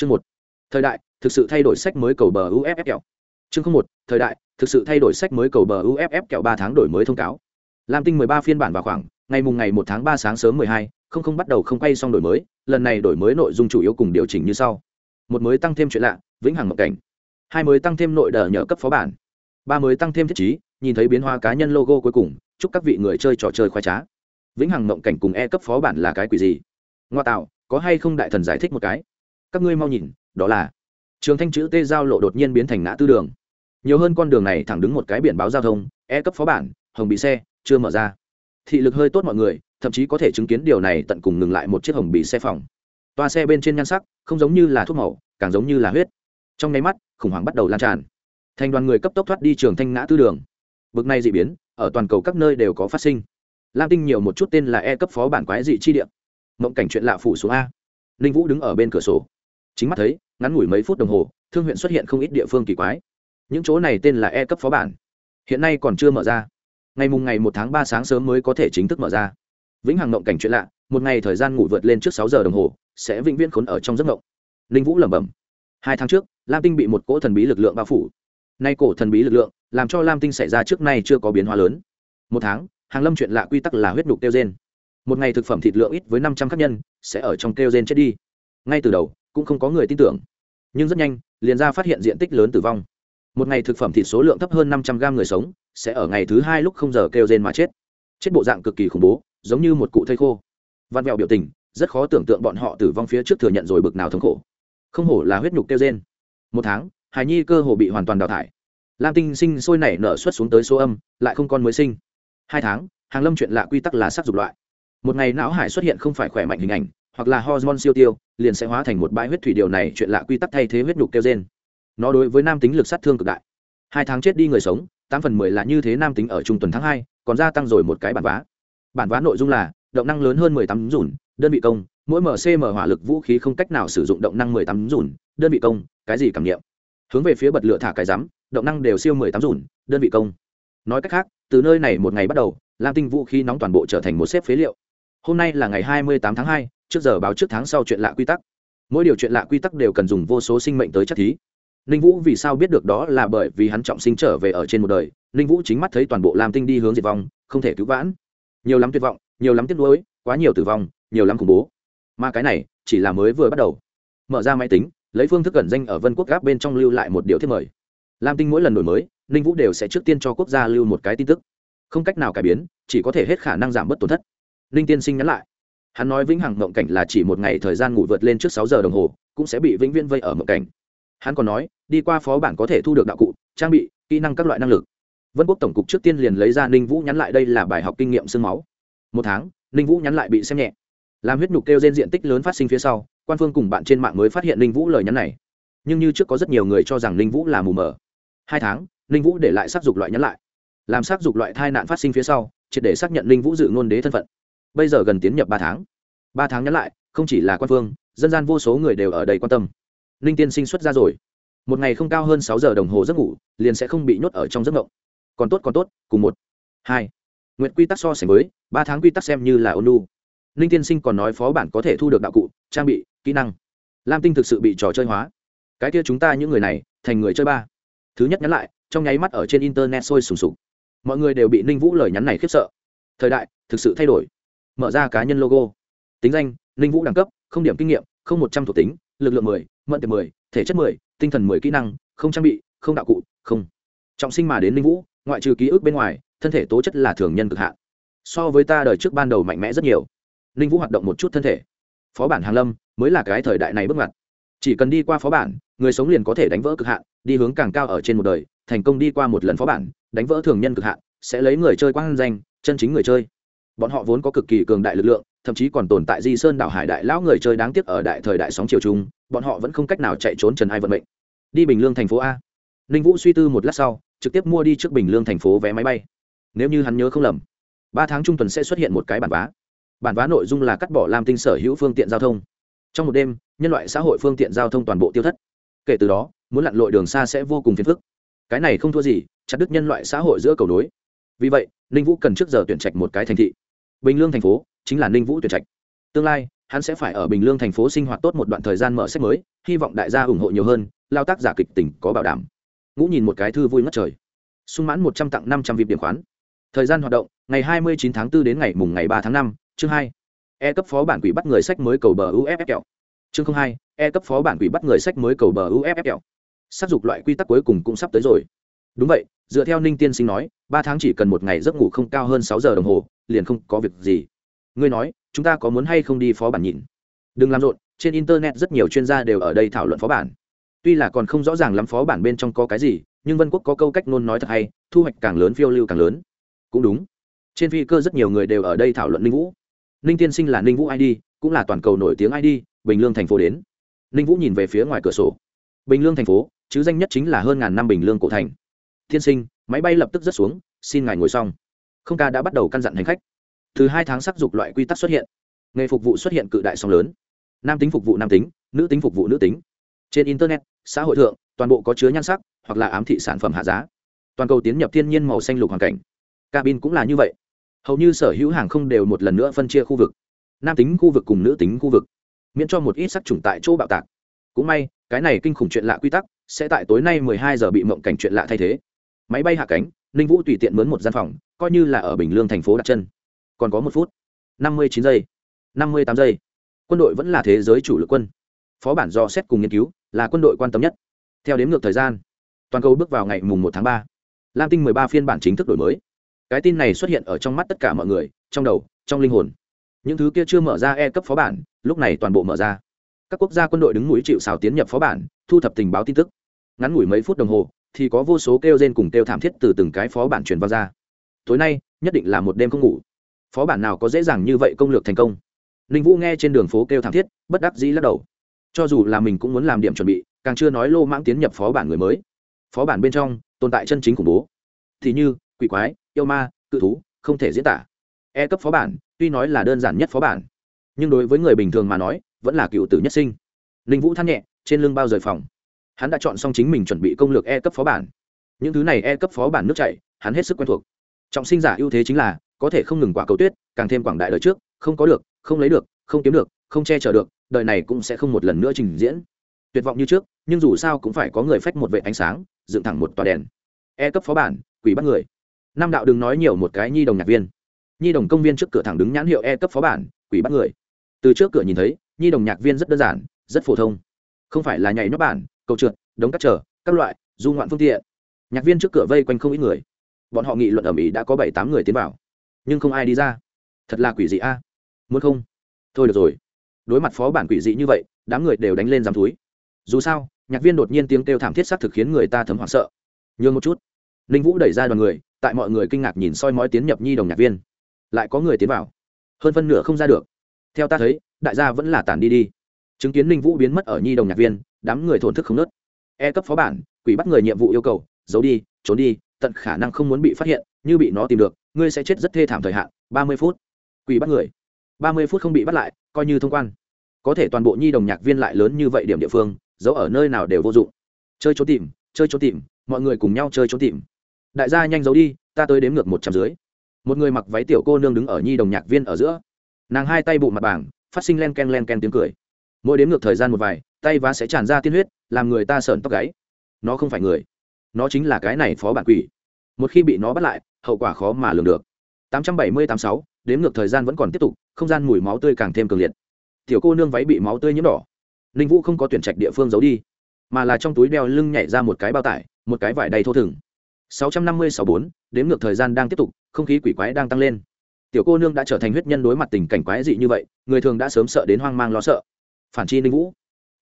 chương một. Thời đại, thực sự thay đổi sách mới cầu bờ uff kẹo. Chương không một, thời đại, thực sự thay đổi sách mới cầu bờ uff kẹo ba tháng đổi mới thông cáo. Lam tinh mười ba phiên bản vào khoảng, ngày mùng ngày một tháng ba sáng sớm mười hai, không không bắt đầu không quay xong đổi mới, lần này đổi mới nội dung chủ yếu cùng điều chỉnh như sau. Một mới tăng thêm chuyện lạ, vĩnh hằng mộng cảnh. Hai mới tăng thêm nội đờ nhờ cấp phó bản. Ba mới tăng thêm thiết chí nhìn thấy biến hóa cá nhân logo cuối cùng, chúc các vị người chơi trò chơi khoái trá. Vĩnh hằng mộng cảnh cùng e cấp phó bản là cái quỷ gì? Ngoa tạo, có hay không đại thần giải thích một cái? Các ngươi mau nhìn, đó là trường thanh chữ tê giao lộ đột nhiên biến thành ngã tư đường. Nhiều hơn con đường này thẳng đứng một cái biển báo giao thông e cấp phó bản, hồng bị xe, chưa mở ra. Thị lực hơi tốt mọi người, thậm chí có thể chứng kiến điều này tận cùng ngừng lại một chiếc hồng bị xe phòng. Toa xe bên trên nhan sắc, không giống như là thuốc màu, càng giống như là huyết. Trong nháy mắt, khủng hoảng bắt đầu lan tràn. Thành đoàn người cấp tốc thoát đi trường thanh ngã tư đường. Bực này dị biến, ở toàn cầu các nơi đều có phát sinh. Lam tinh nhiều một chút tên là e cấp phó bản quái dị chi địa. Mộng cảnh chuyện lạ phủ xuống a. Ninh vũ đứng ở bên cửa sổ chính mắt thấy, ngắn ngủi mấy phút đồng hồ, thương huyện xuất hiện không ít địa phương kỳ quái. Những chỗ này tên là e cấp phó bản. Hiện nay còn chưa mở ra. Ngày mùng ngày một tháng ba sáng sớm mới có thể chính thức mở ra. Vĩnh hằng ngộng cảnh chuyện lạ, một ngày thời gian ngủ vượt lên trước sáu giờ đồng hồ, sẽ vĩnh viễn khốn ở trong giấc ngộng. Ninh vũ lẩm bẩm. Hai tháng trước, lam tinh bị một cỗ thần bí lực lượng bao phủ. Nay cổ thần bí lực lượng, làm cho lam tinh xảy ra trước nay chưa có biến hóa lớn. Một tháng, hàng lâm chuyện lạ quy tắc là huyết nhục kêu gen. Một ngày thực phẩm thịt lượng ít với năm trăm khác nhân, sẽ ở trong kêu gen chết đi. Ngay từ đầu cũng không có người tin tưởng. Nhưng rất nhanh, liền ra phát hiện diện tích lớn tử vong. Một ngày thực phẩm thịt số lượng thấp hơn năm trăm gram người sống, sẽ ở ngày thứ hai lúc không giờ kêu rên mà chết. Chết bộ dạng cực kỳ khủng bố, giống như một cụ thây khô. Văn mẹo biểu tình, rất khó tưởng tượng bọn họ tử vong phía trước thừa nhận rồi bực nào thống khổ. Không hổ là huyết nhục kêu rên. Một tháng, hài nhi cơ hồ bị hoàn toàn đào thải. Lam tinh sinh sôi nảy nở xuất xuống tới số âm, lại không con mới sinh. Hai tháng, hàng lâm chuyện lạ quy tắc là sắc dục loại. Một ngày não hải xuất hiện không phải khỏe mạnh hình ảnh hoặc là hormone siêu tiêu, liền sẽ hóa thành một bãi huyết thủy điều này chuyện lạ quy tắc thay thế huyết nhục kêu gen. Nó đối với nam tính lực sát thương cực đại. Hai tháng chết đi người sống, tám phần mười là như thế nam tính ở trung tuần tháng hai, còn gia tăng rồi một cái bản vá. Bản vá nội dung là, động năng lớn hơn mười tám dùn, đơn vị công, mỗi mcm hỏa lực vũ khí không cách nào sử dụng động năng mười tám dùn, đơn vị công, cái gì cảm nghiệm? Hướng về phía bật lửa thả cái rắm, động năng đều siêu mười tám dùn, đơn vị công. Nói cách khác, từ nơi này một ngày bắt đầu, lam tinh vũ khí nóng toàn bộ trở thành một xếp phế liệu. Hôm nay là ngày hai mươi tám tháng hai trước giờ báo trước tháng sau chuyện lạ quy tắc. Mỗi điều chuyện lạ quy tắc đều cần dùng vô số sinh mệnh tới chắc thí. Ninh vũ vì sao biết được đó là bởi vì hắn trọng sinh trở về ở trên một đời, ninh vũ chính mắt thấy toàn bộ lam tinh đi hướng diệt vong, không thể cứu vãn. Nhiều lắm tuyệt vọng, nhiều lắm tiếc nuối, quá nhiều tử vong, nhiều lắm khủng bố. Mà cái này chỉ là mới vừa bắt đầu. Mở ra máy tính, lấy phương thức cẩn danh ở vân quốc gáp bên trong lưu lại một điều thiết mời. Lam tinh mỗi lần đổi mới, ninh vũ đều sẽ trước tiên cho quốc gia lưu một cái tin tức. Không cách nào cải biến, chỉ có thể hết khả năng giảm bớt tổn thất. Ninh tiên sinh nhắn lại hắn nói vĩnh hằng mộng cảnh là chỉ một ngày thời gian ngủ vượt lên trước sáu giờ đồng hồ, cũng sẽ bị vĩnh viễn vây ở mộng cảnh. Hắn còn nói, đi qua phó bản có thể thu được đạo cụ, trang bị, kỹ năng các loại năng lực. Vân quốc tổng cục trước tiên liền lấy ra ninh vũ nhắn lại đây là bài học kinh nghiệm sương máu. Một tháng, ninh vũ nhắn lại bị xem nhẹ. Làm huyết nhục kêu trên diện tích lớn phát sinh phía sau, quan phương cùng bạn trên mạng mới phát hiện ninh vũ lời nhắn này. Nhưng như trước có rất nhiều người cho rằng ninh vũ là mù mờ. Hai tháng, ninh vũ để lại xác dục loại nhắn lại. Làm xác dục loại thai nạn phát sinh phía sau, triệt để xác nhận ninh vũ dự ngôn đế thân phận bây giờ gần tiến nhập ba tháng. Ba tháng nhắn lại, không chỉ là quan phương, dân gian vô số người đều ở đây quan tâm. Ninh tiên sinh xuất ra rồi. Một ngày không cao hơn sáu giờ đồng hồ giấc ngủ, liền sẽ không bị nhốt ở trong giấc ngộng còn tốt còn tốt, cùng một. Hai. Nguyện quy tắc so sánh mới ba tháng quy tắc xem như là ônu ninh tiên sinh còn nói phó bản có thể thu được đạo cụ, trang bị, kỹ năng. Lam tinh thực sự bị trò chơi hóa. Cái kia chúng ta những người này, thành người chơi ba. Thứ nhất nhắn lại, trong nháy mắt ở trên internet sôi sùng sục. Mọi người đều bị ninh vũ lời nhắn này khiếp sợ. Thời đại, thực sự thay đổi mở ra cá nhân logo. Tính danh, ninh vũ đẳng cấp, không điểm kinh nghiệm, không một trăm thuộc tính, lực lượng mười mận tiệp mười, thể chất mười, tinh thần mười kỹ năng, không trang bị, không đạo cụ, không. Trọng sinh mà đến ninh vũ, ngoại trừ ký ức bên ngoài, thân thể tố chất là thường nhân cực hạn. So với ta đời trước ban đầu mạnh mẽ rất nhiều. Ninh vũ hoạt động một chút thân thể. Phó bản hàng lâm mới là cái thời đại này bước ngoặt. Chỉ cần đi qua phó bản, người sống liền có thể đánh vỡ cực hạn, đi hướng càng cao ở trên một đời, thành công đi qua một lần phó bản, đánh vỡ thường nhân cực hạn, sẽ lấy người chơi quang danh, chân chính người chơi bọn họ vốn có cực kỳ cường đại lực lượng, thậm chí còn tồn tại di sơn đảo hải đại lão người chơi đáng tiếc ở đại thời đại sóng triều trung, bọn họ vẫn không cách nào chạy trốn trần ai vận mệnh. Đi bình lương thành phố a. Ninh vũ suy tư một lát sau, trực tiếp mua đi trước bình lương thành phố vé máy bay. Nếu như hắn nhớ không lầm, ba tháng trung tuần sẽ xuất hiện một cái bản vá. Bản vá nội dung là cắt bỏ làm tinh sở hữu phương tiện giao thông. Trong một đêm, nhân loại xã hội phương tiện giao thông toàn bộ tiêu thất. Kể từ đó, muốn lặn lội đường xa sẽ vô cùng phiền phức. Cái này không thua gì, chặt đứt nhân loại xã hội giữa cầu nối. Vì vậy, ninh vũ cần trước giờ tuyển trạch một cái thành thị bình lương thành phố chính là ninh vũ tuyển trạch. Tương lai, hắn sẽ phải ở bình lương thành phố sinh hoạt tốt một đoạn thời gian mở sách mới, hy vọng đại gia ủng hộ nhiều hơn, lao tác giả kịch tỉnh có bảo đảm. Ngũ nhìn một cái thư vui ngất trời. Sung mãn một trăm tặng năm trăm vip điểm khoán. Thời gian hoạt động, ngày hai mươi chín tháng 4 đến ngày mùng ngày ba tháng năm, chương hai. E cấp phó bản quỷ bắt người sách mới cầu bờ uff kẹo chương hai e cấp phó bản quỷ bắt người sách mới cầu bờ uff kẹo s dục loại quy tắc cuối cùng cũng sắp tới rồi. Đúng vậy, dựa theo ninh tiên sinh nói, ba tháng chỉ cần một ngày giấc ngủ không cao hơn sáu giờ đồng hồ liền không có việc gì. Ngươi nói, chúng ta có muốn hay không đi phó bản nhìn đừng làm rộn, trên internet rất nhiều chuyên gia đều ở đây thảo luận phó bản. Tuy là còn không rõ ràng lắm phó bản bên trong có cái gì, nhưng vân quốc có câu cách nôn nói thật hay, thu hoạch càng lớn phiêu lưu càng lớn. Cũng đúng. Trên phi cơ rất nhiều người đều ở đây thảo luận ninh vũ. Ninh tiên sinh là ninh vũ id cũng là toàn cầu nổi tiếng id bình lương thành phố đến. Ninh vũ nhìn về phía ngoài cửa sổ. Bình lương thành phố, chứ danh nhất chính là hơn ngàn năm bình lương cổ thành. Tiên sinh, máy bay lập tức rớt xuống, xin ngài ngồi xong không ca đã bắt đầu căn dặn hành khách. Từ hai tháng sắc dục loại quy tắc xuất hiện. Nghề phục vụ xuất hiện cự đại song lớn. Nam tính phục vụ nam tính, nữ tính phục vụ nữ tính. Trên internet, xã hội thượng, toàn bộ có chứa nhan sắc, hoặc là ám thị sản phẩm hạ giá. Toàn cầu tiến nhập thiên nhiên màu xanh lục hoàn cảnh. Cabin cũng là như vậy. Hầu như sở hữu hàng không đều một lần nữa phân chia khu vực. Nam tính khu vực cùng nữ tính khu vực. Miễn cho một ít sắc chủng tại chỗ bạo tạc. Cũng may, cái này kinh khủng chuyện lạ quy tắc sẽ tại tối nay 12 giờ bị mộng cảnh chuyện lạ thay thế. Máy bay hạ cánh, ninh vũ tùy tiện mướn một gian phòng coi như là ở bình lương thành phố đặt chân. Còn có một phút, năm mươi chín giây, năm mươi tám giây. Quân đội vẫn là thế giới chủ lực quân. Phó bản do xét cùng nghiên cứu là quân đội quan tâm nhất. Theo đếm ngược thời gian, toàn cầu bước vào ngày mùng một tháng ba, lam tinh mười ba phiên bản chính thức đổi mới. Cái tin này xuất hiện ở trong mắt tất cả mọi người, trong đầu, trong linh hồn. Những thứ kia chưa mở ra e cấp phó bản, lúc này toàn bộ mở ra. Các quốc gia quân đội đứng mũi chịu xào tiến nhập phó bản, thu thập tình báo tin tức. Ngắn ngủi mấy phút đồng hồ, thì có vô số kêu rên cùng kêu thảm thiết từ từng cái phó bản truyền vào ra tối nay, nhất định là một đêm không ngủ. Phó bản nào có dễ dàng như vậy công lược thành công? Ninh vũ nghe trên đường phố kêu thảm thiết, bất đắc dĩ lắc đầu. Cho dù là mình cũng muốn làm điểm chuẩn bị, càng chưa nói lô mãng tiến nhập phó bản người mới. Phó bản bên trong, tồn tại chân chính khủng bố. Thì như, quỷ quái, yêu ma, cự thú, không thể diễn tả. E cấp phó bản, tuy nói là đơn giản nhất phó bản, nhưng đối với người bình thường mà nói, vẫn là cựu tử nhất sinh. Ninh vũ than nhẹ, trên lưng bao rời phòng. Hắn đã chọn xong chính mình chuẩn bị công lược e cấp phó bản. Những thứ này e cấp phó bản nước chảy, hắn hết sức quen thuộc trọng sinh giả ưu thế chính là, có thể không ngừng quả cầu tuyết, càng thêm quảng đại đời trước, không có được, không lấy được, không kiếm được, không che chở được, đời này cũng sẽ không một lần nữa trình diễn. Tuyệt vọng như trước, nhưng dù sao cũng phải có người phách một vệ ánh sáng, dựng thẳng một tòa đèn. E cấp phó bản, quỷ bắt người. Nam đạo đừng nói nhiều một cái nhi đồng nhạc viên. Nhi đồng công viên trước cửa thẳng đứng nhãn hiệu e cấp phó bản, quỷ bắt người. Từ trước cửa nhìn thấy, nhi đồng nhạc viên rất đơn giản, rất phổ thông. Không phải là nhảy nhót bản, cầu trượt, đống cắt trở, các loại, du ngoạn phương tiện. Nhạc viên trước cửa vây quanh không ít người bọn họ nghị luận ở mỹ đã có bảy tám người tiến vào nhưng không ai đi ra thật là quỷ dị a à? muốn không thôi được rồi đối mặt phó bản quỷ dị như vậy đám người đều đánh lên dám túi dù sao nhạc viên đột nhiên tiếng kêu thảm thiết xác thực khiến người ta thấm hoảng sợ nhường một chút ninh vũ đẩy ra đoàn người tại mọi người kinh ngạc nhìn soi mói tiến nhập nhi đồng nhạc viên lại có người tiến vào hơn phân nửa không ra được theo ta thấy đại gia vẫn là tản đi đi chứng kiến ninh vũ biến mất ở nhi đồng nhạc viên đám người thổn thức không nớt e cấp phó bản quỷ bắt người nhiệm vụ yêu cầu giấu đi trốn đi tận khả năng không muốn bị phát hiện, như bị nó tìm được, ngươi sẽ chết rất thê thảm thời hạn, ba mươi phút. Quỷ bắt người. Ba mươi phút không bị bắt lại, coi như thông quan. Có thể toàn bộ nhi đồng nhạc viên lại lớn như vậy điểm địa phương, giấu ở nơi nào đều vô dụng. Chơi trốn tìm, chơi trốn tìm, mọi người cùng nhau chơi trốn tìm. Đại gia nhanh giấu đi, ta tới đếm ngược một trăm dưới. Một người mặc váy tiểu cô nương đứng ở nhi đồng nhạc viên ở giữa. Nàng hai tay bụng mặt bảng, phát sinh len ken len ken tiếng cười. Mỗi đếm ngược thời gian một vài, tay vá sẽ tràn ra tiên huyết, làm người ta sợn tóc gáy. Nó không phải người nó chính là cái này phó bản quỷ. Một khi bị nó bắt lại, hậu quả khó mà lường được. Tám trăm bảy mươi tám sáu, đếm ngược thời gian vẫn còn tiếp tục, không gian mùi máu tươi càng thêm cường liệt. Tiểu cô nương váy bị máu tươi nhiễm đỏ. Ninh vũ không có tuyển trạch địa phương giấu đi, mà là trong túi đeo lưng nhảy ra một cái bao tải, một cái vải đầy thô thừng. Sáu trăm năm mươi sáu bốn, đếm ngược thời gian đang tiếp tục, không khí quỷ quái đang tăng lên. Tiểu cô nương đã trở thành huyết nhân đối mặt tình cảnh quái dị như vậy, người thường đã sớm sợ đến hoang mang lo sợ. Phản chi ninh vũ.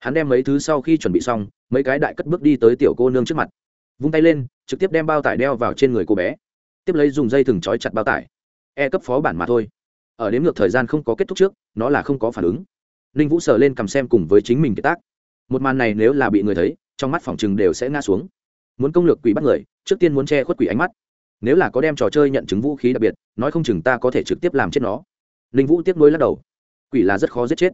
Hắn đem mấy thứ sau khi chuẩn bị xong, mấy cái đại cất bước đi tới tiểu cô nương trước mặt vung tay lên, trực tiếp đem bao tải đeo vào trên người cô bé. Tiếp lấy dùng dây thừng trói chặt bao tải. E cấp phó bản mà thôi. Ở đếm ngược thời gian không có kết thúc trước, nó là không có phản ứng. Ninh vũ sờ lên cầm xem cùng với chính mình kiệt tác. Một màn này nếu là bị người thấy, trong mắt phòng chừng đều sẽ ngã xuống. Muốn công lược quỷ bắt người, trước tiên muốn che khuất quỷ ánh mắt. Nếu là có đem trò chơi nhận chứng vũ khí đặc biệt, nói không chừng ta có thể trực tiếp làm chết nó. Ninh vũ tiếp nối lắc đầu. Quỷ là rất khó giết chết.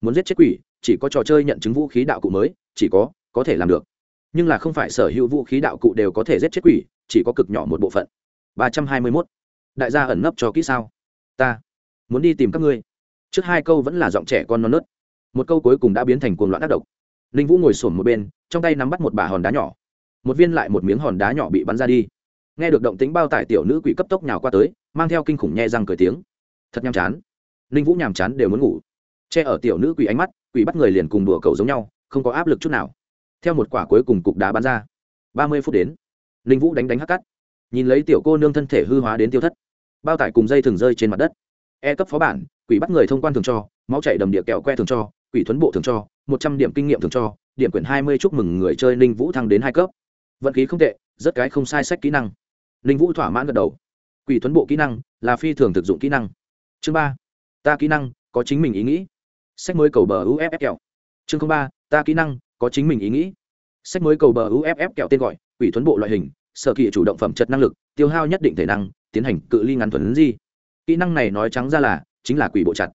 Muốn giết chết quỷ, chỉ có trò chơi nhận chứng vũ khí đạo cụ mới, chỉ có có thể làm được nhưng là không phải sở hữu vũ khí đạo cụ đều có thể giết chết quỷ, chỉ có cực nhỏ một bộ phận. Ba trăm hai mươi mốt. Đại gia ẩn nấp cho kỹ sao? Ta muốn đi tìm các ngươi. Trước hai câu vẫn là giọng trẻ con non nớt. Một câu cuối cùng đã biến thành cuồng loạn ác độc. Ninh vũ ngồi sổm một bên, trong tay nắm bắt một bả hòn đá nhỏ. Một viên lại một miếng hòn đá nhỏ bị bắn ra đi. Nghe được động tính bao tải tiểu nữ quỷ cấp tốc nhào qua tới, mang theo kinh khủng nhẹ răng cười tiếng. Thật nhàm chán. Ninh vũ nhàm chán đều muốn ngủ. Che ở tiểu nữ quỷ ánh mắt, quỷ bắt người liền cùng đùa cầu giống nhau, không có áp lực chút nào theo một quả cuối cùng cục đá bắn ra. Ba mươi phút đến, ninh vũ đánh đánh hắc cắt. Nhìn lấy tiểu cô nương thân thể hư hóa đến tiêu thất, bao tải cùng dây thường rơi trên mặt đất. E cấp phó bản, quỷ bắt người thông quan thường cho, máu chảy đầm địa kẹo que thường cho, quỷ thuấn bộ thường cho, một trăm điểm kinh nghiệm thường cho, điểm quyển hai mươi chúc mừng người chơi ninh vũ thăng đến hai cấp. Vận khí không tệ, rất cái không sai sách kỹ năng. Ninh vũ thỏa mãn gật đầu. Quỷ thuấn bộ kỹ năng là phi thường thực dụng kỹ năng. Chương ba, ta kỹ năng có chính mình ý nghĩ. Sách mới cầu bờ uff kẹo chương ba, ta kỹ năng có chính mình ý nghĩ. Sách mới cầu bờ uff kẹo tên gọi, quỷ thuấn bộ loại hình, sở kỳ chủ động phẩm chất năng lực, tiêu hao nhất định thể năng, tiến hành cự ly ngắn thuấn di. Kỹ năng này nói trắng ra là, chính là quỷ bộ chặt.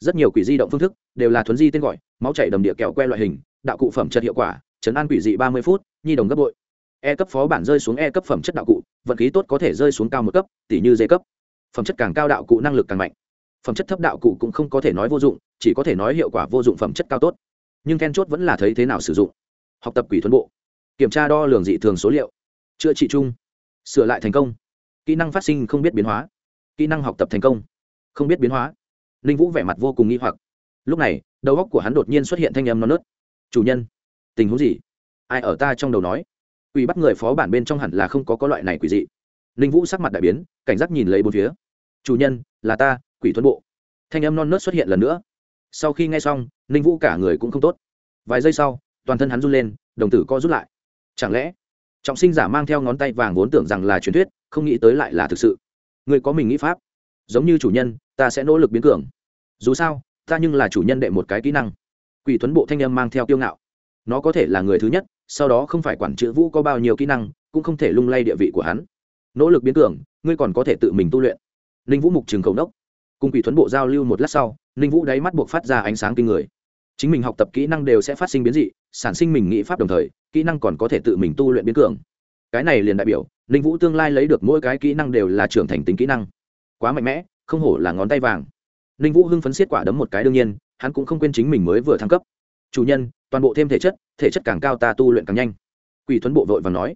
Rất nhiều quỷ di động phương thức đều là thuấn di tên gọi, máu chảy đầm địa kẹo que loại hình, đạo cụ phẩm chất hiệu quả, chấn an quỷ dị ba mươi phút, nhi đồng gấp bội. E cấp phó bản rơi xuống e cấp phẩm chất đạo cụ, vận khí tốt có thể rơi xuống cao một cấp tỷ như dây cấp. Phẩm chất càng cao đạo cụ năng lực càng mạnh. Phẩm chất thấp đạo cụ cũng không có thể nói vô dụng, chỉ có thể nói hiệu quả vô dụng phẩm chất cao tốt nhưng then chốt vẫn là thấy thế nào sử dụng. Học tập quỷ thuấn bộ. Kiểm tra đo lường dị thường số liệu. Chữa trị chung. Sửa lại thành công. Kỹ năng phát sinh không biết biến hóa. Kỹ năng học tập thành công. Không biết biến hóa. Ninh vũ vẻ mặt vô cùng nghi hoặc. Lúc này, đầu óc của hắn đột nhiên xuất hiện thanh âm non nớt. Chủ nhân, tình huống gì? Ai ở ta trong đầu nói. Ủy bắt người phó bản bên trong hẳn là không có có loại này quỷ dị. Ninh vũ sắc mặt đại biến, cảnh giác nhìn lấy bốn phía. Chủ nhân, là ta, quỷ thuẫn bộ. Thanh âm non nớt xuất hiện lần nữa. Sau khi nghe xong ninh vũ cả người cũng không tốt. Vài giây sau, toàn thân hắn run lên, đồng tử co rút lại. Chẳng lẽ, trọng sinh giả mang theo ngón tay vàng vốn tưởng rằng là truyền thuyết, không nghĩ tới lại là thực sự. Người có mình nghĩ pháp. Giống như chủ nhân, ta sẽ nỗ lực biến cường. Dù sao, ta nhưng là chủ nhân đệ một cái kỹ năng. Quỷ tuấn bộ thanh âm mang theo kiêu ngạo. Nó có thể là người thứ nhất, sau đó không phải quản chữ vũ có bao nhiêu kỹ năng, cũng không thể lung lay địa vị của hắn. Nỗ lực biến cường, ngươi còn có thể tự mình tu luyện. Ninh vũ mục trường cầu đốc. Cùng quỷ tuấn bộ giao lưu một lát sau, ninh vũ đáy mắt buộc phát ra ánh sáng kinh người chính mình học tập kỹ năng đều sẽ phát sinh biến dị, sản sinh mình nghĩ pháp đồng thời, kỹ năng còn có thể tự mình tu luyện biến cường. Cái này liền đại biểu, ninh vũ tương lai lấy được mỗi cái kỹ năng đều là trưởng thành tính kỹ năng. Quá mạnh mẽ, không hổ là ngón tay vàng. Ninh vũ hưng phấn xiết quả đấm một cái đương nhiên, hắn cũng không quên chính mình mới vừa thăng cấp. Chủ nhân, toàn bộ thêm thể chất thể chất càng cao ta tu luyện càng nhanh. Quỷ thuấn bộ vội và nói.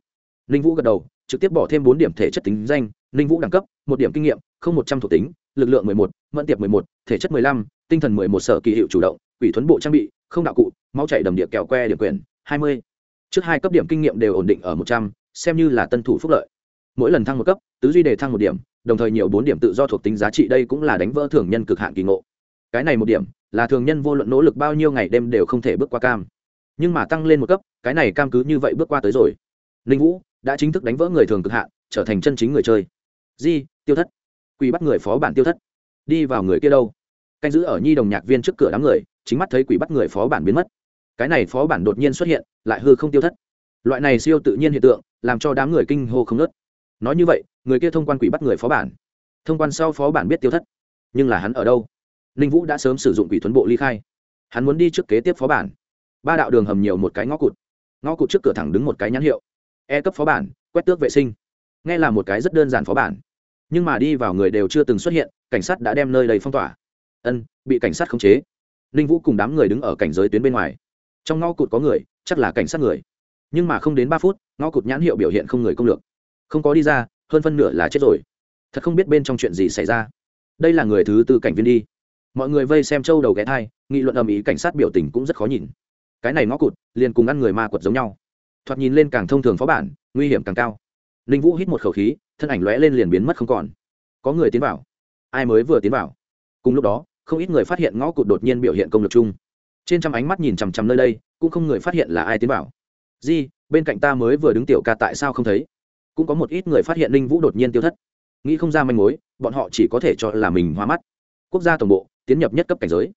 Ninh vũ gật đầu, trực tiếp bỏ thêm bốn điểm thể chất tính danh, ninh vũ đẳng cấp, một điểm kinh nghiệm, không một trăm thuộc tính, lực lượng mười một, mẫn tiệp mười một, thể chất mười lăm, tinh thần mười một sở kỳ hiệu chủ động quỷ thuấn bộ trang bị, không đạo cụ, máu chạy đầm địa kẹo que điểm quyền, hai mươi. Trước hai cấp điểm kinh nghiệm đều ổn định ở một trăm, xem như là tân thủ phúc lợi. Mỗi lần thăng một cấp, tứ duy đề thăng một điểm, đồng thời nhiều bốn điểm tự do thuộc tính giá trị đây cũng là đánh vỡ thường nhân cực hạn kỳ ngộ. Cái này một điểm, là thường nhân vô luận nỗ lực bao nhiêu ngày đêm đều không thể bước qua cam. Nhưng mà tăng lên một cấp, cái này cam cứ như vậy bước qua tới rồi. Ninh vũ đã chính thức đánh vỡ người thường cực hạn, trở thành chân chính người chơi. Di, tiêu thất. Quỳ bắt người phó bản tiêu thất. Đi vào người kia đâu? Canh giữ ở nhi đồng nhạc viên trước cửa đám người chính mắt thấy quỷ bắt người phó bản biến mất. Cái này phó bản đột nhiên xuất hiện, lại hư không tiêu thất. Loại này siêu tự nhiên hiện tượng, làm cho đám người kinh hô không nớt nói như vậy, người kia thông quan quỷ bắt người phó bản. Thông quan sau phó bản biết tiêu thất. Nhưng là hắn ở đâu? Ninh vũ đã sớm sử dụng quỷ thuấn bộ ly khai. Hắn muốn đi trước kế tiếp phó bản. Ba đạo đường hầm nhiều một cái ngõ cụt. Ngõ cụt trước cửa thẳng đứng một cái nhãn hiệu. E cấp phó bản, quét tước vệ sinh. Nghe là một cái rất đơn giản phó bản. Nhưng mà đi vào người đều chưa từng xuất hiện, cảnh sát đã đem nơi đầy phong tỏa. Ân, bị cảnh sát khống chế ninh vũ cùng đám người đứng ở cảnh giới tuyến bên ngoài. Trong ngõ cụt có người, chắc là cảnh sát người. Nhưng mà không đến ba phút, ngõ cụt nhãn hiệu biểu hiện không người công lược. Không có đi ra, hơn phân nửa là chết rồi. Thật không biết bên trong chuyện gì xảy ra. Đây là người thứ tư cảnh viên đi. Mọi người vây xem châu đầu ghé thai, nghị luận ầm ĩ cảnh sát biểu tình cũng rất khó nhìn. Cái này ngõ cụt, liền cùng ăn người ma quật giống nhau. Thoạt nhìn lên càng thông thường phó bản, nguy hiểm càng cao. Ninh vũ hít một khẩu khí, thân ảnh lóe lên liền biến mất không còn. Có người tiến vào. Ai mới vừa tiến vào? Cùng lúc đó không ít người phát hiện ngõ cụt đột nhiên biểu hiện công lực chung. Trên trăm ánh mắt nhìn chằm chằm nơi đây, cũng không người phát hiện là ai tiến vào. Di, bên cạnh ta mới vừa đứng tiểu ca tại sao không thấy? Cũng có một ít người phát hiện ninh vũ đột nhiên tiêu thất. Nghĩ không ra manh mối, bọn họ chỉ có thể cho là mình hoa mắt. Quốc gia tổng bộ, tiến nhập nhất cấp cảnh giới.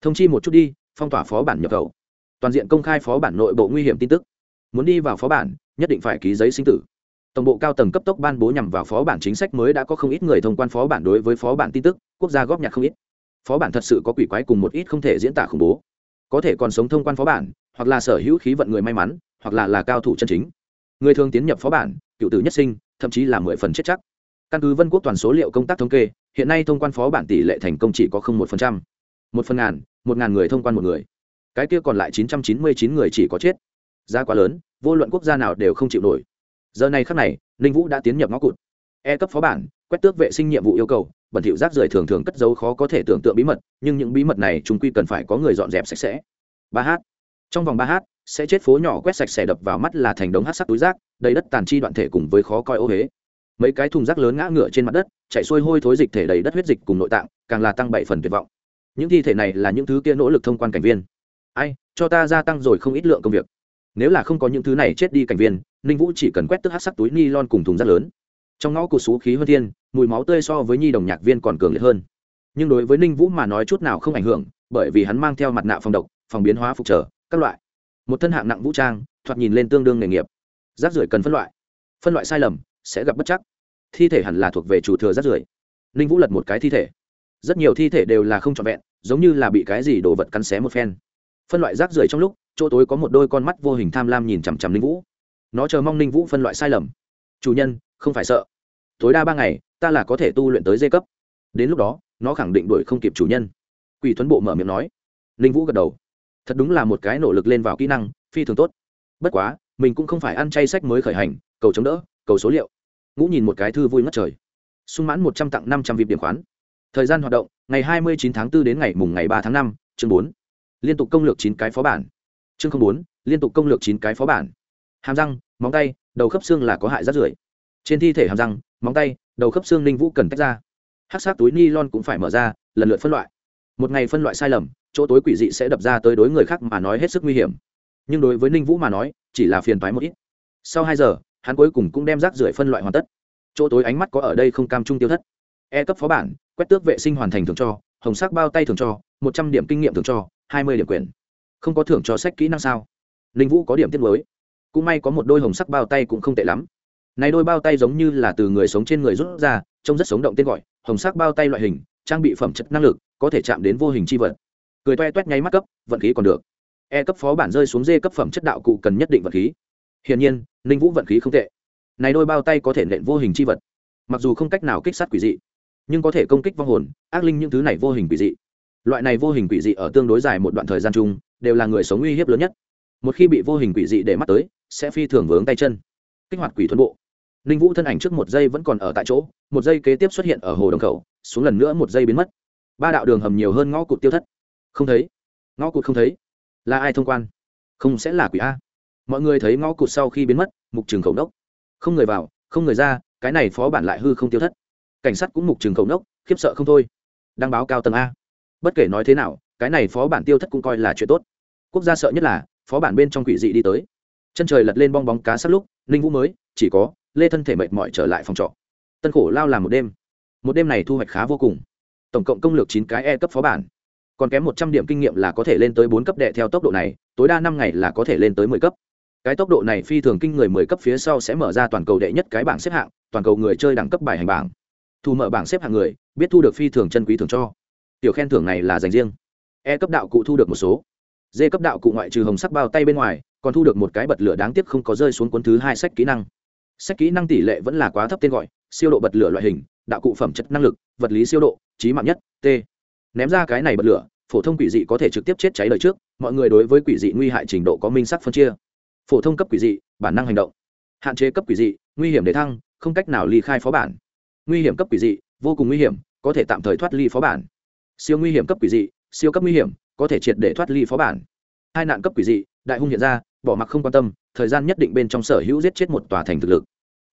Thông chi một chút đi, phong tỏa phó bản nhập khẩu. Toàn diện công khai phó bản nội bộ nguy hiểm tin tức. Muốn đi vào phó bản, nhất định phải ký giấy sinh tử. Tổng bộ cao tầng cấp tốc ban bố nhằm vào phó bản chính sách mới đã có không ít người thông quan phó bản đối với phó bản tin tức, quốc gia góp nhặt không ít phó bản thật sự có quỷ quái cùng một ít không thể diễn tả khủng bố. Có thể còn sống thông quan phó bản, hoặc là sở hữu khí vận người may mắn, hoặc là là cao thủ chân chính. Người thường tiến nhập phó bản, cựu tử nhất sinh, thậm chí là mười phần chết chắc. Căn cứ vân quốc toàn số liệu công tác thống kê, hiện nay thông quan phó bản tỷ lệ thành công chỉ có không một phần trăm. Một phần ngàn, một ngàn người thông quan một người. Cái kia còn lại chín trăm chín mươi chín người chỉ có chết. Giá quá lớn, vô luận quốc gia nào đều không chịu nổi. Giờ này khắc này, ninh vũ đã tiến nhập ngõ cụt. E cấp phó bản, quét tước vệ sinh nhiệm vụ yêu cầu bẩn thỉu rác rưởi thường thường cất giấu khó có thể tưởng tượng bí mật, nhưng những bí mật này chúng quy cần phải có người dọn dẹp sạch sẽ. Ba h trong vòng ba h sẽ chết phố nhỏ quét sạch sẽ đập vào mắt là thành đống hát sắc túi rác, đầy đất tàn chi đoạn thể cùng với khó coi ô huế. Mấy cái thùng rác lớn ngã ngựa trên mặt đất, chạy xuôi hôi thối dịch thể đầy đất huyết dịch cùng nội tạng, càng là tăng bảy phần tuyệt vọng. Những thi thể này là những thứ kia nỗ lực thông quan cảnh viên. Ai, cho ta gia tăng rồi không ít lượng công việc. Nếu là không có những thứ này chết đi cảnh viên, ninh vũ chỉ cần quét tức hát sắc túi ni lon cùng thùng rác lớn trong ngõ cụt xú khí hơn thiên, mùi máu tươi so với nhi đồng nhạc viên còn cường liệt hơn. Nhưng đối với ninh vũ mà nói chút nào không ảnh hưởng, bởi vì hắn mang theo mặt nạ phòng độc, phòng biến hóa phục trở, các loại. Một thân hạng nặng vũ trang, thoạt nhìn lên tương đương nghề nghiệp. Rác rưởi cần phân loại. Phân loại sai lầm, sẽ gặp bất chắc. Thi thể hẳn là thuộc về chủ thừa rác rưởi. Ninh vũ lật một cái thi thể. Rất nhiều thi thể đều là không trọn vẹn, giống như là bị cái gì đồ vật cắn xé một phen. Phân loại rác rưởi trong lúc, chỗ tối có một đôi con mắt vô hình tham lam nhìn chằm chằm ninh vũ. Nó chờ mong ninh vũ phân loại sai lầm. Chủ nhân, không phải sợ tối đa ba ngày, ta là có thể tu luyện tới dây cấp. Đến lúc đó, nó khẳng định đuổi không kịp chủ nhân. Quỷ tuấn bộ mở miệng nói. Ninh vũ gật đầu. Thật đúng là một cái nỗ lực lên vào kỹ năng, phi thường tốt. Bất quá, mình cũng không phải ăn chay sách mới khởi hành, cầu chống đỡ, cầu số liệu. Ngũ nhìn một cái thư vui ngất trời. Sung mãn một trăm tặng năm trăm vip điểm khoán. Thời gian hoạt động, ngày hai mươi chín tháng 4 đến ngày mùng ngày ba tháng năm, chương bốn. Liên tục công lược chín cái phó bản. Chương bốn, liên tục công lược chín cái phó bản. Hàm răng, móng tay, đầu khớp xương là có hại rát rưởi trên thi thể hàm răng, móng tay, đầu khớp xương ninh vũ cần tách ra. Hát sát túi ni lon cũng phải mở ra, lần lượt phân loại. Một ngày phân loại sai lầm, chỗ tối quỷ dị sẽ đập ra tới đối người khác mà nói hết sức nguy hiểm. Nhưng đối với ninh vũ mà nói, chỉ là phiền toái một ít. Sau hai giờ, hắn cuối cùng cũng đem rác rưởi phân loại hoàn tất. Chỗ tối ánh mắt có ở đây không cam trung tiêu thất. E cấp phó bản, quét tước vệ sinh hoàn thành thường cho, hồng sắc bao tay thường cho, một trăm điểm kinh nghiệm thường cho, hai mươi điểm quyền không có thưởng cho sách kỹ năng sao? Ninh vũ có điểm tiết mới. Cũng may có một đôi hồng sắc bao tay cũng không tệ lắm này đôi bao tay giống như là từ người sống trên người rút ra, trông rất sống động tên gọi, hồng sắc bao tay loại hình, trang bị phẩm chất năng lực, có thể chạm đến vô hình chi vật. Cười toe toét nháy mắt cấp, vận khí còn được. E cấp phó bản rơi xuống d cấp phẩm chất đạo cụ cần nhất định vận khí. Hiển nhiên, ninh vũ vận khí không tệ. Này đôi bao tay có thể nện vô hình chi vật. Mặc dù không cách nào kích sát quỷ dị, nhưng có thể công kích vong hồn, ác linh những thứ này vô hình quỷ dị. Loại này vô hình quỷ dị ở tương đối dài một đoạn thời gian chung, đều là người sống uy hiếp lớn nhất. Một khi bị vô hình quỷ dị để mắt tới, sẽ phi thường vướng tay chân. Kích hoạt quỷ thuần bộ ninh vũ thân ảnh trước một giây vẫn còn ở tại chỗ, một giây kế tiếp xuất hiện ở hồ đồng khẩu, xuống lần nữa một giây biến mất. Ba đạo đường hầm nhiều hơn ngõ cụt tiêu thất. Không thấy. Ngõ cụt không thấy. Là ai thông quan? Không sẽ là quỷ a. Mọi người thấy ngõ cụt sau khi biến mất, mục trường khẩu đốc. Không người vào, không người ra, cái này phó bản lại hư không tiêu thất. Cảnh sát cũng mục trường khẩu đốc, khiếp sợ không thôi. Đăng báo cao tầng a. Bất kể nói thế nào, cái này phó bản tiêu thất cũng coi là chuyện tốt. Quốc gia sợ nhất là, phó bản bên trong quỷ dị đi tới. Chân trời lật lên bong bóng cá sát lúc, ninh vũ mới, chỉ có lê thân thể mệt mỏi trở lại phòng trọ. Tân khổ lao làm một đêm. Một đêm này thu hoạch khá vô cùng. Tổng cộng công lược chín cái e cấp phó bản. Còn kém một trăm điểm kinh nghiệm là có thể lên tới bốn cấp đệ theo tốc độ này, tối đa năm ngày là có thể lên tới mười cấp. Cái tốc độ này phi thường kinh người mười cấp phía sau sẽ mở ra toàn cầu đệ nhất cái bảng xếp hạng, toàn cầu người chơi đẳng cấp bài hành bảng. Thu mở bảng xếp hạng người, biết thu được phi thường chân quý thường cho. Tiểu khen thưởng này là dành riêng. E cấp đạo cụ thu được một số. D cấp đạo cụ ngoại trừ hồng sắc bao tay bên ngoài, còn thu được một cái bật lửa đáng tiếc không có rơi xuống cuốn thứ hai sách kỹ năng sách kỹ năng tỷ lệ vẫn là quá thấp tên gọi, siêu độ bật lửa loại hình, đạo cụ phẩm chất năng lực, vật lý siêu độ, trí mạng nhất, t. Ném ra cái này bật lửa, phổ thông quỷ dị có thể trực tiếp chết cháy lời trước, mọi người đối với quỷ dị nguy hại trình độ có minh sắc phân chia. Phổ thông cấp quỷ dị, bản năng hành động. Hạn chế cấp quỷ dị, nguy hiểm để thăng, không cách nào ly khai phó bản. Nguy hiểm cấp quỷ dị, vô cùng nguy hiểm, có thể tạm thời thoát ly phó bản. Siêu nguy hiểm cấp quỷ dị, siêu cấp nguy hiểm, có thể triệt để thoát ly phó bản. Hai nạn cấp quỷ dị, đại hung hiện ra bỏ mặc không quan tâm, thời gian nhất định bên trong sở hữu giết chết một tòa thành thực lực.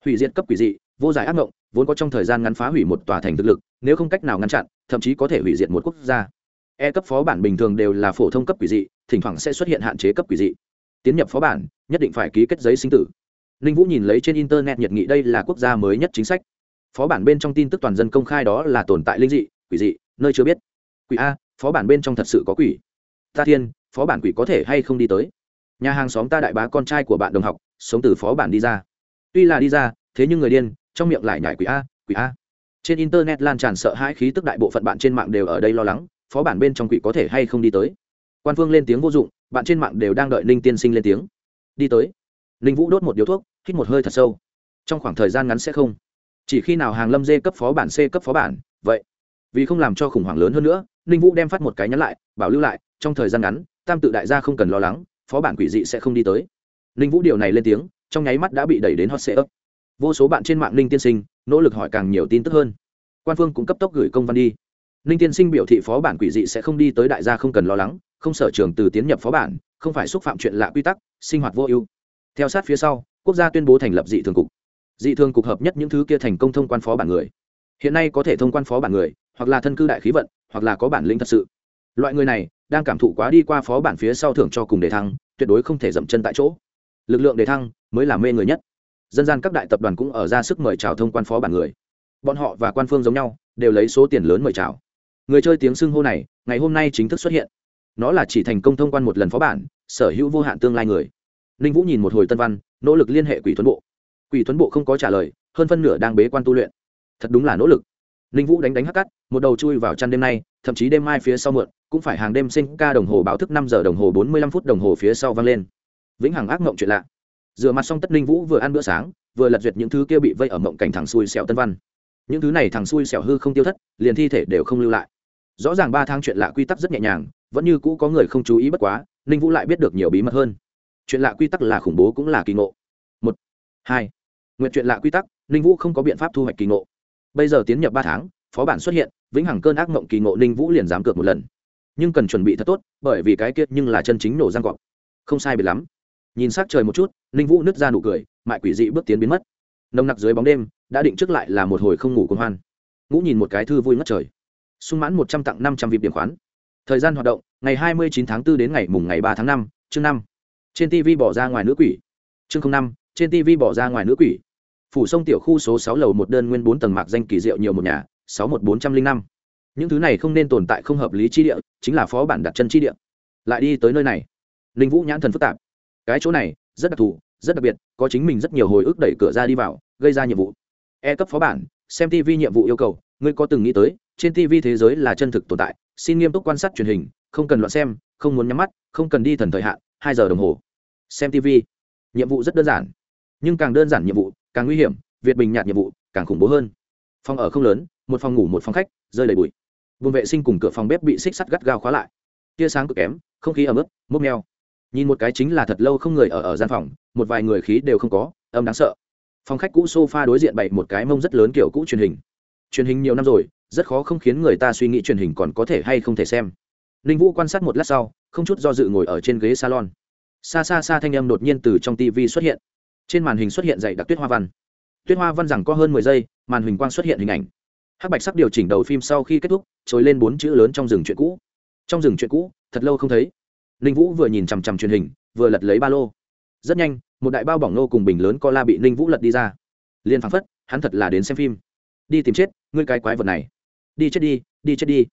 Hủy diệt cấp quỷ dị, vô giải ác mộng vốn có trong thời gian ngắn phá hủy một tòa thành thực lực, nếu không cách nào ngăn chặn, thậm chí có thể hủy diệt một quốc gia. E cấp phó bản bình thường đều là phổ thông cấp quỷ dị, thỉnh thoảng sẽ xuất hiện hạn chế cấp quỷ dị. Tiến nhập phó bản, nhất định phải ký kết giấy sinh tử. Ninh vũ nhìn lấy trên internet nhiệt nghị đây là quốc gia mới nhất chính sách. Phó bản bên trong tin tức toàn dân công khai đó là tồn tại linh dị, quỷ dị, nơi chưa biết. Quỷ a, phó bản bên trong thật sự có quỷ. Ta thiên, phó bản quỷ có thể hay không đi tới? Nhà hàng xóm ta đại bá con trai của bạn đồng học, sống từ phó bản đi ra. Tuy là đi ra, thế nhưng người điên, trong miệng lại nhảy quỷ a quỷ a. Trên internet lan tràn sợ hãi khí tức đại bộ phận bạn trên mạng đều ở đây lo lắng, phó bản bên trong quỷ có thể hay không đi tới. Quan phương lên tiếng vô dụng, bạn trên mạng đều đang đợi ninh tiên sinh lên tiếng. Đi tới. Ninh vũ đốt một điếu thuốc, hít một hơi thật sâu. Trong khoảng thời gian ngắn sẽ không. Chỉ khi nào hàng lâm dê cấp phó bản c cấp phó bản, vậy. Vì không làm cho khủng hoảng lớn hơn nữa, ninh vũ đem phát một cái nhắn lại, bảo lưu lại, trong thời gian ngắn, tam tự đại gia không cần lo lắng phó bản quỷ dị sẽ không đi tới. Ninh vũ điều này lên tiếng, trong nháy mắt đã bị đẩy đến hot sệ ấp vô số bạn trên mạng ninh tiên sinh, nỗ lực hỏi càng nhiều tin tức hơn. Quan phương cũng cấp tốc gửi công văn đi. Ninh tiên sinh biểu thị phó bản quỷ dị sẽ không đi tới đại gia không cần lo lắng, không sở trường từ tiến nhập phó bản, không phải xúc phạm chuyện lạ quy tắc, sinh hoạt vô ưu. Theo sát phía sau, quốc gia tuyên bố thành lập dị thường cục. Dị thường cục hợp nhất những thứ kia thành công thông quan phó bản người. Hiện nay có thể thông quan phó bản người, hoặc là thân cư đại khí vận, hoặc là có bản lĩnh thật sự loại người này, đang cảm thụ quá đi qua phó bản phía sau thưởng cho cùng đề thăng, tuyệt đối không thể dậm chân tại chỗ. Lực lượng đề thăng mới là mê người nhất. Dân gian các đại tập đoàn cũng ở ra sức mời chào thông quan phó bản người. Bọn họ và quan phương giống nhau, đều lấy số tiền lớn mời chào. Người chơi tiếng xưng hô này, ngày hôm nay chính thức xuất hiện. Nó là chỉ thành công thông quan một lần phó bản, sở hữu vô hạn tương lai người. Ninh vũ nhìn một hồi tân văn, nỗ lực liên hệ quỷ tuấn bộ. Quỷ tuấn bộ không có trả lời, hơn phân nửa đang bế quan tu luyện. Thật đúng là nỗ lực ninh vũ đánh đánh hắc cắt một đầu chui vào chăn đêm nay, thậm chí đêm mai phía sau mượn, cũng phải hàng đêm sinh ca đồng hồ báo thức năm giờ đồng hồ bốn mươi lăm phút đồng hồ phía sau vang lên. Vĩnh hằng ác mộng chuyện lạ. Rửa mặt xong tất ninh vũ vừa ăn bữa sáng, vừa lật duyệt những thứ kia bị vây ở mộng cảnh thằng xui xẹo tân văn. Những thứ này thằng xui xẻo hư không tiêu thất, liền thi thể đều không lưu lại. Rõ ràng ba tháng chuyện lạ quy tắc rất nhẹ nhàng, vẫn như cũ có người không chú ý bất quá ninh vũ lại biết được nhiều bí mật hơn. Chuyện lạ quy tắc là khủng bố cũng là kỳ ngộ. Một, hai, nguyện chuyện lạ quy tắc ninh vũ không có biện pháp thu hoạch kỳ ngộ bây giờ tiến nhập ba tháng, phó bản xuất hiện, vĩnh hằng cơn ác mộng kỳ ngộ ninh vũ liền dám cược một lần. Nhưng cần chuẩn bị thật tốt, bởi vì cái kiệt nhưng là chân chính nổ răng cọp. Không sai biệt lắm. Nhìn s c trời một chút, ninh vũ nứt ra nụ cười, mại quỷ dị bước tiến biến mất. Nồng nặc dưới bóng đêm, đã định trước lại là một hồi không ngủ cuồng hoan. Ngũ nhìn một cái thư vui ngất trời. Sung mãn một trăm tặng năm trăm vịp điểm khoán. Thời gian hoạt động, ngày hai mươi chín tháng 4 đến ngày mùng ngày ba tháng năm, chương năm. Trên tv bỏ ra ngoài nữ quỷ. Chương năm, trên tv bỏ ra ngoài nữ quỷ phủ sông tiểu khu số sáu lầu một đơn nguyên bốn tầng mạc danh kỳ diệu nhiều một nhà, sáu một bốn trăm linh năm. Những thứ này không nên tồn tại không hợp lý chi địa, chính là phó bản đặt chân chi địa. Lại đi tới nơi này. Ninh vũ nhãn thần phức tạp. Cái chỗ này, rất đặc thù, rất đặc biệt, có chính mình rất nhiều hồi ức đẩy cửa ra đi vào, gây ra nhiệm vụ. E cấp phó bản, xem tv nhiệm vụ yêu cầu, ngươi có từng nghĩ tới, trên tv thế giới là chân thực tồn tại, xin nghiêm túc quan sát truyền hình, không cần loạn xem, không muốn nhắm mắt, không cần đi thần thời hạn, hai giờ đồng hồ. Xem tv nhiệm vụ rất đơn giản, nhưng càng đơn giản nhiệm vụ càng nguy hiểm, việt bình nhạt nhiệm vụ càng khủng bố hơn. Phòng ở không lớn, một phòng ngủ một phòng khách, rơi đầy bụi. Vùng vệ sinh cùng cửa phòng bếp bị xích sắt gắt gao khóa lại. Tia sáng cực kém, không khí ấm ức mốc neo nhìn một cái chính là thật lâu không người ở ở gian phòng, một vài người khí đều không có, âm đáng sợ. Phòng khách cũ sofa đối diện bày một cái mông rất lớn kiểu cũ truyền hình. Truyền hình nhiều năm rồi, rất khó không khiến người ta suy nghĩ truyền hình còn có thể hay không thể xem. Ninh vũ quan sát một lát sau, không chút do dự ngồi ở trên ghế salon. Xa xa xa thanh âm đột nhiên từ trong tv xuất hiện trên màn hình xuất hiện dạy đặc tuyết hoa văn. Tuyết hoa văn rằng có hơn mười giây, màn hình quang xuất hiện hình ảnh. Hắc bạch sắc điều chỉnh đầu phim sau khi kết thúc, trồi lên bốn chữ lớn trong rừng chuyện cũ. Trong rừng chuyện cũ, thật lâu không thấy. Ninh vũ vừa nhìn chằm chằm truyền hình, vừa lật lấy ba lô. Rất nhanh, một đại bao bỏng nô cùng bình lớn co la bị ninh vũ lật đi ra. Liền phăng phất, hắn thật là đến xem phim. Đi tìm chết, ngươi cái quái vật này. Đi chết đi đi chết đi.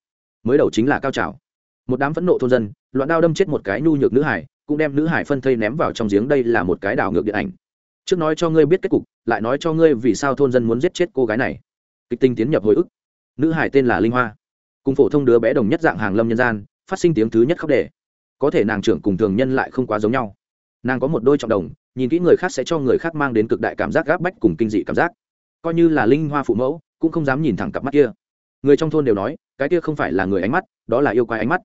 Mới đầu chính là cao trào. Một đám phẫn nộ thôn dân, loạn đao đâm chết một cái nhu nhược nữ hải, cũng đem nữ hải phân thây ném vào trong giếng đây là một cái đảo ngược điện ảnh trước nói cho ngươi biết kết cục, lại nói cho ngươi vì sao thôn dân muốn giết chết cô gái này. Kịch tinh tiến nhập hồi ức. Nữ hải tên là linh hoa. Cùng phổ thông đứa bé đồng nhất dạng hàng lâm nhân gian, phát sinh tiếng thứ nhất khóc đề. Có thể nàng trưởng cùng thường nhân lại không quá giống nhau. Nàng có một đôi trọng đồng, nhìn kỹ người khác sẽ cho người khác mang đến cực đại cảm giác gáp bách cùng kinh dị cảm giác. Coi như là linh hoa phụ mẫu, cũng không dám nhìn thẳng cặp mắt kia. Người trong thôn đều nói, cái kia không phải là người ánh mắt, đó là yêu quái ánh mắt.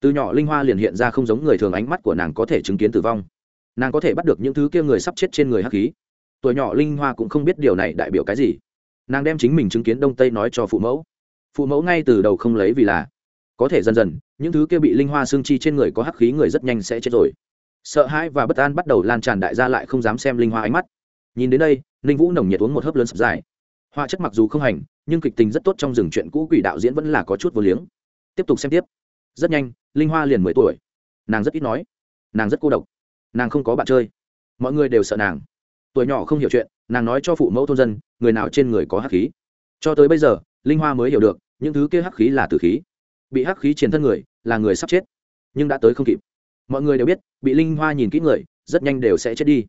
Từ nhỏ linh hoa liền hiện ra không giống người thường ánh mắt của nàng có thể chứng kiến tử vong nàng có thể bắt được những thứ kia người sắp chết trên người hắc khí. Tuổi nhỏ linh hoa cũng không biết điều này đại biểu cái gì. Nàng đem chính mình chứng kiến đông tây nói cho phụ mẫu. Phụ mẫu ngay từ đầu không lấy vì là, có thể dần dần, những thứ kia bị linh hoa xương chi trên người có hắc khí người rất nhanh sẽ chết rồi. Sợ hãi và bất an bắt đầu lan tràn đại gia lại không dám xem linh hoa ánh mắt. Nhìn đến đây, ninh vũ nồng nhiệt uống một hớp lớn sập dài. Hoa chất mặc dù không hành, nhưng kịch tình rất tốt trong rừng chuyện cũ quỷ đạo diễn vẫn là có chút vô liếng. Tiếp tục xem tiếp. Rất nhanh, linh hoa liền mười tuổi. Nàng rất ít nói. Nàng rất cô độc nàng không có bạn chơi. Mọi người đều sợ nàng. Tuổi nhỏ không hiểu chuyện, nàng nói cho phụ mẫu thôn dân, người nào trên người có hắc khí. Cho tới bây giờ, linh hoa mới hiểu được, những thứ kia hắc khí là tử khí. Bị hắc khí chiến thân người, là người sắp chết. Nhưng đã tới không kịp. Mọi người đều biết, bị linh hoa nhìn kỹ người, rất nhanh đều sẽ chết đi.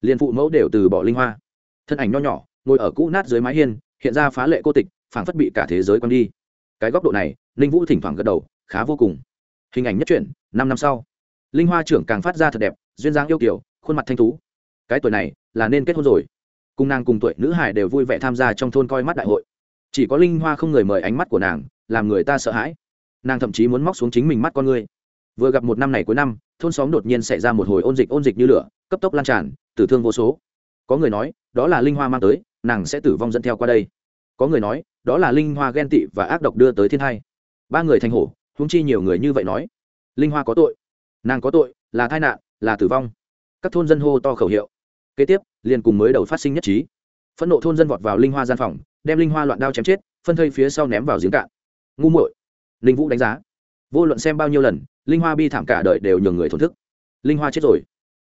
Liền phụ mẫu đều từ bỏ linh hoa. Thân ảnh nho nhỏ, ngồi ở cũ nát dưới mái hiên, hiện ra phá lệ cô tịch, phảng phất bị cả thế giới quăng đi. Cái góc độ này linh vũ thỉnh thoảng gật đầu, khá vô cùng. Hình ảnh nhất chuyển năm năm sau. Linh hoa trưởng càng phát ra thật đẹp duyên dáng yêu kiểu khuôn mặt thanh tú. Cái tuổi này, là nên kết hôn rồi. Cùng nàng cùng tuổi, nữ hải đều vui vẻ tham gia trong thôn coi mắt đại hội. Chỉ có linh hoa không người mời ánh mắt của nàng, làm người ta sợ hãi. Nàng thậm chí muốn móc xuống chính mình mắt con người. vừa gặp một năm này cuối năm, thôn xóm đột nhiên xảy ra một hồi ôn dịch ôn dịch như lửa, cấp tốc lan tràn, tử thương vô số. Có người nói, đó là linh hoa mang tới, nàng sẽ tử vong dẫn theo qua đây. Có người nói, đó là linh hoa ghen tị và ác độc đưa tới thiên thai. Ba người thành hổ húng chi nhiều người như vậy nói. Linh hoa có tội. Nàng có tội, là tai nạn là tử vong. Các thôn dân hô to khẩu hiệu. Kế tiếp, liền cùng mới đầu phát sinh nhất trí. Phẫn nộ thôn dân vọt vào linh hoa gian phòng, đem linh hoa loạn đao chém chết, phân thây phía sau ném vào giếng cạn. Ngu muội linh vũ đánh giá. Vô luận xem bao nhiêu lần, linh hoa bi thảm cả đời đều nhường người thổn thức. Linh hoa chết rồi,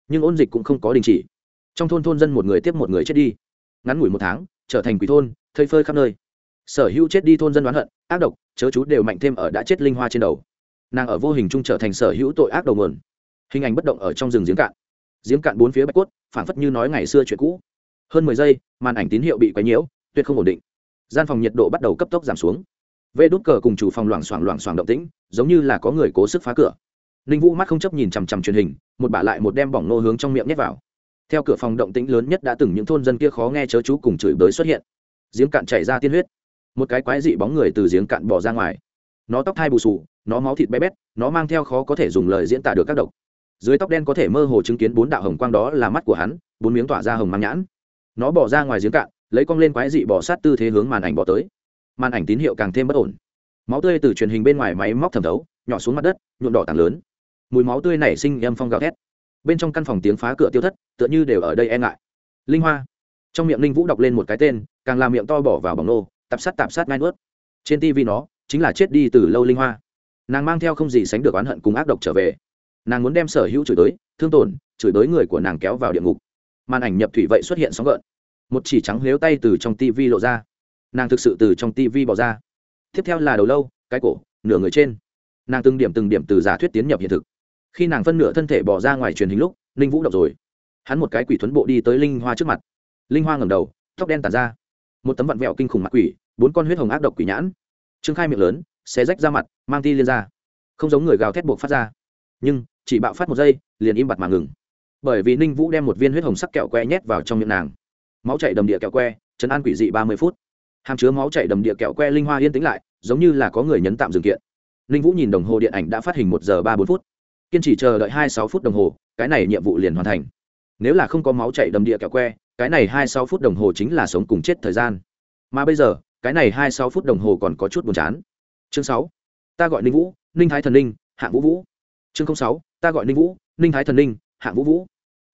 nhưng ôn dịch cũng không có đình chỉ. Trong thôn thôn dân một người tiếp một người chết đi. Ngắn ngủi một tháng, trở thành quỷ thôn, thây phơi khắp nơi. Sở hữu chết đi thôn dân đoán hận, ác độc, chớ chú đều mạnh thêm ở đã chết linh hoa trên đầu. Nàng ở vô hình chung trở thành sở hữu tội ác đầu nguồn hình ảnh bất động ở trong rừng giếng cạn. Giếng cạn bốn phía bạch cốt phản phất như nói ngày xưa chuyện cũ. Hơn mười giây, màn ảnh tín hiệu bị quấy nhiễu, tuyệt không ổn định. Gian phòng nhiệt độ bắt đầu cấp tốc giảm xuống. Vê đốt cờ cùng chủ phòng loảng xoảng loảng xoảng động tĩnh, giống như là có người cố sức phá cửa. Ninh vũ mắt không chấp nhìn chằm chằm truyền hình, một bả lại một đem bỏng nô hướng trong miệng nhét vào. Theo cửa phòng động tĩnh lớn nhất đã từng những thôn dân kia khó nghe chớ chú cùng chửi bới xuất hiện. Giếng cạn chảy ra tiên huyết. Một cái quái dị bóng người từ giếng cạn bỏ ra ngoài. Nó tóc thai bù sù nó máu thịt bé bét, nó mang theo khó có thể dùng lời diễn tả được các độc dưới tóc đen có thể mơ hồ chứng kiến bốn đạo hồng quang đó là mắt của hắn, bốn miếng tỏa ra hồng mang nhãn. Nó bỏ ra ngoài giếng cạn, lấy cong lên quái dị bỏ sát tư thế hướng màn ảnh bỏ tới. Màn ảnh tín hiệu càng thêm bất ổn. Máu tươi từ truyền hình bên ngoài máy móc thẩm thấu, nhỏ xuống mặt đất, nhuộm đỏ tàn lớn. Mùi máu tươi nảy sinh âm phong gào thét. Bên trong căn phòng tiếng phá cửa tiêu thất, tựa như đều ở đây e ngại. Linh hoa. Trong miệng linh vũ đọc lên một cái tên, càng làm miệng to bỏ vào bỏng nô, tạp sát tạp sát ngai nuốt. Trên tv nó, chính là chết đi từ lâu linh hoa. Nàng mang theo không gì sánh được oán hận cùng ác độc trở về nàng muốn đem sở hữu chửi tới, thương tổn, chửi tới người của nàng kéo vào địa ngục. Màn ảnh nhập thủy vậy xuất hiện sóng gợn. Một chỉ trắng lếu tay từ trong tivi lộ ra. Nàng thực sự từ trong tivi bỏ ra. Tiếp theo là đầu lâu, cái cổ, nửa người trên. Nàng từng điểm từng điểm từ giả thuyết tiến nhập hiện thực. Khi nàng phân nửa thân thể bỏ ra ngoài truyền hình lúc linh vũ đọc rồi. Hắn một cái quỷ thuấn bộ đi tới linh hoa trước mặt. Linh hoa ngẩng đầu, tóc đen tàn ra. Một tấm vặn vẹo kinh khủng mặt quỷ, bốn con huyết hồng ác độc quỷ nhãn. Trương khai miệng lớn, xé rách ra mặt, mang ti liên ra. Không giống người gào thét buộc phát ra nhưng chỉ bạo phát một giây, liền im bặt mà ngừng. Bởi vì ninh vũ đem một viên huyết hồng sắc kẹo que nhét vào trong miệng nàng. Máu chảy đầm địa kẹo que chấn an quỷ dị ba mươi phút. Hàm chứa máu chảy đầm địa kẹo que linh hoa yên tĩnh lại, giống như là có người nhấn tạm dừng kiện. Ninh vũ nhìn đồng hồ điện ảnh đã phát hình một giờ ba bốn phút. Kiên trì chờ đợi hai sáu phút đồng hồ, cái này nhiệm vụ liền hoàn thành. Nếu là không có máu chảy đầm địa kẹo que, cái này hai sáu phút đồng hồ chính là sống cùng chết thời gian. Mà bây giờ, cái này hai sáu phút đồng hồ còn có chút buồn chán. Chương sáu, ta gọi ninh vũ, ninh thái thần ninh hạng vũ vũ chương sáu, ta gọi ninh vũ, ninh thái thần ninh, hạng vũ vũ.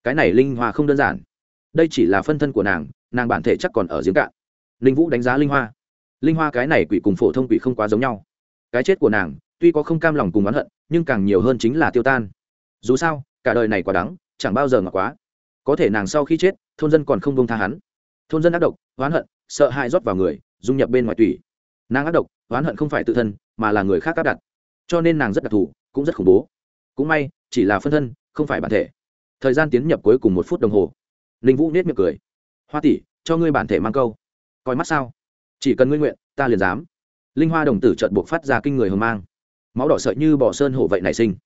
Cái này linh hoa không đơn giản. Đây chỉ là phân thân của nàng nàng bản thể chắc còn ở giếng cạn. Ninh vũ đánh giá linh hoa. Linh hoa cái này quỷ cùng phổ thông quỷ không quá giống nhau. Cái chết của nàng, tuy có không cam lòng cùng oán hận, nhưng càng nhiều hơn chính là tiêu tan. Dù sao, cả đời này quá đắng, chẳng bao giờ ngọt quá. Có thể nàng sau khi chết, thôn dân còn không đông tha hắn. Thôn dân ác độc, oán hận, sợ hãi rót vào người, dung nhập bên ngoài tủy. Nàng ác độc, oán hận không phải tự thân, mà là người khác áp đặt. Cho nên nàng rất đặc thù, cũng rất khủng bố cũng may, chỉ là phân thân, không phải bản thể. Thời gian tiến nhập cuối cùng một phút đồng hồ. Linh vũ nết miệng cười. Hoa tỷ, cho ngươi bản thể mang câu. Coi mắt sao? Chỉ cần ngươi nguyện, ta liền dám. Linh hoa đồng tử trợn buộc phát ra kinh người hờ mang. Máu đỏ sợi như bỏ sơn hổ vậy nảy sinh.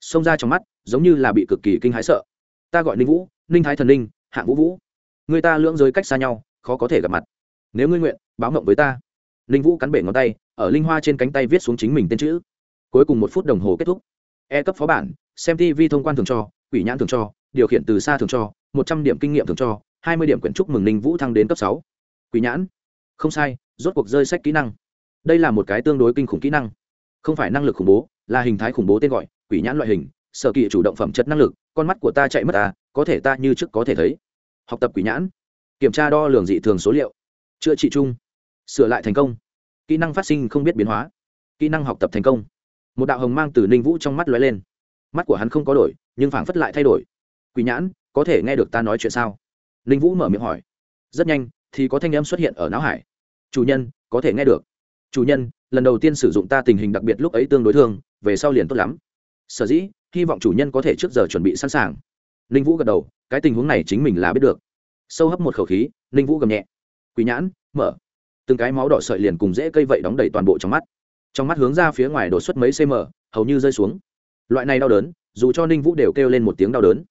Xông ra trong mắt, giống như là bị cực kỳ kinh hãi sợ. Ta gọi ninh vũ, ninh thái thần linh, hạng vũ vũ. Người ta lưỡng giới cách xa nhau, khó có thể gặp mặt. Nếu ngươi nguyện, báo mộng với ta. Ninh vũ cắn bể ngón tay, ở linh hoa trên cánh tay viết xuống chính mình tên chữ. Cuối cùng một phút đồng hồ kết thúc e cấp phó bản, xem tv thông quan thường cho, quỷ nhãn thường cho, điều khiển từ xa thường cho, một trăm điểm kinh nghiệm thường cho, hai mươi điểm quyển trúc mừng ninh vũ thăng đến cấp sáu. Quỷ nhãn? Không sai, rốt cuộc rơi sách kỹ năng. Đây là một cái tương đối kinh khủng kỹ năng. Không phải năng lực khủng bố, là hình thái khủng bố tên gọi, quỷ nhãn loại hình, sở kỵ chủ động phẩm chất năng lực, con mắt của ta chạy mất ta có thể ta như trước có thể thấy. Học tập quỷ nhãn. Kiểm tra đo lường dị thường số liệu. Chữa trị chung. Sửa lại thành công. Kỹ năng phát sinh không biết biến hóa. Kỹ năng học tập thành công một đạo hồng mang từ ninh vũ trong mắt lóe lên. Mắt của hắn không có đổi, nhưng phảng phất lại thay đổi. Quỷ nhãn, có thể nghe được ta nói chuyện sao? Ninh vũ mở miệng hỏi. Rất nhanh, thì có thanh âm xuất hiện ở não hải. Chủ nhân, có thể nghe được. Chủ nhân, lần đầu tiên sử dụng ta tình hình đặc biệt lúc ấy tương đối thương, về sau liền tốt lắm. Sở dĩ, hy vọng chủ nhân có thể trước giờ chuẩn bị sẵn sàng. Ninh vũ gật đầu, cái tình huống này chính mình là biết được. Sâu hấp một khẩu khí, ninh vũ gầm nhẹ. Quỷ nhãn, mở. Từng cái máu đỏ sợi liền cùng dễ cây vậy đóng đầy toàn bộ trong mắt trong mắt hướng ra phía ngoài đột xuất mấy cm hầu như rơi xuống. Loại này đau đớn, dù cho ninh vũ đều kêu lên một tiếng đau đớn.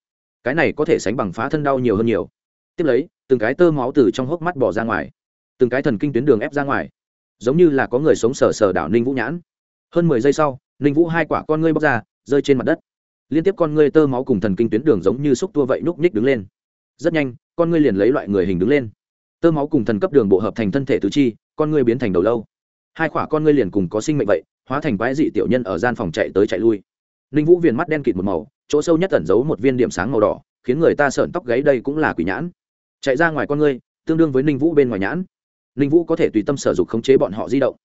Cái này có thể sánh bằng phá thân đau nhiều hơn nhiều. Tiếp lấy, từng cái tơ máu từ trong hốc mắt bỏ ra ngoài. Từng cái thần kinh tuyến đường ép ra ngoài. Giống như là có người sống sờ sờ đảo ninh vũ nhãn. Hơn mười giây sau, ninh vũ hai quả con ngươi bóc ra, rơi trên mặt đất. Liên tiếp con ngươi tơ máu cùng thần kinh tuyến đường giống như xúc tua vậy núp nhích đứng lên. Rất nhanh, con ngươi liền lấy loại người hình đứng lên. Tơ máu cùng thần cấp đường bộ hợp thành thân thể tứ chi, con ngươi biến thành đầu lâu hai quả con ngươi liền cùng có sinh mệnh vậy, hóa thành quái dị tiểu nhân ở gian phòng chạy tới chạy lui. Ninh vũ viền mắt đen kịt một màu, chỗ sâu nhất ẩn giấu một viên điểm sáng màu đỏ, khiến người ta sợn tóc gáy đây cũng là quỷ nhãn. Chạy ra ngoài con ngươi, tương đương với ninh vũ bên ngoài nhãn. Ninh vũ có thể tùy tâm sở dục khống chế bọn họ di động.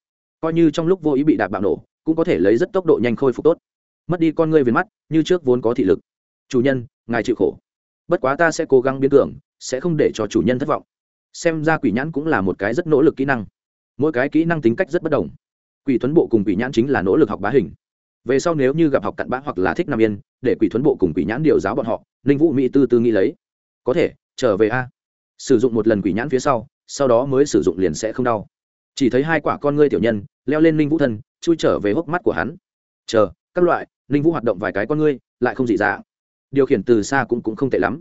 Coi như trong lúc vô ý bị đạp bạo nổ, cũng có thể lấy rất tốc độ nhanh khôi phục tốt. Mất đi con ngươi viền mắt, như trước vốn có thị lực. Chủ nhân, ngài chịu khổ. Bất quá ta sẽ cố gắng biến tưởng sẽ không để cho chủ nhân thất vọng. Xem ra quỷ nhãn cũng là một cái rất nỗ lực kỹ năng mỗi cái kỹ năng tính cách rất bất đồng. Quỷ tuấn bộ cùng quỷ nhãn chính là nỗ lực học bá hình. Về sau nếu như gặp học cặn bã hoặc là thích nam yên, để quỷ tuấn bộ cùng quỷ nhãn điều giáo bọn họ, ninh vũ mỹ tư tư nghĩ lấy. Có thể, trở về a. Sử dụng một lần quỷ nhãn phía sau sau đó mới sử dụng liền sẽ không đau. Chỉ thấy hai quả con ngươi tiểu nhân, leo lên ninh vũ thân, chui trở về hốc mắt của hắn. Chờ, các loại, ninh vũ hoạt động vài cái con ngươi, lại không dị dạng. Điều khiển từ xa cũng cũng không tệ lắm.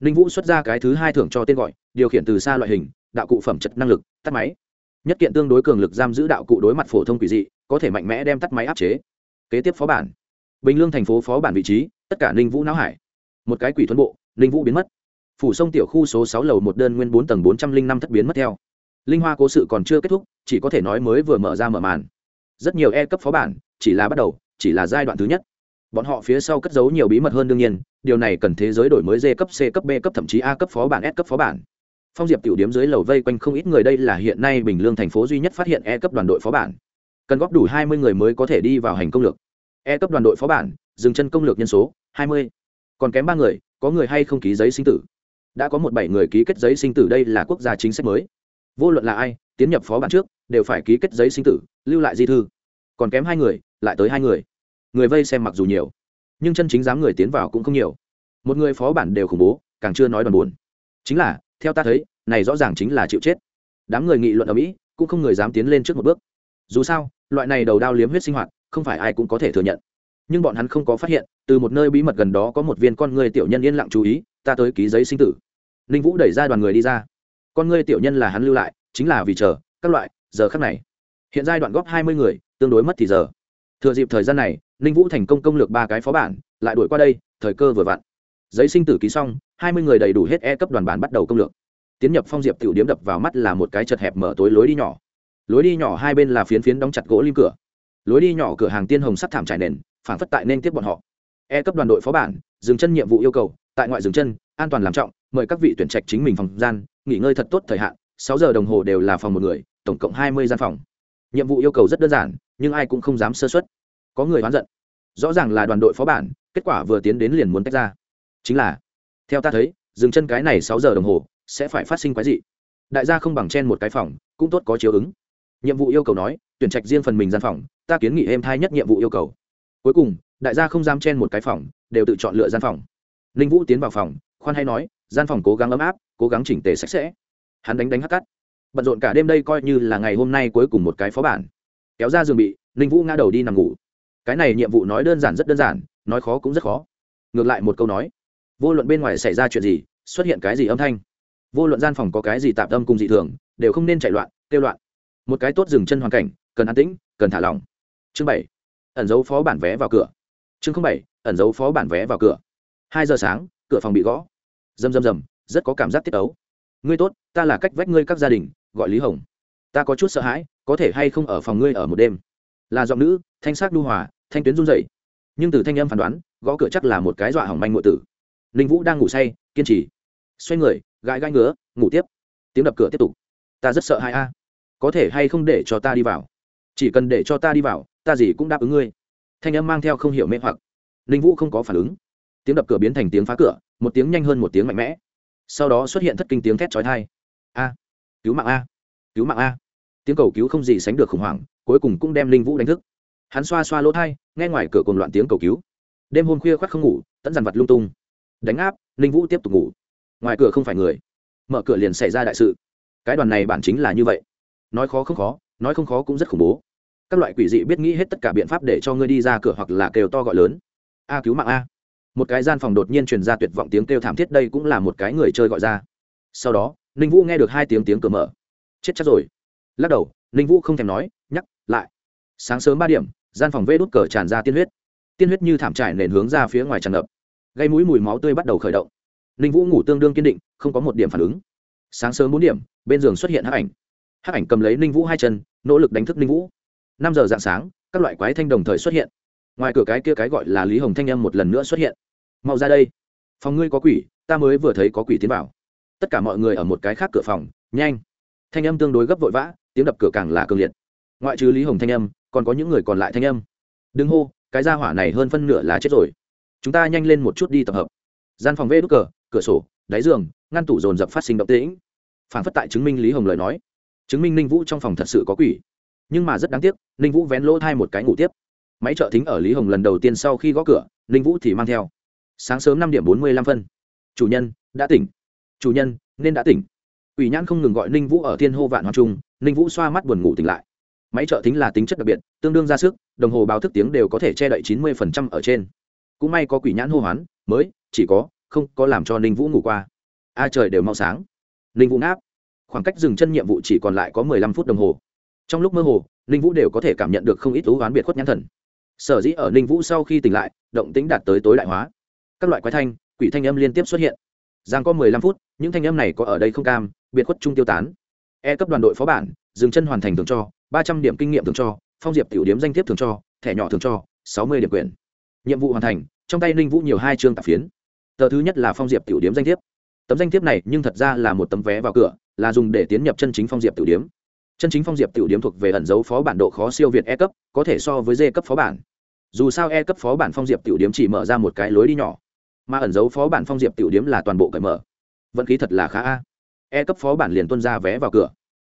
Ninh vũ xuất ra cái thứ hai thưởng cho tên gọi, điều khiển từ xa loại hình, đạo cụ phẩm chất năng lực, tắt máy nhất kiện tương đối cường lực giam giữ đạo cụ đối mặt phổ thông quỷ dị, có thể mạnh mẽ đem tắt máy áp chế. Kế tiếp phó bản. Bình lương thành phố phó bản vị trí, tất cả ninh vũ não hải. Một cái quỷ thuấn bộ, ninh vũ biến mất. Phủ sông tiểu khu số sáu lầu một đơn nguyên bốn tầng bốn trăm linh năm thất biến mất theo. Linh hoa cố sự còn chưa kết thúc, chỉ có thể nói mới vừa mở ra mở màn. Rất nhiều e cấp phó bản, chỉ là bắt đầu, chỉ là giai đoạn thứ nhất. Bọn họ phía sau cất giấu nhiều bí mật hơn đương nhiên, điều này cần thế giới đổi mới d cấp, c cấp, b cấp, thậm chí a cấp phó bản, s cấp phó bản phong diệp tiểu điếm dưới lầu vây quanh không ít người đây là hiện nay bình lương thành phố duy nhất phát hiện e cấp đoàn đội phó bản. Cần góp đủ hai mươi người mới có thể đi vào hành công lược. E cấp đoàn đội phó bản, dừng chân công lược nhân số, hai mươi. Còn kém ba người, có người hay không ký giấy sinh tử? Đã có một bảy người ký kết giấy sinh tử đây là quốc gia chính sách mới. Vô luận là ai, tiến nhập phó bản trước, đều phải ký kết giấy sinh tử, lưu lại di thư. Còn kém hai người, lại tới hai người. Người vây xem mặc dù nhiều, nhưng chân chính dám người tiến vào cũng không nhiều. Một người phó bản đều khủng bố, càng chưa nói đoàn buồn. Chính là theo ta thấy, này rõ ràng chính là chịu chết. Đám người nghị luận ở mỹ cũng không người dám tiến lên trước một bước. Dù sao, loại này đầu đao liếm huyết sinh hoạt, không phải ai cũng có thể thừa nhận. Nhưng bọn hắn không có phát hiện, từ một nơi bí mật gần đó có một viên con người tiểu nhân yên lặng chú ý, ta tới ký giấy sinh tử. Ninh vũ đẩy ra đoàn người đi ra. Con người tiểu nhân là hắn lưu lại, chính là vì chờ, các loại, giờ khắc này. Hiện giai đoạn góp hai mươi người, tương đối mất thì giờ. Thừa dịp thời gian này, ninh vũ thành công công lược ba cái phó bản, lại đuổi qua đây, thời cơ vừa vặn giấy sinh tử ký xong, hai mươi người đầy đủ hết e cấp đoàn bản bắt đầu công lược. Tiến nhập phong diệp tiểu điếm đập vào mắt là một cái chật hẹp mở tối lối đi nhỏ. Lối đi nhỏ hai bên là phiến phiến đóng chặt gỗ lim cửa. Lối đi nhỏ cửa hàng tiên hồng sắt thảm trải nền, phản phất tại nên tiếp bọn họ. E cấp đoàn đội phó bản, dừng chân nhiệm vụ yêu cầu, tại ngoại dừng chân, an toàn làm trọng, mời các vị tuyển trạch chính mình phòng gian, nghỉ ngơi thật tốt thời hạn, sáu giờ đồng hồ đều là phòng một người, tổng cộng hai mươi gian phòng. Nhiệm vụ yêu cầu rất đơn giản, nhưng ai cũng không dám sơ xuất có người oán giận. Rõ ràng là đoàn đội phó bản, kết quả vừa tiến đến liền muốn tách ra chính là, theo ta thấy, dừng chân cái này sáu giờ đồng hồ, sẽ phải phát sinh quái dị. Đại gia không bằng chen một cái phòng, cũng tốt có chiếu ứng. Nhiệm vụ yêu cầu nói, tuyển trạch riêng phần mình gian phòng, ta kiến nghị êm thai nhất nhiệm vụ yêu cầu. Cuối cùng, đại gia không dám chen một cái phòng, đều tự chọn lựa gian phòng. Ninh vũ tiến vào phòng, khoan hay nói, gian phòng cố gắng ấm áp, cố gắng chỉnh tề sạch sẽ. Hắn đánh đánh hắc cắt bận rộn cả đêm đây coi như là ngày hôm nay cuối cùng một cái phó bản. Kéo ra giường bị, ninh vũ ngã đầu đi nằm ngủ. Cái này nhiệm vụ nói đơn giản rất đơn giản, nói khó cũng rất khó. Ngược lại một câu nói vô luận bên ngoài xảy ra chuyện gì, xuất hiện cái gì âm thanh, vô luận gian phòng có cái gì tạm tâm cùng dị thường, đều không nên chạy loạn, kêu loạn. Một cái tốt dừng chân hoàn cảnh, cần an tĩnh, cần thả lỏng. Chương bảy, ẩn dấu phó bản vé vào cửa. Chương bảy, ẩn dấu phó bản vé vào cửa. Hai giờ sáng, cửa phòng bị gõ. Rầm rầm rầm, rất có cảm giác tiết ấu. Ngươi tốt, ta là cách vách ngươi các gia đình, gọi lý hồng. Ta có chút sợ hãi, có thể hay không ở phòng ngươi ở một đêm? Là giọng nữ, thanh sắc đu hòa, thanh tuyến run rẩy. nhưng từ thanh âm phán đoán, gõ cửa chắc là một cái dọa hỏng manh ngụy tử ninh vũ đang ngủ say, kiên trì. Xoay người, gãi gãi ngứa, ngủ tiếp. Tiếng đập cửa tiếp tục. Ta rất sợ hai a. Có thể hay không để cho ta đi vào? Chỉ cần để cho ta đi vào, ta gì cũng đáp ứng ngươi. Thanh âm mang theo không hiểu mê hoặc. Ninh vũ không có phản ứng. Tiếng đập cửa biến thành tiếng phá cửa, một tiếng nhanh hơn một tiếng mạnh mẽ. Sau đó xuất hiện thất kinh tiếng thét trói thai a. Cứu mạng a. Cứu mạng a. Tiếng cầu cứu không gì sánh được khủng hoảng, cuối cùng cũng đem linh vũ đánh thức. Hắn xoa xoa lỗ thai nghe ngoài cửa cùng loạn tiếng cầu cứu. Đêm hôm khuya khoác không ngủ, tẫn dằn vặt lung tung đánh áp linh vũ tiếp tục ngủ. Ngoài cửa không phải người. Mở cửa liền xảy ra đại sự. Cái đoàn này bản chính là như vậy. Nói khó không khó, nói không khó cũng rất khủng bố. Các loại quỷ dị biết nghĩ hết tất cả biện pháp để cho ngươi đi ra cửa hoặc là kêu to gọi lớn. A, cứu mạng a. Một cái gian phòng đột nhiên truyền ra tuyệt vọng tiếng kêu thảm thiết, đây cũng là một cái người chơi gọi ra. Sau đó, ninh vũ nghe được hai tiếng tiếng cửa mở. Chết chắc rồi. Lắc đầu, ninh vũ không thèm nói, nhắc lại. Sáng sớm ba điểm, gian phòng vê đốt cờ tràn ra tiên huyết. Tiên huyết như thảm trải nền hướng ra phía ngoài tràn ngập gây mũi mùi máu tươi bắt đầu khởi động. Ninh vũ ngủ tương đương kiên định, không có một điểm phản ứng. Sáng sớm bốn điểm, bên giường xuất hiện hắc ảnh. Hắc ảnh cầm lấy ninh vũ hai chân, nỗ lực đánh thức ninh vũ. Năm giờ dạng sáng, các loại quái thanh đồng thời xuất hiện. Ngoài cửa cái kia cái gọi là lý hồng thanh em một lần nữa xuất hiện. Mau ra đây. Phòng ngươi có quỷ, ta mới vừa thấy có quỷ tiến vào. Tất cả mọi người ở một cái khác cửa phòng, nhanh. Thanh âm tương đối gấp vội vã, tiếng đập cửa càng là cường liệt. Ngoại trừ lý hồng thanh âm, còn có những người còn lại thanh âm. Đừng hô, cái gia hỏa này hơn phân nửa là chết rồi chúng ta nhanh lên một chút đi tập hợp. Gian phòng vê đốt cờ, cửa sổ, đáy giường, ngăn tủ dồn dập phát sinh động tĩnh. Phản phất tại chứng minh lý hồng lời nói. Chứng minh ninh vũ trong phòng thật sự có quỷ. Nhưng mà rất đáng tiếc, ninh vũ vén lỗ thai một cái ngủ tiếp. Máy trợ thính ở lý hồng lần đầu tiên sau khi gõ cửa, ninh vũ thì mang theo. Sáng sớm năm điểm bốn mươi lăm phân. Chủ nhân, đã tỉnh. Chủ nhân, nên đã tỉnh. Ủy nhãn không ngừng gọi ninh vũ ở thiên hô vạn hoàng trung, ninh vũ xoa mắt buồn ngủ tỉnh lại. Máy trợ thính là tính chất đặc biệt, tương đương ra sức, đồng hồ báo thức tiếng đều có thể che đậy chín mươi ở trên cũng may có quỷ nhãn hô hoán, mới, chỉ có, không, có làm cho ninh vũ ngủ qua. A trời đều mau sáng. Ninh vũ ngáp. Khoảng cách dừng chân nhiệm vụ chỉ còn lại có mười lăm phút đồng hồ. Trong lúc mơ hồ, ninh vũ đều có thể cảm nhận được không ít thú oán biệt khuất nhãn thần. Sở dĩ ở ninh vũ sau khi tỉnh lại, động tính đạt tới tối đại hóa. Các loại quái thanh, quỷ thanh âm liên tiếp xuất hiện. Giang có mười lăm phút, những thanh âm này có ở đây không cam, biệt khuất trung tiêu tán. E cấp đoàn đội phó bản, dừng chân hoàn thành thường cho, ba trăm điểm kinh nghiệm thường cho, phong diệp tiểu điếm danh thiếp thường cho, thẻ nhỏ thường cho, sáu mươi điểm quyền nhiệm vụ hoàn thành, trong tay ninh vũ nhiều hai chương tạp phiến. Tờ thứ nhất là phong diệp tiểu điếm danh thiếp. Tấm danh thiếp này nhưng thật ra là một tấm vé vào cửa, là dùng để tiến nhập chân chính phong diệp tiểu điếm. Chân chính phong diệp tiểu điếm thuộc về ẩn dấu phó bản độ khó siêu việt e cấp, có thể so với d cấp phó bản. Dù sao e cấp phó bản phong diệp tiểu điếm chỉ mở ra một cái lối đi nhỏ, mà ẩn dấu phó bản phong diệp tiểu điếm là toàn bộ cởi mở. Vận khí thật là khá a. E cấp phó bản liền tuân ra vé vào cửa.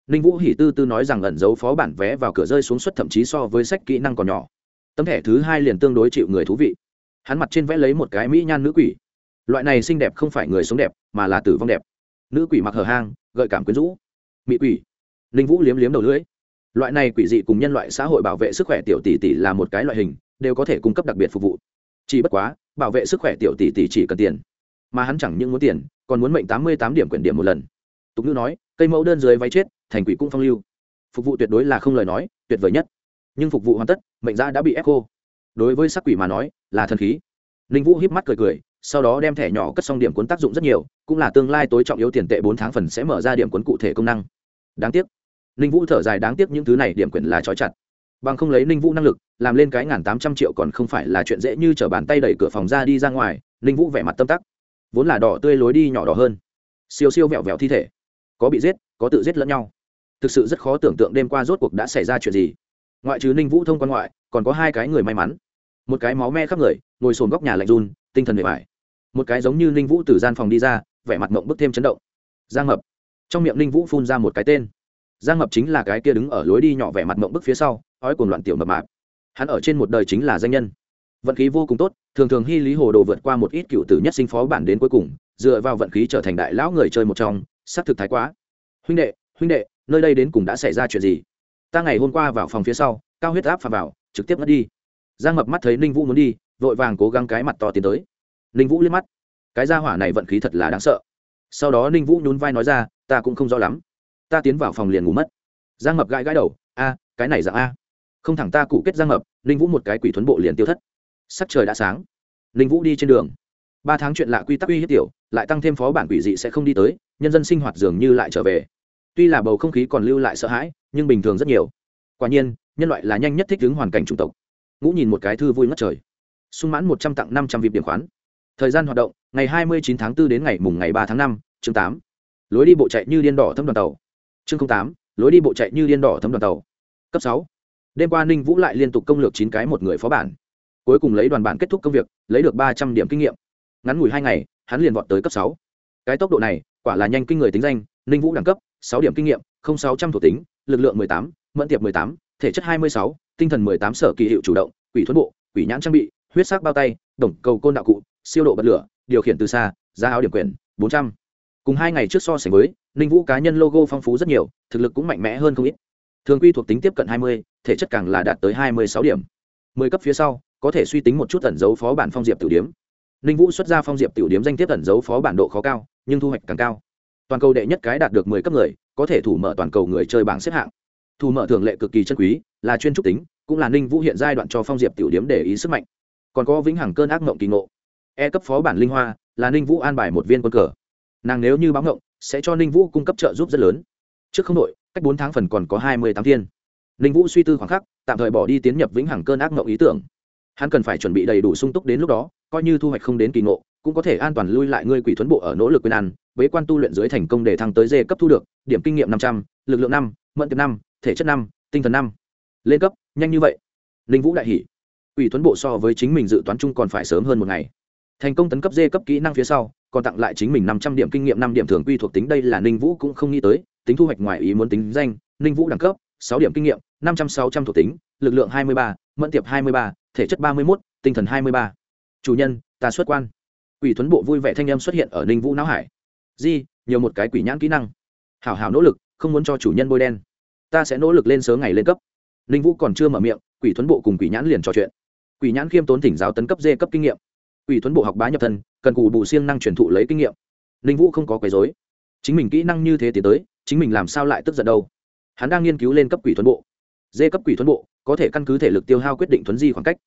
Ninh vũ hỉ tư tư nói rằng ẩn dấu phó bản vé vào cửa rơi xuống suất thậm chí so với sách kỹ năng còn nhỏ tấm thẻ thứ hai liền tương đối chịu người thú vị. Hắn mặt trên vẽ lấy một cái mỹ nhan nữ quỷ. Loại này xinh đẹp không phải người sống đẹp, mà là tử vong đẹp. Nữ quỷ mặc hở hang, gợi cảm quyến rũ. Mỹ quỷ. Ninh vũ liếm liếm đầu lưỡi. Loại này quỷ dị cùng nhân loại xã hội bảo vệ sức khỏe tiểu tỷ tỷ là một cái loại hình, đều có thể cung cấp đặc biệt phục vụ. Chỉ bất quá, bảo vệ sức khỏe tiểu tỷ tỷ chỉ cần tiền. Mà hắn chẳng những muốn tiền, còn muốn mệnh tám mươi tám điểm quyển điểm một lần. Tục ngữ nói, cây mẫu đơn dưới váy chết, thành quỷ cũng phong lưu. Phục vụ tuyệt đối là không lời nói, tuyệt vời nhất nhưng phục vụ hoàn tất, mệnh giá đã bị ép khô. Đối với sắc quỷ mà nói, là thần khí. Ninh vũ híp mắt cười cười, sau đó đem thẻ nhỏ cất xong điểm cuốn tác dụng rất nhiều, cũng là tương lai tối trọng yếu tiền tệ bốn tháng phần sẽ mở ra điểm cuốn cụ thể công năng. Đáng tiếc. Ninh vũ thở dài, đáng tiếc những thứ này điểm quyền là trói chặt. Bằng không lấy ninh vũ năng lực, làm lên cái ngàn tám trăm triệu còn không phải là chuyện dễ như t r ở bàn tay đẩy cửa phòng ra đi ra ngoài, ninh vũ vẻ mặt tâm tắc. Vốn là đỏ tươi lối đi nhỏ đỏ hơn. Siêu siêu vẹo vẹo thi thể. Có bị giết, có tự giết lẫn nhau. Thực sự rất khó tưởng tượng đêm qua rốt cuộc đã xảy ra chuyện gì ngoại trừ ninh vũ thông quan ngoại, còn có hai cái người may mắn. Một cái máu me khắp người, ngồi sồn góc nhà lạnh run, tinh thần bề bài một cái giống như ninh vũ từ gian phòng đi ra, vẻ mặt mộng bức thêm chấn động. Giang mập. Trong miệng ninh vũ phun ra một cái tên. Giang mập chính là cái kia đứng ở lối đi nhỏ vẻ mặt mộng bức phía sau, ói cùng loạn tiểu mập mạp. Hắn ở trên một đời chính là danh nhân. Vận khí vô cùng tốt, thường thường hy lý hồ đồ vượt qua một ít cựu tử nhất sinh phó bản đến cuối cùng, dựa vào vận khí trở thành đại lão người chơi một trong xác thực thái quá. Huynh đệ huynh đệ, nơi đây đến cùng đã xảy ra chuyện gì? Ta ngày hôm qua vào phòng phía sau, cao huyết áp phà vào, trực tiếp mất đi. Giang mập mắt thấy ninh vũ muốn đi, vội vàng cố gắng cái mặt to tiến tới. Ninh vũ liếc mắt. Cái gia hỏa này vận khí thật là đáng sợ. Sau đó ninh vũ nhún vai nói ra, ta cũng không rõ lắm. Ta tiến vào phòng liền ngủ mất. Giang mập gãi gãi đầu, a, cái này dạng a. Không thẳng ta cụ kết giang mập. Ninh vũ một cái quỷ thuấn bộ liền tiêu thất. Sắc trời đã sáng. Ninh vũ đi trên đường. Ba tháng chuyện lạ quy tắc uy hiếp tiểu, lại tăng thêm phó bản quỷ dị sẽ không đi tới, nhân dân sinh hoạt dường như lại trở về. Tuy là bầu không khí còn lưu lại sợ hãi nhưng bình thường rất nhiều. Quả nhiên, nhân loại là nhanh nhất thích ứng hoàn cảnh chủng tộc. Ngũ nhìn một cái thư vui ngất trời. Sung mãn một trăm tặng năm trăm vịp điểm khoán. Thời gian hoạt động, ngày hai mươi chín tháng 4 đến ngày mùng ngày ba tháng năm, chương tám. Lối đi bộ chạy như điên đỏ thấm đoàn tàu. Chương tám, lối đi bộ chạy như điên đỏ thấm đoàn tàu. Cấp sáu. Đêm qua ninh vũ lại liên tục công lược chín cái một người phó bản. Cuối cùng lấy đoàn bản kết thúc công việc, lấy được ba trăm điểm kinh nghiệm. Ngắn ngủi hai ngày, hắn liền vọt tới cấp sáu. Cái tốc độ này, quả là nhanh kinh người tính danh, ninh vũ đẳng cấp, sáu điểm kinh nghiệm, không sáu trăm thuộc tính lực lượng mười tám, mẫn tiệp mười tám, thể chất hai mươi sáu, tinh thần mười tám sở kỳ hiệu chủ động, quỷ thuẫn bộ, quỷ nhãn trang bị, huyết sắc bao tay, đồng cầu côn đạo cụ, siêu độ bật lửa, điều khiển từ xa, giá áo điểm quyền bốn trăm. Cùng hai ngày trước so sánh với, ninh vũ cá nhân logo phong phú rất nhiều, thực lực cũng mạnh mẽ hơn không ít. Thường quy thuộc tính tiếp cận hai mươi, thể chất càng là đạt tới hai mươi sáu điểm. Mười cấp phía sau, có thể suy tính một chút tẩn dấu phó bản phong diệp tiểu điểm. ninh vũ xuất ra phong diệp tiểu điểm danh tiếp tẩn dấu phó bản độ khó cao, nhưng thu hoạch càng cao toàn cầu đệ nhất cái đạt được mười cấp người, có thể thủ mở toàn cầu người chơi bảng xếp hạng. Thủ mở thường lệ cực kỳ chân quý, là chuyên trúc tính, cũng là ninh vũ hiện giai đoạn cho phong diệp tiểu điếm để ý sức mạnh. Còn có vĩnh hằng cơn ác mộng kỳ ngộ. E cấp phó bản linh hoa, là ninh vũ an bài một viên quân cờ. Nàng nếu như báo ngộng, sẽ cho ninh vũ cung cấp trợ giúp rất lớn. Trước không đội cách bốn tháng phần còn có hai mươi tám thiên. Ninh vũ suy tư khoảng khắc, tạm thời bỏ đi tiến nhập vĩnh hằng cơn ác mộng ý tưởng. Hắn cần phải chuẩn bị đầy đủ sung túc đến lúc đó, coi như thu hoạch không đến kỳ ngộ cũng có thể an toàn lui lại ngươi quỷ thuấn bộ ở nỗ lực quyền ăn với quan tu luyện dưới thành công để thăng tới dê cấp thu được, điểm kinh nghiệm năm trăm l ự c lượng năm mận tiệp năm, thể chất năm, tinh thần năm. Lên cấp, nhanh như vậy. Ninh vũ đại hỷ quỷ thuấn bộ so với chính mình dự toán chung còn phải sớm hơn một ngày. Thành công tấn cấp dê cấp kỹ năng phía sau, còn tặng lại chính mình năm trăm điểm kinh nghiệm, năm điểm thường quy thuộc tính, đây là ninh vũ cũng không nghĩ tới, tính thu hoạch ngoài ý muốn tính danh, ninh vũ đẳng cấp, sáu điểm kinh nghiệm, năm trăm sáu trăm thuộc tính, lực lượng hai mươi ba, mẫn tiệp hai mươi ba, thể chất ba mươi một tinh thần hai mươi ba. Chủ nhân, ta xuất quan quỷ thuấn bộ vui vẻ thanh em xuất hiện ở ninh vũ não hải. Di, nhiều một cái quỷ nhãn kỹ năng. Hảo hảo nỗ lực, không muốn cho chủ nhân bôi đen. Ta sẽ nỗ lực lên sớm ngày lên cấp. Ninh vũ còn chưa mở miệng, quỷ thuấn bộ cùng quỷ nhãn liền trò chuyện. Quỷ nhãn khiêm tốn thỉnh giáo tấn cấp dê cấp kinh nghiệm. Quỷ thuấn bộ học bá nhập thân, cần cù bù siêng năng truyền thụ lấy kinh nghiệm. Ninh vũ không có quấy dối chính mình kỹ năng như thế tiến tới, chính mình làm sao lại tức giận đâu? Hắn đang nghiên cứu lên cấp quỷ thuấn bộ. Dê cấp quỷ thuấn bộ có thể căn cứ thể lực tiêu hao quyết định thuấn di khoảng cách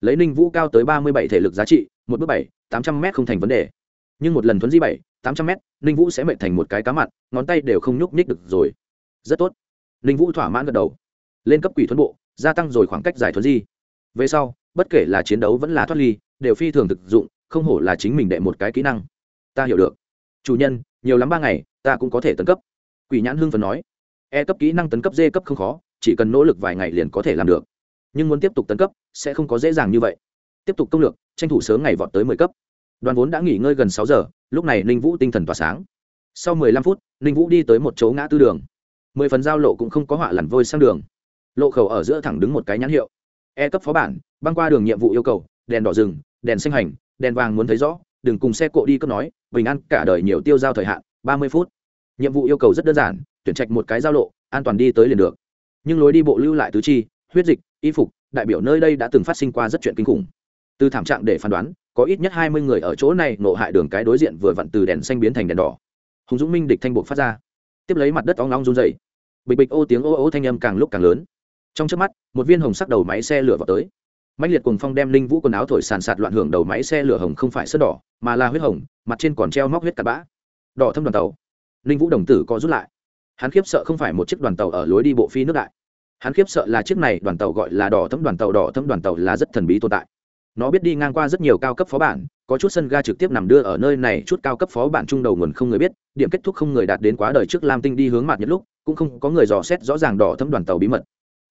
lấy ninh vũ cao tới ba mươi bảy thể lực giá trị, một bước bảy, tám trăm m không thành vấn đề. Nhưng một lần thuấn di bảy, tám trăm m ninh vũ sẽ mệnh thành một cái cá mặn, ngón tay đều không nhúc nhích được rồi. Rất tốt. Ninh vũ thỏa mãn gật đầu. Lên cấp quỷ thuấn bộ, gia tăng rồi khoảng cách giải thuấn di. Về sau, bất kể là chiến đấu vẫn là thoát ly, đều phi thường thực dụng, không hổ là chính mình đệ một cái kỹ năng. Ta hiểu được. Chủ nhân, nhiều lắm ba ngày, ta cũng có thể tấn cấp. Quỷ nhãn hưng phần nói. E cấp kỹ năng tấn cấp d cấp không khó, chỉ cần nỗ lực vài ngày liền có thể làm được nhưng muốn tiếp tục tấn cấp, sẽ không có dễ dàng như vậy. Tiếp tục công lược, tranh thủ sớm ngày vọt tới mười cấp. Đoàn vốn đã nghỉ ngơi gần sáu giờ, lúc này ninh vũ tinh thần tỏa sáng. Sau mười lăm phút, ninh vũ đi tới một chỗ ngã tư đường. Mười phần giao lộ cũng không có họa lằn vôi sang đường. Lộ khẩu ở giữa thẳng đứng một cái nhãn hiệu. E cấp phó bản, băng qua đường nhiệm vụ yêu cầu, đèn đỏ rừng, đèn xanh hành, đèn vàng muốn thấy rõ, đừng cùng xe cộ đi cấp nói, bình an cả đời nhiều tiêu giao thời hạn, ba mươi phút. Nhiệm vụ yêu cầu rất đơn giản, tuyển trạch một cái giao lộ, an toàn đi tới liền được. Nhưng lối đi bộ lưu lại tứ chi huyết dịch, y phục, đại biểu nơi đây đã từng phát sinh qua rất chuyện kinh khủng. Từ thảm trạng để phán đoán, có ít nhất hai mươi người ở chỗ này nộ hại đường cái đối diện vừa vặn từ đèn xanh biến thành đèn đỏ. Hùng dũng minh địch thanh buộc phát ra. Tiếp lấy mặt đất óng long run dày bịch bịch ô tiếng ô ô thanh âm càng lúc càng lớn. Trong trước mắt, một viên hồng sắc đầu máy xe lửa vào tới. Mạnh liệt cùng phong đem linh vũ quần áo thổi sàn sạt loạn hưởng đầu máy xe lửa hồng không phải sơn đỏ, mà là huyết hồng, mặt trên còn treo móc huyết cặp bã. Đỏ thâm đoàn tàu. Linh vũ đồng tử có rút lại. Hắn khiếp sợ không phải một chiếc đoàn tàu ở lối đi bộ phi nước đại hắn khiếp sợ là chiếc này đoàn tàu gọi là đỏ thấm đoàn tàu, đỏ thấm đoàn tàu là rất thần bí tồn tại. Nó biết đi ngang qua rất nhiều cao cấp phó bản, có chút sân ga trực tiếp nằm đưa ở nơi này, chút cao cấp phó bản trung đầu nguồn không người biết, điểm kết thúc không người đạt đến quá đời trước lam tinh đi hướng mặt nhất lúc, cũng không có người dò xét rõ ràng đỏ thấm đoàn tàu bí mật.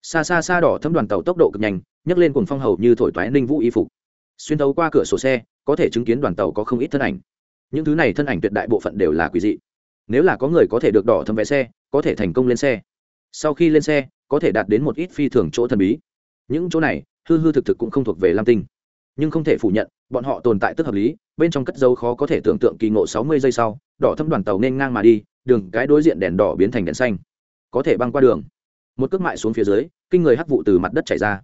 Xa xa xa đỏ thấm đoàn tàu tốc độ cực nhanh, nhấc lên cùng phong hầu như thổi toái ninh vũ y phục. Xuyên tấu qua cửa sổ xe, có thể chứng kiến đoàn tàu có không ít thân ảnh. Những thứ này thân ảnh tuyệt đại bộ phận đều là quỷ dị. Nếu là có người có thể được đỏ thấm vé xe, có thể thành công lên xe sau khi lên xe, có thể đạt đến một ít phi thường chỗ thần bí. Những chỗ này, hư hư thực thực cũng không thuộc về lam tinh. Nhưng không thể phủ nhận, bọn họ tồn tại tức hợp lý, bên trong cất dấu khó có thể tưởng tượng kỳ ngộ sáu mươi giây sau, đỏ thâm đoàn tàu nên ngang mà đi, đường cái đối diện đèn đỏ biến thành đèn xanh. Có thể băng qua đường. Một cước mại xuống phía dưới, kinh người hắc vụ từ mặt đất chảy ra.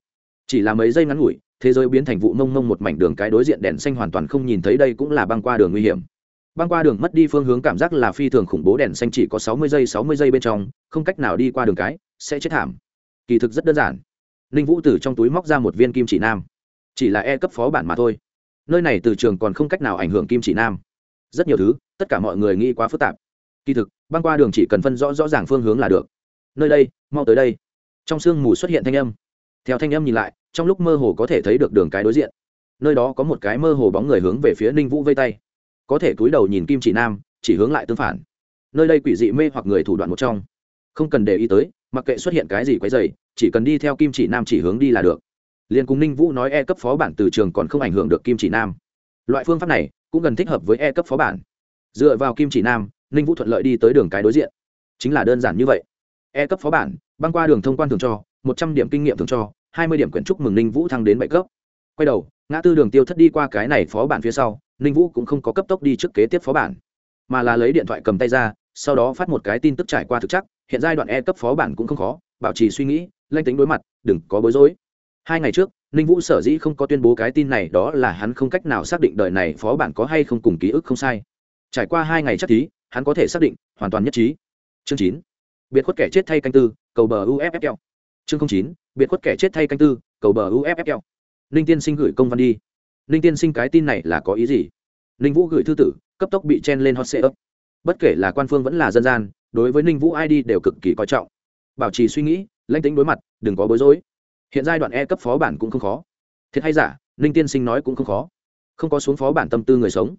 Chỉ là mấy giây ngắn ngủi, thế giới biến thành vụ mông mông một mảnh đường cái đối diện đèn xanh hoàn toàn không nhìn thấy đây cũng là băng qua đường nguy hiểm băng qua đường mất đi phương hướng cảm giác là phi thường khủng bố, đèn xanh chỉ có sáu mươi giây, sáu mươi giây bên trong, không cách nào đi qua đường cái, sẽ chết thảm. Kỳ thực rất đơn giản. Ninh vũ từ trong túi móc ra một viên kim chỉ nam. Chỉ là e cấp phó bản mà thôi. Nơi này từ trường còn không cách nào ảnh hưởng kim chỉ nam. Rất nhiều thứ, tất cả mọi người nghĩ quá phức tạp. Kỳ thực, băng qua đường chỉ cần phân rõ rõ ràng phương hướng là được. Nơi đây, mau tới đây. Trong sương mù xuất hiện thanh âm. Theo thanh âm nhìn lại, trong lúc mơ hồ có thể thấy được đường cái đối diện. Nơi đó có một cái mơ hồ bóng người hướng về phía ninh vũ vây tay có thể cúi đầu nhìn kim chỉ nam, chỉ hướng lại tương phản. Nơi đây quỷ dị mê hoặc người thủ đoạn một trong. Không cần để ý tới, mặc kệ xuất hiện cái gì quấy dày chỉ cần đi theo kim chỉ nam chỉ hướng đi là được. Liền cùng ninh vũ nói e cấp phó bản từ trường còn không ảnh hưởng được kim chỉ nam. Loại phương pháp này cũng gần thích hợp với e cấp phó bản. Dựa vào kim chỉ nam, ninh vũ thuận lợi đi tới đường cái đối diện. Chính là đơn giản như vậy. E cấp phó bản, băng qua đường thông quan thường cho, một trăm điểm kinh nghiệm thường cho, hai mươi điểm quyển trúc mừng ninh vũ thăng đến bảy cấp. Quay đầu, ngã tư đường tiêu thất đi qua cái này phó bản phía sau ninh vũ cũng không có cấp tốc đi trước kế tiếp phó bản, mà là lấy điện thoại cầm tay ra, sau đó phát một cái tin tức trải qua thực chắc, hiện giai đoạn e cấp phó bản cũng không khó, bảo trì suy nghĩ, lanh tính đối mặt, đừng có bối rối. Hai ngày trước, ninh vũ sở dĩ không có tuyên bố cái tin này, đó là hắn không cách nào xác định đời này phó bản có hay không cùng ký ức không sai. Trải qua hai ngày chắc thí, hắn có thể xác định, hoàn toàn nhất trí. Chương chín, biệt khuất kẻ chết thay canh tư, cầu bờ uffl chương chín, biệt khuất kẻ chết thay canh tư, cầu bờ uffl ninh tiên sinh gửi công văn đi ninh tiên sinh cái tin này là có ý gì? Ninh vũ gửi thư tử, cấp tốc bị chen lên hot sệ ấp bất kể là quan phương vẫn là dân gian, đối với ninh vũ id đều cực kỳ coi trọng. Bảo trì suy nghĩ, lãnh tính đối mặt, đừng có bối rối. Hiện giai đoạn e cấp phó bản cũng không khó. Thiệt hay giả, ninh tiên sinh nói cũng không khó. Không có xuống phó bản tâm tư người sống.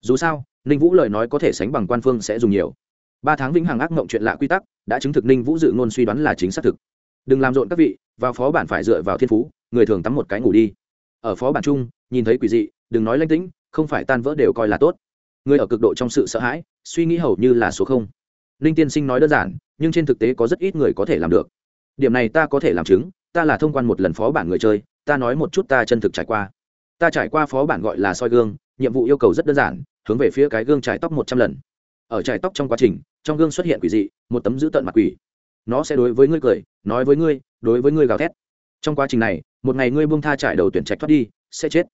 Dù sao, ninh vũ lời nói có thể sánh bằng quan phương sẽ dùng nhiều. Ba tháng vĩnh hằng ác mộng chuyện lạ quy tắc, đã chứng thực ninh vũ dự ngôn suy đoán là chính xác thực. Đừng làm rộn các vị, vào phó bản phải dựa vào thiên phú, người thường tắm một cái ngủ đi ở phó bản chung, nhìn thấy quỷ dị, đừng nói lanh tĩnh, không phải tan vỡ đều coi là tốt. Người ở cực độ trong sự sợ hãi, suy nghĩ hầu như là số không. Ninh tiên sinh nói đơn giản, nhưng trên thực tế có rất ít người có thể làm được. Điểm này ta có thể làm chứng, ta là thông quan một lần phó bản người chơi, ta nói một chút ta chân thực trải qua. Ta trải qua phó bản gọi là soi gương, nhiệm vụ yêu cầu rất đơn giản, hướng về phía cái gương trải tóc một trăm lần. Ở trải tóc trong quá trình, trong gương xuất hiện quỷ dị, một tấm giữ tận mặt quỷ. Nó sẽ đối với ngươi cười, nói với ngươi, đối với ngươi gào thét trong quá trình này, một ngày ngươi buông tha trải đầu tuyển trạch thoát đi, sẽ chết.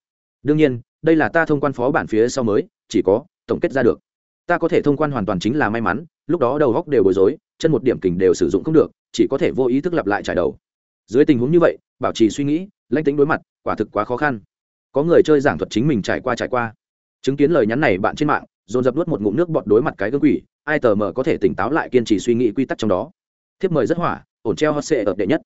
Đương nhiên, đây là ta thông quan phó bản phía sau mới, chỉ có tổng kết ra được. Ta có thể thông quan hoàn toàn chính là may mắn, lúc đó đầu góc đều bối rối, chân một điểm kình đều sử dụng không được, chỉ có thể vô ý thức lặp lại trải đầu. Dưới tình huống như vậy, bảo trì suy nghĩ, lãnh tính đối mặt, quả thực quá khó khăn. Có người chơi giảng thuật chính mình trải qua trải qua. Chứng kiến lời nhắn này bạn trên mạng, dồn dập nuốt một ngụm nước bọt đối mặt cái gương quỷ, ai tờ mờ có thể tỉnh táo lại kiên trì suy nghĩ quy tắc trong đó. Thiếp mời rất hỏa, ổn treo hot sệ ở đệ nhất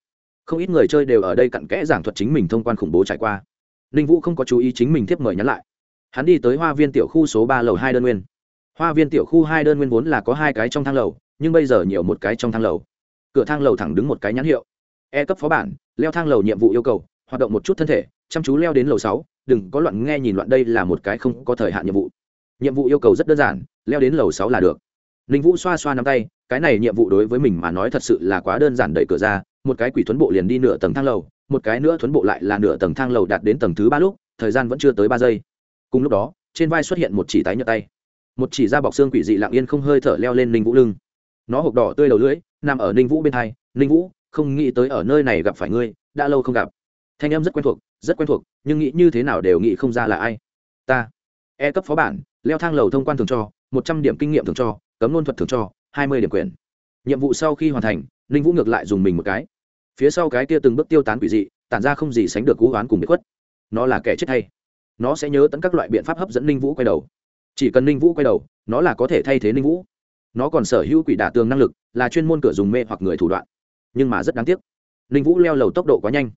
không ít người chơi đều ở đây cặn kẽ giảng thuật chính mình thông quan khủng bố trải qua. Ninh vũ không có chú ý chính mình tiếp mời nhắn lại. Hắn đi tới hoa viên tiểu khu số ba lầu hai đơn nguyên. Hoa viên tiểu khu hai đơn nguyên vốn là có hai cái trong thang lầu, nhưng bây giờ nhiều một cái trong thang lầu. Cửa thang lầu thẳng đứng một cái nhãn hiệu. E cấp phó bản, leo thang lầu nhiệm vụ yêu cầu, hoạt động một chút thân thể, chăm chú leo đến lầu sáu, đừng có loạn nghe nhìn loạn đây là một cái không có thời hạn nhiệm vụ. Nhiệm vụ yêu cầu rất đơn giản, leo đến lầu sáu là được. Ninh vũ xoa xoa nắm tay cái này nhiệm vụ đối với mình mà nói thật sự là quá đơn giản đẩy cửa ra, một cái quỷ thuấn bộ liền đi nửa tầng thang lầu, một cái nữa thuấn bộ lại là nửa tầng thang lầu đạt đến tầng thứ ba lúc, thời gian vẫn chưa tới ba giây. Cùng lúc đó, trên vai xuất hiện một chỉ tái nhợt tay. Một chỉ da bọc xương quỷ dị lặng yên không hơi thở leo lên ninh vũ lưng. Nó hộp đỏ tươi đầu lưỡi, nằm ở ninh vũ bên hai. Ninh vũ, không nghĩ tới ở nơi này gặp phải ngươi, đã lâu không gặp. Thanh em rất quen thuộc, rất quen thuộc, nhưng nghĩ như thế nào đều nghĩ không ra là ai. Ta e cấp phó bản, leo thang lầu thông quan thường cho, một trăm điểm kinh nghiệm thường cho, cấm nôn thuật thường cho hai mươi điểm quyền. Nhiệm vụ sau khi hoàn thành, ninh vũ ngược lại dùng mình một cái. Phía sau cái kia từng bước tiêu tán quỷ dị, tản ra không gì sánh được cú oán cùng bị khuất. Nó là kẻ chết hay? Nó sẽ nhớ tận các loại biện pháp hấp dẫn ninh vũ quay đầu. Chỉ cần ninh vũ quay đầu, nó là có thể thay thế ninh vũ. Nó còn sở hữu quỷ đả tường năng lực, là chuyên môn cửa dùng mê hoặc người thủ đoạn. Nhưng mà rất đáng tiếc, ninh vũ leo lầu tốc độ quá nhanh.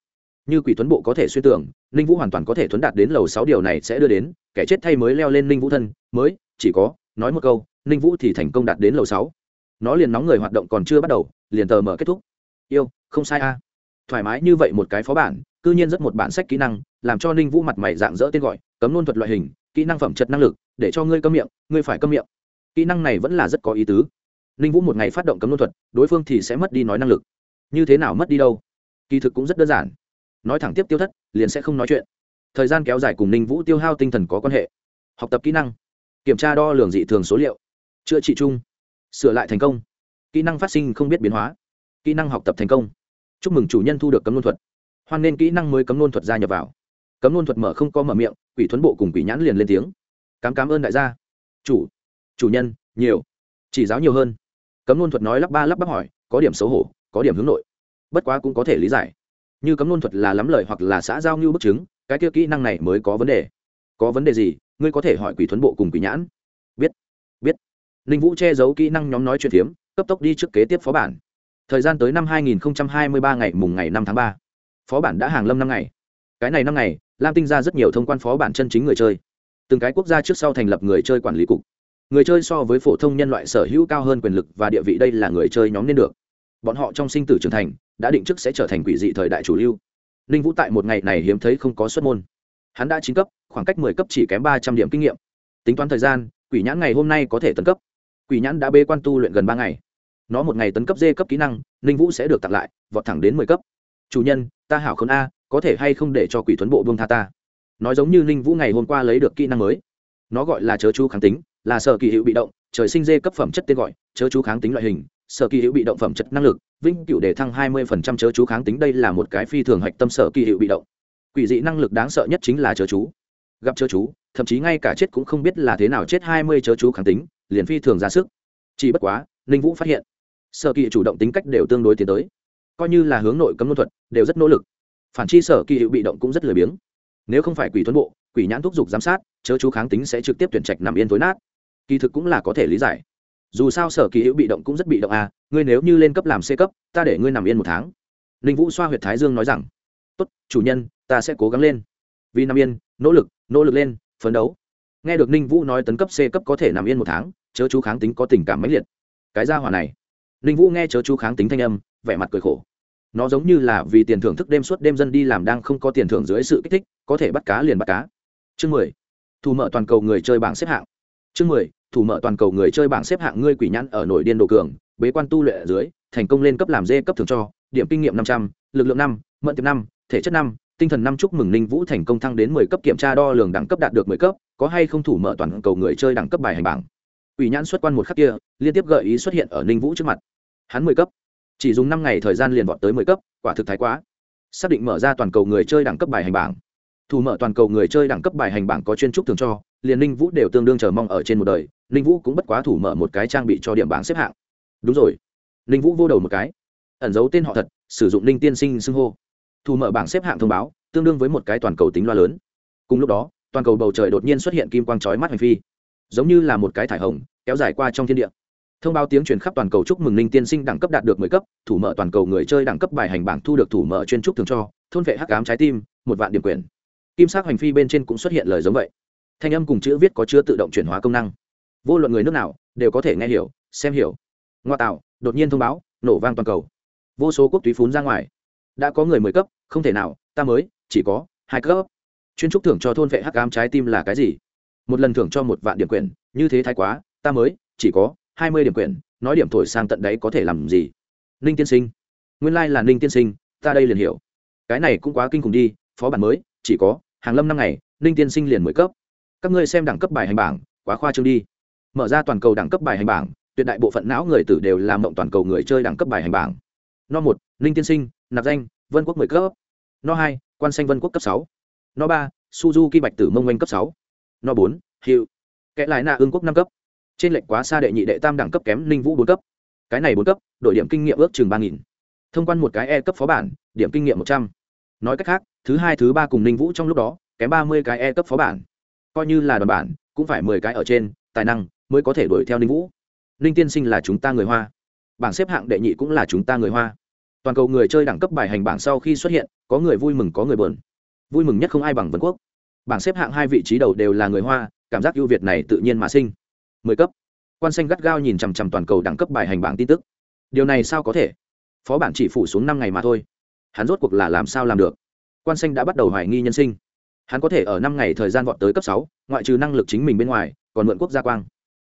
Như quỷ tuấn bộ có thể xuyên tưởng, ninh vũ hoàn toàn có thể tuấn đạt đến lầu sáu điều này sẽ đưa đến, kẻ chết thay mới leo lên ninh vũ thân, mới, chỉ có, nói một câu, ninh vũ thì thành công đạt đến lầu sáu nó liền nóng người hoạt động còn chưa bắt đầu, liền tờ mở kết thúc. Yêu, không sai a. Thoải mái như vậy một cái phó bản, cư nhiên rất một bản sách kỹ năng, làm cho ninh vũ mặt mày dạng dỡ tên gọi, cấm luôn thuật loại hình, kỹ năng phẩm chất năng lực, để cho ngươi cấm miệng, ngươi phải cấm miệng. Kỹ năng này vẫn là rất có ý tứ. Ninh vũ một ngày phát động cấm luôn thuật, đối phương thì sẽ mất đi nói năng lực. Như thế nào mất đi đâu? Kỳ thực cũng rất đơn giản. Nói thẳng tiếp tiêu thất, liền sẽ không nói chuyện. Thời gian kéo dài cùng ninh vũ tiêu hao tinh thần có quan hệ. Học tập kỹ năng. Kiểm tra đo lường dị thường số liệu. Chữa trị chung sửa lại thành công. Kỹ năng phát sinh không biết biến hóa. Kỹ năng học tập thành công. Chúc mừng chủ nhân thu được cấm nôn thuật. Hoan nên kỹ năng mới cấm nôn thuật gia nhập vào. Cấm nôn thuật mở không có mở miệng, quỷ thuấn bộ cùng quỷ nhãn liền lên tiếng. Cám cám ơn đại gia. Chủ chủ nhân, nhiều. Chỉ giáo nhiều hơn. Cấm nôn thuật nói lắp ba lắp bắp hỏi, có điểm xấu hổ, có điểm hướng nội. Bất quá cũng có thể lý giải. Như cấm nôn thuật là lắm lời hoặc là xã giao như bức chứng, cái kia kỹ năng này mới có vấn đề. Có vấn đề gì, ngươi có thể hỏi quỷ thuấn bộ cùng quỷ nhãn. Biết ninh vũ che giấu kỹ năng nhóm nói chuyện phiếm, cấp tốc đi trước kế tiếp phó bản. Thời gian tới năm 2023 ngày mùng ngày 5 tháng 3. phó bản đã hàng lâm năm ngày. Cái này năm ngày, lam tinh ra rất nhiều thông quan phó bản chân chính người chơi. Từng cái quốc gia trước sau thành lập người chơi quản lý cục. Người chơi so với phổ thông nhân loại sở hữu cao hơn quyền lực và địa vị đây là người chơi nhóm nên được. Bọn họ trong sinh tử trưởng thành, đã định trước sẽ trở thành quỷ dị thời đại chủ lưu. Ninh vũ tại một ngày này hiếm thấy không có xuất môn. Hắn đã chín cấp, khoảng cách mười cấp chỉ kém ba trăm điểm kinh nghiệm. Tính toán thời gian, quỷ nhãn ngày hôm nay có thể tấn cấp quỷ nhãn đã bê quan tu luyện gần ba ngày. Nó một ngày tấn cấp dê cấp kỹ năng, ninh vũ sẽ được tặng lại, vọt thẳng đến mười cấp. Chủ nhân, ta hảo khôn a, có thể hay không để cho quỷ tuấn bộ buông tha ta? Nói giống như ninh vũ ngày hôm qua lấy được kỹ năng mới. Nó gọi là chớ chú kháng tính, là sở kỳ hiệu bị động, trời sinh dê cấp phẩm chất tên gọi, chớ chú kháng tính loại hình, sở kỳ hiệu bị động phẩm chất năng lực vinh cựu để thăng hai mươi phần trăm chớ chú kháng tính đây là một cái phi thường hạch tâm sở kỳ hiệu bị động. Quỷ dị năng lực đáng sợ nhất chính là chớ chú. Gặp chớ chú, thậm chí ngay cả chết cũng không biết là thế nào chết hai mươi chớ chú kháng tính liền phi thường ra sức. Chỉ bất quá, ninh vũ phát hiện, sở kỳ chủ động tính cách đều tương đối tiến tới, coi như là hướng nội cấm luân thuật, đều rất nỗ lực. Phản chi sở kỳ hiệu bị động cũng rất lười biếng. Nếu không phải quỷ tuấn bộ, quỷ nhãn thúc giục giám sát, chớ chú kháng tính sẽ trực tiếp tuyển trạch nằm yên tối nát. Kỳ thực cũng là có thể lý giải. Dù sao sở kỳ hữu bị động cũng rất bị động à ngươi nếu như lên cấp làm c cấp, ta để ngươi nằm yên một tháng. Ninh vũ xoa h u y ệ t thái dương nói rằng, tốt, chủ nhân, ta sẽ cố gắng lên. Vì nằm yên, nỗ lực nỗ lực lên, phấn đấu. Nghe được ninh vũ nói tấn cấp c cấp có thể nằm yên một tháng chớ chú kháng tính có tình cảm mãnh liệt. Cái ra hỏa này. Ninh vũ nghe chớ chú kháng tính thanh âm, vẻ mặt cười khổ. Nó giống như là vì tiền thưởng thức đêm suốt đêm dân đi làm đang không có tiền thưởng dưới sự kích thích, có thể bắt cá liền bắt cá. Chương mười. Thủ mở toàn cầu người chơi bảng xếp hạng. Chương mười. Thủ mở toàn cầu người chơi bảng xếp hạng ngươi quỷ nhãn ở nổi điên đồ cường, bế quan tu luyện ở dưới, thành công lên cấp làm dê cấp thường cho, điểm kinh nghiệm năm trăm, lực lượng năm, mận tiệp năm, thể chất năm, tinh thần năm chúc mừng ninh vũ thành công thăng đến mười cấp kiểm tra đo lường đẳng cấp đạt được mười cấp, có hay không thủ mở toàn cầu người chơi đẳng cấp bài hành bảng? Ủy nhãn xuất quan một khắc kia, liên tiếp gợi ý xuất hiện ở ninh vũ trước mặt. Hắn mười cấp. Chỉ dùng năm ngày thời gian liền vọt tới mười cấp, quả thực thái quá. Xác định mở ra toàn cầu người chơi đẳng cấp bài hành bảng. Thủ mở toàn cầu người chơi đẳng cấp bài hành bảng có chuyên trúc thường cho, liền ninh vũ đều tương đương chờ mong ở trên một đời, ninh vũ cũng bất quá thủ mở một cái trang bị cho điểm bảng xếp hạng. Đúng rồi. Ninh vũ vô đầu một cái. Ẩn giấu tên họ thật, sử dụng ninh tiên sinh xưng hô. Thủ mở bảng xếp hạng thông báo, tương đương với một cái toàn cầu tính loa lớn. Cùng lúc đó, toàn cầu bầu trời đột nhiên xuất hiện kim quang trói mắt hành phi giống như là một cái thải hồng, kéo dài qua trong thiên địa. Thông báo tiếng truyền khắp toàn cầu chúc mừng ninh tiên sinh đẳng cấp đạt được mười cấp, thủ mở toàn cầu người chơi đẳng cấp bài hành bảng thu được thủ mở chuyên trúc thường cho, thôn vệ hắc ám trái tim, một vạn điểm quyền. Kim sắc hành phi bên trên cũng xuất hiện lời giống vậy. Thanh âm cùng chữ viết có chứa tự động chuyển hóa công năng. Vô luận người nước nào, đều có thể nghe hiểu, xem hiểu. Ngoa tạo, đột nhiên thông báo, nổ vang toàn cầu. Vô số quốc túy phún ra ngoài. Đã có người mười cấp, không thể nào, ta mới, chỉ có hai cấp. Chuyên trúc thưởng cho thôn vệ hắc ám trái tim là cái gì? Một lần thưởng cho một vạn điểm quyền như thế thái quá, ta mới, chỉ có hai mươi điểm quyền nói điểm thổi sang tận đấy có thể làm gì? Ninh tiên sinh. Nguyên lai là ninh tiên sinh, ta đây liền hiểu. Cái này cũng quá kinh khủng đi, phó bản mới, chỉ có hàng lâm năm ngày, ninh tiên sinh liền mười cấp. Các ngươi xem đẳng cấp bài hành bảng, quá khoa trương đi. Mở ra toàn cầu đẳng cấp bài hành bảng, tuyệt đại bộ phận não người tử đều làm mộng toàn cầu người chơi đẳng cấp bài hành bảng. No một, ninh tiên sinh, nạp danh, vân quốc mười cấp. No hai, quan xanh vân quốc cấp sáu. No ba, suzuki bạch tử mông oanh cấp sáu no bốn hiệu kẽ lại nạ ương quốc năm cấp. Trên lệnh quá xa đệ nhị đệ tam đẳng cấp kém ninh vũ bốn cấp. Cái này bốn cấp, đổi điểm kinh nghiệm ước chừng ba nghìn. Thông quan một cái e cấp phó bản, điểm kinh nghiệm một trăm. Nói cách khác, thứ hai, thứ ba cùng ninh vũ trong lúc đó, kém ba mươi cái e cấp phó bản. Coi như là đoàn bản, cũng phải mười cái ở trên, tài năng mới có thể đuổi theo ninh vũ. Ninh tiên sinh là chúng ta người hoa. Bảng xếp hạng đệ nhị cũng là chúng ta người hoa. Toàn cầu người chơi đẳng cấp bài hành bảng sau khi xuất hiện, có người vui mừng, có người buồn. Vui mừng nhất không ai bằng vân quốc bảng xếp hạng hai vị trí đầu đều là người hoa, cảm giác ưu việt này tự nhiên mà sinh. Mười cấp. Quan xanh gắt gao nhìn chằm chằm toàn cầu đẳng cấp bài hành bảng tin tức. Điều này sao có thể? Phó bản chỉ phủ xuống năm ngày mà thôi. Hắn rốt cuộc là làm sao làm được? Quan xanh đã bắt đầu hoài nghi nhân sinh. Hắn có thể ở năm ngày thời gian vọt tới cấp sáu, ngoại trừ năng lực chính mình bên ngoài, còn mượn quốc gia quang.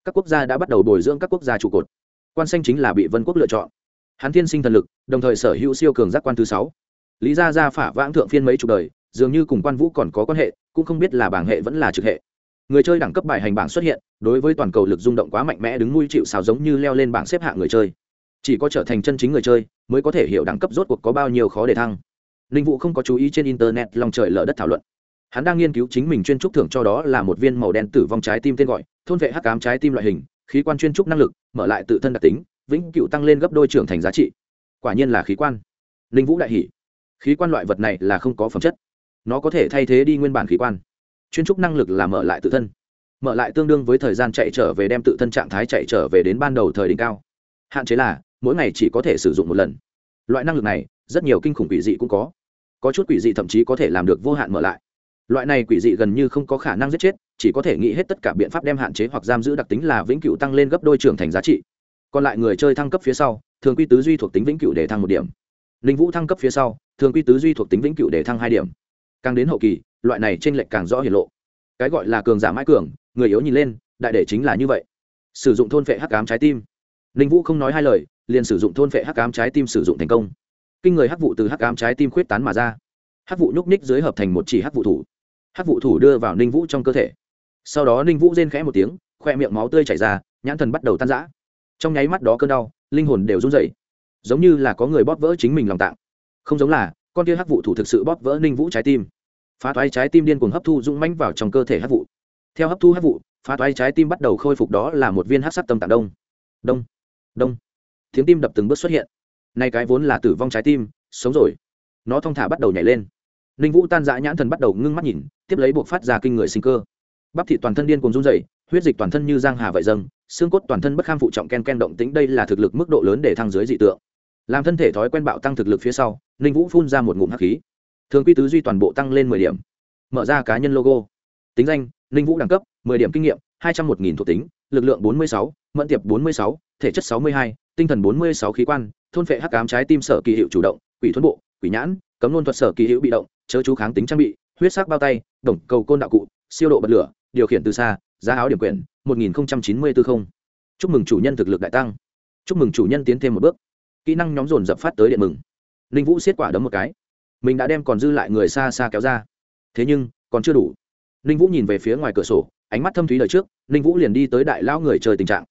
Các quốc gia đã bắt đầu bồi dưỡng các quốc gia trụ cột. Quan xanh chính là bị vân quốc lựa chọn. Hắn thiên sinh thần lực, đồng thời sở hữu siêu cường giác quan thứ sáu. Lý gia gia phả vãng thượng phiên mấy chục đời, dường như cùng quan vũ còn có quan hệ cũng không biết là bảng hệ vẫn là trực hệ. Người chơi đẳng cấp bài hành bảng xuất hiện, đối với toàn cầu lực rung động quá mạnh mẽ đứng nuôi chịu xào giống như leo lên bảng xếp hạng người chơi. Chỉ có trở thành chân chính người chơi mới có thể hiểu đẳng cấp rốt cuộc có bao nhiêu khó để thăng. Ninh vũ không có chú ý trên internet lòng trời lở đất thảo luận. Hắn đang nghiên cứu chính mình chuyên trúc thưởng cho đó là một viên màu đen tử vong trái tim tên gọi, thôn vệ hắc cám trái tim loại hình, khí quan chuyên trúc năng lực, mở lại tự thân đặc tính, vĩnh cựu tăng lên gấp đôi trưởng thành giá trị. Quả nhiên là khí quan. Ninh vũ đại hỷ khí quan loại vật này là không có phẩm chất nó có thể thay thế đi nguyên bản khí quan. Chuyên trúc năng lực là mở lại tự thân. Mở lại tương đương với thời gian chạy trở về đem tự thân trạng thái chạy trở về đến ban đầu thời đỉnh cao. Hạn chế là, mỗi ngày chỉ có thể sử dụng một lần. Loại năng lực này, rất nhiều kinh khủng quỷ dị cũng có. Có chút quỷ dị thậm chí có thể làm được vô hạn mở lại. Loại này quỷ dị gần như không có khả năng giết chết, chỉ có thể nghĩ hết tất cả biện pháp đem hạn chế hoặc giam giữ đặc tính là vĩnh cửu tăng lên gấp đôi trưởng thành giá trị. Còn lại người chơi thăng cấp phía sau, thường quy tứ duy thuộc tính vĩnh cửu để thăng một điểm. Linh vũ thăng cấp phía sau, thường quy tứ duy thuộc tính vĩnh cửu để thăng hai điểm càng đến hậu kỳ, loại này t r ê n lệch càng rõ hiển lộ. Cái gọi là cường giả mãi cường, người yếu nhìn lên, đại để chính là như vậy. Sử dụng thôn vệ hắc cám trái tim. Linh vũ không nói hai lời, liền sử dụng thôn vệ hắc cám trái tim sử dụng thành công. Kinh người hắc vụ từ hắc cám trái tim khuyết tán mà ra. Hắc vụ nhúc ních dưới hợp thành một chỉ hắc vụ thủ. Hắc vụ thủ đưa vào ninh vũ trong cơ thể. Sau đó ninh vũ rên khẽ một tiếng, khoe miệng máu tươi chảy ra, nhãn thần bắt đầu tan rã. Trong nháy mắt đó cơn đau, linh hồn đều run rẩy. Giống như là có người bóp vỡ chính mình lòng tạng. Không giống là con kia hắc vụ thủ thực sự bóp vỡ ninh vũ trái tim. Phá toái trái tim điên cuồng hấp thu rung manh vào trong cơ thể hắc vụ. Theo hấp thu hắc vụ, phá toái trái tim bắt đầu khôi phục đó là một viên hắc sắc tâm tạng đông. Đông đông. Tiếng tim đập từng bước xuất hiện. Nay cái vốn là tử vong trái tim, sống rồi. Nó thong thả bắt đầu nhảy lên. Ninh vũ tan dã nhãn thần bắt đầu ngưng mắt nhìn, tiếp lấy buộc phát ra kinh người sinh cơ. Bắp thị toàn thân điên cùng run dày huyết dịch toàn thân như giang hà vậy dâng, xương cốt toàn thân bất kham phụ trọng ken ken động tính đây là thực lực mức độ lớn để thăng dưới dị tượng. Làm thân thể thói quen bạo tăng thực lực phía sau ninh vũ phun ra một ngụm hắc khí. Thường quy tứ duy toàn bộ tăng lên mười điểm. Mở ra cá nhân logo. Tính danh, ninh vũ đẳng cấp, mười điểm kinh nghiệm, hai trăm một nghìn thuộc tính, lực lượng bốn mươi sáu, mẫn tiệp bốn mươi sáu, thể chất sáu mươi hai, tinh thần bốn mươi sáu khí quan, thôn phệ hắc cám trái tim sở kỳ hiệu chủ động, quỷ thuẫn bộ, quỷ nhãn, cấm nôn thuật sở kỳ hiệu bị động, chớ chú kháng tính trang bị, huyết sắc bao tay, đồng cầu côn đạo cụ, siêu độ bật lửa, điều khiển từ xa, giá áo điểm quyển, một nghìn chín mươi tư không. Chúc mừng chủ nhân thực lực đại tăng. Chúc mừng chủ nhân tiến thêm một bước. Kỹ năng nhóm dồn dập phát tới điện mừng ninh vũ xiết quả đấm một cái. Mình đã đem còn dư lại người xa xa kéo ra. Thế nhưng, còn chưa đủ. Ninh vũ nhìn về phía ngoài cửa sổ, ánh mắt thâm thúy đời trước, ninh vũ liền đi tới đại lão người chơi tình trạng.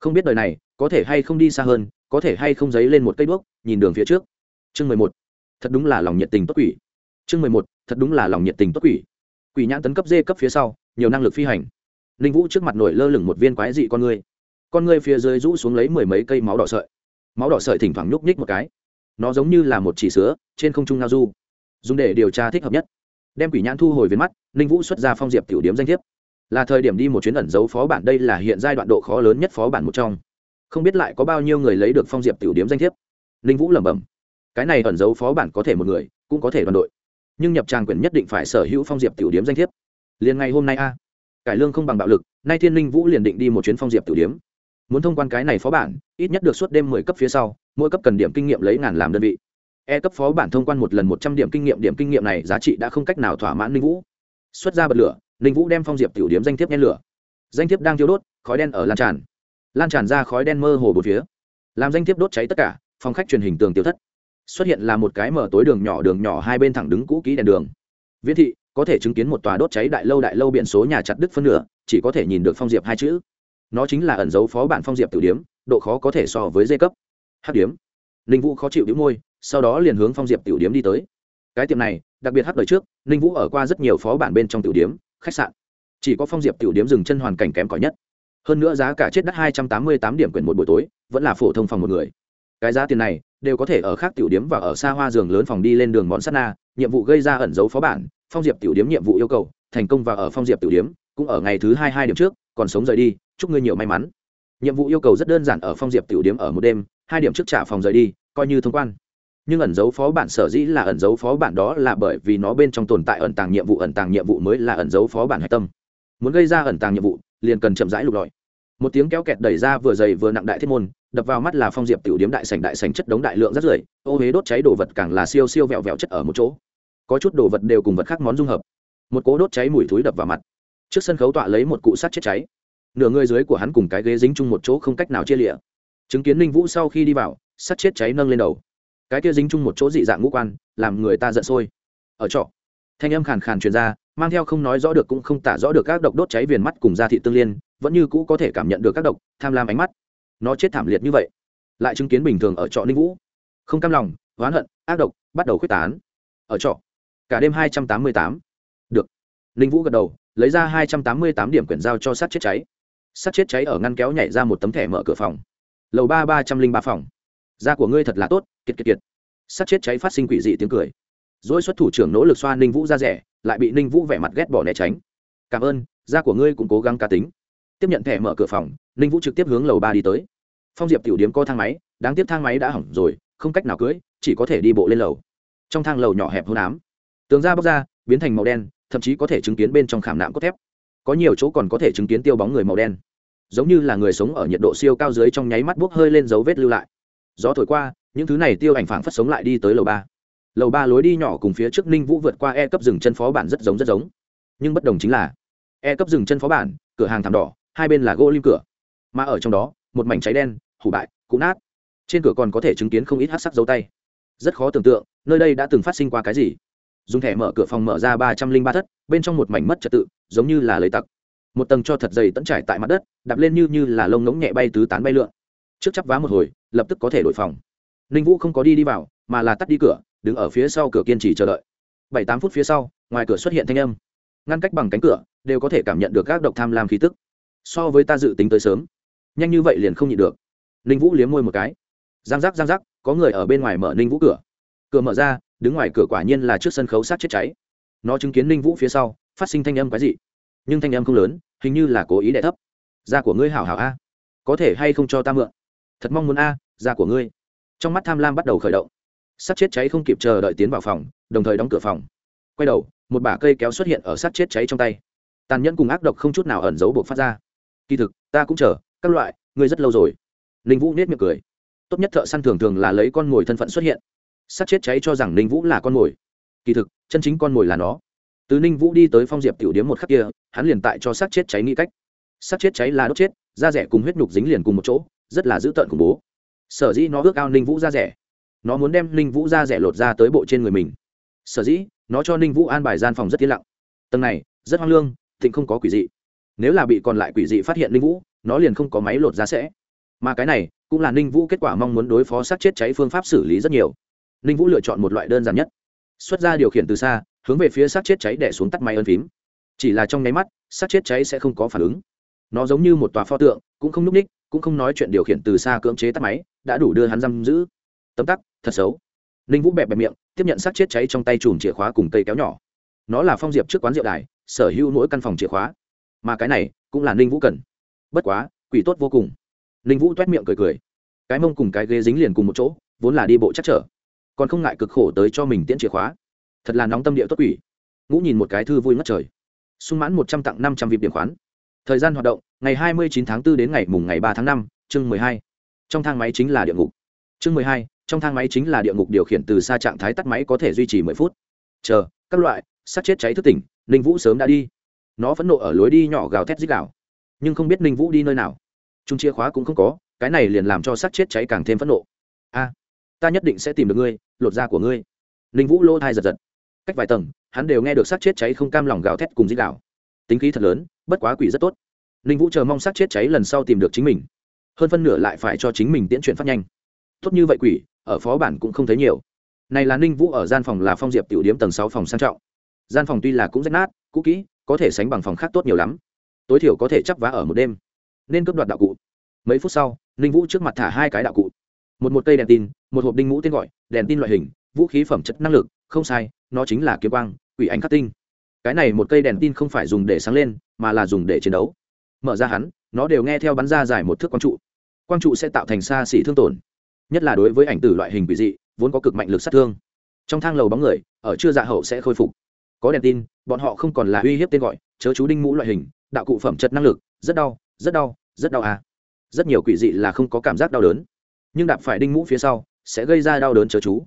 Không biết đời này, có thể hay không đi xa hơn, có thể hay không dấy lên một cây đuốc nhìn đường phía trước. Chương mười một. Thật đúng là lòng nhiệt tình tốt quỷ. Chương mười một. Thật đúng là lòng nhiệt tình tốt quỷ. Quỷ nhãn tấn cấp dê cấp phía sau, nhiều năng lực phi hành. Ninh vũ trước mặt nổi lơ lửng một viên quái dị con người. Con người phía dưới rũ xuống lấy mười mấy cây máu đỏ sợi. Máu đỏ sợi thỉnh thoảng nhúc nhích một cái nó giống như là một chỉ sứa, trên không trung ngao du. Dùng để điều tra thích hợp nhất. Đem quỷ nhãn thu hồi viên mắt, ninh vũ xuất ra phong diệp tiểu điếm danh thiếp. Là thời điểm đi một chuyến ẩn dấu phó bản, đây là hiện giai đoạn độ khó lớn nhất phó bản một trong. Không biết lại có bao nhiêu người lấy được phong diệp tiểu điếm danh thiếp. Ninh vũ lẩm bẩm. Cái này ẩn dấu phó bản có thể một người, cũng có thể đoàn đội. Nhưng nhập trang quyền nhất định phải sở hữu phong diệp tiểu điếm danh thiếp. Liền ngày hôm nay a. Cải lương không bằng bạo lực, nay thiên ninh vũ liền định đi một chuyến phong diệp tiểu điếm muốn thông quan cái này phó bản, ít nhất được suốt đêm mười cấp phía sau, mỗi cấp cần điểm kinh nghiệm lấy ngàn làm đơn vị. E cấp phó bản thông quan một lần một trăm điểm kinh nghiệm, điểm kinh nghiệm này giá trị đã không cách nào thỏa mãn linh vũ. Xuất ra bật lửa linh vũ đem phong diệp tiểu điếm danh thiếp nhen lửa. Danh thiếp đang thiêu đốt, khói đen ở lan tràn. Lan tràn ra khói đen mơ hồ một phía. Làm danh thiếp đốt cháy tất cả phòng khách truyền hình tường tiêu thất. Xuất hiện là một cái mở tối đường nhỏ đường nhỏ hai bên thẳng đứng cũ kỹ đèn đường. Viễn thị, có thể chứng kiến một tòa đốt cháy đại lâu đại lâu biển số nhà chặt đứt phân nửa, chỉ có thể nhìn được phong diệp hai chữ nó chính là ẩn dấu phó bản phong diệp tử điếm, độ khó có thể so với dây cấp. Hát điếm. Ninh vũ khó chịu đĩu môi, sau đó liền hướng phong diệp tiểu điếm đi tới. Cái tiệm này, đặc biệt hát đời trước, ninh vũ ở qua rất nhiều phó bản bên trong tiểu điếm, khách sạn. Chỉ có phong diệp tiểu điếm dừng chân hoàn cảnh kém cỏi nhất. Hơn nữa giá cả chết đắt hai trăm tám mươi tám điểm quyển một buổi tối, vẫn là phổ thông phòng một người. Cái giá tiền này, đều có thể ở khác tiểu điếm và ở xa hoa giường lớn phòng đi lên đường món sắt na, nhiệm vụ gây ra ẩn dấu phó bản, phong diệp tiểu điếm nhiệm vụ yêu cầu, thành công và ở phong diệp tiểu điếm, cũng ở ngày thứ hai hai điểm trước còn sống rời đi, chúc ngươi nhiều may mắn. Nhiệm vụ yêu cầu rất đơn giản ở phong diệp tiểu điếm ở một đêm, hai điểm trước trả phòng rời đi, coi như thông quan. Nhưng ẩn dấu phó bản sở dĩ là ẩn dấu phó bản đó là bởi vì nó bên trong tồn tại ẩn tàng nhiệm vụ, ẩn tàng nhiệm vụ mới là ẩn dấu phó bản hạch tâm. Muốn gây ra ẩn tàng nhiệm vụ, liền cần chậm rãi lục lọi. Một tiếng kéo kẹt đẩy ra vừa dày vừa nặng đại thiết môn, đập vào mắt là phong diệp tiểu điếm đại sành đại sành chất đống đại lượng rất rưởi, ô huế đốt cháy đồ vật càng là siêu siêu vẹo vẹo chất ở một chỗ. Có chút đồ vật đều cùng vật khác món dung hợp. Một cố đốt cháy mùi thúi đập vào mặt trước sân khấu tọa lấy một cụ sắt chết cháy. Nửa người dưới của hắn cùng cái ghế dính chung một chỗ không cách nào chia lịa chứng kiến ninh vũ sau khi đi vào, sắt chết cháy nâng lên đầu. Cái kia dính chung một chỗ dị dạng ngũ quan, làm người ta giận sôi. Ở trọ, thanh âm khàn khàn truyền ra, mang theo không nói rõ được cũng không tả rõ được các độc đốt cháy viền mắt cùng da thị tương liên, vẫn như cũ có thể cảm nhận được các độc, tham lam ánh mắt. Nó chết thảm liệt như vậy. Lại chứng kiến bình thường ở trọ ninh vũ. Không cam lòng, oán hận, ác độc, bắt đầu khuếch tán. Ở trọ, cả đêm hai trăm tám mươi tám. Được. Ninh vũ gật đầu lấy ra hai trăm tám mươi tám điểm quyển giao cho sát chết cháy. Sát chết cháy ở ngăn kéo nhảy ra một tấm thẻ mở cửa phòng. Lầu ba ba trăm linh ba phòng. Da của ngươi thật là tốt, kiệt kiệt kiệt. Sát chết cháy phát sinh quỷ dị tiếng cười. Dỗi xuất thủ trưởng nỗ lực xoa ninh vũ ra rẻ, lại bị ninh vũ vẻ mặt ghét bỏ né tránh. Cảm ơn, da của ngươi cũng cố gắng cá tính. Tiếp nhận thẻ mở cửa phòng, ninh vũ trực tiếp hướng lầu ba đi tới. Phong diệp tiểu điếm có thang máy, đáng tiếc thang máy đã hỏng rồi, không cách nào cưỡi chỉ có thể đi bộ lên lầu. Trong thang lầu nhỏ hẹp hôn ám, tường da bóc ra, biến thành màu đen thậm chí có thể chứng kiến bên trong khảm nạm cốt thép. Có nhiều chỗ còn có thể chứng kiến tiêu bóng người màu đen. Giống như là người sống ở nhiệt độ siêu cao dưới trong nháy mắt buốc hơi lên dấu vết lưu lại. Gió thổi qua, những thứ này tiêu ảnh phảng phất sống lại đi tới lầu ba. Lầu ba lối đi nhỏ cùng phía trước ninh vũ vượt qua e cấp rừng chân phó bản rất giống rất giống. Nhưng bất đồng chính là e cấp rừng chân phó bản, cửa hàng thảm đỏ, hai bên là gỗ lim cửa. Mà ở trong đó, một mảnh cháy đen, hủ bại cụ nát. Trên cửa còn có thể chứng kiến không ít hát sắc dấu tay. Rất khó tưởng tượng, nơi đây đã từng phát sinh qua cái gì dùng thẻ mở cửa phòng mở ra ba trăm linh ba thất, bên trong một mảnh mất trật tự, giống như là lấy tặc. Một tầng cho thật dày tẫn trải tại mặt đất, đạp lên như như là lông ngỗng nhẹ bay tứ tán bay lượn. Trước chắp vá một hồi, lập tức có thể đổi phòng. Ninh vũ không có đi đi vào, mà là tắt đi cửa, đứng ở phía sau cửa kiên trì chờ đợi. Bảy tám phút phía sau, ngoài cửa xuất hiện thanh âm. Ngăn cách bằng cánh cửa, đều có thể cảm nhận được các độc tham lam khí tức. So với ta dự tính tới sớm, nhanh như vậy liền không nhịn được. Ninh vũ liếm môi một cái. Giang giác giang giác, có người ở bên ngoài mở ninh vũ cửa. Cửa mở ra đứng ngoài cửa quả nhiên là trước sân khấu sát chết cháy. Nó chứng kiến ninh vũ phía sau, phát sinh thanh âm quái dị. Nhưng thanh âm không lớn, hình như là cố ý đẻ thấp. Da của ngươi hảo hảo a. Có thể hay không cho ta mượn? Thật mong muốn a, da của ngươi. Trong mắt tham lam bắt đầu khởi động. Sát chết cháy không kịp chờ đợi tiến vào phòng, đồng thời đóng cửa phòng. Quay đầu, một bả cây kéo xuất hiện ở sát chết cháy trong tay. Tàn nhẫn cùng ác độc không chút nào ẩn giấu buộc phát ra. Kỳ thực, ta cũng chờ, các loại, ngươi rất lâu rồi. Ninh vũ nết miệng cười. Tốt nhất thợ săn thường thường là lấy con mồi thân phận xuất hiện sát chết cháy cho rằng ninh vũ là con mồi. Kỳ thực, chân chính con mồi là nó. Từ ninh vũ đi tới phong diệp tiểu điếm một khắc kia, hắn liền tại cho sát chết cháy nghĩ cách. Sát chết cháy là đốt chết, da rẻ cùng huyết nhục dính liền cùng một chỗ, rất là dữ tợn khủng bố. Sở dĩ nó ước ao ninh vũ da rẻ? Nó muốn đem ninh vũ da rẻ lột ra tới bộ trên người mình. Sở dĩ, nó cho ninh vũ an bài gian phòng rất yên lặng. Tầng này, rất hoang lương, thịnh không có quỷ dị. Nếu là bị còn lại quỷ dị phát hiện ninh vũ, nó liền không có máy lột ra sẽ. Mà cái này, cũng là ninh vũ kết quả mong muốn đối phó sát chết cháy phương pháp xử lý rất nhiều ninh vũ lựa chọn một loại đơn giản nhất. Xuất ra điều khiển từ xa, hướng về phía sát chết cháy đẻ xuống tắt máy ân phím. Chỉ là trong nháy mắt sát chết cháy sẽ không có phản ứng. Nó giống như một tòa pho tượng, cũng không n ú c ních, cũng không nói chuyện điều khiển từ xa cưỡng chế tắt máy, đã đủ đưa hắn giam giữ. Tấm tắc, thật xấu. Ninh vũ bẹp bẹp miệng, tiếp nhận sát chết cháy trong tay chùm chìa khóa cùng cây kéo nhỏ. Nó là phong diệp trước quán rượu đài, sở hữu mỗi căn phòng chìa khóa. Mà cái này, cũng là ninh vũ cần. Bất quá, quỷ tốt vô cùng. Ninh vũ t u é t miệng cười cười. Cái mông cùng cái ghế dính liền cùng một chỗ, vốn là đi bộ chắc trở còn không ngại cực khổ tới cho mình tiễn chìa khóa. Thật là nóng tâm địa tốt quỷ. Ngũ nhìn một cái thư vui ngất trời. Sung mãn một trăm tặng năm trăm vịp điểm khoán. Thời gian hoạt động, ngày hai mươi chín tháng 4 đến ngày mùng ngày ba tháng năm, chương mười hai. Trong thang máy chính là địa ngục. Chương mười hai, trong thang máy chính là địa ngục điều khiển từ xa trạng thái tắt máy có thể duy trì mười phút. Chờ, các loại, sát chết cháy thức tỉnh, ninh vũ sớm đã đi. Nó phẫn nộ ở lối đi nhỏ gào thét dích gào. Nhưng không biết ninh vũ đi nơi nào. Chung chìa khóa cũng không có, cái này liền làm cho sát chết cháy càng thêm phẫn nộ. A ta nhất định sẽ tìm được ngươi, lột da của ngươi. Ninh vũ lô thai giật giật. Cách vài tầng, hắn đều nghe được sát chết cháy không cam lòng gào thét cùng dĩ đạo tính khí thật lớn, bất quá quỷ rất tốt. Ninh vũ chờ mong sát chết cháy lần sau tìm được chính mình. Hơn phân nửa lại phải cho chính mình tiễn chuyện phát nhanh. Tốt như vậy quỷ, ở phó bản cũng không thấy nhiều. Này là ninh vũ ở gian phòng là phong diệp tiểu điếm tầng sáu phòng sang trọng. Gian phòng tuy là cũng rách nát, cũ kỹ, có thể sánh bằng phòng khác tốt nhiều lắm. Tối thiểu có thể chắp vá ở một đêm. Nên cướp đoạt đạo cụ. Mấy phút sau, ninh vũ trước mặt thả hai cái đạo cụ một một cây đèn tin, một hộp đinh mũ tên gọi, đèn tin loại hình, vũ khí phẩm chất năng lực, không sai, nó chính là kiếm quang, quỷ ảnh khắc tinh. Cái này một cây đèn tin không phải dùng để sáng lên, mà là dùng để chiến đấu. Mở ra hắn, nó đều nghe theo bắn ra dài một thước quang trụ. Quang trụ sẽ tạo thành xa xỉ thương tổn, nhất là đối với ảnh tử loại hình quỷ dị, vốn có cực mạnh lực sát thương. Trong thang lầu bóng người, ở chưa dạ hậu sẽ khôi phục. Có đèn tin, bọn họ không còn là uy hiếp tên gọi, chớ chú đinh mũ loại hình, đạo cụ phẩm chất năng lực, rất đau rất đau rất đau à. Rất nhiều quỷ dị là không có cảm giác đau đớn nhưng đạp phải đinh mũ phía sau, sẽ gây ra đau đớn chớ chú.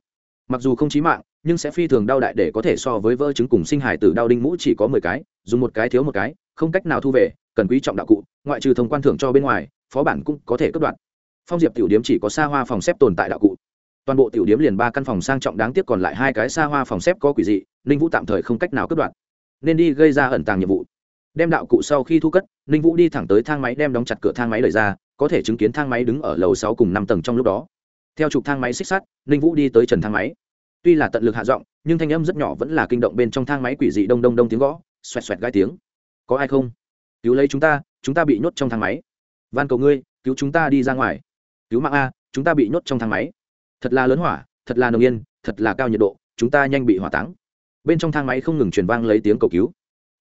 Mặc dù không chí mạng, nhưng sẽ phi thường đau đại để có thể so với vỡ chứng cùng sinh hải tử đau đinh mũ chỉ có mười cái, dùng một cái thiếu một cái, không cách nào thu về, cần quý trọng đạo cụ, ngoại trừ thông quan thưởng cho bên ngoài, phó bản cũng có thể cất đoạn phong diệp tiểu điếm chỉ có xa hoa phòng xếp tồn tại đạo cụ. Toàn bộ tiểu điếm liền ba căn phòng sang trọng đáng tiếc còn lại hai cái xa hoa phòng xếp có quỷ dị, ninh vũ tạm thời không cách nào cất đoạn nên đi gây ra ẩn tàng nhiệm vụ. Đem đạo cụ sau khi thu cất, ninh vũ đi thẳng tới thang máy đem đóng chặt cửa thang máy lời ra có thể chứng kiến thang máy đứng ở lầu sáu cùng năm tầng trong lúc đó. Theo trục thang máy xích sắt, ninh vũ đi tới trần thang máy. Tuy là tận lực hạ giọng, nhưng thanh âm rất nhỏ vẫn là kinh động bên trong thang máy quỷ dị đông đông đông tiếng gõ, xoẹt xoẹt gai tiếng. Có ai không? Cứu lấy chúng ta chúng ta bị nhốt trong thang máy. Van cầu ngươi, cứu chúng ta đi ra ngoài. Cứu mạng a, chúng ta bị nhốt trong thang máy. Thật là lớn hỏa, thật là nồng yên, thật là cao nhiệt độ, chúng ta nhanh bị hỏa táng. Bên trong thang máy không ngừng truyền vang lấy tiếng cầu cứu.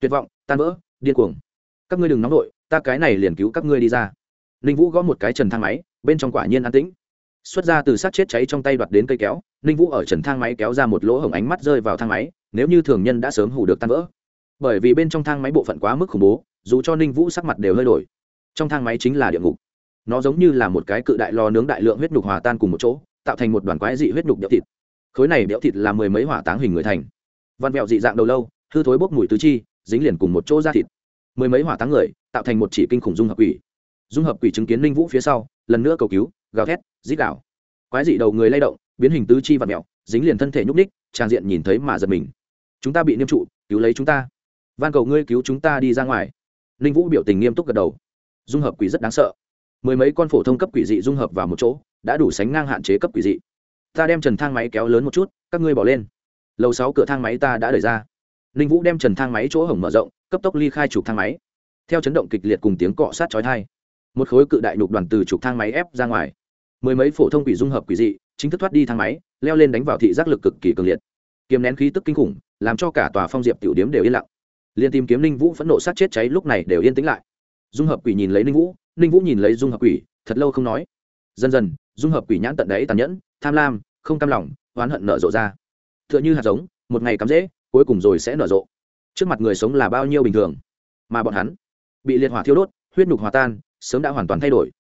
Tuyệt vọng, tan vỡ, điên cuồng. Các ngươi đừng nóng đội ta cái này liền cứu các ngươi đi ra ninh vũ gõ một cái trần thang máy, bên trong quả nhiên an tĩnh. Xuất ra từ sát chết cháy trong tay đoạt đến cây kéo, ninh vũ ở trần thang máy kéo ra một lỗ hổng ánh mắt rơi vào thang máy, nếu như thường nhân đã sớm hủ được tan vỡ. Bởi vì bên trong thang máy bộ phận quá mức khủng bố, dù cho ninh vũ sắc mặt đều hơi đổi, trong thang máy chính là địa ngục. Nó giống như là một cái cự đại lò nướng đại lượng huyết nhục hòa tan cùng một chỗ, tạo thành một đoàn quái dị huyết nhục đẽo thịt. Khối này đẽo thịt là mười mấy hỏa táng hình người thành. Văn vẹo dị dạng đầu lâu, hư thối bốc mùi tứ chi, dính liền cùng một chỗ da thịt. Mười mấy hỏa táng người, tạo thành một chỉ kinh khủng dung hợp quỷ dung hợp quỷ chứng kiến linh vũ phía sau, lần nữa cầu cứu, gào thét dít đảo quái dị đầu người lay động, biến hình tứ chi và mẹo dính liền thân thể nhúc ních trang diện nhìn thấy mà giật mình. Chúng ta bị niêm trụ, cứu lấy chúng ta. Van cầu ngươi cứu chúng ta đi ra ngoài. Linh vũ biểu tình nghiêm túc gật đầu. Dung hợp quỷ rất đáng sợ. Mười mấy con phổ thông cấp quỷ dị dung hợp vào một chỗ, đã đủ sánh ngang hạn chế cấp quỷ dị. Ta đem trần thang máy kéo lớn một chút, các ngươi bỏ lên. Lầu sáu cửa thang máy ta đã đẩy ra. Ninh vũ đem trần thang máy chỗ hổng mở rộng, cấp tốc ly khai chụp thang máy. Theo chấn động kịch liệt cùng tiếng cọ sát chói thai một khối cự đại nhục đoàn từ trục thang máy ép ra ngoài. Mười mấy phổ thông quỷ dung hợp quỷ dị, chính thức thoát đi thang máy, leo lên đánh vào thị giác lực cực kỳ cường liệt. Kiềm nén khí tức kinh khủng, làm cho cả tòa phong diệp tiểu điếm đều yên lặng. Liền tìm kiếm ninh vũ phẫn nộ sát chết cháy lúc này đều yên tĩnh lại. Dung hợp quỷ nhìn lấy ninh vũ ninh vũ nhìn lấy dung hợp quỷ, thật lâu không nói. Dần dần, dung hợp quỷ nhãn tận đấy tàn nhẫn, tham lam, không cam lòng, oán hận nở rộ ra. T h ư ợ n h ư hạt giống, một ngày cắm rễ, cuối cùng rồi sẽ nở rộ. Trước mặt người sống là bao nhiêu bình thường, mà bọn hắn bị liệt hỏa thiêu đốt, huyết nhục hòa tan sớm đã hoàn toàn thay đổi.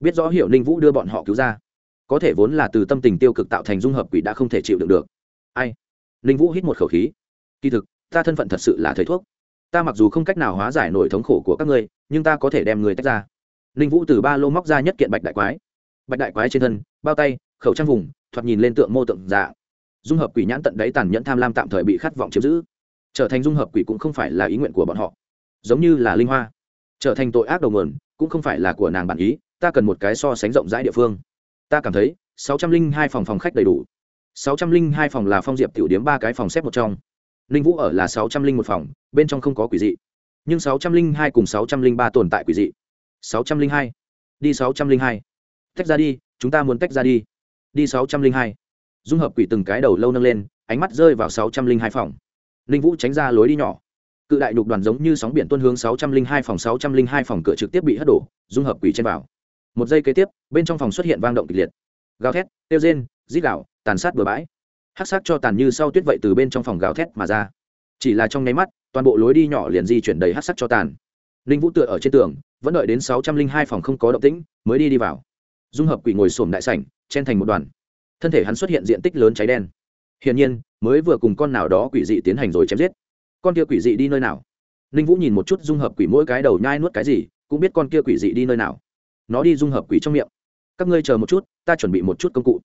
Biết rõ hiểu ninh vũ đưa bọn họ cứu ra, có thể vốn là từ tâm tình tiêu cực tạo thành dung hợp quỷ đã không thể chịu đựng được. Ai? Ninh vũ hít một khẩu khí. Kỳ thực, ta thân phận thật sự là thầy thuốc. Ta mặc dù không cách nào hóa giải nổi thống khổ của các ngươi, nhưng ta có thể đem người tách ra. Ninh vũ từ ba lô móc ra nhất kiện bạch đại quái. Bạch đại quái trên thân, bao tay, khẩu trang vùng, thoạt nhìn lên tượng mô tượng dạ dung hợp quỷ nhãn tận đáy tàn nhẫn tham lam tạm thời bị khát vọng chiếm giữ. Trở thành dung hợp quỷ cũng không phải là ý nguyện của bọn họ. Giống như là linh hoa. Trở thành tội ác đầu nguồn cũng không phải là của nàng bản ý, ta cần một cái so sánh rộng rãi địa phương. Ta cảm thấy, sáu trăm linh hai phòng phòng khách đầy đủ. sáu trăm linh hai phòng là phong diệp tiểu điếm ba cái phòng xếp một trong. Linh vũ ở là sáu trăm linh một phòng, bên trong không có quỷ dị. Nhưng sáu trăm linh hai cùng sáu trăm linh ba tồn tại quỷ dị. sáu trăm linh hai. Đi sáu trăm linh hai. Tách ra đi, chúng ta muốn tách ra đi. Đi sáu trăm linh hai. Dung hợp quỷ từng cái đầu lâu nâng lên, ánh mắt rơi vào sáu trăm linh hai phòng. Ninh vũ tránh ra lối đi nhỏ cự đại đục đoàn giống như sóng biển tuân hướng sáu trăm linh hai phòng, sáu trăm linh hai phòng cửa trực tiếp bị hất đổ, dung hợp quỷ trên vào. Một giây kế tiếp, bên trong phòng xuất hiện vang động kịch liệt. Gào thét tiêu rên, rít gạo tàn sát bừa bãi. Hát sát cho tàn như sau tuyết vậy từ bên trong phòng gào thét mà ra. Chỉ là trong nháy mắt, toàn bộ lối đi nhỏ liền di chuyển đầy hát sát cho tàn. Linh vũ tựa ở trên tường, vẫn đợi đến sáu trăm linh hai phòng không có động tĩnh, mới đi đi vào. Dung hợp quỷ ngồi xổm đại sảnh, chen thành một đoàn. Thân thể hắn xuất hiện diện tích lớn cháy đen. Hiển nhiên, mới vừa cùng con nào đó quỷ dị tiến hành rồi chém giết con kia quỷ dị đi nơi nào? Ninh vũ nhìn một chút dung hợp quỷ mỗi cái đầu nhai nuốt cái gì, cũng biết con kia quỷ dị đi nơi nào. Nó đi dung hợp quỷ trong miệng. Các ngươi chờ một chút, ta chuẩn bị một chút công cụ.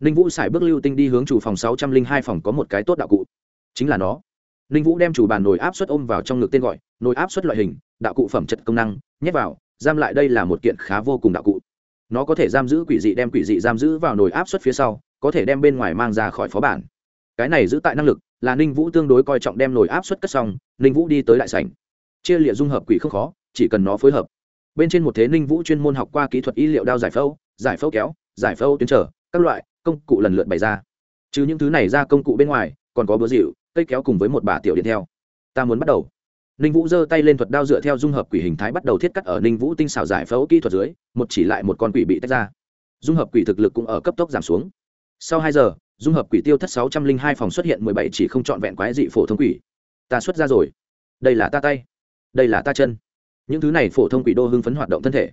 Ninh vũ xài bước lưu tinh đi hướng chủ phòng sáu trăm linh hai phòng có một cái tốt đạo cụ. Chính là nó. Ninh vũ đem chủ bàn nồi áp suất ôm vào trong ngực tên gọi, nồi áp suất loại hình, đạo cụ phẩm chất công năng, nhét vào, giam lại đây là một kiện khá vô cùng đạo cụ. Nó có thể giam giữ quỷ dị đem quỷ dị giam giữ vào nồi áp suất phía sau, có thể đem bên ngoài mang ra khỏi phó bản. Cái này giữ tại năng lực là ninh vũ tương đối coi trọng đem nồi áp suất cất xong, ninh vũ đi tới đại sảnh. Chia liệt dung hợp quỷ không khó, chỉ cần nó phối hợp. Bên trên một thế ninh vũ chuyên môn học qua kỹ thuật y liệu đao giải phẫu giải phẫu kéo, giải phẫu tuyến trở, các loại, công cụ lần lượt bày ra. Trừ những thứ này ra công cụ bên ngoài, còn có búa dịu cây kéo cùng với một bà tiểu điện theo. Ta muốn bắt đầu. Ninh vũ giơ tay lên thuật đao dựa theo dung hợp quỷ hình thái bắt đầu thiết cắt ở ninh vũ tinh xảo giải phẫu kỹ thuật dưới, một chỉ lại một con quỷ bị tách ra. Dung hợp quỷ thực lực cũng ở cấp tốc giảm xuống. Sau hai giờ dung hợp quỷ tiêu thất sáu trăm linh hai phòng xuất hiện mười bảy chỉ không trọn vẹn quái dị phổ thông quỷ. Ta xuất ra rồi. Đây là ta tay. Đây là ta chân. Những thứ này phổ thông quỷ đô hưng phấn hoạt động thân thể.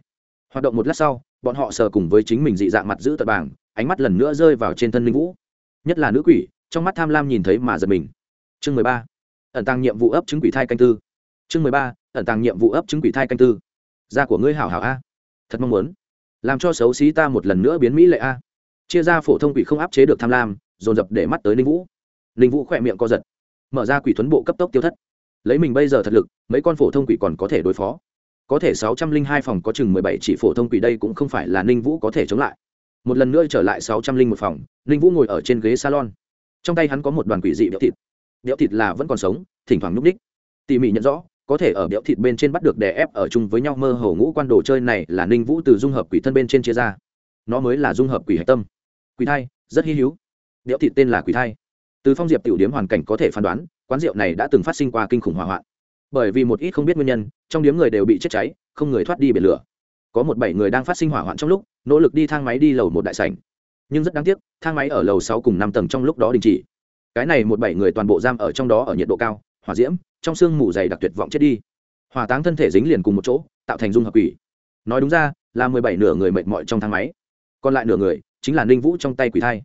Hoạt động một lát sau, bọn họ sờ cùng với chính mình dị dạng mặt giữ tật bảng, ánh mắt lần nữa rơi vào trên thân linh vũ. Nhất là nữ quỷ, trong mắt tham lam nhìn thấy mà giật mình. Chương mười ba. Ẩn tăng nhiệm vụ ấp chứng quỷ thai canh tư. Chương mười ba. Ẩn tàng nhiệm vụ ấp chứng quỷ thai canh tư. Da của ngươi hảo hảo a. Thật mong muốn. Làm cho xấu xí ta một lần nữa biến mỹ lệ a chia ra phổ thông quỷ không áp chế được tham lam, dồn dập để mắt tới ninh vũ. Ninh vũ khỏe miệng co giật, mở ra quỷ thuấn bộ cấp tốc tiêu thất. Lấy mình bây giờ thật lực, mấy con phổ thông quỷ còn có thể đối phó. Có thể sáu trăm linh hai phòng có chừng mười bảy chỉ phổ thông quỷ đây cũng không phải là ninh vũ có thể chống lại. Một lần nữa trở lại sáu trăm linh một phòng, ninh vũ ngồi ở trên ghế salon. Trong tay hắn có một đoàn quỷ dị béo thịt. Béo thịt là vẫn còn sống, thỉnh thoảng núp ních tỉ mỉ nhận rõ, có thể ở béo thịt bên trên bắt được đè ép ở chung với nhau mơ hồ ngũ quan đồ chơi này là ninh vũ từ dung hợp quỷ thân bên trên chia ra nó mới là dung hợp quỷ hạch tâm. Quỷ thai, rất hy hữu. Béo thịt tên là quỷ thai. Từ phong diệp tiểu điếm hoàn cảnh có thể phán đoán, quán rượu này đã từng phát sinh qua kinh khủng hỏa hoạn. Bởi vì một ít không biết nguyên nhân, trong điếm người đều bị chết cháy, không người thoát đi biển lửa. Có một bảy người đang phát sinh hỏa hoạn trong lúc, nỗ lực đi thang máy đi lầu một đại sảnh. Nhưng rất đáng tiếc, thang máy ở lầu sáu cùng năm tầng trong lúc đó đình chỉ. Cái này một bảy người toàn bộ giam ở trong đó ở nhiệt độ cao, hỏa diễm, trong sương mù dày đặc tuyệt vọng chết đi. Hỏa táng thân thể dính liền cùng một chỗ, tạo thành dung hợp quỷ. Nói đúng ra, là mười bảy nửa người mệt mỏi trong thang máy còn lại nửa người chính là ninh vũ trong tay quỷ thai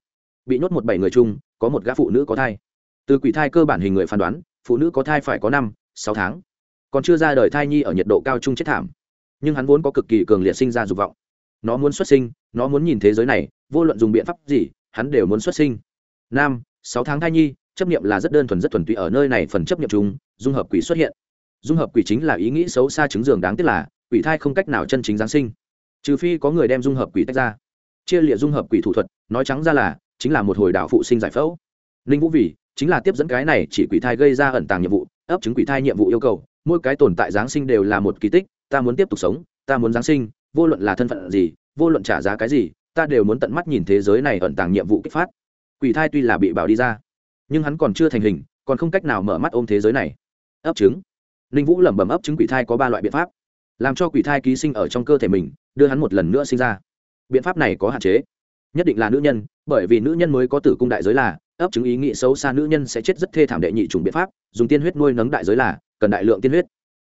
bị nhốt một bảy người chung có một gã phụ nữ có thai từ quỷ thai cơ bản hình người phán đoán phụ nữ có thai phải có năm sáu tháng còn chưa ra đời thai nhi ở nhiệt độ cao chung chết thảm nhưng hắn vốn có cực kỳ cường liệt sinh ra dục vọng nó muốn xuất sinh nó muốn nhìn thế giới này vô luận dùng biện pháp gì hắn đều muốn xuất sinh nam sáu tháng thai nhi chấp niệm là rất đơn thuần rất thuần túy ở nơi này phần chấp niệm chung dung hợp quỷ xuất hiện dung hợp quỷ chính là ý nghĩ xấu xa chứng dường đáng tiếc là quỷ thai không cách nào chân chính giáng sinh trừ phi có người đem dung hợp quỷ tách ra chia liệt dung hợp quỷ thủ thuật, nói trắng ra là, chính là một hồi đạo phụ sinh giải phẫu. Ninh vũ vì chính là tiếp dẫn cái này chỉ quỷ thai gây ra ẩn tàng nhiệm vụ, ấp chứng quỷ thai nhiệm vụ yêu cầu, mỗi cái tồn tại giáng sinh đều là một kỳ tích, ta muốn tiếp tục sống, ta muốn giáng sinh, vô luận là thân phận gì, vô luận trả giá cái gì, ta đều muốn tận mắt nhìn thế giới này ẩn tàng nhiệm vụ kích phát. Quỷ thai tuy là bị bảo đi ra, nhưng hắn còn chưa thành hình, còn không cách nào mở mắt ôm thế giới này. Ấp trứng ninh vũ lẩm bẩm ấp trứng quỷ thai có ba loại biện pháp, làm cho quỷ thai ký sinh ở trong cơ thể mình, đưa hắn một lần nữa sinh ra biện pháp này có hạn chế. Nhất định là nữ nhân, bởi vì nữ nhân mới có tử cung đại giới là, ấp chứng ý nghĩ xấu xa nữ nhân sẽ chết rất thê thảm đệ nhị chủng biện pháp, dùng tiên huyết nuôi nấng đại giới là, cần đại lượng tiên huyết.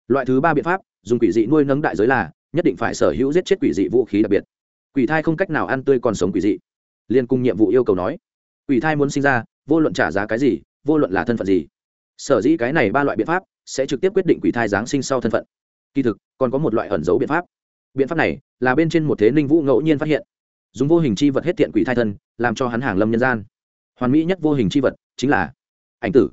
Loại thứ ba biện pháp, dùng quỷ dị nuôi nấng đại giới là, nhất định phải sở hữu giết chết quỷ dị vũ khí đặc biệt. Quỷ thai không cách nào ăn tươi còn sống quỷ dị. Liên cung nhiệm vụ yêu cầu nói. Quỷ thai muốn sinh ra, vô luận trả giá cái gì, vô luận là thân phận gì. Sở dĩ cái này ba loại biện pháp sẽ trực tiếp quyết định quỷ thai giáng sinh sau thân phận. Kỳ thực, còn có một loại ẩn dấu biện pháp biện pháp này là bên trên một thế ninh vũ ngẫu nhiên phát hiện. Dùng vô hình chi vật hết thiện quỷ thai thân, làm cho hắn hàng lâm nhân gian. Hoàn mỹ nhất vô hình chi vật chính là ảnh tử.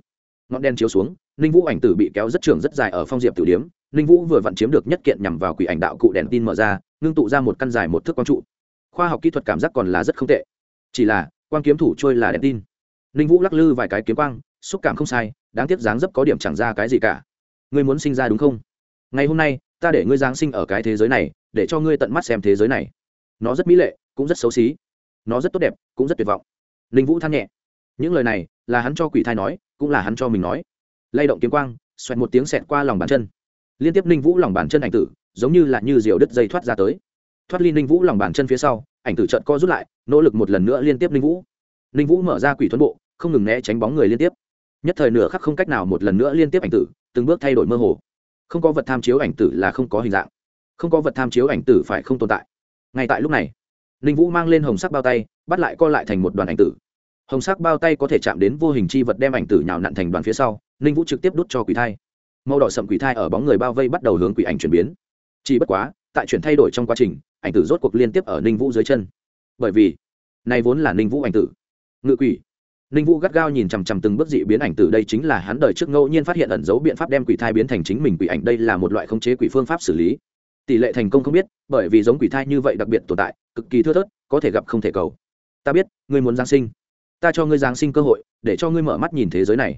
Ngọn đen chiếu xuống, ninh vũ ảnh tử bị kéo rất trường rất dài ở phong diệp tử điếm. Ninh vũ vừa vặn chiếm được nhất kiện nhằm vào quỷ ảnh đạo cụ đèn tin mở ra, ngưng tụ ra một căn dài một thước quang trụ. Khoa học kỹ thuật cảm giác còn là rất không tệ. Chỉ là, quang kiếm thủ trôi là đèn tin. Ninh vũ lắc lư vài cái kiếm quang, xúc cảm không sai, đáng tiếc dáng dấp có điểm chẳng ra cái gì cả. Ngươi muốn sinh ra đúng không? Ngày hôm nay ta để ngươi giáng sinh ở cái thế giới này, để cho ngươi tận mắt xem thế giới này. Nó rất mỹ lệ, cũng rất xấu xí. Nó rất tốt đẹp, cũng rất tuyệt vọng. Ninh vũ than nhẹ. Những lời này là hắn cho quỷ thai nói, cũng là hắn cho mình nói. Lay động kiếm quang, xoẹt một tiếng xẹt qua lòng bàn chân. Liên tiếp ninh vũ lòng bàn chân ảnh tử, giống như là như diều đứt dây thoát ra tới. Thoát ly ninh vũ lòng bàn chân phía sau, ảnh tử trận co rút lại, nỗ lực một lần nữa liên tiếp ninh vũ. Ninh vũ mở ra quỷ thuẫn bộ, không ngừng né tránh bóng người liên tiếp. Nhất thời nửa khắc không cách nào một lần nữa liên tiếp ảnh tử, từng bước thay đổi mơ hồ không có vật tham chiếu ảnh tử là không có hình dạng. Không có vật tham chiếu ảnh tử phải không tồn tại. Ngay tại lúc này, ninh vũ mang lên hồng sắc bao tay, bắt lại co lại thành một đoàn ảnh tử. Hồng sắc bao tay có thể chạm đến vô hình chi vật đem ảnh tử nhào nặn thành đoàn phía sau, ninh vũ trực tiếp đút cho quỷ thai. Màu đỏ sậm quỷ thai ở bóng người bao vây bắt đầu hướng quỷ ảnh chuyển biến. Chỉ bất quá, tại chuyển thay đổi trong quá trình, ảnh tử rốt cuộc liên tiếp ở ninh vũ dưới chân. Bởi vì, này vốn là ninh vũ ảnh tử. Ngự quỷ ninh vũ gắt gao nhìn chằm chằm từng bước dị biến ảnh tử đây chính là hắn đời trước ngẫu nhiên phát hiện ẩn dấu biện pháp đem quỷ thai biến thành chính mình quỷ ảnh. Đây là một loại khống chế quỷ phương pháp xử lý. Tỷ lệ thành công không biết, bởi vì giống quỷ thai như vậy đặc biệt tồn tại, cực kỳ thưa thớt, có thể gặp không thể cầu. Ta biết, ngươi muốn giáng sinh. Ta cho ngươi giáng sinh cơ hội, để cho ngươi mở mắt nhìn thế giới này.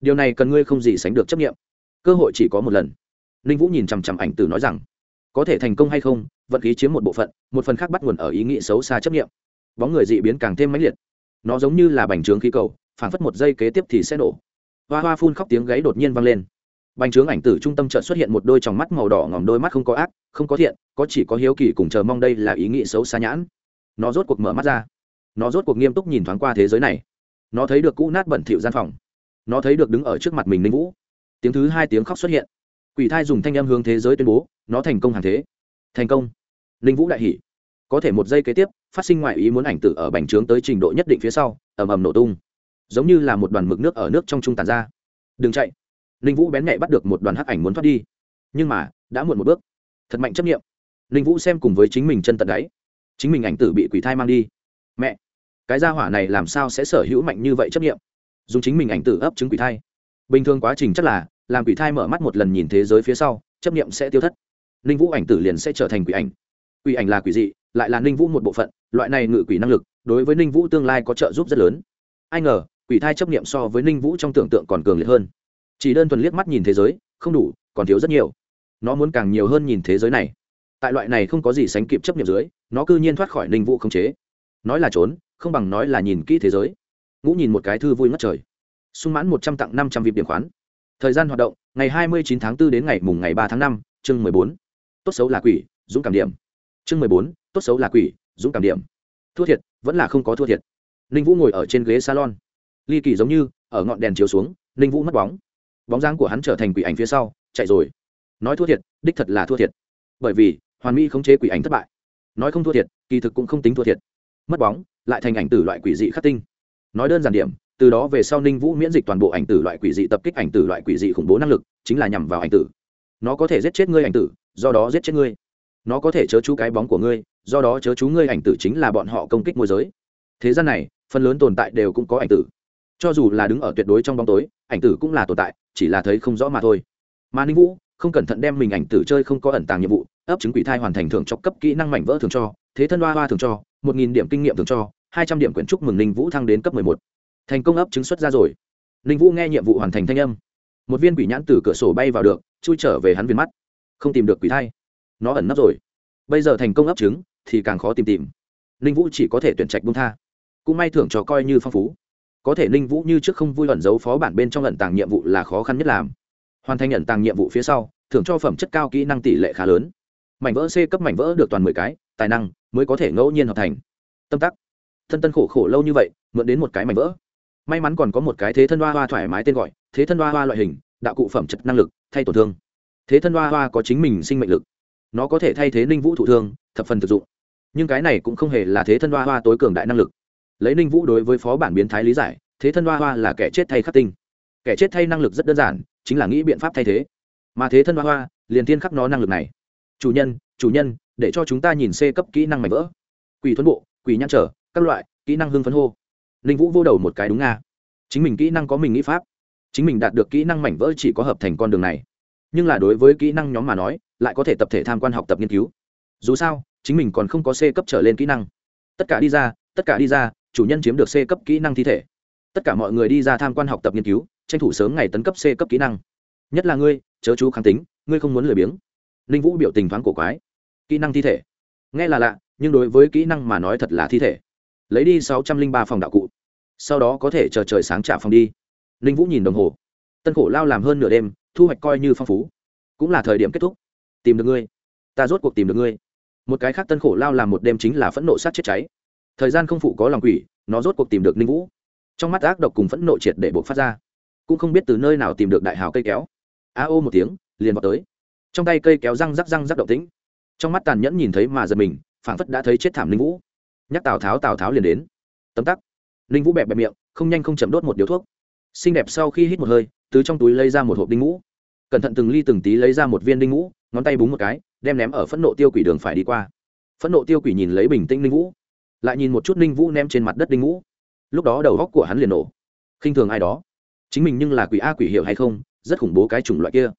Điều này cần ngươi không gì sánh được chấp nghiệm cơ hội chỉ có một lần. Ninh vũ nhìn chằm chằm ảnh tử nói rằng, có thể thành công hay không, vận khí chiếm một bộ phận, một phần khác bắt nguồn ở ý nghĩ xấu xa chấp nghiệm bóng người dị biến càng thêm mãnh liệt nó giống như là bành trướng khí cầu phản phất một giây kế tiếp thì sẽ nổ. Hoa hoa phun khóc tiếng gáy đột nhiên vang lên. Bành trướng ảnh tử trung tâm chợt xuất hiện một đôi tròng mắt màu đỏ ngòm đôi mắt không có ác, không có thiện, có chỉ có hiếu kỳ cùng chờ mong đây là ý nghĩ xấu xa nhãn. Nó rốt cuộc mở mắt ra. Nó rốt cuộc nghiêm túc nhìn thoáng qua thế giới này. Nó thấy được cũ nát bẩn thỉu gian phòng. Nó thấy được đứng ở trước mặt mình ninh vũ. Tiếng thứ hai tiếng khóc xuất hiện. Quỷ thai dùng thanh âm hướng thế giới tuyên bố, nó thành công hàng thế. Thành công. Ninh vũ đại hỉ. Có thể một giây kế tiếp phát sinh ngoại ý muốn ảnh tử ở bành trướng tới trình độ nhất định phía sau, ầm ầm nổ tung. Giống như là một đoàn mực nước ở nước trong trung tàn ra. Đừng chạy. Ninh vũ bén nhẹ bắt được một đoàn hắc ảnh muốn thoát đi. Nhưng mà, đã muộn một bước. Thật mạnh chấp nghiệm ninh vũ xem cùng với chính mình chân tận đáy. Chính mình ảnh tử bị quỷ thai mang đi. Mẹ, cái gia hỏa này làm sao sẽ sở hữu mạnh như vậy chấp nghiệm dùng chính mình ảnh tử ấp trứng quỷ thai. Bình thường quá trình chắc là, làm quỷ thai mở mắt một lần nhìn thế giới phía sau, chấp nghiệm sẽ tiêu thất. Ninh vũ ảnh tử liền sẽ trở thành quỷ ảnh. Quỷ ảnh là quỷ dị, lại là ninh vũ một bộ phận loại này ngự quỷ năng lực, đối với ninh vũ tương lai có trợ giúp rất lớn. Ai ngờ, quỷ thai chấp nghiệm so với ninh vũ trong tưởng tượng còn cường liệt hơn. Chỉ đơn thuần liếc mắt nhìn thế giới, không đủ, còn thiếu rất nhiều. Nó muốn càng nhiều hơn nhìn thế giới này. Tại loại này không có gì sánh kịp chấp nghiệm dưới, nó cư nhiên thoát khỏi ninh vũ không chế. Nói là trốn, không bằng nói là nhìn kỹ thế giới. Ngũ nhìn một cái thư vui ngất trời. Sung mãn một trăm tặng năm trăm vịp điểm khoán. Thời gian hoạt động, ngày hai mươi chín tháng 4 đến ngày mùng ngày ba tháng năm, chương mười bốn. Tốt xấu là quỷ, dũng cảm điểm. Chương mười bốn, tốt xấu là quỷ dũng cảm điểm. Thua thiệt, vẫn là không có thua thiệt. Ninh vũ ngồi ở trên ghế salon. Ly kỳ giống như, ở ngọn đèn chiếu xuống, ninh vũ mất bóng. Bóng dáng của hắn trở thành quỷ ảnh phía sau, chạy rồi. Nói thua thiệt, đích thật là thua thiệt. Bởi vì, hoàn mỹ khống chế quỷ ảnh thất bại. Nói không thua thiệt, kỳ thực cũng không tính thua thiệt. Mất bóng, lại thành ảnh tử loại quỷ dị khắc tinh. Nói đơn giản điểm, từ đó về sau ninh vũ miễn dịch toàn bộ ảnh tử loại quỷ dị tập kích ảnh tử loại quỷ dị khủng bố năng lực, chính là nhằm vào ảnh tử. Nó có thể giết chết ngươi ảnh tử, do đó giết chết ngươi nó có thể chớ chú cái bóng của ngươi, do đó chớ chú ngươi ảnh tử chính là bọn họ công kích môi giới. Thế gian này, phần lớn tồn tại đều cũng có ảnh tử. Cho dù là đứng ở tuyệt đối trong bóng tối, ảnh tử cũng là tồn tại, chỉ là thấy không rõ mà thôi. Mà ninh vũ, không cẩn thận đem mình ảnh tử chơi không có ẩn tàng nhiệm vụ, ấp chứng quỷ thai hoàn thành thưởng cho cấp kỹ năng mảnh vỡ thường cho, thế thân hoa hoa thường cho, một nghìn điểm kinh nghiệm thường cho, hai trăm điểm quyển trúc mừng ninh vũ thăng đến cấp mười một. Thành công ấp chứng xuất ra rồi. Ninh vũ nghe nhiệm vụ hoàn thành thanh âm. Một viên quỷ nhãn từ cửa sổ bay vào được, chui trở về hắn viên mắt. Không tìm được quỷ thai nó ẩn nấp rồi. Bây giờ thành công ấp trứng, thì càng khó tìm tìm. Ninh vũ chỉ có thể tuyển trạch bung tha. Cũng may thưởng cho coi như phong phú. Có thể ninh vũ như trước không vui ẩn giấu phó bản bên trong ẩn tàng nhiệm vụ là khó khăn nhất làm. Hoàn thành ẩn tàng nhiệm vụ phía sau, thưởng cho phẩm chất cao kỹ năng tỷ lệ khá lớn. Mảnh vỡ c cấp mảnh vỡ được toàn mười cái, tài năng mới có thể ngẫu nhiên hợp thành. Tâm tắc. Thân tân khổ khổ lâu như vậy, mượn đến một cái mảnh vỡ. May mắn còn có một cái thế thân hoa hoa thoải mái tên gọi, thế thân hoa hoa loại hình, đạo cụ phẩm chất năng lực, thay tổn thương. Thế thân hoa hoa có chính mình sinh mệnh lực nó có thể thay thế ninh vũ thụ thương, thập phần thực dụng. Nhưng cái này cũng không hề là thế thân hoa hoa tối cường đại năng lực. Lấy ninh vũ đối với phó bản biến thái lý giải, thế thân hoa hoa là kẻ chết thay khắc tinh. Kẻ chết thay năng lực rất đơn giản, chính là nghĩ biện pháp thay thế. Mà thế thân hoa hoa, liền tiên khắc nó năng lực này. Chủ nhân chủ nhân, để cho chúng ta nhìn c cấp kỹ năng mảnh vỡ. Quỷ thuẫn bộ, quỷ nhăn trở, các loại, kỹ năng hưng phấn hô. Ninh vũ vô đầu một cái đúng nga. Chính mình kỹ năng có mình nghĩ pháp. Chính mình đạt được kỹ năng mảnh vỡ chỉ có hợp thành con đường này. Nhưng là đối với kỹ năng nhóm mà nói lại có thể tập thể tham quan học tập nghiên cứu. Dù sao, chính mình còn không có c cấp trở lên kỹ năng. Tất cả đi ra, tất cả đi ra, chủ nhân chiếm được c cấp kỹ năng thi thể. Tất cả mọi người đi ra tham quan học tập nghiên cứu, tranh thủ sớm ngày tấn cấp c cấp kỹ năng. Nhất là ngươi, chớ chú kháng tính, ngươi không muốn lười biếng. Ninh vũ biểu tình thoáng cổ quái. Kỹ năng thi thể. Nghe là lạ, nhưng đối với kỹ năng mà nói thật là thi thể. Lấy đi sáu trăm linh ba phòng đạo cụ. Sau đó có thể chờ trời sáng trả phòng đi. Ninh vũ nhìn đồng hồ. Tân khổ lao làm hơn nửa đêm, thu hoạch coi như phong phú. Cũng là thời điểm kết thúc tìm được ngươi. Ta rốt cuộc tìm được ngươi. Một cái khác tân khổ lao làm một đêm chính là phẫn nộ sát chết cháy. Thời gian không phụ có lòng quỷ, nó rốt cuộc tìm được ninh vũ. Trong mắt ác độc cùng phẫn nộ triệt để buộc phát ra. Cũng không biết từ nơi nào tìm được đại hào cây kéo. A ô một tiếng, liền vào tới. Trong tay cây kéo răng rắc răng rắc động tĩnh. Trong mắt tàn nhẫn nhìn thấy mà giật mình, phảng phất đã thấy chết thảm ninh vũ. Nhắc tào tháo tào tháo liền đến. Tấm tắc. Ninh vũ bẹp bẹp miệng, không nhanh không chậm đốt một điếu thuốc. Xinh đẹp sau khi hít một hơi, từ trong túi lấy ra một hộp đinh ngũ cẩn thận từng ly từng tí lấy ra một viên đinh ngũ, ngón tay búng một cái, đem ném ở phẫn nộ tiêu quỷ đường phải đi qua. Phẫn nộ tiêu quỷ nhìn lấy bình tĩnh ninh vũ lại nhìn một chút ninh vũ ném trên mặt đất đinh ngũ. Lúc đó đầu góc của hắn liền nổ. Khinh thường ai đó. Chính mình nhưng là quỷ a quỷ hiệu hay không, rất khủng bố cái chủng loại kia.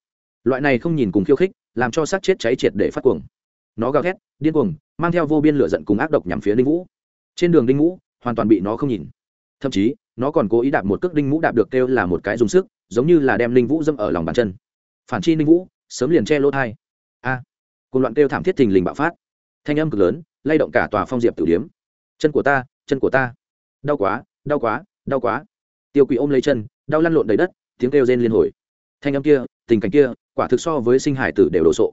Loại này không nhìn cùng khiêu khích, làm cho xác chết cháy triệt để phát cuồng. Nó gào thét, điên cuồng, mang theo vô biên lửa giận cùng ác độc nhằm phía đinh vũ trên đường đinh vũ hoàn toàn bị nó không nhìn. Thậm chí, nó còn cố ý đạp một cước đinh vũ đạp được kêu là một cái dùng sức, giống như là đem đinh vũ dâm ở lòng bàn chân phản chi ninh vũ sớm liền che lỗ thai. A à, cùng loạn kêu thảm thiết thình lình bạo phát. Thanh âm cực lớn lay động cả tòa phong diệp tử điếm. Chân của ta chân của ta. Đau quá đau quá đau quá. Tiêu quỷ ôm lấy chân đau lăn lộn đầy đất tiếng kêu rên liên hồi. Thanh âm kia tình cảnh kia quả thực so với sinh hải tử đều đồ sộ.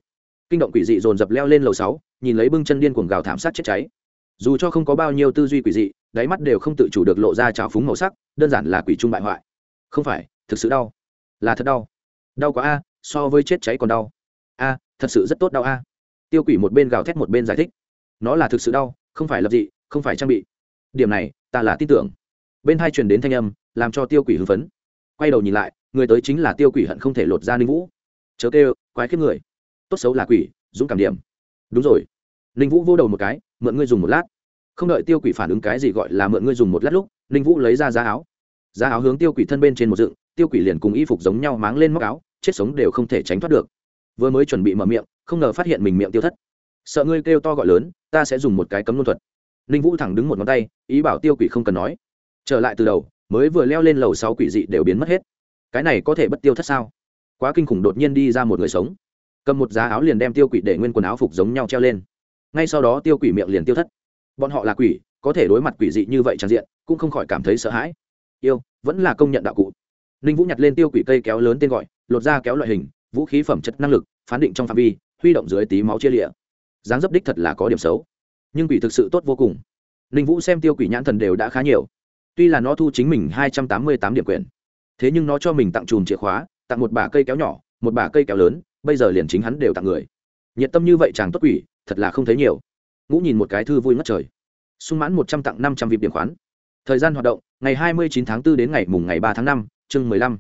Kinh động quỷ dị dồn dập leo lên lầu sáu nhìn lấy bưng chân điên cuồng gào thảm sát chết cháy. Dù cho không có bao nhiêu tư duy quỷ dị đáy mắt đều không tự chủ được lộ ra trào phúng màu sắc đơn giản là quỷ trung bại hoại. Không phải thực sự đau. Là thật đau. Đau quá a so với chết cháy còn đau. A, thật sự rất tốt đau a. Tiêu quỷ một bên gào thét một bên giải thích. Nó là thực sự đau, không phải lập dị, không phải trang bị. Điểm này, ta là tin tưởng. Bên hai truyền đến thanh âm, làm cho tiêu quỷ hưng phấn. Quay đầu nhìn lại, người tới chính là tiêu quỷ hận không thể lột ra ninh vũ. Chớ kêu, quái khiếp người. Tốt xấu là quỷ, dũng cảm điểm. Đúng rồi. Ninh vũ vô đầu một cái, mượn ngươi dùng một lát. Không đợi tiêu quỷ phản ứng cái gì gọi là mượn ngươi dùng một lát lúc, ninh vũ lấy ra giá áo. Giá áo hướng tiêu quỷ thân bên trên một dựng, tiêu quỷ liền cùng y phục giống nhau máng lên móc áo chết sống đều không thể tránh thoát được. Vừa mới chuẩn bị mở miệng, không ngờ phát hiện mình miệng tiêu thất. Sợ ngươi kêu to gọi lớn, ta sẽ dùng một cái cấm luân thuật. Ninh vũ thẳng đứng một ngón tay, ý bảo tiêu quỷ không cần nói. Trở lại từ đầu, mới vừa leo lên lầu sáu quỷ dị đều biến mất hết. Cái này có thể bất tiêu thất sao? Quá kinh khủng đột nhiên đi ra một người sống. Cầm một giá áo liền đem tiêu quỷ để nguyên quần áo phục giống nhau treo lên. Ngay sau đó tiêu quỷ miệng liền tiêu thất. Bọn họ là quỷ, có thể đối mặt quỷ dị như vậy tràn diện, cũng không khỏi cảm thấy sợ hãi. Yêu, vẫn là công nhận đạo cụ ninh vũ nhặt lên tiêu quỷ cây kéo lớn tên gọi, lột ra kéo loại hình, vũ khí phẩm chất năng lực, phán định trong phạm vi, huy động dưới tí máu chia lịa. Dáng dấp đích thật là có điểm xấu, nhưng quỷ thực sự tốt vô cùng. Ninh vũ xem tiêu quỷ nhãn thần đều đã khá nhiều. Tuy là nó thu chính mình hai trăm tám mươi tám điểm quyền, thế nhưng nó cho mình tặng chùm chìa khóa, tặng một bả cây kéo nhỏ, một bả cây kéo lớn, bây giờ liền chính hắn đều tặng người. Nhiệt tâm như vậy chàng tốt quỷ, thật là không thấy nhiều. Ngũ nhìn một cái thư vui ngất trời. Sung mãn một trăm tặng năm trăm vịp điểm khoán. Thời gian hoạt động, ngày hai mươi chín tháng 4 đến ngày mùng ngày ba tháng năm chương mười lăm,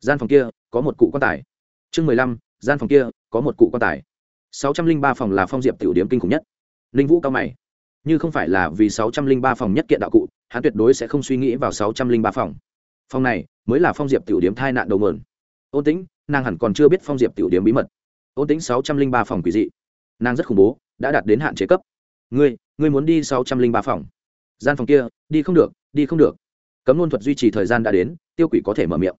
gian phòng kia có một cụ quan tài. Chương mười lăm, gian phòng kia có một cụ quan tài. Sáu trăm linh ba phòng là phong diệp tiểu điểm kinh khủng nhất. Linh vũ cao mày. Như không phải là vì sáu trăm linh ba phòng nhất kiện đạo cụ, hắn tuyệt đối sẽ không suy nghĩ vào sáu trăm linh ba phòng. Phòng này mới là phong diệp tiểu điểm thai nạn đầu mượn ôn tĩnh, nàng hẳn còn chưa biết phong diệp tiểu điểm bí mật. Ôn tĩnh, sáu trăm linh ba phòng quỷ dị. Nàng rất khủng bố, đã đạt đến hạn chế cấp. Ngươi ngươi muốn đi sáu trăm linh ba phòng. Gian phòng kia, đi không được, đi không được cấm nôn thuật duy trì thời gian đã đến, tiêu quỷ có thể mở miệng.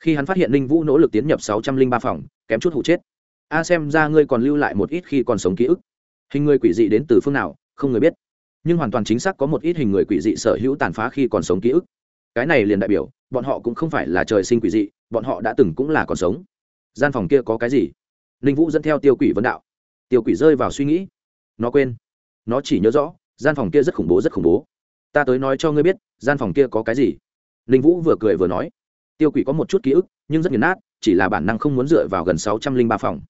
Khi hắn phát hiện linh vũ nỗ lực tiến nhập sáu trăm linh ba phòng, kém chút hụ chết. A xem ra ngươi còn lưu lại một ít khi còn sống ký ức. Hình người quỷ dị đến từ phương nào, không người biết. Nhưng hoàn toàn chính xác có một ít hình người quỷ dị sở hữu tàn phá khi còn sống ký ức. Cái này liền đại biểu, bọn họ cũng không phải là trời sinh quỷ dị, bọn họ đã từng cũng là còn sống. Gian phòng kia có cái gì? Ninh vũ dẫn theo tiêu quỷ vấn đạo. Tiêu quỷ rơi vào suy nghĩ. Nó quên. Nó chỉ nhớ rõ, gian phòng kia rất khủng bố, rất khủng bố ta tới nói cho ngươi biết, gian phòng kia có cái gì? Ninh vũ vừa cười vừa nói. Tiêu quỷ có một chút ký ức, nhưng rất nghiền nát, chỉ là bản năng không muốn dựa vào gần sáu trăm linh ba phòng.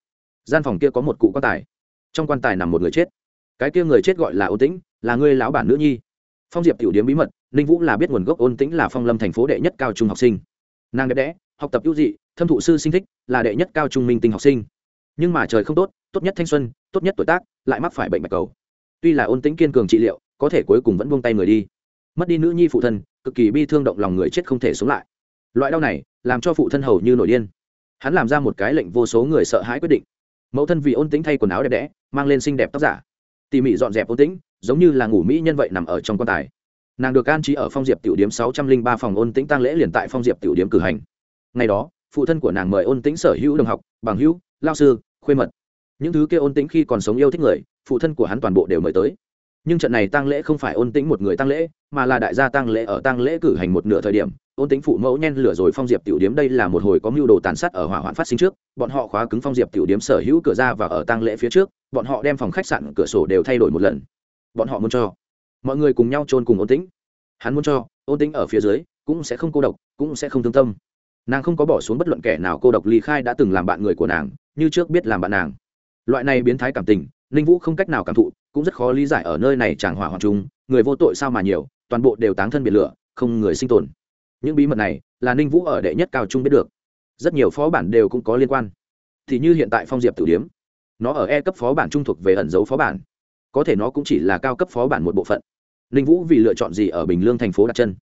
Gian phòng kia có một cụ quan tài. Trong quan tài nằm một người chết. Cái kia người chết gọi là ôn tĩnh, là ngươi lão bản nữ nhi. Phong diệp tiểu điếm bí mật, ninh vũ là biết nguồn gốc ôn tĩnh là phong lâm thành phố đệ nhất cao trung học sinh. Nàng đẹp đẽ, học tập ưu dị, thâm thụ sư sinh thích, là đệ nhất cao trung minh tinh học sinh. Nhưng mà trời không tốt tốt nhất thanh xuân, tốt nhất tuổi tác, lại mắc phải bệnh bạch cầu. Tuy là ôn tĩnh kiên cường trị liệu, có thể cuối cùng vẫn buông tay người đi mất đi nữ nhi phụ thân, cực kỳ bi thương động lòng người chết không thể sống lại. Loại đau này, làm cho phụ thân hầu như nổi điên. Hắn làm ra một cái lệnh vô số người sợ hãi quyết định. Mẫu thân vì ôn tĩnh thay quần áo đẹp đẽ, mang lên xinh đẹp tóc giả. Tỉ mỉ dọn dẹp ôn tĩnh, giống như là ngủ mỹ nhân vậy nằm ở trong quan tài. Nàng được an trí ở phong diệp tiểu điếm sáu trăm linh ba phòng ôn tĩnh tăng lễ liền tại phong diệp tiểu điếm cử hành. Ngày đó, phụ thân của nàng mời ôn tĩnh sở hữu đồng học, bằng hữu, lao sư, khuê mật. Những thứ kia ôn tĩnh khi còn sống yêu thích người, phụ thân của hắn toàn bộ đều mời tới nhưng trận này tăng lễ không phải ôn tĩnh một người tăng lễ, mà là đại gia tăng lễ ở tăng lễ cử hành một nửa thời điểm. Ôn tĩnh phụ mẫu nhen lửa rồi phong diệp tiểu điếm đây là một hồi có mưu đồ tàn sát ở hỏa hoạn phát sinh trước. Bọn họ khóa cứng phong diệp tiểu điếm sở hữu cửa ra và ở tăng lễ phía trước. Bọn họ đem phòng khách sạn, cửa sổ đều thay đổi một lần. Bọn họ muốn cho mọi người cùng nhau chôn cùng ôn tĩnh. Hắn muốn cho ôn tĩnh ở phía dưới, cũng sẽ không cô độc, cũng sẽ không thương tâm. Nàng không có bỏ xuống bất luận kẻ nào cô độc ly khai đã từng làm bạn người của nàng, như trước biết làm bạn nàng. Loại này biến thái cảm tình, ninh vũ không cách nào cảm thụ cũng rất khó lý giải ở nơi này chẳng hỏa hoạn chung, người vô tội sao mà nhiều, toàn bộ đều táng thân biệt lửa, không người sinh tồn. Những bí mật này là ninh vũ ở đệ nhất cao trung biết được. Rất nhiều phó bản đều cũng có liên quan. Thì như hiện tại phong diệp tử điếm, nó ở e cấp phó bản trung thuộc về ẩn dấu phó bản. Có thể nó cũng chỉ là cao cấp phó bản một bộ phận. Ninh vũ vì lựa chọn gì ở bình lương thành phố đặt chân?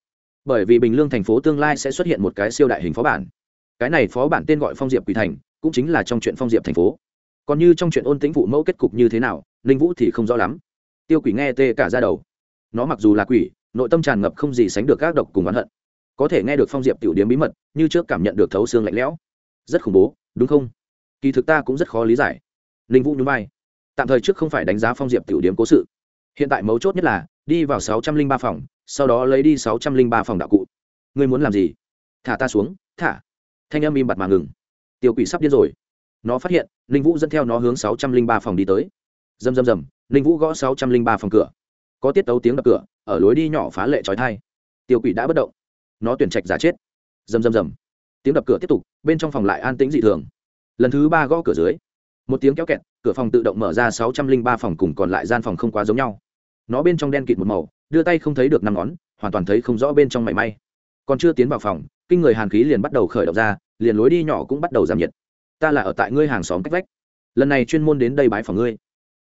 Bởi vì bình lương thành phố tương lai sẽ xuất hiện một cái siêu đại hình phó bản. Cái này phó bản tên gọi phong diệp quỳ thành, cũng chính là trong chuyện phong diệp thành phố còn như trong chuyện ôn tĩnh phụ mẫu kết cục như thế nào, ninh vũ thì không rõ lắm. Tiêu quỷ nghe tê cả ra đầu. Nó mặc dù là quỷ, nội tâm tràn ngập không gì sánh được các độc cùng oán hận. Có thể nghe được phong diệp tiểu điếm bí mật, như trước cảm nhận được thấu xương lạnh lẽo. Rất khủng bố, đúng không? Kỳ thực ta cũng rất khó lý giải. Ninh vũ nhún vai. Tạm thời trước không phải đánh giá phong diệp tiểu điếm cố sự. Hiện tại mấu chốt nhất là, đi vào sáu trăm linh ba phòng, sau đó lấy đi sáu trăm linh ba phòng đạo cụ. Ngươi muốn làm gì? Thả ta xuống, thả. Thanh âm im bặt mà ngừng. Tiêu quỷ sắp điên rồi. Nó phát hiện ninh vũ dẫn theo nó hướng sáu trăm linh ba phòng đi tới. Rầm rầm rầm, ninh vũ gõ sáu trăm linh ba phòng cửa. Có tiết tấu tiếng đập cửa, ở lối đi nhỏ phá lệ trói thai. Tiêu quỷ đã bất động. Nó tuyển trạch giả chết. Rầm rầm rầm. Tiếng đập cửa tiếp tục, bên trong phòng lại an tĩnh dị thường. Lần thứ ba gõ cửa dưới, một tiếng kéo kẹt, cửa phòng tự động mở ra sáu trăm linh ba phòng cùng còn lại gian phòng không quá giống nhau. Nó bên trong đen kịt một màu, đưa tay không thấy được năm ngón, hoàn toàn thấy không rõ bên trong mảy may. Còn chưa tiến vào phòng, kinh người hàn khí liền bắt đầu khởi động ra, liền lối đi nhỏ cũng bắt đầu giảm nhiệt ta là ở tại ngươi hàng xóm cách vách. Lần này chuyên môn đến đây bái phòng ngươi.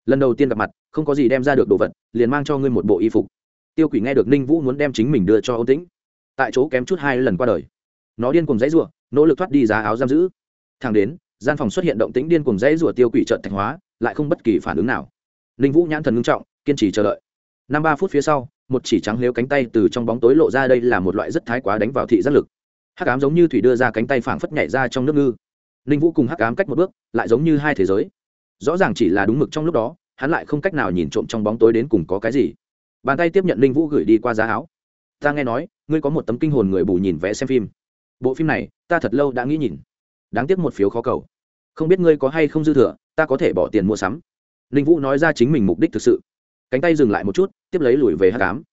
Lần đầu tiên gặp mặt, không có gì đem ra được đồ vật, liền mang cho ngươi một bộ y phục. Tiêu quỷ nghe được ninh vũ muốn đem chính mình đưa cho ôn tĩnh. Tại chỗ kém chút hai lần qua đời. Nó điên cùng dãy rủa, nỗ lực thoát đi giá áo giam giữ. Thẳng đến, gian phòng xuất hiện động tĩnh điên cùng dãy rủa tiêu quỷ trợn thạch hóa, lại không bất kỳ phản ứng nào. Ninh vũ nhãn thần ngưng trọng, kiên trì chờ đợi. Năm ba phút phía sau, một chỉ trắng nếu cánh tay từ trong bóng tối lộ ra đây là một loại rất thái quá đánh vào thị giác lực. Hắc ám giống như thủy đưa ra cánh tay phảng phất nhảy ra trong nước ngư ninh vũ cùng hắc ám cách một bước, lại giống như hai thế giới. Rõ ràng chỉ là đúng mực trong lúc đó, hắn lại không cách nào nhìn trộm trong bóng tối đến cùng có cái gì. Bàn tay tiếp nhận ninh vũ gửi đi qua giá áo. Ta nghe nói, ngươi có một tấm kinh hồn người bù nhìn vẽ xem phim. Bộ phim này, ta thật lâu đã nghĩ nhìn. Đáng tiếc một phiếu khó cầu. Không biết ngươi có hay không dư thừa, ta có thể bỏ tiền mua sắm. Ninh vũ nói ra chính mình mục đích thực sự. Cánh tay dừng lại một chút, tiếp lấy lùi về hát cám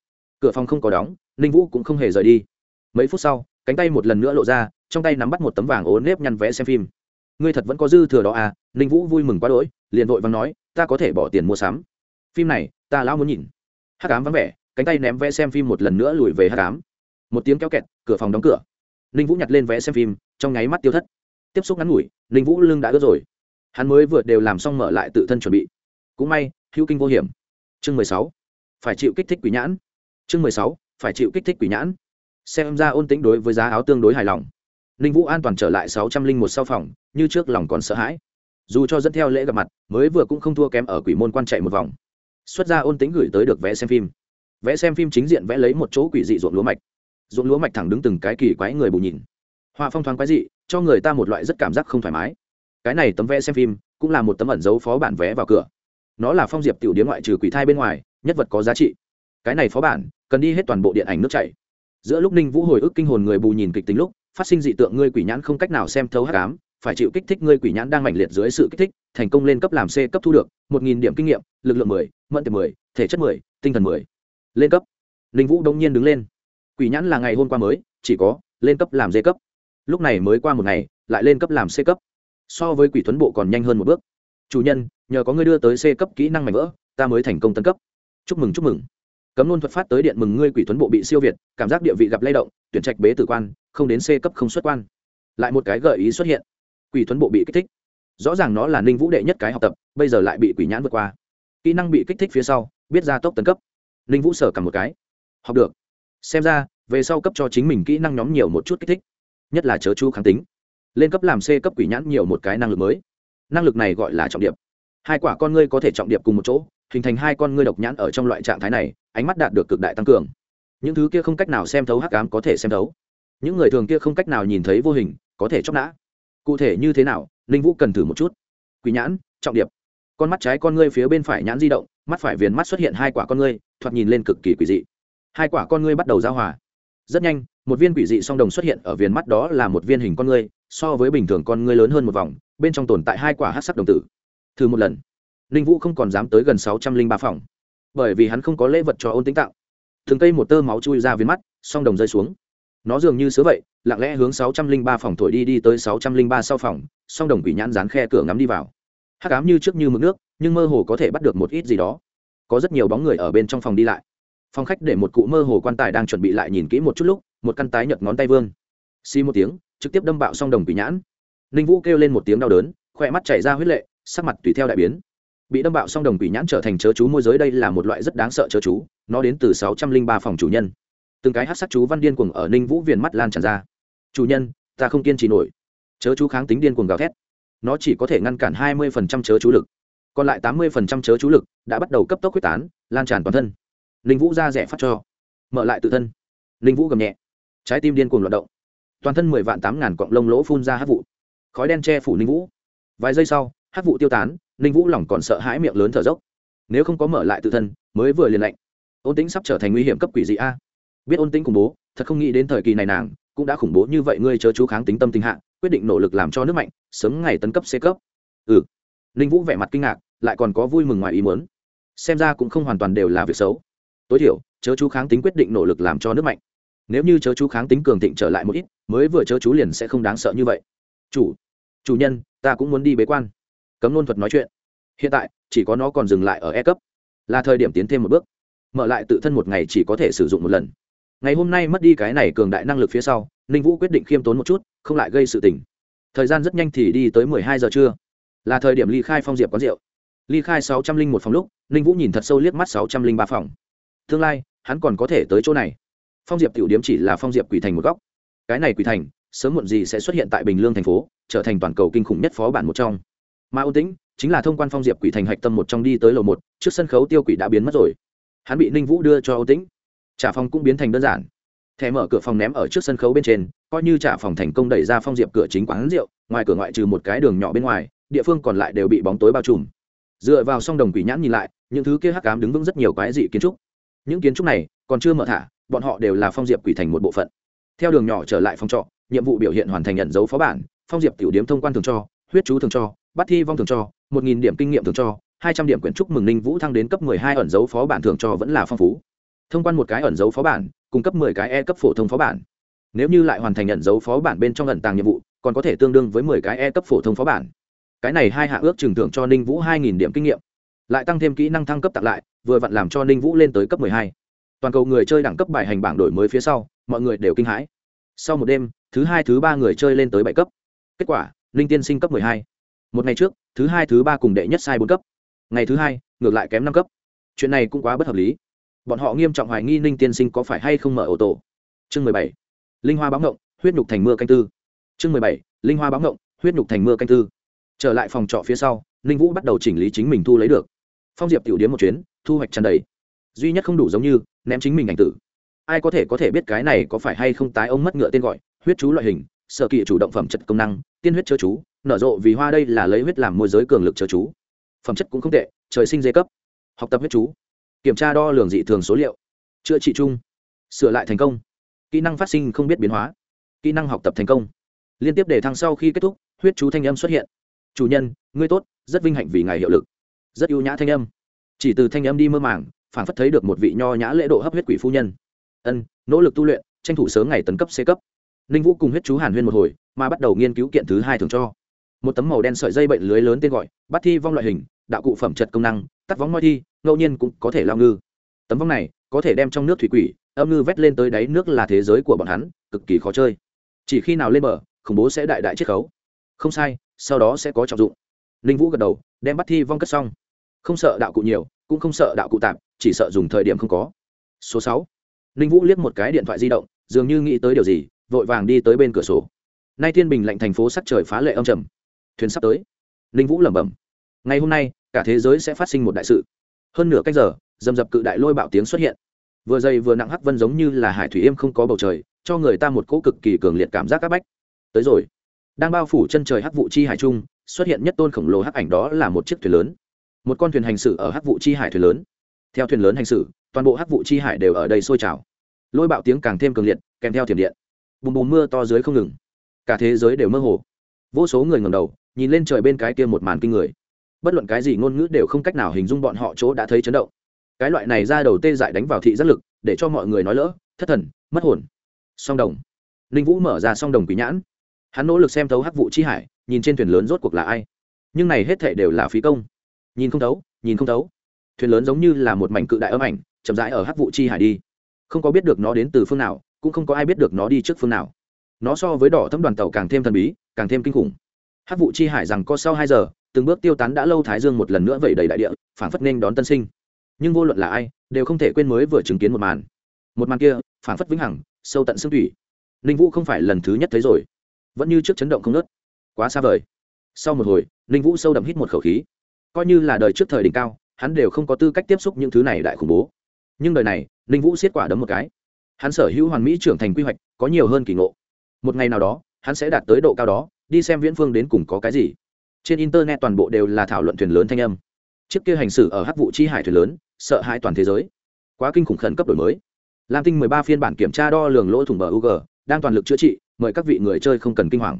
cửa phòng không có đóng, ninh vũ cũng không hề rời đi. Mấy phút sau, cánh tay một lần nữa lộ ra, trong tay nắm bắt một tấm vàng ố nếp nhăn vẽ xem phim ngươi thật vẫn có dư thừa đó à ninh vũ vui mừng quá đỗi, liền vội vàng nói, ta có thể bỏ tiền mua sắm. Phim này, ta lão muốn nhìn. Hát cám vắng vẻ, cánh tay ném vẽ xem phim một lần nữa lùi về hát cám một tiếng kéo kẹt, cửa phòng đóng cửa. Ninh vũ nhặt lên vẽ xem phim, trong nháy mắt tiêu thất. Tiếp xúc ngắn ngủi, ninh vũ lưng đã ướt rồi. Hắn mới vừa đều làm xong mở lại tự thân chuẩn bị. Cũng may, hữu kinh vô hiểm. Chương mười sáu, phải chịu kích thích quỷ nhãn. Chương mười sáu, phải chịu kích thích quỷ nhãn. Xem ra ôn tính đối với giá áo tương đối hài lòng ninh vũ an toàn trở lại sáu trăm linh một sau phòng, như trước lòng còn sợ hãi. Dù cho dẫn theo lễ gặp mặt, mới vừa cũng không thua kém ở quỷ môn quan chạy một vòng. Xuất ra ôn tính gửi tới được vẽ xem phim. Vẽ xem phim chính diện vẽ lấy một chỗ quỷ dị ruộng lúa mạch. Ruộng lúa mạch thẳng đứng từng cái kỳ quái người bù nhìn. Họa phong thoáng quái dị, cho người ta một loại rất cảm giác không thoải mái. Cái này tấm vẽ xem phim cũng là một tấm ẩn dấu phó bản vé vào cửa. Nó là phong diệp tiểu điếm ngoại trừ quỷ thai bên ngoài, nhất vật có giá trị. Cái này phó bản cần đi hết toàn bộ điện ảnh nước chảy. Giữa lúc ninh vũ hồi ức kinh hồn người bù nhìn kịch tính lúc phát sinh dị tượng ngươi quỷ nhãn không cách nào xem thấu hắc ám, phải chịu kích thích ngươi quỷ nhãn đang mạnh liệt dưới sự kích thích, thành công lên cấp làm c cấp thu được, một nghìn điểm kinh nghiệm, lực lượng mười, mẫn tiệp mười, thể chất mười, tinh thần mười. Lên cấp. Linh vũ đông nhiên đứng lên. Quỷ nhãn là ngày hôm qua mới, chỉ có lên cấp làm d cấp. Lúc này mới qua một ngày, lại lên cấp làm c cấp. So với quỷ tuấn bộ còn nhanh hơn một bước. Chủ nhân, nhờ có ngươi đưa tới c cấp kỹ năng mạnh vỡ, ta mới thành công tân cấp. Chúc mừng chúc mừng. Cấm luôn thuật phát tới điện mừng ngươi quỷ tuấn bộ bị siêu việt, cảm giác địa vị gặp lay động tuyển trạch bế tử quan, không đến c cấp không xuất quan. Lại một cái gợi ý xuất hiện. Quỷ thuấn bộ bị kích thích. Rõ ràng nó là ninh vũ đệ nhất cái học tập, bây giờ lại bị quỷ nhãn vượt qua. Kỹ năng bị kích thích phía sau, biết ra tốc tấn cấp. Ninh vũ sở cầm một cái. Học được. Xem ra, về sau cấp cho chính mình kỹ năng nhóm nhiều một chút kích thích. Nhất là chớ chú kháng tính. Lên cấp làm c cấp quỷ nhãn nhiều một cái năng lực mới. Năng lực này gọi là trọng điệp. Hai quả con ngươi có thể trọng điệp cùng một chỗ, hình thành hai con ngươi độc nhãn ở trong loại trạng thái này, ánh mắt đạt được cực đại tăng cường những thứ kia không cách nào xem thấu hắc ám có thể xem thấu. Những người thường kia không cách nào nhìn thấy vô hình, có thể chóc nã. Cụ thể như thế nào, ninh vũ cần thử một chút. Quỷ nhãn, trọng điệp. Con mắt trái con ngươi phía bên phải nhãn di động, mắt phải viền mắt xuất hiện hai quả con ngươi, thoạt nhìn lên cực kỳ quỷ dị. Hai quả con ngươi bắt đầu giao hòa. Rất nhanh, một viên quỷ dị song đồng xuất hiện ở viền mắt đó là một viên hình con ngươi, so với bình thường con ngươi lớn hơn một vòng, bên trong tồn tại hai quả hát sắc đồng tử. Thử một lần. Ninh vũ không còn dám tới gần sáu trăm linh ba phòng. Bởi vì hắn không có lễ vật cho ôn tính tạo thường cây một tơ máu chui ra viên mắt, song đồng rơi xuống. Nó dường như sớ vậy, lặng lẽ hướng sáu trăm linh ba phòng thổi đi đi tới sáu trăm linh ba sau phòng, song đồng quỷ nhãn dán khe cửa ngắm đi vào. Hắc ám như trước như mực nước, nhưng mơ hồ có thể bắt được một ít gì đó. Có rất nhiều bóng người ở bên trong phòng đi lại. Phòng khách để một cụ mơ hồ quan tài đang chuẩn bị lại nhìn kỹ một chút lúc, một căn tái nhợt ngón tay vương. Xi một tiếng, trực tiếp đâm bạo song đồng quỷ nhãn. Ninh vũ kêu lên một tiếng đau đớn khoe mắt chảy ra huyết lệ, sắc mặt tùy theo đại biến bị đâm bạo xong đồng quỷ nhãn trở thành chớ chú môi giới đây là một loại rất đáng sợ chớ chú, nó đến từ sáu trăm linh ba phòng chủ nhân. Từng cái hát sắc chú văn điên cuồng ở ninh vũ viền mắt lan tràn ra. Chủ nhân, ta không kiên trì nổi. Chớ chú kháng tính điên cuồng gào thét. Nó chỉ có thể ngăn cản hai mươi chớ chú lực. Còn lại tám mươi chớ chú lực đã bắt đầu cấp tốc quyết tán, lan tràn toàn thân. Ninh vũ ra rẻ phát cho. Mở lại tự thân. Ninh vũ gầm nhẹ. Trái tim điên cuồng loạt động. Toàn thân mười vạn tám ngàn cọng lông lỗ phun ra hát vụ. Khói đen che phủ ninh vũ. Vài giây sau hát vụ tiêu tán, ninh vũ lỏng còn sợ hãi miệng lớn thở dốc. Nếu không có mở lại tự thân, mới vừa liền lạnh. Ôn tính sắp trở thành nguy hiểm cấp quỷ dị a. Biết ôn tính khủng bố, thật không nghĩ đến thời kỳ này nàng cũng đã khủng bố như vậy, ngươi chớ chú kháng tính tâm tình hạ, quyết định nỗ lực làm cho nước mạnh, sớm ngày tấn cấp c cấp. Ừ. Ninh vũ vẻ mặt kinh ngạc, lại còn có vui mừng ngoài ý muốn. Xem ra cũng không hoàn toàn đều là việc xấu. Tối thiểu, chớ chú kháng tính quyết định nỗ lực làm cho nước mạnh. Nếu như chớ chú kháng tính cường thịnh trở lại một ít, mới vừa chớ chú liền sẽ không đáng sợ như vậy. Chủ chủ nhân, ta cũng muốn đi bế quan cấm nôn thuật nói chuyện. Hiện tại, chỉ có nó còn dừng lại ở e cấp. Là thời điểm tiến thêm một bước. Mở lại tự thân một ngày chỉ có thể sử dụng một lần. Ngày hôm nay mất đi cái này cường đại năng lực phía sau, ninh vũ quyết định khiêm tốn một chút, không lại gây sự tình. Thời gian rất nhanh thì đi tới mười hai giờ trưa. Là thời điểm ly khai phong diệp quán rượu. Ly khai sáu trăm linh một phòng lúc, ninh vũ nhìn thật sâu liếc mắt sáu trăm linh ba phòng. Tương lai, hắn còn có thể tới chỗ này. Phong diệp tiểu điếm chỉ là phong diệp quỷ thành một góc. Cái này quỷ thành, sớm muộn gì sẽ xuất hiện tại bình lương thành phố, trở thành toàn cầu kinh khủng nhất phó bản một trong mà ôn tĩnh chính là thông quan phong diệp quỷ thành hạch tâm một trong đi tới lầu một, trước sân khấu tiêu quỷ đã biến mất rồi. Hắn bị ninh vũ đưa cho ôn tĩnh. Trả phòng cũng biến thành đơn giản. Thẻ mở cửa phòng ném ở trước sân khấu bên trên, coi như trả phòng thành công đẩy ra phong diệp cửa chính quán rượu, ngoài cửa ngoại trừ một cái đường nhỏ bên ngoài, địa phương còn lại đều bị bóng tối bao trùm. Dựa vào song đồng quỷ nhãn nhìn lại, những thứ kia hắc cám đứng vững rất nhiều cái dị kiến trúc. Những kiến trúc này còn chưa mở thả, bọn họ đều là phong diệp quỷ thành một bộ phận. Theo đường nhỏ trở lại phòng trọ, nhiệm vụ biểu hiện hoàn thành nhận dấu phó bản, phong diệp tiểu điếm thông quan thường cho, huyết chú thường cho bắt thi vong thường cho, một nghìn điểm kinh nghiệm thường cho, hai trăm điểm quyển trúc mừng ninh vũ thăng đến cấp mười hai ẩn dấu phó bản thường cho vẫn là phong phú. Thông quan một cái ẩn dấu phó bản cung cấp mười cái e cấp phổ thông phó bản. Nếu như lại hoàn thành ẩn dấu phó bản bên trong ẩn tàng nhiệm vụ, còn có thể tương đương với mười cái e cấp phổ thông phó bản. Cái này hai hạ ước trừng thưởng cho ninh vũ hai nghìn điểm kinh nghiệm. Lại tăng thêm kỹ năng thăng cấp tặng lại, vừa vặn làm cho ninh vũ lên tới cấp mười hai. Toàn cầu người chơi đẳng cấp bài hành bảng đổi mới phía sau, mọi người đều kinh hãi. Sau một đêm, thứ hai, thứ ba người chơi lên tới bảy cấp. Kết quả, ninh tiên sinh cấp mười hai một ngày trước, thứ hai, thứ ba cùng đệ nhất sai bốn cấp. Ngày thứ hai, ngược lại kém năm cấp. Chuyện này cũng quá bất hợp lý. Bọn họ nghiêm trọng hoài nghi ninh tiên sinh có phải hay không mở ô tô chương mười bảy, linh hoa báo ngộng, huyết nhục thành mưa canh tư. Chương mười bảy, linh hoa báo ngộng, huyết nhục thành mưa canh tư. Trở lại phòng trọ phía sau, ninh vũ bắt đầu chỉnh lý chính mình thu lấy được. Phong diệp tiểu điếm một chuyến, thu hoạch tràn đầy. Duy nhất không đủ giống như, ném chính mình ảnh tử. Ai có thể có thể biết cái này có phải hay không tái ông mất ngựa tên gọi, huyết chú loại hình sợ kỵ chủ động phẩm chất công năng, tiên huyết chớ chú nở rộ vì hoa đây là lấy huyết làm môi giới cường lực chớ chú. Phẩm chất cũng không tệ, trời sinh dây cấp. Học tập huyết chú. Kiểm tra đo lường dị thường số liệu. Chữa trị chung. Sửa lại thành công. Kỹ năng phát sinh không biết biến hóa. Kỹ năng học tập thành công. Liên tiếp để thăng sau khi kết thúc, huyết chú thanh âm xuất hiện. Chủ nhân, ngươi tốt, rất vinh hạnh vì ngài hiệu lực. Rất ưu nhã thanh âm. Chỉ từ thanh âm đi mơ màng phản phất thấy được một vị nho nhã lễ độ hấp huyết quỷ phu nhân. Ân, nỗ lực tu luyện, tranh thủ sớm ngày tấn cấp c cấp. Ninh vũ cùng huyết chú hàn huyên một hồi, mà bắt đầu nghiên cứu kiện thứ hai thường cho một tấm màu đen sợi dây bệnh lưới lớn tên gọi, bắt thi vong loại hình, đạo cụ phẩm trật công năng, tắt vóng moi thi, ngẫu nhiên cũng có thể lao ngư. Tấm vong này có thể đem trong nước thủy quỷ, âm ngư vét lên tới đáy nước là thế giới của bọn hắn, cực kỳ khó chơi. Chỉ khi nào lên bờ, khủng bố sẽ đại đại chiết khấu. Không sai, sau đó sẽ có trọng dụng. Ninh vũ gật đầu, đem bắt thi vong cất xong. Không sợ đạo cụ nhiều, cũng không sợ đạo cụ tạm, chỉ sợ dùng thời điểm không có. Số sáu. Ninh vũ liếc một cái điện thoại di động, dường như nghĩ tới điều gì, vội vàng đi tới bên cửa sổ. Nay thiên bình lạnh thành phố sắc trời phá lệ âm trầm thuyền sắp tới. Ninh vũ lẩm bẩm, ngày hôm nay, cả thế giới sẽ phát sinh một đại sự. Hơn nửa cách giờ, dầm dập cự đại lôi bạo tiếng xuất hiện. Vừa dày vừa nặng hắc vân giống như là hải thủy êm không có bầu trời, cho người ta một cỗ cực kỳ cường liệt cảm giác áp bách. Tới rồi. Đang bao phủ chân trời hắc vụ chi hải trung, xuất hiện nhất tôn khổng lồ hắc ảnh đó là một chiếc thuyền lớn. Một con thuyền hành xử ở hắc vụ chi hải thuyền lớn. Theo thuyền lớn hành xử, toàn bộ hắc vụ chi hải đều ở đây sôi trào. Lôi bạo tiếng càng thêm cường liệt, kèm theo thiểm điện. Bùm bùm mưa to dưới không ngừng. Cả thế giới đều mơ hồ vô số người ngầm đầu, nhìn lên trời bên cái kia một màn kinh người. Bất luận cái gì ngôn ngữ đều không cách nào hình dung bọn họ chỗ đã thấy chấn động. Cái loại này ra đầu tê dại đánh vào thị giác lực, để cho mọi người nói lỡ, thất thần, mất hồn. Song đồng. Ninh vũ mở ra song đồng quý nhãn. Hắn nỗ lực xem thấu hắc vụ chi hải, nhìn trên thuyền lớn rốt cuộc là ai. Nhưng này hết thệ đều là phí công. Nhìn không thấu, nhìn không thấu. Thuyền lớn giống như là một mảnh cự đại âm ảnh, chậm rãi ở hắc vụ chi hải đi. Không có biết được nó đến từ phương nào, cũng không có ai biết được nó đi trước phương nào nó so với đỏ thấm đoàn tàu càng thêm thần bí, càng thêm kinh khủng. Hát vụ chi hải rằng có sau hai giờ, từng bước tiêu tán đã lâu thái dương một lần nữa vẩy đầy đại địa phản phất nên đón tân sinh. Nhưng vô luận là ai, đều không thể quên mới vừa chứng kiến một màn. Một màn kia phản phất vĩnh hằng, sâu tận xương thủy ninh vũ không phải lần thứ nhất thấy rồi. Vẫn như trước chấn động không nớt quá xa vời. Sau một hồi, ninh vũ sâu đậm hít một khẩu khí. Coi như là đời trước thời đỉnh cao, hắn đều không có tư cách tiếp xúc những thứ này đại khủng bố. Nhưng đời này, ninh vũ xiết quả đấm một cái. Hắn sở hữu hoàn mỹ trưởng thành quy hoạch, có nhiều hơn kỳ ngộ một ngày nào đó, hắn sẽ đạt tới độ cao đó, đi xem viễn phương đến cùng có cái gì. Trên internet toàn bộ đều là thảo luận thuyền lớn thanh âm. Chiếc kia hành xử ở hắc vụ chi hải thuyền lớn, sợ hãi toàn thế giới. Quá kinh khủng khẩn cấp đổi mới. Lam tinh 13 phiên bản kiểm tra đo lường lỗ thủng bờ ug đang toàn lực chữa trị, mời các vị người chơi không cần kinh hoàng.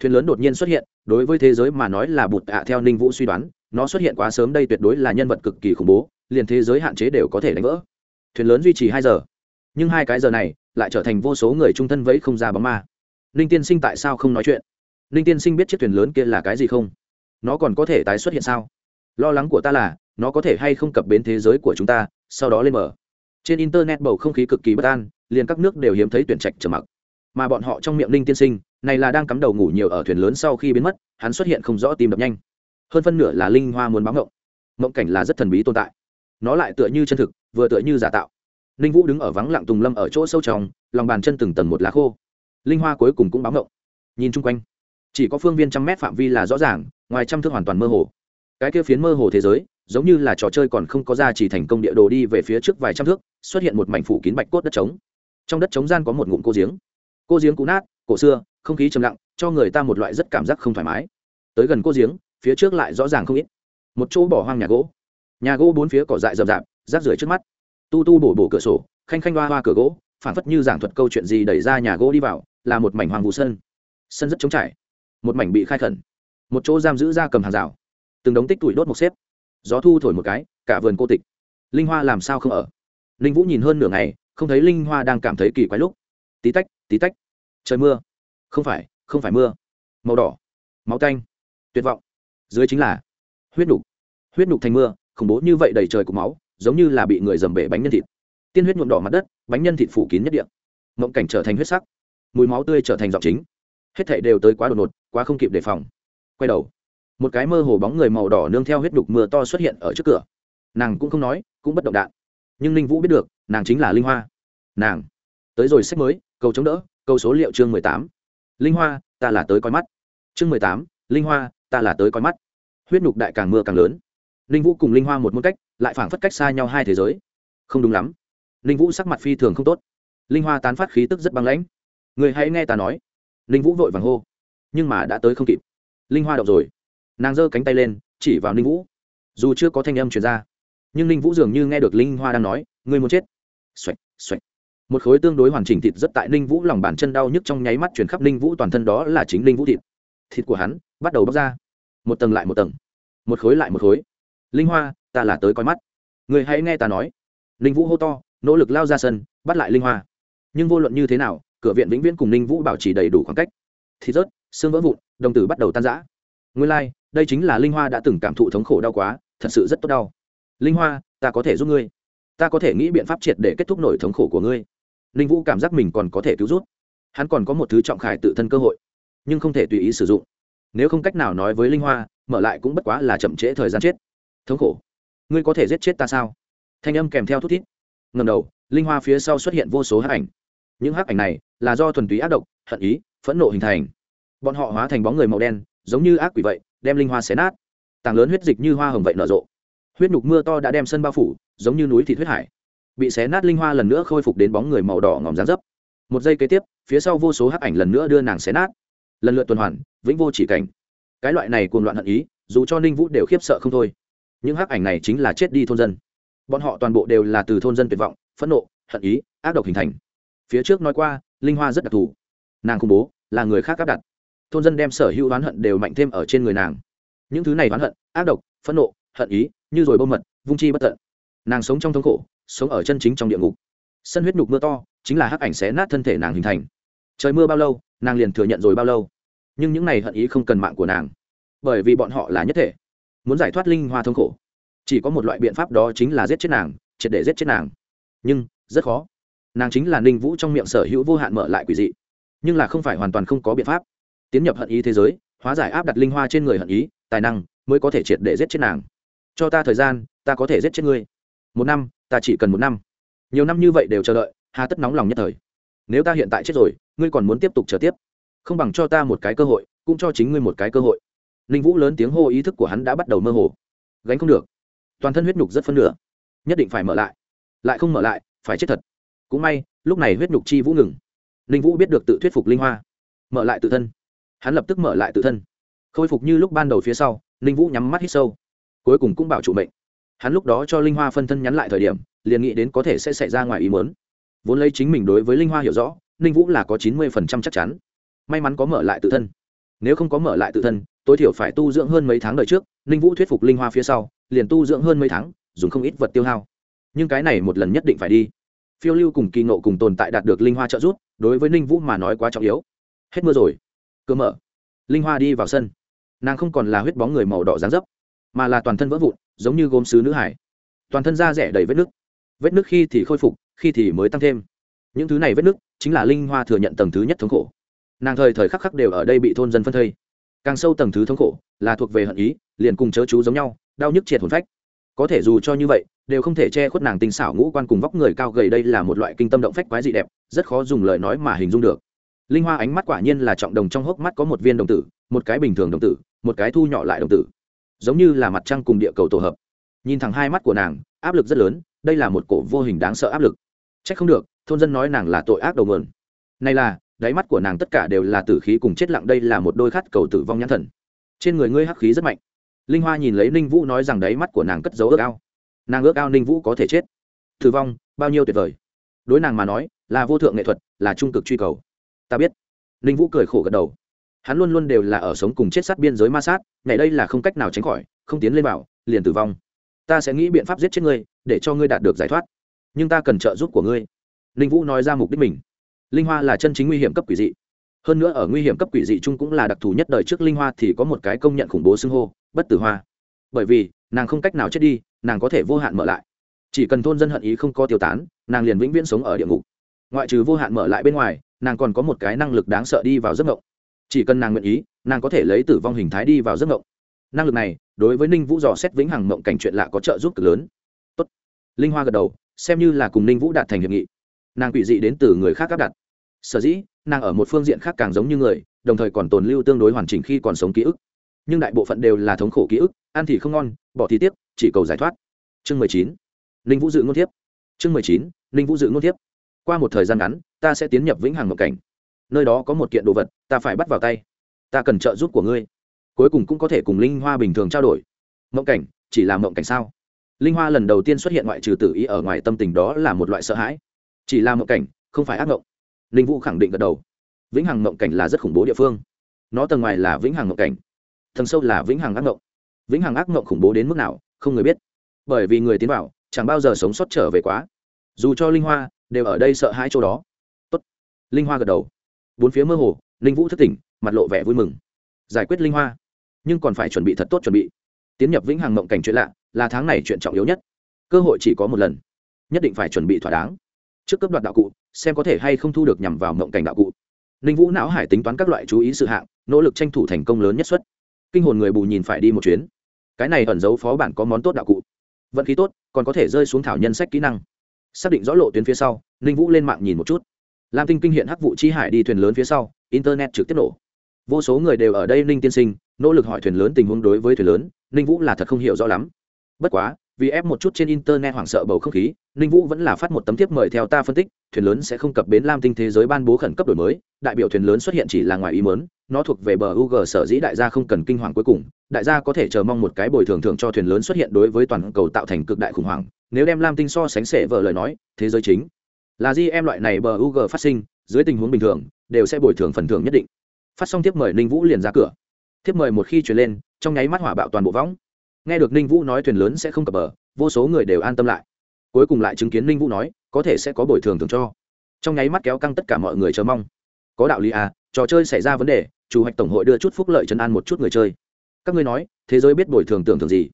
Thuyền lớn đột nhiên xuất hiện, đối với thế giới mà nói là bụt ạ theo ninh vũ suy đoán, nó xuất hiện quá sớm đây tuyệt đối là nhân vật cực kỳ khủng bố, liền thế giới hạn chế đều có thể đánh vỡ. Thuyền lớn duy trì hai giờ, nhưng hai cái giờ này lại trở thành vô số người trung thân vẫy không ra bóng ma ninh tiên sinh tại sao không nói chuyện? Ninh tiên sinh biết chiếc thuyền lớn kia là cái gì không? Nó còn có thể tái xuất hiện sao? Lo lắng của ta là, nó có thể hay không cập bến thế giới của chúng ta, sau đó lên mở. Trên internet bầu không khí cực kỳ bất an, liền các nước đều hiếm thấy tuyển trạch trở mặc. Mà bọn họ trong miệng ninh tiên sinh, này là đang cắm đầu ngủ nhiều ở thuyền lớn sau khi biến mất, hắn xuất hiện không rõ tim đập nhanh. Hơn phân nửa là linh hoa muốn báo ngộng. Ngộng cảnh là rất thần bí tồn tại. Nó lại tựa như chân thực, vừa tựa như giả tạo. Ninh vũ đứng ở vắng lặng tùng lâm ở chỗ sâu trong, lòng bàn chân từng tầng một lá khô linh hoa cuối cùng cũng báo ngộng. Nhìn chung quanh, chỉ có phương viên trăm mét phạm vi là rõ ràng, ngoài trăm thước hoàn toàn mơ hồ. Cái kia phiến mơ hồ thế giới, giống như là trò chơi còn không có ra chỉ thành công địa đồ đi về phía trước vài trăm thước, xuất hiện một mảnh phủ kín bạch cốt đất trống. Trong đất trống gian có một ngụm cô giếng. Cô giếng cũ nát, cổ xưa, không khí trầm lặng, cho người ta một loại rất cảm giác không thoải mái. Tới gần cô giếng, phía trước lại rõ ràng không ít. Một chỗ bỏ hoang nhà gỗ. Nhà gỗ bốn phía cỏ dại rậm rạp, rác rưởi trước mắt. Tu tu bổ bổ cửa sổ, khanh khanh hoa hoa cửa gỗ phản phất như giảng thuật câu chuyện gì đẩy ra nhà gỗ đi vào là một mảnh hoàng vũ sân. Sân rất trống trải, một mảnh bị khai khẩn. Một chỗ giam giữ ra cầm hàng rào. Từng đống tích tuổi đốt một xếp. Gió thu thổi một cái, cả vườn cô tịch. Linh hoa làm sao không ở? Linh vũ nhìn hơn nửa ngày, không thấy linh hoa đang cảm thấy kỳ quái lúc. Tí tách tí tách. Trời mưa. Không phải không phải mưa. Màu đỏ. Máu tanh. Tuyệt vọng. Dưới chính là huyết nục. Huyết nục thành mưa, khủng bố như vậy đầy trời của máu, giống như là bị người dầm bể bánh nhân thịt. Tiên huyết nhuộm đỏ mặt đất, bánh nhân thịt phủ kín nhất địa. Mộng cảnh trở thành huyết sắc mùi máu tươi trở thành giọng chính. Hết thảy đều tới quá đột ngột, quá không kịp đề phòng. Quay đầu, một cái mơ hồ bóng người màu đỏ nương theo huyết đục mưa to xuất hiện ở trước cửa. Nàng cũng không nói, cũng bất động đạn. Nhưng ninh vũ biết được, nàng chính là linh hoa. Nàng, tới rồi sách mới câu chống đỡ câu số liệu chương mười tám. Linh hoa, ta là tới coi mắt. Chương mười tám, linh hoa, ta là tới coi mắt. Huyết nhục đại càng mưa càng lớn. Ninh vũ cùng linh hoa một môn cách, lại phảng phất cách xa nhau hai thế giới. Không đúng lắm. Ninh vũ sắc mặt phi thường không tốt. Linh hoa tán phát khí tức rất băng lãnh người hãy nghe ta nói. Ninh vũ vội vàng hô. Nhưng mà đã tới không kịp. Linh hoa động rồi. Nàng giơ cánh tay lên, chỉ vào ninh vũ. Dù chưa có thanh âm truyền ra, nhưng ninh vũ dường như nghe được linh hoa đang nói người muốn chết. Xoạch xoạch một khối tương đối hoàn chỉnh thịt rất tại ninh vũ lòng bàn chân đau nhức trong nháy mắt chuyển khắp ninh vũ toàn thân đó là chính ninh vũ thịt. Thịt của hắn bắt đầu bóc ra. Một tầng lại một tầng. Một khối lại một khối. Linh hoa, ta là tới coi mắt. Người hãy nghe ta nói. Ninh vũ hô to, nỗ lực lao ra sân, bắt lại linh hoa. Nhưng vô luận như thế nào cửa viện vĩnh viễn cùng ninh vũ bảo trì đầy đủ khoảng cách. Thịt rớt xương vỡ vụn đồng tử bắt đầu tan rã. Nguyên lai、like, đây chính là linh hoa đã từng cảm thụ thống khổ đau quá thật sự rất tốt đau. Linh hoa ta có thể giúp ngươi. Ta có thể nghĩ biện pháp triệt để kết thúc nổi thống khổ của ngươi. Ninh vũ cảm giác mình còn có thể cứu rút hắn còn có một thứ trọng khải tự thân cơ hội nhưng không thể tùy ý sử dụng. Nếu không cách nào nói với linh hoa mở lại cũng bất quá là chậm trễ thời gian chết. Thống khổ? Ngươi có thể giết chết ta sao? Thanh âm kèm theo thút thít. Ngầm đầu linh hoa phía sau xuất hiện vô số hát ảnh những hắc ảnh này là do thuần túy ác độc, hận ý, phẫn nộ hình thành. Bọn họ hóa thành bóng người màu đen, giống như ác quỷ vậy, đem linh hoa xé nát. Tàng lớn huyết dịch như hoa hồng vậy nở rộ. Huyết nhục mưa to đã đem sân bao phủ, giống như núi thịt huyết hải. Bị xé nát linh hoa lần nữa khôi phục đến bóng người màu đỏ ngòm rán dấp. Một giây kế tiếp, phía sau vô số hắc ảnh lần nữa đưa nàng xé nát. Lần lượt tuần hoàn, vĩnh vô chỉ cảnh. Cái loại này cuồng loạn hận ý, dù cho ninh vũ đều khiếp sợ không thôi. Những hắc ảnh này chính là chết đi thôn dân. Bọn họ toàn bộ đều là từ thôn dân tuyệt vọng, phẫn nộ, hận ý, ác độc hình thành phía trước nói qua, linh hoa rất đặc thù. Nàng khủng bố, là người khác áp đặt. Thôn dân đem sở hữu oán hận đều mạnh thêm ở trên người nàng. Những thứ này oán hận, ác độc, phẫn nộ, hận ý, như rồi bơm mật, vung chi bất tận. Nàng sống trong thống khổ, sống ở chân chính trong địa ngục. Sân huyết nhục mưa to, chính là hắc ảnh xé nát thân thể nàng hình thành. Trời mưa bao lâu, nàng liền thừa nhận rồi bao lâu. Nhưng những này hận ý không cần mạng của nàng. Bởi vì bọn họ là nhất thể. Muốn giải thoát linh hoa thống khổ, chỉ có một loại biện pháp đó chính là giết chết nàng, triệt để giết chết nàng. Nhưng, rất khó nàng chính là ninh vũ trong miệng sở hữu vô hạn mở lại quỷ dị nhưng là không phải hoàn toàn không có biện pháp tiến nhập hận ý thế giới hóa giải áp đặt linh hoa trên người hận ý tài năng mới có thể triệt để giết chết nàng cho ta thời gian ta có thể giết chết ngươi một năm ta chỉ cần một năm nhiều năm như vậy đều chờ đợi hà tất nóng lòng nhất thời nếu ta hiện tại chết rồi ngươi còn muốn tiếp tục chờ tiếp không bằng cho ta một cái cơ hội cũng cho chính ngươi một cái cơ hội ninh vũ lớn tiếng hô ý thức của hắn đã bắt đầu mơ hồ gánh không được toàn thân huyết nhục rất phân nửa nhất định phải mở lại lại không mở lại phải chết thật cũng may, lúc này huyết nhục chi vũ ngừng. Ninh vũ biết được tự thuyết phục linh hoa. Mở lại tự thân. Hắn lập tức mở lại tự thân. Khôi phục như lúc ban đầu phía sau, ninh vũ nhắm mắt hít sâu. Cuối cùng cũng bảo chủ mệnh. Hắn lúc đó cho linh hoa phân thân nhắn lại thời điểm, liền nghĩ đến có thể sẽ xảy ra ngoài ý mớn vốn lấy chính mình đối với linh hoa hiểu rõ, ninh vũ là có chín mươi phần trăm chắc chắn. May mắn có mở lại tự thân. Nếu không có mở lại tự thân, tối thiểu phải tu dưỡng hơn mấy tháng đời trước, ninh vũ thuyết phục linh hoa phía sau, liền tu dưỡng hơn mấy tháng, dùng không ít vật tiêu hao. Nhưng cái này một lần nhất định phải đi phiêu lưu cùng kỳ ngộ cùng tồn tại đạt được linh hoa trợ giúp, đối với ninh vũ mà nói quá trọng yếu. Hết mưa rồi. Cơ mở. Linh hoa đi vào sân. Nàng không còn là huyết bóng người màu đỏ dáng dấp, mà là toàn thân vỡ vụn, giống như gốm sứ nữ hải. Toàn thân da rẻ đầy vết nứt. Vết nứt khi thì khôi phục, khi thì mới tăng thêm. Những thứ này vết nứt chính là linh hoa thừa nhận tầng thứ nhất thống khổ. Nàng thời thời khắc khắc đều ở đây bị thôn dân phân thây. Càng sâu tầng thứ thống khổ là thuộc về hận ý, liền cùng chớ chú giống nhau, đau nhức triệt hồn phách. Có thể dù cho như vậy đều không thể che khuất nàng tinh xảo ngũ quan cùng vóc người cao gầy đây là một loại kinh tâm động phách quái dị đẹp, rất khó dùng lời nói mà hình dung được. Linh hoa ánh mắt quả nhiên là trọng đồng trong hốc mắt có một viên đồng tử, một cái bình thường đồng tử, một cái thu nhỏ lại đồng tử. Giống như là mặt trăng cùng địa cầu tổ hợp. Nhìn thẳng hai mắt của nàng, áp lực rất lớn, đây là một cổ vô hình đáng sợ áp lực. C h ắ c không được, thôn dân nói nàng là tội ác đầu mượn này là, đáy mắt của nàng tất cả đều là tử khí cùng chết lặng đây là một đôi khát cầu tử vong nhãn thần. Trên người ngươi hắc khí rất mạnh. Linh hoa nhìn lấy ninh vũ nói rằng đáy mắt của nàng cất dấu ước ao nàng ước ao ninh vũ có thể chết tử vong bao nhiêu tuyệt vời đối nàng mà nói là vô thượng nghệ thuật là trung cực truy cầu ta biết ninh vũ cười khổ gật đầu hắn luôn luôn đều là ở sống cùng chết sát biên giới ma sát ngày đây là không cách nào tránh khỏi không tiến lên bảo liền tử vong ta sẽ nghĩ biện pháp giết chết ngươi để cho ngươi đạt được giải thoát nhưng ta cần trợ giúp của ngươi ninh vũ nói ra mục đích mình linh hoa là chân chính nguy hiểm cấp quỷ dị hơn nữa ở nguy hiểm cấp quỷ dị chung cũng là đặc thù nhất đời trước linh hoa thì có một cái công nhận khủng bố xưng hô bất tử hoa bởi vì, nàng không cách nào chết đi, nàng có thể vô hạn mở lại. Chỉ cần thôn dân hận ý không có tiêu tán, nàng liền vĩnh viễn sống ở địa ngục. Ngoại trừ vô hạn mở lại bên ngoài, nàng còn có một cái năng lực đáng sợ đi vào giấc mộng. Chỉ cần nàng nguyện ý, nàng có thể lấy tử vong hình thái đi vào giấc mộng. Năng lực này, đối với ninh vũ dò xét vĩnh hằng mộng cảnh chuyện lạ có trợ giúp cực lớn. Tốt. linh hoa gật đầu, xem như là cùng ninh vũ đạt thành hiệp nghị. Nàng quỷ dị đến từ người khác áp đặt. Sở dĩ, nàng ở một phương diện khác càng giống như người, đồng thời còn tồn lưu tương đối hoàn chỉnh khi còn sống ký ức nhưng đại bộ phận đều là thống khổ ký ức, ăn thì không ngon, bỏ thì tiếc, chỉ cầu giải thoát. Chương mười chín, ninh vũ dự ngôn thiếp. Chương mười chín, ninh vũ dự ngôn thiếp. Qua một thời gian ngắn, ta sẽ tiến nhập vĩnh hằng mộng cảnh. Nơi đó có một kiện đồ vật, ta phải bắt vào tay. Ta cần trợ giúp của ngươi. Cuối cùng cũng có thể cùng linh hoa bình thường trao đổi. Mộng cảnh, chỉ là mộng cảnh sao? Linh hoa lần đầu tiên xuất hiện ngoại trừ tự ý ở ngoài tâm tình đó là một loại sợ hãi. Chỉ là mộng cảnh, không phải ác mộng. Linh vũ khẳng định gật đầu. Vĩnh hằng mộng cảnh là rất khủng bố địa phương. Nó tầng ngoài là vĩnh hằng mộng cảnh thần sâu là vĩnh hằng ác ngộng, vĩnh hằng ác ngộng khủng bố đến mức nào không người biết. Bởi vì người tiến vào chẳng bao giờ sống sót trở về quá. Dù cho linh hoa đều ở đây sợ hãi chỗ đó. Tốt. linh hoa gật đầu. Bốn phía mơ hồ linh vũ thất tỉnh mặt lộ vẻ vui mừng. Giải quyết linh hoa. Nhưng còn phải chuẩn bị thật tốt chuẩn bị. Tiến nhập vĩnh hằng mộng cảnh chuyện lạ là tháng này chuyện trọng yếu nhất. Cơ hội chỉ có một lần. Nhất định phải chuẩn bị thỏa đáng. Trước cấp đoạt đạo cụ xem có thể hay không thu được nhằm vào mộng cảnh đạo cụ. Ninh vũ não hải tính toán các loại chú ý sự hạng nỗ lực tranh thủ thành công lớn nhất suất kinh hồn người bù nhìn phải đi một chuyến. Cái này ẩn giấu phó bản có món tốt đạo cụ. Vận khí tốt, còn có thể rơi xuống thảo nhân sách kỹ năng. Xác định rõ lộ tuyến phía sau, ninh vũ lên mạng nhìn một chút. Lam tinh kinh hiện hắc vụ chi hải đi thuyền lớn phía sau, internet trực tiếp nổ. Vô số người đều ở đây ninh tiên sinh, nỗ lực hỏi thuyền lớn tình huống đối với thuyền lớn, ninh vũ là thật không hiểu rõ lắm. Bất quá vì ép một chút trên internet hoảng sợ bầu không khí, ninh vũ vẫn là phát một tấm thiếp mời theo ta phân tích, thuyền lớn sẽ không cập bến lam tinh thế giới ban bố khẩn cấp đổi mới, đại biểu thuyền lớn xuất hiện chỉ là ngoài ý mớn nó thuộc về bờ UG sở dĩ đại gia không cần kinh hoàng cuối cùng, đại gia có thể chờ mong một cái bồi thường thường cho thuyền lớn xuất hiện đối với toàn cầu tạo thành cực đại khủng hoảng, nếu đem lam tinh so sánh sẻ vợ lời nói, thế giới chính là di em loại này bờ UG phát sinh, dưới tình huống bình thường, đều sẽ bồi thường phần thưởng nhất định. Phát xong tiếp mời ninh vũ liền ra cửa. Tiếp mời một khi truyền lên, trong nháy mắt hỏa bạo toàn bộ võng nghe được ninh vũ nói thuyền lớn sẽ không cập bờ, vô số người đều an tâm lại. Cuối cùng lại chứng kiến ninh vũ nói, có thể sẽ có bồi thường thường cho. Trong nháy mắt kéo căng tất cả mọi người chờ mong. Có đạo lý à trò chơi xảy ra vấn đề, chủ hoạch tổng hội đưa chút phúc lợi chân an một chút người chơi. Các ngươi nói, thế giới biết bồi thường tưởng thường gì?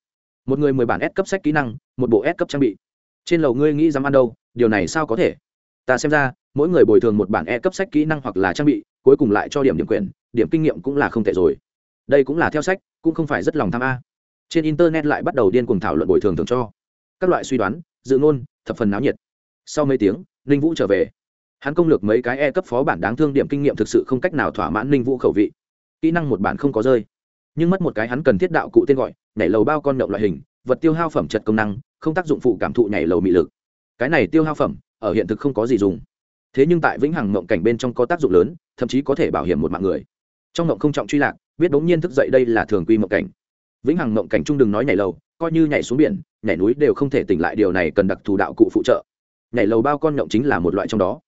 Một người mười bản S cấp sách kỹ năng, một bộ S cấp trang bị. Trên lầu ngươi nghĩ dám ăn đâu, điều này sao có thể? Ta xem ra, mỗi người bồi thường một bản E cấp sách kỹ năng hoặc là trang bị, cuối cùng lại cho điểm điểm quyền, điểm kinh nghiệm cũng là không tệ rồi. Đây cũng là theo sách, cũng không phải rất lòng tham a trên internet lại bắt đầu điên cuồng thảo luận bồi thường thường cho. Các loại suy đoán, dự ngôn, thập phần náo nhiệt. Sau mấy tiếng, ninh vũ trở về. Hắn công lược mấy cái e cấp phó bản đáng thương điểm kinh nghiệm thực sự không cách nào thỏa mãn ninh vũ khẩu vị. Kỹ năng một bản không có rơi. Nhưng mất một cái hắn cần thiết đạo cụ tên gọi, nhảy lầu bao con nhậu loại hình, vật tiêu hao phẩm chật công năng, không tác dụng phụ cảm thụ nhảy lầu mị lực. Cái này tiêu hao phẩm, ở hiện thực không có gì dùng. Thế nhưng tại vĩnh hằng mộng cảnh bên trong có tác dụng lớn, thậm chí có thể bảo hiểm một mạng người. Trong mộng không trọng truy lạc, biết đống nhiên thức dậy đây là thường quy mộng cảnh vĩnh hằng mộng cảnh trung đừng nói nhảy lầu, coi như nhảy xuống biển, nhảy núi đều không thể tỉnh lại điều này cần đặc thù đạo cụ phụ trợ. Nhảy lầu bao con nhộng chính là một loại trong đó.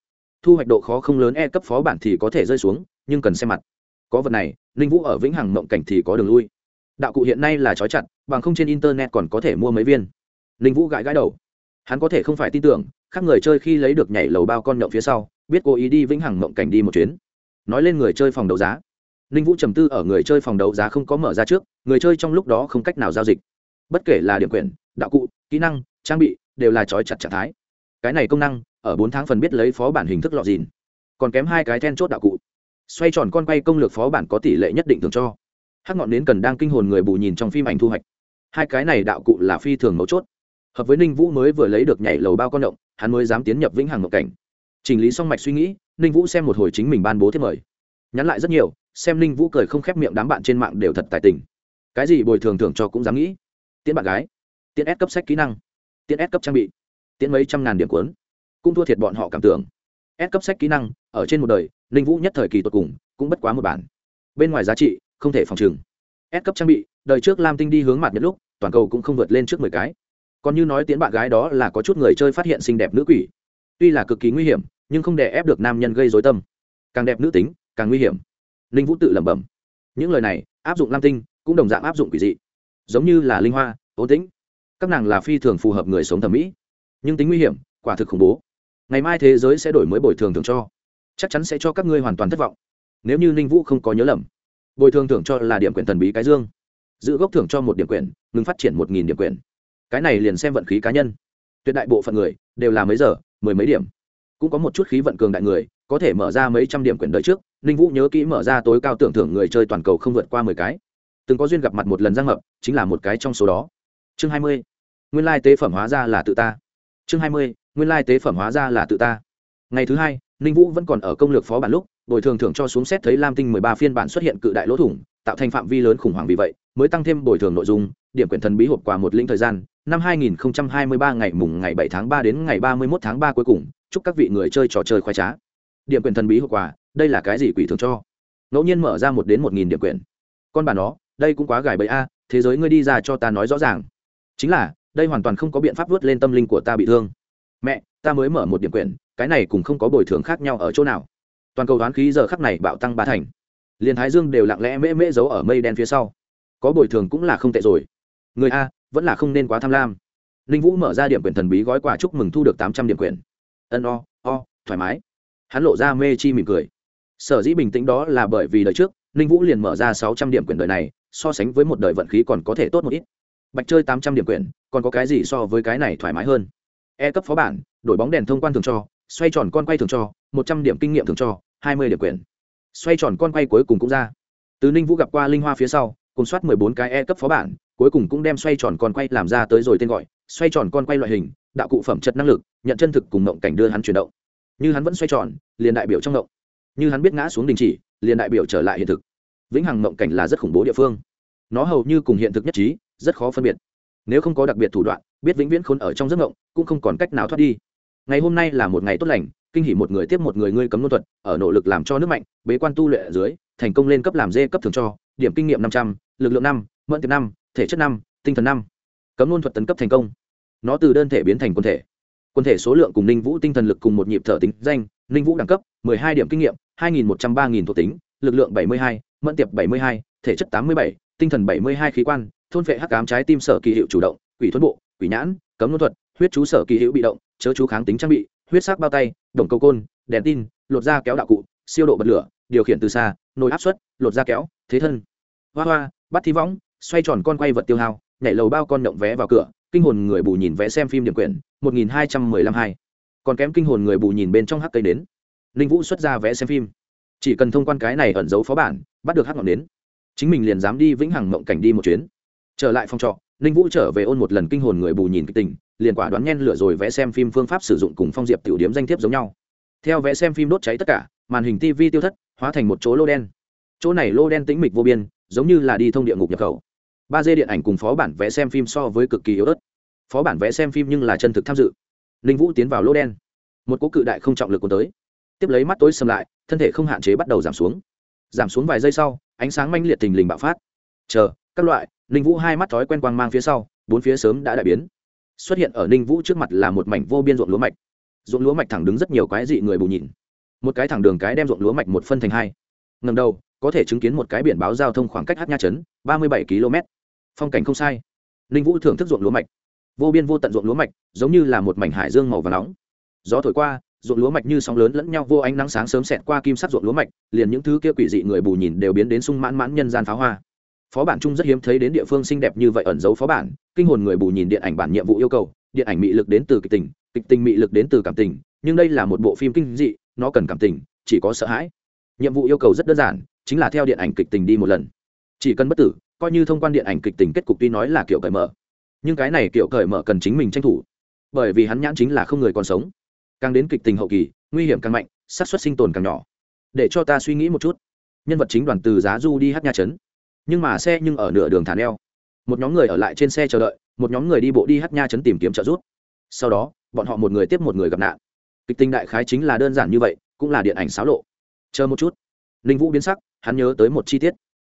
Thu hoạch độ khó không lớn e cấp phó bản thì có thể rơi xuống, nhưng cần xem mặt. Có vật này linh vũ ở vĩnh hằng mộng cảnh thì có đường lui. Đạo cụ hiện nay là trói chặt, bằng không trên internet còn có thể mua mấy viên. Linh vũ gãi gãi đầu. Hắn có thể không phải tin tưởng, khác người chơi khi lấy được nhảy lầu bao con nhộng phía sau, biết cố ý đi vĩnh hằng mộng cảnh đi một chuyến. Nói lên người chơi phòng đấu giá ninh vũ trầm tư ở người chơi phòng đấu giá không có mở ra trước, người chơi trong lúc đó không cách nào giao dịch. Bất kể là điểm quyền đạo cụ, kỹ năng, trang bị, đều là trói chặt trạng thái. Cái này công năng, ở bốn tháng phần biết lấy phó bản hình thức lọt dìn. Còn kém hai cái then chốt đạo cụ. Xoay tròn con quay công lược phó bản có tỷ lệ nhất định thường cho. Hắc ngọn nến cần đang kinh hồn người bù nhìn trong phim ảnh thu hoạch. Hai cái này đạo cụ là phi thường mấu chốt. Hợp với ninh vũ mới vừa lấy được nhảy lầu bao con động, hắn mới dám tiến nhập vĩnh hằng ngộ cảnh. Chỉnh lý xong mạch suy nghĩ, ninh vũ xem một hồi chính mình ban bố thiết mời. Nhắn lại rất nhiều xem ninh vũ cười không khép miệng đám bạn trên mạng đều thật tài tình. Cái gì bồi thường thưởng cho cũng dám nghĩ. Tiễn bạn gái. Tiễn ép cấp sách kỹ năng. Tiễn ép cấp trang bị. Tiễn mấy trăm ngàn điểm cuốn. Cũng thua thiệt bọn họ cảm tưởng. Ép cấp sách kỹ năng, ở trên một đời, ninh vũ nhất thời kỳ tột cùng, cũng bất quá một bản. Bên ngoài giá trị, không thể phòng trừng. Ép cấp trang bị, đời trước lam tinh đi hướng mặt nhất lúc, toàn cầu cũng không vượt lên trước mười cái. Còn như nói tiến bạn gái đó là có chút người chơi phát hiện xinh đẹp nữ quỷ. Tuy là cực kỳ nguy hiểm, nhưng không để ép được nam nhân gây dối tâm. Càng đẹp nữ tính, càng nguy hiểm ninh vũ tự lẩm bẩm. Những lời này, áp dụng lam tinh, cũng đồng dạng áp dụng quỷ dị. Giống như là linh hoa, ố tĩnh. Các nàng là phi thường phù hợp người sống thẩm mỹ. Nhưng tính nguy hiểm, quả thực khủng bố. Ngày mai thế giới sẽ đổi mới bồi thường thường cho. Chắc chắn sẽ cho các ngươi hoàn toàn thất vọng. Nếu như ninh vũ không có nhớ lầm, bồi thường thưởng cho là điểm quyền thần bí cái dương. Giữ gốc thưởng cho một điểm quyền ngừng phát triển một nghìn điểm quyền cái này liền xem vận khí cá nhân. Tuyệt đại bộ phận người đều là mấy giờ, mười mấy điểm cũng có một chút khí vận cường đại người, có thể mở ra mấy trăm điểm quyền đợi trước. Ninh vũ nhớ kỹ mở ra tối cao tưởng thưởng người chơi toàn cầu không vượt qua mười cái. Từng có duyên gặp mặt một lần giang mập chính là một cái trong số đó. Chương hai mươi. Nguyên lai tế phẩm hóa ra là tự ta. Chương hai mươi. Nguyên lai tế phẩm hóa ra là tự ta. Ngày thứ hai, ninh vũ vẫn còn ở công lược phó bản lúc, bồi thường thưởng cho xuống xét thấy lam tinh mười ba phiên bản xuất hiện cự đại lỗ thủng, tạo thành phạm vi lớn khủng hoảng vì vậy, mới tăng thêm bồi thường nội dung, điểm quyển thần bí hộp quà một lĩnh thời gian, năm 2023 ngày mùng ngày 7 tháng 3 đến ngày 31 tháng 3 cuối cùng chúc các vị người chơi trò chơi khoái trá. Điểm quyền thần bí hậu quà đây là cái gì quỷ thường cho? Ngẫu nhiên mở ra một đến một nghìn điểm quyền. Con bà nó, đây cũng quá gài bẫy a, thế giới ngươi đi ra cho ta nói rõ ràng. Chính là, đây hoàn toàn không có biện pháp vớt lên tâm linh của ta bị thương. Mẹ, ta mới mở một điểm quyền, cái này cũng không có bồi thường khác nhau ở chỗ nào. Toàn cầu đoán khí giờ khắc này bạo tăng ba thành. Liền thái dương đều lặng lẽ mễ mễ giấu ở mây đen phía sau. Có bồi thường cũng là không tệ rồi. Người a, vẫn là không nên quá tham lam. Ninh vũ mở ra điểm quyền thần bí gói quà chúc mừng thu được tám trăm điểm quyền ân o o, thoải mái. Hắn lộ ra mê chi mỉm cười. Sở dĩ bình tĩnh đó là bởi vì đời trước, ninh vũ liền mở ra sáu trăm điểm quyền đời này, so sánh với một đời vận khí còn có thể tốt một ít. Bạch chơi tám trăm điểm quyền còn có cái gì so với cái này thoải mái hơn? E cấp phó bản, đổi bóng đèn thông quan thường cho, xoay tròn con quay thường cho, một trăm điểm kinh nghiệm thường cho, hai mươi điểm quyền xoay tròn con quay cuối cùng cũng ra. Từ ninh vũ gặp qua linh hoa phía sau, cùng soát mười bốn cái e cấp phó bản, cuối cùng cũng đem xoay tròn con quay làm ra tới rồi tên gọi, xoay tròn con quay loại hình đạo cụ phẩm chất năng lực, nhận chân thực cùng mộng cảnh đưa hắn chuyển động. Như hắn vẫn xoay tròn, liền đại biểu trong mộng. Như hắn biết ngã xuống đình chỉ, liền đại biểu trở lại hiện thực. Vĩnh hằng mộng cảnh là rất khủng bố địa phương. Nó hầu như cùng hiện thực nhất trí, rất khó phân biệt. Nếu không có đặc biệt thủ đoạn, biết vĩnh viễn khôn ở trong giấc mộng, cũng không còn cách nào thoát đi. Ngày hôm nay là một ngày tốt lành, kinh hỉ một người tiếp một người ngươi cấm luân thuật, ở nỗ lực làm cho nước mạnh, bế quan tu luyện ở dưới, thành công lên cấp làm dê cấp thường cho, điểm kinh nghiệm năm trăm, lực lượng năm, mẫn tiệp năm, thể chất năm, tinh thần năm. Cấm luân thuật tấn cấp thành công nó từ đơn thể biến thành quân thể. Quân thể số lượng cùng ninh vũ tinh thần lực cùng một nhịp thở tính danh, ninh vũ đẳng cấp, mười hai điểm kinh nghiệm, hai nghìn một trăm ba nghìn thuộc tính, lực lượng bảy mươi hai, mẫn tiệp bảy mươi hai, thể chất tám mươi bảy, tinh thần bảy mươi hai khí quan, thôn vệ hắc cám trái tim sở kỳ hiệu chủ động, quỷ thuẫn bộ, quỷ nhãn, cấm luân thuật, huyết chú sở kỳ hiệu bị động, chớ chú kháng tính trang bị, huyết sắc bao tay, đồng cầu côn, đèn tin, lột da kéo đạo cụ, siêu độ bật lửa, điều khiển từ xa, nồi áp suất, lột da kéo, thế thân. Hoa hoa, bắt thi võng, xoay tròn con quay vật tiêu hao, nhảy lầu bao con nhộng vé vào cửa kinh hồn người bù nhìn vẽ xem phim điểm quyển, một nghìn hai trăm mười lăm hai. Còn kém kinh hồn người bù nhìn bên trong hắc cây đến. Linh vũ xuất ra vẽ xem phim. Chỉ cần thông quan cái này ẩn giấu phó bản, bắt được hắc ngọn đến. Chính mình liền dám đi vĩnh hằng mộng cảnh đi một chuyến. Trở lại phòng trọ, ninh vũ trở về ôn một lần kinh hồn người bù nhìn kịch tình, liền quả đoán nhen lửa rồi vẽ xem phim phương pháp sử dụng cùng phong diệp tiểu điếm danh thiếp giống nhau. Theo vẽ xem phim đốt cháy tất cả, màn hình tv tiêu thất, hóa thành một chỗ lô đen. Chỗ này lô đen tĩnh mịch vô biên, giống như là đi thông địa ngục nhập khẩu ba d điện ảnh cùng phó bản vẽ xem phim so với cực kỳ yếu ớt. Phó bản vẽ xem phim nhưng là chân thực tham dự. Ninh vũ tiến vào lỗ đen. Một cỗ cự đại không trọng lực cuốn tới. Tiếp lấy mắt tối xâm lại, thân thể không hạn chế bắt đầu giảm xuống. Giảm xuống vài giây sau, ánh sáng manh liệt tình lình bạo phát. Chờ, các loại, ninh vũ hai mắt thói quen quang mang phía sau, bốn phía sớm đã đại biến. Xuất hiện ở ninh vũ trước mặt là một mảnh vô biên ruộng lúa mạch. Ruộng lúa mạch thẳng đứng rất nhiều cái dị người bù nhìn. Một cái thẳng đường cái đem ruộng lúa mạch một phân thành hai. Ngầm đầu, có thể chứng kiến một cái biển báo giao thông khoảng cách hát nha trấn, ba mươi bảy km phong cảnh không sai. Ninh vũ thưởng thức ruộng lúa mạch. Vô biên vô tận ruộng lúa mạch, giống như là một mảnh hải dương màu và nóng. Gió thổi qua, ruộng lúa mạch như sóng lớn lẫn nhau vô ánh nắng sáng sớm xẹt qua kim sắc ruộng lúa mạch, liền những thứ kia quỷ dị người bù nhìn đều biến đến sung mãn mãn nhân gian pháo hoa. Phó bản chung rất hiếm thấy đến địa phương xinh đẹp như vậy ẩn giấu phó bản, kinh hồn người bù nhìn điện ảnh bản nhiệm vụ yêu cầu, điện ảnh mị lực đến từ kịch tình kịch tình mị lực đến từ cảm tình, nhưng đây là một bộ phim kinh dị, nó cần cảm tình, chỉ có sợ hãi. Nhiệm vụ yêu cầu rất đơn giản, chính là theo điện ảnh kịch tình đi một lần. Chỉ cần bất tử coi như thông quan điện ảnh kịch tình kết cục tuy nói là kiểu cởi mở, nhưng cái này kiểu cởi mở cần chính mình tranh thủ, bởi vì hắn nhãn chính là không người còn sống. Càng đến kịch tình hậu kỳ, nguy hiểm càng mạnh, xác suất sinh tồn càng nhỏ. Để cho ta suy nghĩ một chút, nhân vật chính đoàn từ giá du đi hát nha trấn, nhưng mà xe nhưng ở nửa đường thả neo. Một nhóm người ở lại trên xe chờ đợi, một nhóm người đi bộ đi hát nha trấn tìm kiếm trợ giúp. Sau đó, bọn họ một người tiếp một người gặp nạn. Kịch tình đại khái chính là đơn giản như vậy, cũng là điện ảnh xáo lộ. Chờ một chút. Ninh vũ biến sắc, hắn nhớ tới một chi tiết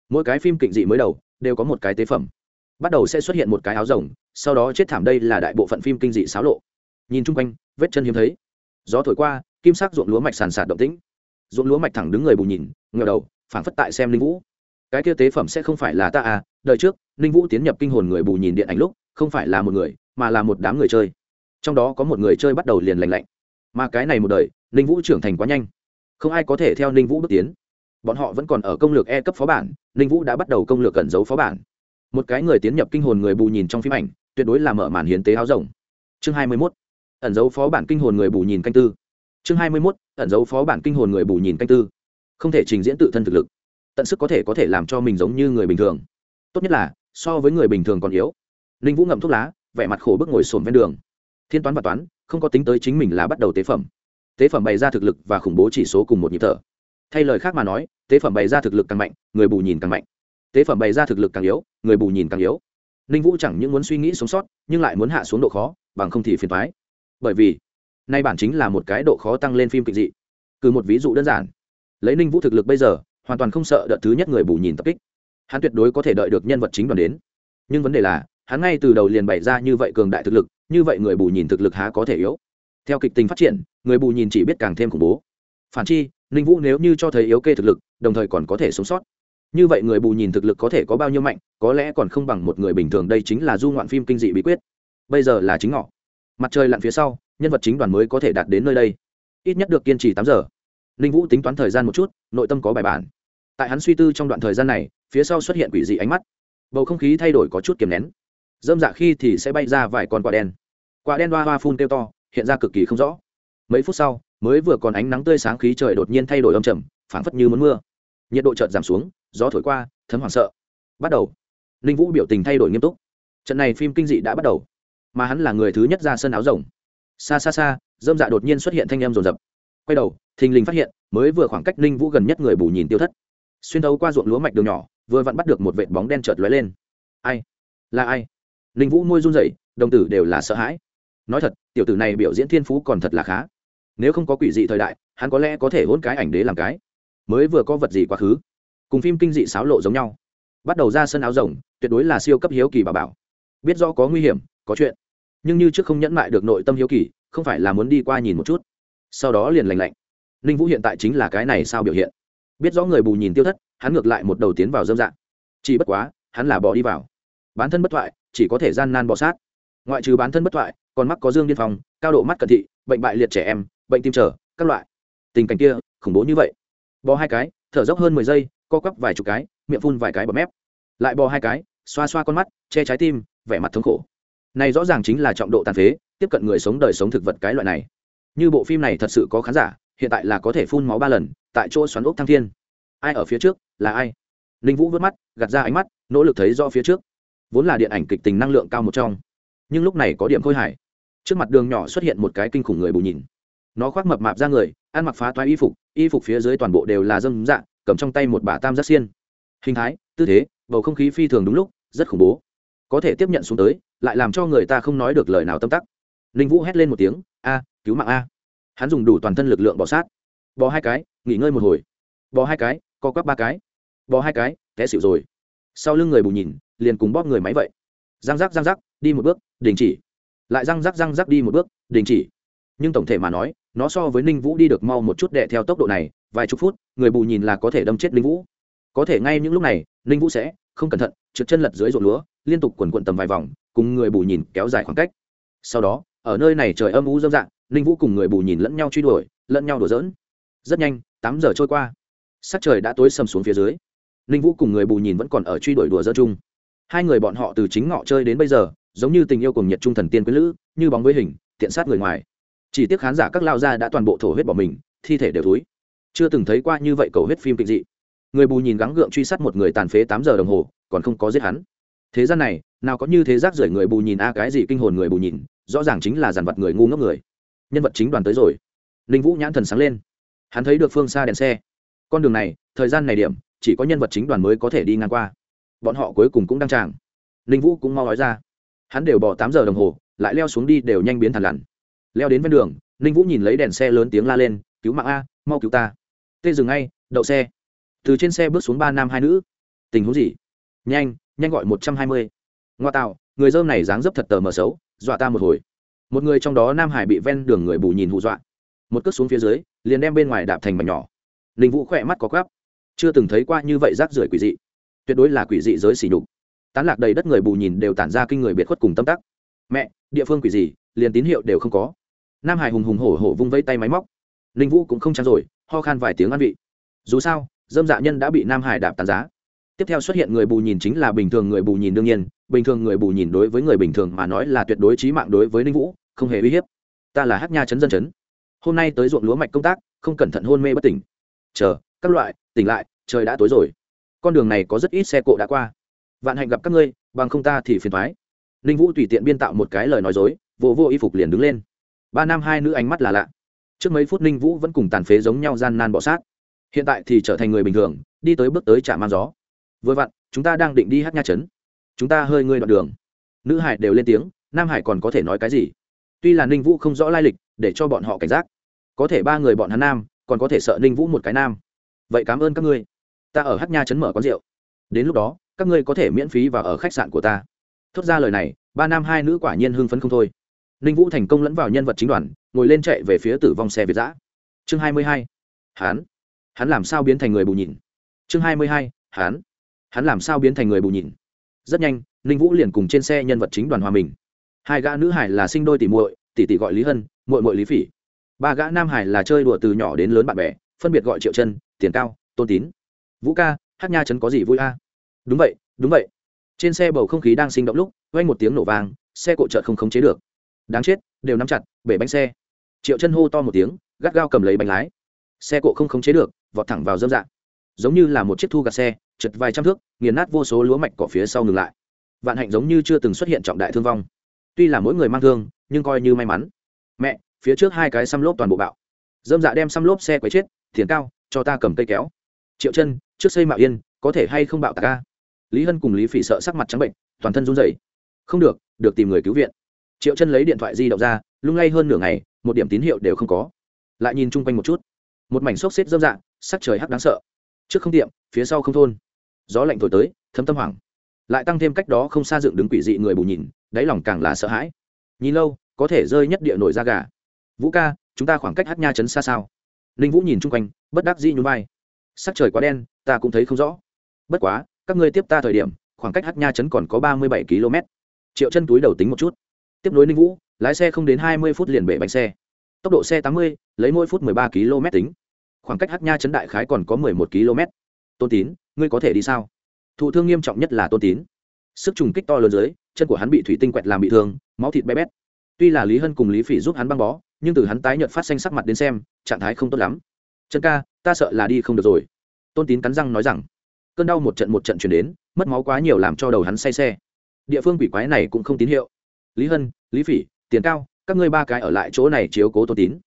mỗi cái phim kịch dị mới đầu đều có một cái tế phẩm. Bắt đầu sẽ xuất hiện một cái áo rồng, sau đó chết thảm đây là đại bộ phận phim kinh dị xáo lộ. Nhìn chung quanh, vết chân hiếm thấy. Gió thổi qua, kim sắc ruộng lúa mạch sàn sạt động tĩnh. Ruộng lúa mạch thẳng đứng người bù nhìn ngờ đầu, phảng phất tại xem linh vũ. Cái kia tế phẩm sẽ không phải là ta à đời trước linh vũ tiến nhập kinh hồn người bù nhìn điện ảnh lúc, không phải là một người, mà là một đám người chơi. Trong đó có một người chơi bắt đầu liền lành lạnh. Mà cái này một đời linh vũ trưởng thành quá nhanh. Không ai có thể theo linh vũ bước tiến bọn họ vẫn còn ở công lược e cấp phó bản, ninh vũ đã bắt đầu công lược cẩn giấu phó bản. Một cái người tiến nhập kinh hồn người bù nhìn trong phim ảnh, tuyệt đối là mở màn hiến tế áo rồng. Chương hai mươi mốt, ẩn dấu phó bản kinh hồn người bù nhìn canh tư. Chương hai mươi mốt, ẩn dấu phó bản kinh hồn người bù nhìn canh tư. Không thể trình diễn tự thân thực lực. Tận sức có thể có thể làm cho mình giống như người bình thường. Tốt nhất là, so với người bình thường còn yếu. Ninh vũ ngậm thuốc lá, vẻ mặt khổ bức ngồi sồn ven đường. Thiên toán và toán, không có tính tới chính mình là bắt đầu tế phẩm. Tế phẩm bày ra thực lực và khủng bố chỉ số cùng một nhịp thở thay lời khác mà nói, tế phẩm bày ra thực lực càng mạnh, người bù nhìn càng mạnh. Tế phẩm bày ra thực lực càng yếu, người bù nhìn càng yếu. Ninh vũ chẳng những muốn suy nghĩ sống sót, nhưng lại muốn hạ xuống độ khó, bằng không thì phiền thoái bởi vì, nay bản chính là một cái độ khó tăng lên phim kịch dị. Cứ một ví dụ đơn giản. Lấy ninh vũ thực lực bây giờ, hoàn toàn không sợ đợt thứ nhất người bù nhìn tập kích. Hắn tuyệt đối có thể đợi được nhân vật chính đoàn đến. Nhưng vấn đề là, hắn ngay từ đầu liền bày ra như vậy cường đại thực lực, như vậy người bù nhìn thực lực há có thể yếu. Theo kịch tình phát triển, người bù nhìn chỉ biết càng thêm khủng bố. Phản chi ninh vũ nếu như cho thấy yếu kê thực lực, đồng thời còn có thể sống sót. Như vậy người bù nhìn thực lực có thể có bao nhiêu mạnh, có lẽ còn không bằng một người bình thường, đây chính là du ngoạn phim kinh dị bí quyết. Bây giờ là chính ngọ. Mặt trời lặn phía sau, nhân vật chính đoàn mới có thể đạt đến nơi đây. Ít nhất được kiên trì tám giờ. Ninh vũ tính toán thời gian một chút, nội tâm có bài bản. Tại hắn suy tư trong đoạn thời gian này, phía sau xuất hiện quỷ dị ánh mắt. Bầu không khí thay đổi có chút kiềm nén. Dơm dạ khi thì sẽ bay ra vài con quả đen. Quả đen hoa hoa phun kêu to, hiện ra cực kỳ không rõ. Mấy phút sau mới vừa còn ánh nắng tươi sáng khí trời đột nhiên thay đổi âm trầm, phảng phất như muốn mưa. Nhiệt độ chợt giảm xuống, gió thổi qua, thấm hoảng sợ. Bắt đầu. Ninh vũ biểu tình thay đổi nghiêm túc. Trận này phim kinh dị đã bắt đầu. Mà hắn là người thứ nhất ra sân áo rồng. Xa xa xa dơm dạ đột nhiên xuất hiện thanh em rồn rập. Quay đầu, thình lình phát hiện, mới vừa khoảng cách ninh vũ gần nhất người bù nhìn tiêu thất. Xuyên thấu qua ruộng lúa mạch đường nhỏ, vừa vặn bắt được một vệt bóng đen chợt lóe lên. Ai? Là ai? Ninh vũ môi run rẩy, đồng tử đều là sợ hãi. Nói thật, tiểu tử này biểu diễn thiên phú còn thật là khá nếu không có quỷ dị thời đại, hắn có lẽ có thể hôn cái ảnh đế làm cái. Mới vừa có vật gì quá khứ. Cùng phim kinh dị xáo lộ giống nhau. Bắt đầu ra sân áo rồng, tuyệt đối là siêu cấp hiếu kỳ bà bảo. Biết rõ có nguy hiểm, có chuyện. Nhưng như trước không nhẫn mại được nội tâm hiếu kỳ, không phải là muốn đi qua nhìn một chút. Sau đó liền lành lạnh. Ninh vũ hiện tại chính là cái này sao biểu hiện. Biết rõ người bù nhìn tiêu thất, hắn ngược lại một đầu tiến vào dâm dạng. Chỉ bất quá, hắn là bỏ đi vào. Bán thân bất thoại, chỉ có thể gian nan bọ sát. Ngoại trừ bán thân bất thoại, còn mắc có dương điên phòng cao độ mắt cận thị, bệnh bại liệt trẻ em bệnh tim trở, các loại. Tình cảnh kia, khủng bố như vậy. Bò hai cái, thở dốc hơn mười giây, co quắp vài chục cái, miệng phun vài cái bọt mép. Lại bò hai cái, xoa xoa con mắt, che trái tim, vẻ mặt thống khổ. Này rõ ràng chính là trọng độ tàn phế, tiếp cận người sống đời sống thực vật cái loại này. Như bộ phim này thật sự có khán giả, hiện tại là có thể phun máu ba lần, tại chỗ xoắn ốc thăng thiên. Ai ở phía trước, là ai? Ninh vũ vớt mắt, gạt ra ánh mắt, nỗ lực thấy rõ phía trước. Vốn là điện ảnh kịch tình năng lượng cao một trong, nhưng lúc này có điểm khôi hài. Trước mặt đường nhỏ xuất hiện một cái kinh khủng người bù nhìn nó khoác mập mạp ra người, ăn mặc phá toái y phục y phục phía dưới toàn bộ đều là dâm dạ cầm trong tay một bả tam giác xiên. Hình thái, tư thế, bầu không khí phi thường đúng lúc, rất khủng bố. Có thể tiếp nhận xuống tới, lại làm cho người ta không nói được lời nào tâm tắc. Ninh vũ hét lên một tiếng, a, cứu mạng a. Hắn dùng đủ toàn thân lực lượng bỏ sát. Bò hai cái, nghỉ ngơi một hồi. Bò hai cái, co quắp ba cái. Bò hai cái, té xỉu rồi. Sau lưng người bù nhìn, liền cùng bóp người máy vậy. Răng rắc răng rắc, đi một bước, đình chỉ. Lại răng rắc răng rắc đi một bước, đình chỉ nhưng tổng thể mà nói, nó so với ninh vũ đi được mau một chút đệ theo tốc độ này, vài chục phút, người bù nhìn là có thể đâm chết ninh vũ. Có thể ngay những lúc này, ninh vũ sẽ không cẩn thận, trượt chân lật dưới ruộng lúa, liên tục quần quận tầm vài vòng, cùng người bù nhìn kéo dài khoảng cách. Sau đó, ở nơi này trời âm u dâm dạng, ninh vũ cùng người bù nhìn lẫn nhau truy đuổi, lẫn nhau đùa dỡn rất nhanh, tám giờ trôi qua. Sắc trời đã tối sầm xuống phía dưới. Ninh vũ cùng người bù nhìn vẫn còn ở truy đuổi đùa dỡ chung. Hai người bọn họ từ chính ngọ chơi đến bây giờ, giống như tình yêu cùng nhiệt trung thần tiên quý lữ, như bóng với hình, tiện sát người ngoài chỉ tiếc khán giả các lao gia đã toàn bộ thổ huyết bỏ mình, thi thể đều thúi chưa từng thấy qua như vậy cầu huyết phim kịch dị. Người bù nhìn gắng gượng truy sát một người tàn phế tám giờ đồng hồ, còn không có giết hắn. Thế gian này, nào có như thế rác rưởi người bù nhìn a à cái gì kinh hồn người bù nhìn, rõ ràng chính là dàn vật người ngu ngốc người. Nhân vật chính đoàn tới rồi. Ninh vũ nhãn thần sáng lên. Hắn thấy được phương xa đèn xe. Con đường này, thời gian này điểm, chỉ có nhân vật chính đoàn mới có thể đi ngang qua. Bọn họ cuối cùng cũng đăng tràng. Ninh vũ cũng mau nói ra. Hắn đều bỏ tám giờ đồng hồ, lại leo xuống đi đều nhanh biến thằn lằn leo đến ven đường, ninh vũ nhìn lấy đèn xe lớn tiếng la lên, cứu mạng a, mau cứu ta. Tê dừng ngay, đậu xe. Từ trên xe bước xuống ba nam hai nữ. Tình huống gì? Nhanh nhanh gọi một trăm hai mươi. Ngoa tạo, người dơm này dáng dấp thật tờ mờ xấu, dọa ta một hồi. Một người trong đó nam hải bị ven đường người bù nhìn hù dọa. Một cước xuống phía dưới, liền đem bên ngoài đạp thành mảnh nhỏ. Ninh vũ khỏe mắt có gắp chưa từng thấy qua như vậy rác rưởi quỷ dị. Tuyệt đối là quỷ dị giới xỉ nhục. Tán lạc đầy đất người bù nhìn đều tản ra kinh người biệt khuất cùng tâm tắc mẹ, địa phương quỷ gì, liền tín hiệu đều không có. Nam hải hùng hùng hổ hổ vung vây tay máy móc. Ninh vũ cũng không chán rồi, ho khan vài tiếng ăn vị. Dù sao, dâm dạ nhân đã bị nam hải đạp tàn giá. Tiếp theo xuất hiện người bù nhìn chính là bình thường người bù nhìn đương nhiên, bình thường người bù nhìn đối với người bình thường mà nói là tuyệt đối trí mạng đối với ninh vũ, không hề uy hiếp. Ta là hát nha chấn dân chấn. Hôm nay tới ruộng lúa mạch công tác, không cẩn thận hôn mê bất tỉnh. Chờ, các loại, tỉnh lại, trời đã tối rồi. Con đường này có rất ít xe cộ đã qua. Vạn hạnh gặp các ngươi, bằng không ta thì phiền thoái ninh vũ tùy tiện biên tạo một cái lời nói dối, vô vô y phục liền đứng lên. Ba nam hai nữ ánh mắt là lạ. Trước mấy phút ninh vũ vẫn cùng tàn phế giống nhau gian nan bọ sát. Hiện tại thì trở thành người bình thường, đi tới bước tới trả man gió. Vừa vặn, chúng ta đang định đi hát nha trấn. Chúng ta hơi ngươi đoạn đường. Nữ hải đều lên tiếng, nam hải còn có thể nói cái gì? Tuy là ninh vũ không rõ lai lịch, để cho bọn họ cảnh giác. Có thể ba người bọn hắn nam, còn có thể sợ ninh vũ một cái nam. Vậy cảm ơn các ngươi. Ta ở hát nha trấn mở quán rượu. Đến lúc đó, các ngươi có thể miễn phí vào ở khách sạn của ta thốt ra lời này, ba nam hai nữ quả nhiên hưng phấn không thôi. Ninh vũ thành công lẫn vào nhân vật chính đoàn, ngồi lên chạy về phía tử vong xe việt giã. Chương hai mươi hai. Hán hắn làm sao biến thành người bù nhìn? Chương hai mươi hai. Hán hắn làm sao biến thành người bù nhìn? Rất nhanh, ninh vũ liền cùng trên xe nhân vật chính đoàn hòa mình. Hai gã nữ hải là sinh đôi tỷ muội, tỷ tỷ gọi lý hân, muội muội lý phỉ. Ba gã nam hải là chơi đùa từ nhỏ đến lớn bạn bè, phân biệt gọi triệu chân tiền cao, tôn tín. Vũ ca, hát nha trấn có gì vui a? Đúng vậy đúng vậy trên xe bầu không khí đang sinh động lúc, vang một tiếng nổ vang, xe cộ chợt không khống chế được. Đáng chết, đều nắm chặt, bể bánh xe. Triệu chân hô to một tiếng, gắt gao cầm lấy bánh lái. Xe cộ không khống chế được, vọt thẳng vào dâm dạng giống như là một chiếc thu gạt xe, trượt vài trăm thước, nghiền nát vô số lúa mạch cỏ phía sau ngừng lại. Vạn hạnh giống như chưa từng xuất hiện trọng đại thương vong. Tuy là mỗi người mang thương, nhưng coi như may mắn. Mẹ, phía trước hai cái xăm lốp toàn bộ bạo. Dâm dạ đem xăm lốp xe quấy chết, thiền cao, cho ta cầm cây kéo. Triệu chân, trước xây mạo yên, có thể hay không bạo tạc ca lý hân cùng lý phỉ sợ sắc mặt trắng bệnh, toàn thân run rẩy. Không được được tìm người cứu viện. Triệu chân lấy điện thoại di động ra, lung lay hơn nửa ngày, một điểm tín hiệu đều không có. Lại nhìn chung quanh một chút. Một mảnh xốc xếp dâm dạng, sắc trời hắc đáng sợ. Trước không tiệm, phía sau không thôn. Gió lạnh thổi tới, thấm tâm hoảng. Lại tăng thêm cách đó không xa dựng đứng quỷ dị người bù nhìn, đáy lòng càng là sợ hãi. Nhìn lâu, có thể rơi nhất địa nổi ra gà. Vũ ca, chúng ta khoảng cách hát nha chấn xa sao? Ninh vũ nhìn chung quanh, bất đắc dĩ nhún vai. Sắc trời quá đen, ta cũng thấy không rõ. Bất quá các ngươi tiếp ta thời điểm, khoảng cách hát nha Trấn còn có ba mươi bảy km. Triệu chân túi đầu tính một chút. Tiếp nối ninh vũ, lái xe không đến hai mươi phút liền bể bánh xe. Tốc độ xe tám mươi, lấy mỗi phút ba km tính. Khoảng cách hát nha Trấn đại khái còn có một km. Tôn tín, ngươi có thể đi sao? Thụ thương nghiêm trọng nhất là tôn tín. Sức trùng kích to lớn dưới, chân của hắn bị thủy tinh quẹt làm bị thương, máu thịt bé bét. Tuy là lý hân cùng lý phỉ giúp hắn băng bó, nhưng từ hắn tái nhợt phát xanh sắc mặt đến xem, trạng thái không tốt lắm. Chân ca, ta sợ là đi không được rồi. Tôn tín cắn răng nói rằng cơn đau một trận một trận chuyển đến, mất máu quá nhiều làm cho đầu hắn say xe. Địa phương quỷ quái này cũng không tín hiệu. Lý hân, lý phỉ, tiền cao, các ngươi ba cái ở lại chỗ này chiếu cố tô tín.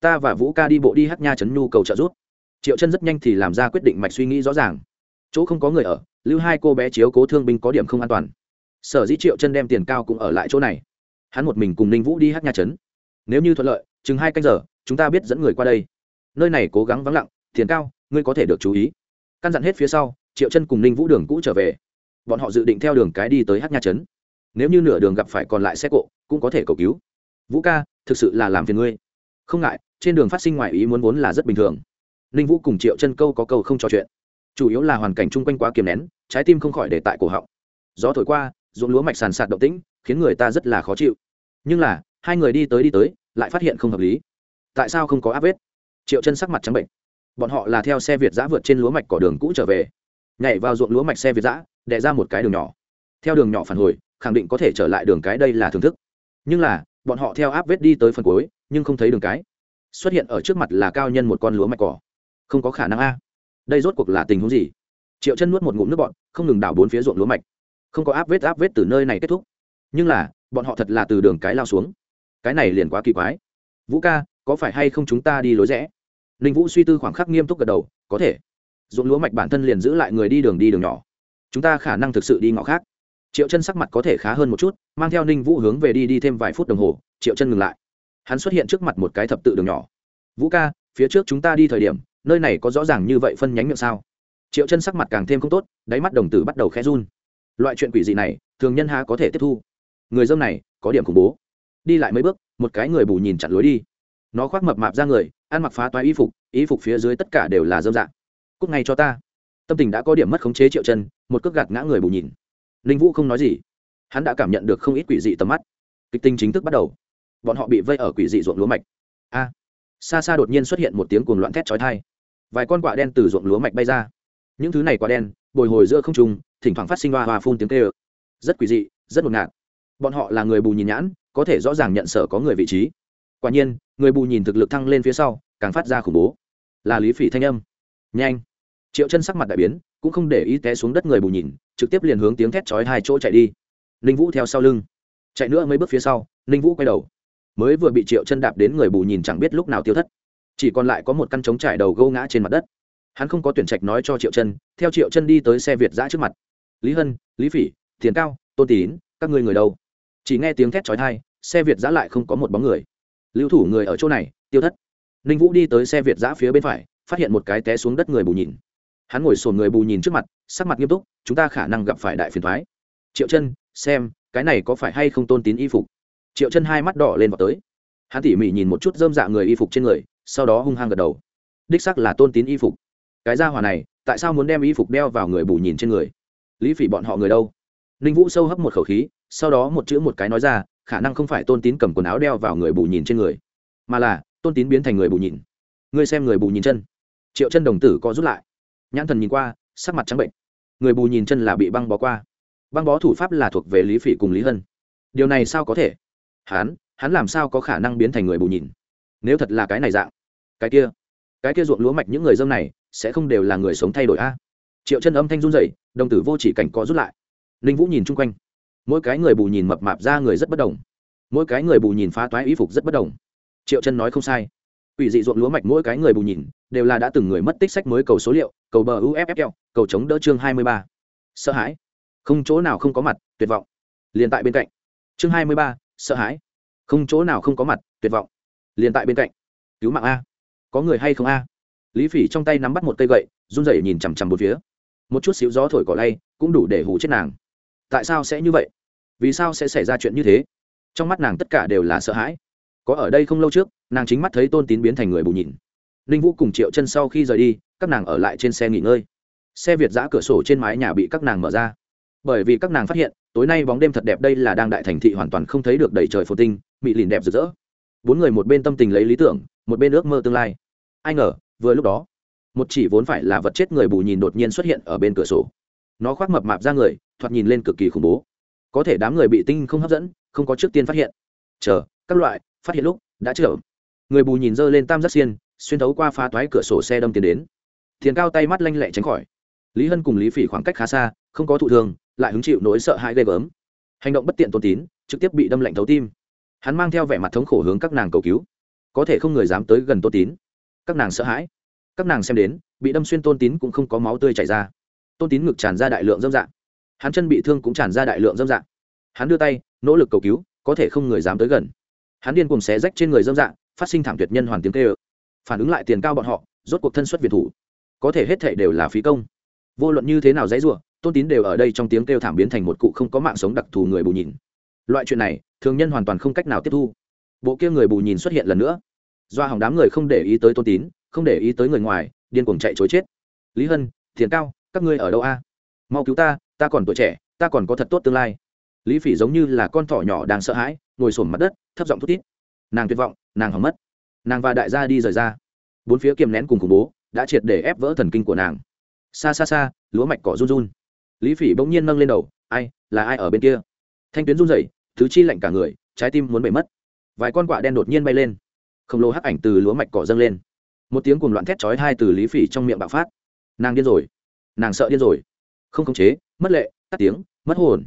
Ta và vũ ca đi bộ đi hát nha trấn nhu cầu trợ giúp. Triệu chân rất nhanh thì làm ra quyết định mạch suy nghĩ rõ ràng. Chỗ không có người ở, lưu hai cô bé chiếu cố thương binh có điểm không an toàn. Sở dĩ triệu chân đem tiền cao cũng ở lại chỗ này. Hắn một mình cùng ninh vũ đi hát nha trấn nếu như thuận lợi, chừng hai canh giờ, chúng ta biết dẫn người qua đây. Nơi này cố gắng vắng lặng. Tiền cao, ngươi có thể được chú ý. Căn dặn hết phía sau triệu chân cùng ninh vũ đường cũ trở về. Bọn họ dự định theo đường cái đi tới hát nha trấn. Nếu như nửa đường gặp phải còn lại xe cộ, cũng có thể cầu cứu. Vũ ca, thực sự là làm phiền ngươi. Không ngại, trên đường phát sinh ngoài ý muốn vốn là rất bình thường. Ninh vũ cùng triệu chân câu có câu không trò chuyện. Chủ yếu là hoàn cảnh chung quanh quá kiềm nén, trái tim không khỏi để tại cổ họng. Gió thổi qua, ruộng lúa mạch sàn sạt động tĩnh, khiến người ta rất là khó chịu. Nhưng là, hai người đi tới đi tới, lại phát hiện không hợp lý. Tại sao không có áp vết? Triệu chân sắc mặt trắng bệnh. Bọn họ là theo xe việt giã vượt trên lúa mạch cỏ đường cũ trở về nhảy vào ruộng lúa mạch xe việt giã đẻ ra một cái đường nhỏ. Theo đường nhỏ phản hồi, khẳng định có thể trở lại đường cái đây là thưởng thức. Nhưng là, bọn họ theo áp vết đi tới phần cuối, nhưng không thấy đường cái. Xuất hiện ở trước mặt là cao nhân một con lúa mạch cỏ. Không có khả năng a. Đây rốt cuộc là tình huống gì? Triệu chân nuốt một ngụm nước bọn không ngừng đảo bốn phía ruộng lúa mạch. Không có áp vết áp vết từ nơi này kết thúc. Nhưng là, bọn họ thật là từ đường cái lao xuống. Cái này liền quá kỳ quái. Vũ ca, có phải hay không chúng ta đi lối rẽ? Ninh vũ suy tư khoảng khắc nghiêm túc gật đầu, có thể ruộng lúa mạch bản thân liền giữ lại người đi đường đi đường nhỏ. Chúng ta khả năng thực sự đi ngõ khác. Triệu chân sắc mặt có thể khá hơn một chút, mang theo ninh vũ hướng về đi đi thêm vài phút đồng hồ, triệu chân ngừng lại. Hắn xuất hiện trước mặt một cái thập tự đường nhỏ. Vũ ca, phía trước chúng ta đi thời điểm, nơi này có rõ ràng như vậy phân nhánh miệng sao? Triệu chân sắc mặt càng thêm không tốt, đáy mắt đồng tử bắt đầu khẽ run. Loại chuyện quỷ dị này, thường nhân há có thể tiếp thu. Người dâm này, có điểm khủng bố. Đi lại mấy bước, một cái người bù nhìn chặn lối đi. Nó khoác mập mạp ra người, ăn mặc phá toái y phục y phục phía dưới tất cả đều là dâm dạng cúc ngay cho ta. Tâm tình đã có điểm mất khống chế triệu chân một cước gạt ngã người bù nhìn. Ninh vũ không nói gì. Hắn đã cảm nhận được không ít quỷ dị tầm mắt. Kịch tinh chính thức bắt đầu. Bọn họ bị vây ở quỷ dị ruộng lúa mạch. A! Xa xa đột nhiên xuất hiện một tiếng cuồng loạn thét chói tai. Vài con quả đen từ ruộng lúa mạch bay ra. Những thứ này quả đen, bồi hồi giữa không trung, thỉnh thoảng phát sinh hoa hoa phun tiếng kêu. Rất quỷ dị, rất ngột ngạt. Bọn họ là người bù nhìn nhãn, có thể rõ ràng nhận sở có người vị trí. Quả nhiên, người bù nhìn thực lực thăng lên phía sau, càng phát ra khủng bố. Là lý phỉ thanh âm. Nhanh! Triệu chân sắc mặt đại biến, cũng không để ý té xuống đất người bù nhìn, trực tiếp liền hướng tiếng thét chói hai chỗ chạy đi. Ninh vũ theo sau lưng. Chạy nữa mấy bước phía sau, ninh vũ quay đầu. Mới vừa bị triệu chân đạp đến người bù nhìn chẳng biết lúc nào tiêu thất. Chỉ còn lại có một căn trống trải đầu gâu ngã trên mặt đất. Hắn không có tuyển trạch nói cho triệu chân, theo triệu chân đi tới xe việt giã trước mặt. Lý hân, lý phỉ, Thiền cao, tôn tín, các ngươi người đâu? Chỉ nghe tiếng thét chói thai xe việt giã lại không có một bóng người. Lưu thủ người ở chỗ này, tiêu thất. Ninh vũ đi tới xe việt giã phía bên phải, phát hiện một cái té xuống đất người bù nhìn hắn ngồi sồn người bù nhìn trước mặt, sắc mặt nghiêm túc, chúng ta khả năng gặp phải đại phiền thoái. Triệu chân, xem, cái này có phải hay không tôn tín y phục? Triệu chân hai mắt đỏ lên vào tới. Hắn tỉ mỉ nhìn một chút dơm dạ người y phục trên người, sau đó hung hăng gật đầu. Đích sắc là tôn tín y phục. Cái gia hỏa này, tại sao muốn đem y phục đeo vào người bù nhìn trên người? Lý phỉ bọn họ người đâu? Ninh vũ sâu hấp một khẩu khí, sau đó một chữ một cái nói ra, khả năng không phải tôn tín cầm quần áo đeo vào người bù nhìn trên người, mà là, tôn tín biến thành người bù nhìn. Ngươi xem người bù nhìn chân. Triệu chân đồng tử có rút lại nhãn thần nhìn qua, sắc mặt trắng bệnh. Người bù nhìn chân là bị băng bó qua. Băng bó thủ pháp là thuộc về lý phỉ cùng lý hân. Điều này sao có thể? Hắn hắn làm sao có khả năng biến thành người bù nhìn? Nếu thật là cái này dạng, cái kia cái kia ruộng lúa mạch những người dân này, sẽ không đều là người sống thay đổi a? Triệu chân âm thanh run rẩy, đồng tử vô chỉ cảnh có rút lại. Ninh vũ nhìn chung quanh. Mỗi cái người bù nhìn mập mạp ra người rất bất đồng. Mỗi cái người bù nhìn phá toái y phục rất bất đồng. Triệu chân nói không sai. Ủy dị ruộng lúa mạch mỗi cái người bù nhìn, đều là đã từng người mất tích sách mới cầu số liệu cầu bờ uffl cầu chống đỡ chương hai mươi ba. Sợ hãi. Không chỗ nào không có mặt, tuyệt vọng. Liền tại bên cạnh. Chương hai mươi ba, sợ hãi. Không chỗ nào không có mặt, tuyệt vọng. Liền tại bên cạnh. Cứu mạng a. Có người hay không a? Lý phỉ trong tay nắm bắt một cây gậy, run rẩy nhìn chằm chằm một phía. Một chút xíu gió thổi cỏ lay, cũng đủ để hủ chết nàng. Tại sao sẽ như vậy? Vì sao sẽ xảy ra chuyện như thế? Trong mắt nàng tất cả đều là sợ hãi. Có ở đây không lâu trước, nàng chính mắt thấy tôn tín biến thành người bù nhìn ninh vũ cùng triệu chân sau khi rời đi các nàng ở lại trên xe nghỉ ngơi. Xe việt giã cửa sổ trên mái nhà bị các nàng mở ra. Bởi vì các nàng phát hiện, tối nay bóng đêm thật đẹp đây là đang đại thành thị hoàn toàn không thấy được đầy trời phồn tinh bị lìn đẹp rực rỡ. Bốn người một bên tâm tình lấy lý tưởng, một bên ước mơ tương lai. Ai ngờ, vừa lúc đó, một chỉ vốn phải là vật chết người bù nhìn đột nhiên xuất hiện ở bên cửa sổ. Nó khoác mập mạp ra người, thoạt nhìn lên cực kỳ khủng bố. Có thể đám người bị tinh không hấp dẫn, không có trước tiên phát hiện. Chờ, các loại, phát hiện lúc, đã chở người bù nhìn dơ lên tam giác xiên, xuyên thấu qua phá toái cửa sổ xe đâm tiến đến thiền cao tay mắt lanh lẹ tránh khỏi. Lý hân cùng lý phỉ khoảng cách khá xa, không có thụ thương, lại hứng chịu nỗi sợ hãi ghê gớm. Hành động bất tiện tôn tín, trực tiếp bị đâm lạnh thấu tim. Hắn mang theo vẻ mặt thống khổ hướng các nàng cầu cứu. Có thể không người dám tới gần tôn tín. Các nàng sợ hãi. Các nàng xem đến, bị đâm xuyên tôn tín cũng không có máu tươi chảy ra. Tôn tín ngực tràn ra đại lượng dâm dạng. Hắn chân bị thương cũng tràn ra đại lượng dâm dạng. Hắn đưa tay, nỗ lực cầu cứu, có thể không người dám tới gần. Hắn điên cùng xé rách trên người dâm dạng, phát sinh thảm tuyệt nhân hoàn tiếng kê ự phản ứng lại tiền cao bọn họ, rốt cuộc thân xuất việt thủ có thể hết thảy đều là phí công. Vô luận như thế nào dãy rủa, tôn tín đều ở đây trong tiếng kêu thảm biến thành một cụ không có mạng sống đặc thù người bù nhìn. Loại chuyện này, thường nhân hoàn toàn không cách nào tiếp thu. Bộ kia người bù nhìn xuất hiện lần nữa. Do hỏng đám người không để ý tới tôn tín, không để ý tới người ngoài, điên cuồng chạy chối chết. Lý hân tiền cao, các ngươi ở đâu a? Mau cứu ta ta còn tuổi trẻ, ta còn có thật tốt tương lai. Lý phỉ giống như là con thỏ nhỏ đang sợ hãi, ngồi sổm mặt đất, thấp giọng thút tít nàng tuyệt vọng, nàng hỏng mất. Nàng và đại gia đi rời ra. Bốn phía kiềm nén cùng khủng bố đã triệt để ép vỡ thần kinh của nàng. Xa xa xa lúa mạch cỏ run run. Lý phỉ bỗng nhiên nâng lên đầu, ai, là ai ở bên kia? Thanh tuyến run rẩy, thứ chi lạnh cả người, trái tim muốn bể mất. Vài con quạ đen đột nhiên bay lên. Khổng lồ hắc ảnh từ lúa mạch cỏ dâng lên. Một tiếng cuồng loạn thét chói hai từ lý phỉ trong miệng bạo phát. Nàng điên rồi, nàng sợ điên rồi. Không khống chế, mất lệ, tắt tiếng, mất hồn.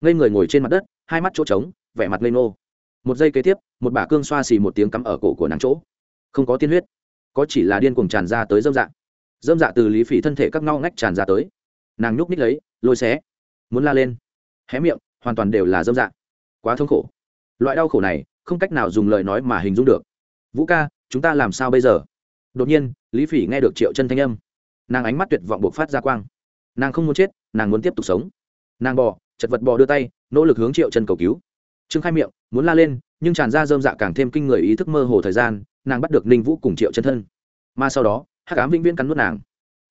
Ngây người ngồi trên mặt đất, hai mắt chỗ trống, vẻ mặt lây nô một giây kế tiếp, một bả cương xoa xì một tiếng cắm ở cổ của nàng chỗ. Không có tiên huyết có chỉ là điên cuồng tràn ra tới dâm dạ. Dâm dạ từ lý phỉ thân thể các ngao ngách tràn ra tới. Nàng nhúc ních lấy, lôi xé. Muốn la lên. Hé miệng, hoàn toàn đều là dâm dạ. Quá thống khổ. Loại đau khổ này, không cách nào dùng lời nói mà hình dung được. Vũ ca, chúng ta làm sao bây giờ? Đột nhiên, lý phỉ nghe được triệu chân thanh âm. Nàng ánh mắt tuyệt vọng buộc phát ra quang. Nàng không muốn chết, nàng muốn tiếp tục sống. Nàng bò, chật vật bò đưa tay, nỗ lực hướng triệu chân cầu cứu. Trương khai miệng, muốn la lên, nhưng tràn ra dơm dạ càng thêm kinh người ý thức mơ hồ thời gian nàng bắt được ninh vũ cùng triệu chân thân. Mà sau đó, hắc ám vĩnh viễn cắn nuốt nàng.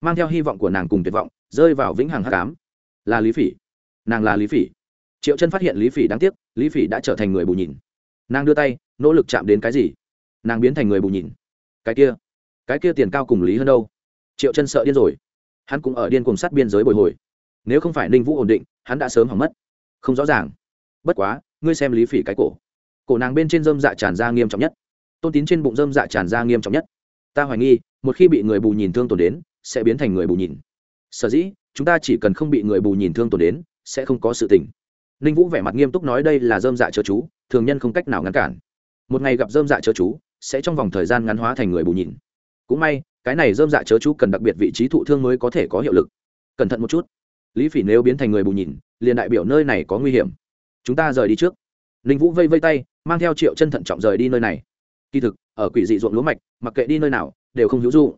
Mang theo hy vọng của nàng cùng tuyệt vọng, rơi vào vĩnh hằng hắc ám. Là lý phỉ. Nàng là lý phỉ. Triệu chân phát hiện lý phỉ đáng tiếc, lý phỉ đã trở thành người bù nhìn. Nàng đưa tay, nỗ lực chạm đến cái gì? Nàng biến thành người bù nhìn. Cái kia. Cái kia tiền cao cùng lý hơn đâu? Triệu chân sợ điên rồi. Hắn cũng ở điên cùng sát biên giới bồi hồi. Nếu không phải ninh vũ ổn định, hắn đã sớm hỏng mất. Không rõ ràng. Bất quá, ngươi xem lý phỉ cái cổ. Cổ nàng bên trên dơm dạ tràn ra nghiêm trọng nhất tôn tín trên bụng dơm dạ tràn ra nghiêm trọng nhất. Ta hoài nghi, một khi bị người bù nhìn thương tổn đến, sẽ biến thành người bù nhìn. Sở dĩ, chúng ta chỉ cần không bị người bù nhìn thương tổn đến, sẽ không có sự tình. Ninh vũ vẻ mặt nghiêm túc nói đây là dơm dạ chớ chú, thường nhân không cách nào ngăn cản. Một ngày gặp dơm dạ chớ chú, sẽ trong vòng thời gian ngắn hóa thành người bù nhìn. Cũng may, cái này dơm dạ chớ chú cần đặc biệt vị trí thụ thương mới có thể có hiệu lực. Cẩn thận một chút. Lý phỉ nếu biến thành người bù nhìn, liền đại biểu nơi này có nguy hiểm. Chúng ta rời đi trước. Ninh vũ vây vây tay, mang theo triệu chân thận trọng rời đi nơi này kỳ thực, ở quỷ dị ruộng lúa mạch, mặc kệ đi nơi nào, đều không hữu du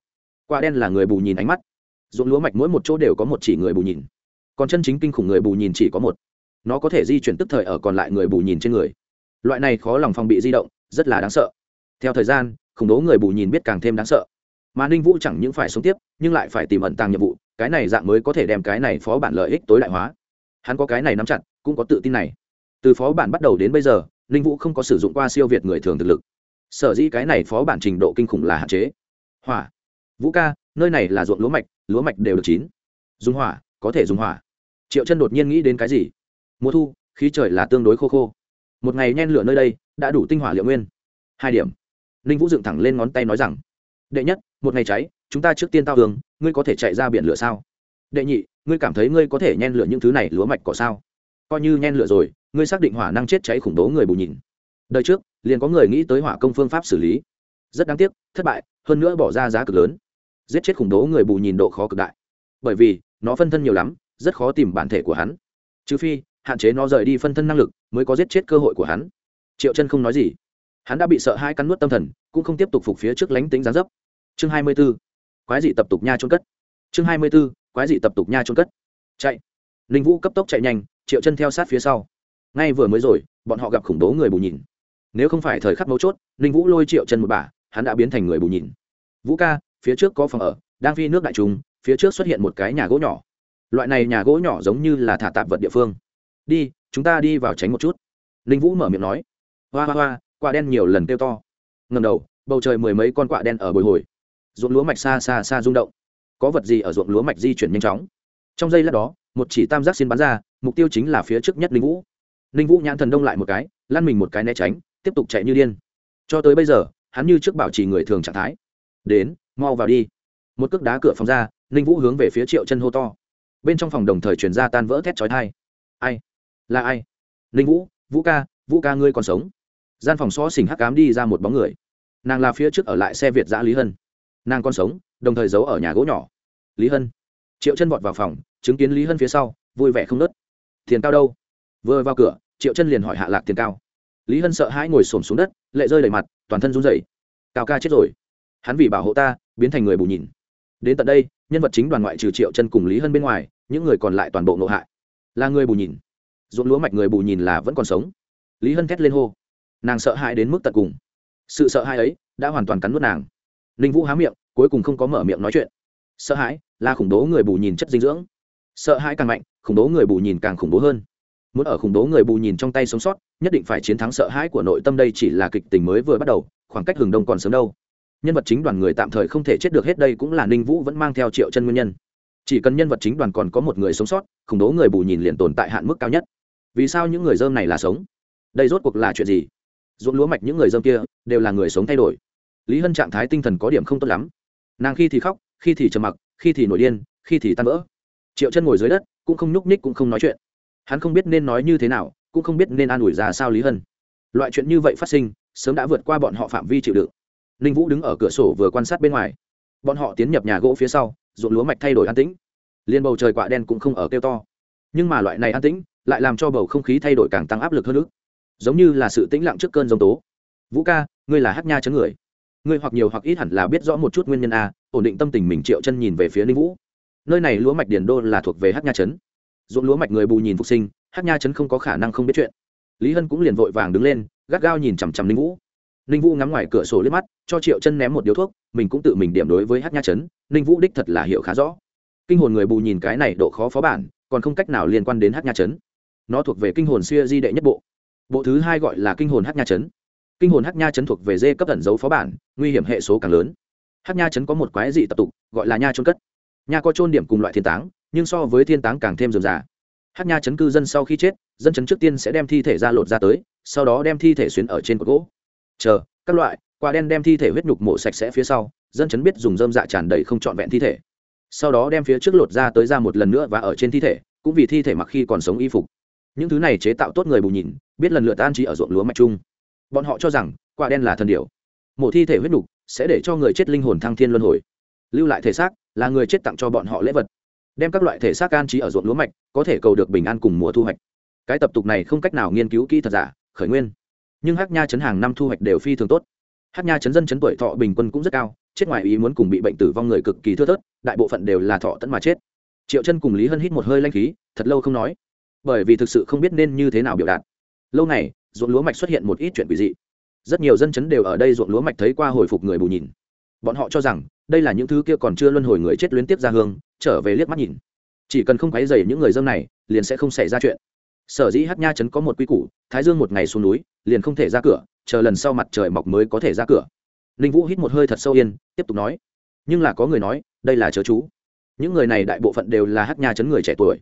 quả đen là người bù nhìn ánh mắt. Ruộng lúa mạch mỗi một chỗ đều có một chỉ người bù nhìn. Còn chân chính kinh khủng người bù nhìn chỉ có một. Nó có thể di chuyển tức thời ở còn lại người bù nhìn trên người. Loại này khó lòng phòng bị di động, rất là đáng sợ. Theo thời gian, khủng bố người bù nhìn biết càng thêm đáng sợ. Mà ninh vũ chẳng những phải sống tiếp, nhưng lại phải tìm ẩn tàng nhiệm vụ, cái này dạng mới có thể đem cái này phó bản lợi ích tối đại hóa. Hắn có cái này nắm chặt, cũng có tự tin này. Từ phó bản bắt đầu đến bây giờ, ninh vũ không có sử dụng qua siêu việt người thường thực lực sở dĩ cái này phó bản trình độ kinh khủng là hạn chế. Hỏa. Vũ ca, nơi này là ruộng lúa mạch lúa mạch đều được chín. Dùng hỏa, có thể dùng hỏa. Triệu chân đột nhiên nghĩ đến cái gì? Mùa thu, khí trời là tương đối khô khô. Một ngày nhen lửa nơi đây, đã đủ tinh hỏa liệu nguyên. Hai điểm. Ninh vũ dựng thẳng lên ngón tay nói rằng, đệ nhất, một ngày cháy, chúng ta trước tiên tao tường, ngươi có thể chạy ra biển lửa sao? Đệ nhị, ngươi cảm thấy ngươi có thể nhen lửa những thứ này lúa mạch cỏ sao? Coi như nhen lửa rồi, ngươi xác định hỏa năng chết cháy khủng bố người bù nhìn đời trước, liền có người nghĩ tới hỏa công phương pháp xử lý. Rất đáng tiếc, thất bại, hơn nữa bỏ ra giá cực lớn. Giết chết khủng bố người bù nhìn độ khó cực đại. Bởi vì, nó phân thân nhiều lắm, rất khó tìm bản thể của hắn. Trừ phi, hạn chế nó rời đi phân thân năng lực, mới có giết chết cơ hội của hắn. Triệu chân không nói gì. Hắn đã bị sợ hai cắn nuốt tâm thần, cũng không tiếp tục phục phía trước lánh tính gián dấp. Chương hai mươi b ố quái dị tập tục nha trôn cất. Chương hai mươi b ố quái dị tập tục nha trôn cất. Chạy. Ninh vũ cấp tốc chạy nhanh, triệu chân theo sát phía sau. Ngay vừa mới rồi, bọn họ gặp khủng bố người bù nhìn nếu không phải thời khắc mấu chốt ninh vũ lôi triệu chân một bà, hắn đã biến thành người bù nhìn. Vũ ca phía trước có phòng ở đang phi nước đại trung phía trước xuất hiện một cái nhà gỗ nhỏ. Loại này nhà gỗ nhỏ giống như là thả tạp vật địa phương. Đi chúng ta đi vào tránh một chút. Ninh vũ mở miệng nói. Hoa hoa hoa quả đen nhiều lần kêu to. Ngầm đầu bầu trời mười mấy con quạ đen ở bồi hồi. Ruộng lúa mạch xa xa xa rung động. Có vật gì ở ruộng lúa mạch di chuyển nhanh chóng? Trong giây lát đó một chỉ tam giác xin bắn ra mục tiêu chính là phía trước nhất ninh vũ. Ninh vũ nhãn thần đông lại một cái lăn mình một cái né tránh tiếp tục chạy như điên. Cho tới bây giờ, hắn như trước bảo trì người thường trạng thái. Đến, mau vào đi. Một cước đá cửa phòng ra, ninh vũ hướng về phía triệu chân hô to. Bên trong phòng đồng thời chuyển ra tan vỡ thét trói thai ai? Là ai? Ninh vũ vũ ca vũ ca ngươi còn sống. Gian phòng xó xỉnh hắc cám đi ra một bóng người. Nàng là phía trước ở lại xe việt giã lý hân. Nàng còn sống, đồng thời giấu ở nhà gỗ nhỏ. Lý hân. Triệu chân vọt vào phòng, chứng kiến lý hân phía sau, vui vẻ không nớt tiền cao đâu? Vừa vào cửa, triệu chân liền hỏi hạ lạc tiền cao lý hân sợ hãi ngồi xổm xuống đất, lệ rơi đầy mặt, toàn thân run rẩy. Cao ca chết rồi. Hắn vì bảo hộ ta, biến thành người bù nhìn. Đến tận đây, nhân vật chính đoàn ngoại trừ triệu chân cùng lý hân bên ngoài, những người còn lại toàn bộ ngộ hại. Là người bù nhìn. Ruộng lúa mạch người bù nhìn là vẫn còn sống. Lý hân thét lên hô. Nàng sợ hãi đến mức tận cùng. Sự sợ hãi ấy đã hoàn toàn cắn nuốt nàng. Ninh vũ há miệng, cuối cùng không có mở miệng nói chuyện. Sợ hãi là khủng bố người bù nhìn chất dinh dưỡng. Sợ hãi càng mạnh, khủng bố người bù nhìn càng khủng bố hơn muốn ở khủng bố người bù nhìn trong tay sống sót, nhất định phải chiến thắng sợ hãi của nội tâm đây chỉ là kịch tình mới vừa bắt đầu, khoảng cách hừng đông còn sớm đâu. Nhân vật chính đoàn người tạm thời không thể chết được hết đây cũng là ninh vũ vẫn mang theo triệu chân nguyên nhân. Chỉ cần nhân vật chính đoàn còn có một người sống sót, khủng bố người bù nhìn liền tồn tại hạn mức cao nhất. Vì sao những người dơm này là sống? Đây rốt cuộc là chuyện gì? Ruộng lúa mạch những người dơm kia đều là người sống thay đổi. Lý hân trạng thái tinh thần có điểm không tốt lắm. Nàng khi thì khóc, khi thì trầm mặc, khi thì nổi điên, khi thì tan vỡ. Triệu chân ngồi dưới đất, cũng không nhúc ních cũng không nói chuyện hắn không biết nên nói như thế nào, cũng không biết nên an ủi ra sao lý hân. Loại chuyện như vậy phát sinh, sớm đã vượt qua bọn họ phạm vi chịu đựng. Ninh vũ đứng ở cửa sổ vừa quan sát bên ngoài. Bọn họ tiến nhập nhà gỗ phía sau, ruộng lúa mạch thay đổi an tĩnh. Liên bầu trời quạ đen cũng không ở kêu to. Nhưng mà loại này an tĩnh, lại làm cho bầu không khí thay đổi càng tăng áp lực hơn nữa. Giống như là sự tĩnh lặng trước cơn giông tố. Vũ ca, ngươi là hát nha chấn người. Ngươi hoặc nhiều hoặc ít hẳn là biết rõ một chút nguyên nhân a, ổn định tâm tình mình triệu chân nhìn về phía ninh vũ. Nơi này lúa mạch điền đô là thuộc về hát nha chấn ruộng lúa mạch người bù nhìn phục sinh, hát nha chấn không có khả năng không biết chuyện. Lý hân cũng liền vội vàng đứng lên, gắt gao nhìn chằm chằm ninh vũ. Ninh vũ ngắm ngoài cửa sổ liếc mắt, cho triệu chân ném một điếu thuốc, mình cũng tự mình điểm đối với hát nha chấn ninh vũ đích thật là hiểu khá rõ. Kinh hồn người bù nhìn cái này độ khó phó bản, còn không cách nào liên quan đến hát nha chấn nó thuộc về kinh hồn xuya di đệ nhất bộ. Bộ thứ hai gọi là kinh hồn hát nha chấn kinh hồn hát nha chấn thuộc về dê cấp ẩn dấu phó bản, nguy hiểm hệ số càng lớn. Hát nha chấn có một quái dị tập tục, gọi là nha trôn cất. Nha có trôn điểm cùng loại thiên táng nhưng so với thiên táng càng thêm dườm già. Hát nha chấn cư dân sau khi chết, dân chấn trước tiên sẽ đem thi thể ra lột ra tới, sau đó đem thi thể xuyến ở trên cột gỗ. Chờ, các loại, quả đen đem thi thể huyết nhục mổ sạch sẽ phía sau, dân chấn biết dùng dơm dạ tràn đầy không trọn vẹn thi thể. Sau đó đem phía trước lột ra tới ra một lần nữa và ở trên thi thể, cũng vì thi thể mặc khi còn sống y phục. Những thứ này chế tạo tốt người bù nhìn, biết lần lượt an trí ở ruộng lúa mạch chung. Bọn họ cho rằng, quả đen là thần điểu. Mổ thi thể huyết nhục sẽ để cho người chết linh hồn thăng thiên luân hồi. Lưu lại thể xác là người chết tặng cho bọn họ lễ vật đem các loại thể xác an trí ở ruộng lúa mạch, có thể cầu được bình an cùng mùa thu hoạch. Cái tập tục này không cách nào nghiên cứu kỹ thật giả, khởi nguyên. Nhưng hát nha chấn hàng năm thu hoạch đều phi thường tốt. Hát nha chấn dân chấn tuổi thọ bình quân cũng rất cao, chết ngoài ý muốn cùng bị bệnh tử vong người cực kỳ thưa thớt, đại bộ phận đều là thọ tận mà chết. Triệu chân cùng lý hân hít một hơi lanh khí, thật lâu không nói. Bởi vì thực sự không biết nên như thế nào biểu đạt. Lâu này ruộng lúa mạch xuất hiện một ít chuyện quỷ dị. Rất nhiều dân chấn đều ở đây ruộng lúa mạch thấy qua hồi phục người bù nhìn. Bọn họ cho rằng đây là những thứ kia còn chưa luân hồi người chết luyến tiếp ra hương, trở về liếc mắt nhìn. Chỉ cần không quấy dày những người dân này, liền sẽ không xảy ra chuyện. Sở dĩ hát nha Trấn có một quy củ, thái dương một ngày xuống núi, liền không thể ra cửa, chờ lần sau mặt trời mọc mới có thể ra cửa. Ninh vũ hít một hơi thật sâu yên, tiếp tục nói. Nhưng là có người nói, đây là chớ chú. Những người này đại bộ phận đều là hát nha chấn người trẻ tuổi.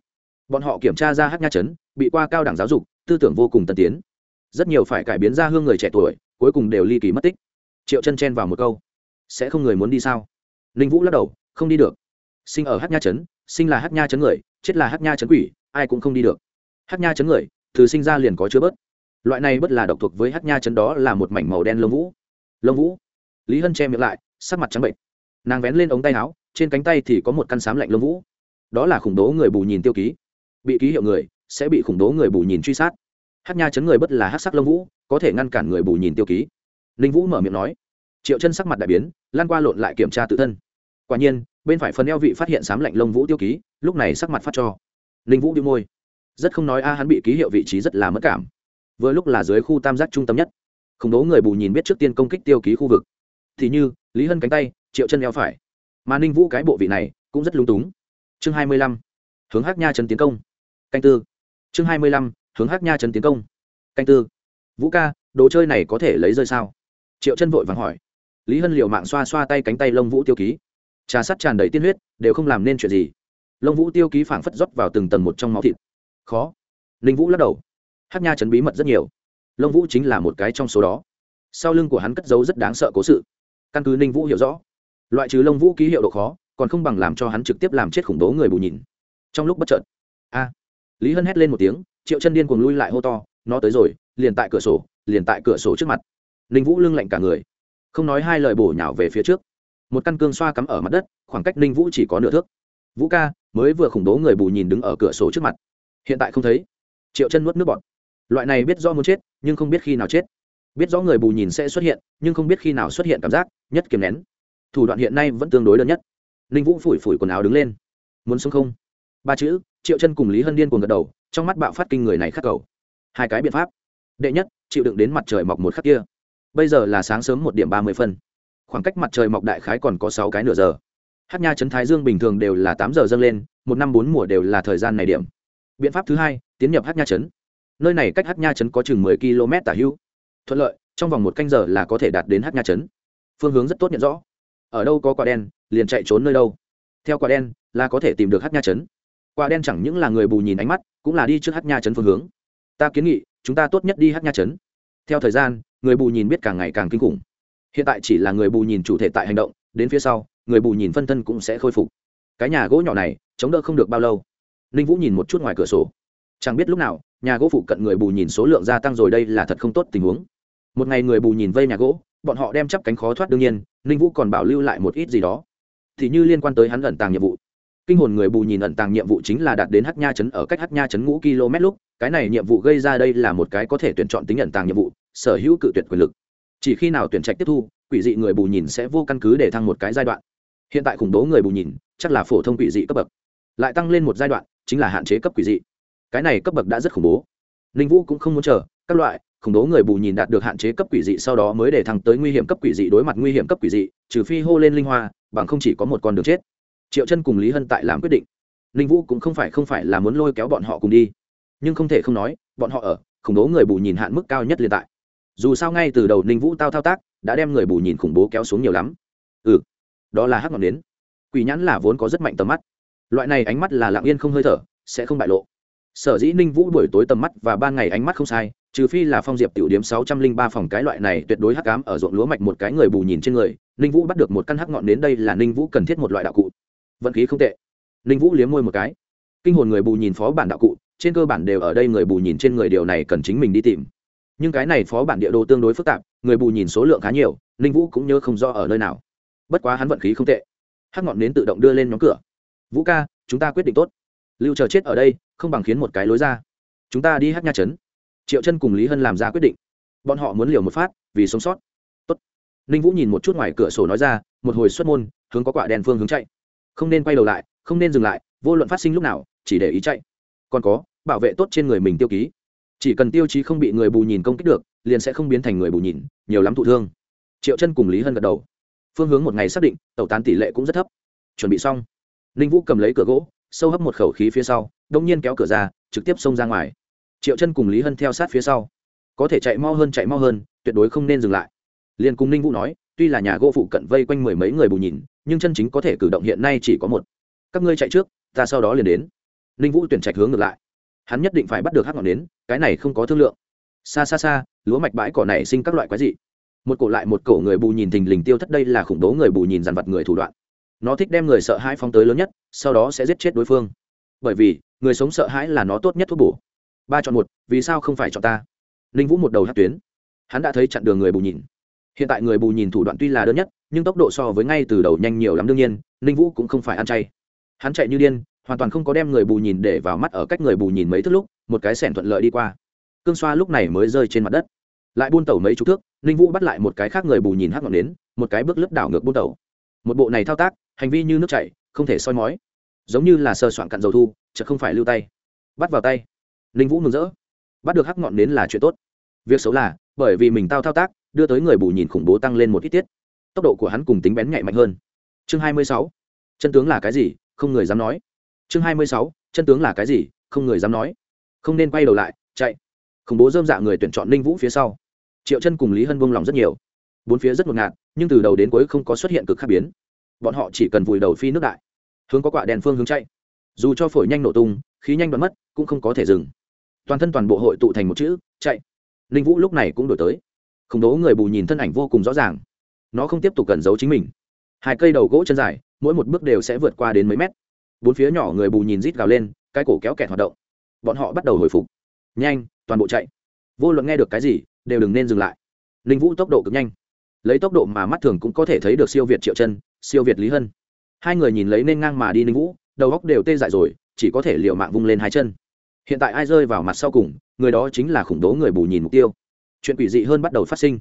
Bọn họ kiểm tra ra hát nha chấn bị qua cao đẳng giáo dục, tư tưởng vô cùng tân tiến. Rất nhiều phải cải biến ra hương người trẻ tuổi, cuối cùng đều ly kỳ mất tích. Triệu chân chen vào một câu. Sẽ không người muốn đi sao? Ninh vũ lắc đầu, không đi được. Sinh ở hát nha trấn, sinh là hát nha trấn người, chết là hát nha trấn quỷ, ai cũng không đi được. Hát nha trấn người, từ sinh ra liền có chứa bớt. Loại này bất là độc thuộc với hát nha trấn đó là một mảnh màu đen lông vũ. Lông vũ. Lý hân che miệng lại, sắc mặt trắng bệnh. Nàng vén lên ống tay áo, trên cánh tay thì có một căn sám lạnh lông vũ. Đó là khủng bố người bù nhìn tiêu ký. Bị ký hiệu người sẽ bị khủng bố người bù nhìn truy sát. Hát nha chấn người bất là hát sắc lông vũ, có thể ngăn cản người bù nhìn tiêu ký. Ninh vũ mở miệng nói. Triệu chân sắc mặt đại biến lan qua lộn lại kiểm tra tự thân. Quả nhiên, bên phải phần eo vị phát hiện sám lạnh lông vũ tiêu ký, lúc này sắc mặt phát cho. Ninh vũ đĩu môi. Rất không nói a, hắn bị ký hiệu vị trí rất là mất cảm. Vừa lúc là dưới khu tam giác trung tâm nhất. Khủng bố người bù nhìn biết trước tiên công kích tiêu ký khu vực. Thì như, lý hân cánh tay, triệu chân eo phải. Mà ninh vũ cái bộ vị này cũng rất lung túng. Chương hai mươi lăm, hướng hát nha trần tiến công. Canh tư. Chương hai mươi lăm, hướng hát nha trần tiến công. Canh tư. Vũ ca, đồ chơi này có thể lấy rơi sao? Triệu chân vội vàng hỏi lý hân liều mạng xoa xoa tay cánh tay lông vũ tiêu ký. Trà sắt tràn đầy tiên huyết, đều không làm nên chuyện gì. Lông vũ tiêu ký phảng phất rót vào từng tầng một trong máu thịt. Khó. Ninh vũ lắc đầu. Hát nha chấn bí mật rất nhiều. Lông vũ chính là một cái trong số đó. Sau lưng của hắn cất giấu rất đáng sợ cố sự. Căn cứ ninh vũ hiểu rõ, loại trừ lông vũ ký hiệu độ khó, còn không bằng làm cho hắn trực tiếp làm chết khủng bố người bù nhìn. Trong lúc bất chợt, a, lý hân hét lên một tiếng, triệu chân điên cuồng lui lại hô to, nó tới rồi, liền tại cửa sổ, liền tại cửa sổ trước mặt. Ninh vũ lưng lạnh cả người không nói hai lời bổ nhào về phía trước. Một căn cương xoa cắm ở mặt đất, khoảng cách ninh vũ chỉ có nửa thước. Vũ ca, mới vừa khủng bố người bù nhìn đứng ở cửa sổ trước mặt. Hiện tại không thấy. Triệu chân nuốt nước bọt. Loại này biết do muốn chết, nhưng không biết khi nào chết. Biết rõ người bù nhìn sẽ xuất hiện, nhưng không biết khi nào xuất hiện cảm giác nhất kiềm nén. Thủ đoạn hiện nay vẫn tương đối đơn nhất. Ninh vũ phủi phủi quần áo đứng lên. Muốn sống không? Ba chữ, triệu chân cùng lý hân điên cùng gật đầu, trong mắt bạo phát kinh người này khắc cầu. Hai cái biện pháp. Đệ nhất, chịu đựng đến mặt trời mọc một khắc kia bây giờ là sáng sớm một điểm ba mươi phân. Khoảng cách mặt trời mọc đại khái còn có sáu cái nửa giờ. Hát nha trấn thái dương bình thường đều là tám giờ dâng lên, một năm bốn mùa đều là thời gian này điểm. Biện pháp thứ hai, tiến nhập hát nha trấn. Nơi này cách hát nha trấn có chừng mười km tả hữu. Thuận lợi, trong vòng một canh giờ là có thể đạt đến hát nha trấn. Phương hướng rất tốt nhận rõ. Ở đâu có quả đen, liền chạy trốn nơi đâu. Theo quả đen, là có thể tìm được hát nha trấn. Quả đen chẳng những là người bù nhìn ánh mắt, cũng là đi trước hát nha trấn phương hướng. Ta kiến nghị, chúng ta tốt nhất đi hát nha trấn theo thời gian, người bù nhìn biết càng ngày càng kinh khủng. Hiện tại chỉ là người bù nhìn chủ thể tại hành động, đến phía sau, người bù nhìn phân thân cũng sẽ khôi phục. Cái nhà gỗ nhỏ này, chống đỡ không được bao lâu. Ninh vũ nhìn một chút ngoài cửa sổ. Chẳng biết lúc nào, nhà gỗ phụ cận người bù nhìn số lượng gia tăng rồi đây là thật không tốt tình huống. Một ngày người bù nhìn vây nhà gỗ, bọn họ đem chắp cánh khó thoát đương nhiên, ninh vũ còn bảo lưu lại một ít gì đó. Thì như liên quan tới hắn ẩn tàng nhiệm vụ kinh hồn người bù nhìn ẩn tàng nhiệm vụ chính là đạt đến hát nha chấn ở cách hát nha chấn ngũ km lúc, cái này nhiệm vụ gây ra đây là một cái có thể tuyển chọn tính ẩn tàng nhiệm vụ, sở hữu cự tuyệt quyền lực. Chỉ khi nào tuyển trạch tiếp thu, quỷ dị người bù nhìn sẽ vô căn cứ để thăng một cái giai đoạn. Hiện tại khủng bố người bù nhìn, chắc là phổ thông quỷ dị cấp bậc. Lại tăng lên một giai đoạn, chính là hạn chế cấp quỷ dị. Cái này cấp bậc đã rất khủng bố. Ninh vũ cũng không muốn chờ, các loại, khủng bố người bù nhìn đạt được hạn chế cấp quỷ dị sau đó mới để thăng tới nguy hiểm cấp quỷ dị, đối mặt nguy hiểm cấp quỷ dị, trừ phi hô lên linh hoa, bằng không chỉ có một con đường chết triệu chân cùng lý hân tại làm quyết định. Ninh vũ cũng không phải không phải là muốn lôi kéo bọn họ cùng đi. Nhưng không thể không nói, bọn họ ở, khủng bố người bù nhìn hạn mức cao nhất liên tại. Dù sao ngay từ đầu ninh vũ tao thao tác, đã đem người bù nhìn khủng bố kéo xuống nhiều lắm. Ừ đó là hắc ngọn nến. Quỷ nhãn là vốn có rất mạnh tầm mắt. Loại này ánh mắt là lặng yên không hơi thở, sẽ không bại lộ. Sở dĩ ninh vũ buổi tối tầm mắt và ban ngày ánh mắt không sai, trừ phi là phong diệp tiểu điếm sáu trăm linh ba phòng cái loại này tuyệt đối hắc cám ở ruộng lúa mạch một cái người bù nhìn trên người, ninh vũ bắt được một căn hắc ngọn đến đây là ninh vũ cần thiết một loại đạo cụ vận khí không tệ. Ninh vũ liếm môi một cái. Kinh hồn người bù nhìn phó bản đạo cụ, trên cơ bản đều ở đây người bù nhìn trên người điều này cần chính mình đi tìm. Nhưng cái này phó bản địa đồ tương đối phức tạp, người bù nhìn số lượng khá nhiều, ninh vũ cũng nhớ không rõ ở nơi nào. Bất quá hắn vận khí không tệ. Hát ngọn nến tự động đưa lên nhóm cửa. Vũ ca, chúng ta quyết định tốt. Lưu chờ chết ở đây, không bằng khiến một cái lối ra. Chúng ta đi hát nha trấn. Triệu chân cùng lý hân làm ra quyết định. Bọn họ muốn liều một phát, vì sống sót. Tốt. ninh vũ nhìn một chút ngoài cửa sổ nói ra, một hồi xuất môn, hướng có quả đèn phương hướng chạy không nên quay đầu lại, không nên dừng lại, vô luận phát sinh lúc nào, chỉ để ý chạy. Còn có, bảo vệ tốt trên người mình tiêu ký. Chỉ cần tiêu chí không bị người bù nhìn công kích được, liền sẽ không biến thành người bù nhìn, nhiều lắm thụ thương. Triệu chân cùng lý hân gật đầu. Phương hướng một ngày xác định, tẩu tán tỷ lệ cũng rất thấp. Chuẩn bị xong. Ninh vũ cầm lấy cửa gỗ, sâu hấp một khẩu khí phía sau, đông nhiên kéo cửa ra, trực tiếp xông ra ngoài. Triệu chân cùng lý hân theo sát phía sau. Có thể chạy mau hơn, chạy mau hơn, tuyệt đối không nên dừng lại. Liền cùng ninh vũ nói, tuy là nhà gỗ phụ cận vây quanh mười mấy người bù nhìn nhưng chân chính có thể cử động hiện nay chỉ có một. Các ngươi chạy trước, ta sau đó liền đến. Ninh vũ tuyển trạch hướng ngược lại. Hắn nhất định phải bắt được hát ngọn đến cái này không có thương lượng. Xa xa xa lúa mạch bãi cỏ này sinh các loại quái dị. Một cổ lại một cổ người bù nhìn thình lình tiêu thất đây là khủng bố người bù nhìn dằn vật người thủ đoạn. Nó thích đem người sợ hãi phóng tới lớn nhất, sau đó sẽ giết chết đối phương. Bởi vì, người sống sợ hãi là nó tốt nhất thuốc bổ. Ba chọn một, vì sao không phải chọn ta? Ninh vũ một đầu hát tuyến. Hắn đã thấy chặn đường người bù nhìn. Hiện tại người bù nhìn thủ đoạn tuy là đơn nhất nhưng tốc độ so với ngay từ đầu nhanh nhiều lắm đương nhiên, ninh vũ cũng không phải ăn chay. Hắn chạy như điên, hoàn toàn không có đem người bù nhìn để vào mắt ở cách người bù nhìn mấy thước lúc, một cái sẻn thuận lợi đi qua. Cương xoa lúc này mới rơi trên mặt đất. Lại buôn tẩu mấy chục thước, ninh vũ bắt lại một cái khác người bù nhìn hắc ngọn đến một cái bước lướt đảo ngược buôn tẩu. Một bộ này thao tác, hành vi như nước chảy, không thể soi mói. Giống như là sơ soạn cặn dầu thu, chợt không phải lưu tay. Bắt vào tay. Ninh vũ mừng rỡ. Bắt được hắc ngọn đến là chuyện tốt. Việc xấu là, bởi vì mình tao thao tác, đưa tới người bù nhìn khủng bố tăng lên một ít tiết tốc độ của hắn cùng tính bén nhạy mạnh hơn. Chương hai mươi sáu, chân tướng là cái gì, không người dám nói. Chương hai mươi sáu, chân tướng là cái gì, không người dám nói. Không nên quay đầu lại, chạy. Khủng bố dơm dạ người tuyển chọn ninh vũ phía sau. Triệu chân cùng lý hân buông lòng rất nhiều. Bốn phía rất ngột ngạt, nhưng từ đầu đến cuối không có xuất hiện cực khác biến. Bọn họ chỉ cần vùi đầu phi nước đại, hướng có quả đèn phương hướng chạy. Dù cho phổi nhanh nổ tung, khí nhanh đoán mất, cũng không có thể dừng. Toàn thân toàn bộ hội tụ thành một chữ, chạy. Ninh vũ lúc này cũng đổi tới. Khủng bố người bù nhìn thân ảnh vô cùng rõ ràng nó không tiếp tục cẩn giấu chính mình. Hai cây đầu gỗ chân dài, mỗi một bước đều sẽ vượt qua đến mấy mét. Bốn phía nhỏ người bù nhìn rít gào lên, cái cổ kéo kẹt hoạt động. Bọn họ bắt đầu hồi phục. Nhanh, toàn bộ chạy. Vô luận nghe được cái gì, đều đừng nên dừng lại. Ninh vũ tốc độ cực nhanh. Lấy tốc độ mà mắt thường cũng có thể thấy được siêu việt triệu chân, siêu việt lý hân. Hai người nhìn lấy nên ngang mà đi ninh vũ, đầu góc đều tê dại rồi, chỉ có thể liệu mạng vung lên hai chân. Hiện tại ai rơi vào mặt sau cùng, người đó chính là khủng bố người bù nhìn mục tiêu. Chuyện quỷ dị hơn bắt đầu phát sinh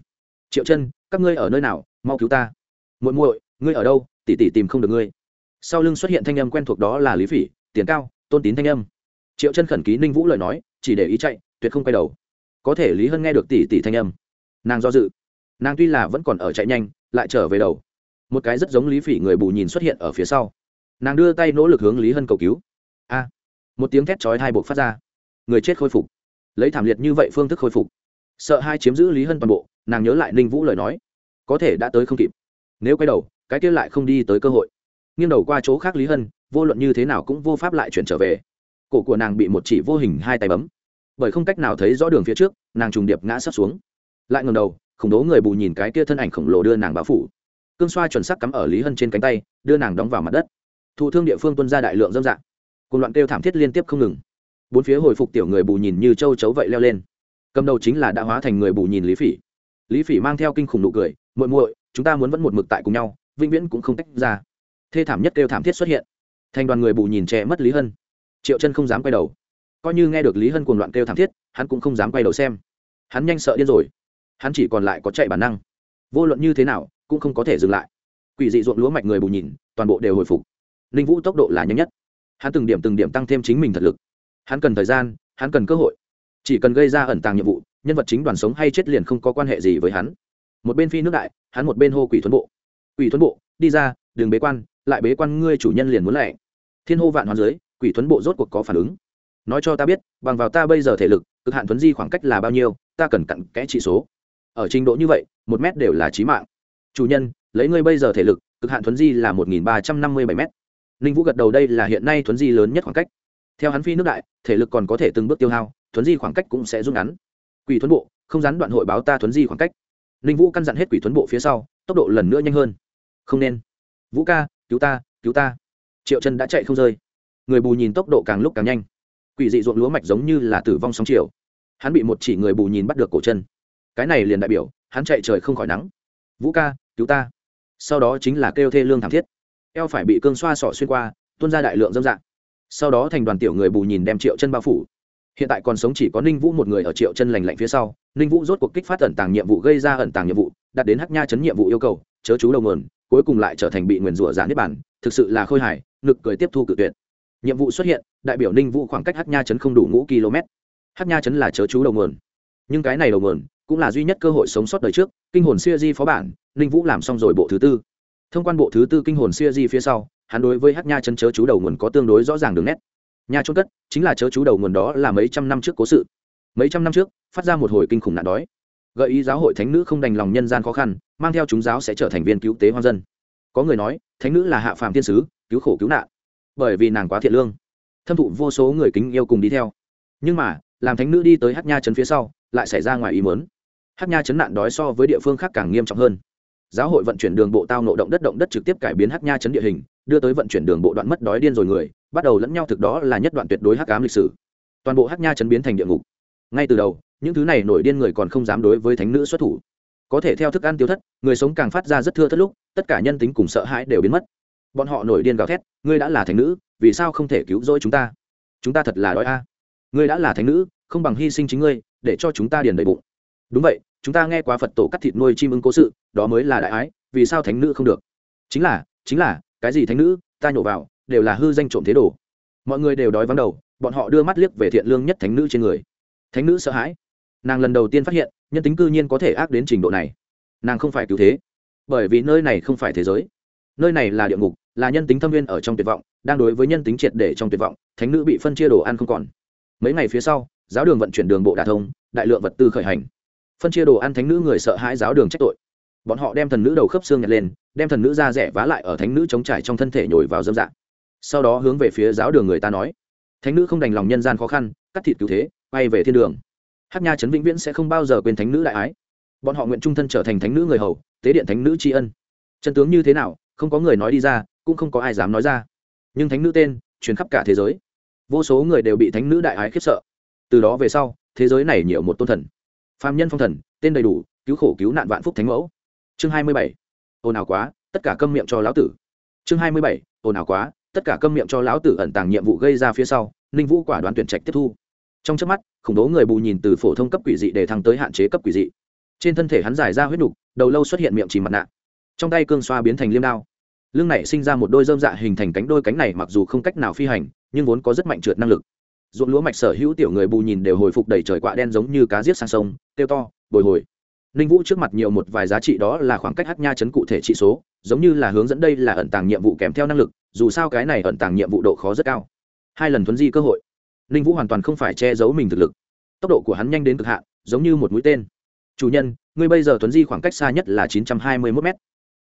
triệu chân, các ngươi ở nơi nào? Mau cứu ta. Muội muội, ngươi ở đâu? Tỷ tỷ tìm không được ngươi. Sau lưng xuất hiện thanh âm quen thuộc đó là lý phỉ, tiền cao, tôn tín thanh âm. Triệu chân khẩn ký ninh vũ lời nói, chỉ để ý chạy, tuyệt không quay đầu. Có thể lý hân nghe được tỷ tỷ thanh âm. Nàng do dự. Nàng tuy là vẫn còn ở chạy nhanh, lại trở về đầu. Một cái rất giống lý phỉ người bù nhìn xuất hiện ở phía sau. Nàng đưa tay nỗ lực hướng lý hân cầu cứu. A! Một tiếng thét chói hai buộc phát ra. Người chết khôi phục. Lấy thảm liệt như vậy phương thức khôi phục. Sợ hai chiếm giữ lý hân toàn bộ nàng nhớ lại ninh vũ lời nói. Có thể đã tới không kịp. Nếu quay đầu, cái kia lại không đi tới cơ hội. Nghiêng đầu qua chỗ khác lý hân, vô luận như thế nào cũng vô pháp lại chuyển trở về. Cổ của nàng bị một chỉ vô hình hai tay bấm. Bởi không cách nào thấy rõ đường phía trước, nàng trùng điệp ngã sắp xuống. Lại ngầm đầu, khủng đố người bù nhìn cái kia thân ảnh khổng lồ đưa nàng báo phủ. Cương xoa chuẩn sắc cắm ở lý hân trên cánh tay, đưa nàng đóng vào mặt đất. Thụ thương địa phương tuân ra đại lượng dâm dạng cùng loạn kêu thảm thiết liên tiếp không ngừng. Bốn phía hồi phục tiểu người bù nhìn như châu chấu vậy leo lên. Cầm đầu chính là đã hóa thành người bù nhìn lý phỉ lý phỉ mang theo kinh khủng nụ cười, muội muội, chúng ta muốn vẫn một mực tại cùng nhau, vĩnh viễn cũng không tách ra. Thê thảm nhất kêu thảm thiết xuất hiện. Thành đoàn người bù nhìn trẻ mất lý hân. Triệu chân không dám quay đầu. Coi như nghe được lý hân cuồng loạn kêu thảm thiết, hắn cũng không dám quay đầu xem. Hắn nhanh sợ điên rồi. Hắn chỉ còn lại có chạy bản năng. Vô luận như thế nào, cũng không có thể dừng lại. Quỷ dị ruộng lúa mạch người bù nhìn, toàn bộ đều hồi phục. Ninh vũ tốc độ là nhanh nhất. Hắn từng điểm từng điểm tăng thêm chính mình thật lực. Hắn cần thời gian, hắn cần cơ hội. Chỉ cần gây ra ẩn tàng nhiệm vụ nhân vật chính đoàn sống hay chết liền không có quan hệ gì với hắn. Một bên phi nước đại, hắn một bên hô quỷ thuấn bộ. Quỷ thuấn bộ, đi ra đường bế quan, lại bế quan ngươi chủ nhân liền muốn lẹ thiên hô vạn hoàn dưới, quỷ thuấn bộ rốt cuộc có phản ứng. Nói cho ta biết, bằng vào ta bây giờ thể lực, cực hạn thuấn di khoảng cách là bao nhiêu, ta cần cặn kẽ trị số. Ở trình độ như vậy, một mét đều là trí mạng. Chủ nhân, lấy ngươi bây giờ thể lực, cực hạn thuấn di là một nghìn ba trăm năm mươi bảy m ninh vũ gật đầu đây là hiện nay thuấn di lớn nhất khoảng cách. Theo hắn phi nước đại, thể lực còn có thể từng bước tiêu hao thuấn di khoảng cách cũng sẽ rút ngắn quỷ thuấn bộ, không gián đoạn hội báo ta thuấn di khoảng cách. Ninh vũ căn dặn hết quỷ thuấn bộ phía sau, tốc độ lần nữa nhanh hơn. Không nên. Vũ ca, cứu ta cứu ta. Triệu chân đã chạy không rơi. Người bù nhìn tốc độ càng lúc càng nhanh. Quỷ dị ruộng lúa mạch giống như là tử vong sóng chiều. Hắn bị một chỉ người bù nhìn bắt được cổ chân. Cái này liền đại biểu, hắn chạy trời không khỏi nắng. Vũ ca, cứu ta. Sau đó chính là kêu thê lương thảm thiết. Eo phải bị cương xoa sọ xuyên qua, tuôn ra đại lượng dâm dạng sau đó thành đoàn tiểu người bù nhìn đem triệu chân bao phủ hiện tại còn sống chỉ có ninh vũ một người ở triệu chân lành lạnh phía sau, ninh vũ rốt cuộc kích phát ẩn tàng nhiệm vụ gây ra ẩn tàng nhiệm vụ, đạt đến hắc nha chấn nhiệm vụ yêu cầu, chớ chú đầu nguồn, cuối cùng lại trở thành bị nguyền rủa giả niết bản thực sự là khôi hài, ngực cười tiếp thu cự tuyệt. Nhiệm vụ xuất hiện, đại biểu ninh vũ khoảng cách hắc nha chấn không đủ ngũ km. Hắc nha chấn là chớ chú đầu nguồn. Nhưng cái này đầu nguồn cũng là duy nhất cơ hội sống sót đời trước, kinh hồn siêu di phó bản, ninh vũ làm xong rồi bộ thứ tư. Thông quan bộ thứ tư kinh hồn siêu di phía sau, hắn đối với hắc nha chấn chớ chú đầu nguồn có tương đối rõ ràng đường nét. Nhà trôn cất chính là chớ chú đầu nguồn đó là mấy trăm năm trước cố sự. Mấy trăm năm trước, phát ra một hồi kinh khủng nạn đói. Gợi ý giáo hội thánh nữ không đành lòng nhân gian khó khăn, mang theo chúng giáo sẽ trở thành viên cứu tế hoang dân. Có người nói, thánh nữ là hạ phàm thiên sứ, cứu khổ cứu nạn. Bởi vì nàng quá thiện lương, thâm thụ vô số người kính yêu cùng đi theo. Nhưng mà, làm thánh nữ đi tới hát nha trấn phía sau, lại xảy ra ngoài ý mớn hát nha trấn nạn đói so với địa phương khác càng nghiêm trọng hơn. Giáo hội vận chuyển đường bộ tao nộ động đất động đất trực tiếp cải biến hát nha trấn địa hình, đưa tới vận chuyển đường bộ đoạn mất đói điên rồi người bắt đầu lẫn nhau thực đó là nhất đoạn tuyệt đối hắc ám lịch sử. Toàn bộ hắc nha chấn biến thành địa ngục. Ngay từ đầu, những thứ này nổi điên người còn không dám đối với thánh nữ xuất thủ. Có thể theo thức ăn tiêu thất, người sống càng phát ra rất thưa thất lúc, tất cả nhân tính cùng sợ hãi đều biến mất. Bọn họ nổi điên gào thét, ngươi đã là thánh nữ, vì sao không thể cứu rỗi chúng ta? Chúng ta thật là đói a. Ngươi đã là thánh nữ, không bằng hy sinh chính ngươi, để cho chúng ta điền đầy bụng. Đúng vậy, chúng ta nghe qua phật tổ cắt thịt nuôi chim ưng cố sự, đó mới là đại ái, vì sao thánh nữ không được? Chính là chính là, cái gì thánh nữ, ta nhổ vào đều là hư danh trộm thế đồ. Mọi người đều đói vắng đầu, bọn họ đưa mắt liếc về thiện lương nhất thánh nữ trên người. Thánh nữ sợ hãi. Nàng lần đầu tiên phát hiện, nhân tính cư nhiên có thể ác đến trình độ này. Nàng không phải cứu thế, bởi vì nơi này không phải thế giới. Nơi này là địa ngục, là nhân tính thâm viên ở trong tuyệt vọng, đang đối với nhân tính triệt để trong tuyệt vọng, thánh nữ bị phân chia đồ ăn không còn. Mấy ngày phía sau, giáo đường vận chuyển đường bộ đà thông, đại lượng vật tư khởi hành. Phân chia đồ ăn thánh nữ người sợ hãi giáo đường trách tội. Bọn họ đem thần nữ đầu khớp xương nhặt lên, đem thần nữ ra rẻ vá lại ở thánh nữ chống trải trong thân thể nhồi vào dâm dạng sau đó hướng về phía giáo đường người ta nói. Thánh nữ không đành lòng nhân gian khó khăn, cắt thịt cứu thế bay về thiên đường. Hát nha trấn vĩnh viễn sẽ không bao giờ quên thánh nữ đại ái. Bọn họ nguyện trung thân trở thành thánh nữ người hầu, tế điện thánh nữ tri ân. Chân tướng như thế nào, không có người nói đi ra, cũng không có ai dám nói ra. Nhưng thánh nữ tên, truyền khắp cả thế giới. Vô số người đều bị thánh nữ đại ái khiếp sợ. Từ đó về sau, thế giới này nhiều một tôn thần. Phạm nhân phong thần, tên đầy đủ, cứu khổ cứu nạn vạn phúc thánh mẫu. Chương hai mươi bảy. Ồn ào quá, tất cả câm miệng cho lão tử. Chương hai mươi bảy. Ồn ào quá tất cả câm miệng cho lão tử ẩn tàng nhiệm vụ gây ra phía sau, ninh vũ quả đoán tuyển trạch tiếp thu. Trong trước mắt, khủng bố người bù nhìn từ phổ thông cấp quỷ dị để thăng tới hạn chế cấp quỷ dị. Trên thân thể hắn giải ra huyết đục đầu lâu xuất hiện miệng chỉ mặt nạ. Trong tay cương xoa biến thành liêm đao. Lưng này sinh ra một đôi dơm dạ hình thành cánh đôi cánh này mặc dù không cách nào phi hành, nhưng vốn có rất mạnh trượt năng lực. Ruộng lúa mạch sở hữu tiểu người bù nhìn đều hồi phục đầy trời quạ đen giống như cá giết sang sông tiêu to, bồi hồi ninh vũ trước mặt nhiều một vài giá trị đó là khoảng cách hát nha chấn cụ thể trị số, giống như là hướng dẫn đây là ẩn tàng nhiệm vụ kèm theo năng lực, dù sao cái này ẩn tàng nhiệm vụ độ khó rất cao. Hai lần thuấn di cơ hội, ninh vũ hoàn toàn không phải che giấu mình thực lực. Tốc độ của hắn nhanh đến cực hạn, giống như một mũi tên. Chủ nhân, ngươi bây giờ thuấn di khoảng cách xa nhất là chín trăm hai mươi mốt m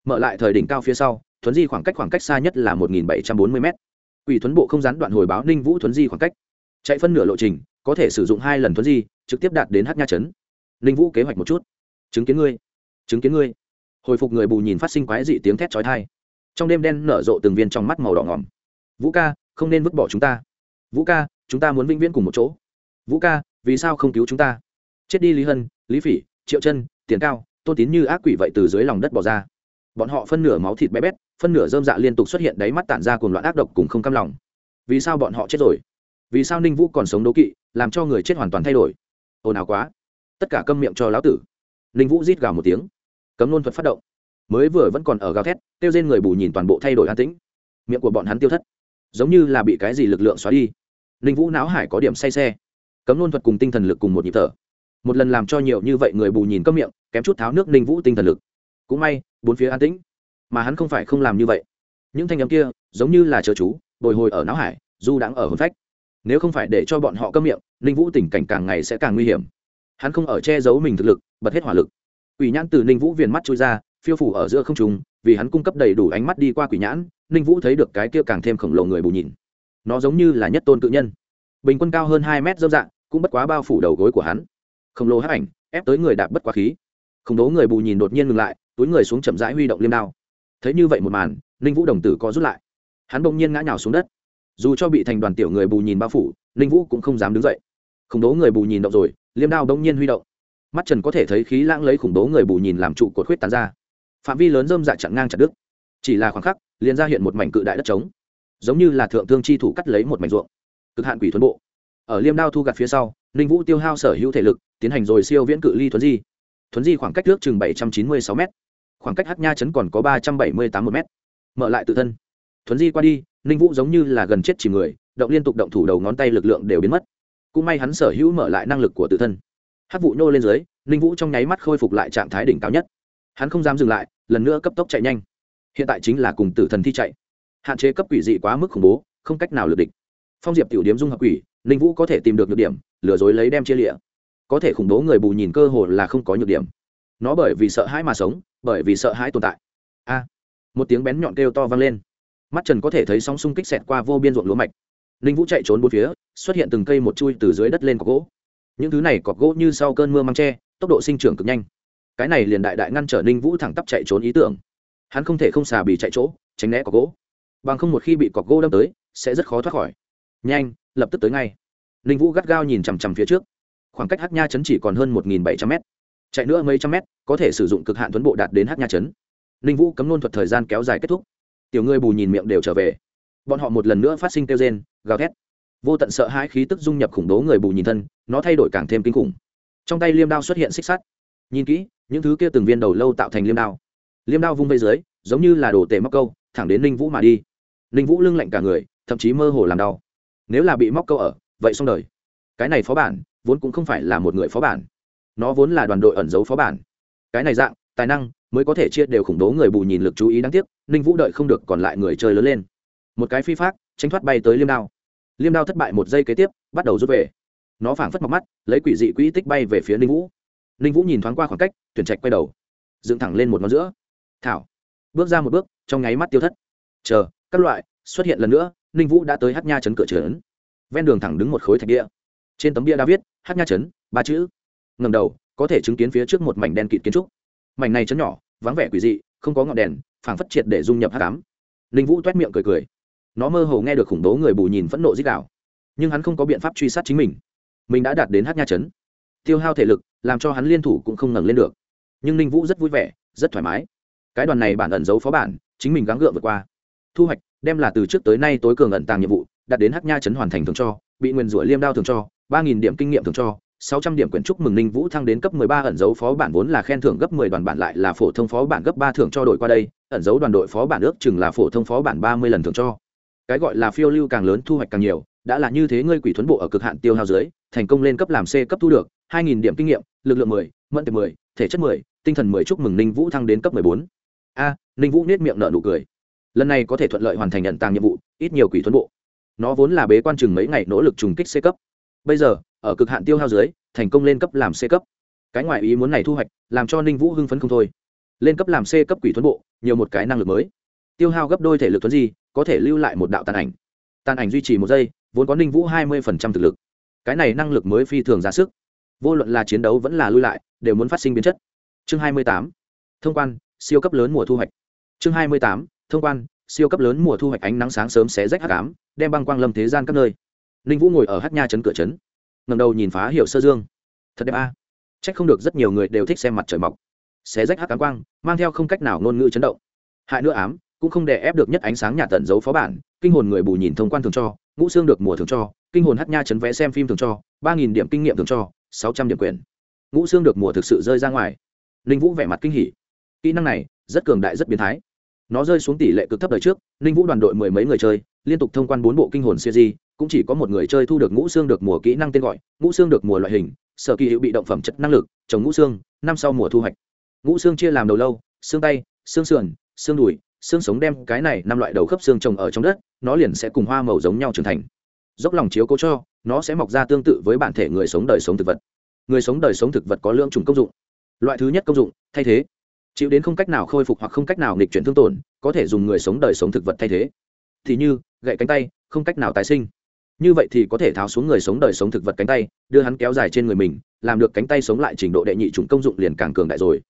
mở lại thời đỉnh cao phía sau, thuấn di khoảng cách khoảng cách xa nhất là một nghìn bảy trăm bốn mươi m ủy thuấn bộ không gián đoạn hồi báo ninh vũ thuấn di khoảng cách. Chạy phân nửa lộ trình, có thể sử dụng hai lần thuấn di, trực tiếp đạt đến hát nha chấn. Ninh vũ kế hoạch một chút chứng kiến ngươi. Chứng kiến ngươi. Hồi phục người bù nhìn phát sinh quái dị tiếng thét trói thai trong đêm đen nở rộ từng viên trong mắt màu đỏ ngòm vũ ca, không nên vứt bỏ chúng ta. Vũ ca, chúng ta muốn vĩnh viễn cùng một chỗ. Vũ ca, vì sao không cứu chúng ta? Chết đi lý hân, lý phỉ, triệu chân, tiền cao tôn tín như ác quỷ vậy từ dưới lòng đất bỏ ra. Bọn họ phân nửa máu thịt bé bét, phân nửa dơm dạ liên tục xuất hiện đáy mắt tản ra cùng loạn ác độc cùng không cam lòng. Vì sao bọn họ chết rồi? Vì sao ninh vũ còn sống đố kỵ, làm cho người chết hoàn toàn thay đổi? Ồn ào quá. Tất cả câm miệng cho lão tử ninh vũ rít gào một tiếng. Cấm nôn thuật phát động. Mới vừa vẫn còn ở gào thét tiêu trên người bù nhìn toàn bộ thay đổi an tĩnh. Miệng của bọn hắn tiêu thất. Giống như là bị cái gì lực lượng xóa đi. Ninh vũ não hải có điểm say xe. Cấm nôn thuật cùng tinh thần lực cùng một nhịp thở. Một lần làm cho nhiều như vậy người bù nhìn cấm miệng, kém chút tháo nước ninh vũ tinh thần lực. Cũng may, bốn phía an tĩnh. Mà hắn không phải không làm như vậy. Những thanh âm kia, giống như là chờ chú, bồi hồi ở não hải, du đãng ở hồn phách. Nếu không phải để cho bọn họ cấm miệng, ninh vũ tình cảnh càng ngày sẽ càng nguy hiểm. Hắn không ở che giấu mình thực lực bật hết hỏa lực. Quỷ nhãn từ ninh vũ viền mắt trôi ra, phiêu phủ ở giữa không trùng vì hắn cung cấp đầy đủ ánh mắt đi qua quỷ nhãn, ninh vũ thấy được cái kia càng thêm khổng lồ người bù nhìn. Nó giống như là nhất tôn cự nhân. Bình quân cao hơn hai mét dâm dạng, cũng bất quá bao phủ đầu gối của hắn. Khổng lồ hấp ảnh, ép tới người đạp bất quá khí. Khổng đố người bù nhìn đột nhiên ngừng lại, túi người xuống chậm rãi huy động liêm đao. Thấy như vậy một màn, ninh vũ đồng tử có rút lại. Hắn bỗng nhiên ngã nhào xuống đất. Dù cho bị thành đoàn tiểu người bù nhìn bao phủ, ninh vũ cũng không dám đứng dậy. Khổng đố người bù nhìn động rồi, liêm đao bỗng nhiên huy động mắt trần có thể thấy khí lãng lấy khủng bố người bù nhìn làm trụ cột khuyết tán ra. Phạm vi lớn dơm dạ chặn ngang chặt đứt. Chỉ là khoảng khắc, liền ra hiện một mảnh cự đại đất trống. Giống như là thượng thương chi thủ cắt lấy một mảnh ruộng. Cực hạn quỷ thuấn bộ. Ở liêm đao thu gặt phía sau, ninh vũ tiêu hao sở hữu thể lực, tiến hành rồi siêu viễn cự ly thuấn di. Thuấn di khoảng cách nước chừng bảy trăm chín mươi sáu m khoảng cách hát nha chấn còn có ba trăm bảy mươi tám một m mở lại tự thân. Thuấn di qua đi, ninh vũ giống như là gần chết chỉ người, động liên tục động thủ đầu ngón tay lực lượng đều biến mất. Cũng may hắn sở hữu mở lại năng lực của tự thân hát vụ nhô lên dưới, ninh vũ trong nháy mắt khôi phục lại trạng thái đỉnh cao nhất. Hắn không dám dừng lại, lần nữa cấp tốc chạy nhanh. Hiện tại chính là cùng tử thần thi chạy. Hạn chế cấp quỷ dị quá mức khủng bố, không cách nào lược địch. Phong diệp tiểu điếm dung hợp quỷ, ninh vũ có thể tìm được nhược điểm, lừa dối lấy đem chia lịa. Có thể khủng bố người bù nhìn cơ hồ là không có nhược điểm. Nó bởi vì sợ hãi mà sống, bởi vì sợ hãi tồn tại. A! Một tiếng bén nhọn kêu to vang lên. Mắt trần có thể thấy sóng xung kích xẹt qua vô biên ruộng lúa mạch. Ninh vũ chạy trốn bốn phía, xuất hiện từng cây một chui từ dưới đất lên có gỗ những thứ này cọc gỗ như sau cơn mưa măng tre tốc độ sinh trưởng cực nhanh. Cái này liền đại đại ngăn trở ninh vũ thẳng tắp chạy trốn ý tưởng. Hắn không thể không xà bị chạy chỗ, tránh né cọc gỗ. Bằng không một khi bị cọc gỗ đâm tới, sẽ rất khó thoát khỏi. Nhanh, lập tức tới ngay. Ninh vũ gắt gao nhìn chằm chằm phía trước. Khoảng cách hát nha chấn chỉ còn hơn một bảy trăm m chạy nữa mấy trăm mét, có thể sử dụng cực hạn tuấn bộ đạt đến hát nha chấn ninh vũ cấm nôn thuật thời gian kéo dài kết thúc. Tiểu ngươi bù nhìn miệng đều trở về. Bọn họ một lần nữa phát sinh kêu rên, gào thét vô tận sợ hãi khí tức dung nhập khủng bố người bù nhìn thân, nó thay đổi càng thêm kinh khủng. Trong tay liêm đao xuất hiện xích sắt. Nhìn kỹ, những thứ kia từng viên đầu lâu tạo thành liêm đao. Liêm đao vung vây dưới, giống như là đồ tể móc câu, thẳng đến ninh vũ mà đi. Ninh vũ lưng lạnh cả người, thậm chí mơ hồ làm đau. Nếu là bị móc câu ở, vậy xong đời. Cái này phó bản, vốn cũng không phải là một người phó bản. Nó vốn là đoàn đội ẩn giấu phó bản. Cái này dạng, tài năng mới có thể chia đều khủng bố người bù nhìn lực chú ý đáng tiếc, ninh vũ đợi không được còn lại người chơi lớn lên. Một cái phi pháp tránh thoát bay tới liêm đao liêm đao thất bại một giây kế tiếp, bắt đầu rút về. Nó phảng phất mọc mắt, lấy quỷ dị quỹ tích bay về phía ninh vũ. Ninh vũ nhìn thoáng qua khoảng cách, tuyển trạch quay đầu. Dựng thẳng lên một ngón giữa. Thảo. Bước ra một bước, trong nháy mắt tiêu thất. Chờ, các loại, xuất hiện lần nữa, ninh vũ đã tới hát nha Trấn cửa trấn. Ven đường thẳng đứng một khối thạch địa. Trên tấm bia đã viết, hát nha Trấn, ba chữ. Ngầm đầu, có thể chứng kiến phía trước một mảnh đen kịt kiến trúc. Mảnh này chấn nhỏ, vắng vẻ quỷ dị, không có ngọn đèn, phảng phất triệt để dung nhập hát cám. Ninh vũ t t miệng cười cười nó mơ hồ nghe được khủng bố người bù nhìn phẫn nộ dích đạo. Nhưng hắn không có biện pháp truy sát chính mình. Mình đã đạt đến hát nha chấn tiêu hao thể lực làm cho hắn liên thủ cũng không ngẩng lên được. Nhưng ninh vũ rất vui vẻ rất thoải mái. Cái đoàn này bản ẩn giấu phó bản chính mình gắng gượng vượt qua. Thu hoạch đem là từ trước tới nay tối cường ẩn tàng nhiệm vụ đạt đến hát nha chấn hoàn thành thường cho bị nguyền rủa liêm đao thường cho ba nghìn điểm kinh nghiệm thường cho sáu trăm điểm quyển trúc mừng Ninh Vũ thăng đến cấp mười ba ẩn dấu phó bản vốn là khen thưởng gấp mười đoàn bản lại là phổ thông phó bản gấp ba thưởng cho đội qua đây, ẩn dấu đoàn đội phó bản ước chừng là phổ thông phó bản ba mươi lần thưởng cho. Cái gọi là phiêu lưu càng lớn thu hoạch càng nhiều, đã là như thế ngươi quỷ thuấn bộ ở cực hạn tiêu hao dưới, thành công lên cấp làm C cấp thu được hai nghìn điểm kinh nghiệm, lực lượng mười, mẫn tiệp mười, thể chất mười, tinh thần mười chúc mừng Ninh Vũ thăng đến cấp mười bốn. A, Ninh Vũ nết miệng nợ nụ cười. Lần này có thể thuận lợi hoàn thành nhận tàng nhiệm vụ, ít nhiều quỷ thuấn bộ. Nó vốn là bế quan chừng mấy ngày nỗ lực trùng kích C cấp. Bây giờ, ở cực hạn tiêu hao dưới thành công lên cấp làm c cấp cái ngoại ý muốn này thu hoạch làm cho ninh vũ hưng phấn không thôi lên cấp làm c cấp quỷ thuấn bộ nhiều một cái năng lực mới tiêu hao gấp đôi thể lực thuấn di có thể lưu lại một đạo tàn ảnh. Tàn ảnh duy trì một giây, vốn có ninh vũ hai mươi thực lực. Cái này năng lực mới phi thường ra sức. Vô luận là chiến đấu vẫn là lưu lại, đều muốn phát sinh biến chất. Chương hai mươi tám, thông quan, siêu cấp lớn mùa thu hoạch. Chương hai mươi tám, thông quan, siêu cấp lớn mùa thu hoạch ánh nắng sáng sớm xé rách hắc ám, đem băng quang lâm thế gian các nơi. Ninh vũ ngồi ở hát nha trấn cửa trấn ngầm đầu nhìn phá hiệu sơ dương. Thật đẹp a. À. c h ắ c không được rất nhiều người đều thích xem mặt trời mọc. Xé rách hát cám quang, mang theo không cách nào ngôn ngữ chấn động. Hại nữa ám cũng không đè ép được nhất ánh sáng nhà tận giấu phó bản, kinh hồn người bù nhìn thông quan thường cho, ngũ xương được mùa thường cho, kinh hồn hát nha chấn vẽ xem phim thường cho, ba nghìn điểm kinh nghiệm thường cho, sáu trăm điểm quyền. Ngũ xương được mùa thực sự rơi ra ngoài. Ninh vũ vẻ mặt kinh hỉ. Kỹ năng này, rất cường đại, rất biến thái. Nó rơi xuống tỷ lệ cực thấp đời trước, ninh vũ đoàn đội mười mấy người chơi, liên tục thông quan bốn bộ kinh hồn siêu di cũng chỉ có một người chơi thu được ngũ xương được mùa kỹ năng tên gọi, ngũ xương được mùa loại hình, sở kỳ hữu bị động phẩm chất năng lực, trồng ngũ xương, năm sau mùa thu hoạch. Ngũ xương chia làm đầu lâu, xương tay, xương sườn, xương đùi xương sống đem cái này năm loại đầu khớp xương trồng ở trong đất, nó liền sẽ cùng hoa màu giống nhau trưởng thành. Dốc lòng chiếu cố cho, nó sẽ mọc ra tương tự với bản thể người sống đời sống thực vật. Người sống đời sống thực vật có lượng trùng công dụng. Loại thứ nhất công dụng, thay thế. Chịu đến không cách nào khôi phục hoặc không cách nào nghịch chuyển thương tổn, có thể dùng người sống đời sống thực vật thay thế. Thì như, gậy cánh tay, không cách nào tái sinh. Như vậy thì có thể tháo xuống người sống đời sống thực vật cánh tay, đưa hắn kéo dài trên người mình, làm được cánh tay sống lại trình độ đệ nhị chủng công dụng liền càng cường đại rồi.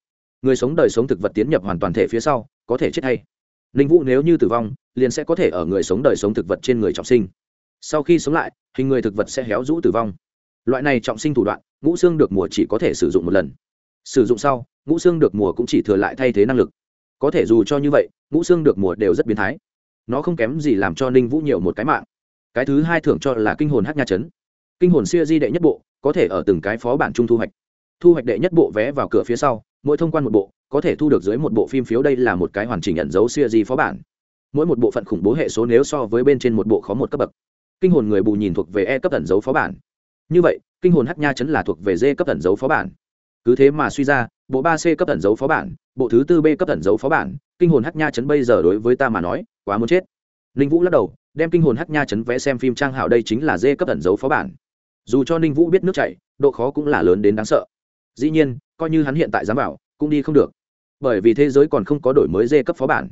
Người sống đời sống thực vật tiến nhập hoàn toàn thể phía sau, có thể chết hay ninh vũ nếu như tử vong, liền sẽ có thể ở người sống đời sống thực vật trên người trọng sinh. Sau khi sống lại, hình người thực vật sẽ héo rũ tử vong. Loại này trọng sinh thủ đoạn, ngũ xương được mùa chỉ có thể sử dụng một lần. Sử dụng sau, ngũ xương được mùa cũng chỉ thừa lại thay thế năng lực. Có thể dù cho như vậy, ngũ xương được mùa đều rất biến thái. Nó không kém gì làm cho ninh vũ nhiều một cái mạng. Cái thứ hai thưởng cho là kinh hồn hát nha chấn. Kinh hồn siêu di đệ nhất bộ, có thể ở từng cái phó bản chung thu hoạch. Thu hoạch đệ nhất bộ vé vào cửa phía sau mỗi thông quan một bộ, có thể thu được dưới một bộ phim phiếu. Đây là một cái hoàn chỉnh nhận dấu siêu di phó bản. Mỗi một bộ phận khủng bố hệ số nếu so với bên trên một bộ khó một cấp bậc. Kinh hồn người bù nhìn thuộc về e cấp tẩn dấu phó bản. Như vậy, kinh hồn hắc nha chấn là thuộc về d cấp tẩn dấu phó bản. Cứ thế mà suy ra, bộ ba c cấp tẩn dấu phó bản, bộ thứ tư b cấp tẩn dấu phó bản, kinh hồn hắc nha chấn bây giờ đối với ta mà nói, quá muốn chết. Ninh vũ lắc đầu, đem kinh hồn hắc nha chấn vẽ xem phim trang hảo đây chính là d cấp tẩn dấu phó bản. Dù cho ninh vũ biết nước chảy, độ khó cũng là lớn đến đáng sợ. Dĩ nhiên coi như hắn hiện tại dám bảo cũng đi không được. Bởi vì thế giới còn không có đổi mới dê cấp phó bản.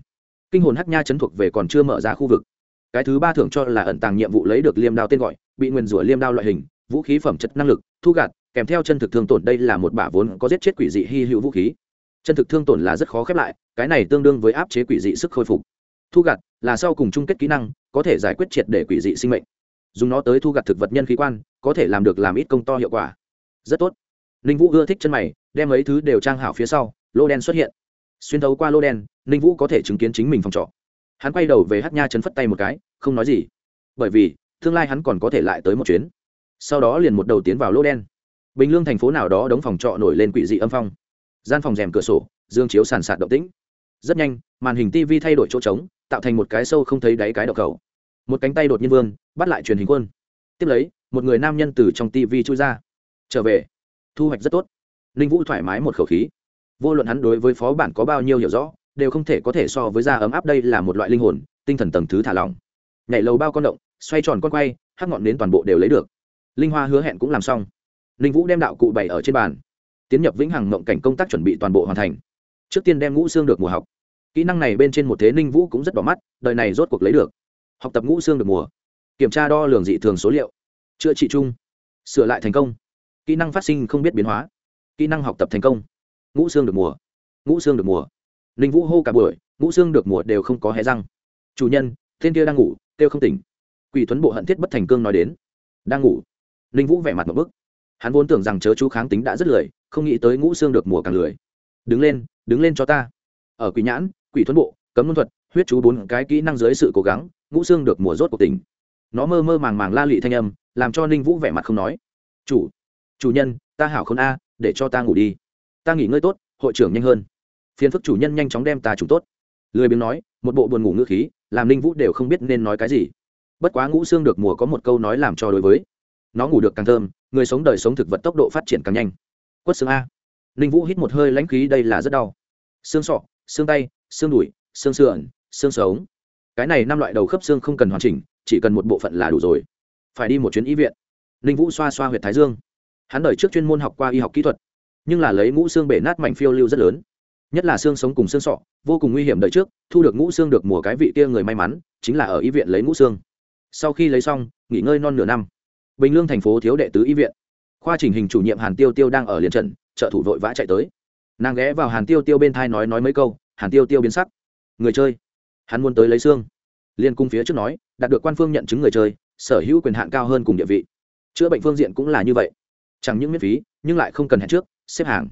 Kinh hồn hát nha chấn thuộc về còn chưa mở ra khu vực. Cái thứ ba thưởng cho là ẩn tàng nhiệm vụ lấy được liêm đao tên gọi, bị nguyền rủa liêm đao loại hình, vũ khí phẩm chất năng lực, thu gạt, kèm theo chân thực thương tổn đây là một bả vốn có giết chết quỷ dị hy hữu vũ khí. Chân thực thương tổn là rất khó khép lại, cái này tương đương với áp chế quỷ dị sức khôi phục. Thu gạt là sau cùng chung kết kỹ năng, có thể giải quyết triệt để quỷ dị sinh mệnh. Dùng nó tới thu gạt thực vật nhân khí quan, có thể làm được làm ít công to hiệu quả. Rất tốt ninh vũ ưa thích chân mày, đem ấy thứ đều trang hảo phía sau, lô đen xuất hiện. Xuyên thấu qua lô đen, ninh vũ có thể chứng kiến chính mình phòng trọ. Hắn quay đầu về hát nha chấn phất tay một cái, không nói gì. Bởi vì, tương lai hắn còn có thể lại tới một chuyến. Sau đó liền một đầu tiến vào lô đen. Bình lương thành phố nào đó đóng phòng trọ nổi lên quỷ dị âm phong. Gian phòng rèm cửa sổ, dương chiếu sàn sạt động tĩnh. Rất nhanh, màn hình tv thay đổi chỗ trống, tạo thành một cái sâu không thấy đáy cái đậu cầu một cánh tay đột nhiên vương bắt lại truyền hình quân. Tiếp lấy, một người nam nhân từ trong tv chui ra. Trở về thu hoạch rất tốt. Ninh vũ thoải mái một khẩu khí. Vô luận hắn đối với phó bản có bao nhiêu hiểu rõ, đều không thể có thể so với da ấm áp đây là một loại linh hồn, tinh thần tầng thứ thả lỏng. Nhảy lầu bao con động, xoay tròn con quay hắc ngọn đến toàn bộ đều lấy được. Linh hoa hứa hẹn cũng làm xong. Ninh vũ đem đạo cụ bày ở trên bàn. Tiến nhập vĩnh hằng mộng cảnh công tác chuẩn bị toàn bộ hoàn thành. Trước tiên đem ngũ xương được mùa học. Kỹ năng này bên trên một thế ninh vũ cũng rất đỏ mắt, đời này rốt cuộc lấy được. Học tập ngũ xương được mùa. Kiểm tra đo lường dị thường số liệu. Chữa trị chung. Sửa lại thành công kỹ năng phát sinh không biết biến hóa, kỹ năng học tập thành công, ngũ xương được mùa, ngũ xương được mùa. Ninh vũ hô cả buổi, ngũ xương được mùa đều không có hé răng. Chủ nhân tên kia đang ngủ, kêu không tỉnh. Quỷ tuấn bộ hận thiết bất thành cương nói đến. Đang ngủ. Ninh vũ vẻ mặt một bức. Hắn vốn tưởng rằng chớ chú kháng tính đã rất lười, không nghĩ tới ngũ xương được mùa càng lười. Đứng lên đứng lên cho ta. Ở quỷ nhãn, quỷ tuấn bộ, cấm luân thuật, huyết chú bốn cái kỹ năng dưới sự cố gắng, ngũ xương được mùa rốt cuộc tỉnh. Nó mơ mơ màng màng la lị thanh âm, làm cho ninh vũ vẻ mặt không nói. Chủ chủ nhân, ta hảo không a, để cho ta ngủ đi. Ta nghỉ ngơi tốt, hội trưởng nhanh hơn. Phiền phức chủ nhân nhanh chóng đem ta trùng tốt. Lười biếng nói, một bộ buồn ngủ ngữ khí, làm ninh vũ đều không biết nên nói cái gì. Bất quá ngũ xương được mùa có một câu nói làm cho đối với. Nó ngủ được càng thơm, người sống đời sống thực vật tốc độ phát triển càng nhanh. Quất xương a. Ninh vũ hít một hơi lãnh khí, đây là rất đau. Xương sọ, xương tay, xương đùi, xương sườn, xương sống. Cái này năm loại đầu khớp xương không cần hoàn chỉnh, chỉ cần một bộ phận là đủ rồi. Phải đi một chuyến y viện. Ninh vũ xoa xoa h u y ệ t thái dương hắn đời trước chuyên môn học qua y học kỹ thuật, nhưng là lấy ngũ xương bể nát mảnh phiêu lưu rất lớn. Nhất là xương sống cùng xương sọ, vô cùng nguy hiểm đời trước, thu được ngũ xương được mùa cái vị kia người may mắn, chính là ở y viện lấy ngũ xương. Sau khi lấy xong, nghỉ ngơi non nửa năm. Bình lương thành phố thiếu đệ tứ y viện. Khoa trình hình chủ nhiệm hàn tiêu tiêu đang ở liền trận, trợ thủ vội vã chạy tới. Nàng ghé vào hàn tiêu tiêu bên thai nói nói mấy câu, hàn tiêu tiêu biến sắc. Người chơi. Hắn muốn tới lấy xương. Liên cung phía trước nói, đạt được quan phương nhận chứng người chơi, sở hữu quyền hạn cao hơn cùng địa vị. Chữa bệnh phương diện cũng là như vậy chẳng những miễn phí, nhưng lại không cần hẹn trước, xếp hàng.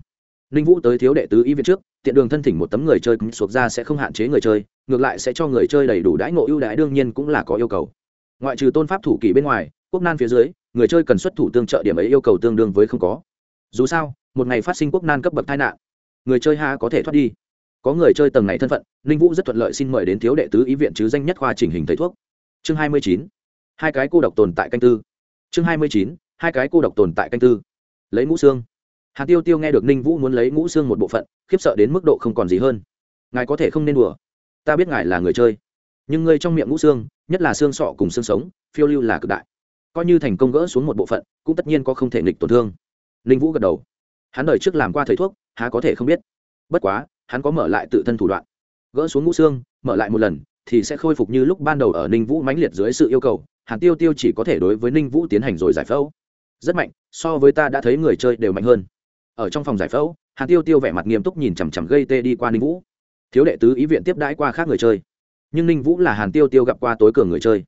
Ninh vũ tới thiếu đệ tứ y viện trước, tiện đường thân thỉnh một tấm người chơi cứng suộc ra sẽ không hạn chế người chơi, ngược lại sẽ cho người chơi đầy đủ đãi ngộ ưu đãi đương nhiên cũng là có yêu cầu. Ngoại trừ tôn pháp thủ kỷ bên ngoài, quốc nan phía dưới, người chơi cần xuất thủ tương trợ điểm ấy yêu cầu tương đương với không có. Dù sao, một ngày phát sinh quốc nan cấp bậc tai nạn, người chơi ha có thể thoát đi. Có người chơi tầng này thân phận, ninh vũ rất thuận lợi xin mời đến thiếu đệ tứ ý viện chứ danh nhất khoa chỉnh hình thầy thuốc. Chương hai mươi chín, hai cái cô độc tồn tại canh tư. Chương hai mươi chín hai cái cô độc tồn tại canh tư. Lấy ngũ xương. Hạt tiêu tiêu nghe được ninh vũ muốn lấy ngũ xương một bộ phận, khiếp sợ đến mức độ không còn gì hơn. Ngài có thể không nên đùa. Ta biết ngài là người chơi. Nhưng ngươi trong miệng ngũ xương, nhất là xương sọ cùng xương sống, phiêu lưu là cực đại. Coi như thành công gỡ xuống một bộ phận, cũng tất nhiên có không thể nghịch tổn thương. Ninh vũ gật đầu. Hắn đời trước làm qua thầy thuốc, há có thể không biết. Bất quá, hắn có mở lại tự thân thủ đoạn. Gỡ xuống ngũ xương, mở lại một lần, thì sẽ khôi phục như lúc ban đầu ở ninh vũ mãnh liệt dưới sự yêu cầu. Hàn tiêu tiêu chỉ có thể đối với ninh vũ tiến hành rồi giải phẫu rất mạnh, so với ta đã thấy người chơi đều mạnh hơn. Ở trong phòng giải phẫu, hàn tiêu tiêu vẻ mặt nghiêm túc nhìn chằm chằm gây tê đi qua ninh vũ. Thiếu đệ tứ ý viện tiếp đãi qua khác người chơi. Nhưng ninh vũ là hàn tiêu tiêu gặp qua tối cường người chơi.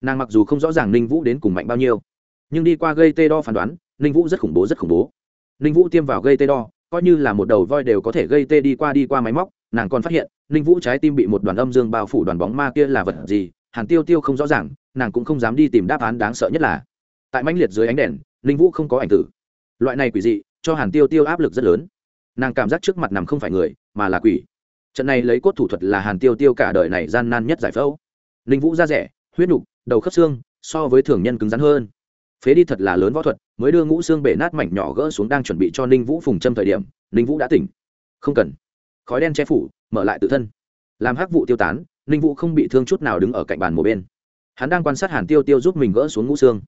Nàng mặc dù không rõ ràng ninh vũ đến cùng mạnh bao nhiêu, nhưng đi qua gây tê đo phán đoán, ninh vũ rất khủng bố, rất khủng bố. Ninh vũ tiêm vào gây tê đo, coi như là một đầu voi đều có thể gây tê đi qua đi qua máy móc, nàng còn phát hiện, ninh vũ trái tim bị một đoàn âm dương bao phủ đoàn bóng ma kia là vật gì, hàn tiêu tiêu không rõ ràng, nàng cũng không dám đi tìm đáp án đáng sợ nhất là. Tại mãnh liệt dưới ánh đèn ninh vũ không có ảnh tử. Loại này quỷ dị, cho hàn tiêu tiêu áp lực rất lớn. Nàng cảm giác trước mặt nằm không phải người, mà là quỷ. Trận này lấy cốt thủ thuật là hàn tiêu tiêu cả đời này gian nan nhất giải phẫu. Ninh vũ ra rẻ, huyết nhục đầu khớp xương, so với thường nhân cứng rắn hơn. Phế đi thật là lớn võ thuật, mới đưa ngũ xương bể nát mảnh nhỏ gỡ xuống đang chuẩn bị cho ninh vũ phùng châm thời điểm ninh vũ đã tỉnh. Không cần. Khói đen che phủ, mở lại tự thân. Làm hắc vụ tiêu tán ninh vũ không bị thương chút nào đứng ở cạnh bàn một bên. Hắn đang quan sát hàn tiêu tiêu giúp mình gỡ xuống ngũ xương.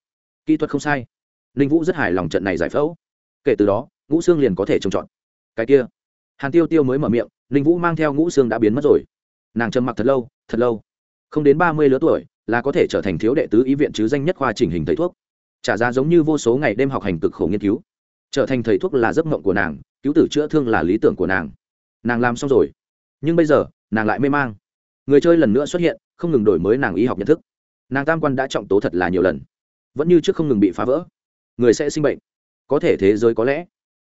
Kỹ thuật không sai ninh vũ rất hài lòng trận này giải phẫu. Kể từ đó, ngũ xương liền có thể trồng trọt. Cái kia, hàn tiêu tiêu mới mở miệng, ninh vũ mang theo ngũ xương đã biến mất rồi. Nàng trầm mặc thật lâu thật lâu. Không đến ba mươi lứa tuổi, là có thể trở thành thiếu đệ tứ ý viện chứ danh nhất khoa chỉnh hình thầy thuốc. Trả ra giống như vô số ngày đêm học hành cực khổ nghiên cứu. Trở thành thầy thuốc là giấc mộng của nàng, cứu tử chữa thương là lý tưởng của nàng. Nàng làm xong rồi. Nhưng bây giờ, nàng lại mê mang. Người chơi lần nữa xuất hiện, không ngừng đổi mới nàng y học nhận thức. Nàng tam quan đã trọng tố thật là nhiều lần. Vẫn như trước không ngừng bị phá vỡ người sẽ sinh bệnh. Có thể thế giới có lẽ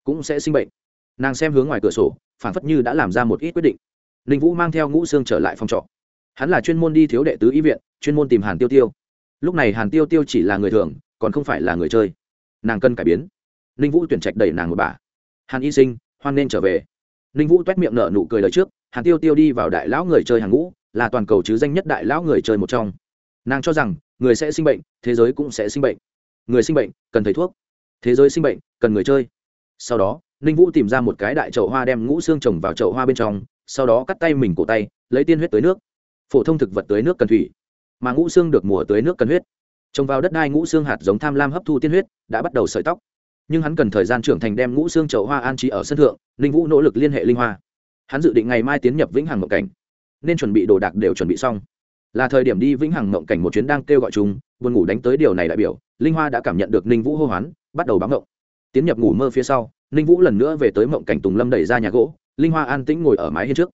cũng sẽ sinh bệnh. Nàng xem hướng ngoài cửa sổ phản phất như đã làm ra một ít quyết định. Ninh vũ mang theo ngũ xương trở lại phòng trọ. Hắn là chuyên môn đi thiếu đệ tứ y viện, chuyên môn tìm hàn tiêu tiêu. Lúc này hàn tiêu tiêu chỉ là người thường, còn không phải là người chơi. Nàng cần cải biến. Ninh vũ tuyển trạch đẩy nàng một bà. Hàn y sinh, hoan nên trở về. Ninh vũ t u é t miệng nở nụ cười lời trước, hàn tiêu tiêu đi vào đại lão người chơi hàng ngũ, là toàn cầu chứ danh nhất đại lão người chơi một trong. Nàng cho rằng, người sẽ sinh bệnh, thế giới cũng sẽ sinh bệnh người sinh bệnh, cần thầy thuốc. Thế giới sinh bệnh, cần người chơi. Sau đó, ninh vũ tìm ra một cái đại chậu hoa đem ngũ xương trồng vào chậu hoa bên trong, sau đó cắt tay mình cổ tay, lấy tiên huyết tới nước. Phổ thông thực vật tới nước cần thủy, mà ngũ xương được mùa tới nước cần huyết. Trồng vào đất đai ngũ xương hạt giống tham lam hấp thu tiên huyết, đã bắt đầu sợi tóc. Nhưng hắn cần thời gian trưởng thành đem ngũ xương chậu hoa an trí ở sân thượng, ninh vũ nỗ lực liên hệ linh hoa. Hắn dự định ngày mai tiến nhập vĩnh hằng mộng cảnh, nên chuẩn bị đồ đạc đều chuẩn bị xong. Là thời điểm đi vĩnh hằng mộng cảnh một chuyến đang kêu gọi chúng, buồn ngủ đánh tới điều này đại biểu linh hoa đã cảm nhận được ninh vũ hô hoán, bắt đầu bám ngộng. Tiến nhập ngủ mơ phía sau, ninh vũ lần nữa về tới mộng cảnh tùng lâm đẩy ra nhà gỗ, linh hoa an tĩnh ngồi ở mái hiên trước.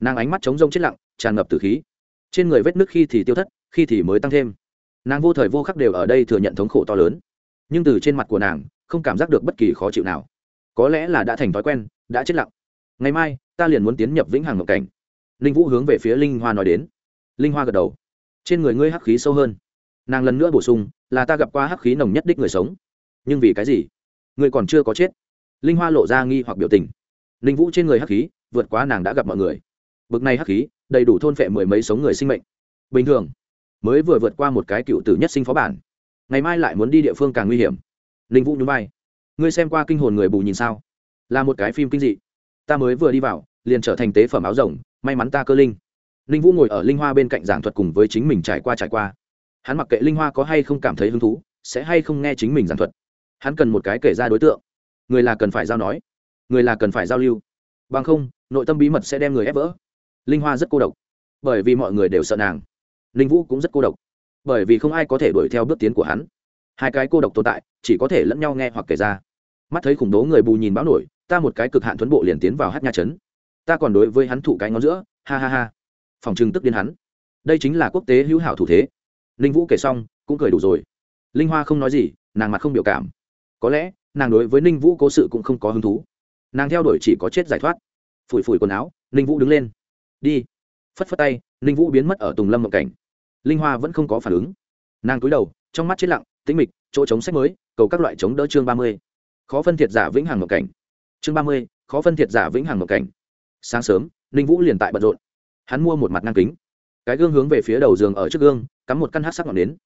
Nàng ánh mắt trống rông chết lặng, tràn ngập từ khí. Trên người vết nước khi thì tiêu thất, khi thì mới tăng thêm. Nàng vô thời vô khắc đều ở đây thừa nhận thống khổ to lớn. Nhưng từ trên mặt của nàng, không cảm giác được bất kỳ khó chịu nào. Có lẽ là đã thành thói quen, đã chết lặng. Ngày mai, ta liền muốn tiến nhập vĩnh hằng mộng cảnh. Linh vũ hướng về phía linh hoa nói đến. Linh hoa gật đầu. Trên người ngươi hắc khí sâu hơn. Nàng lần nữa bổ sung là ta gặp qua hắc khí nồng nhất đích người sống. Nhưng vì cái gì? Ngươi còn chưa có chết. Linh hoa lộ ra nghi hoặc biểu tình. Linh vũ trên người hắc khí, vượt quá nàng đã gặp mọi người. Bực này hắc khí, đầy đủ thôn phệ mười mấy sống người sinh mệnh. Bình thường, mới vừa vượt qua một cái cựu tử nhất sinh phó bản. Ngày mai lại muốn đi địa phương càng nguy hiểm. Linh vũ nhún vai. Ngươi xem qua kinh hồn người bù nhìn sao? Là một cái phim kinh dị. Ta mới vừa đi vào, liền trở thành tế phẩm áo rồng, may mắn ta cơ linh. Linh vũ ngồi ở linh hoa bên cạnh giảng thuật cùng với chính mình trải qua trải qua hắn mặc kệ linh hoa có hay không cảm thấy hứng thú, sẽ hay không nghe chính mình giảng thuật. Hắn cần một cái kể ra đối tượng. Người là cần phải giao nói, người là cần phải giao lưu. Bằng không, nội tâm bí mật sẽ đem người ép vỡ. Linh hoa rất cô độc, bởi vì mọi người đều sợ nàng. Linh vũ cũng rất cô độc, bởi vì không ai có thể đuổi theo bước tiến của hắn. Hai cái cô độc tồn tại, chỉ có thể lẫn nhau nghe hoặc kể ra. Mắt thấy khủng bố người bù nhìn bão nổi, ta một cái cực hạn thuấn bộ liền tiến vào hát nha trấn. Ta còn đối với hắn thụ cái ngón giữa, ha ha ha. Phòng trừng tức điên hắn. Đây chính là quốc tế hữu hảo thủ thế linh vũ kể xong, cũng cười đủ rồi. Linh hoa không nói gì, nàng mặt không biểu cảm. Có lẽ, nàng đối với ninh vũ cố sự cũng không có hứng thú. Nàng theo đuổi chỉ có chết giải thoát. Phủi phủi quần áo, ninh vũ đứng lên. Đi. Phất phất tay, ninh vũ biến mất ở tùng lâm mộng cảnh. Linh hoa vẫn không có phản ứng. Nàng cúi đầu, trong mắt chết lặng, tĩnh mịch, chỗ chống sách mới, cầu các loại chống đỡ chương ba mươi. Khó phân thiệt giả vĩnh hằng mộng cảnh. Chương ba mươi, khó phân thiệt giả vĩnh hằng mộng cảnh. Sáng sớm, ninh vũ liền tại bận rộn. Hắn mua một mặt ngang kính. Cái gương hướng về phía đầu giường ở trước gương cắm một căn hát sắc ngọn nến.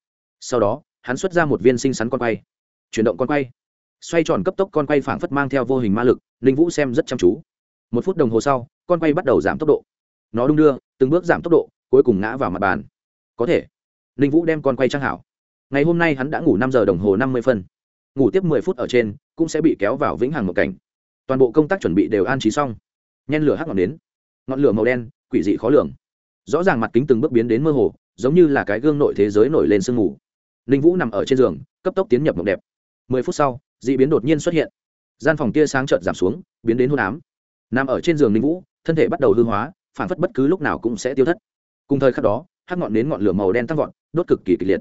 Sau đó, hắn xuất ra một viên xinh xắn con quay. Chuyển động con quay. Xoay tròn cấp tốc con quay phảng phất mang theo vô hình ma lực, ninh vũ xem rất chăm chú. Một phút đồng hồ sau, con quay bắt đầu giảm tốc độ. Nó đung đưa, từng bước giảm tốc độ, cuối cùng ngã vào mặt bàn. Có thể, ninh vũ đem con quay trang hảo. Ngày hôm nay hắn đã ngủ năm giờ đồng hồ năm mươi phân. Ngủ tiếp mười phút ở trên, cũng sẽ bị kéo vào vĩnh hằng một cảnh. Toàn bộ công tác chuẩn bị đều an trí xong. Nhen lửa hắc ngọn đến ngọn lửa màu đen, quỷ dị khó lường. Rõ ràng mặt kính từng bước biến đến mơ hồ giống như là cái gương nội thế giới nổi lên sương mù. Ninh vũ nằm ở trên giường, cấp tốc tiến nhập mộng đẹp. Mười phút sau, d ị biến đột nhiên xuất hiện. Gian phòng tia sáng trợn giảm xuống, biến đến hôn ám. Nằm ở trên giường ninh vũ, thân thể bắt đầu hư hóa, phản phất bất cứ lúc nào cũng sẽ tiêu thất. Cùng thời khắc đó hát ngọn đến ngọn lửa màu đen tăng vọt, đốt cực kỳ kịch liệt.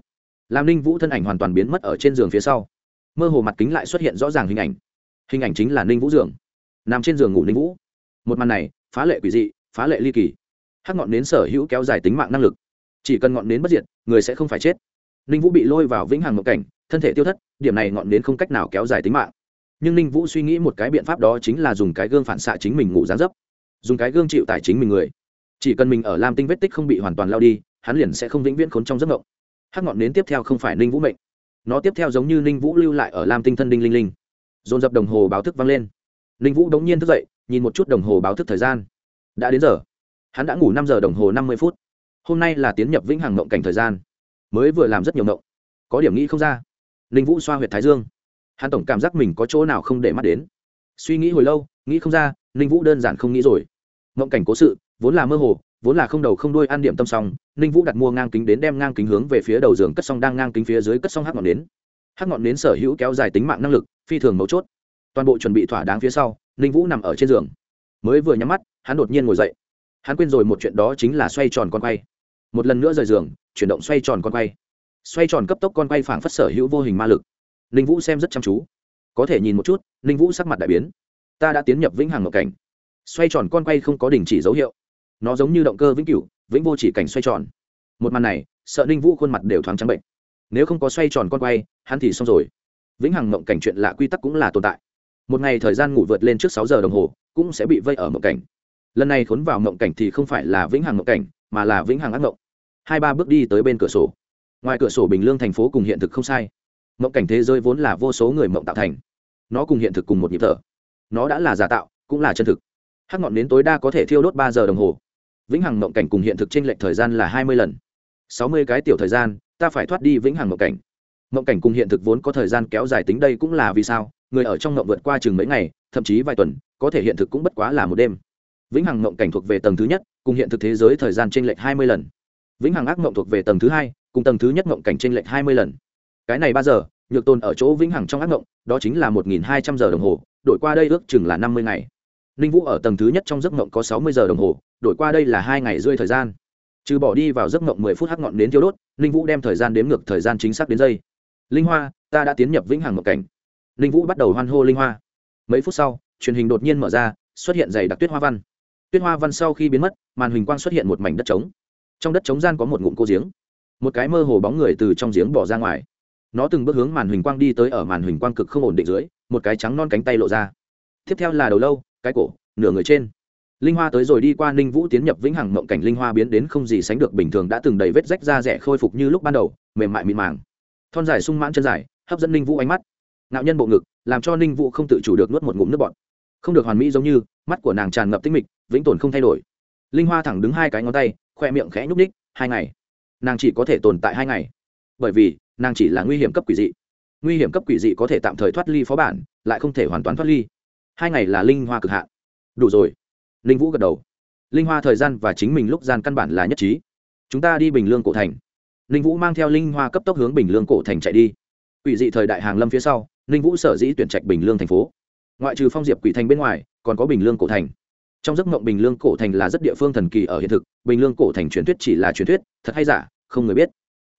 Làm ninh vũ thân ảnh hoàn toàn biến mất ở trên giường phía sau. Mơ hồ mặt kính lại xuất hiện rõ ràng hình ảnh. Hình ảnh chính là ninh vũ giường. Nằm trên giường ngủ ninh vũ. Một màn này, phá lệ quỷ dị, phá lệ ly kỳ. Hát ngọn nến sở hữu kéo dài tính mạng năng lực chỉ cần ngọn nến bất diệt, người sẽ không phải chết. Ninh vũ bị lôi vào vĩnh hằng ngộ cảnh, thân thể tiêu thất, điểm này ngọn nến không cách nào kéo dài tính mạng. Nhưng ninh vũ suy nghĩ một cái biện pháp đó chính là dùng cái gương phản xạ chính mình ngủ gián dấp. Dùng cái gương chịu tải chính mình người. Chỉ cần mình ở lam tinh vết tích không bị hoàn toàn lao đi, hắn liền sẽ không vĩnh viễn khốn trong giấc mộng. Hát ngọn nến tiếp theo không phải ninh vũ mệnh. Nó tiếp theo giống như ninh vũ lưu lại ở lam tinh thân đinh linh linh. Dồn dập đồng hồ báo thức vang lên. Ninh vũ đống nhiên thức dậy, nhìn một chút đồng hồ báo thức thời gian. Đã đến giờ. Hắn đã ngủ năm giờ đồng hồ năm mươi phút hôm nay là tiến nhập vĩnh hằng mộng cảnh thời gian, mới vừa làm rất nhiều mộng. Có điểm nghĩ không ra. Ninh vũ xoa h u y ệ t thái dương. Hắn tổng cảm giác mình có chỗ nào không để mắt đến. Suy nghĩ hồi lâu, nghĩ không ra, ninh vũ đơn giản không nghĩ rồi. Mộng cảnh cố sự, vốn là mơ hồ, vốn là không đầu không đuôi ăn điểm tâm xong ninh vũ đặt mua ngang kính đến đem ngang kính hướng về phía đầu giường cất xong đang ngang kính phía dưới cất xong hát ngọn nến. Hát ngọn nến sở hữu kéo dài tính mạng năng lực, phi thường mấu chốt. Toàn bộ chuẩn bị thỏa đáng phía sau, ninh vũ nằm ở trên giường. Mới vừa nhắm mắt, hắn đột nhiên ngồi dậy hắn quên rồi một chuyện đó chính là xoay tròn con quay. Một lần nữa rời giường, chuyển động xoay tròn con quay. Xoay tròn cấp tốc con quay phảng phất sở hữu vô hình ma lực. Ninh vũ xem rất chăm chú. Có thể nhìn một chút, ninh vũ sắc mặt đại biến. Ta đã tiến nhập vĩnh hằng ngộ cảnh. Xoay tròn con quay không có đình chỉ dấu hiệu. Nó giống như động cơ vĩnh cửu, vĩnh vô chỉ cảnh xoay tròn. Một màn này, sợ ninh vũ khuôn mặt đều thoáng trắng bệnh. Nếu không có xoay tròn con quay, hắn thì xong rồi. Vĩnh hằng mộng cảnh chuyện lạ quy tắc cũng là tồn tại. Một ngày thời gian ngủ vượt lên trước sáu giờ đồng hồ, cũng sẽ bị vây ở mộng cảnh lần này khốn vào mộng cảnh thì không phải là vĩnh hằng mộng cảnh, mà là vĩnh hằng ác mộng. Hai ba bước đi tới bên cửa sổ. Ngoài cửa sổ bình lương thành phố cùng hiện thực không sai. Mộng cảnh thế giới vốn là vô số người mộng tạo thành. Nó cùng hiện thực cùng một nhịp thở. Nó đã là giả tạo, cũng là chân thực. Hát ngọn đến tối đa có thể thiêu đốt ba giờ đồng hồ. Vĩnh hằng mộng cảnh cùng hiện thực t r ê n lệch thời gian là hai mươi lần. Sáu mươi cái tiểu thời gian, ta phải thoát đi vĩnh hằng mộng cảnh. Mộng cảnh cùng hiện thực vốn có thời gian kéo dài tính đây cũng là vì sao, người ở trong mộng vượt qua chừng mấy ngày, thậm chí vài tuần, có thể hiện thực cũng bất quá là một đêm vĩnh hằng mộng cảnh thuộc về tầng thứ nhất, cùng hiện thực thế giới thời gian t r ê n lệch hai mươi lần. Vĩnh hằng ác mộng thuộc về tầng thứ hai, cùng tầng thứ nhất mộng cảnh t r ê n lệch hai mươi lần. Cái này ba giờ, nhược tồn ở chỗ vĩnh hằng trong ác mộng đó chính là một nghìn hai trăm giờ đồng hồ, đổi qua đây ước chừng là năm mươi ngày. Ninh vũ ở tầng thứ nhất trong giấc mộng có sáu mươi giờ đồng hồ, đổi qua đây là hai ngày rơi thời gian. Trừ bỏ đi vào giấc mộng mười phút hắc ngọn đến thiêu đốt, ninh vũ đem thời gian đếm ngược thời gian chính xác đến giây. Linh hoa, ta đã tiến nhập vĩnh hằng mộng cảnh. Ninh vũ bắt đầu hoan hô linh hoa. Mấy phút sau, truyền hình đột nhiên mở ra, xuất hiện giày đặc tuyết hoa văn tuyết hoa văn sau khi biến mất, màn hình quang xuất hiện một mảnh đất trống. Trong đất trống gian có một ngụm cô giếng. Một cái mơ hồ bóng người từ trong giếng bỏ ra ngoài. Nó từng bước hướng màn hình quang đi tới ở màn hình quang cực không ổn định dưới, một cái trắng non cánh tay lộ ra. Tiếp theo là đầu lâu, cái cổ, nửa người trên. Linh hoa tới rồi đi qua ninh vũ tiến nhập vĩnh hằng mộng cảnh linh hoa biến đến không gì sánh được bình thường đã từng đầy vết rách da rẻ khôi phục như lúc ban đầu, mềm mại mịn màng. Thon dài sung mãn chân dài, hấp dẫn ninh vũ ánh mắt. Nạo nhân bộ ngực, làm cho ninh vũ không tự chủ được nuốt một ngụm nước bọt. Không được hoàn mỹ giống như mắt của nàng tràn ngập tinh mịch, vĩnh tồn không thay đổi. Linh hoa thẳng đứng hai cái ngón tay, khoe miệng khẽ nhúc ních hai ngày. Nàng chỉ có thể tồn tại hai ngày. Bởi vì, nàng chỉ là nguy hiểm cấp quỷ dị. Nguy hiểm cấp quỷ dị có thể tạm thời thoát ly phó bản, lại không thể hoàn toàn thoát ly. Hai ngày là linh hoa cực hạn. Đủ rồi. Linh vũ gật đầu. Linh hoa thời gian và chính mình lúc gian căn bản là nhất trí. Chúng ta đi bình lương cổ thành. Linh vũ mang theo linh hoa cấp tốc hướng bình lương cổ thành chạy đi. Quỷ dị thời đại hàng lâm phía sau linh vũ sở dĩ tuyển trạch bình lương thành phố ngoại trừ phong diệp quỷ thành bên ngoài, còn có bình lương cổ thành. Trong giấc mộng bình lương cổ thành là rất địa phương thần kỳ ở hiện thực, bình lương cổ thành truyền thuyết chỉ là truyền thuyết, thật hay giả, không người biết.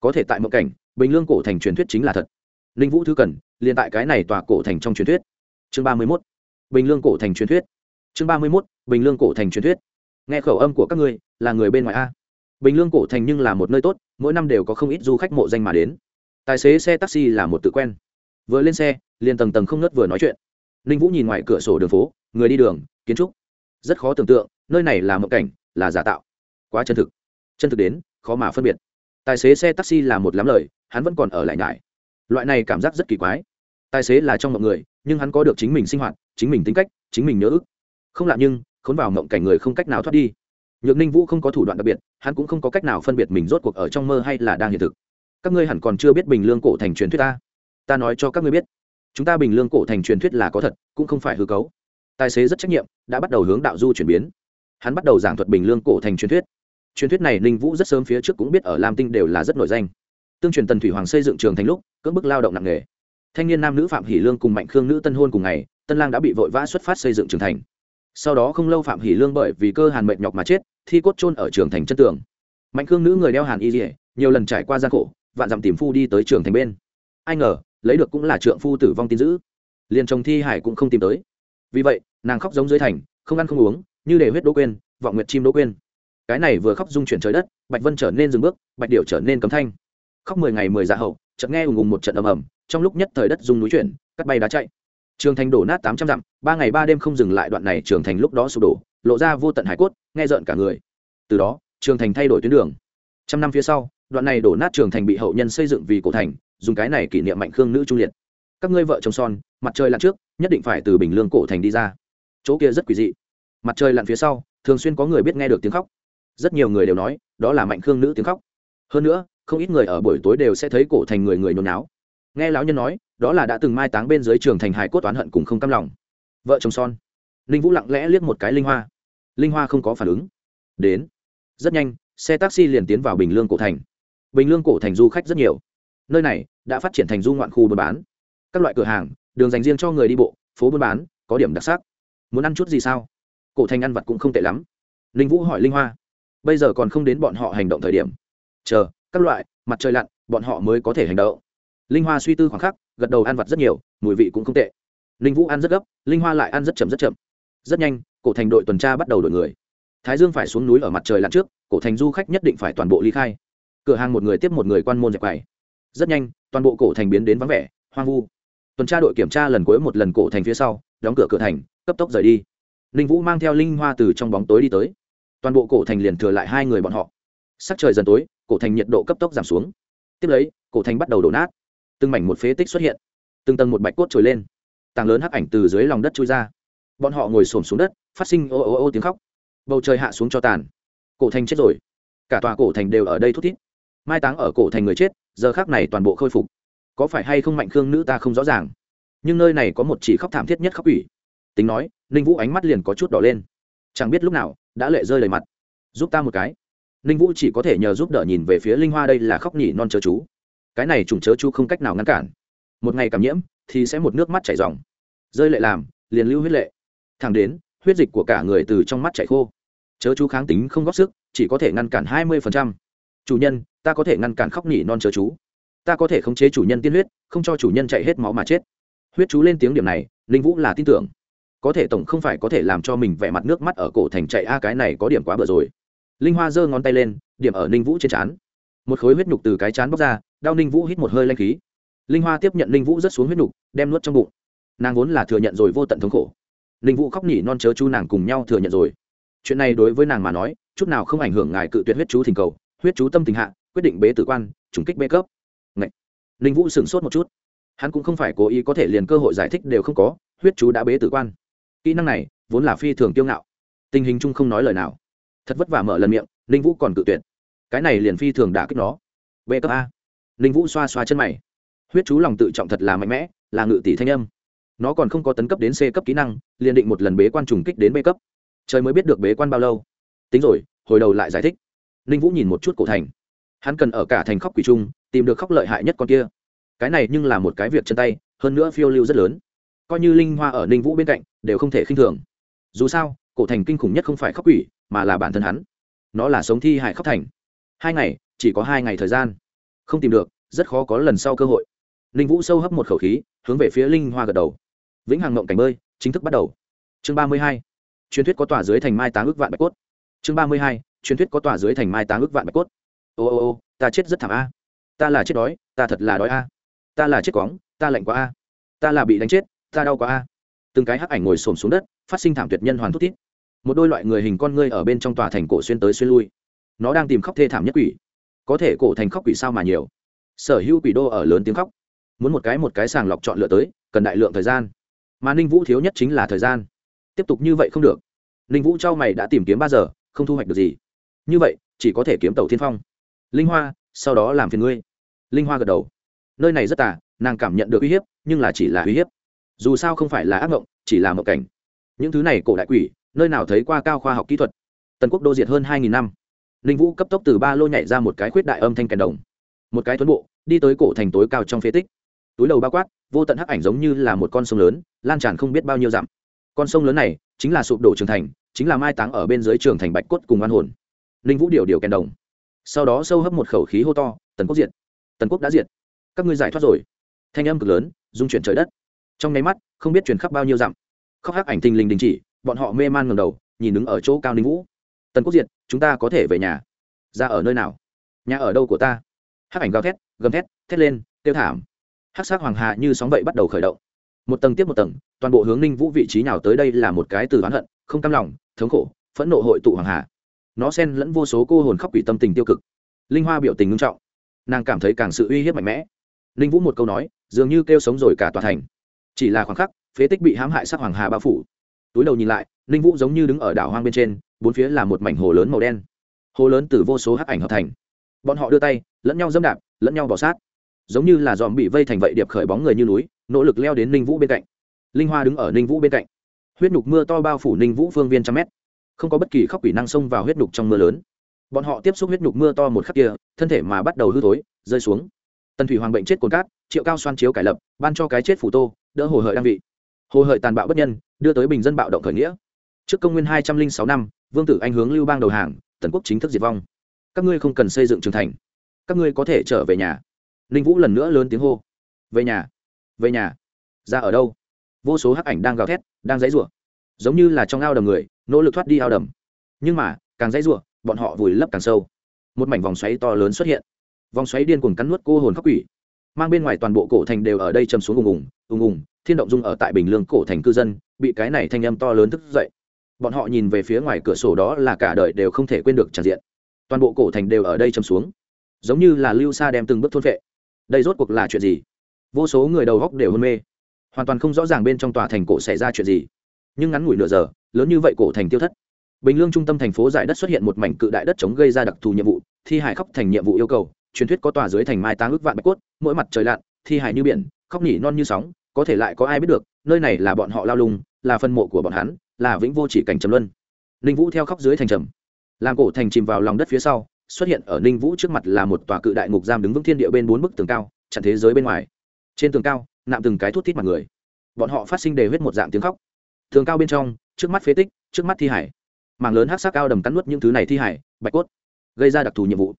Có thể tại mộng cảnh, bình lương cổ thành truyền thuyết chính là thật. Linh vũ thứ cần, liền tại cái này tòa cổ thành trong truyền thuyết. Chương ba mươi mốt, bình lương cổ thành truyền thuyết. Chương ba mươi mốt, bình lương cổ thành truyền thuyết. Nghe khẩu âm của các ngươi, là người bên ngoài a. Bình lương cổ thành nhưng là một nơi tốt, mỗi năm đều có không ít du khách mộ danh mà đến. Tài xế xe taxi là một tự quen. Vừa lên xe, liền tầng tầng không ngớt vừa nói chuyện ninh vũ nhìn ngoài cửa sổ đường phố, người đi đường, kiến trúc. Rất khó tưởng tượng, nơi này là mộng cảnh, là giả tạo. Quá chân thực. Chân thực đến, khó mà phân biệt. Tài xế xe taxi là một lắm lời, hắn vẫn còn ở lại ngại loại này cảm giác rất kỳ quái. Tài xế là trong mọi người, nhưng hắn có được chính mình sinh hoạt, chính mình tính cách, chính mình nhớ ức không lạ nhưng, khốn vào mộng cảnh người không cách nào thoát đi. Nhược ninh vũ không có thủ đoạn đặc biệt, hắn cũng không có cách nào phân biệt mình rốt cuộc ở trong mơ hay là đang hiện thực. Các ngươi hẳn còn chưa biết bình lương cổ thành truyền thuyết ta. Ta nói cho các ngươi biết chúng ta bình lương cổ thành truyền thuyết là có thật, cũng không phải hư cấu. Tài xế rất trách nhiệm, đã bắt đầu hướng đạo du chuyển biến. Hắn bắt đầu giảng thuật bình lương cổ thành truyền thuyết. Truyền thuyết này ninh vũ rất sớm phía trước cũng biết ở lam tinh đều là rất nổi danh. Tương truyền tần thủy hoàng xây dựng trường thành lúc, cưỡng bức lao động nặng nghề thanh niên nam nữ phạm hỷ lương cùng mạnh khương nữ tân hôn cùng ngày, tân lang đã bị vội vã xuất phát xây dựng trường thành. Sau đó không lâu phạm hỷ lương bởi vì cơ hàn mệnh nhọc mà chết, thi cốt chôn ở trường thành chân tường. Mạnh khương nữ người đeo hàn y dỉa nhiều lần trải qua gian khổ, vạn dặm tìm phu đi tới trường thành bên. Ai ngờ lấy được cũng là trượng phu tử vong tin dữ. Liền chồng thi hải cũng không tìm tới. Vì vậy, nàng khóc giống dưới thành, không ăn không uống, như để huyết đỗ quên, vọng nguyệt chim đỗ quên. Cái này vừa khóc dung chuyển trời đất, bạch vân trở nên dừng bước, bạch điệu trở nên cấm thanh. Khóc mười ngày mười dạ hậu, chợt nghe ùng ùng một trận ầm ầm, trong lúc nhất thời đất dung núi chuyển, cắt bay đá chạy. Trường thành đổ nát tám trăm dặm, ba ngày ba đêm không dừng lại đoạn này trường thành lúc đó sụp đổ, lộ ra vô tận hải cốt, nghe rợn cả người. Từ đó, trường thành thay đổi tuyến đường. Trăm năm phía sau, đoạn này đổ nát trường thành bị hậu nhân xây dựng vì cổ thành dùng cái này kỷ niệm mạnh khương nữ trung liệt. Các ngươi vợ chồng son, mặt trời lặn trước, nhất định phải từ bình lương cổ thành đi ra. Chỗ kia rất quỷ dị. Mặt trời lặn phía sau, thường xuyên có người biết nghe được tiếng khóc. Rất nhiều người đều nói, đó là mạnh khương nữ tiếng khóc. Hơn nữa, không ít người ở buổi tối đều sẽ thấy cổ thành người người nhốn náo. Nghe lão nhân nói, đó là đã từng mai táng bên dưới trường thành hải cốt toán hận cùng không căm lòng. Vợ chồng son. Ninh vũ lặng lẽ liếc một cái linh hoa. Linh hoa không có phản ứng. Đến. Rất nhanh, xe taxi liền tiến vào bình lương cổ thành. Bình lương cổ thành du khách rất nhiều nơi này đã phát triển thành du ngoạn khu buôn bán. Các loại cửa hàng, đường dành riêng cho người đi bộ, phố buôn bán, có điểm đặc sắc. Muốn ăn chút gì sao? Cổ thành ăn vặt cũng không tệ lắm. Ninh vũ hỏi linh hoa. Bây giờ còn không đến bọn họ hành động thời điểm. Chờ, các loại, mặt trời lặn, bọn họ mới có thể hành động. Linh hoa suy tư khoảng khắc, gật đầu ăn vặt rất nhiều, mùi vị cũng không tệ. Ninh vũ ăn rất gấp, linh hoa lại ăn rất chậm rất chậm. Rất nhanh, cổ thành đội tuần tra bắt đầu đổi người. Thái dương phải xuống núi ở mặt trời lặn trước, cổ thành du khách nhất định phải toàn bộ ly khai. Cửa hàng một người tiếp một người quan môn dẹp quầy rất nhanh, toàn bộ cổ thành biến đến vắng vẻ, hoang vu. Tuần tra đội kiểm tra lần cuối một lần cổ thành phía sau, đóng cửa cửa thành, cấp tốc rời đi. Ninh vũ mang theo linh hoa từ trong bóng tối đi tới. Toàn bộ cổ thành liền thừa lại hai người bọn họ. Sắc trời dần tối, cổ thành nhiệt độ cấp tốc giảm xuống. Tiếp lấy, cổ thành bắt đầu đổ nát. Từng mảnh một phế tích xuất hiện. Từng tầng một bạch cốt trồi lên. Tàng lớn hắc ảnh từ dưới lòng đất trôi ra. Bọn họ ngồi xổm xuống đất, phát sinh ô ô ô tiếng khóc. Bầu trời hạ xuống cho tàn. Cổ thành chết rồi. Cả tòa cổ thành đều ở đây thút thít. Mai táng ở cổ thành người chết giờ khác này toàn bộ khôi phục. Có phải hay không mạnh khương nữ ta không rõ ràng. Nhưng nơi này có một chỉ khóc thảm thiết nhất khóc ủy tính nói, ninh vũ ánh mắt liền có chút đỏ lên. Chẳng biết lúc nào, đã lệ rơi đầy mặt. Giúp ta một cái. Ninh vũ chỉ có thể nhờ giúp đỡ nhìn về phía linh hoa đây là khóc nhỉ non chớ chú. Cái này trùng chớ chú không cách nào ngăn cản. Một ngày cảm nhiễm, thì sẽ một nước mắt chảy dòng rơi lệ làm, liền lưu huyết lệ. Thẳng đến, huyết dịch của cả người từ trong mắt chảy khô. Chớ chú kháng tính không góp sức, chỉ có thể ngăn cản hai mươi chủ nhân ta có thể ngăn cản khóc nhỉ non chớ chú. Ta có thể khống chế chủ nhân tiên huyết, không cho chủ nhân chạy hết máu mà chết. Huyết chú lên tiếng điểm này linh vũ là tin tưởng. Có thể tổng không phải có thể làm cho mình vẻ mặt nước mắt ở cổ thành chạy, a, cái này có điểm quá bừa rồi. Linh hoa giơ ngón tay lên, điểm ở ninh vũ trên trán. Một khối huyết nhục từ cái chán bóc ra, đau ninh vũ hít một hơi lanh khí. Linh hoa tiếp nhận ninh vũ rất xuống huyết nhục, đem nuốt trong bụng. Nàng vốn là thừa nhận rồi vô tận thống khổ. Ninh vũ khóc nhỉ non chớ chú nàng cùng nhau thừa nhận rồi. Chuyện này đối với nàng mà nói, chút nào không ảnh hưởng ngài cự tuyệt huyết chú thỉnh cầu, huyết chú tâm tình hạ quyết định bế tử quan, trùng kích bê cấp. Ngậy. ninh vũ sửng sốt một chút. Hắn cũng không phải cố ý có thể liền cơ hội giải thích đều không có, huyết chú đã bế tử quan. Kỹ năng này vốn là phi thường kiêu ngạo. Tình hình chung không nói lời nào. Thật vất vả mở lần miệng, ninh vũ còn cự tuyệt. Cái này liền phi thường đã kích nó. Bê cấp a. Ninh vũ xoa xoa chân mày. Huyết chú lòng tự trọng thật là mạnh mẽ, là ngự tỷ thanh âm. Nó còn không có tấn cấp đến c cấp kỹ năng, liền định một lần bế quan trùng kích đến b cấp. Trời mới biết được bế quan bao lâu. Tính rồi, hồi đầu lại giải thích. Ninh vũ nhìn một chút cổ thành hắn cần ở cả thành khóc quỷ trung tìm được khóc lợi hại nhất con kia. Cái này nhưng là một cái việc chân tay, hơn nữa phiêu lưu rất lớn. Coi như linh hoa ở ninh vũ bên cạnh, đều không thể khinh thường. Dù sao, cổ thành kinh khủng nhất không phải khóc quỷ, mà là bản thân hắn. Nó là sống thi hại khóc thành. Hai ngày, chỉ có hai ngày thời gian. Không tìm được, rất khó có lần sau cơ hội. Ninh vũ sâu hấp một khẩu khí, hướng về phía linh hoa gật đầu. Vĩnh hằng ngộng cảnh bơi, chính thức bắt đầu. Chương ba mươi hai. Truyền thuyết có tòa dưới thành mai táng ước vạn bạch cốt. Chương ba mươi hai. Truyền thuyết có tòa dưới thành mai táng ước vạn bạch cốt ô ô ô, ta chết rất thảm a. Ta là chết đói, ta thật là đói a. Ta là chết quóng, ta lạnh quá a. Ta là bị đánh chết, ta đau quá a. Từng cái hắc ảnh ngồi xổm xuống đất, phát sinh thảm tuyệt nhân hoàn thúc thít. Một đôi loại người hình con ngươi ở bên trong tòa thành cổ xuyên tới xuyên lui. Nó đang tìm khóc thê thảm nhất quỷ. Có thể cổ thành khóc quỷ sao mà nhiều. Sở hữu quỷ đô ở lớn tiếng khóc. Muốn một cái một cái sàng lọc chọn lựa tới, cần đại lượng thời gian. Mà ninh vũ thiếu nhất chính là thời gian. Tiếp tục như vậy không được. Ninh vũ trao mày đã tìm kiếm ba giờ, không thu hoạch được gì. Như vậy, chỉ có thể kiếm tàu thiên phong linh hoa, sau đó làm phiền ngươi. Linh hoa gật đầu. Nơi này rất tà, nàng cảm nhận được uy hiếp, nhưng là chỉ là uy hiếp. Dù sao không phải là ác mộng, chỉ là mộng cảnh. Những thứ này cổ đại quỷ, nơi nào thấy qua cao khoa học kỹ thuật? Tần quốc đô diệt hơn hai nghìn năm. Ninh vũ cấp tốc từ ba lô nhảy ra một cái khuyết đại âm thanh kèn đồng. Một cái tuấn bộ, đi tới cổ thành tối cao trong phế tích. Túi đầu bao quát, vô tận hắc ảnh giống như là một con sông lớn, lan tràn không biết bao nhiêu dặm. Con sông lớn này chính là sụp đổ trường thành, chính là mai táng ở bên dưới trường thành bạch cốt cùng an hồn. Ninh vũ điều điều kèn đồng sau đó sâu hấp một khẩu khí hô to, tần quốc diệt! Tần quốc đã diệt! Các ngươi giải thoát rồi! Thanh âm cực lớn dung chuyển trời đất. Trong nháy mắt, không biết truyền khắp bao nhiêu dặm. Khóc hắc ảnh thình lình đình chỉ, bọn họ mê man ngầm đầu, nhìn đứng ở chỗ cao ninh vũ. Tần quốc diệt, chúng ta có thể về nhà. Ra ở nơi nào? Nhà ở đâu của ta? Hắc ảnh gào thét, gầm thét thét lên tiêu thảm. Hắc sắc hoàng hạ như sóng vậy bắt đầu khởi động. Một tầng tiếp một tầng, toàn bộ hướng ninh vũ vị trí nào tới đây là một cái từ oán hận, không cam lòng, thống khổ, phẫn nộ hội tụ hoàng hà nó xen lẫn vô số cô hồn khóc quỷ tâm tình tiêu cực. Linh hoa biểu tình ngưng trọng. Nàng cảm thấy càng sự uy hiếp mạnh mẽ. Linh vũ một câu nói, dường như kêu sống rồi cả tòa thành. Chỉ là khoảng khắc, phế tích bị hãm hại sắc hoàng hà bao phủ. Túi đầu nhìn lại linh vũ giống như đứng ở đảo hoang bên trên, bốn phía là một mảnh hồ lớn màu đen. Hồ lớn từ vô số hắc ảnh hợp thành. Bọn họ đưa tay, lẫn nhau dâm đạp, lẫn nhau bỏ sát. Giống như là dòm bị vây thành vậy điệp khởi bóng người như núi, nỗ lực leo đến ninh vũ bên cạnh. Linh hoa đứng ở ninh vũ bên cạnh. Huyết nhục mưa to bao phủ ninh vũ phương viên trăm mét không có bất kỳ khóc quỷ năng xông vào huyết nhục trong mưa lớn. Bọn họ tiếp xúc huyết nhục mưa to một khắc kia, thân thể mà bắt đầu hư thối, rơi xuống. Tần thủy hoàng bệnh chết cồn cát, triệu cao xoan chiếu cải lập, ban cho cái chết phủ tô, đỡ hồ hợi đăng vị. Hồ hợi tàn bạo bất nhân, đưa tới bình dân bạo động khởi nghĩa. Trước công nguyên hai trăm linh sáu năm, vương tử anh hướng lưu bang đầu hàng, tần quốc chính thức diệt vong. Các ngươi không cần xây dựng trường thành. Các ngươi có thể trở về nhà. Ninh vũ lần nữa lớn tiếng hô. Về nhà. Về nhà. Ra ở đâu? Vô số hắc ảnh đang gào thét, đang dãy rủa giống như là trong ao đầm người nỗ lực thoát đi ao đầm. Nhưng mà, càng dãy rủa, bọn họ vùi lấp càng sâu. Một mảnh vòng xoáy to lớn xuất hiện. Vòng xoáy điên cuồng cắn nuốt cô hồn khắc quỷ. Mang bên ngoài toàn bộ cổ thành đều ở đây châm xuống ùng ùng ùng ùng, thiên động dung ở tại bình lương cổ thành cư dân, bị cái này thanh âm to lớn thức dậy. Bọn họ nhìn về phía ngoài cửa sổ đó là cả đời đều không thể quên được tràn diện. Toàn bộ cổ thành đều ở đây châm xuống. Giống như là lưu xa đem từng bước thôn vệ. Đây rốt cuộc là chuyện gì? Vô số người đầu góc đều hôn mê. Hoàn toàn không rõ ràng bên trong tòa thành cổ xảy ra chuyện gì. Nhưng ngắn ngủi nửa giờ lớn như vậy cổ thành tiêu thất. Bình lương trung tâm thành phố giải đất xuất hiện một mảnh cự đại đất chống gây ra đặc thù nhiệm vụ, thi hải khóc thành nhiệm vụ yêu cầu, truyền thuyết có tòa dưới thành mai táng ước vạn bạch cốt, mỗi mặt trời lặn, thi hải như biển, khóc nỉ non như sóng, có thể lại có ai biết được, nơi này là bọn họ lao lung, là phân mộ của bọn hắn, là vĩnh vô chỉ cảnh trầm luân. Ninh vũ theo khóc dưới thành trầm. Làm cổ thành chìm vào lòng đất phía sau, xuất hiện ở ninh vũ trước mặt là một tòa cự đại ngục giam đứng vững thiên địa bên bốn bức tường cao, chặn thế giới bên ngoài. Trên tường cao, nạm từng cái thuốc thít mặt người. Bọn họ phát sinh đề huyết một dạng tiếng khóc thường cao bên trong, trước mắt phế tích, trước mắt thi hải. Mảng lớn hát sắc cao đầm cắn nuốt những thứ này thi hải, bạch cốt, gây ra đặc thù nhiệm vụ.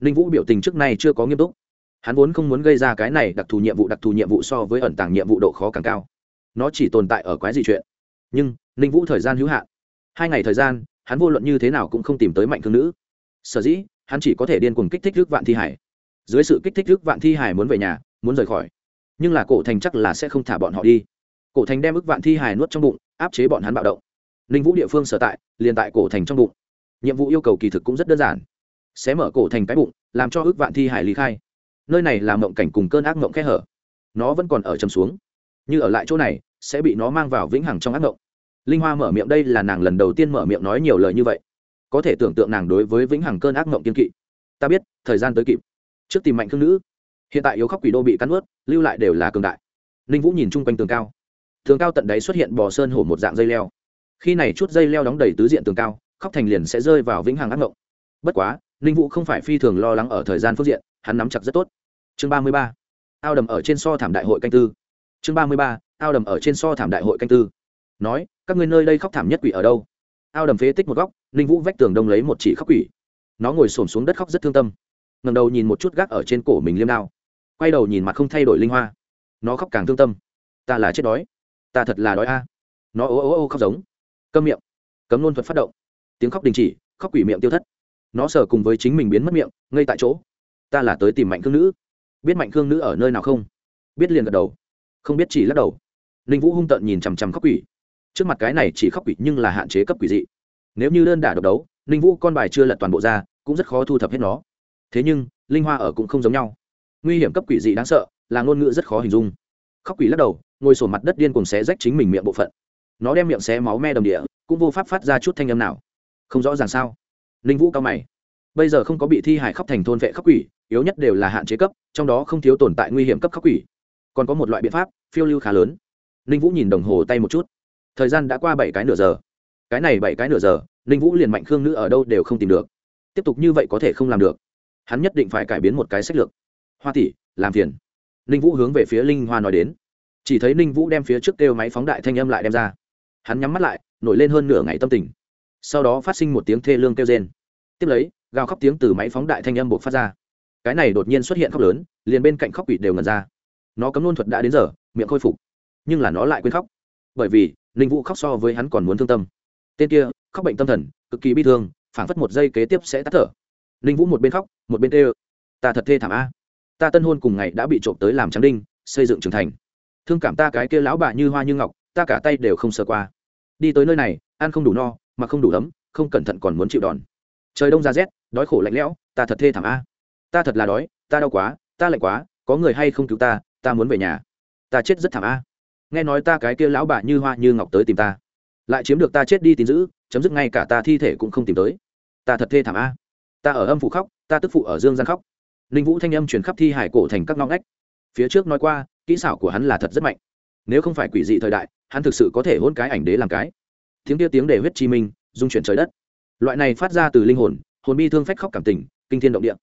Ninh vũ biểu tình trước nay chưa có nghiêm túc. Hắn vốn không muốn gây ra cái này đặc thù nhiệm vụ, đặc thù nhiệm vụ so với ẩn tàng nhiệm vụ độ khó càng cao. Nó chỉ tồn tại ở quái gì chuyện. Nhưng, ninh vũ thời gian hữu hạn. Hai ngày thời gian, hắn vô luận như thế nào cũng không tìm tới mạnh thương nữ. Sở dĩ, hắn chỉ có thể điên cuồng kích thích thức vạn thi hải. Dưới sự kích thích thức vạn thi hải muốn về nhà, muốn rời khỏi. Nhưng là cổ thành chắc là sẽ không thả bọn họ đi. Cổ thành đem ức vạn thi hải nuốt trong bụng áp chế bọn hắn bạo động. Ninh vũ địa phương sở tại, liền tại cổ thành trong bụng. Nhiệm vụ yêu cầu kỳ thực cũng rất đơn giản. Sẽ mở cổ thành cái bụng, làm cho ước vạn thi hải lý khai. Nơi này là mộng cảnh cùng cơn ác mộng khe hở. Nó vẫn còn ở chầm xuống. Như ở lại chỗ này, sẽ bị nó mang vào vĩnh hằng trong ác mộng. Linh hoa mở miệng đây là nàng lần đầu tiên mở miệng nói nhiều lời như vậy. Có thể tưởng tượng nàng đối với vĩnh hằng cơn ác mộng kiên kỵ. Ta biết, thời gian tới kịp. Trước tìm mạnh khương nữ. Hiện tại yếu khóc quỷ đô bị cắn ướt, lưu lại đều là cường đại. Ninh vũ nhìn chung quanh tường cao tường cao tận đáy xuất hiện bò sơn hổ một dạng dây leo. Khi này chút dây leo đóng đầy tứ diện tường cao, khóc thành liền sẽ rơi vào vĩnh hằng ác mộng. Bất quá, ninh vũ không phải phi thường lo lắng ở thời gian phương diện, hắn nắm chặt rất tốt. Chương ba mươi ba, ao đầm ở trên so thảm đại hội canh tư. Chương ba mươi ba, ao đầm ở trên so thảm đại hội canh tư. Nói, các ngươi nơi đây khóc thảm nhất quỷ ở đâu? Ao đầm phế tích một góc, ninh vũ vách tường đông lấy một chỉ khóc quỷ. Nó ngồi xổm xuống đất khóc rất thương tâm. Ngầm đầu nhìn một chút gác ở trên cổ mình liêm đao. Quay đầu nhìn mặt không thay đổi linh hoa. Nó khóc càng thương tâm. Ta là chết đói ta thật là đói a. Nó ô ô ô khóc giống. Câm miệng. Cấm nôn thuật phát động. Tiếng khóc đình chỉ, khóc quỷ miệng tiêu thất. Nó sờ cùng với chính mình biến mất miệng ngay tại chỗ. Ta là tới tìm mạnh thương nữ. Biết mạnh thương nữ ở nơi nào không? Biết liền gật đầu. Không biết chỉ lắc đầu. Ninh vũ hung tợn nhìn chằm chằm khóc quỷ. Trước mặt cái này chỉ khóc quỷ nhưng là hạn chế cấp quỷ dị. Nếu như đơn đả độc đấu, ninh vũ con bài chưa lật toàn bộ ra, cũng rất khó thu thập hết nó. Thế nhưng, linh hoa ở cũng không giống nhau. Nguy hiểm cấp quỷ dị đáng sợ, là ngôn ngữ rất khó hình dung. Khóc quỷ lắc đầu ngồi sổ mặt đất điên cùng xé rách chính mình miệng bộ phận. Nó đem miệng xé máu me đầm địa, cũng vô pháp phát ra chút thanh âm nào. Không rõ ràng sao? Ninh vũ cao mày. Bây giờ không có bị thi hải khóc thành thôn vệ khóc quỷ, yếu nhất đều là hạn chế cấp, trong đó không thiếu tồn tại nguy hiểm cấp khóc quỷ. Còn có một loại biện pháp, phiêu lưu khá lớn. Ninh vũ nhìn đồng hồ tay một chút. Thời gian đã qua bảy cái nửa giờ. Cái này bảy cái nửa giờ, ninh vũ liền mạnh khương nữ ở đâu đều không tìm được. Tiếp tục như vậy có thể không làm được. Hắn nhất định phải cải biến một cái sách lược. Hoa tỷ, làm phiền. Ninh vũ hướng về phía linh hoa nói đến chỉ thấy ninh vũ đem phía trước kêu máy phóng đại thanh âm lại đem ra. Hắn nhắm mắt lại, nổi lên hơn nửa ngày tâm tình. Sau đó phát sinh một tiếng thê lương kêu rên. Tiếp lấy, gào khóc tiếng từ máy phóng đại thanh âm buộc phát ra. Cái này đột nhiên xuất hiện khóc lớn, liền bên cạnh khóc quỷ đều ngần ra. Nó cấm nôn thuật đã đến giờ, miệng khôi phục. Nhưng là nó lại quên khóc. Bởi vì, ninh vũ khóc so với hắn còn muốn thương tâm. Tên kia, khóc bệnh tâm thần, cực kỳ bi thương, phảng phất một giây kế tiếp sẽ tắt thở. Ninh vũ một bên khóc, một bên tê ta thật thê thảm a. Ta tân hôn cùng ngày đã bị trộm tới làm trắng đinh, xây dựng trưởng thành thương cảm ta cái kia lão bà như hoa như ngọc, ta cả tay đều không sơ qua. Đi tới nơi này, ăn không đủ no, mà không đủ ấm, không cẩn thận còn muốn chịu đòn. Trời đông ra rét, đói khổ lạnh lẽo, ta thật thê thảm a. Ta thật là đói, ta đau quá, ta lạnh quá, có người hay không cứu ta ta muốn về nhà. Ta chết rất thảm a. Nghe nói ta cái kia lão bà như hoa như ngọc tới tìm ta. Lại chiếm được ta chết đi tín giữ, chấm dứt ngay cả ta thi thể cũng không tìm tới. Ta thật thê thảm a. Ta ở âm phủ khóc, ta tức phụ ở dương gian khóc. Ninh vũ thanh âm chuyển khắp thi hải cổ thành các ngõ ngách. Phía trước nói qua kỹ xảo của hắn là thật rất mạnh. Nếu không phải quỷ dị thời đại, hắn thực sự có thể hôn cái ảnh đế làm cái. Tiếng kia tiếng để huyết chi minh dung chuyển trời đất. Loại này phát ra từ linh hồn hồn bi thương phách khóc cảm tình, kinh thiên động địa.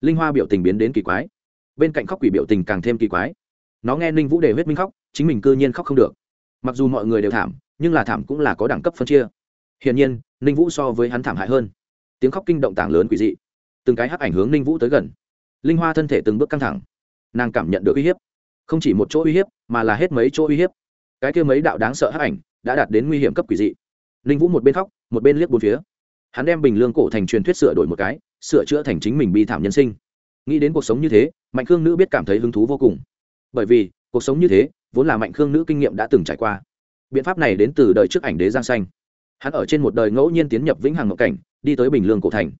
Linh hoa biểu tình biến đến kỳ quái. Bên cạnh khóc quỷ biểu tình càng thêm kỳ quái. Nó nghe ninh vũ đề huyết minh khóc, chính mình cư nhiên khóc không được. Mặc dù mọi người đều thảm, nhưng là thảm cũng là có đẳng cấp phân chia. Hiển nhiên, ninh vũ so với hắn thảm hại hơn. Tiếng khóc kinh động tảng lớn quỷ dị. Từng cái hắc ảnh hướng ninh vũ tới gần. Linh hoa thân thể từng bước căng thẳng. Nàng cảm nhận được uy hiếp không chỉ một chỗ uy hiếp, mà là hết mấy chỗ uy hiếp. Cái kia mấy đạo đáng sợ hắc ảnh đã đạt đến nguy hiểm cấp quỷ dị. Ninh vũ một bên khóc, một bên liếc bốn phía. Hắn đem bình lương cổ thành truyền thuyết sửa đổi một cái, sửa chữa thành chính mình bi thảm nhân sinh. Nghĩ đến cuộc sống như thế, mạnh khương nữ biết cảm thấy hứng thú vô cùng. Bởi vì, cuộc sống như thế, vốn là mạnh khương nữ kinh nghiệm đã từng trải qua. Biện pháp này đến từ đời trước ảnh đế giang xanh hắn ở trên một đời ngẫu nhiên tiến nhập vĩnh hằng ngộ cảnh, đi tới bình lương cổ thành.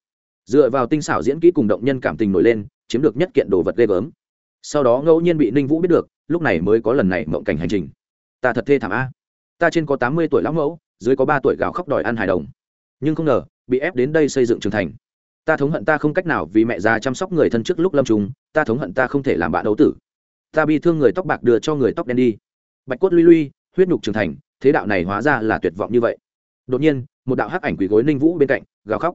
Dựa vào tinh xảo diễn kỹ cùng động nhân cảm tình nổi lên, chiếm được nhất kiện đồ vật ghê gớm sau đó ngẫu nhiên bị ninh vũ biết được, lúc này mới có lần này mộng cảnh hành trình. Ta thật thê thảm a. Ta trên có tám mươi tuổi lão mẫu, dưới có ba tuổi gào khóc đòi ăn hài đồng. Nhưng không ngờ, bị ép đến đây xây dựng trưởng thành. Ta thống hận ta không cách nào vì mẹ già chăm sóc người thân trước lúc lâm trùng, ta thống hận ta không thể làm bạn đấu tử. Ta bi thương người tóc bạc đưa cho người tóc đen đi. Bạch cốt lui lui, huyết nhục trưởng thành, thế đạo này hóa ra là tuyệt vọng như vậy. Đột nhiên, một đạo hắc ảnh quỳ gối ninh vũ bên cạnh, gào khóc.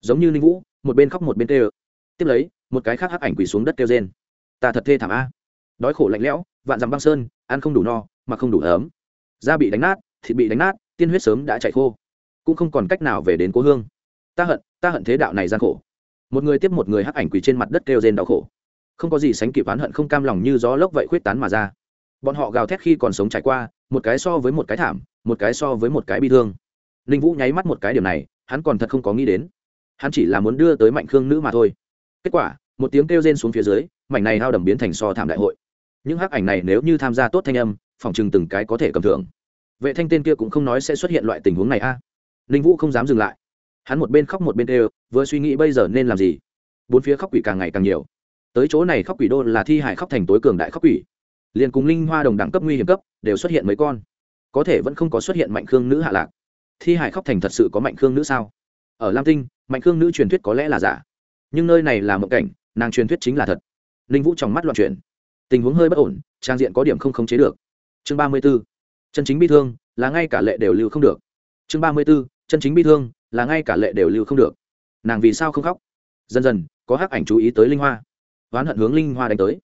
Giống như ninh vũ, một bên khóc một bên tê ơ tiếp lấy, một cái khác hắc ảnh quỳ xuống đất kêu rên ta thật thê thảm a. Đói khổ lạnh lẽo, vạn dằm băng sơn, ăn không đủ no, mà không đủ ấm. Da bị đánh nát, thịt bị đánh nát, tiên huyết sớm đã chạy khô. Cũng không còn cách nào về đến cố hương. Ta hận ta hận thế đạo này gian khổ. Một người tiếp một người hắc ảnh quỳ trên mặt đất kêu rên đau khổ. Không có gì sánh kịp oán hận không cam lòng như gió lốc vậy khuyết tán mà ra. Bọn họ gào thét khi còn sống trải qua, một cái so với một cái thảm, một cái so với một cái bi thương. Ninh vũ nháy mắt một cái điểm này, hắn còn thật không có nghĩ đến. Hắn chỉ là muốn đưa tới mạnh khương nữ mà thôi. Kết quả, một tiếng kêu rên xuống phía dưới mảnh này hao đầm biến thành so thảm đại hội. Những hắc ảnh này nếu như tham gia tốt thanh âm, phòng chừng từng cái có thể cầm thưởng. Vệ thanh tên kia cũng không nói sẽ xuất hiện loại tình huống này a. À. ninh vũ không dám dừng lại. Hắn một bên khóc một bên đều vừa suy nghĩ bây giờ nên làm gì? Bốn phía khóc quỷ càng ngày càng nhiều. Tới chỗ này khóc quỷ đô là thi hải khóc thành tối cường đại khóc quỷ. Liền cùng linh hoa đồng đẳng cấp nguy hiểm cấp, đều xuất hiện mấy con. Có thể vẫn không có xuất hiện mạnh khương nữ hạ lạc. Thi hải khóc thành thật sự có mạnh khương nữ sao? Ở lam tinh, mạnh khương nữ truyền thuyết có lẽ là giả. Nhưng nơi này là một cảnh, nàng truyền thuyết chính là thật linh vũ trong mắt loạn chuyển. Tình huống hơi bất ổn, trang diện có điểm không khống chế được. Chương ba mươi b ố chân chính bi thương, là ngay cả lệ đều lưu không được. Chương ba mươi b ố chân chính bi thương, là ngay cả lệ đều lưu không được. Nàng vì sao không khóc? Dần dần, có hắc ảnh chú ý tới linh hoa. Oán hận hướng linh hoa đánh tới.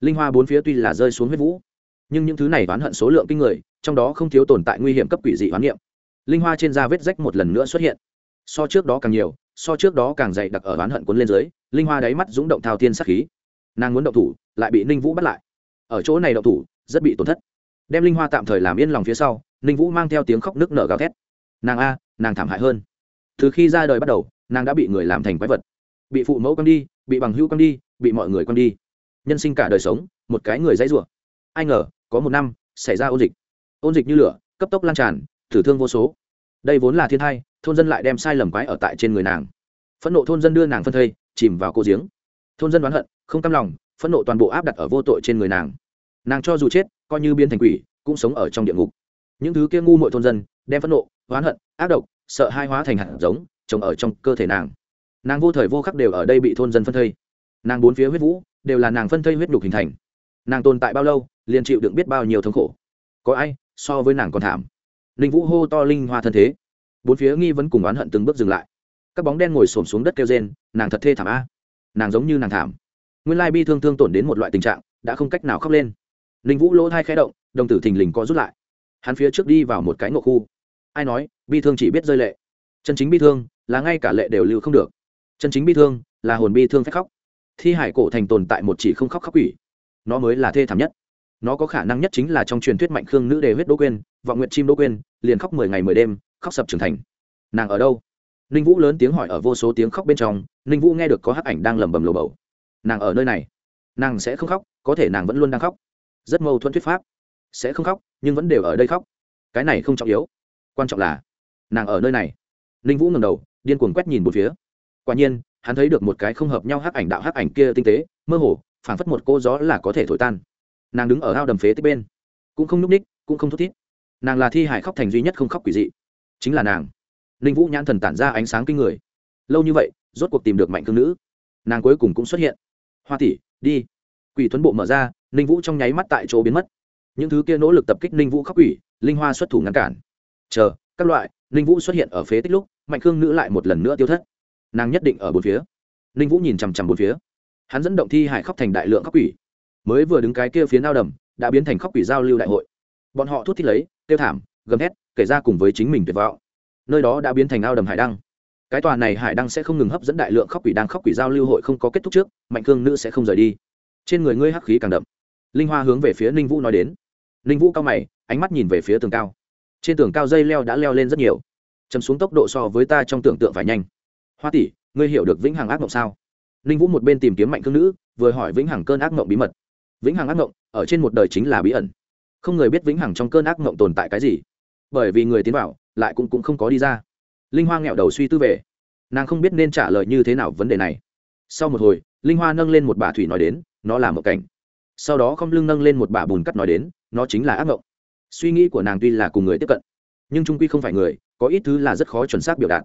Linh hoa bốn phía tuy là rơi xuống huyết vũ, nhưng những thứ này oán hận số lượng kinh người, trong đó không thiếu tồn tại nguy hiểm cấp quỷ dị oán niệm. Linh hoa trên da vết rách một lần nữa xuất hiện. So trước đó càng nhiều, so trước đó càng dày đặc ở oán hận cuốn lên dưới, linh hoa đáy mắt rúng động thao thiên sắc khí nàng muốn động thủ, lại bị ninh vũ bắt lại. Ở chỗ này động thủ, rất bị tổn thất. Đem linh hoa tạm thời làm yên lòng phía sau, ninh vũ mang theo tiếng khóc nước nở gào thét. Nàng a, nàng thảm hại hơn. Từ khi ra đời bắt đầu, nàng đã bị người làm thành quái vật. Bị phụ mẫu quăng đi, bị bằng hữu quăng đi, bị mọi người quăng đi. Nhân sinh cả đời sống, một cái người dãy rủa. Ai ngờ, có một năm, xảy ra ôn dịch. Ôn dịch như lửa, cấp tốc lan tràn, thử thương vô số. Đây vốn là thiên thai, thôn dân lại đem sai lầm quái ở tại trên người nàng. Phẫn nộ thôn dân đưa nàng phân thây, chìm vào cô giếng. Thôn dân đoán hận không cam lòng, phẫn nộ toàn bộ áp đặt ở vô tội trên người nàng. Nàng cho dù chết, coi như biên thành quỷ, cũng sống ở trong địa ngục. Những thứ kia ngu mội thôn dân, đem phẫn nộ, oán hận, ác độc, sợ hai hóa thành hạt giống, trồng ở trong cơ thể nàng. Nàng vô thời vô khắc đều ở đây bị thôn dân phân thây. Nàng bốn phía huyết vũ, đều là nàng phân thây huyết đục hình thành. Nàng tồn tại bao lâu, liền chịu đựng biết bao nhiêu thống khổ. Có ai, so với nàng còn thảm. Linh vũ hô to linh hoa thân thế. Bốn phía nghi vẫn cùng oán hận từng bước dừng lại. Các bóng đen ngồi xổm xuống đất kêu rên, nàng thật thê thảm a. Nàng giống như nàng thảm nguyên lai bi thương thương tổn đến một loại tình trạng, đã không cách nào khóc lên. Linh vũ lỗ thai khẽ động, đồng tử thình lình có rút lại. Hắn phía trước đi vào một cái ngộ khu. Ai nói, bi thương chỉ biết rơi lệ. Chân chính bi thương là ngay cả lệ đều lưu không được. Chân chính bi thương là hồn bi thương phép khóc. Thi hải cổ thành tồn tại một chỉ không khóc khóc quỷ. Nó mới là thê thảm nhất. Nó có khả năng nhất chính là trong truyền thuyết mạnh khương nữ đề huyết đỗ quên, vọng nguyện chim đỗ quên, liền khóc mười ngày mười đêm, khóc sập trưởng thành. Nàng ở đâu? Ninh vũ lớn tiếng hỏi ở vô số tiếng khóc bên trong, ninh vũ nghe được có hắc ảnh đang lẩm bẩm lồ bầu nàng ở nơi này. Nàng sẽ không khóc, có thể nàng vẫn luôn đang khóc. Rất mâu thuẫn thuyết pháp. Sẽ không khóc, nhưng vẫn đều ở đây khóc. Cái này không trọng yếu. Quan trọng là, nàng ở nơi này. Ninh vũ ngầm đầu, điên cuồng quét nhìn một phía. Quả nhiên, hắn thấy được một cái không hợp nhau hắc ảnh đạo hắc ảnh kia tinh tế, mơ hồ, phảng phất một cô gió là có thể thổi tan. Nàng đứng ở ao đầm phế tích bên. Cũng không nhúc ních, cũng không thút thít. Nàng là thi hải khóc thành duy nhất không khóc quỷ dị. Chính là nàng. Ninh vũ nhãn thần tản ra ánh sáng kinh người. Lâu như vậy, rốt cuộc tìm được mạnh thương nữ. Nàng cuối cùng cũng xuất hiện hoa tỷ, đi. Quỷ tuấn bộ mở ra, ninh vũ trong nháy mắt tại chỗ biến mất. Những thứ kia nỗ lực tập kích ninh vũ khắc quỷ, linh hoa xuất thủ ngăn cản. Chờ, các loại, ninh vũ xuất hiện ở phế tích lúc, mạnh cương nữ lại một lần nữa tiêu thất. Nàng nhất định ở bốn phía. Ninh vũ nhìn chằm chằm bốn phía. Hắn dẫn động thi hải khóc thành đại lượng khóc quỷ. Mới vừa đứng cái kia phía nao đầm, đã biến thành khóc quỷ giao lưu đại hội. Bọn họ thút thít lấy tiêu thảm, gầm hét kể ra cùng với chính mình tuyệt vọng. Nơi đó đã biến thành ao đầm hải đăng cái tòa này hải đăng sẽ không ngừng hấp dẫn đại lượng khóc quỷ đang khóc quỷ giao lưu hội không có kết thúc trước mạnh cương nữ sẽ không rời đi. Trên người ngươi hắc khí càng đậm. Linh hoa hướng về phía ninh vũ nói đến. Ninh vũ cao mày ánh mắt nhìn về phía tường cao. Trên tường cao dây leo đã leo lên rất nhiều. Chấm xuống tốc độ so với ta trong tưởng tượng phải nhanh. Hoa tỷ ngươi hiểu được vĩnh hằng ác mộng sao? Ninh vũ một bên tìm kiếm mạnh cương nữ vừa hỏi vĩnh hằng cơn ác mộng bí mật. Vĩnh hằng ác mộng ở trên một đời chính là bí ẩn. Không người biết vĩnh hằng trong cơn ác mộng tồn tại cái gì. Bởi vì người tiến vào lại cũng, cũng không có đi ra linh hoa nghẹo đầu suy tư về. Nàng không biết nên trả lời như thế nào vấn đề này. Sau một hồi, linh hoa nâng lên một bà thủy nói đến, nó là một cảnh. Sau đó không lưng nâng lên một bà bùn cắt nói đến, nó chính là ác mộng. Suy nghĩ của nàng tuy là cùng người tiếp cận, nhưng trung quy không phải người, có ít thứ là rất khó chuẩn xác biểu đạt.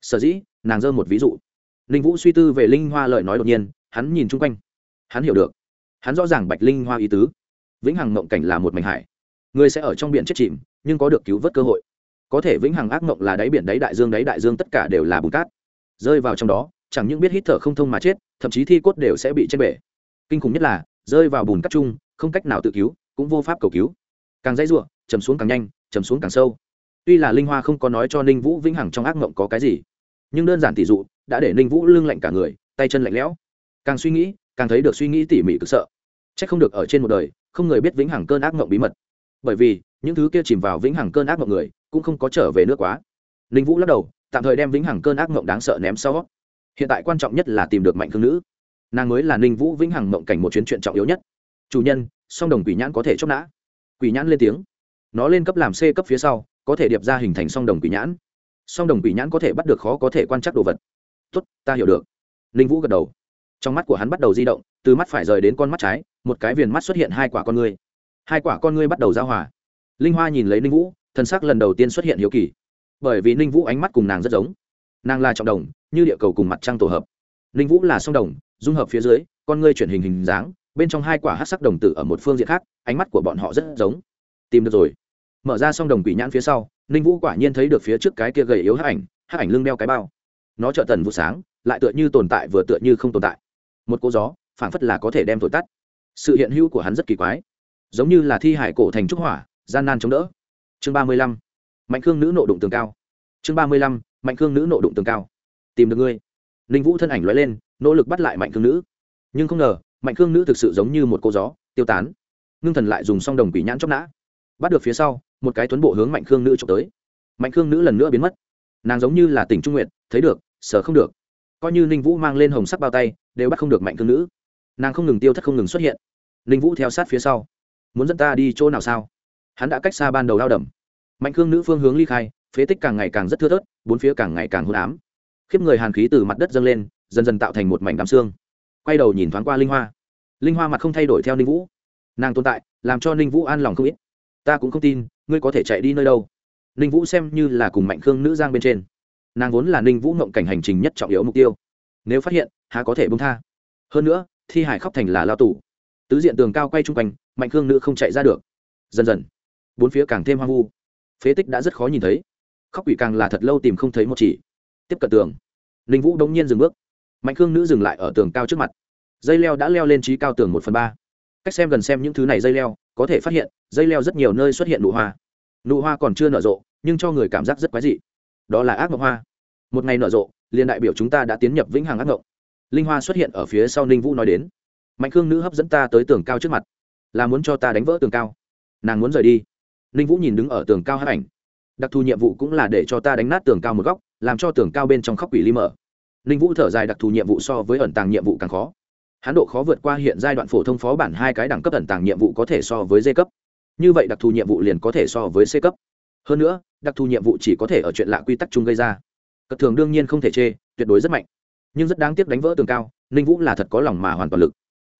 Sở dĩ, nàng dơ một ví dụ. Linh vũ suy tư về linh hoa lời nói đột nhiên, hắn nhìn chung quanh. Hắn hiểu được. Hắn rõ ràng bạch linh hoa ý tứ. Vĩnh hằng mộng cảnh là một mảnh hải. Người sẽ ở trong biển chết chìm, nhưng có được cứu vớt cơ hội có thể vĩnh hằng ác mộng là đáy biển đáy đại dương, đáy đại dương tất cả đều là bùn cát. Rơi vào trong đó, chẳng những biết hít thở không thông mà chết, thậm chí thi cốt đều sẽ bị chết bể. Kinh khủng nhất là, rơi vào bùn cát chung, không cách nào tự cứu, cũng vô pháp cầu cứu. Càng dãy ruộng, chầm xuống càng nhanh, chầm xuống càng sâu. Tuy là linh hoa không có nói cho ninh vũ vĩnh hằng trong ác mộng có cái gì, nhưng đơn giản tỷ dụ, đã để ninh vũ lưng lạnh cả người, tay chân lạnh lẽo. Càng suy nghĩ, càng thấy được suy nghĩ tỉ mỉ cực sợ. C h ắ c không được ở trên một đời, không người biết vĩnh hằng cơn ác mộng bí mật. Bởi vì những thứ kia chìm vào vĩnh hằng cơn ác mộng người cũng không có trở về nước quá. Ninh vũ lắc đầu, tạm thời đem vĩnh hằng cơn ác mộng đáng sợ ném sau. Hiện tại quan trọng nhất là tìm được mạnh thương nữ. Nàng mới là ninh vũ vĩnh hằng mộng cảnh một chuyến chuyện trọng yếu nhất. Chủ nhân, song đồng quỷ nhãn có thể chóc nã. Quỷ nhãn lên tiếng. Nó lên cấp làm c cấp phía sau, có thể điệp ra hình thành song đồng quỷ nhãn. Song đồng quỷ nhãn có thể bắt được khó có thể quan trắc đồ vật. Tốt, ta hiểu được. Ninh vũ gật đầu. Trong mắt của hắn bắt đầu di động, từ mắt phải rời đến con mắt trái, một cái viền mắt xuất hiện hai quả con ngươi. Hai quả con ngươi bắt đầu giao hòa linh hoa nhìn lấy ninh vũ, thân xác lần đầu tiên xuất hiện hiếu kỳ. Bởi vì ninh vũ ánh mắt cùng nàng rất giống. Nàng là trọng đồng, như địa cầu cùng mặt trăng tổ hợp. Ninh vũ là song đồng, dung hợp phía dưới, con ngươi chuyển hình hình dáng, bên trong hai quả hát sắc đồng tử ở một phương diện khác, ánh mắt của bọn họ rất giống. Tìm được rồi. Mở ra song đồng quỷ nhãn phía sau, ninh vũ quả nhiên thấy được phía trước cái kia gầy yếu hát ảnh hát ảnh lưng đeo cái bao. Nó trợ tần vụ sáng, lại tựa như tồn tại vừa tựa như không tồn tại. Một cô gió, phảng phất là có thể đem thổi tắt. Sự hiện hữu của hắn rất kỳ quái, giống như là thi hải cổ thành trúc hỏa gian nan chống đỡ. Chương ba mươi lăm, mạnh khương nữ nộ đụng tường cao. Chương ba mươi lăm, mạnh khương nữ nộ đụng tường cao. Tìm được ngươi. Ninh vũ thân ảnh l lên, nỗ lực bắt lại mạnh khương nữ. Nhưng không ngờ, mạnh khương nữ thực sự giống như một cô gió, tiêu tán. Ngưng thần lại dùng song đồng quỷ nhãn chóc nã. Bắt được phía sau, một cái tuấn bộ hướng mạnh khương nữ trộm tới. Mạnh khương nữ lần nữa biến mất. Nàng giống như là tỉnh trung nguyện thấy được sờ không được. Coi như ninh vũ mang lên hồng sắc bao tay, đều bắt không được mạnh khương nữ. Nàng không ngừng tiêu thất không ngừng xuất hiện. Ninh vũ theo sát phía sau. Muốn dẫn ta đi chỗ nào sao? Hắn đã cách xa ban đầu lao đầm. Mạnh khương nữ phương hướng ly khai, phế tích càng ngày càng rất thưa thớt, bốn phía càng ngày càng hôn ám. Khiếp người hàn khí từ mặt đất dâng lên, dần dần tạo thành một mảnh đám xương. Quay đầu nhìn thoáng qua linh hoa. Linh hoa mặt không thay đổi theo ninh vũ. Nàng tồn tại, làm cho ninh vũ an lòng không ít. Ta cũng không tin, ngươi có thể chạy đi nơi đâu. Ninh vũ xem như là cùng mạnh khương nữ giang bên trên. Nàng vốn là ninh vũ ngộng cảnh hành trình nhất trọng yếu mục tiêu. Nếu phát hiện, há có thể bông tha. Hơn nữa, thi hải khóc thành là lao tù. Tứ diện tường cao quay chung quanh, mạnh khương nữ không chạy ra được. Dần dần bốn phía càng thêm hoang vu. Phế tích đã rất khó nhìn thấy. Khóc quỷ càng là thật lâu tìm không thấy một chỉ. Tiếp cận tường, ninh vũ đông nhiên dừng bước. Mạnh khương nữ dừng lại ở tường cao trước mặt. Dây leo đã leo lên trí cao tường một phần ba. Cách xem gần xem những thứ này dây leo, có thể phát hiện, dây leo rất nhiều nơi xuất hiện nụ hoa. Nụ hoa còn chưa nở rộ, nhưng cho người cảm giác rất quái dị. Đó là ác mộng hoa. Một ngày nở rộ, liền đại biểu chúng ta đã tiến nhập vĩnh hằng ác mộng. Linh hoa xuất hiện ở phía sau ninh vũ nói đến. Mạnh khương nữ hấp dẫn ta tới tường cao trước mặt. Là muốn cho ta đánh vỡ tường cao. Nàng muốn rời đi ninh vũ nhìn đứng ở tường cao hát ảnh. Đặc thù nhiệm vụ cũng là để cho ta đánh nát tường cao một góc, làm cho tường cao bên trong khóc quỷ ly mở. Ninh vũ thở dài đặc thù nhiệm vụ so với ẩn tàng nhiệm vụ càng khó. Hán độ khó vượt qua hiện giai đoạn phổ thông phó bản hai cái đẳng cấp ẩn tàng nhiệm vụ có thể so với d cấp. Như vậy đặc thù nhiệm vụ liền có thể so với c cấp. Hơn nữa, đặc thù nhiệm vụ chỉ có thể ở chuyện lạ quy tắc chung gây ra. Cất thường đương nhiên không thể chê, tuyệt đối rất mạnh. Nhưng rất đáng tiếc đánh vỡ tường cao, ninh vũ là thật có lòng mà hoàn toàn lực.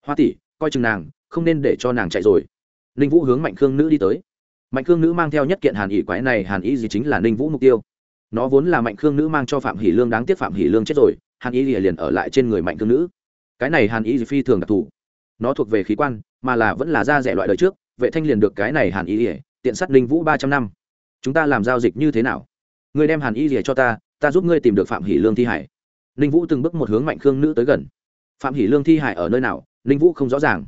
Hoa tỷ, coi chừng nàng, không nên để cho nàng chạy rồi. Ninh vũ hướng mạnh khương nữ đi tới mạnh khương nữ mang theo nhất kiện hàn ỉ quái này, hàn ý gì chính là ninh vũ mục tiêu. Nó vốn là mạnh khương nữ mang cho phạm hỷ lương, đáng tiếc phạm hỷ lương chết rồi, hàn ý gì liền ở lại trên người mạnh khương nữ. Cái này hàn ý phi thường đặc thù. Nó thuộc về khí quan, mà là vẫn là da rẻ loại đời trước, vệ thanh liền được cái này hàn ý gì, tiện sát ninh vũ ba trăm năm. Chúng ta làm giao dịch như thế nào? Người đem hàn ý gì cho ta ta giúp ngươi tìm được phạm hỷ lương thi hải. Ninh vũ từng bước một hướng mạnh khương nữ tới gần. Phạm hỷ lương thi hải ở nơi nào, ninh vũ không rõ ràng,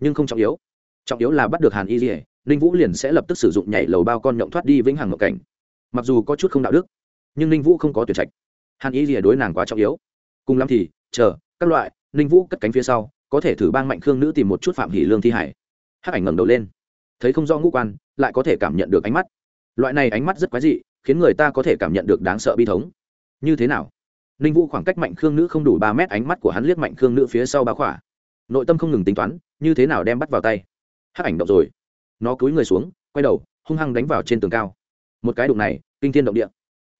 nhưng không trọng yếu. Trọng yếu là bắt được hàn y dỉa ninh vũ liền sẽ lập tức sử dụng nhảy lầu bao con nhộng thoát đi vĩnh hằng ngộ cảnh. Mặc dù có chút không đạo đức, nhưng ninh vũ không có tuyển trạch. Hàn ý dỉa đối nàng quá trọng yếu. Cùng lắm thì, chờ, các loại, ninh vũ cất cánh phía sau, có thể thử bang mạnh khương nữ tìm một chút phạm hỷ lương thi hải. Hắc ảnh ngẩng đầu lên. Thấy không rõ ngũ quan, lại có thể cảm nhận được ánh mắt. Loại này ánh mắt rất quái dị, khiến người ta có thể cảm nhận được đáng sợ bi thống. Như thế nào? Ninh vũ khoảng cách mạnh khương nữ không đủ ba mét, ánh mắt của hắn liếc mạnh khương nữ phía sau ba khỏa. Nội tâm không ngừng tính toán, như thế nào đem bắt vào tay. Hắc ảnh động rồi nó cúi người xuống, quay đầu, hung hăng đánh vào trên tường cao. Một cái đụng này, kinh thiên động địa.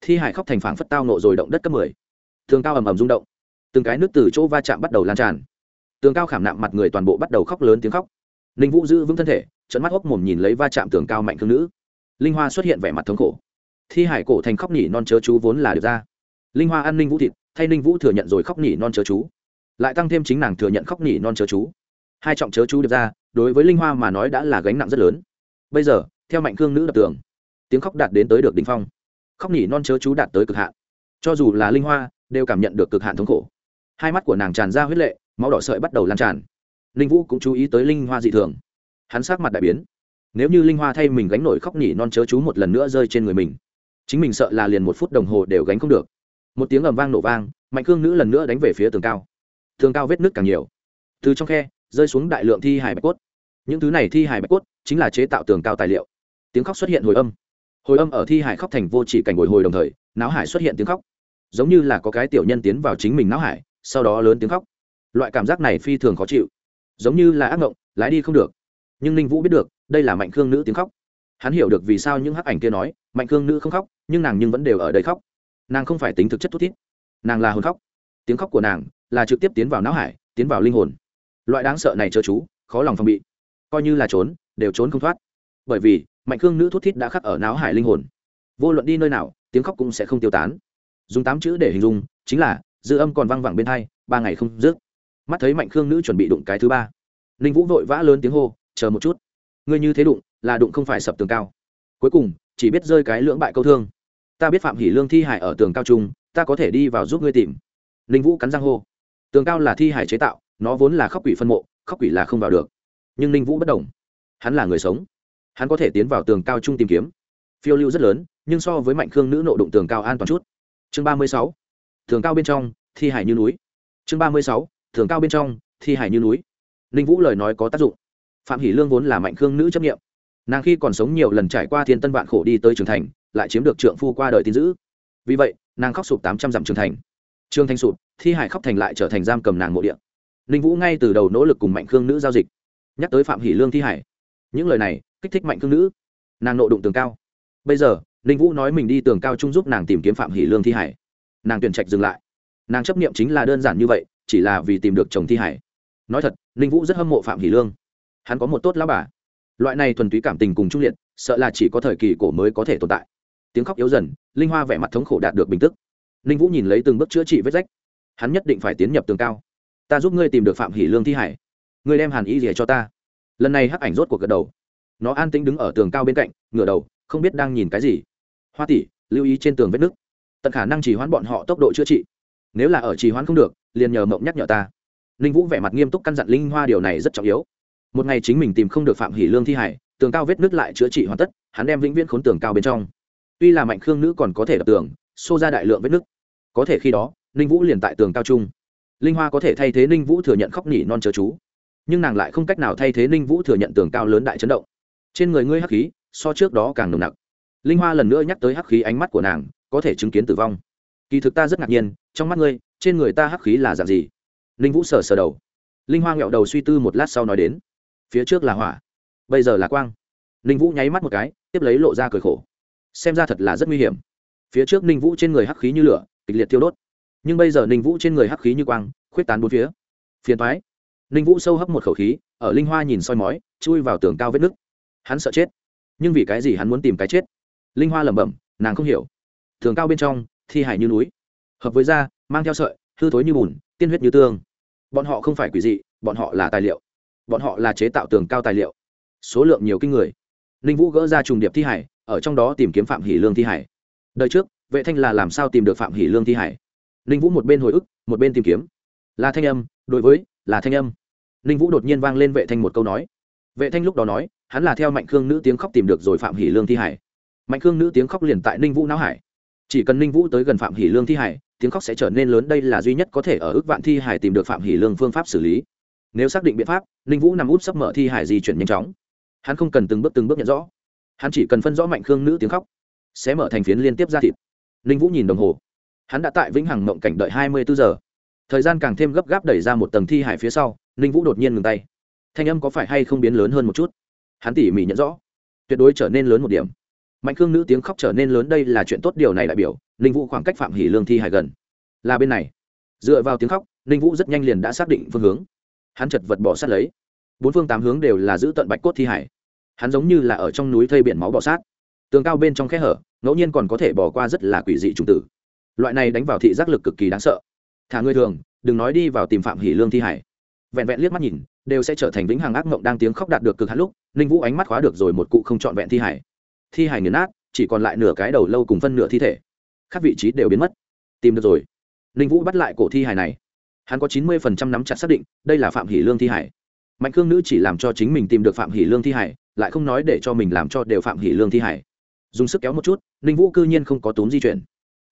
Thi hải khóc thành phảng phất tao nộ rồi động đất cấp mười. Tường cao ầm ầm rung động. Từng cái nước từ chỗ va chạm bắt đầu lan tràn. Tường cao khảm nạm mặt người toàn bộ bắt đầu khóc lớn tiếng khóc. Ninh vũ giữ vững thân thể trận mắt hốc mồm nhìn lấy va chạm tường cao mạnh thương nữ. Linh hoa xuất hiện vẻ mặt thống khổ. Thi hải cổ thành khóc nhỉ non chớ chú vốn là được ra. Linh hoa ăn ninh vũ thịt, thay ninh vũ thừa nhận rồi khóc nhỉ non chớ chú. Lại tăng thêm chính nàng thừa nhận khóc nhỉ non chớ chú. Hai trọng chớ chú được ra đối với linh hoa mà nói đã là gánh nặng rất lớn. Bây giờ, theo mạnh cương nữ đập tường, tiếng khóc đạt đến tới được đ ỉ n h phong. Khóc nhỉ non chớ chú đạt tới cực hạn. Cho dù là linh hoa, đều cảm nhận được cực hạn thống khổ. Hai mắt của nàng tràn ra huyết lệ, máu đỏ sợi bắt đầu lan tràn. Linh vũ cũng chú ý tới linh hoa dị thường. Hắn sát mặt đại biến. Nếu như linh hoa thay mình gánh nổi khóc nhỉ non chớ chú một lần nữa rơi trên người mình, chính mình sợ là liền một phút đồng hồ đều gánh không được. Một tiếng ầm vang nổ vang, mạnh cương nữ lần nữa đánh về phía tường cao. Tường cao vết nứt càng nhiều. Từ trong khe, rơi xuống đại lượng thi hải bạch cốt những thứ này thi hài bạch cốt, chính là chế tạo tường cao tài liệu. Tiếng khóc xuất hiện hồi âm. Hồi âm ở thi hải khóc thành vô chỉ cảnh bồi hồi đồng thời não hải xuất hiện tiếng khóc. Giống như là có cái tiểu nhân tiến vào chính mình não hải, sau đó lớn tiếng khóc. Loại cảm giác này phi thường khó chịu. Giống như là ác mộng lái đi không được. Nhưng ninh vũ biết được, đây là mạnh khương nữ tiếng khóc. Hắn hiểu được vì sao những hắc ảnh kia nói, mạnh khương nữ không khóc, nhưng nàng nhưng vẫn đều ở đây khóc. Nàng không phải tính thực chất thút thít. Nàng là hồn khóc. Tiếng khóc của nàng là trực tiếp tiến vào não hải, tiến vào linh hồn. Loại đáng sợ này chớ chú, khó lòng phòng bị coi như là trốn, đều trốn không thoát. Bởi vì, mạnh khương nữ thút thít đã khắc ở não hải linh hồn. Vô luận đi nơi nào, tiếng khóc cũng sẽ không tiêu tán. Dùng tám chữ để hình dung, chính là, dư âm còn văng vẳng bên hai, ba ngày không dứt. Mắt thấy mạnh khương nữ chuẩn bị đụng cái thứ ba. Ninh vũ vội vã lớn tiếng hô, chờ một chút. Ngươi như thế đụng, là đụng không phải sập tường cao. Cuối cùng, chỉ biết rơi cái lưỡng bại câu thương. Ta biết phạm hỷ lương thi hải ở tường cao trung, ta có thể đi vào giúp ngươi tìm. Ninh vũ cắn răng hô, tường cao là thi hải chế tạo, nó vốn là khóc quỷ phân mộ, khóc quỷ là không vào được nhưng ninh vũ bất đồng. Hắn là người sống. Hắn có thể tiến vào tường cao chung tìm kiếm. Phiêu lưu rất lớn, nhưng so với mạnh khương nữ nộ đụng tường cao an toàn chút. Chương ba mươi sáu, tường cao bên trong, thi hải như núi. Chương ba mươi sáu, tường cao bên trong, thi hải như núi. Ninh vũ lời nói có tác dụng. Phạm hỷ lương vốn là mạnh khương nữ chấp nghiệm nàng khi còn sống nhiều lần trải qua thiên tân vạn khổ đi tới trường thành, lại chiếm được trượng phu qua đời tin giữ vì vậy, nàng khóc sụp tám trăm dặm trường thành. Trương thanh sụp, thi hải khóc thành lại trở thành giam cầm nàng mộ điện ninh vũ ngay từ đầu nỗ lực cùng mạnh khương nữ giao dịch nhắc tới phạm hỷ lương thi hải những lời này kích thích mạnh cương nữ nàng nộ đụng tường cao bây giờ ninh vũ nói mình đi tường cao chung giúp nàng tìm kiếm phạm hỷ lương thi hải nàng tuyển trạch dừng lại nàng chấp nghiệm chính là đơn giản như vậy chỉ là vì tìm được chồng thi hải nói thật ninh vũ rất hâm mộ phạm hỷ lương hắn có một tốt lão bà loại này thuần túy cảm tình cùng trung liệt sợ là chỉ có thời kỳ cổ mới có thể tồn tại tiếng khóc yếu dần linh hoa vẻ mặt thống khổ đạt được bình tức ninh vũ nhìn lấy từng bước chữa trị vết rách hắn nhất định phải tiến nhập tường cao ta giúp ngươi tìm được phạm hỷ lương thi hải ngươi đem hàn y rỉa cho ta. Lần này hắc ảnh rốt cuộc gật đầu. Nó an tĩnh đứng ở tường cao bên cạnh, ngửa đầu, không biết đang nhìn cái gì. Hoa tỷ, lưu ý trên tường vết nước tận khả năng chỉ hoãn bọn họ tốc độ chữa trị. Nếu là ở trì hoãn không được, liền nhờ mộng nhắc nhở ta. Ninh vũ vẻ mặt nghiêm túc căn dặn linh hoa điều này rất trọng yếu. Một ngày chính mình tìm không được phạm hỷ lương thi hải tường cao vết nước lại chữa trị hoàn tất, hắn đem vĩnh viễn khốn tường cao bên trong. Tuy là mạnh khương nữ còn có thể đập tường, xô ra đại lượng vết nước có thể khi đó, ninh vũ liền tại tường cao trung linh hoa có thể thay thế ninh vũ thừa nhận khóc nỉ non chớ chú nhưng nàng lại không cách nào thay thế ninh vũ thừa nhận tường cao lớn đại chấn động. Trên người ngươi hắc khí, so trước đó càng nồng nặc. Linh hoa lần nữa nhắc tới hắc khí ánh mắt của nàng, có thể chứng kiến tử vong. Kỳ thực ta rất ngạc nhiên, trong mắt ngươi, trên người ta hắc khí là dạng gì? Ninh vũ sờ sờ đầu. Linh hoa nghẹo đầu suy tư một lát sau nói đến. Phía trước là hỏa, bây giờ là quang. Ninh vũ nháy mắt một cái, tiếp lấy lộ ra cười khổ. Xem ra thật là rất nguy hiểm. Phía trước ninh vũ trên người hắc khí như lửa, kịch liệt tiêu đốt. Nhưng bây giờ ninh vũ trên người hắc khí như quang, khuyết tán bốn phía. Phiền thoái ninh vũ sâu hấp một khẩu khí, ở linh hoa nhìn soi mói, chui vào tường cao vết nứt. Hắn sợ chết. Nhưng vì cái gì hắn muốn tìm cái chết? Linh hoa lẩm bẩm, nàng không hiểu. Tường cao bên trong, thi hải như núi. Hợp với da, mang theo sợi, hư thối như bùn, tiên huyết như tương. Bọn họ không phải quỷ dị, bọn họ là tài liệu. Bọn họ là chế tạo tường cao tài liệu. Số lượng nhiều kinh người. Ninh vũ gỡ ra trùng điệp thi hải, ở trong đó tìm kiếm phạm hỷ lương thi hải. Đời trước, vệ thanh là làm sao tìm được phạm hỷ lương thi hải? Ninh vũ một bên hồi ức, một bên tìm kiếm. Là thanh âm, đối với là thanh âm. Ninh vũ đột nhiên vang lên vệ thanh một câu nói. Vệ thanh lúc đó nói, hắn là theo mạnh khương nữ tiếng khóc tìm được rồi phạm hỷ lương thi hải. Mạnh khương nữ tiếng khóc liền tại ninh vũ não hải. Chỉ cần ninh vũ tới gần phạm hỷ lương thi hải, tiếng khóc sẽ trở nên lớn, đây là duy nhất có thể ở ước vạn thi hải tìm được phạm hỷ lương phương pháp xử lý. Nếu xác định biện pháp, ninh vũ nằm út sắp mở thi hải di chuyển nhanh chóng. Hắn không cần từng bước từng bước nhận rõ. Hắn chỉ cần phân rõ mạnh khương nữ tiếng khóc, sẽ mở thành phiến liên tiếp ra thịt. Ninh vũ nhìn đồng hồ. Hắn đã tại vĩnh hằng mộng cảnh đợi hai mươi bốn giờ thời gian càng thêm gấp gáp đẩy ra một tầng thi hải phía sau, ninh vũ đột nhiên ngừng tay. Thanh âm có phải hay không biến lớn hơn một chút? Hắn tỉ mỉ nhận rõ. Tuyệt đối trở nên lớn một điểm. Mạnh khương nữ tiếng khóc trở nên lớn, đây là chuyện tốt điều này đại biểu, ninh vũ khoảng cách phạm hỷ lương thi hải gần. Là bên này. Dựa vào tiếng khóc, ninh vũ rất nhanh liền đã xác định phương hướng. Hắn chật vật bỏ sát lấy. Bốn phương tám hướng đều là giữ tận bạch cốt thi hải. Hắn giống như là ở trong núi thây biển máu bỏ sát. Tường cao bên trong khe hở, ngẫu nhiên còn có thể bỏ qua rất là quỷ dị trùng tử. Loại này đánh vào thị giác lực cực kỳ đáng sợ thả người thường, đừng nói đi vào tìm phạm hỷ lương thi hải. Vẹn vẹn liếc mắt nhìn, đều sẽ trở thành vĩnh hằng ác mộng đang tiếng khóc đạt được cực hạn lúc, ninh vũ ánh mắt khóa được rồi một cụ không trọn vẹn thi hải. Thi hải nghiền nát, chỉ còn lại nửa cái đầu lâu cùng phân nửa thi thể. Các vị trí đều biến mất. Tìm được rồi. Ninh vũ bắt lại cổ thi hải này. Hắn có chín mươi phần trăm nắm chặt xác định, đây là phạm hỷ lương thi hải. Mạnh cương nữ chỉ làm cho chính mình tìm được phạm hỷ lương thi hải, lại không nói để cho mình làm cho đều phạm hỷ lương thi hải. Dùng sức kéo một chút, ninh vũ cư nhiên không có túm di chuyển.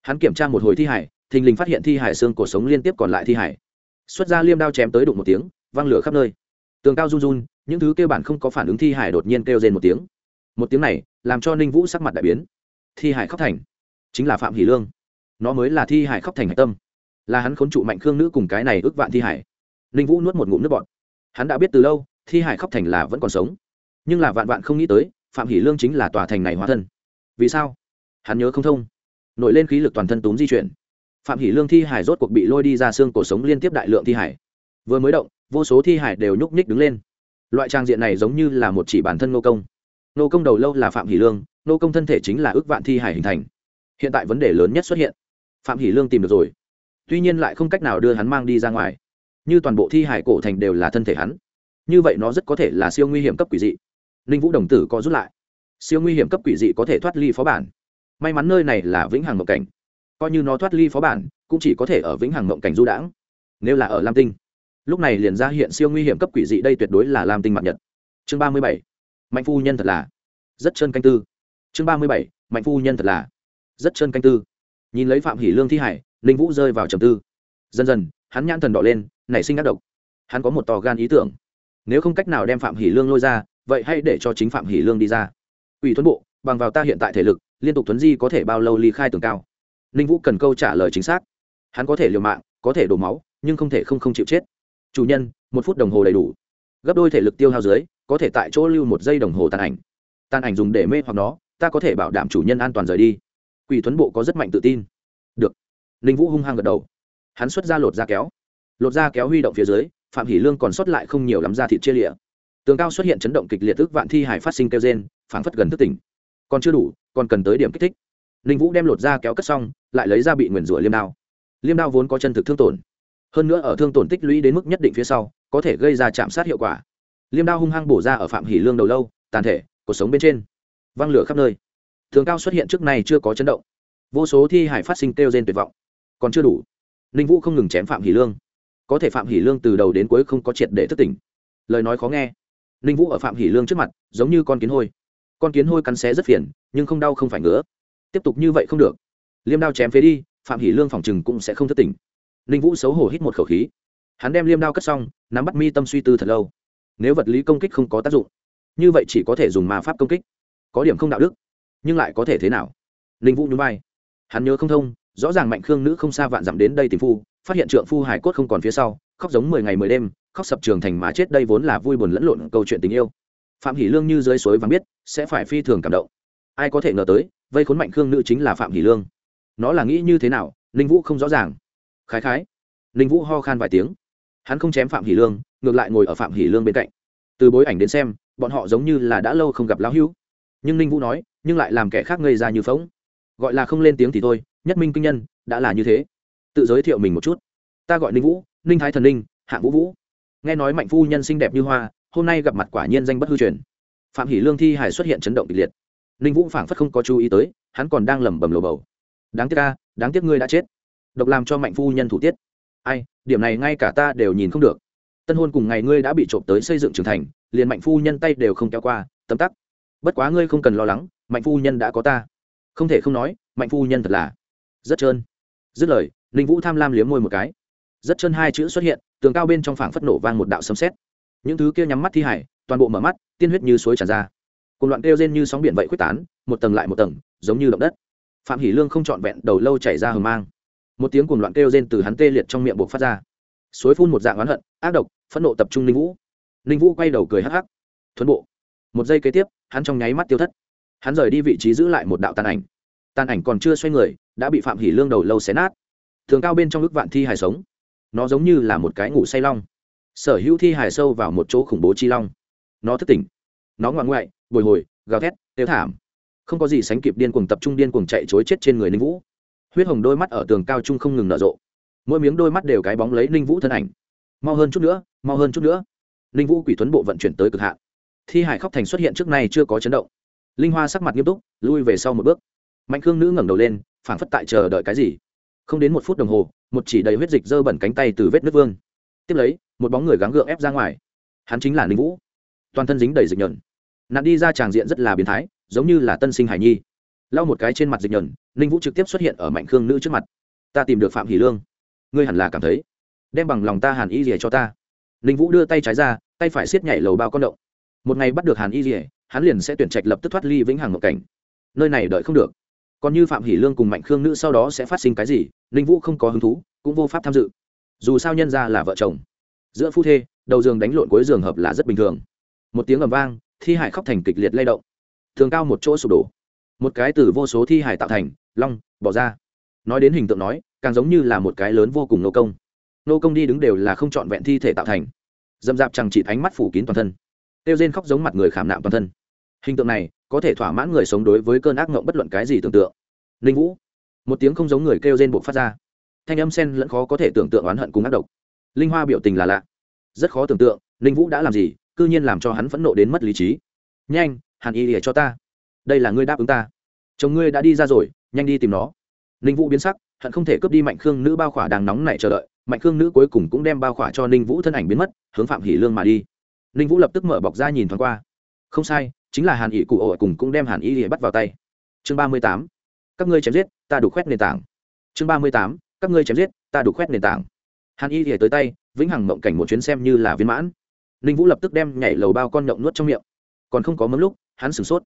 Hắn kiểm tra một hồi thi hải thình lình phát hiện thi hải xương cổ sống liên tiếp còn lại thi hải xuất ra liêm đao chém tới đụng một tiếng, văng lửa khắp nơi. Tường cao run run, những thứ kêu bản không có phản ứng thi hải đột nhiên kêu rên một tiếng. Một tiếng này, làm cho ninh vũ sắc mặt đại biến. Thi hải khóc thành. Chính là phạm hỷ lương. Nó mới là thi hải khóc thành hạch tâm. Là hắn khốn trụ mạnh khương nữ cùng cái này ước vạn thi hải ninh vũ nuốt một ngụm nước bọt. Hắn đã biết từ lâu, thi hải khóc thành là vẫn còn sống. Nhưng là vạn vạn không nghĩ tới, phạm hỷ lương chính là tòa thành này hóa thân. Vì sao? Hắn nhớ không thông. Nổi lên khí lực toàn thân túm di chuyển phạm hỷ lương thi hải rốt cuộc bị lôi đi ra xương cổ sống liên tiếp đại lượng thi hải vừa mới động, vô số thi hải đều nhúc nhích đứng lên. Loại trang diện này giống như là một chỉ bản thân nô công. Nô công đầu lâu là phạm hỷ lương nô công thân thể chính là ước vạn thi hải hình thành. Hiện tại vấn đề lớn nhất xuất hiện. Phạm hỷ lương tìm được rồi. Tuy nhiên lại không cách nào đưa hắn mang đi ra ngoài. Như toàn bộ thi hải cổ thành đều là thân thể hắn. Như vậy nó rất có thể là siêu nguy hiểm cấp quỷ dị. Ninh vũ đồng tử có rút lại. Siêu nguy hiểm cấp quỷ dị có thể thoát ly phó bản. May mắn nơi này là vĩnh hằng mộng cảnh coi như nó thoát ly phó bản, cũng chỉ có thể ở vĩnh hằng mộng cảnh du đãng, nếu là ở lam tinh. Lúc này liền ra hiện siêu nguy hiểm cấp quỷ dị đây tuyệt đối là lam tinh mặt nhật. Chương ba mươi bảy, mạnh phu nhân thật là. Rất chân canh tư. Chương ba mươi bảy, mạnh phu nhân thật là. Rất chân canh tư. Nhìn lấy phạm hỷ lương thi hải, ninh vũ rơi vào trầm tư. Dần dần, hắn nhãn thần đỏ lên, nảy sinh ác độc. Hắn có một tò gan ý tưởng. Nếu không cách nào đem phạm hỷ lương lôi ra, vậy hãy để cho chính phạm hỷ lương đi ra. Ủy thuấn bộ, bằng vào ta hiện tại thể lực, liên tục thuấn di có thể bao lâu ly khai tường cao? Ninh vũ cần câu trả lời chính xác. Hắn có thể liều mạng, có thể đổ máu, nhưng không thể không không chịu chết. Chủ nhân, một phút đồng hồ đầy đủ. Gấp đôi thể lực tiêu hao dưới, có thể tại chỗ lưu một giây đồng hồ tàn ảnh. Tàn ảnh dùng để mê hoặc nó, ta có thể bảo đảm chủ nhân an toàn rời đi. Quỷ tuấn bộ có rất mạnh tự tin. Được. Ninh vũ hung hăng gật đầu. Hắn xuất ra lột da kéo. Lột da kéo huy động phía dưới, phạm hỷ lương còn sót lại không nhiều lắm da thịt chia lịa. Tường cao xuất hiện chấn động kịch liệt tức vạn thi hải phát sinh kêu gen phảng phất gần thức tỉnh. Còn chưa đủ, còn cần tới điểm kích thích ninh vũ đem lột da kéo cất xong, lại lấy ra bị nguyền rủa liêm đao. Liêm đao vốn có chân thực thương tổn, hơn nữa ở thương tổn tích lũy đến mức nhất định phía sau, có thể gây ra chạm sát hiệu quả. Liêm đao hung hăng bổ ra ở phạm hỷ lương đầu lâu, tàn thể cuộc sống bên trên. Văng lửa khắp nơi. Thường cao xuất hiện trước này chưa có chấn động. Vô số thi hải phát sinh kêu gen tuyệt vọng. Còn chưa đủ. Ninh vũ không ngừng chém phạm hỷ lương. Có thể phạm hỷ lương từ đầu đến cuối không có triệt để thất tỉnh. Lời nói khó nghe. Ninh vũ ở phạm hỷ lương trước mặt, giống như con kiến hôi. Con kiến hôi cắn xé rất phiền, nhưng không đau không phải ngứa tiếp tục như vậy không được. Liêm đao chém phế đi, phạm hỷ lương phòng chừng cũng sẽ không thất tình. Ninh vũ xấu hổ hít một khẩu khí. Hắn đem liêm đao cất xong, nắm bắt mi tâm suy tư thật lâu. Nếu vật lý công kích không có tác dụng, như vậy chỉ có thể dùng ma pháp công kích. Có điểm không đạo đức, nhưng lại có thể thế nào? Ninh vũ nhún vai. Hắn nhớ không thông, rõ ràng mạnh khương nữ không xa vạn dặm đến đây tìm phu, phát hiện trượng phu hải cốt không còn phía sau, khóc giống mười ngày mười đêm, khóc sập trường thành mà chết đây vốn là vui buồn lẫn lộn câu chuyện tình yêu. Phạm hỷ lương như dưới suối vắng biết, sẽ phải phi thường cảm động. Ai có thể ngờ tới vây khốn mạnh khương nữ chính là phạm hỷ lương nó là nghĩ như thế nào ninh vũ không rõ ràng khái khái ninh vũ ho khan vài tiếng hắn không chém phạm hỷ lương ngược lại ngồi ở phạm hỷ lương bên cạnh từ bối ảnh đến xem bọn họ giống như là đã lâu không gặp lão hữu nhưng ninh vũ nói nhưng lại làm kẻ khác ngây ra như phóng gọi là không lên tiếng thì thôi nhất minh kinh nhân đã là như thế tự giới thiệu mình một chút ta gọi ninh vũ ninh thái thần ninh hạng vũ vũ nghe nói mạnh phu nhân xinh đẹp như hoa hôm nay gặp mặt quả nhiên danh bất hư truyền phạm hỷ lương thi hải xuất hiện chấn động kịch liệt ninh vũ phảng phất không có chú ý tới, hắn còn đang lẩm bẩm lồ bầu. Đáng tiếc ca đáng tiếc ngươi đã chết. Độc làm cho mạnh phu nhân thủ tiết. Ai, điểm này ngay cả ta đều nhìn không được. Tân hôn cùng ngày ngươi đã bị trộm tới xây dựng trưởng thành, liền mạnh phu nhân tay đều không kéo qua, tấm tắc. Bất quá ngươi không cần lo lắng, mạnh phu nhân đã có ta. Không thể không nói, mạnh phu nhân thật là rất trơn. Dứt lời, ninh vũ tham lam liếm môi một cái. Rất chân hai chữ xuất hiện, tường cao bên trong phảng phất nổ vang một đạo sấm sét. Những thứ kia nhắm mắt thi hải, toàn bộ mở mắt, tiên huyết như suối tràn ra cùng loạn kêu rên như sóng biển vậy quyết tán, một tầng lại một tầng, giống như động đất. Phạm hỷ lương không trọn vẹn đầu lâu chảy ra hờ mang. Một tiếng cùng loạn kêu rên từ hắn tê liệt trong miệng buộc phát ra. Suối phun một dạng oán hận, ác độc, phẫn nộ tập trung ninh vũ. Ninh vũ quay đầu cười hắc hắc. Thuấn bộ. Một giây kế tiếp, hắn trong nháy mắt tiêu thất. Hắn rời đi vị trí giữ lại một đạo tàn ảnh. Tàn ảnh còn chưa xoay người, đã bị phạm hỷ lương đầu lâu xé nát. Thường cao bên trong ức vạn thi hài sống. Nó giống như là một cái ngủ say long. Sở hữu thi hài sâu vào một chỗ khủng bố chi long. Nó thức tỉnh nó ngoan ngoại, bồi hồi, gào thét tiêu thảm. Không có gì sánh kịp điên cuồng tập trung điên cuồng chạy chối chết trên người ninh vũ. Huyết hồng đôi mắt ở tường cao trung không ngừng nở rộ. Mỗi miếng đôi mắt đều cái bóng lấy ninh vũ thân ảnh. Mau hơn chút nữa, mau hơn chút nữa. Ninh vũ quỷ tuấn bộ vận chuyển tới cực hạn. Thi hải khóc thành xuất hiện trước nay chưa có chấn động. Linh hoa sắc mặt nghiêm túc, lui về sau một bước. Mạnh khương nữ ngẩng đầu lên, phảng phất tại chờ đợi cái gì. Không đến một phút đồng hồ, một chỉ đầy huyết dịch dơ bẩn cánh tay từ vết nước vương. Tiếp lấy, một bóng người gắng gượng ép ra ngoài. Hắn chính là ninh vũ toàn thân dính đầy dịch nhờn. Nạn đi ra tràng diện rất là biến thái, giống như là tân sinh hải nhi. Lau một cái trên mặt dịch nhờn, ninh vũ trực tiếp xuất hiện ở mạnh khương nữ trước mặt. Ta tìm được phạm hỷ lương. Ngươi hẳn là cảm thấy. Đem bằng lòng ta hàn y rỉa cho ta. Ninh vũ đưa tay trái ra, tay phải siết nhảy lầu bao con động. Một ngày bắt được hàn y rỉa hắn liền sẽ tuyển trạch lập tức thoát ly vĩnh hằng ngộ cảnh. Nơi này đợi không được. Còn như phạm hỷ lương cùng mạnh khương nữ sau đó sẽ phát sinh cái gì, ninh vũ không có hứng thú, cũng vô pháp tham dự. Dù sao nhân ra là vợ chồng. Giữa phu thê, đầu giường đánh lộn cuối giường hợp là rất bình thường một tiếng ầm vang, thi hải khóc thành kịch liệt lay động. Thường cao một chỗ sụp đổ. Một cái từ vô số thi hải tạo thành, long, bỏ ra. Nói đến hình tượng nói, càng giống như là một cái lớn vô cùng nô công. Nô công đi đứng đều là không trọn vẹn thi thể tạo thành. Dâm dạp chẳng chỉ ánh mắt phủ kín toàn thân. Tiêu rên khóc giống mặt người khảm nạm toàn thân. Hình tượng này, có thể thỏa mãn người sống đối với cơn ác mộng bất luận cái gì tưởng tượng. Ninh vũ. Một tiếng không giống người kêu rên buộc phát ra. Thanh âm sen lẫn khó có thể tưởng tượng oán hận cùng ác độc. Linh hoa biểu tình là lạ. Rất khó tưởng tượng, ninh vũ đã làm gì cư nhiên làm cho hắn phẫn nộ đến mất lý trí. Nhanh, hàn y ỉa cho ta. Đây là ngươi đáp ứng ta. Chồng ngươi đã đi ra rồi, nhanh đi tìm nó. Ninh vũ biến sắc, hận không thể cướp đi mạnh khương nữ bao khỏa đang nóng này chờ đợi. Mạnh khương nữ cuối cùng cũng đem bao khỏa cho ninh vũ thân ảnh biến mất, hướng phạm hỷ lương mà đi. Ninh vũ lập tức mở bọc ra nhìn thoáng qua. Không sai, chính là hàn ỉ cụ ổ cùng cũng đem hàn y bắt vào tay. Chương ba mươi tám. Các ngươi chém giết, ta đủ khoét nền tảng. Chương ba mươi tám. Các ngươi chém giết, ta đủ khoét nền tảng. Hàn y tới tay, vĩnh hằng mộng cảnh một chuyến xem như là viên mãn ninh vũ lập tức đem nhảy lầu bao con nhộng nuốt trong miệng. Còn không có mấm lúc, hắn sửng sốt.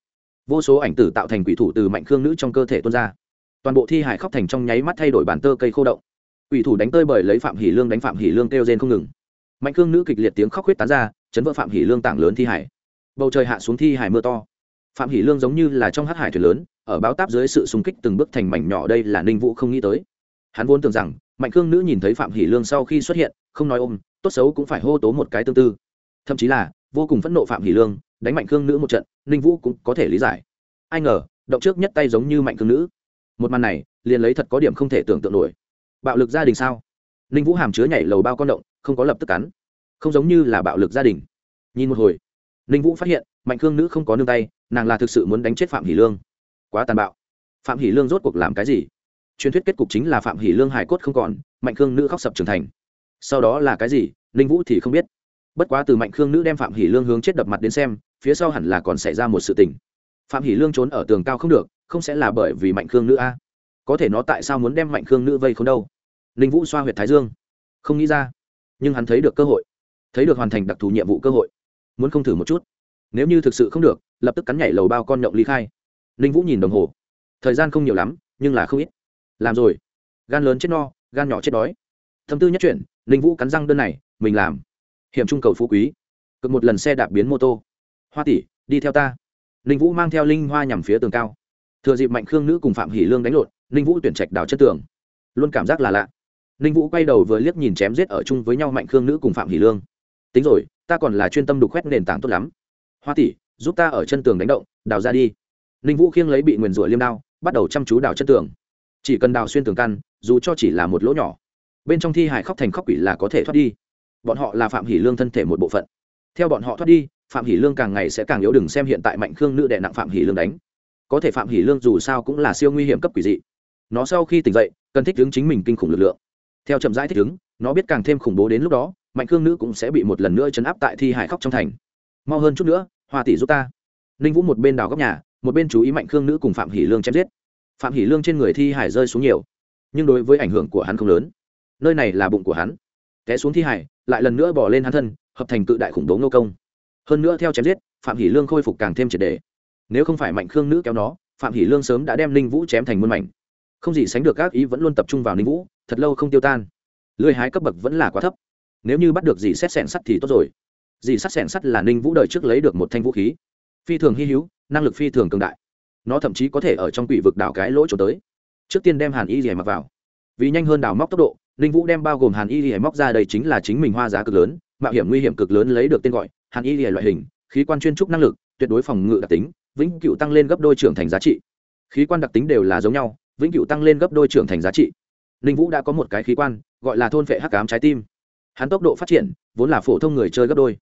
Vô số ảnh tử tạo thành quỷ thủ từ mạnh khương nữ trong cơ thể tuôn ra. Toàn bộ thi hải khóc thành trong nháy mắt thay đổi bản tơ cây khô động. Quỷ thủ đánh tơi bởi lấy phạm hỷ lương đánh phạm hỷ lương kêu rên không ngừng. Mạnh khương nữ kịch liệt tiếng khóc huyết tán ra, chấn vỡ phạm hỷ lương tảng lớn thi hải bầu trời hạ xuống thi hải mưa to. Phạm hỷ lương giống như là trong hát hải thuyền lớn, ở báo táp dưới sự xung kích từng bước thành mảnh nhỏ đây là ninh vũ không nghĩ tới. Hắn vốn tưởng rằng, mạnh khương nữ nhìn thấy phạm hỷ lương sau khi xuất hiện, không nói ôm, tốt xấu cũng phải hô tố một cái tương tư thậm chí là vô cùng phẫn nộ phạm hỷ lương, đánh mạnh khương nữ một trận, ninh vũ cũng có thể lý giải. Ai ngờ, động trước nhất tay giống như mạnh khương nữ. Một màn này, liền lấy thật có điểm không thể tưởng tượng nổi. Bạo lực gia đình sao? Ninh vũ hàm chứa nhảy lầu bao con động, không có lập tức cắn. Không giống như là bạo lực gia đình. Nhìn một hồi, ninh vũ phát hiện, mạnh khương nữ không có nương tay, nàng là thực sự muốn đánh chết phạm hỷ lương. Quá tàn bạo. Phạm hỷ lương rốt cuộc làm cái gì? Truyền thuyết kết cục chính là phạm hỷ lương hải cốt không còn, mạnh khương nữ khóc sập trưởng thành. Sau đó là cái gì, ninh vũ thì không biết bất quá từ mạnh khương nữ đem phạm hỷ lương hướng chết đập mặt đến xem, phía sau hẳn là còn xảy ra một sự tình. Phạm hỷ lương trốn ở tường cao không được, không sẽ là bởi vì mạnh khương nữ a. Có thể nó tại sao muốn đem mạnh khương nữ vây không đâu? Ninh vũ xoa h u y ệ t thái dương. Không nghĩ ra. Nhưng hắn thấy được cơ hội. Thấy được hoàn thành đặc thù nhiệm vụ cơ hội. Muốn không thử một chút. Nếu như thực sự không được, lập tức cắn nhảy lầu bao con nhộng ly khai. Ninh vũ nhìn đồng hồ. Thời gian không nhiều lắm, nhưng là không ít. Làm rồi. Gan lớn chết no, gan nhỏ chết đói. Thâm tư nhất chuyển ninh vũ cắn răng đơn này, mình làm hiểm trung cầu phú quý. Cực một lần xe đạp biến mô tô. Hoa tỷ, đi theo ta. Ninh vũ mang theo linh hoa nhằm phía tường cao. Thừa dịp mạnh khương nữ cùng phạm hỷ lương đánh lộn, ninh vũ tuyển trạch đào chất tường. Luôn cảm giác là lạ. Ninh vũ quay đầu vừa liếc nhìn chém giết ở chung với nhau mạnh khương nữ cùng phạm hỷ lương. Tính rồi, ta còn là chuyên tâm đục khoét nền tảng tốt lắm. Hoa tỷ, giúp ta ở chân tường đánh động, đào ra đi. Ninh vũ khiêng lấy bị nguyền rủa liêm đao, bắt đầu chăm chú đào chân tường. Chỉ cần đào xuyên tường căn, dù cho chỉ là một lỗ nhỏ, bên trong thi hải khóc thành khóc quỷ là có thể thoát đi bọn họ là phạm hỷ lương thân thể một bộ phận. Theo bọn họ thoát đi, phạm hỷ lương càng ngày sẽ càng yếu đừng xem hiện tại mạnh khương nữ đệ nặng phạm hỷ lương đánh. Có thể phạm hỷ lương dù sao cũng là siêu nguy hiểm cấp quỷ dị. Nó sau khi tỉnh dậy, cần thích ứng chính mình kinh khủng lực lượng. Theo chậm rãi thích ứng, nó biết càng thêm khủng bố đến lúc đó, mạnh khương nữ cũng sẽ bị một lần nữa chấn áp tại thi hải khóc trong thành. Mau hơn chút nữa, hoa tỷ giúp ta. Ninh vũ một bên đào góc nhà, một bên chú ý mạnh khương nữ cùng phạm hỷ lương chém giết. Phạm hỷ lương trên người thi hải rơi xuống nhiều, nhưng đối với ảnh hưởng của hắn không lớn. Nơi này là bụng của hắn. Té xuống thi hải lại lần nữa bỏ lên hắn thân, hợp thành cự đại khủng bố ngô công. Hơn nữa theo chém giết, phạm hỷ lương khôi phục càng thêm triệt đề. Nếu không phải mạnh khương nữ kéo nó, phạm hỷ lương sớm đã đem ninh vũ chém thành muôn mảnh. Không gì sánh được các ý vẫn luôn tập trung vào ninh vũ, thật lâu không tiêu tan. Lưới hái cấp bậc vẫn là quá thấp. Nếu như bắt được gì xét sẻn sắt thì tốt rồi. Dì sắt sẻn sắt là ninh vũ đời trước lấy được một thanh vũ khí. Phi thường hy hữu, năng lực phi thường cường đại. Nó thậm chí có thể ở trong quỷ vực đảo cái lỗ trốn tới. Trước tiên đem hàn y rẻ mặc vào. Vì nhanh hơn đào móc tốc độ ninh vũ đem bao gồm hàn y rìa móc ra đây chính là chính mình hoa giá cực lớn, mạo hiểm nguy hiểm cực lớn lấy được tên gọi, hàn y rìa loại hình, khí quan chuyên trúc năng lực, tuyệt đối phòng ngự đặc tính, vĩnh cựu tăng lên gấp đôi trưởng thành giá trị. Khí quan đặc tính đều là giống nhau, vĩnh cựu tăng lên gấp đôi trưởng thành giá trị. Ninh vũ đã có một cái khí quan, gọi là thôn vệ hắc cám trái tim. Hắn tốc độ phát triển, vốn là phổ thông người chơi gấp đôi.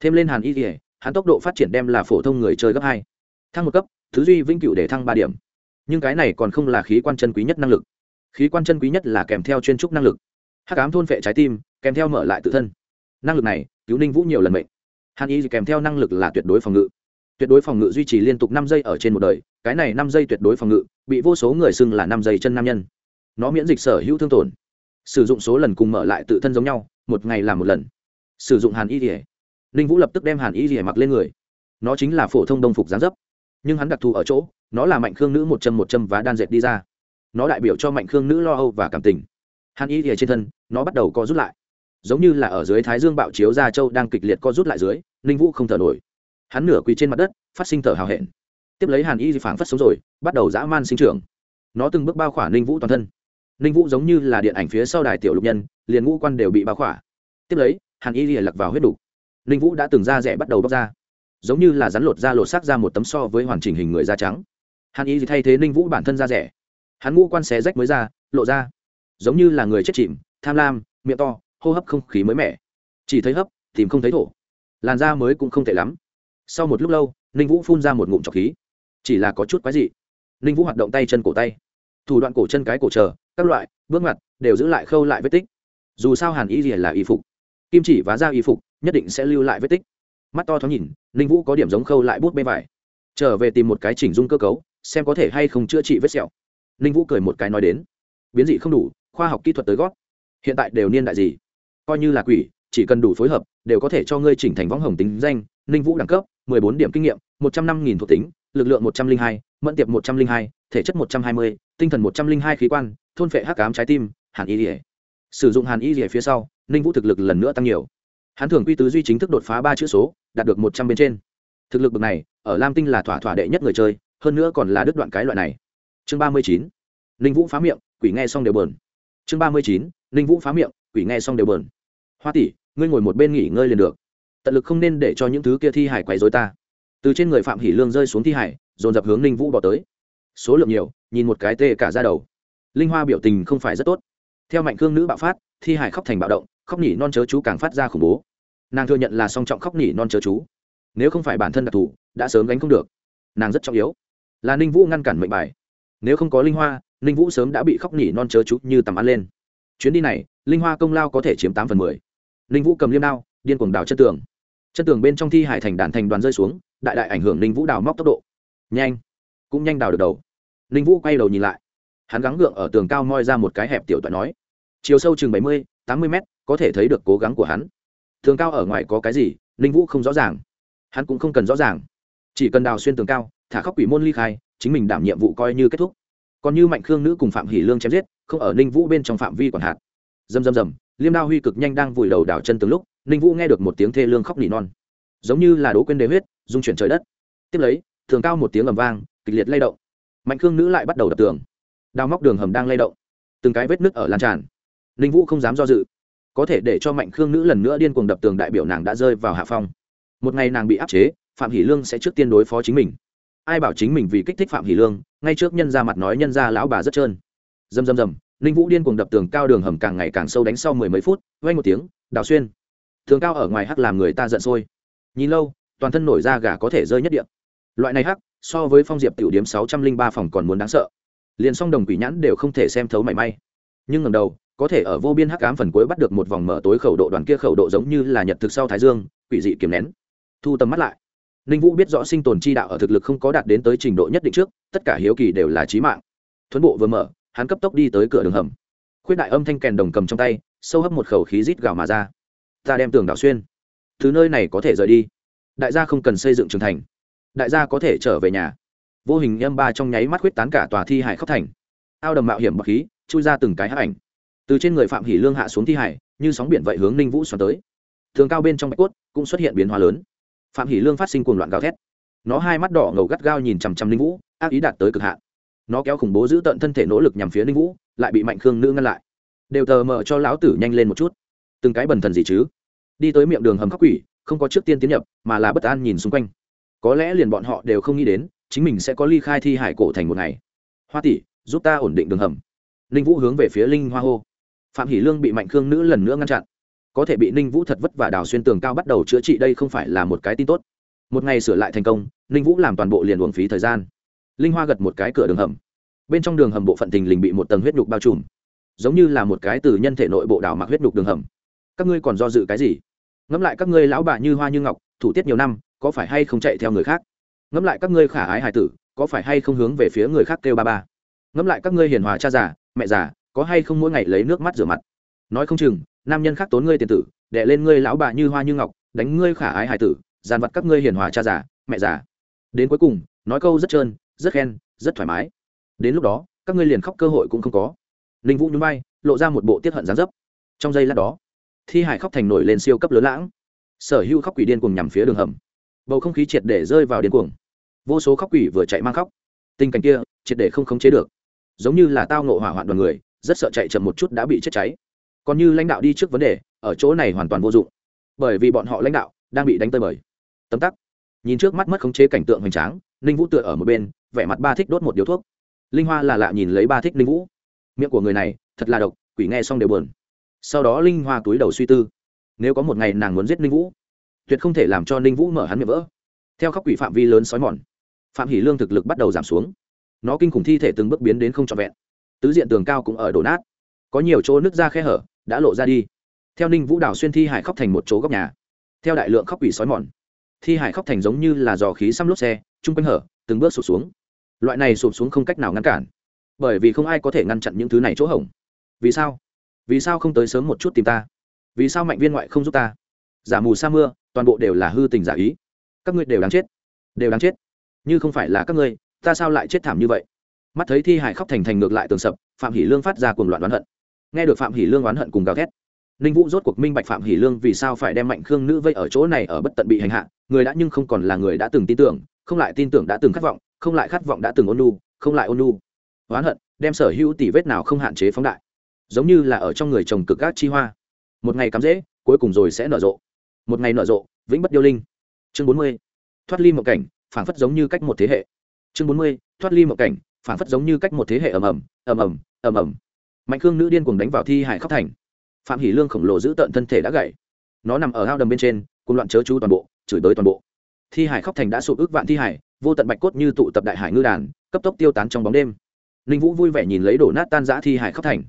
Thêm lên hàn y rìa hắn tốc độ phát triển đem là phổ thông người chơi gấp hai. Thăng một cấp, thứ duy vĩnh cửu để thăng ba điểm. Nhưng cái này còn không là khí quan chân quý nhất năng lực khí quan chân quý nhất là kèm theo chuyên trúc năng lực. Hắc ám thôn vệ trái tim, kèm theo mở lại tự thân. Năng lực này, cứu ninh vũ nhiều lần mệnh. Hàn y kèm theo năng lực là tuyệt đối phòng ngự. Tuyệt đối phòng ngự duy trì liên tục năm giây ở trên một đời, cái này năm giây tuyệt đối phòng ngự, bị vô số người xưng là năm giây chân nam nhân. Nó miễn dịch sở hữu thương tổn. Sử dụng số lần cùng mở lại tự thân giống nhau, một ngày làm một lần. Sử dụng hàn y rỉa ninh vũ lập tức đem hàn y rỉa mặc lên người. Nó chính là phổ thông đông phục gián dấp. Nhưng hắn đặc thù ở chỗ, nó là mạnh khương nữ một châm một châm và đan dệt đi ra nó đại biểu cho mạnh khương nữ lo âu và cảm tình. Hàn y thìa trên thân, nó bắt đầu co rút lại. Giống như là ở dưới thái dương bạo chiếu ra châu đang kịch liệt co rút lại dưới, ninh vũ không thở nổi. Hắn nửa quỳ trên mặt đất, phát sinh thở hào hẹn. Tiếp lấy hàn y phảng phất sống rồi, bắt đầu dã man sinh trưởng. Nó từng bước bao khỏa ninh vũ toàn thân. Ninh vũ giống như là điện ảnh phía sau đài tiểu lục nhân, liền ngũ quan đều bị bao khỏa. Tiếp lấy, hàn y lặc vào huyết đủ. Ninh vũ đã từng ra rẻ bắt đầu bóc ra giống như là rắn lột da lột xác ra một tấm so với hoàn chỉnh hình người da trắng. Hàn y thay thế ninh vũ bản thân ra rẻ hắn ngũ quan xé rách mới ra, lộ ra. Giống như là người chết chìm, tham lam, miệng to, hô hấp không khí mới mẻ. Chỉ thấy hấp, tìm không thấy thổ. Làn da mới cũng không tệ lắm. Sau một lúc lâu, ninh vũ phun ra một ngụm trọc khí. Chỉ là có chút quái dị. Ninh vũ hoạt động tay chân cổ tay. Thủ đoạn cổ chân cái cổ chờ, các loại, bước ngoặt, đều giữ lại khâu lại vết tích. Dù sao hàn y rìa là y phục. Kim chỉ và da y phục, nhất định sẽ lưu lại vết tích. Mắt to thoáng nhìn, ninh vũ có điểm giống khâu lại bút bê vải trở về tìm một cái chỉnh dung cơ cấu, xem có thể hay không chữa trị vết sẹo ninh vũ cười một cái nói đến, biến dị không đủ, khoa học kỹ thuật tới gót. Hiện tại đều niên đại gì? Coi như là quỷ, chỉ cần đủ phối hợp, đều có thể cho ngươi chỉnh thành võng hồng tính danh, ninh vũ đẳng cấp, mười bốn điểm kinh nghiệm, một trăm năm nghìn thuộc tính, lực lượng một trăm linh hai, mẫn tiệp một trăm linh hai, thể chất một trăm hai mươi, tinh thần một trăm linh hai khí quan, thôn phệ hắc cám trái tim, hàn y rỉa sử dụng hàn y rỉa phía sau, ninh vũ thực lực lần nữa tăng nhiều. Hắn thường quy tứ duy chính thức đột phá ba chữ số, đạt được một trăm bên trên. Thực lực bậc này, ở lam tinh là thỏa thỏa đệ nhất người chơi, hơn nữa còn là đứt đoạn cái loại này chương ba mươi chín, ninh vũ phá miệng, quỷ nghe xong đều bờn chương ba mươi chín, ninh vũ phá miệng, quỷ nghe xong đều bờn hoa tỷ, ngươi ngồi một bên nghỉ ngơi liền được. Tận lực không nên để cho những thứ kia thi hải quấy dối ta. Từ trên người phạm hỷ lương rơi xuống thi hải dồn dập hướng ninh vũ bỏ tới. Số lượng nhiều, nhìn một cái tê cả ra đầu. Linh hoa biểu tình không phải rất tốt. Theo mạnh cương nữ bạo phát, thi hải khóc thành bạo động, khóc nhỉ non chớ chú càng phát ra khủng bố. Nàng thừa nhận là song trọng khóc nhỉ non chớ chú. Nếu không phải bản thân đặc thù, đã sớm gánh không được. Nàng rất trọng yếu. Là ninh vũ ngăn cản mệnh bài nếu không có linh hoa, ninh vũ sớm đã bị khóc nhỉ non chớ chút như tầm ăn lên. Chuyến đi này, linh hoa công lao có thể chiếm tám phần mười. Ninh vũ cầm liêm đao, điên cuồng đào chân tường. Chân tường bên trong thi hải thành đàn thành đoàn rơi xuống, đại đại ảnh hưởng ninh vũ đào móc tốc độ. Nhanh, cũng nhanh đào được đầu. Ninh vũ quay đầu nhìn lại. Hắn gắng gượng ở tường cao moi ra một cái hẹp tiểu toại nói, chiều sâu chừng bảy mươi, tám mươi mét, có thể thấy được cố gắng của hắn. Tường cao ở ngoài có cái gì, ninh vũ không rõ ràng. Hắn cũng không cần rõ ràng. Chỉ cần đào xuyên tường cao, thả khóc quỷ môn ly khai chính mình đảm nhiệm vụ coi như kết thúc. Còn như mạnh khương nữ cùng phạm hỷ lương chém giết, không ở ninh vũ bên trong phạm vi quản hạt dầm dầm dầm liêm đao huy cực nhanh đang vùi đầu đảo chân từng lúc, ninh vũ nghe được một tiếng thê lương khóc nỉ non. Giống như là đố quên đề huyết dung chuyển trời đất. Tiếp lấy, thường cao một tiếng ầm vang, kịch liệt lay động. Mạnh khương nữ lại bắt đầu đập tường. Đào móc đường hầm đang lay động. Từng cái vết nứt ở lan tràn. Ninh vũ không dám do dự. Có thể để cho mạnh khương nữ lần nữa điên cuồng đập tường đại biểu nàng đã rơi vào hạ phong. Một ngày nàng bị áp chế, phạm hỷ lương sẽ trước tiên đối phó chính mình ai bảo chính mình vì kích thích phạm hỷ lương, ngay trước nhân ra mặt nói nhân ra lão bà rất trơn. Dầm dầm dầm ninh vũ điên cuồng đập tường cao đường hầm càng ngày càng sâu đánh sau mười mấy phút vay một tiếng, đào xuyên, tường cao ở ngoài hắc làm người ta giận sôi. Nhìn lâu, toàn thân nổi da gà có thể rơi nhất điện loại này hắc, so với phong diệp tiểu điếm sáu trăm linh ba phòng còn muốn đáng sợ. Liền song đồng quỷ nhãn đều không thể xem thấu mảy may. Nhưng ngầm đầu, có thể ở vô biên hắc ám phần cuối bắt được một vòng mở tối khẩu độ đoàn kia khẩu độ giống như là nhật thực sau thái dương, quỷ dị kiềm nén. Thu tầm mắt lại ninh vũ biết rõ sinh tồn chi đạo ở thực lực không có đạt đến tới trình độ nhất định trước, tất cả hiếu kỳ đều là trí mạng. Thuấn bộ vừa mở, hắn cấp tốc đi tới cửa đường hầm. Khuyết đại âm thanh kèn đồng cầm trong tay, sâu hấp một khẩu khí rít gào mà ra. Ta đem tường đảo xuyên. Thứ nơi này có thể rời đi. Đại gia không cần xây dựng trường thành. Đại gia có thể trở về nhà. Vô hình âm ba trong nháy mắt khuyết tán cả tòa thi hải khóc thành. Ao đầm mạo hiểm bậc khí, chui ra từng cái hấp ảnh. Từ trên người phạm hỷ lương hạ xuống thi hải, như sóng biển vậy hướng ninh vũ xoắn tới. Thường cao bên trong bạch cốt cũng xuất hiện biến hóa lớn phạm hỷ lương phát sinh cuồng loạn gào thét. Nó hai mắt đỏ ngầu gắt gao nhìn chằm chằm Linh vũ, ác ý đạt tới cực hạn. Nó kéo khủng bố giữ tận thân thể nỗ lực nhằm phía Linh vũ, lại bị mạnh khương nữ ngăn lại. Đều tờ mờ cho lão tử nhanh lên một chút. Từng cái bần thần gì chứ? Đi tới miệng đường hầm khắc quỷ, không có trước tiên tiến nhập, mà là bất an nhìn xung quanh. Có lẽ liền bọn họ đều không nghĩ đến, chính mình sẽ có ly khai thi hải cổ thành một ngày. Hoa tỷ, giúp ta ổn định đường hầm. Linh vũ hướng về phía linh hoa hô. Phạm hỷ lương bị mạnh khương nữ lần nữa ngăn chặn có thể bị ninh vũ thật vất vả đào xuyên tường cao bắt đầu chữa trị đây không phải là một cái tin tốt. Một ngày sửa lại thành công, ninh vũ làm toàn bộ liền uống phí thời gian. Linh hoa gật một cái cửa đường hầm. Bên trong đường hầm bộ phận thình lình bị một tầng huyết nhục bao trùm, giống như là một cái từ nhân thể nội bộ đào mặc huyết nhục đường hầm. Các ngươi còn do dự cái gì? Ngẫm lại các ngươi lão bà như hoa như ngọc, thủ tiết nhiều năm, có phải hay không chạy theo người khác? Ngẫm lại các ngươi khả ái hài tử, có phải hay không hướng về phía người khác kêu ba ba? Ngẫm lại các ngươi hiền hòa cha già, mẹ già, có hay không mỗi ngày lấy nước mắt rửa mặt? Nói không chừng nam nhân khác tốn ngươi tiền tử đệ lên ngươi lão bà như hoa như ngọc, đánh ngươi khả ái hài tử, dàn vặt các ngươi hiền hòa cha già, mẹ già. Đến cuối cùng, nói câu rất trơn, rất khen, rất thoải mái. Đến lúc đó, các ngươi liền khóc cơ hội cũng không có. Linh vũ nhún bay lộ ra một bộ tiết hận gián dấp. Trong giây lát đó, thi hải khóc thành nổi lên siêu cấp lớn lãng. Sở hữu khóc quỷ điên cùng nhằm phía đường hầm. Bầu không khí triệt để rơi vào điên cuồng. Vô số khóc quỷ vừa chạy mang khóc. Tình cảnh kia, triệt để không khống chế được. Giống như là tao ngộ hỏa hoạn đoàn người, rất sợ chạy chậm một chút đã bị chết cháy còn như lãnh đạo đi trước vấn đề, ở chỗ này hoàn toàn vô dụng. Bởi vì bọn họ lãnh đạo đang bị đánh tơi bời. Tấm tắc. Nhìn trước mắt mất khống chế cảnh tượng hoành tráng, ninh vũ tựa ở một bên, vẻ mặt ba thích đốt một điếu thuốc. Linh hoa là lạ nhìn lấy ba thích ninh vũ. Miệng của người này, thật là độc, quỷ nghe xong đều buồn. Sau đó linh hoa túi đầu suy tư. Nếu có một ngày nàng muốn giết ninh vũ, tuyệt không thể làm cho ninh vũ mở hắn miệng vỡ. Theo khắc quỷ phạm vi lớn sói mòn, phạm hỷ lương thực lực bắt đầu giảm xuống. Nó kinh khủng thi thể từng bước biến đến không trọn vẹn. Tứ diện tường cao cũng ở đổ nát. Có nhiều chỗ nước ra khe hở đã lộ ra đi. Theo ninh vũ đào xuyên thi hải khóc thành một chỗ góc nhà. Theo đại lượng khóc quỷ sói mòn. Thi hải khóc thành giống như là dò khí xăm lốp xe, chung quanh hở, từng bước sụp xuống. Loại này sụp xuống không cách nào ngăn cản. Bởi vì không ai có thể ngăn chặn những thứ này chỗ hỏng vì sao? Vì sao không tới sớm một chút tìm ta? Vì sao mạnh viên ngoại không giúp ta? Giả mù sa mưa, toàn bộ đều là hư tình giả ý. Các ngươi đều đáng chết. Đều đáng chết. Như không phải là các ngươi, ta sao lại chết thảm như vậy? Mắt thấy thi hải khóc thành thành ngược lại tường sập, phạm hỷ lương phát ra cuồng loạn oán hận nghe được phạm hỷ lương oán hận cùng gào thét, ninh vũ rốt cuộc minh bạch phạm hỷ lương vì sao phải đem mạnh khương nữ vây ở chỗ này ở bất tận bị hành hạ. Người đã nhưng không còn là người đã từng tin tưởng, không lại tin tưởng đã từng khát vọng, không lại khát vọng đã từng ôn nu không lại ôn nu oán hận, đem sở hữu tỷ vết nào không hạn chế phóng đại. Giống như là ở trong người trồng cực gác chi hoa. Một ngày cắm rễ, cuối cùng rồi sẽ nở rộ. Một ngày nở rộ, vĩnh bất điêu linh. Chương bốn mươi, thoát ly một cảnh, phảng phất giống như cách một thế hệ. Chương bốn mươi, thoát ly một cảnh, phảng phất giống như cách một thế hệ ầm ầm ầm ầm ầm ầm mạnh khương nữ điên cuồng đánh vào thi hải khóc thành. Phạm hỷ lương khổng lồ giữ tận thân thể đã gãy. Nó nằm ở ao đầm bên trên, cùng loạn chớ chú toàn bộ, chửi bới toàn bộ. Thi hải khóc thành đã sụp ước vạn thi hải, vô tận bạch cốt như tụ tập đại hải ngư đàn, cấp tốc tiêu tán trong bóng đêm. Ninh vũ vui vẻ nhìn lấy đổ nát tan giã thi hải khóc thành.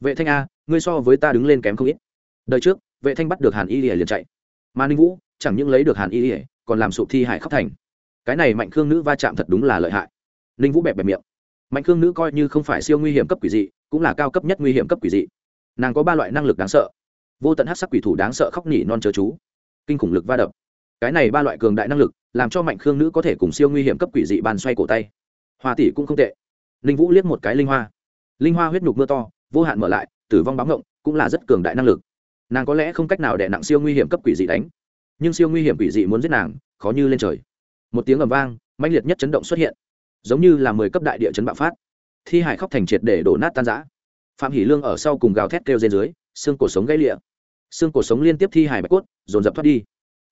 Vệ thanh a, ngươi so với ta đứng lên kém không ít. Đời trước, vệ thanh bắt được hàn y lìa liền chạy. Mà ninh vũ, chẳng những lấy được hàn y lìa, còn làm sụp thi hải khóc thành. Cái này mạnh khương nữ va chạm thật đúng là lợi hại. Ninh vũ bẹp bẹp miệng. Mạnh khương nữ coi như không phải siêu nguy hiểm cấp quỷ dị cũng là cao cấp nhất nguy hiểm cấp quỷ dị. Nàng có ba loại năng lực đáng sợ. Vô tận hát sắc quỷ thủ đáng sợ khóc nỉ non chớ chú. Kinh khủng lực va đập. Cái này ba loại cường đại năng lực, làm cho mạnh khương nữ có thể cùng siêu nguy hiểm cấp quỷ dị bàn xoay cổ tay. Hoa tỷ cũng không tệ. Linh vũ liếc một cái linh hoa. Linh hoa huyết nhục mưa to, vô hạn mở lại, tử vong báo ngộng, cũng là rất cường đại năng lực. Nàng có lẽ không cách nào đè nặng siêu nguy hiểm cấp quỷ dị đánh. Nhưng siêu nguy hiểm quỷ dị muốn giết nàng, khó như lên trời. Một tiếng ầm vang, mãnh liệt nhất chấn động xuất hiện. Giống như là mười cấp đại địa chấn bạo phát thi hải khóc thành triệt để đổ nát tan rã. Phạm hỷ lương ở sau cùng gào thét kêu trên dưới, xương cổ sống gãy lịa. Xương cổ sống liên tiếp thi hải bạch cốt, dồn dập thoát đi.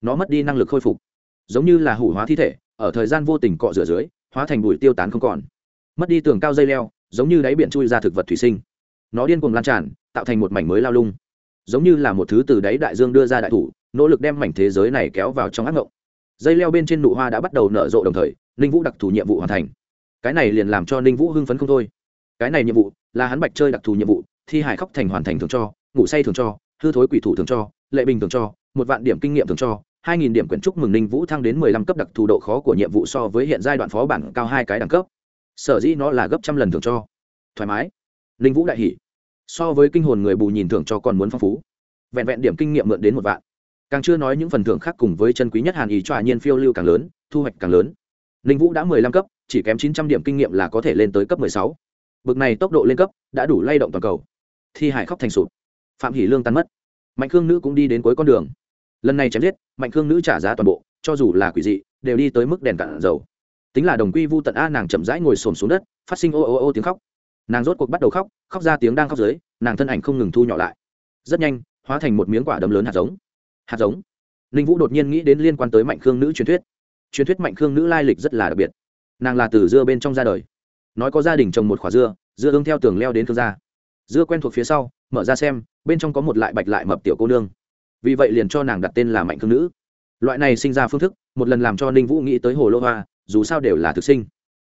Nó mất đi năng lực khôi phục. Giống như là hủ hóa thi thể, ở thời gian vô tình cọ rửa dưới, hóa thành bụi tiêu tán không còn. Mất đi tường cao dây leo, giống như đáy biển chui ra thực vật thủy sinh. Nó điên cuồng lan tràn, tạo thành một mảnh mới lao lung. Giống như là một thứ từ đáy đại dương đưa ra đại thủ, nỗ lực đem mảnh thế giới này kéo vào trong ác ngộng. Dây leo bên trên nụ hoa đã bắt đầu nở rộ đồng thời, ninh vũ đặc thù nhiệm vụ hoàn thành cái này liền làm cho ninh vũ hưng phấn không thôi. Cái này nhiệm vụ là hắn bạch chơi đặc thù nhiệm vụ, thi hải khóc thành hoàn thành thường cho, ngủ say thường cho, hư thối quỷ thủ thường cho, lệ bình thường cho, một vạn điểm kinh nghiệm thường cho, hai nghìn điểm quyển trúc mừng ninh vũ thăng đến mười lăm cấp đặc thù độ khó của nhiệm vụ so với hiện giai đoạn phó bản cao hai cái đẳng cấp. Sở dĩ nó là gấp trăm lần thường cho. Thoải mái. Ninh vũ đại hỷ so với kinh hồn người bù nhìn thưởng cho còn muốn phong phú. Vẹn vẹn điểm kinh nghiệm mượn đến một vạn. Càng chưa nói những phần thưởng khác cùng với chân quý nhất hàn ý tròa nhiên phiêu lưu càng lớn, thu hoạch càng lớn. Ninh vũ đã mười lăm cấp chỉ kém chín trăm điểm kinh nghiệm là có thể lên tới cấp mười sáu. Bực này tốc độ lên cấp, đã đủ lay động toàn cầu. Thi hải khóc thành sụp. Phạm hỷ lương tan mất. Mạnh khương nữ cũng đi đến cuối con đường. Lần này chém giết, mạnh khương nữ trả giá toàn bộ, cho dù là quỷ dị, đều đi tới mức đèn cạn dầu. Tính là đồng quy vu tận a nàng chậm rãi ngồi xổm xuống đất, phát sinh ô ô ô tiếng khóc. Nàng rốt cuộc bắt đầu khóc khóc ra tiếng đang khóc dưới, nàng thân ảnh không ngừng thu nhỏ lại. Rất nhanh, hóa thành một miếng quả đấm lớn hạt giống. Hạt giống. Ninh vũ đột nhiên nghĩ đến liên quan tới mạnh khương nữ truyền thuyết. Truyền thuyết mạnh khương nữ lai lịch rất là đặc biệt nàng là từ dưa bên trong ra đời. Nói có gia đình trồng một khỏa dưa dưa ương theo tường leo đến thương gia. Dưa quen thuộc phía sau, mở ra xem, bên trong có một lại bạch lại mập tiểu cô nương. Vì vậy liền cho nàng đặt tên là mạnh thương nữ. Loại này sinh ra phương thức, một lần làm cho ninh vũ nghĩ tới hồ lô hoa, dù sao đều là thực sinh.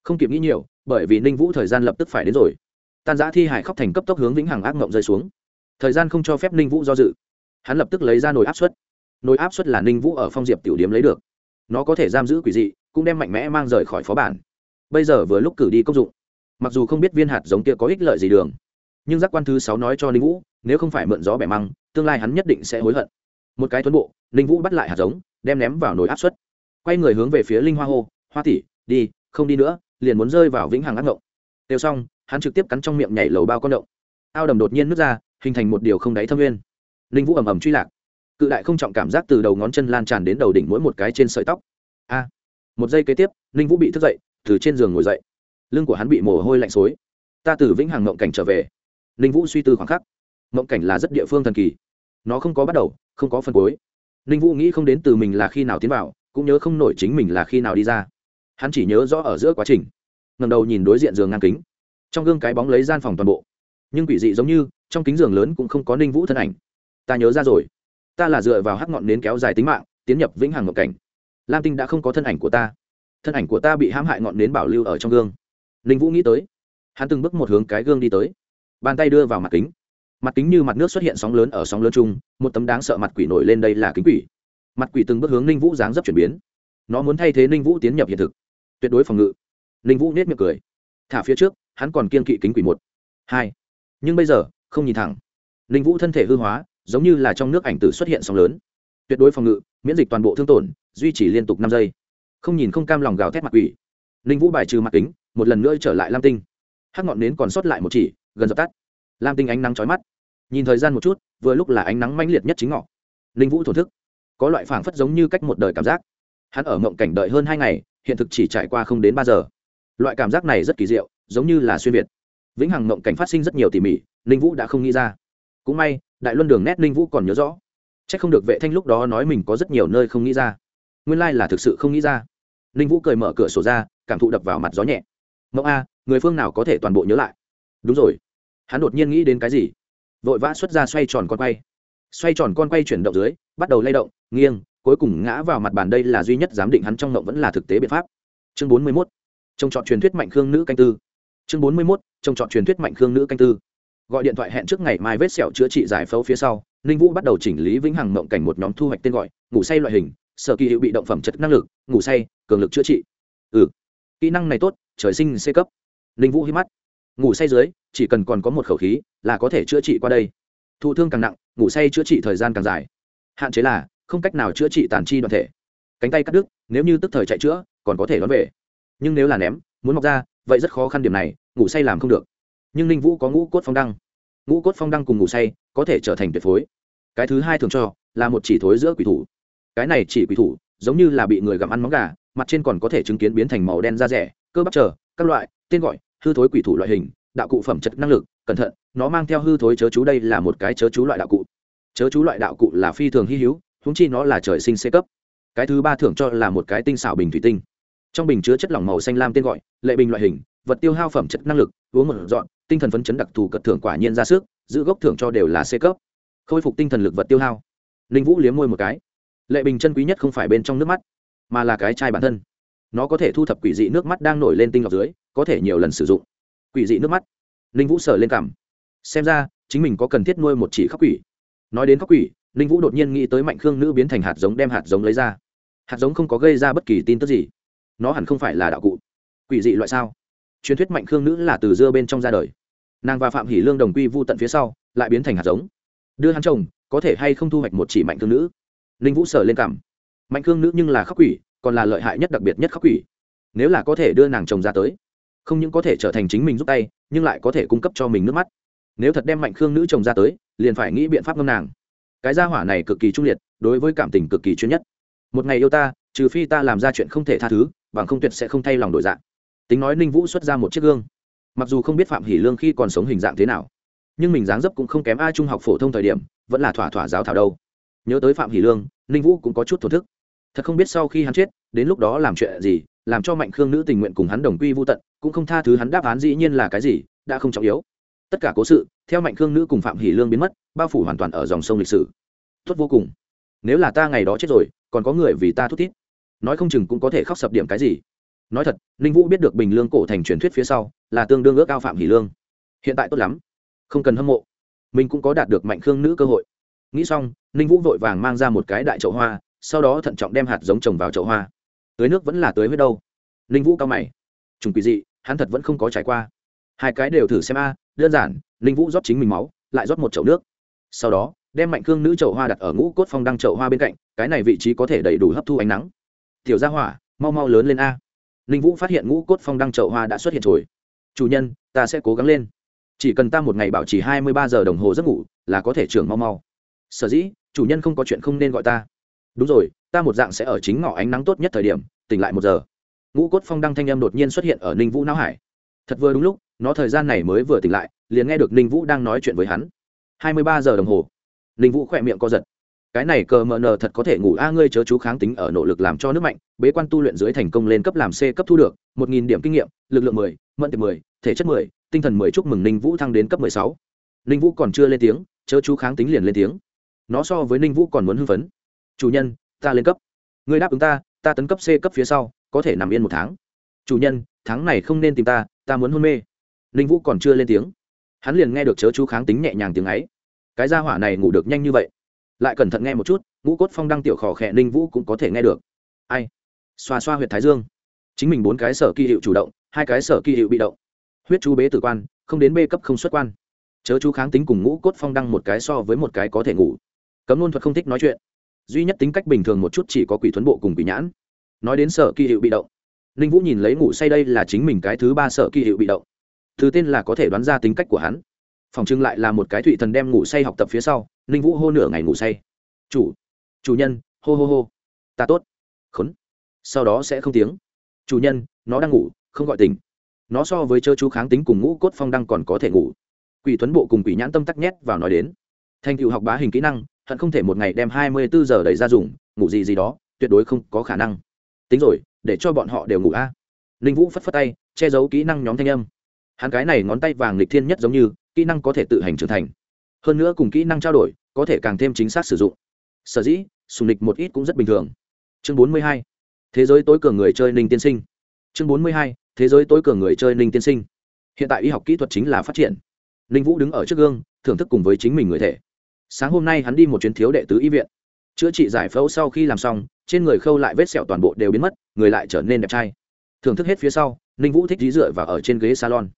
Không kịp nghĩ nhiều, bởi vì ninh vũ thời gian lập tức phải đến rồi. Tan giã thi hải khóc thành cấp tốc hướng vĩnh hằng ác mộng rơi xuống. Thời gian không cho phép ninh vũ do dự. Hắn lập tức lấy ra nồi áp suất. Nồi áp suất là ninh vũ ở phong diệp tiểu điếm lấy được. Nó có thể giam giữ quỷ dị cũng đem mạnh mẽ mang rời khỏi phó bản. Bây giờ vừa lúc cử đi công dụng. Mặc dù không biết viên hạt giống kia có ích lợi gì đường, nhưng giác quan thứ sáu nói cho ninh vũ, nếu không phải mượn gió bẻ măng, tương lai hắn nhất định sẽ hối hận. Một cái tuấn bộ, ninh vũ bắt lại hạt giống, đem ném vào nồi áp suất. Quay người hướng về phía linh hoa hô, hoa tỷ, đi, không đi nữa, liền muốn rơi vào vĩnh hằng ác ngộng. Tiêu xong, hắn trực tiếp cắn trong miệng nhảy lầu bao con động. Ao đầm đột nhiên nứt ra, hình thành một điều không đáy thâm nguyên. Ninh vũ ầm ầm truy lạc. Cự đại không trọng cảm giác từ đầu ngón chân lan tràn đến đầu đỉnh mỗi một cái trên sợi tóc. A! Một giây kế tiếp, ninh vũ bị thức dậy, từ trên giường ngồi dậy. Lưng của hắn bị mồ hôi lạnh xối. Ta từ vĩnh hằng mộng cảnh trở về. Ninh vũ suy tư khoảng khắc. Mộng cảnh là rất địa phương thần kỳ. Nó không có bắt đầu, không có phân cuối. Ninh vũ nghĩ không đến từ mình là khi nào tiến vào, cũng nhớ không nổi chính mình là khi nào đi ra. Hắn chỉ nhớ rõ ở giữa quá trình. Ngầm đầu nhìn đối diện giường ngang kính. Trong gương cái bóng lấy gian phòng toàn bộ. Nhưng quỷ dị giống như, trong kính giường lớn cũng không có ninh vũ thân ảnh. Ta nhớ ra rồi. Ta là dựa vào hắc ngọn nến kéo dài tính mạng, tiến nhập vĩnh hằng ngọc cảnh lam tinh đã không có thân ảnh của ta. Thân ảnh của ta bị hãm hại ngọn nến bảo lưu ở trong gương. Ninh vũ nghĩ tới, hắn từng bước một hướng cái gương đi tới. Bàn tay đưa vào mặt kính. Mặt kính như mặt nước xuất hiện sóng lớn ở sóng lớn chung, một tấm đáng sợ mặt quỷ nổi lên đây là kính quỷ. Mặt quỷ từng bước hướng ninh vũ dáng dấp chuyển biến. Nó muốn thay thế ninh vũ tiến nhập hiện thực. Tuyệt đối phòng ngự. Ninh vũ nết miệng cười. Thả phía trước, hắn còn kiên kỵ kính quỷ một, hai. Nhưng bây giờ, không nhìn thẳng. Ninh vũ thân thể hư hóa, giống như là trong nước ảnh tử xuất hiện sóng lớn. Tuyệt đối phòng ngự miễn dịch toàn bộ thương tổn, duy trì liên tục năm giây. Không nhìn không cam lòng gào thét mặt quỷ. Ninh vũ bài trừ mặt kính, một lần nữa trở lại lam tinh. Hắc ngọn nến còn sót lại một chỉ, gần dập tắt. Lam tinh ánh nắng trói mắt. Nhìn thời gian một chút, vừa lúc là ánh nắng mãnh liệt nhất chính ngọ. Ninh vũ thổn thức. Có loại phảng phất giống như cách một đời cảm giác. Hắn ở mộng cảnh đợi hơn hai ngày, hiện thực chỉ trải qua không đến ba giờ. Loại cảm giác này rất kỳ diệu, giống như là xuyên việt. Vĩnh hằng mộng cảnh phát sinh rất nhiều tỉ mỉ, ninh vũ đã không nghĩ ra. Cũng may, đại luân đường nét ninh vũ còn nhớ rõ c không được vệ thanh lúc đó nói mình có rất nhiều nơi không nghĩ ra. Nguyên lai là thực sự không nghĩ ra. Ninh vũ cười mở cửa sổ ra, cảm thụ đập vào mặt gió nhẹ. Mộng a, người phương nào có thể toàn bộ nhớ lại? Đúng rồi. Hắn đột nhiên nghĩ đến cái gì? Vội vã xuất ra xoay tròn con quay. Xoay tròn con quay chuyển động dưới, bắt đầu lay động, nghiêng, cuối cùng ngã vào mặt bàn đây là duy nhất giám định hắn trong mộng vẫn là thực tế biện pháp. Chương bốn mươi mốt. Trông chọn truyền thuyết mạnh khương nữ canh tư. Chương bốn mươi mốt. Trông chọn truyền thuyết mạnh khương nữ canh tư. Gọi điện thoại hẹn trước ngày mai vết sẹo chữa trị giải phẫu phía sau ninh vũ bắt đầu chỉnh lý vĩnh hằng mộng cảnh một nhóm thu hoạch tên gọi, ngủ say loại hình, sở kỳ hiệu bị động phẩm chất năng lực, ngủ say, cường lực chữa trị. Ừ kỹ năng này tốt, trời sinh c cấp. Ninh vũ hít mắt. Ngủ say dưới, chỉ cần còn có một khẩu khí là có thể chữa trị qua đây. Thụ thương càng nặng, ngủ say chữa trị thời gian càng dài. Hạn chế là, không cách nào chữa trị tàn chi đoàn thể. Cánh tay cắt đứt, nếu như tức thời chạy chữa, còn có thể đón về. Nhưng nếu là ném, muốn mọc ra, vậy rất khó khăn điểm này, ngủ say làm không được. Nhưng ninh vũ có ngũ cốt phong đăng ngũ cốt phong đăng cùng ngủ say, có thể trở thành tuyệt phối. Cái thứ hai thường cho, là một chỉ thối giữa quỷ thủ. Cái này chỉ quỷ thủ, giống như là bị người gặm ăn móng gà, mặt trên còn có thể chứng kiến biến thành màu đen da rẻ, cơ bắp chờ, các loại, tên gọi, hư thối quỷ thủ loại hình, đạo cụ phẩm chất năng lực, cẩn thận, nó mang theo hư thối chớ chú đây là một cái chớ chú loại đạo cụ. Chớ chú loại đạo cụ là phi thường hy hữu húng chi nó là trời sinh c cấp. Cái thứ ba thưởng cho là một cái tinh xảo bình thủy tinh. Trong bình chứa chất lỏng màu xanh lam tên gọi, lệ bình loại hình vật tiêu hao phẩm chất năng lực, uống một dọn, tinh thần phấn chấn đặc thù cật thưởng quả nhiên ra sức, giữ gốc thưởng cho đều là c cấp. Khôi phục tinh thần lực vật tiêu hao. Linh vũ liếm môi một cái. Lệ bình chân quý nhất không phải bên trong nước mắt, mà là cái chai bản thân. Nó có thể thu thập quỷ dị nước mắt đang nổi lên tinh ngọc dưới, có thể nhiều lần sử dụng. Quỷ dị nước mắt. Linh vũ sờ lên cảm. Xem ra, chính mình có cần thiết nuôi một chỉ khắc quỷ. Nói đến khắc quỷ linh vũ đột nhiên nghĩ tới mạnh khương nữ biến thành hạt giống đem hạt giống lấy ra. Hạt giống không có gây ra bất kỳ tin tức gì. Nó hẳn không phải là đạo cụ. Quỷ dị loại sao? Truyền thuyết mạnh khương nữ là từ dưa bên trong ra đời. Nàng và phạm hỷ lương đồng quy vu tận phía sau, lại biến thành hạt giống. Đưa hắn chồng có thể hay không thu hoạch một chỉ mạnh khương nữ? Linh vũ sở lên cảm. Mạnh khương nữ nhưng là khắc quỷ, còn là lợi hại nhất đặc biệt nhất khắc quỷ. Nếu là có thể đưa nàng chồng ra tới, không những có thể trở thành chính mình giúp tay, nhưng lại có thể cung cấp cho mình nước mắt. Nếu thật đem mạnh khương nữ chồng ra tới, liền phải nghĩ biện pháp ngâm nàng. Cái gia hỏa này cực kỳ trung liệt, đối với cảm tình cực kỳ chuyên nhất. Một ngày yêu ta, trừ phi ta làm ra chuyện không thể tha thứ, bằng không tuyệt sẽ không thay lòng đổi dạng tính nói ninh vũ xuất ra một chiếc gương. Mặc dù không biết phạm hỷ lương khi còn sống hình dạng thế nào, nhưng mình dáng dấp cũng không kém ai trung học phổ thông thời điểm, vẫn là thỏa thỏa giáo thảo đâu. Nhớ tới phạm hỷ lương, ninh vũ cũng có chút thổ thức. Thật không biết sau khi hắn chết, đến lúc đó làm chuyện gì, làm cho mạnh khương nữ tình nguyện cùng hắn đồng quy vô tận, cũng không tha thứ hắn đáp án dĩ nhiên là cái gì, đã không trọng yếu. Tất cả cố sự, theo mạnh khương nữ cùng phạm hỷ lương biến mất, bao phủ hoàn toàn ở dòng sông lịch sử. Tốt vô cùng. Nếu là ta ngày đó chết rồi, còn có người vì ta thút thít. Nói không chừng cũng có thể khóc sập điểm cái gì nói thật, ninh vũ biết được bình lương cổ thành truyền thuyết phía sau là tương đương ước cao phạm hỷ lương. Hiện tại tốt lắm. Không cần hâm mộ. Mình cũng có đạt được mạnh khương nữ cơ hội. Nghĩ xong, ninh vũ vội vàng mang ra một cái đại chậu hoa, sau đó thận trọng đem hạt giống trồng vào chậu hoa. Tưới nước vẫn là tưới huyết đâu. Ninh vũ cao mày. Trùng quỷ dị, hắn thật vẫn không có trải qua. Hai cái đều thử xem a, đơn giản, ninh vũ rót chính mình máu, lại rót một chậu nước. Sau đó, đem mạnh khương nữ chậu hoa đặt ở ngũ cốt phong đăng chậu hoa bên cạnh, cái này vị trí có thể đầy đủ hấp thu ánh nắng. Tiểu gia hỏa, mau mau lớn lên a ninh vũ phát hiện ngũ cốt phong đăng trậu hoa đã xuất hiện rồi. Chủ nhân, ta sẽ cố gắng lên. Chỉ cần ta một ngày bảo trì hai mươi ba giờ đồng hồ giấc ngủ là có thể trưởng mau mau. Sở dĩ, chủ nhân không có chuyện không nên gọi ta. Đúng rồi, ta một dạng sẽ ở chính ngõ ánh nắng tốt nhất thời điểm, tỉnh lại một giờ. Ngũ cốt phong đăng thanh âm đột nhiên xuất hiện ở ninh vũ não hải. Thật vừa đúng lúc, nó thời gian này mới vừa tỉnh lại, liền nghe được ninh vũ đang nói chuyện với hắn. hai mươi ba giờ đồng hồ. Ninh vũ khỏe miệng co giật cái này cờ mờ nờ thật có thể ngủ a, ngươi chớ chú kháng tính ở nỗ lực làm cho nước mạnh, bế quan tu luyện dưới thành công lên cấp làm c cấp thu được, một nghìn điểm kinh nghiệm, lực lượng mười mận tiệp mười, thể chất mười, tinh thần mười chúc mừng ninh vũ thăng đến cấp mười sáu. Ninh vũ còn chưa lên tiếng, chớ chú kháng tính liền lên tiếng. Nó so với ninh vũ còn muốn hưng phấn. Chủ nhân, ta lên cấp. Người đáp ứng ta ta tấn cấp c cấp phía sau, có thể nằm yên một tháng. Chủ nhân, tháng này không nên tìm ta ta muốn hôn mê. Ninh vũ còn chưa lên tiếng. Hắn liền nghe được chớ chú kháng tính nhẹ nhàng tiếng ấy. Cái gia hỏa này ngủ được nhanh như vậy lại cẩn thận nghe một chút, ngũ cốt phong đăng tiểu khỏ khẽ ninh vũ cũng có thể nghe được. Ai? Xoa xoa huyệt thái dương. Chính mình bốn cái sở kỳ hiệu chủ động, hai cái sở kỳ hiệu bị động. Huyết chú bế tử quan, không đến b cấp không xuất quan. Chớ chú kháng tính cùng ngũ cốt phong đăng một cái so với một cái có thể ngủ. Cấm luôn thuật không thích nói chuyện. Duy nhất tính cách bình thường một chút chỉ có quỷ thuấn bộ cùng quỷ nhãn. Nói đến sở kỳ hiệu bị động, ninh vũ nhìn lấy ngủ say đây là chính mình cái thứ ba sở kỳ hiệu bị động. Thứ tên là có thể đoán ra tính cách của hắn phòng trưng lại là một cái thụy thần đem ngủ say học tập phía sau, ninh vũ hô nửa ngày ngủ say. Chủ chủ nhân, hô hô hô. Ta tốt. Khốn. Sau đó sẽ không tiếng. Chủ nhân, nó đang ngủ, không gọi tình nó so với chớ chú kháng tính cùng ngũ cốt phong đăng còn có thể ngủ. Quỷ tuấn bộ cùng quỷ nhãn tâm tắc nhét vào nói đến. Thành tựu học bá hình kỹ năng, hận không thể một ngày đem hai mươi bốn giờ đẩy ra dùng, ngủ gì gì đó, tuyệt đối không có khả năng. Tính rồi, để cho bọn họ đều ngủ a. À. ninh vũ phất phất tay, che giấu kỹ năng nhóm thanh âm hắn cái này ngón tay vàng lịch thiên nhất giống như, kỹ năng có thể tự hành trưởng thành. Hơn nữa cùng kỹ năng trao đổi, có thể càng thêm chính xác sử dụng. Sở dĩ, sùng lịch một ít cũng rất bình thường. Chương bốn mươi hai, thế giới tối cường người chơi ninh tiên sinh. Chương bốn mươi hai, thế giới tối cường người chơi ninh tiên sinh. Hiện tại y học kỹ thuật chính là phát triển. Ninh vũ đứng ở trước gương, thưởng thức cùng với chính mình người thể. Sáng hôm nay hắn đi một chuyến thiếu đệ tứ y viện. Chữa trị giải phẫu sau khi làm xong, trên người khâu lại vết sẹo toàn bộ đều biến mất, người lại trở nên đẹp trai. Thưởng thức hết phía sau, ninh vũ thích dí dựa và ở trên ghế salon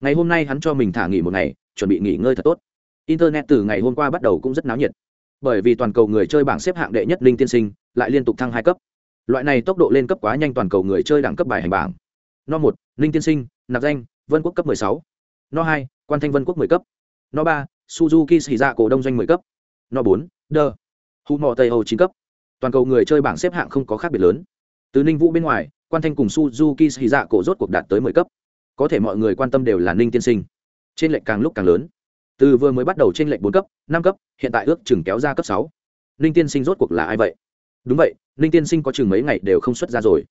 ngày hôm nay hắn cho mình thả nghỉ một ngày, chuẩn bị nghỉ ngơi thật tốt. Internet từ ngày hôm qua bắt đầu cũng rất náo nhiệt. Bởi vì toàn cầu người chơi bảng xếp hạng đệ nhất linh tiên sinh lại liên tục thăng hai cấp. Loại này tốc độ lên cấp quá nhanh toàn cầu người chơi đẳng cấp bài hành bảng. No một, linh tiên sinh, nạp danh, vân quốc cấp 16. no hai, quan thanh vân quốc 10 cấp. No ba, suzuki xì ra cổ đông doanh 10 cấp. No bốn, đơ hụ mò tây âu chín cấp. Toàn cầu người chơi bảng xếp hạng không có khác biệt lớn. Từ ninh vũ bên ngoài, quan thanh cùng suzuki xì dạ cổ rốt cuộc đạt tới 10 cấp có thể mọi người quan tâm đều là ninh tiên sinh. Trên lệnh càng lúc càng lớn. Từ vừa mới bắt đầu trên lệnh bốn cấp, năm cấp, hiện tại ước chừng kéo ra cấp sáu. Ninh tiên sinh rốt cuộc là ai vậy? Đúng vậy, ninh tiên sinh có chừng mấy ngày đều không xuất ra rồi.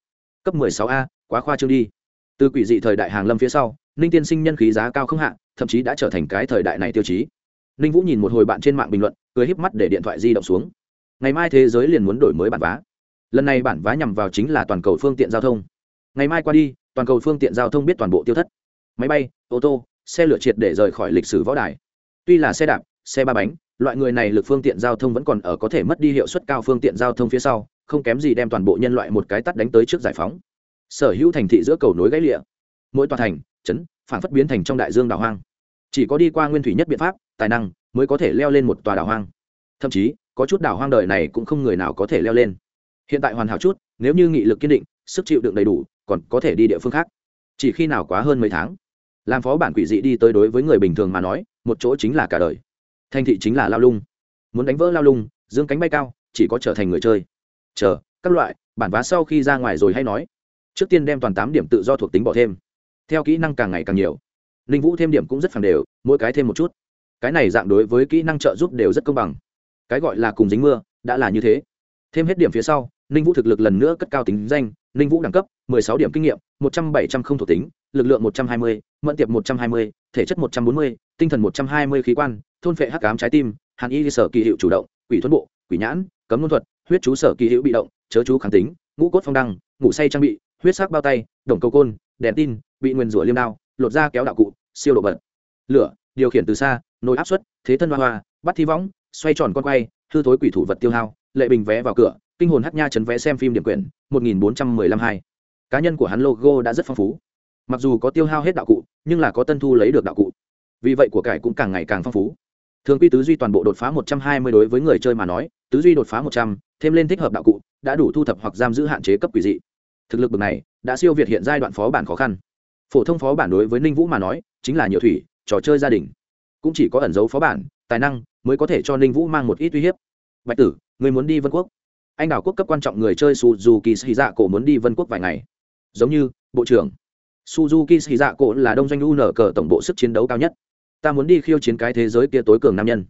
Cấp mười sáu a, quá khoa trương đi. Từ quỷ dị thời đại hàng lâm phía sau, ninh tiên sinh nhân khí giá cao không hạ, thậm chí đã trở thành cái thời đại này tiêu chí. Ninh vũ nhìn một hồi bạn trên mạng bình luận, cười híp mắt để điện thoại di động xuống. Ngày mai thế giới liền muốn đổi mới bản vá. Lần này bản vá nhằm vào chính là toàn cầu phương tiện giao thông. Ngày mai qua đi toàn cầu phương tiện giao thông biết toàn bộ tiêu thất. Máy bay, ô tô, xe lửa triệt để rời khỏi lịch sử võ đài. Tuy là xe đạp, xe ba bánh, loại người này lực phương tiện giao thông vẫn còn ở có thể mất đi hiệu suất cao phương tiện giao thông phía sau, không kém gì đem toàn bộ nhân loại một cái tắt đánh tới trước giải phóng. Sở hữu thành thị giữa cầu nối gãy lịa. Mỗi tòa thành, trấn phản phất biến thành trong đại dương đảo hoang. Chỉ có đi qua nguyên thủy nhất biện pháp, tài năng, mới có thể leo lên một tòa đảo hoang. Thậm chí, có chút đảo hoang đời này cũng không người nào có thể leo lên. Hiện tại hoàn hảo chút, nếu như nghị lực kiên định, sức chịu đựng đầy đủ còn có thể đi địa phương khác. Chỉ khi nào quá hơn mấy tháng, làm phó bản quỷ dị đi tới đối với người bình thường mà nói, một chỗ chính là cả đời. Thành thị chính là lao lung. Muốn đánh vỡ lao lung, dương cánh bay cao, chỉ có trở thành người chơi. Chờ, các loại, bản vá sau khi ra ngoài rồi hay nói. Trước tiên đem toàn tám điểm tự do thuộc tính bỏ thêm. Theo kỹ năng càng ngày càng nhiều. Ninh vũ thêm điểm cũng rất phẳng đều, mỗi cái thêm một chút. Cái này dạng đối với kỹ năng trợ giúp đều rất công bằng. Cái gọi là cùng dính mưa, đã là như thế. Thêm hết điểm phía sau, ninh vũ thực lực lần nữa cất cao tính danh ninh vũ đẳng cấp 16 điểm kinh nghiệm 100-700 không thuộc tính lực lượng 120, mẫn tiệp 120, thể chất 140, tinh thần 120 khí quan thôn phệ hắc ám trái tim hàn y sở kỳ hiệu chủ động quỷ thuẫn bộ quỷ nhãn cấm luân thuật huyết chú sở kỳ hiệu bị động chớ chú kháng tính ngũ cốt phong đăng ngủ say trang bị huyết sắc bao tay đồng cầu côn đèn tin bị nguyên rủa liêm đao lột da kéo đạo cụ siêu độ bật. Lửa điều khiển từ xa nồi áp suất thế thân hoa hoa bắt thi võng xoay tròn con quay hư thối quỷ thủ vật tiêu hao lệ bình vé vào cửa kinh hồn hát nha chấn vé xem phim điểm quyển, một nghìn bốn trăm mười lăm hai. Cá nhân của hắn logo đã rất phong phú. Mặc dù có tiêu hao hết đạo cụ, nhưng là có tân thu lấy được đạo cụ. Vì vậy của cải cũng càng ngày càng phong phú. Thường quy tứ duy toàn bộ đột phá một trăm hai mươi đối với người chơi mà nói, tứ duy đột phá một trăm, thêm lên thích hợp đạo cụ, đã đủ thu thập hoặc giam giữ hạn chế cấp quỷ dị. Thực lực bậc này, đã siêu việt hiện giai đoạn phó bản khó khăn. Phổ thông phó bản đối với ninh vũ mà nói, chính là nhiều thủy, trò chơi gia đình. Cũng chỉ có ẩn dấu phó bản, tài năng, mới có thể cho ninh vũ mang một ít uy hiếp. Bạch tử, người muốn đi vân quốc anh đảo quốc cấp quan trọng người chơi suzuki s dạ cổ muốn đi vân quốc vài ngày. Giống như, bộ trưởng, suzuki s dạ cổ là đông doanh u nở cờ tổng bộ sức chiến đấu cao nhất. Ta muốn đi khiêu chiến cái thế giới kia tối cường nam nhân.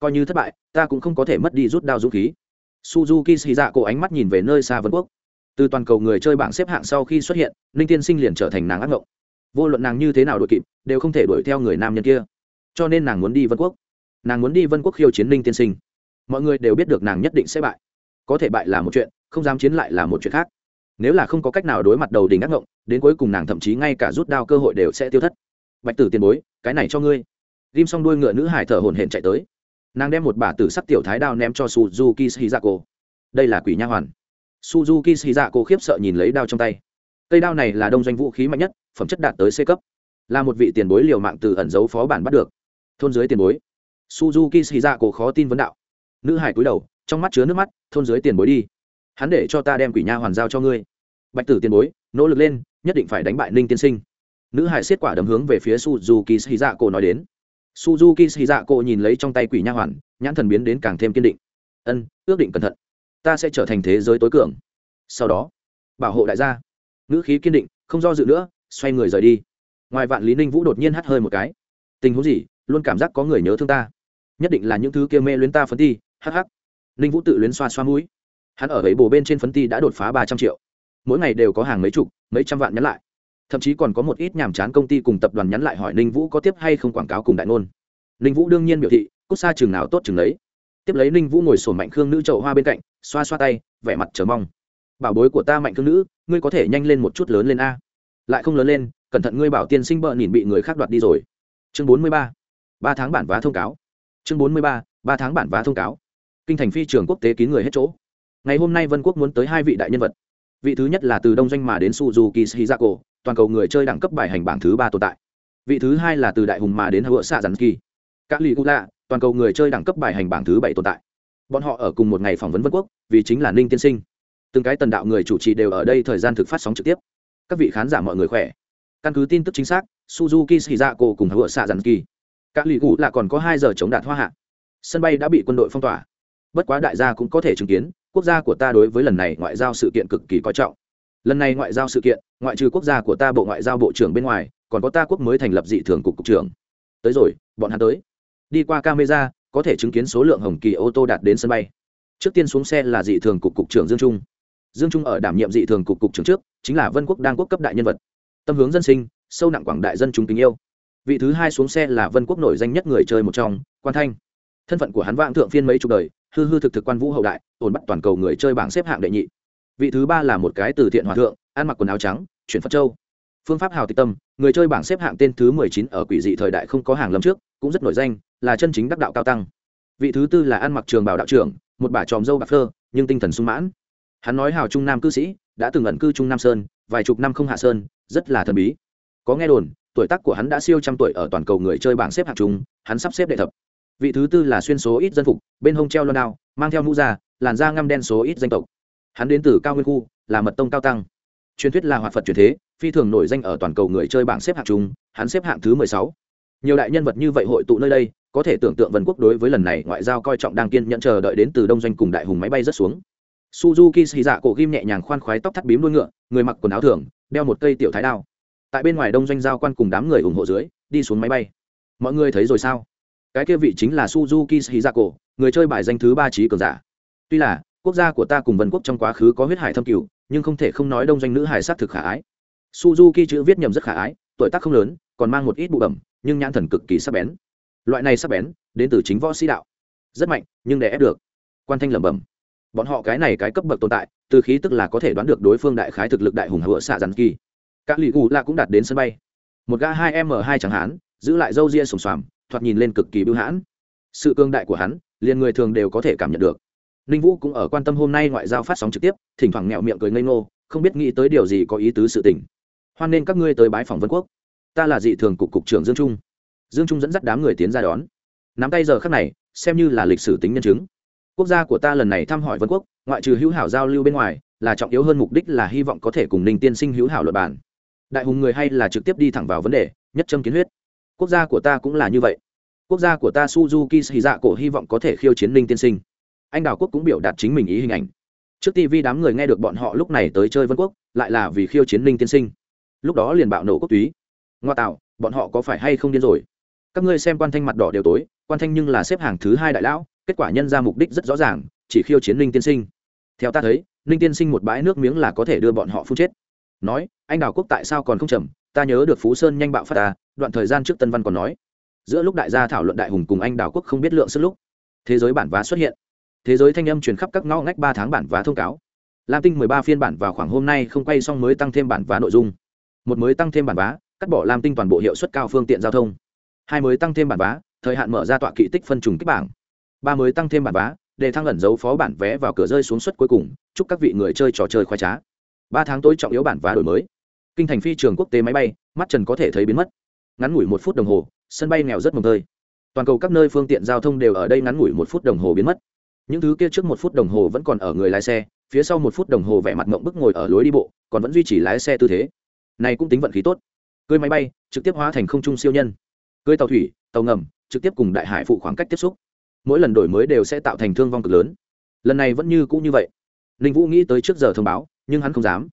Coi như thất bại, ta cũng không có thể mất đi rút đao dũng khí. Suzuki s dạ cổ ánh mắt nhìn về nơi xa vân quốc. Từ toàn cầu người chơi bảng xếp hạng sau khi xuất hiện, ninh tiên sinh liền trở thành nàng ác ngộng. Vô luận nàng như thế nào đội kịp, đều không thể đuổi theo người nam nhân kia. Cho nên nàng muốn đi vân quốc. Nàng muốn đi vân quốc khiêu chiến ninh tiên sinh. Mọi người đều biết được nàng nhất định sẽ bại có thể bại là một chuyện, không dám chiến lại là một chuyện khác. Nếu là không có cách nào đối mặt đầu đình ác ngộng, đến cuối cùng nàng thậm chí ngay cả rút đao cơ hội đều sẽ tiêu thất. Bạch tử tiền bối, cái này cho ngươi. Ghim xong đuôi ngựa nữ hải thở hổn hển chạy tới. Nàng đem một bả tử sắc tiểu thái đao ném cho suzuki shizako đây là quỷ nha hoàn. Suzuki shizako khiếp sợ nhìn lấy đao trong tay. Cây đao này là đông doanh vũ khí mạnh nhất, phẩm chất đạt tới c cấp. Là một vị tiền bối liều mạng từ ẩn dấu phó bản bắt được. Thôn dưới tiền bối. Suzuki shizako khó tin vấn đạo. Nữ hải cúi đầu trong mắt chứa nước mắt, thôn dưới tiền bối đi. Hắn để cho ta đem quỷ nha hoàn giao cho ngươi. Bạch tử tiền bối, nỗ lực lên, nhất định phải đánh bại ninh tiên sinh. Nữ hải xiết quả đấm hướng về phía suzuki shizako nói đến. Suzuki shizako nhìn lấy trong tay quỷ nha hoàn, nhãn thần biến đến càng thêm kiên định. Ân, ước định cẩn thận. Ta sẽ trở thành thế giới tối cường. Sau đó, bảo hộ đại gia. Nữ khí kiên định, không do dự nữa, xoay người rời đi. Ngoài vạn lý ninh vũ đột nhiên hắt hơi một cái. Tình huống gì? Luôn cảm giác có người nhớ thương ta. Nhất định là những thứ kia mê luyến ta phấn ti hh ninh vũ tự luyến xoa xoa mũi. Hắn ở ấy bồ bên trên phấn ti đã đột phá ba trăm triệu. Mỗi ngày đều có hàng mấy chục, mấy trăm vạn nhắn lại. Thậm chí còn có một ít nhàm chán công ty cùng tập đoàn nhắn lại hỏi ninh vũ có tiếp hay không quảng cáo cùng đại ngôn. Ninh vũ đương nhiên biểu thị, cút xa chừng nào tốt chừng đấy tiếp lấy ninh vũ ngồi sổ mạnh khương nữ trậu hoa bên cạnh, xoa xoa tay, vẻ mặt chờ mong. Bảo bối của ta mạnh khương nữ, ngươi có thể nhanh lên một chút lớn lên a. Lại không lớn lên, cẩn thận ngươi bảo tiên sinh bợ nhìn bị người khác đoạt đi rồi. Chương bốn mươi ba ba tháng bản vá thông cáo. Chương bốn mươi ba ba tháng bản vá thông cáo kinh thành phi trường quốc tế kín người hết chỗ. Ngày hôm nay vân quốc muốn tới hai vị đại nhân vật. Vị thứ nhất là từ đông doanh mà đến suzuki shizako, toàn cầu người chơi đẳng cấp bài hành bảng thứ ba tồn tại. Vị thứ hai là từ đại hùng mà đến hựa xạ dắn kỳ. Các lì gula toàn cầu người chơi đẳng cấp bài hành bảng thứ bảy tồn tại. Bọn họ ở cùng một ngày phỏng vấn vân quốc, vì chính là ninh tiên sinh. Từng cái tần đạo người chủ trì đều ở đây thời gian thực phát sóng trực tiếp. Các vị khán giả mọi người khỏe. Căn cứ tin tức chính xác, suzuki shizako cùng hựa xạ dắn kỳ. Các lì gula còn có hai giờ chống đạt hoa hạ. Sân bay đã bị quân đội phong tỏa bất quá đại gia cũng có thể chứng kiến, quốc gia của ta đối với lần này ngoại giao sự kiện cực kỳ coi trọng. Lần này ngoại giao sự kiện, ngoại trừ quốc gia của ta bộ ngoại giao bộ trưởng bên ngoài, còn có ta quốc mới thành lập dị thường cục cục trưởng. Tới rồi, bọn hắn tới. Đi qua camera, có thể chứng kiến số lượng hồng kỳ ô tô đạt đến sân bay. Trước tiên xuống xe là dị thường cục cục trưởng dương trung. Dương trung ở đảm nhiệm dị thường cục cục trưởng trước, chính là vân quốc đang quốc cấp đại nhân vật. Tâm hướng dân sinh, sâu nặng quảng đại dân chúng tình yêu. Vị thứ hai xuống xe là vân quốc nổi danh nhất người chơi một trong, quan thanh. Thân phận của hắn vạn thượng phiên mấy chục đời hư hư thực thực quan vũ hậu đại, ổn bắt toàn cầu người chơi bảng xếp hạng đệ nhị. Vị thứ ba là một cái từ thiện hòa thượng, ăn mặc quần áo trắng, chuyển phật châu. Phương pháp hào tịch tâm, người chơi bảng xếp hạng tên thứ mười chín ở quỷ dị thời đại không có hàng lâm trước, cũng rất nổi danh, là chân chính đắc đạo cao tăng. Vị thứ tư là ăn mặc trường bảo đạo trưởng, một bả tròm dâu bạc phơ, nhưng tinh thần sung mãn. Hắn nói hào trung nam cư sĩ, đã từng ẩn cư trung nam sơn, vài chục năm không hạ sơn, rất là thần bí. Có nghe đồn, tuổi tác của hắn đã siêu trăm tuổi ở toàn cầu người chơi bảng xếp hạng trung hắn sắp xếp đệ thập vị thứ tư là xuyên số ít dân phục, bên hông treo loan đao, mang theo mũ da làn da ngăm đen số ít danh tộc. Hắn đến từ cao nguyên khu, là mật tông cao tăng. Truyền thuyết là hoạt phật truyền thế, phi thường nổi danh ở toàn cầu người chơi bảng xếp hạng chung, hắn xếp hạng thứ mười sáu. Nhiều đại nhân vật như vậy hội tụ nơi đây, có thể tưởng tượng vân quốc đối với lần này ngoại giao coi trọng đang kiên nhẫn chờ đợi đến từ đông doanh cùng đại hùng máy bay rất xuống. Suzuki xì dạ cổ ghim nhẹ nhàng khoan khoái tóc thắt bím đuôi ngựa, người mặc quần áo thường, đeo một cây tiểu thái đao. Tại bên ngoài đông doanh giao quan cùng đám người ủng hộ dưới, đi xuống máy bay. Mọi người thấy rồi sao? Cái kia vị chính là suzuki Shizako, người chơi bài danh thứ ba trí cường giả. Tuy là quốc gia của ta cùng vân quốc trong quá khứ có huyết hải thâm cửu nhưng không thể không nói đông doanh nữ hải s thực khả ái. Suzuki chữ viết nhầm rất khả ái tuổi tác không lớn còn mang một ít bụ bẩm nhưng nhãn thần cực kỳ sắc bén. Loại này sắc bén đến từ chính võ sĩ đạo. Rất mạnh nhưng để ép được. Quan thanh lẩm bẩm. Bọn họ cái này cái cấp bậc tồn tại từ khí tức là có thể đoán được đối phương đại khái thực lực đại hùng hựa xạ dàn kỳ. Các lì gù là cũng đạt đến sân bay. Một ga hai m hai chẳng hạn, giữ lại râu ria sùng xoàm thoạt nhìn lên cực kỳ bưu hãn. Sự cương đại của hắn, liền người thường đều có thể cảm nhận được. Ninh vũ cũng ở quan tâm hôm nay ngoại giao phát sóng trực tiếp, thỉnh thoảng nghẹo miệng cười ngây ngô, không biết nghĩ tới điều gì có ý tứ sự tình. Hoan nên các ngươi tới bái phòng vân quốc. Ta là dị thường cục cục trưởng dương trung. Dương trung dẫn dắt đám người tiến ra đón. Nắm tay giờ khác này, xem như là lịch sử tính nhân chứng. Quốc gia của ta lần này thăm hỏi vân quốc, ngoại trừ hữu hảo giao lưu bên ngoài, là trọng yếu hơn mục đích là hy vọng có thể cùng ninh tiên sinh hữu hảo luật bản đại hùng người hay là trực tiếp đi thẳng vào vấn đề, nhất châm kiến huyết quốc gia của ta cũng là như vậy. Quốc gia của ta suzuki xì dạ cổ hy vọng có thể khiêu chiến ninh tiên sinh. Anh đào quốc cũng biểu đạt chính mình ý hình ảnh. Trước tv đám người nghe được bọn họ lúc này tới chơi vân quốc, lại là vì khiêu chiến ninh tiên sinh. Lúc đó liền bạo nổ quốc túy. Ngoa tạo, bọn họ có phải hay không điên rồi? Các ngươi xem quan thanh mặt đỏ đều tối, quan thanh nhưng là xếp hàng thứ hai đại lão, kết quả nhân ra mục đích rất rõ ràng, chỉ khiêu chiến ninh tiên sinh. Theo ta thấy, ninh tiên sinh một bãi nước miếng là có thể đưa bọn họ phun chết. Nói, anh đào quốc tại sao còn không trầm? Ta nhớ được phú sơn nhanh bạo phát ta, đoạn thời gian trước tân văn còn nói. Giữa lúc đại gia thảo luận đại hùng cùng anh đào quốc không biết lượng sức lúc, thế giới bản vá xuất hiện. Thế giới thanh âm truyền khắp các ngõ ngách ba tháng bản vá thông cáo. Lam tinh mười ba phiên bản vào khoảng hôm nay không quay xong mới tăng thêm bản vá nội dung. Một mới tăng thêm bản vá, cắt bỏ lam tinh toàn bộ hiệu suất cao phương tiện giao thông. Hai mới tăng thêm bản vá, thời hạn mở ra tọa kỵ tích phân trùng kích bảng. Ba mới tăng thêm bản vá, để thăng ẩn dấu phó bản vé vào cửa rơi xuống suất cuối cùng, chúc các vị người chơi trò chơi khoái trá. Ba tháng tối trọng yếu bản vá đổi mới kinh thành phi trường quốc tế máy bay, mắt trần có thể thấy biến mất. Ngắn ngủi một phút đồng hồ, sân bay nghèo rất mồng tơi. Toàn cầu các nơi phương tiện giao thông đều ở đây ngắn ngủi một phút đồng hồ biến mất. Những thứ kia trước một phút đồng hồ vẫn còn ở người lái xe, phía sau một phút đồng hồ vẻ mặt mộng bức ngồi ở lối đi bộ, còn vẫn duy trì lái xe tư thế. Này cũng tính vận khí tốt. Cưới máy bay, trực tiếp hóa thành không trung siêu nhân. Cưới tàu thủy, tàu ngầm, trực tiếp cùng đại hải phụ khoảng cách tiếp xúc. Mỗi lần đổi mới đều sẽ tạo thành thương vong cực lớn. Lần này vẫn như cũ như vậy. Ninh vũ nghĩ tới trước giờ thông báo, nhưng hắn không dám.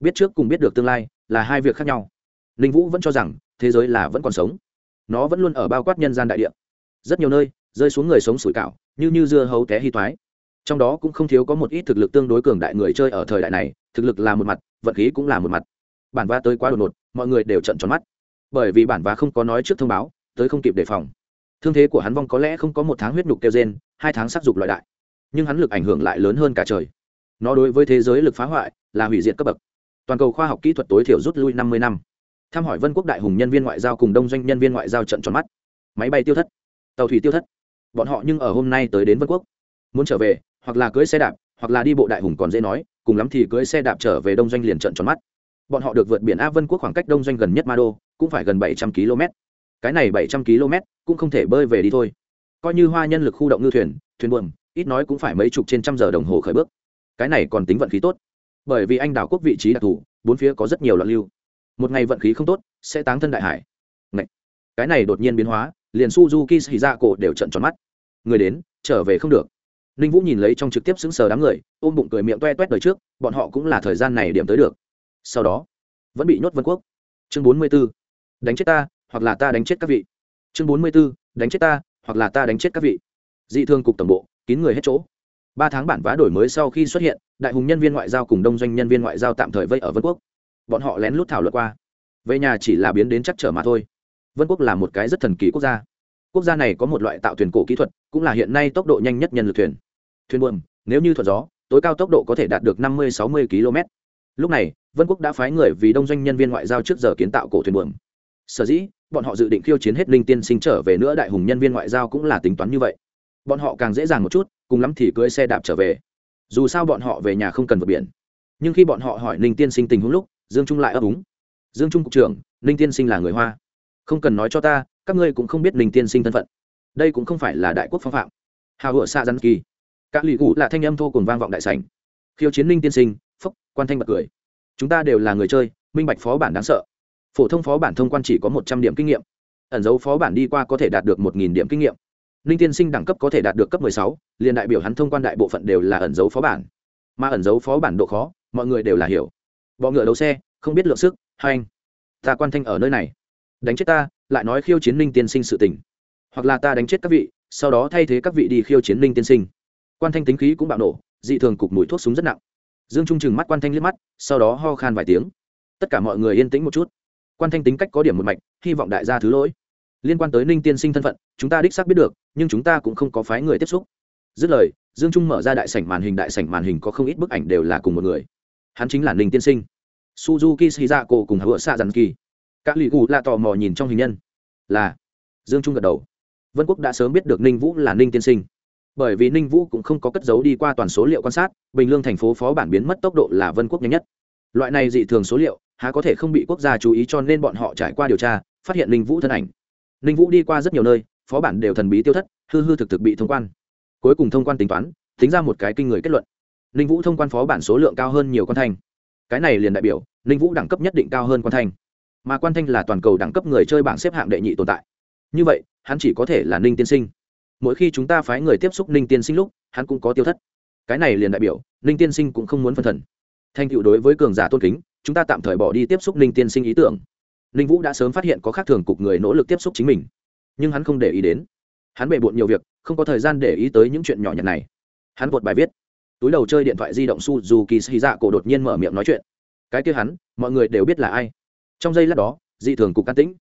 Biết trước cùng biết được tương lai là hai việc khác nhau. Ninh vũ vẫn cho rằng, thế giới là vẫn còn sống. Nó vẫn luôn ở bao quát nhân gian đại địa. Rất nhiều nơi, rơi xuống người sống sủi cảo, như như dưa hấu té hy thoái. Trong đó cũng không thiếu có một ít thực lực tương đối cường đại người chơi ở thời đại này, thực lực là một mặt, vận khí cũng là một mặt. Bản va tới quá đột ngột, mọi người đều trận tròn mắt. Bởi vì bản va không có nói trước thông báo, tới không kịp đề phòng. Thương thế của hắn vong có lẽ không có một tháng huyết nhục kêu gen hai tháng sắc dục loại đại. Nhưng hắn lực ảnh hưởng lại lớn hơn cả trời. Nó đối với thế giới lực phá hoại là hủy diệt cấp bậc toàn cầu khoa học kỹ thuật tối thiểu rút lui năm mươi năm. Thăm hỏi vân quốc đại hùng nhân viên ngoại giao cùng đông doanh nhân viên ngoại giao trận tròn mắt. Máy bay tiêu thất, tàu thủy tiêu thất. Bọn họ nhưng ở hôm nay tới đến vân quốc. Muốn trở về, hoặc là cưỡi xe đạp, hoặc là đi bộ đại hùng còn dễ nói, cùng lắm thì cưỡi xe đạp trở về đông doanh liền trận tròn mắt. Bọn họ được vượt biển a vân quốc khoảng cách đông doanh gần nhất ma đô cũng phải gần bảy trăm km. Cái này bảy trăm km cũng không thể bơi về đi thôi. Coi như hoa nhân lực khu động ngư thuyền thuyền buồm, ít nói cũng phải mấy chục trên trăm giờ đồng hồ khởi bước. Cái này còn tính vận khí tốt bởi vì anh đảo quốc vị trí đặc thù, bốn phía có rất nhiều loạn lưu. Một ngày vận khí không tốt, sẽ táng thân đại hải. Ngậy! cái này đột nhiên biến hóa, liền suzuki xì ra cổ đều trận tròn mắt. Người đến, trở về không được. Ninh vũ nhìn lấy trong trực tiếp xứng sờ đám người, ôm bụng cười miệng toe toét đời trước, bọn họ cũng là thời gian này điểm tới được. Sau đó, vẫn bị nhốt vân quốc. Chương bốn mươi b ố đánh chết ta, hoặc là ta đánh chết các vị. Chương bốn mươi b ố đánh chết ta, hoặc là ta đánh chết các vị. Dị thương cục tổng bộ, kín người hết chỗ ba tháng bản vá đổi mới sau khi xuất hiện, đại hùng nhân viên ngoại giao cùng đông doanh nhân viên ngoại giao tạm thời vây ở vân quốc. Bọn họ lén lút thảo luận qua. Về nhà chỉ là biến đến chắc trở mà thôi. Vân quốc là một cái rất thần kỳ quốc gia. Quốc gia này có một loại tạo thuyền cổ kỹ thuật, cũng là hiện nay tốc độ nhanh nhất nhân lực thuyền. Thuyền buồm, nếu như thuận gió, tối cao tốc độ có thể đạt được năm mươi, sáu mươi km. Lúc này, vân quốc đã phái người vì đông doanh nhân viên ngoại giao trước giờ kiến tạo cổ thuyền buồm. Sở dĩ, bọn họ dự định khiêu chiến hết linh tiên sinh trở về nữa, đại hùng nhân viên ngoại giao cũng là tính toán như vậy. Bọn họ càng dễ dàng một chút cùng lắm thì cưỡi xe đạp trở về. Dù sao bọn họ về nhà không cần vượt biển. Nhưng khi bọn họ hỏi ninh tiên sinh tình huống lúc, dương trung lại ấp úng. Dương trung cục trưởng, ninh tiên sinh là người hoa. Không cần nói cho ta, các ngươi cũng không biết ninh tiên sinh thân phận. Đây cũng không phải là đại quốc phong phạm. Hào hựa xa rắn kỳ. Các lì cụ là thanh âm thô cùng vang vọng đại sảnh. Khiêu chiến ninh tiên sinh, phúc, quan thanh bật cười. Chúng ta đều là người chơi, minh bạch phó bản đáng sợ. Phổ thông phó bản thông quan chỉ có một trăm điểm kinh nghiệm. Ẩn dấu phó bản đi qua có thể đạt được một nghìn điểm kinh nghiệm ninh tiên sinh đẳng cấp có thể đạt được cấp mười sáu, liền đại biểu hắn thông quan đại bộ phận đều là ẩn dấu phó bản. Mà ẩn dấu phó bản độ khó, mọi người đều là hiểu. Bọ ngựa đấu xe, không biết lượng sức, hai anh. Ta quan thanh ở nơi này. Đánh chết ta, lại nói khiêu chiến ninh tiên sinh sự tình. Hoặc là ta đánh chết các vị, sau đó thay thế các vị đi khiêu chiến ninh tiên sinh. Quan thanh tính khí cũng bạo nổ, dị thường cục mùi thuốc súng rất nặng. Dương trung chừng mắt quan thanh liếc mắt, sau đó ho khan vài tiếng. Tất cả mọi người yên tĩnh một chút. Quan thanh tính cách có điểm một mạch, hy vọng đại gia thứ lỗi liên quan tới ninh tiên sinh thân phận, chúng ta đích xác biết được, nhưng chúng ta cũng không có phái người tiếp xúc. Dứt lời, dương trung mở ra đại sảnh màn hình, đại sảnh màn hình có không ít bức ảnh đều là cùng một người. Hắn chính là ninh tiên sinh. Suzuki shizako cùng hựa xạ dàn kỳ các lì gù là tò mò nhìn trong hình nhân. Là. Dương trung gật đầu. Vân quốc đã sớm biết được ninh vũ là ninh tiên sinh. Bởi vì ninh vũ cũng không có cất giấu đi qua toàn số liệu quan sát, bình lương thành phố phó bản biến mất tốc độ là vân quốc nhanh nhất. Loại này dị thường số liệu, há có thể không bị quốc gia chú ý cho nên bọn họ trải qua điều tra, phát hiện ninh vũ thân ảnh ninh vũ đi qua rất nhiều nơi, phó bản đều thần bí tiêu thất, hư hư thực thực bị thông quan. Cuối cùng thông quan tính toán, tính ra một cái kinh người kết luận. Ninh vũ thông quan phó bản số lượng cao hơn nhiều quan thanh. Cái này liền đại biểu, ninh vũ đẳng cấp nhất định cao hơn quan thanh. Mà quan thanh là toàn cầu đẳng cấp người chơi bảng xếp hạng đệ nhị tồn tại. Như vậy, hắn chỉ có thể là ninh tiên sinh. Mỗi khi chúng ta phái người tiếp xúc ninh tiên sinh lúc, hắn cũng có tiêu thất. Cái này liền đại biểu, ninh tiên sinh cũng không muốn phân thần. Thanh cựu đối với cường giả tôn kính, chúng ta tạm thời bỏ đi tiếp xúc ninh tiên sinh ý tưởng ninh vũ đã sớm phát hiện có khác thường cục người nỗ lực tiếp xúc chính mình. Nhưng hắn không để ý đến. Hắn bề bộn nhiều việc, không có thời gian để ý tới những chuyện nhỏ nhặt này. Hắn vột bài viết. Túi đầu chơi điện thoại di động suzuki xì dạ cổ đột nhiên mở miệng nói chuyện. Cái kia hắn, mọi người đều biết là ai. Trong giây lát đó, dị thường cục can tĩnh.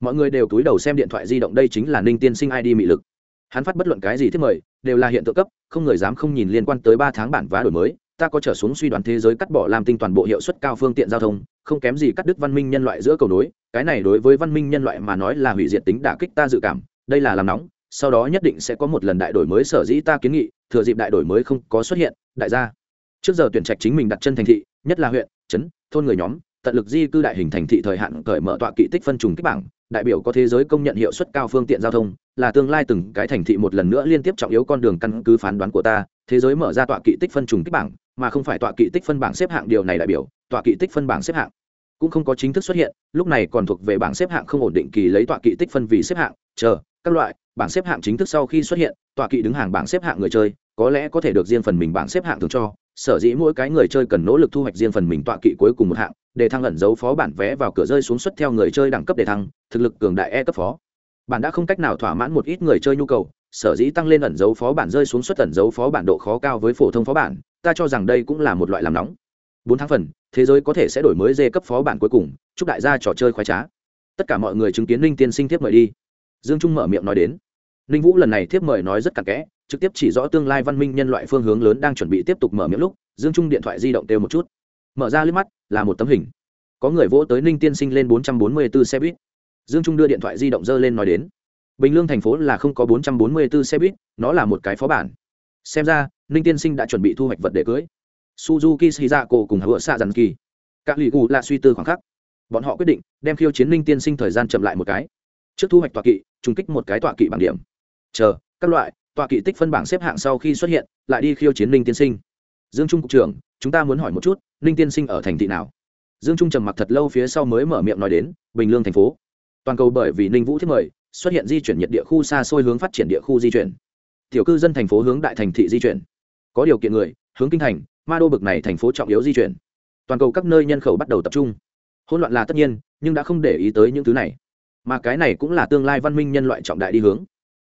Mọi người đều túi đầu xem điện thoại di động đây chính là ninh tiên sinh id mị lực. Hắn phát bất luận cái gì thiết mời, đều là hiện tượng cấp, không người dám không nhìn liên quan tới ba tháng bản vá đổi mới ta có trở xuống suy đoán thế giới cắt bỏ làm tinh toàn bộ hiệu suất cao phương tiện giao thông, không kém gì cắt đứt văn minh nhân loại giữa cầu nối, cái này đối với văn minh nhân loại mà nói là hủy diệt tính đả kích ta dự cảm, đây là làm nóng, sau đó nhất định sẽ có một lần đại đổi mới sở dĩ ta kiến nghị, thừa dịp đại đổi mới không có xuất hiện, đại gia. Trước giờ tuyển trạch chính mình đặt chân thành thị, nhất là huyện, trấn, thôn người nhóm, tận lực di cư đại hình thành thị thời hạn cởi mở tọa kỵ tích phân trùng kích bảng, đại biểu có thế giới công nhận hiệu suất cao phương tiện giao thông, là tương lai từng cái thành thị một lần nữa liên tiếp trọng yếu con đường căn cứ phán đoán của ta thế giới mở ra tọa kỵ tích phân trùng kích bảng, mà không phải tọa kỵ tích phân bảng xếp hạng điều này đại biểu, tọa kỵ tích phân bảng xếp hạng. Cũng không có chính thức xuất hiện, lúc này còn thuộc về bảng xếp hạng không ổn định kỳ lấy tọa kỵ tích phân vì xếp hạng, chờ, các loại, bảng xếp hạng chính thức sau khi xuất hiện, tọa kỵ đứng hàng bảng xếp hạng người chơi, có lẽ có thể được riêng phần mình bảng xếp hạng thường cho, sở dĩ mỗi cái người chơi cần nỗ lực thu hoạch riêng phần mình tọa kỵ cuối cùng một hạng, để thăng ẩn dấu phó bản vé vào cửa rơi xuống suất theo người chơi đẳng cấp để thăng, thực lực cường đại e cấp phó. Bản đã không cách nào thỏa mãn một ít người chơi nhu cầu sở dĩ tăng lên ẩn dấu phó bản rơi xuống suất ẩn dấu phó bản độ khó cao với phổ thông phó bản, ta cho rằng đây cũng là một loại làm nóng. Bốn tháng phần, thế giới có thể sẽ đổi mới dê cấp phó bản cuối cùng, chúc đại gia trò chơi khoái trá. Tất cả mọi người chứng kiến linh tiên sinh tiếp mời đi. Dương trung mở miệng nói đến. Ninh vũ lần này tiếp mời nói rất cặn kẽ, trực tiếp chỉ rõ tương lai văn minh nhân loại phương hướng lớn đang chuẩn bị tiếp tục mở miệng lúc, dương trung điện thoại di động têu một chút. Mở ra liếc mắt, là một tấm hình. Có người vỗ tới ninh tiên sinh lên bốn trăm bốn mươi 444 xe buýt. Dương trung đưa điện thoại di động dơ lên nói đến bình lương thành phố là không có bốn trăm bốn mươi 444 xe buýt, nó là một cái phó bản. Xem ra, ninh tiên sinh đã chuẩn bị thu hoạch vật để cưới. Suzuki shizako cùng hựa xạ dàn kỳ. Các lì gù là suy tư khoảng khắc. Bọn họ quyết định đem khiêu chiến ninh tiên sinh thời gian chậm lại một cái. Trước thu hoạch tọa kỵ, trùng kích một cái tọa kỵ bằng điểm. Chờ, các loại tọa kỵ tích phân bảng xếp hạng sau khi xuất hiện, lại đi khiêu chiến ninh tiên sinh. Dương trung cục trưởng, chúng ta muốn hỏi một chút, ninh tiên sinh ở thành thị nào? Dương trung trầm mặc thật lâu phía sau mới mở miệng nói đến, bình lương thành phố. Toàn cầu bởi vì ninh vũ thiết mời xuất hiện di chuyển nhiệt địa khu xa xôi hướng phát triển địa khu di chuyển. Tiểu cư dân thành phố hướng đại thành thị di chuyển. Có điều kiện người, hướng kinh thành, ma đô bực này thành phố trọng yếu di chuyển. Toàn cầu các nơi nhân khẩu bắt đầu tập trung. Hỗn loạn là tất nhiên, nhưng đã không để ý tới những thứ này. Mà cái này cũng là tương lai văn minh nhân loại trọng đại đi hướng.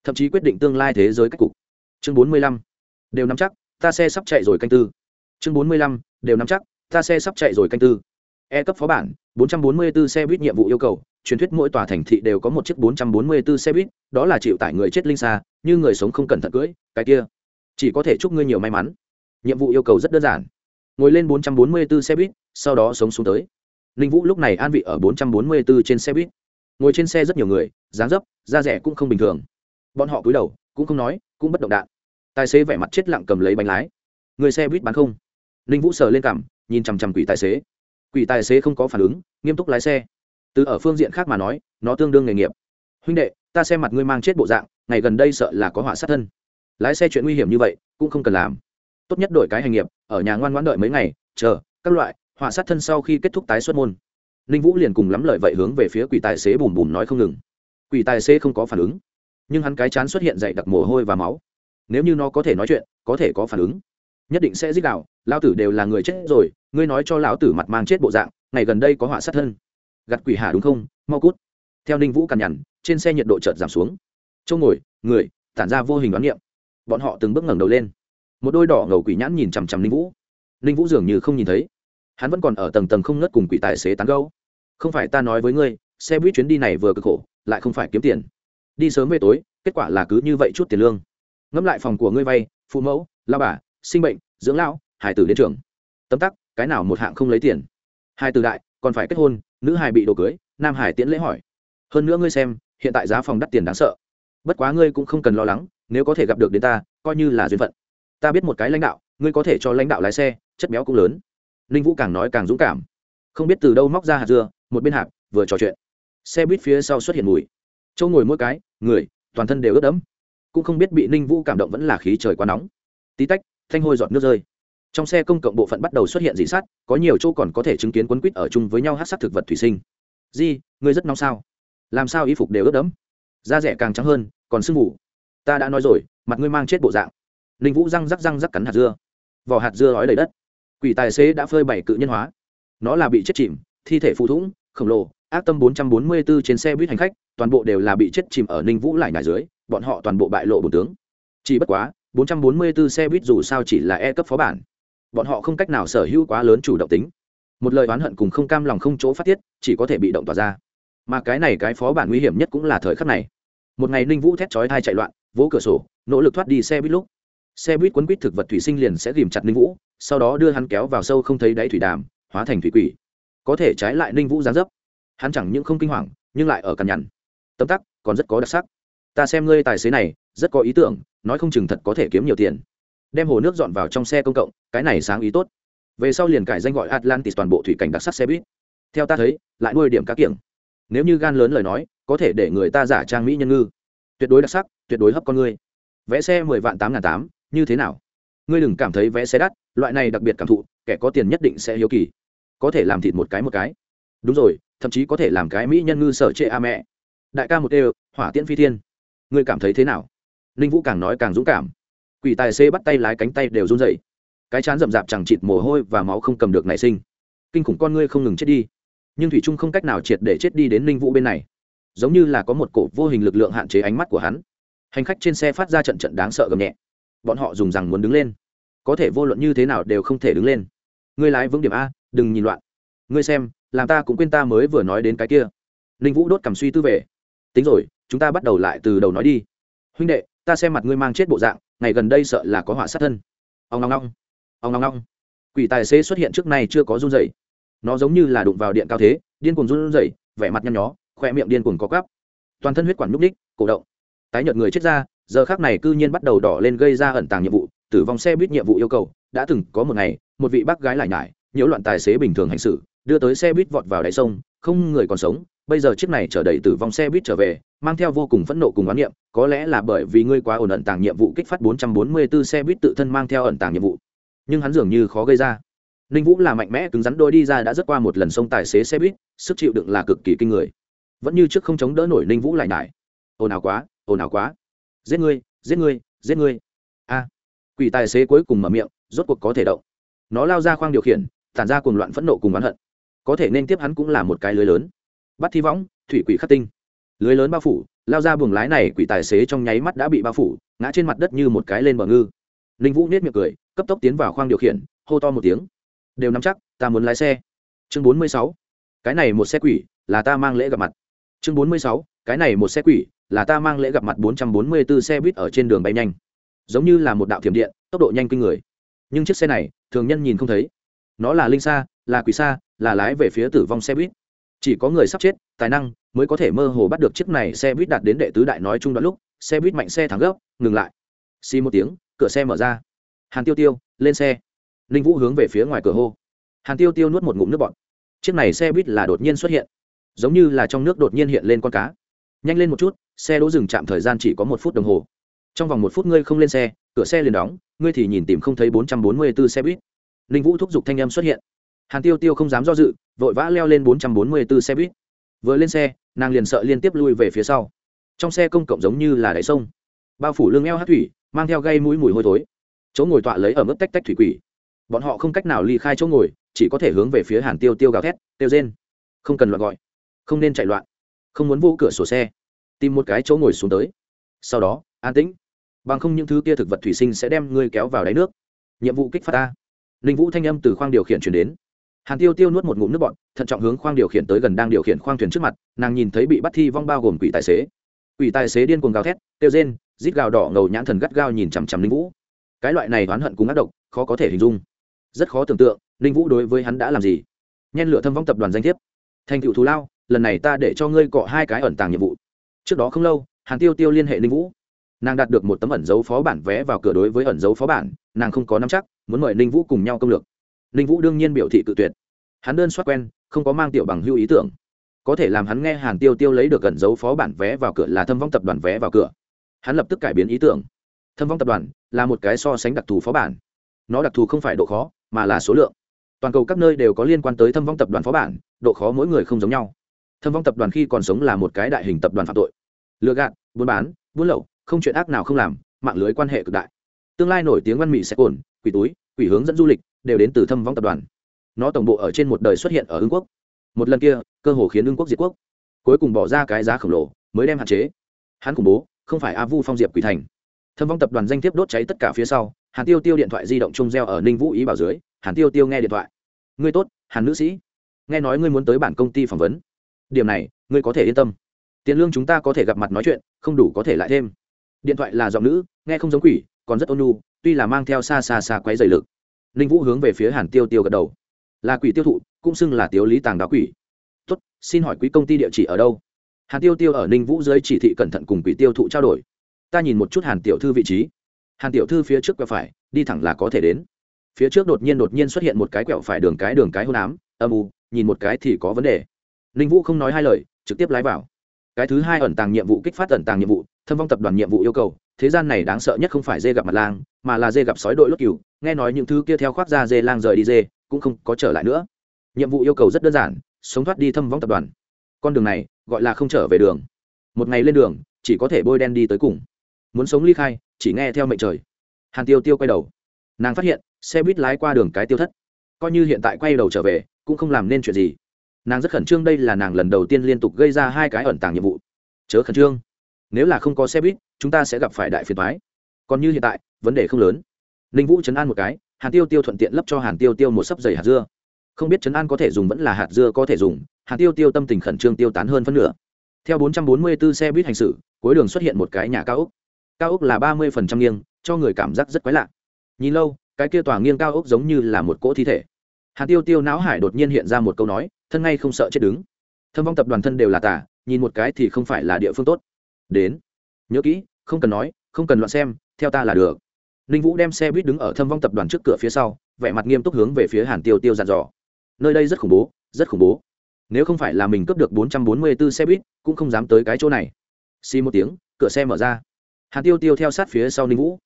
Thậm chí quyết định tương lai thế giới cách cục. Chương bốn mươi lăm. Đều nắm chắc, ta xe sắp chạy rồi canh tư. Chương bốn mươi lăm. Đều nắm chắc, ta xe sắp chạy rồi canh tư. E cấp phó bản 444 xe buýt nhiệm vụ yêu cầu truyền thuyết mỗi tòa thành thị đều có một chiếc 444 xe buýt, đó là chịu tải người chết linh xa, như người sống không cẩn thận cưỡi, cái kia. Chỉ có thể chúc ngươi nhiều may mắn. Nhiệm vụ yêu cầu rất đơn giản. Ngồi lên 444 xe buýt, sau đó sống xuống tới. Linh vũ lúc này an vị ở 444 trên xe buýt. Ngồi trên xe rất nhiều người, dáng dấp, da rẻ cũng không bình thường. Bọn họ cúi đầu, cũng không nói, cũng bất động đạn. Tài xế vẻ mặt chết lặng cầm lấy bánh lái. Người xe buýt bán không. Linh vũ sờ lên cằm, nhìn chằm chằm quỷ tài xế. Quỷ tài xế không có phản ứng, nghiêm túc lái xe từ ở phương diện khác mà nói, nó tương đương nghề nghiệp. Huynh đệ, ta xem mặt ngươi mang chết bộ dạng, ngày gần đây sợ là có họa sát thân. Lái xe chuyện nguy hiểm như vậy, cũng không cần làm. Tốt nhất đổi cái hành nghiệp, ở nhà ngoan ngoãn đợi mấy ngày, chờ, các loại, họa sát thân sau khi kết thúc tái xuất môn. Ninh vũ liền cùng lắm lời vậy hướng về phía quỷ tài xế bùm bùm nói không ngừng. Quỷ tài xế không có phản ứng. Nhưng hắn cái chán xuất hiện dậy đặc mồ hôi và máu. Nếu như nó có thể nói chuyện, có thể có phản ứng. Nhất định sẽ giết đạo lao tử đều là người chết rồi, ngươi nói cho lão tử mặt mang chết bộ dạng, ngày gần đây có họa sát thân gặt quỷ hà đúng không? Mau cút. Theo ninh vũ cằn nhằn, trên xe nhiệt độ chợt giảm xuống. Châu ngồi, người, tản ra vô hình đoán niệm. Bọn họ từng bước ngẩng đầu lên. Một đôi đỏ ngầu quỷ nhãn nhìn chằm chằm ninh vũ. Ninh vũ dường như không nhìn thấy. Hắn vẫn còn ở tầng tầng không ngất cùng quỷ tài xế tán gâu không phải ta nói với ngươi, xe buýt chuyến đi này vừa cực khổ, lại không phải kiếm tiền. Đi sớm về tối, kết quả là cứ như vậy chút tiền lương. Ngẫm lại phòng của ngươi vay, phụ mẫu, lao bà, sinh bệnh, dưỡng lão hải tử đến trường. Tấm tắc, cái nào một hạng không lấy tiền? Hai từ đại, còn phải kết hôn nữ hải bị đồ cưới, nam hải tiễn lễ hỏi. Hơn nữa ngươi xem, hiện tại giá phòng đắt tiền đáng sợ. Bất quá ngươi cũng không cần lo lắng, nếu có thể gặp được đến ta, coi như là duyên phận. Ta biết một cái lãnh đạo, ngươi có thể cho lãnh đạo lái xe, chất béo cũng lớn. Ninh vũ càng nói càng dũng cảm. Không biết từ đâu móc ra hạt dưa, một bên hạp, vừa trò chuyện. Xe buýt phía sau xuất hiện mùi. Châu ngồi mỗi cái, người, toàn thân đều ướt đẫm. Cũng không biết bị ninh vũ cảm động vẫn là khí trời quá nóng. Tí tách, thanh hôi giọt nước rơi trong xe công cộng bộ phận bắt đầu xuất hiện dị sát, có nhiều chỗ còn có thể chứng kiến quấn quýt ở chung với nhau hát sắc thực vật thủy sinh. Di, ngươi rất nóng sao? Làm sao y phục đều ướt đẫm? Da rẻ càng trắng hơn, còn sưng ngủ ta đã nói rồi, mặt ngươi mang chết bộ dạng. Ninh vũ răng rắc răng rắc cắn hạt dưa. Vỏ hạt dưa ói đầy đất. Quỷ tài xế đã phơi bảy cự nhân hóa. Nó là bị chết chìm, thi thể phụ thủng, khổng lồ, ác tâm 444 trên xe buýt hành khách, toàn bộ đều là bị chết chìm ở ninh vũ lại nhà dưới, bọn họ toàn bộ bại lộ bổ tướng. Chỉ bất quá 444 xe buýt dù sao chỉ là e cấp phó bản bọn họ không cách nào sở hữu quá lớn chủ động tính. Một lời oán hận cùng không cam lòng không chỗ phát tiết, chỉ có thể bị động tỏa ra. Mà cái này cái phó bản nguy hiểm nhất cũng là thời khắc này. Một ngày ninh vũ thét chói thai chạy loạn, vỗ cửa sổ, nỗ lực thoát đi xe buýt lúc. Xe buýt quấn quýt thực vật thủy sinh liền sẽ ghìm chặt ninh vũ, sau đó đưa hắn kéo vào sâu không thấy đáy thủy đàm, hóa thành thủy quỷ. Có thể trái lại ninh vũ gián dấp. Hắn chẳng những không kinh hoàng, nhưng lại ở cằn nhằn. Tâm tắc còn rất có đặc sắc. Ta xem ngươi tài xế này, rất có ý tưởng, nói không chừng thật có thể kiếm nhiều tiền đem hồ nước dọn vào trong xe công cộng, cái này sáng ý tốt. Về sau liền cải danh gọi atlantis toàn bộ thủy cảnh đặc sắc xe buýt. Theo ta thấy, lại nuôi điểm cá kiểng. Nếu như gan lớn lời nói, có thể để người ta giả trang mỹ nhân ngư. Tuyệt đối đặc sắc, tuyệt đối hấp con ngươi. Vẽ xe mười vạn tám n g h n tám, như thế nào? Ngươi đừng cảm thấy vẽ xe đắt, loại này đặc biệt cảm thụ, kẻ có tiền nhất định sẽ hiếu kỳ. Có thể làm thịt một cái một cái. Đúng rồi, thậm chí có thể làm cái mỹ nhân ngư sở trệ a mẹ. Đại ca một đều, hỏa tiễn phi thiên. Ngươi cảm thấy thế nào? Ninh vũ càng nói càng dũng cảm quỷ tài xế bắt tay lái cánh tay đều run dậy cái chán rậm rạp chẳng chịt mồ hôi và máu không cầm được nảy sinh. Kinh khủng con ngươi không ngừng chết đi. Nhưng thủy trung không cách nào triệt để chết đi đến ninh vũ bên này. Giống như là có một cổ vô hình lực lượng hạn chế ánh mắt của hắn. Hành khách trên xe phát ra trận trận đáng sợ gầm nhẹ. Bọn họ dùng rằng muốn đứng lên. Có thể vô luận như thế nào đều không thể đứng lên. Ngươi lái vững điểm a, đừng nhìn loạn. Ngươi xem, làm ta cũng quên ta mới vừa nói đến cái kia. Ninh vũ đốt cầm suy tư về. Tính rồi, chúng ta bắt đầu lại từ đầu nói đi. Huynh đệ, ta xem mặt ngươi mang chết bộ dạng ngày gần đây sợ là có họa sát thân. Ông ngong ngong ông ngong ngong quỷ tài xế xuất hiện trước nay chưa có run dày nó giống như là đụng vào điện cao thế, điên cuồng run dày vẻ mặt nhăn nhó khoe miệng điên cuồng có cắp toàn thân huyết quản núp ních cổ động. Tái nhợt người chết ra, giờ khác này cư nhiên bắt đầu đỏ lên gây ra ẩn tàng nhiệm vụ, tử vong xe buýt nhiệm vụ yêu cầu, đã từng có một ngày, một vị bác gái lại nhải, nhiễu loạn tài xế bình thường hành xử, đưa tới xe buýt vọt vào đáy sông, không người còn sống, bây giờ chiếc này chở đầy tử vong xe buýt trở về mang theo vô cùng phẫn nộ cùng oán niệm, có lẽ là bởi vì ngươi quá ổn ẩn tàng nhiệm vụ kích phát 444 xe buýt tự thân mang theo ẩn tàng nhiệm vụ. Nhưng hắn dường như khó gây ra. Ninh vũ là mạnh mẽ cứng rắn đôi đi ra đã rất qua một lần sông tài xế xe buýt, sức chịu đựng là cực kỳ kinh người. Vẫn như trước không chống đỡ nổi ninh vũ lại nải ồn ào quá, ồn ào quá. Giết ngươi giết ngươi giết ngươi. A. Quỷ tài xế cuối cùng mở miệng, rốt cuộc có thể động. Nó lao ra khoang điều khiển, tản ra cuồng loạn phẫn nộ cùng oán hận. Có thể nên tiếp hắn cũng là một cái lưới lớn. Bắt thi võng, thủy quỷ khắc tinh lưới lớn bao phủ, lao ra buồng lái này quỷ tài xế trong nháy mắt đã bị bao phủ, ngã trên mặt đất như một cái lên bờ ngư. Ninh vũ nết miệng cười, cấp tốc tiến vào khoang điều khiển, hô to một tiếng. Đều nắm chắc, ta muốn lái xe. Chương bốn mươi sáu. Cái này một xe quỷ là ta mang lễ gặp mặt. Chương bốn mươi sáu. Cái này một xe quỷ là ta mang lễ gặp mặt bốn trăm bốn mươi bốn xe buýt ở trên đường bay nhanh. Giống như là một đạo thiểm điện, tốc độ nhanh kinh người. Nhưng chiếc xe này, thường nhân nhìn không thấy. Nó là linh xa là quỷ xa là lái về phía tử vong xe buýt. Chỉ có người sắp chết, tài năng mới có thể mơ hồ bắt được chiếc này xe buýt đạt đến đệ tứ đại nói chung đoạn lúc, xe buýt mạnh xe thắng gấp, ngừng lại. Xi một tiếng, cửa xe mở ra. Hàn tiêu tiêu, lên xe. Ninh vũ hướng về phía ngoài cửa hô. Hàn tiêu tiêu nuốt một ngụm nước bọt. Chiếc này xe buýt là đột nhiên xuất hiện. Giống như là trong nước đột nhiên hiện lên con cá. Nhanh lên một chút, xe đỗ dừng chạm thời gian chỉ có một phút đồng hồ. Trong vòng một phút ngươi không lên xe, cửa xe liền đóng, ngươi thì nhìn tìm không thấy bốn trăm bốn mươi b ố xe buýt. Ninh vũ thúc giục thanh âm xuất hiện. Hàn tiêu tiêu không dám do dự, vội vã leo lên bốn trăm bốn mươi b ố xe buýt vừa lên xe, nàng liền sợ liên tiếp lui về phía sau. Trong xe công cộng giống như là đáy sông. Bao phủ lương eo hát thủy, mang theo gây mũi mùi hôi thối. Chỗ ngồi tọa lấy ở mức tách tách thủy quỷ. Bọn họ không cách nào ly khai chỗ ngồi, chỉ có thể hướng về phía hàn tiêu tiêu gào thét, tiêu rên không cần loạn gọi, không nên chạy loạn, không muốn vô cửa sổ xe, tìm một cái chỗ ngồi xuống tới. Sau đó, an tĩnh. Bằng không những thứ kia thực vật thủy sinh sẽ đem ngươi kéo vào đáy nước. Nhiệm vụ kích phát ta. Ninh vũ thanh âm từ khoang điều khiển chuyển đến hàn tiêu tiêu nuốt một ngụm nước bọt, thận trọng hướng khoang điều khiển tới gần đang điều khiển khoang thuyền trước mặt, nàng nhìn thấy bị bắt thi vong bao gồm quỷ tài xế. Quỷ tài xế điên cuồng gào thét tiêu rên, rít gào đỏ ngầu nhãn thần gắt gao nhìn chằm chằm ninh vũ. Cái loại này oán hận cùng ác độc, khó có thể hình dung. Rất khó tưởng tượng, ninh vũ đối với hắn đã làm gì. Nhen lửa thâm vong tập đoàn danh thiếp. Thành cựu thù lao, lần này ta để cho ngươi cọ hai cái ẩn tàng nhiệm vụ. Trước đó không lâu, hàn tiêu tiêu liên hệ ninh vũ. Nàng đạt được một tấm ẩn dấu phó bản vé vào cửa đối với ẩn dấu phó bản, nàng không có nắm chắc, muốn mời ninh vũ cùng nhau công lược ninh vũ đương nhiên biểu thị cự tuyệt. Hắn đơn soát quen, không có mang tiểu bằng hưu ý tưởng. Có thể làm hắn nghe hàn tiêu tiêu lấy được gần dấu phó bản vé vào cửa là thâm vong tập đoàn vé vào cửa. Hắn lập tức cải biến ý tưởng. Thâm vong tập đoàn là một cái so sánh đặc thù phó bản. Nó đặc thù không phải độ khó, mà là số lượng. Toàn cầu các nơi đều có liên quan tới thâm vong tập đoàn phó bản, độ khó mỗi người không giống nhau. Thâm vong tập đoàn khi còn sống là một cái đại hình tập đoàn phạm tội. Lừa gạt, buôn bán, buôn lậu, không chuyện ác nào không làm, mạng lưới quan hệ cực đại. Tương lai nổi tiếng văn mỹ sẽ cồn, quỷ túi, quỷ hướng dẫn du lịch đều đến từ thâm vong tập đoàn. Nó tổng bộ ở trên một đời xuất hiện ở ương quốc. Một lần kia, cơ hồ khiến ương quốc diệt quốc. Cuối cùng bỏ ra cái giá khổng lồ, mới đem hạn chế. Hắn khủng bố, không phải a vu phong diệp quỷ thành. Thâm vong tập đoàn danh thiếp đốt cháy tất cả phía sau, hàn tiêu tiêu điện thoại di động chung reo ở ninh vũ ý bảo dưới, hàn tiêu tiêu nghe điện thoại. Ngươi tốt, hàn nữ sĩ. Nghe nói ngươi muốn tới bản công ty phỏng vấn. Điểm này, ngươi có thể yên tâm. Tiền lương chúng ta có thể gặp mặt nói chuyện, không đủ có thể lại thêm. Điện thoại là giọng nữ, nghe không giống quỷ, còn rất ôn nhu, tuy là mang theo xa xa xa quấy dày lực ninh vũ hướng về phía hàn tiêu tiêu gật đầu. Là quỷ tiêu thụ, cũng xưng là tiếu lý tàng đá quỷ. Tốt, xin hỏi quý công ty địa chỉ ở đâu? Hàn tiêu tiêu ở ninh vũ dưới chỉ thị cẩn thận cùng quỷ tiêu thụ trao đổi. Ta nhìn một chút hàn tiểu thư vị trí. Hàn tiểu thư phía trước quẹo phải, đi thẳng là có thể đến. Phía trước đột nhiên đột nhiên xuất hiện một cái quẹo phải đường cái đường cái hôn ám, âm u, nhìn một cái thì có vấn đề. Ninh vũ không nói hai lời, trực tiếp lái vào. Cái thứ hai ẩn tàng nhiệm vụ kích phát ẩn tàng nhiệm vụ, thâm vong tập đoàn nhiệm vụ yêu cầu thế gian này đáng sợ nhất không phải dê gặp mặt lang, mà là dê gặp sói đội lốt cừu, nghe nói những thứ kia theo khoác ra dê lang rời đi dê, cũng không có trở lại nữa. Nhiệm vụ yêu cầu rất đơn giản, sống thoát đi thâm vong tập đoàn. Con đường này, gọi là không trở về đường. Một ngày lên đường, chỉ có thể bôi đen đi tới cùng. Muốn sống ly khai, chỉ nghe theo mệnh trời. Hàn tiêu tiêu quay đầu. Nàng phát hiện, xe buýt lái qua đường cái tiêu thất. Coi như hiện tại quay đầu trở về, cũng không làm nên chuyện gì. Nàng rất khẩn trương đây là nàng lần đầu tiên liên tục gây ra hai cái ẩn tàng nhiệm vụ. Chớ khẩn trương nếu là không có xe buýt, chúng ta sẽ gặp phải đại phiền thoái còn như hiện tại, vấn đề không lớn. Ninh vũ chấn an một cái, hàn tiêu tiêu thuận tiện lấp cho hàn tiêu tiêu một sấp giày hạt dưa. Không biết chấn an có thể dùng vẫn là hạt dưa có thể dùng, hàn tiêu tiêu tâm tình khẩn trương tiêu tán hơn phân nửa. Theo 444 xe buýt hành xử cuối đường xuất hiện một cái nhà cao ốc. Cao ốc là 30% nghiêng, cho người cảm giác rất quái lạ. Nhìn lâu, cái kia tòa nghiêng cao ốc giống như là một cỗ thi thể. Hàn tiêu tiêu não hải đột nhiên hiện ra một câu nói, thân ngay không sợ chết đứng. Thâm vong tập đoàn thân đều là tả nhìn một cái thì không phải là địa phương tốt đến. Nhớ kỹ, không cần nói, không cần loạn xem, theo ta là được. Ninh vũ đem xe buýt đứng ở thâm vong tập đoàn trước cửa phía sau, vẻ mặt nghiêm túc hướng về phía hàn tiêu tiêu dàn dò. Nơi đây rất khủng bố, rất khủng bố. Nếu không phải là mình cướp được bốn trăm bốn mươi 444 xe buýt, cũng không dám tới cái chỗ này. Xi một tiếng, cửa xe mở ra. Hàn tiêu tiêu theo sát phía sau ninh vũ.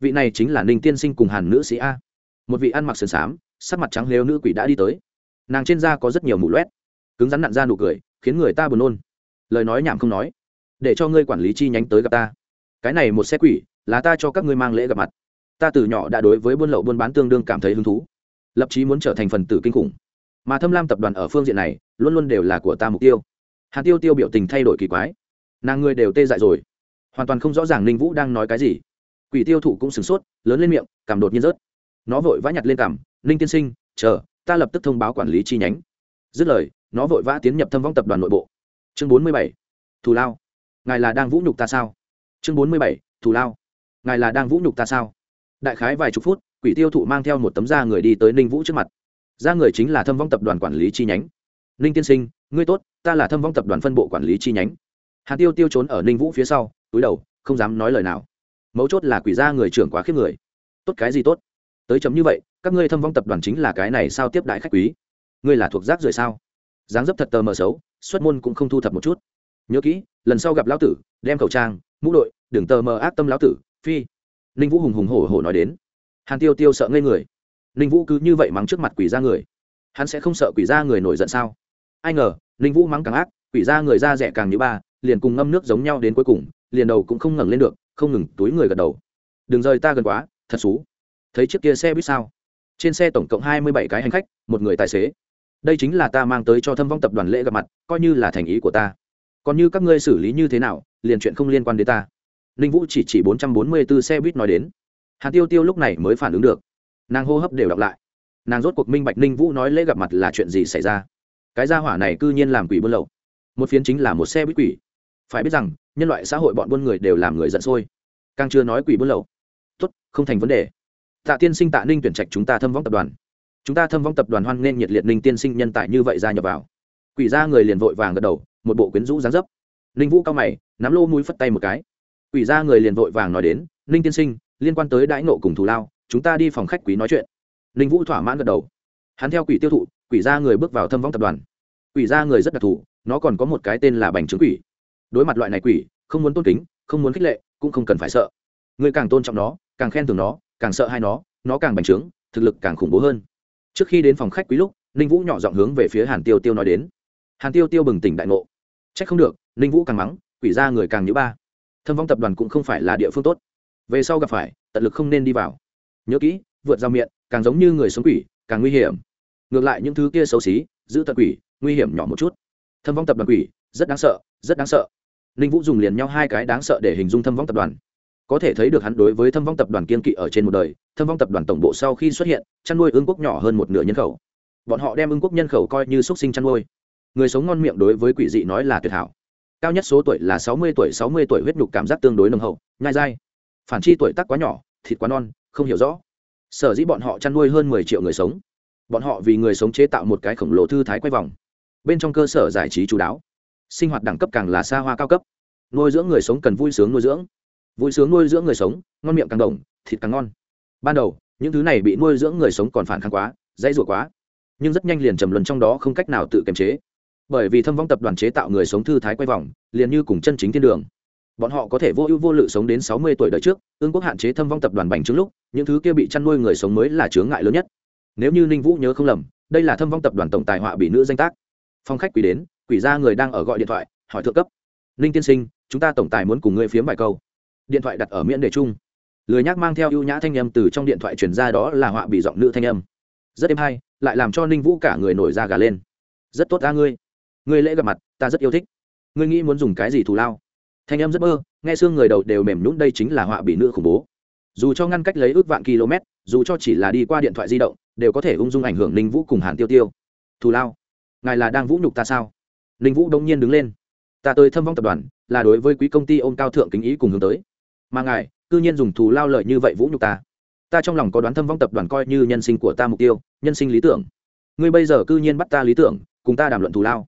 Vị này chính là ninh tiên sinh cùng hàn nữ sĩ a. Một vị ăn mặc sườn xám, sắc mặt trắng lêu nữ quỷ đã đi tới. Nàng trên da có rất nhiều mủ loét. Cứng rắn nặn ra nụ cười, khiến người ta buồn nôn. Lời nói nhảm không nói để cho ngươi quản lý chi nhánh tới gặp ta. Cái này một xe quỷ, là ta cho các ngươi mang lễ gặp mặt. Ta từ nhỏ đã đối với buôn lậu buôn bán tương đương cảm thấy hứng thú, lập chí muốn trở thành phần tử kinh khủng. Mà thâm lam tập đoàn ở phương diện này, luôn luôn đều là của ta mục tiêu. Hạt tiêu tiêu biểu tình thay đổi kỳ quái. Nàng người đều tê dại rồi. Hoàn toàn không rõ ràng ninh vũ đang nói cái gì. Quỷ tiêu thụ cũng sửng sốt, lớn lên miệng, cảm đột nhiên rớt. Nó vội vã nhặt lên cảm ninh tiên sinh, chờ, ta lập tức thông báo quản lý chi nhánh. Dứt lời, nó vội vã tiến nhập thâm vong tập đoàn nội bộ. Chương bốn mươi bảy, thù lao ngài là đang vũ nhục ta sao? Chương bốn mươi bảy, thù lao. Ngài là đang vũ nhục ta sao? Đại khái vài chục phút, quỷ tiêu thụ mang theo một tấm da người đi tới ninh vũ trước mặt. Da người chính là thâm vong tập đoàn quản lý chi nhánh. Ninh tiên sinh, ngươi tốt, ta là thâm vong tập đoàn phân bộ quản lý chi nhánh. Hạt tiêu tiêu trốn ở ninh vũ phía sau, túi đầu, không dám nói lời nào. Mấu chốt là quỷ da người trưởng quá khiếp người. Tốt cái gì tốt? Tới chấm như vậy, các ngươi thâm vong tập đoàn chính là cái này sao tiếp đại khách quý? Ngươi là thuộc rác rưởi sao? Dáng dấp thật tờ mờ xấu, xuất môn cũng không thu thập một chút nhớ kỹ, lần sau gặp lão tử, đem khẩu trang, mũ đội, đừng tờ mờ ác tâm lão tử, phi. Ninh vũ hùng hùng hổ hổ nói đến. Hàn tiêu tiêu sợ ngây người. Ninh vũ cứ như vậy mắng trước mặt quỷ ra người. Hắn sẽ không sợ quỷ ra người nổi giận sao? Ai ngờ, ninh vũ mắng càng ác, quỷ ra người ra rẻ càng như ba, liền cùng ngâm nước giống nhau đến cuối cùng, liền đầu cũng không ngẩng lên được, không ngừng túi người gật đầu. Đừng rời ta gần quá, thật xú. Thấy chiếc kia xe buýt sao? Trên xe tổng cộng hai mươi bảy cái hành khách, một người tài xế. Đây chính là ta mang tới cho thâm vong tập đoàn lễ gặp mặt, coi như là thành ý của ta còn như các ngươi xử lý như thế nào, liền chuyện không liên quan đến ta. Ninh vũ chỉ chỉ bốn trăm bốn mươi b ố xe buýt nói đến. Hàn tiêu tiêu lúc này mới phản ứng được. Nàng hô hấp đều đọc lại. Nàng rốt cuộc minh bạch ninh vũ nói lễ gặp mặt là chuyện gì xảy ra. Cái gia hỏa này c ư nhiên làm quỷ buôn lậu. Một phiến chính là một xe buýt quỷ. Phải biết rằng, nhân loại xã hội bọn buôn người đều làm người giận sôi. Càng chưa nói quỷ buôn lậu. Tốt, không thành vấn đề. Tạ tiên sinh, tạ ninh tuyển trạch chúng ta thâm vong tập đoàn. Chúng ta thâm vong tập đoàn hoan nghênh nhiệt liệt ninh tiên sinh nhân tài như vậy ra nhập vào. Quỷ ra người liền vội vàng gật đầu một bộ quyến rũ dáng dấp. Ninh vũ cao mày, nắm lô mũi phất tay một cái. Quỷ ra người liền vội vàng nói đến, ninh tiên sinh, liên quan tới đãi nộ cùng thù lao, chúng ta đi phòng khách quý nói chuyện. Ninh vũ thỏa mãn gật đầu. Hắn theo quỷ tiêu thụ, quỷ ra người bước vào thâm vong tập đoàn. Quỷ ra người rất đặc thù, nó còn có một cái tên là bành trướng quỷ. Đối mặt loại này quỷ, không muốn tôn kính, không muốn khích lệ, cũng không cần phải sợ. Người càng tôn trọng nó, càng khen thường nó, càng sợ hai nó nó càng bành trướng, thực lực càng khủng bố hơn. Trước khi đến phòng khách quý lúc, ninh vũ nhỏ giọng hướng về phía hàn tiêu tiêu nói đến. Hàn tiêu tiêu bừng tỉnh đại ngộ. Chắc không được, ninh vũ càng mắng, quỷ ra người càng nhữ ba. Thâm vong tập đoàn cũng không phải là địa phương tốt. Về sau gặp phải, tận lực không nên đi vào. Nhớ kỹ, vượt ra miệng, càng giống như người sống quỷ, càng nguy hiểm. Ngược lại những thứ kia xấu xí, giữ tận quỷ, nguy hiểm nhỏ một chút. Thâm vong tập đoàn quỷ, rất đáng sợ, rất đáng sợ. Ninh vũ dùng liền nhau hai cái đáng sợ để hình dung thâm vong tập đoàn. Có thể thấy được hắn đối với thâm vong tập đoàn kiên kỵ ở trên một đời, thâm vong tập đoàn tổng bộ sau khi xuất hiện, chăn nuôi ương quốc nhỏ hơn một nửa nhân khẩu. Bọn họ đem ương quốc nhân khẩu coi như x sinh chăn nuôi người sống ngon miệng đối với quỷ dị nói là tuyệt hảo. Cao nhất số tuổi là sáu mươi tuổi, sáu mươi tuổi huyết nhục cảm giác tương đối nồng hậu, nhai dai. Phản chi tuổi tác quá nhỏ, thịt quá non, không hiểu rõ. Sở dĩ bọn họ chăn nuôi hơn mười triệu người sống. Bọn họ vì người sống chế tạo một cái khổng lồ thư thái quay vòng. Bên trong cơ sở giải trí chú đáo. Sinh hoạt đẳng cấp càng là xa hoa cao cấp. Nuôi dưỡng người sống cần vui sướng nuôi dưỡng. Vui sướng nuôi dưỡng người sống, ngon miệng càng đồng, thịt càng ngon. Ban đầu, những thứ này bị nuôi dưỡng người sống còn phản kháng quá, dãy rủa quá. Nhưng rất nhanh liền trầm luân trong đó không cách nào tự kiềm chế bởi vì thâm vong tập đoàn chế tạo người sống thư thái quay vòng, liền như cùng chân chính thiên đường. Bọn họ có thể vô ưu vô lự sống đến sáu mươi tuổi đời trước, ương quốc hạn chế thâm vong tập đoàn bành trướng lúc, những thứ kia bị chăn nuôi người sống mới là chướng ngại lớn nhất. Nếu như ninh vũ nhớ không lầm, đây là thâm vong tập đoàn tổng tài họa bị nữ danh tác. Phong khách quỷ đến quỷ ra người đang ở gọi điện thoại, hỏi thượng cấp. Ninh tiên sinh, chúng ta tổng tài muốn cùng ngươi phiếm vài câu. Điện thoại đặt ở miễn đề chung. Lười nhác mang theo ưu nhã thanh âm từ trong điện thoại truyền ra đó là họa bị giọng nữ thanh âm. Rất êm hay, lại làm cho ninh vũ cả người nổi da gà lên. Rất tốt ta ngươi ngươi lễ gặp mặt, ta rất yêu thích. Ngươi nghĩ muốn dùng cái gì thù lao? Thanh âm rất mơ, nghe xương người đầu đều mềm nhún đây chính là họa bị nữ khủng bố. Dù cho ngăn cách lấy ước vạn km, dù cho chỉ là đi qua điện thoại di động, đều có thể ung dung ảnh hưởng ninh vũ cùng hàn tiêu tiêu. Thù lao? Ngài là đang vũ nhục ta sao? Ninh vũ đông nhiên đứng lên. Ta tới thâm vong tập đoàn, là đối với quý công ty ôm cao thượng kính ý cùng hướng tới. Mà ngài, cư nhiên dùng thù lao lợi như vậy vũ nhục ta. Ta trong lòng có đoán thâm vong tập đoàn coi như nhân sinh của ta mục tiêu, nhân sinh lý tưởng. Ngươi bây giờ cư nhiên bắt ta lý tưởng, cùng ta đàm luận thù lao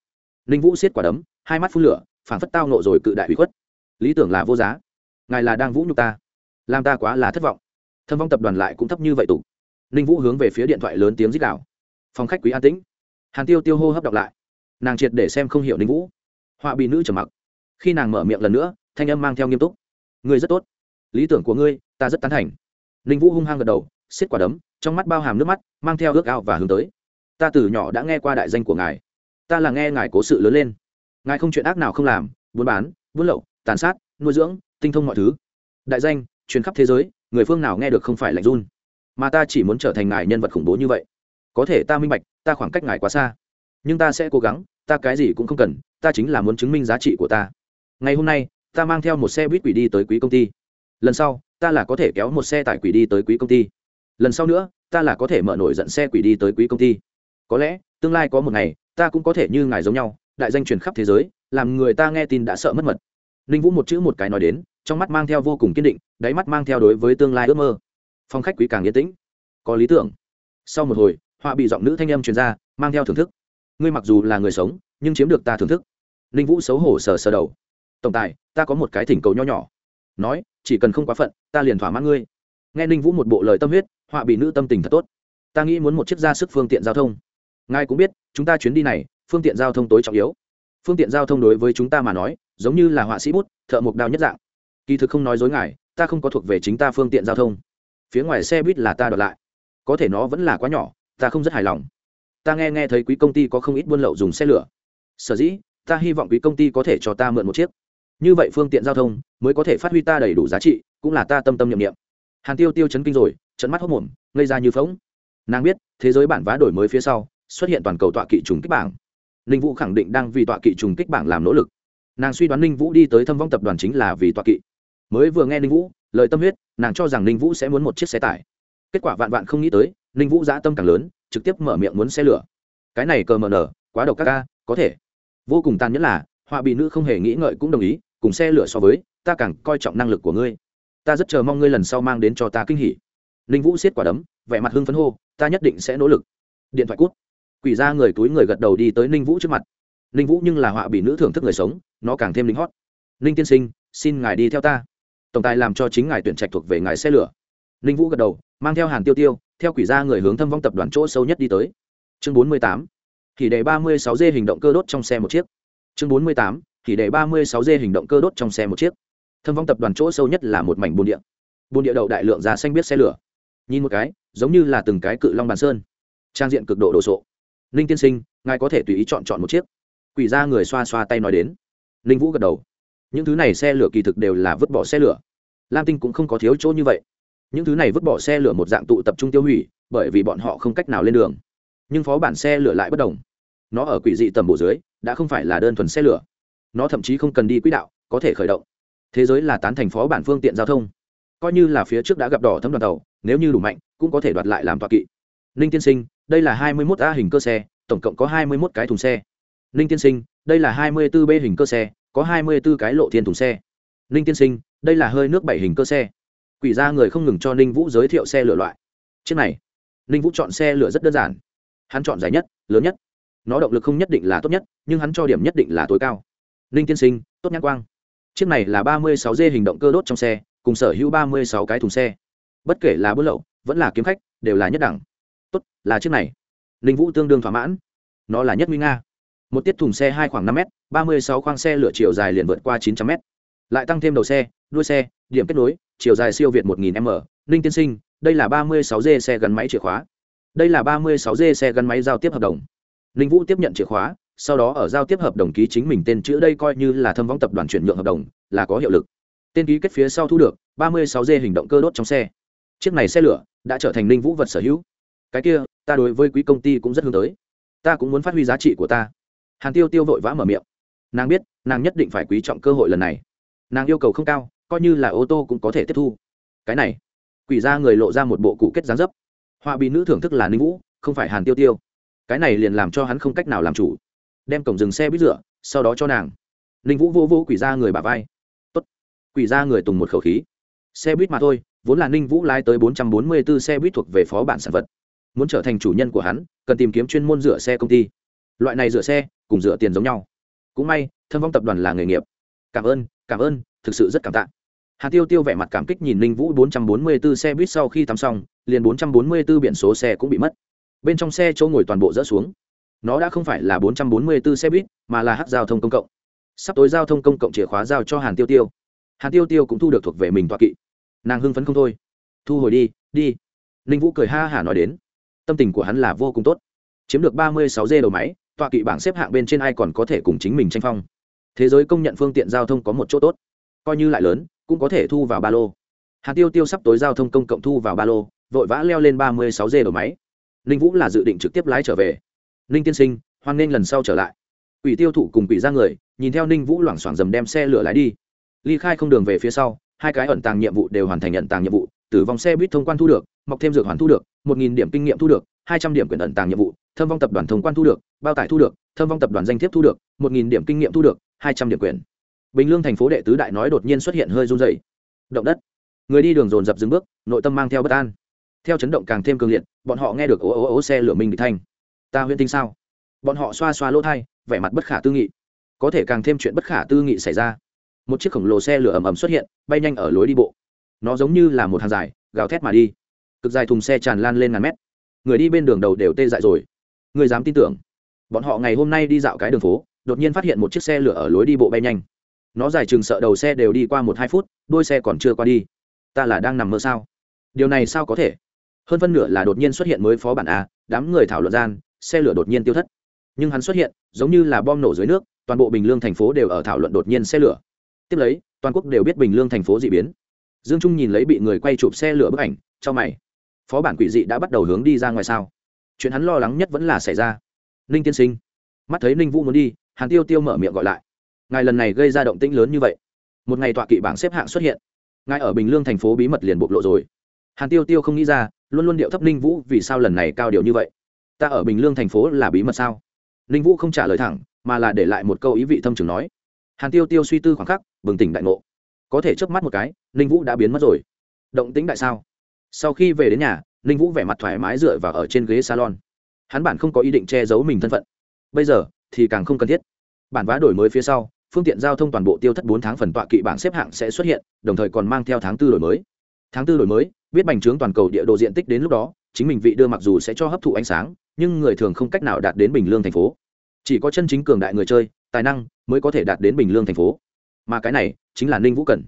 ninh vũ xiết quả đấm, hai mắt phun lửa phản phất tao nộ rồi cự đại bị khuất. Lý tưởng là vô giá. Ngài là đang vũ nhục ta. Làm ta quá là thất vọng. Thâm vong tập đoàn lại cũng thấp như vậy tục ninh vũ hướng về phía điện thoại lớn tiếng dích đạo phòng khách quý an tĩnh. Hàn tiêu tiêu hô hấp đọc lại. Nàng triệt để xem không hiểu ninh vũ. Họa bị nữ trầm mặc. Khi nàng mở miệng lần nữa, thanh âm mang theo nghiêm túc. Ngươi rất tốt. Lý tưởng của ngươi, ta rất tán thành. Ninh vũ hung hăng gật đầu xiết quả đấm, trong mắt bao hàm nước mắt, mang theo ước ao và hướng tới. Ta từ nhỏ đã nghe qua đại danh của ngài ta là nghe ngài cố sự lớn lên. Ngài không chuyện ác nào không làm, buôn bán, buôn lậu, tàn sát, nuôi dưỡng, tinh thông mọi thứ. Đại danh, truyền khắp thế giới, người phương nào nghe được không phải lạnh run. Mà ta chỉ muốn trở thành ngài nhân vật khủng bố như vậy. Có thể ta minh bạch, ta khoảng cách ngài quá xa. Nhưng ta sẽ cố gắng, ta cái gì cũng không cần, ta chính là muốn chứng minh giá trị của ta. Ngày hôm nay, ta mang theo một xe buýt quỷ đi tới quý công ty. Lần sau, ta là có thể kéo một xe tải quỷ đi tới quý công ty. Lần sau nữa, ta là có thể mở nổi dẫn xe quỷ đi tới quý công ty. Có lẽ, tương lai có một ngày ta cũng có thể như ngài giống nhau, đại danh truyền khắp thế giới, làm người ta nghe tin đã sợ mất mật. Ninh vũ một chữ một cái nói đến, trong mắt mang theo vô cùng kiên định, đáy mắt mang theo đối với tương lai ước mơ. Phong khách quý càng yên tĩnh. Có lý tưởng. Sau một hồi, họa bị giọng nữ thanh âm truyền ra, mang theo thưởng thức. Ngươi mặc dù là người sống, nhưng chiếm được ta thưởng thức. Ninh vũ xấu hổ sờ sờ đầu. Tổng tài, ta có một cái thỉnh cầu nho nhỏ. Nói, chỉ cần không quá phận, ta liền thỏa mãn ngươi. Nghe ninh vũ một bộ lời tâm huyết, họa bị nữ tâm tình thật tốt. Ta nghĩ muốn một chiếc ra sức phương tiện giao thông ngài cũng biết, chúng ta chuyến đi này, phương tiện giao thông tối trọng yếu. Phương tiện giao thông đối với chúng ta mà nói, giống như là họa sĩ bút, thợ mộc đao nhất dạng. Kỳ thực không nói dối ngài, ta không có thuộc về chính ta phương tiện giao thông. Phía ngoài xe buýt là ta đợt lại. Có thể nó vẫn là quá nhỏ, ta không rất hài lòng. Ta nghe nghe thấy quý công ty có không ít buôn lậu dùng xe lửa. Sở dĩ, ta hy vọng quý công ty có thể cho ta mượn một chiếc. Như vậy phương tiện giao thông mới có thể phát huy ta đầy đủ giá trị, cũng là ta tâm tâm nhiệm nghiệm hàn tiêu tiêu chấn kinh rồi trận mắt hốc mồm, ngây ra như phóng nàng biết, thế giới bản vá đổi mới phía sau xuất hiện toàn cầu tọa kỵ trùng kích bảng. Ninh vũ khẳng định đang vì tọa kỵ trùng kích bảng làm nỗ lực. Nàng suy đoán ninh vũ đi tới thâm vong tập đoàn chính là vì tọa kỵ. Mới vừa nghe ninh vũ, lời tâm huyết, nàng cho rằng ninh vũ sẽ muốn một chiếc xe tải. Kết quả vạn vạn không nghĩ tới, ninh vũ dạ tâm càng lớn, trực tiếp mở miệng muốn xe lửa. Cái này cờ mờ nở, quá độc các ca có thể. Vô cùng tàn nhẫn là, họa bị nữ không hề nghĩ ngợi cũng đồng ý, cùng xe lửa so với, ta càng coi trọng năng lực của ngươi. Ta rất chờ mong ngươi lần sau mang đến cho ta kinh hỉ. Ninh vũ siết quả đấm, vẻ mặt hưng phấn hô, ta nhất định sẽ nỗ lực. Điện thoại cút quỷ ra người túi người gật đầu đi tới ninh vũ trước mặt. Ninh vũ nhưng là họa bị nữ thưởng thức người sống, nó càng thêm lính hót. Ninh tiên sinh, xin ngài đi theo ta. Tổng tài làm cho chính ngài tuyển trạch thuộc về ngài xe lửa. Ninh vũ gật đầu, mang theo hàn tiêu tiêu, theo quỷ ra người hướng thâm vong tập đoàn chỗ sâu nhất đi tới. Chương bốn mươi tám, thì đề ba mươi sáu d hình động cơ đốt trong xe một chiếc. Chương bốn mươi tám, thì đề ba mươi sáu d hình động cơ đốt trong xe một chiếc. Thâm vong tập đoàn chỗ sâu nhất là một mảnh bồn địa. Bồn địa đậu đại lượng giá xanh biết xe lửa. Nhìn một cái, giống như là từng cái cự long bàn sơn. Trang diện cực độ đồ sộ ninh tiên sinh, ngài có thể tùy ý chọn chọn một chiếc. Quỷ ra người xoa xoa tay nói đến. Ninh vũ gật đầu. Những thứ này xe lửa kỳ thực đều là vứt bỏ xe lửa. Lam tinh cũng không có thiếu chỗ như vậy. Những thứ này vứt bỏ xe lửa một dạng tụ tập trung tiêu hủy, bởi vì bọn họ không cách nào lên đường. Nhưng phó bản xe lửa lại bất đồng. Nó ở quỷ dị tầm bộ dưới, đã không phải là đơn thuần xe lửa. Nó thậm chí không cần đi quỹ đạo, có thể khởi động. Thế giới là tán thành phó bản phương tiện giao thông. Coi như là phía trước đã gặp đỏ thấm đoàn tàu, nếu như đủ mạnh, cũng có thể đoạt lại làm tọa kỵ. Ninh tiên sinh đây là hai mươi mốt a hình cơ xe, tổng cộng có hai mươi mốt cái thùng xe. Ninh tiên sinh, đây là hai mươi b b hình cơ xe, có hai mươi b cái lộ thiên thùng xe. Ninh tiên sinh, đây là hơi nước bảy hình cơ xe. Quỷ ra người không ngừng cho ninh vũ giới thiệu xe lửa loại. Chiếc này, ninh vũ chọn xe lửa rất đơn giản. Hắn chọn dài nhất, lớn nhất. Nó động lực không nhất định là tốt nhất, nhưng hắn cho điểm nhất định là tối cao. Ninh tiên sinh, tốt nhãn quang. Chiếc này là ba mươi sáu d hình động cơ đốt trong xe, cùng sở hữu ba mươi sáu cái thùng xe. Bất kể là buôn lậu, vẫn là kiếm khách, đều là nhất đẳng tốt, là chiếc này. Ninh vũ tương đương thỏa mãn. Nó là nhất nguy nga. Một tiết thùng xe hai khoảng năm m ba mươi sáu khoang xe lửa chiều dài liền vượt qua chín trăm m lại tăng thêm đầu xe, đuôi xe, điểm kết nối, chiều dài siêu việt một nghìn m. Ninh tiên sinh, đây là ba mươi sáu d xe gắn máy chìa khóa. Đây là ba mươi sáu d xe gắn máy giao tiếp hợp đồng. Ninh vũ tiếp nhận chìa khóa, sau đó ở giao tiếp hợp đồng ký chính mình tên chữ đây coi như là thâm võng tập đoàn chuyển nhượng hợp đồng, là có hiệu lực. Tên ký kết phía sau thu được ba mươi sáu d hình động cơ đốt trong xe. Chiếc này xe lửa đã trở thành ninh vũ vật sở hữu cái kia, ta đối với quý công ty cũng rất hướng tới. Ta cũng muốn phát huy giá trị của ta. Hàn tiêu tiêu vội vã mở miệng. Nàng biết, nàng nhất định phải quý trọng cơ hội lần này. Nàng yêu cầu không cao, coi như là ô tô cũng có thể tiếp thu. Cái này, quỷ ra người lộ ra một bộ cụ kết gián dấp. Họa bị nữ thưởng thức là ninh vũ, không phải hàn tiêu tiêu. Cái này liền làm cho hắn không cách nào làm chủ. Đem cổng dừng xe bít rửa, sau đó cho nàng. Ninh vũ vô vô quỷ ra người bà vai. Tốt. Quỷ ra người tùng một khẩu khí. Xe buýt mà thôi, vốn là ninh vũ lái tới bốn trăm bốn mươi 444 xe buýt thuộc về phó bản sản vật muốn trở thành chủ nhân của hắn, cần tìm kiếm chuyên môn rửa xe công ty. Loại này rửa xe, cùng rửa tiền giống nhau. Cũng may, thâm vong tập đoàn là nghề nghiệp. Cảm ơn cảm ơn, thực sự rất cảm tạ. Hà tiêu tiêu vẻ mặt cảm kích nhìn ninh vũ bốn trăm bốn mươi 444 xe buýt sau khi tắm xong, liền bốn trăm bốn mươi 444 biển số xe cũng bị mất. Bên trong xe chỗ ngồi toàn bộ rỡ xuống. Nó đã không phải là bốn trăm bốn mươi 444 xe buýt, mà là hát giao thông công cộng. Sắp tối giao thông công cộng chìa khóa giao cho hàn tiêu tiêu. Hàn tiêu tiêu cũng thu được thuộc về mình toa kỵ. Nàng hưng phấn không thôi. Thu hồi đi đi. Ninh vũ cười ha hả nói đến tâm tình của hắn là vô cùng tốt. Chiếm được ba mươi sáu d đầu máy, tọa kỵ bảng xếp hạng bên trên ai còn có thể cùng chính mình tranh phong. Thế giới công nhận phương tiện giao thông có một chỗ tốt, coi như lại lớn, cũng có thể thu vào ba lô. Hạt tiêu tiêu sắp tối giao thông công cộng thu vào ba lô, vội vã leo lên ba mươi sáu d đầu máy. Ninh vũ là dự định trực tiếp lái trở về. Ninh tiên sinh, hoan nghênh lần sau trở lại. Quỷ tiêu thụ cùng quỷ ra người, nhìn theo ninh vũ loảng xoảng dầm đem xe lửa lái đi. Ly khai không đường về phía sau, hai cái ẩn tàng nhiệm vụ đều hoàn thành nhận tàng nhiệm vụ, tử vong xe buýt thông quan thu được, mọc thêm dược hoàn thu được một nghìn điểm kinh nghiệm thu được, hai trăm điểm quyền ẩn tàng nhiệm vụ, thâm vong tập đoàn thông quan thu được, bao tải thu được, thâm vong tập đoàn danh thiếp thu được, một nghìn điểm kinh nghiệm thu được, hai trăm điểm quyền. Bình lương thành phố đệ tứ đại nói đột nhiên xuất hiện hơi run dày động đất. Người đi đường dồn dập dừng bước, nội tâm mang theo bất an. Theo chấn động càng thêm cường liệt, bọn họ nghe được ố ố ố xe lửa mình bị thanh. Ta huyễn tinh sao? Bọn họ xoa xoa lỗ thai, vẻ mặt bất khả tư nghị. Có thể càng thêm chuyện bất khả tư nghị xảy ra. Một chiếc khổng lồ xe lửa ầm ầm xuất hiện, bay nhanh ở lối đi bộ. Nó giống như là một hàng dài, gào thét mà đi cực dài thùng xe tràn lan lên ngàn mét. Người đi bên đường đầu đều tê dại rồi. Người dám tin tưởng. Bọn họ ngày hôm nay đi dạo cái đường phố, đột nhiên phát hiện một chiếc xe lửa ở lối đi bộ bay nhanh. Nó dài chừng sợ đầu xe đều đi qua một hai phút, đôi xe còn chưa qua đi. Ta là đang nằm mơ sao? Điều này sao có thể? Hơn phân nửa là đột nhiên xuất hiện mới phó bản a, đám người thảo luận gian, xe lửa đột nhiên tiêu thất. Nhưng hắn xuất hiện, giống như là bom nổ dưới nước, toàn bộ bình lương thành phố đều ở thảo luận đột nhiên xe lửa. Tiếp lấy, toàn quốc đều biết bình lương thành phố d ị biến. Dương trung nhìn lấy bị người quay chụp xe lửa bức ảnh, cho mày phó bản quỷ dị đã bắt đầu hướng đi ra ngoài sao? Chuyện hắn lo lắng nhất vẫn là xảy ra. Ninh tiên sinh, mắt thấy ninh vũ muốn đi, hàn tiêu tiêu mở miệng gọi lại. Ngài lần này gây ra động tĩnh lớn như vậy. Một ngày tọa kỵ bảng xếp hạng xuất hiện. Ngài ở bình lương thành phố bí mật liền bộc lộ rồi. Hàn tiêu tiêu không nghĩ ra, luôn luôn điệu thấp ninh vũ vì sao lần này cao điệu như vậy. Ta ở bình lương thành phố là bí mật sao? Ninh vũ không trả lời thẳng, mà là để lại một câu ý vị thâm trường nói. Hàn tiêu tiêu suy tư khoảng khắc, bừng tỉnh đại ngộ. Có thể chớp mắt một cái, ninh vũ đã biến mất rồi. Động tĩnh đại sao? Sau khi về đến nhà, ninh vũ vẻ mặt thoải mái dựa vào ở trên ghế salon. Hắn bản không có ý định che giấu mình thân phận. Bây giờ, thì càng không cần thiết. Bản vá đổi mới phía sau, phương tiện giao thông toàn bộ tiêu thất bốn tháng phần tọa kỵ bảng xếp hạng sẽ xuất hiện, đồng thời còn mang theo tháng tư đổi mới. Tháng tư đổi mới biết bành trướng toàn cầu địa đồ diện tích đến lúc đó, chính mình vị đưa mặc dù sẽ cho hấp thụ ánh sáng, nhưng người thường không cách nào đạt đến bình lương thành phố. Chỉ có chân chính cường đại người chơi, tài năng mới có thể đạt đến bình lương thành phố. Mà cái này chính là ninh vũ cần.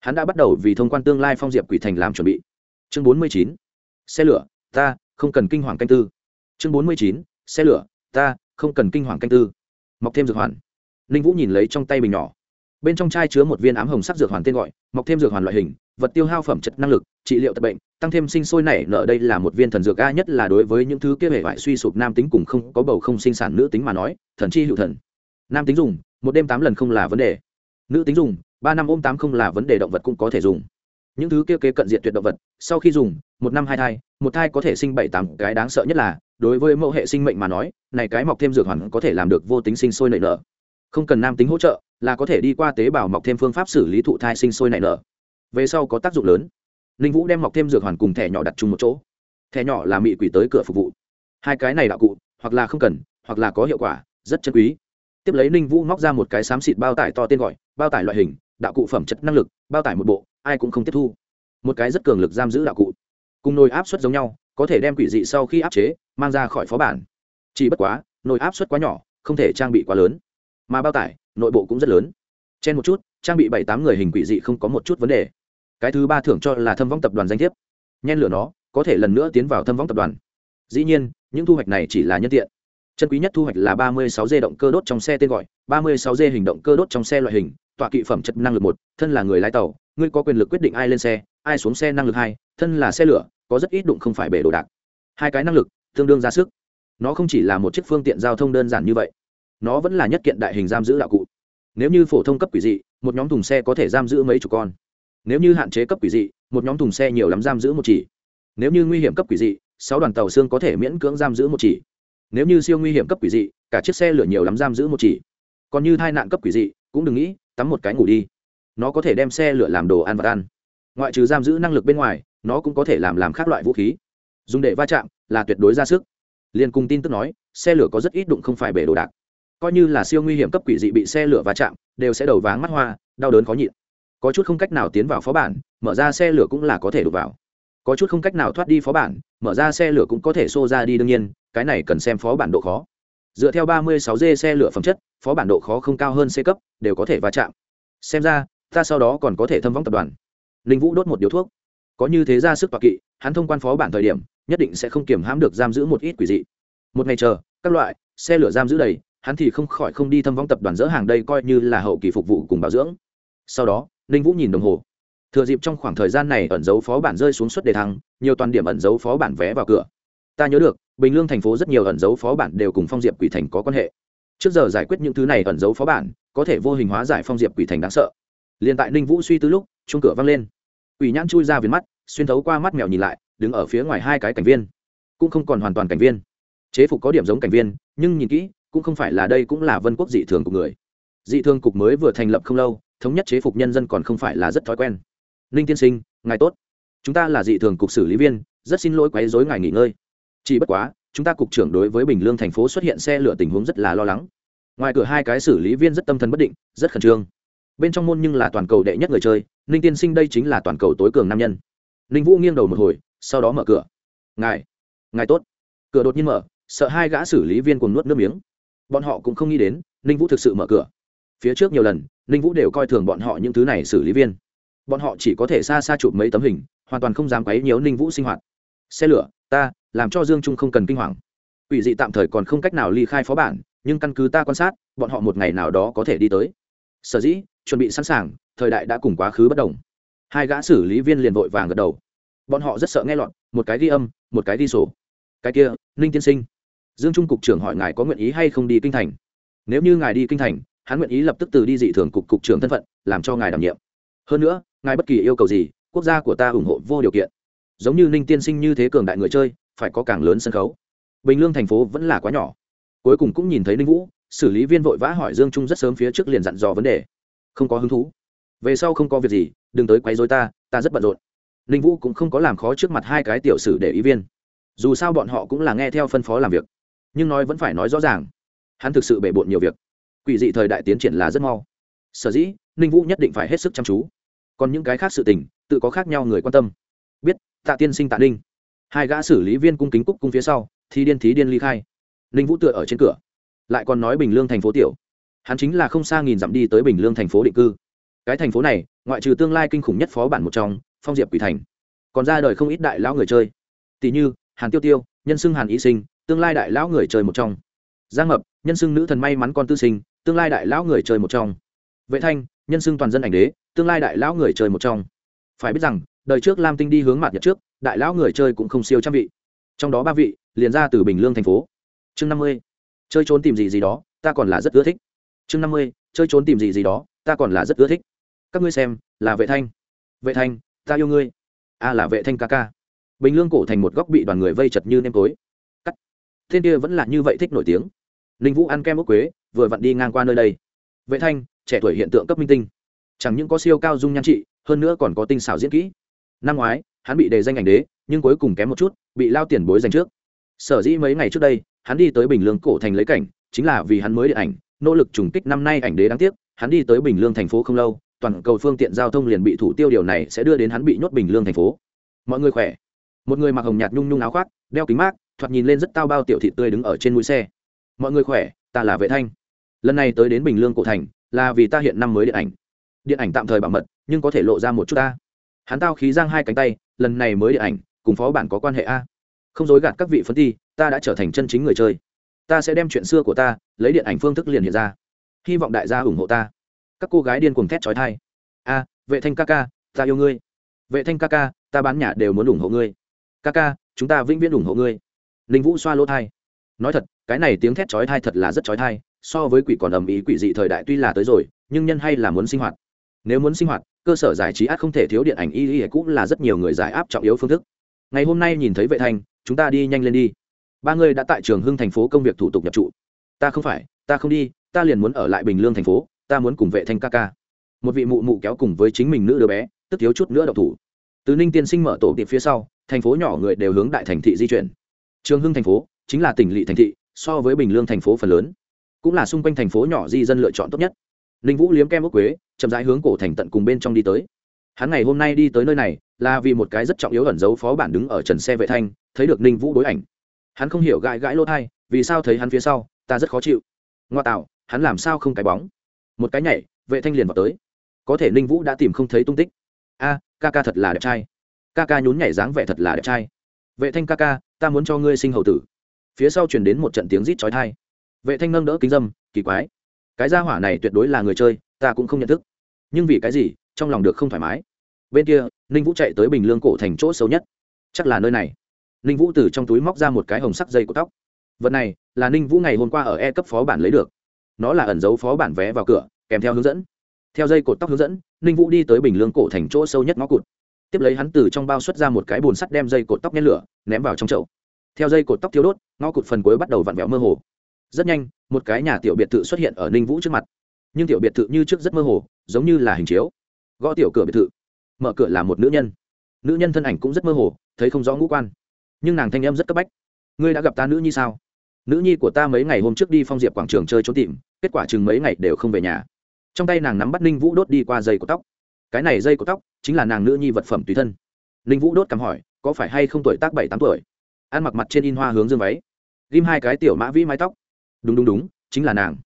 Hắn đã bắt đầu vì thông quan tương lai phong diệp quỷ thành làm chuẩn bị chương bốn mươi chín, xe lửa, ta không cần kinh hoàng canh tư. Chương bốn mươi chín, xe lửa, ta không cần kinh hoàng canh tư. Mọc thêm dược hoàn. Ninh vũ nhìn lấy trong tay bình nhỏ. Bên trong chai chứa một viên ám hồng sắc dược hoàn tên gọi, mọc thêm dược hoàn loại hình, vật tiêu hao phẩm chất năng lực, trị liệu tật bệnh, tăng thêm sinh sôi nảy nở đây là một viên thần dược a nhất là đối với những thứ kia hệ vải suy sụp nam tính cùng không có bầu không sinh sản nữ tính mà nói, thần chi hữu thần. Nam tính dùng, một đêm tám lần không là vấn đề. Nữ tính dùng, ba năm ôm tám không là vấn đề, động vật cũng có thể dùng những thứ kia kế cận diện tuyệt động vật, sau khi dùng, một năm hai thai, một thai có thể sinh bảy tám cái đáng sợ nhất là, đối với mẫu hệ sinh mệnh mà nói, này cái mọc thêm dược hoàn có thể làm được vô tính sinh sôi nảy nở. Không cần nam tính hỗ trợ, là có thể đi qua tế bào mọc thêm phương pháp xử lý thụ thai sinh sôi nảy nở. Về sau có tác dụng lớn. Ninh vũ đem mọc thêm dược hoàn cùng thẻ nhỏ đặt chung một chỗ. Thẻ nhỏ là mị quỷ tới cửa phục vụ. Hai cái này đạo cụ, hoặc là không cần, hoặc là có hiệu quả, rất chân quý. Tiếp lấy ninh vũ móc ra một cái xám xịt bao tải to tên gọi, bao tải loại hình, đạo cụ phẩm chất năng lực, bao tải một bộ ai cũng không tiếp thu. Một cái rất cường lực giam giữ đạo cụ. Cùng nồi áp suất giống nhau, có thể đem quỷ dị sau khi áp chế, mang ra khỏi phó bản. Chỉ bất quá, nồi áp suất quá nhỏ, không thể trang bị quá lớn. Mà bao tải, nội bộ cũng rất lớn. Trên một chút, trang bị bảy tám người hình quỷ dị không có một chút vấn đề. Cái thứ ba thưởng cho là thâm vong tập đoàn danh thiếp. Nhen lửa nó, có thể lần nữa tiến vào thâm vong tập đoàn. Dĩ nhiên, những thu hoạch này chỉ là nhân tiện. Chân quý nhất thu hoạch là ba mươi sáu dê động cơ đốt trong xe tên gọi, ba mươi sáu dê hình động cơ đốt trong xe loại hình, tọa kỵ phẩm chất năng lực một, thân là người lái tàu ngươi có quyền lực quyết định ai lên xe, ai xuống xe năng lực hai, thân là xe lửa, có rất ít đụng không phải bể đồ đạc. Hai cái năng lực, tương đương ra sức. Nó không chỉ là một chiếc phương tiện giao thông đơn giản như vậy, nó vẫn là nhất kiện đại hình giam giữ đạo cụ. Nếu như phổ thông cấp quỷ dị, một nhóm thùng xe có thể giam giữ mấy chục con. Nếu như hạn chế cấp quỷ dị, một nhóm thùng xe nhiều lắm giam giữ một chỉ. Nếu như nguy hiểm cấp quỷ dị, sáu đoàn tàu xương có thể miễn cưỡng giam giữ một chỉ. Nếu như siêu nguy hiểm cấp quỷ dị, cả chiếc xe lửa nhiều lắm giam giữ một chỉ. Còn như tai nạn cấp quỷ dị, cũng đừng nghĩ, tắm một cái ngủ đi nó có thể đem xe lửa làm đồ ăn vật ăn. Ngoại trừ giam giữ năng lực bên ngoài, nó cũng có thể làm làm khác loại vũ khí. Dùng để va chạm là tuyệt đối ra sức. Liên cùng tin tức nói, xe lửa có rất ít đụng không phải bể đồ đạc. Coi như là siêu nguy hiểm cấp quỷ dị bị xe lửa va chạm, đều sẽ đầu váng mắt hoa, đau đớn khó nhịn. Có chút không cách nào tiến vào phó bản, mở ra xe lửa cũng là có thể đục vào. Có chút không cách nào thoát đi phó bản, mở ra xe lửa cũng có thể xô ra đi đương nhiên, cái này cần xem phó bản độ khó. Dựa theo ba mươi sáu d xe lửa phẩm chất, phó bản độ khó không cao hơn c cấp, đều có thể va chạm. Xem ra ta sau đó còn có thể thâm vong tập đoàn. Linh vũ đốt một điếu thuốc. Có như thế ra sức toạc kỵ, hắn thông quan phó bản thời điểm, nhất định sẽ không kiểm hãm được giam giữ một ít quỷ dị. Một ngày chờ, các loại, xe lửa giam giữ đầy, hắn thì không khỏi không đi thâm vong tập đoàn dỡ hàng đây coi như là hậu kỳ phục vụ cùng bảo dưỡng. Sau đó, ninh vũ nhìn đồng hồ. Thừa dịp trong khoảng thời gian này ẩn dấu phó bản rơi xuống suất đề thăng, nhiều toàn điểm ẩn dấu phó bản vé vào cửa. Ta nhớ được, bình lương thành phố rất nhiều ẩn dấu phó bản đều cùng phong diệp quỷ thành có quan hệ. Trước giờ giải quyết những thứ này ẩn giấu phó bản, có thể vô hình hóa giải phong diệp quỷ thành đáng sợ liền tại ninh vũ suy tư lúc chung cửa văng lên. Quỷ nhãn chui ra viền mắt, xuyên thấu qua mắt mèo nhìn lại, đứng ở phía ngoài hai cái cảnh viên. Cũng không còn hoàn toàn cảnh viên. Chế phục có điểm giống cảnh viên, nhưng nhìn kỹ, cũng không phải là đây cũng là vân quốc dị thường của người. Dị thường cục mới vừa thành lập không lâu, thống nhất chế phục nhân dân còn không phải là rất thói quen. Ninh tiên sinh, ngài tốt. Chúng ta là dị thường cục xử lý viên, rất xin lỗi quấy dối ngài nghỉ ngơi. Chỉ bất quá, chúng ta cục trưởng đối với bình lương thành phố xuất hiện xe lửa tình huống rất là lo lắng. Ngoài cửa hai cái xử lý viên rất tâm thần bất định, rất khẩn trương bên trong môn nhưng là toàn cầu đệ nhất người chơi, ninh tiên sinh đây chính là toàn cầu tối cường nam nhân. Ninh vũ nghiêng đầu một hồi, sau đó mở cửa. Ngài ngài tốt. Cửa đột nhiên mở, sợ hai gã xử lý viên cùng nuốt nước miếng. Bọn họ cũng không nghĩ đến, ninh vũ thực sự mở cửa. Phía trước nhiều lần, ninh vũ đều coi thường bọn họ những thứ này xử lý viên. Bọn họ chỉ có thể xa xa chụp mấy tấm hình, hoàn toàn không dám quấy nhiều ninh vũ sinh hoạt. Xe lửa, ta, làm cho dương trung không cần kinh hoàng. Ủy dị tạm thời còn không cách nào ly khai phó bản, nhưng căn cứ ta quan sát, bọn họ một ngày nào đó có thể đi tới. Sở dĩ chuẩn bị sẵn sàng, thời đại đã cùng quá khứ bất đồng. Hai gã xử lý viên liền vội vàng gật đầu. Bọn họ rất sợ nghe lọt, một cái ghi âm, một cái ghi sổ. Cái kia, ninh tiên sinh. Dương trung cục trưởng hỏi ngài có nguyện ý hay không đi kinh thành. Nếu như ngài đi kinh thành, hắn nguyện ý lập tức từ đi dị thường cục cục trưởng thân phận, làm cho ngài đảm nhiệm. Hơn nữa, ngài bất kỳ yêu cầu gì, quốc gia của ta ủng hộ vô điều kiện. Giống như ninh tiên sinh như thế cường đại người chơi, phải có càng lớn sân khấu. Bình lương thành phố vẫn là quá nhỏ. Cuối cùng cũng nhìn thấy ninh vũ, xử lý viên vội vã hỏi dương trung rất sớm phía trước liền dặn dò vấn đề không có hứng thú. Về sau không có việc gì, đừng tới quấy dối ta ta rất bận rộn. Ninh vũ cũng không có làm khó trước mặt hai cái tiểu sử để ý viên. Dù sao bọn họ cũng là nghe theo phân phó làm việc, nhưng nói vẫn phải nói rõ ràng. Hắn thực sự bể bộn nhiều việc. Quỷ dị thời đại tiến triển là rất mau. Sở dĩ, ninh vũ nhất định phải hết sức chăm chú. Còn những cái khác sự tình, tự có khác nhau người quan tâm. Biết, tạ tiên sinh tạ ninh. Hai gã xử lý viên cung kính cúc cung phía sau thì điên thí điên ly khai. Ninh vũ tựa ở trên cửa, lại còn nói bình lương thành phố tiểu hắn chính là không xa nghìn dặm đi tới bình lương thành phố định cư. Cái thành phố này, ngoại trừ tương lai kinh khủng nhất phó bản một trong, phong diệp quỷ thành. Còn ra đời không ít đại lão người chơi. Tỷ như, hàn tiêu tiêu, nhân xưng hàn y sinh, tương lai đại lão người chơi một trong. Giang mập, nhân xưng nữ thần may mắn con tư sinh, tương lai đại lão người chơi một trong. Vệ thanh, nhân xưng toàn dân ảnh đế, tương lai đại lão người chơi một trong. Phải biết rằng, đời trước lam tinh đi hướng mặt nhật trước, đại lão người chơi cũng không siêu trăm vị. Trong đó ba vị, liền ra từ bình lương thành phố. Chương năm mươi. Chơi trốn tìm gì gì đó, ta còn là rất ưa thích chương năm mươi, chơi trốn tìm gì gì đó, ta còn là rất ưa thích. Các ngươi xem, là vệ thanh. Vệ thanh, ta yêu ngươi. A là vệ thanh ca ca. Bình lương cổ thành một góc bị đoàn người vây chật như nêm tối. Cắt. Thiên kia vẫn là như vậy thích nổi tiếng. Ninh vũ ăn kem ốc quế, vừa vặn đi ngang qua nơi đây. Vệ thanh, trẻ tuổi hiện tượng cấp minh tinh. Chẳng những có siêu cao dung nhan trị, hơn nữa còn có tinh xảo diễn kỹ. Năm ngoái, hắn bị đề danh ảnh đế, nhưng cuối cùng kém một chút, bị lao tiền bối giành trước. Sở dĩ mấy ngày trước đây, hắn đi tới bình lương cổ thành lấy cảnh, chính là vì hắn mới điện ảnh nỗ lực trùng kích năm nay ảnh đế đáng tiếc, hắn đi tới bình lương thành phố không lâu, toàn cầu phương tiện giao thông liền bị thủ tiêu điều này sẽ đưa đến hắn bị nhốt bình lương thành phố. Mọi người khỏe? Một người mặc hồng nhạt nhung nhung áo khoác, đeo kính mát, thoạt nhìn lên rất tao bao tiểu thị tươi đứng ở trên mũi xe. Mọi người khỏe? Ta là vệ thanh. Lần này tới đến bình lương cổ thành, là vì ta hiện năm mới điện ảnh. Điện ảnh tạm thời bảo mật, nhưng có thể lộ ra một chút ta. Hắn tao khí giang hai cánh tay, lần này mới điện ảnh, cùng phó bản có quan hệ a. Không dối gạt các vị phân thi ta đã trở thành chân chính người chơi ta sẽ đem chuyện xưa của ta, lấy điện ảnh phương thức liền hiện ra. Hy vọng đại gia ủng hộ ta. Các cô gái điên cuồng thét trói thai a, vệ thanh ca ca, ta yêu ngươi. Vệ thanh ca ca, ta bán nhà đều muốn ủng hộ ngươi. Ca ca, chúng ta vĩnh viễn ủng hộ ngươi. Linh vũ xoa lỗ thai nói thật, cái này tiếng thét trói thai thật là rất trói thai so với quỷ còn ầm ĩ quỷ dị thời đại tuy là tới rồi, nhưng nhân hay là muốn sinh hoạt. Nếu muốn sinh hoạt, cơ sở giải trí át không thể thiếu điện ảnh y y cũng là rất nhiều người giải áp trọng yếu phương thức. Ngày hôm nay nhìn thấy vệ thanh, chúng ta đi nhanh lên đi ba người đã tại trường hưng thành phố công việc thủ tục nhập trụ. Ta không phải, ta không đi, ta liền muốn ở lại bình lương thành phố, ta muốn cùng vệ thanh ca ca. Một vị mụ mụ kéo cùng với chính mình nữ đứa bé, tức thiếu chút nữa độc thủ. Từ ninh tiên sinh mở tổ tiệp phía sau, thành phố nhỏ người đều hướng đại thành thị di chuyển. Trường hưng thành phố chính là tỉnh lỵ thành thị, so với bình lương thành phố phần lớn. Cũng là xung quanh thành phố nhỏ di dân lựa chọn tốt nhất. Ninh vũ liếm kem ốc quế, chậm rãi hướng cổ thành tận cùng bên trong đi tới. Hắn ngày hôm nay đi tới nơi này, là vì một cái rất trọng yếu ẩn giấu phó bản đứng ở trần xe vệ thanh, thấy được ninh vũ đối ảnh hắn không hiểu gãi gãi lỗ thai, vì sao thấy hắn phía sau, ta rất khó chịu. Ngoa tạo, hắn làm sao không cái bóng? Một cái nhảy, vệ thanh liền vào tới. Có thể ninh vũ đã tìm không thấy tung tích. A ca ca thật là đẹp trai. Ca ca nhún nhảy dáng vẻ thật là đẹp trai. Vệ thanh ca ca ta muốn cho ngươi sinh hậu tử. Phía sau chuyển đến một trận tiếng rít chói thai vệ thanh nâng đỡ kính dâm, kỳ quái. Cái gia hỏa này tuyệt đối là người chơi, ta cũng không nhận thức. Nhưng vì cái gì, trong lòng được không thoải mái. Bên kia, ninh vũ chạy tới bình lương cổ thành chỗ xấu nhất. Chắc là nơi này ninh vũ từ trong túi móc ra một cái hồng sắc dây của tóc. Vật này là ninh vũ ngày hôm qua ở e cấp phó bản lấy được. Nó là ẩn dấu phó bản vé vào cửa, kèm theo hướng dẫn. Theo dây cột tóc hướng dẫn, ninh vũ đi tới bình lương cổ thành chỗ sâu nhất ngõ cụt. Tiếp lấy hắn từ trong bao xuất ra một cái bồn sắt đem dây cột tóc nhét lửa, ném vào trong chậu. Theo dây cột tóc thiếu đốt, ngõ cụt phần cuối bắt đầu vặn vẹo mơ hồ. Rất nhanh, một cái nhà tiểu biệt thự xuất hiện ở ninh vũ trước mặt. Nhưng tiểu biệt thự như trước rất mơ hồ, giống như là hình chiếu. Gõ tiểu cửa biệt thự. Mở cửa là một nữ nhân. Nữ nhân thân ảnh cũng rất mơ hồ, thấy không rõ ngũ quan nhưng nàng thanh em rất cấp bách. Ngươi đã gặp ta nữ nhi sao? Nữ nhi của ta mấy ngày hôm trước đi phong diệp quảng trường chơi trốn tìm, kết quả chừng mấy ngày đều không về nhà. Trong tay nàng nắm bắt ninh vũ đốt đi qua dây của tóc. Cái này dây của tóc chính là nàng nữ nhi vật phẩm tùy thân. Ninh vũ đốt cắm hỏi, có phải hay không tuổi tác bảy tám tuổi? Ăn mặc mặt trên in hoa hướng dương váy, ghim hai cái tiểu mã vĩ mái tóc. Đúng đúng đúng, chính là nàng.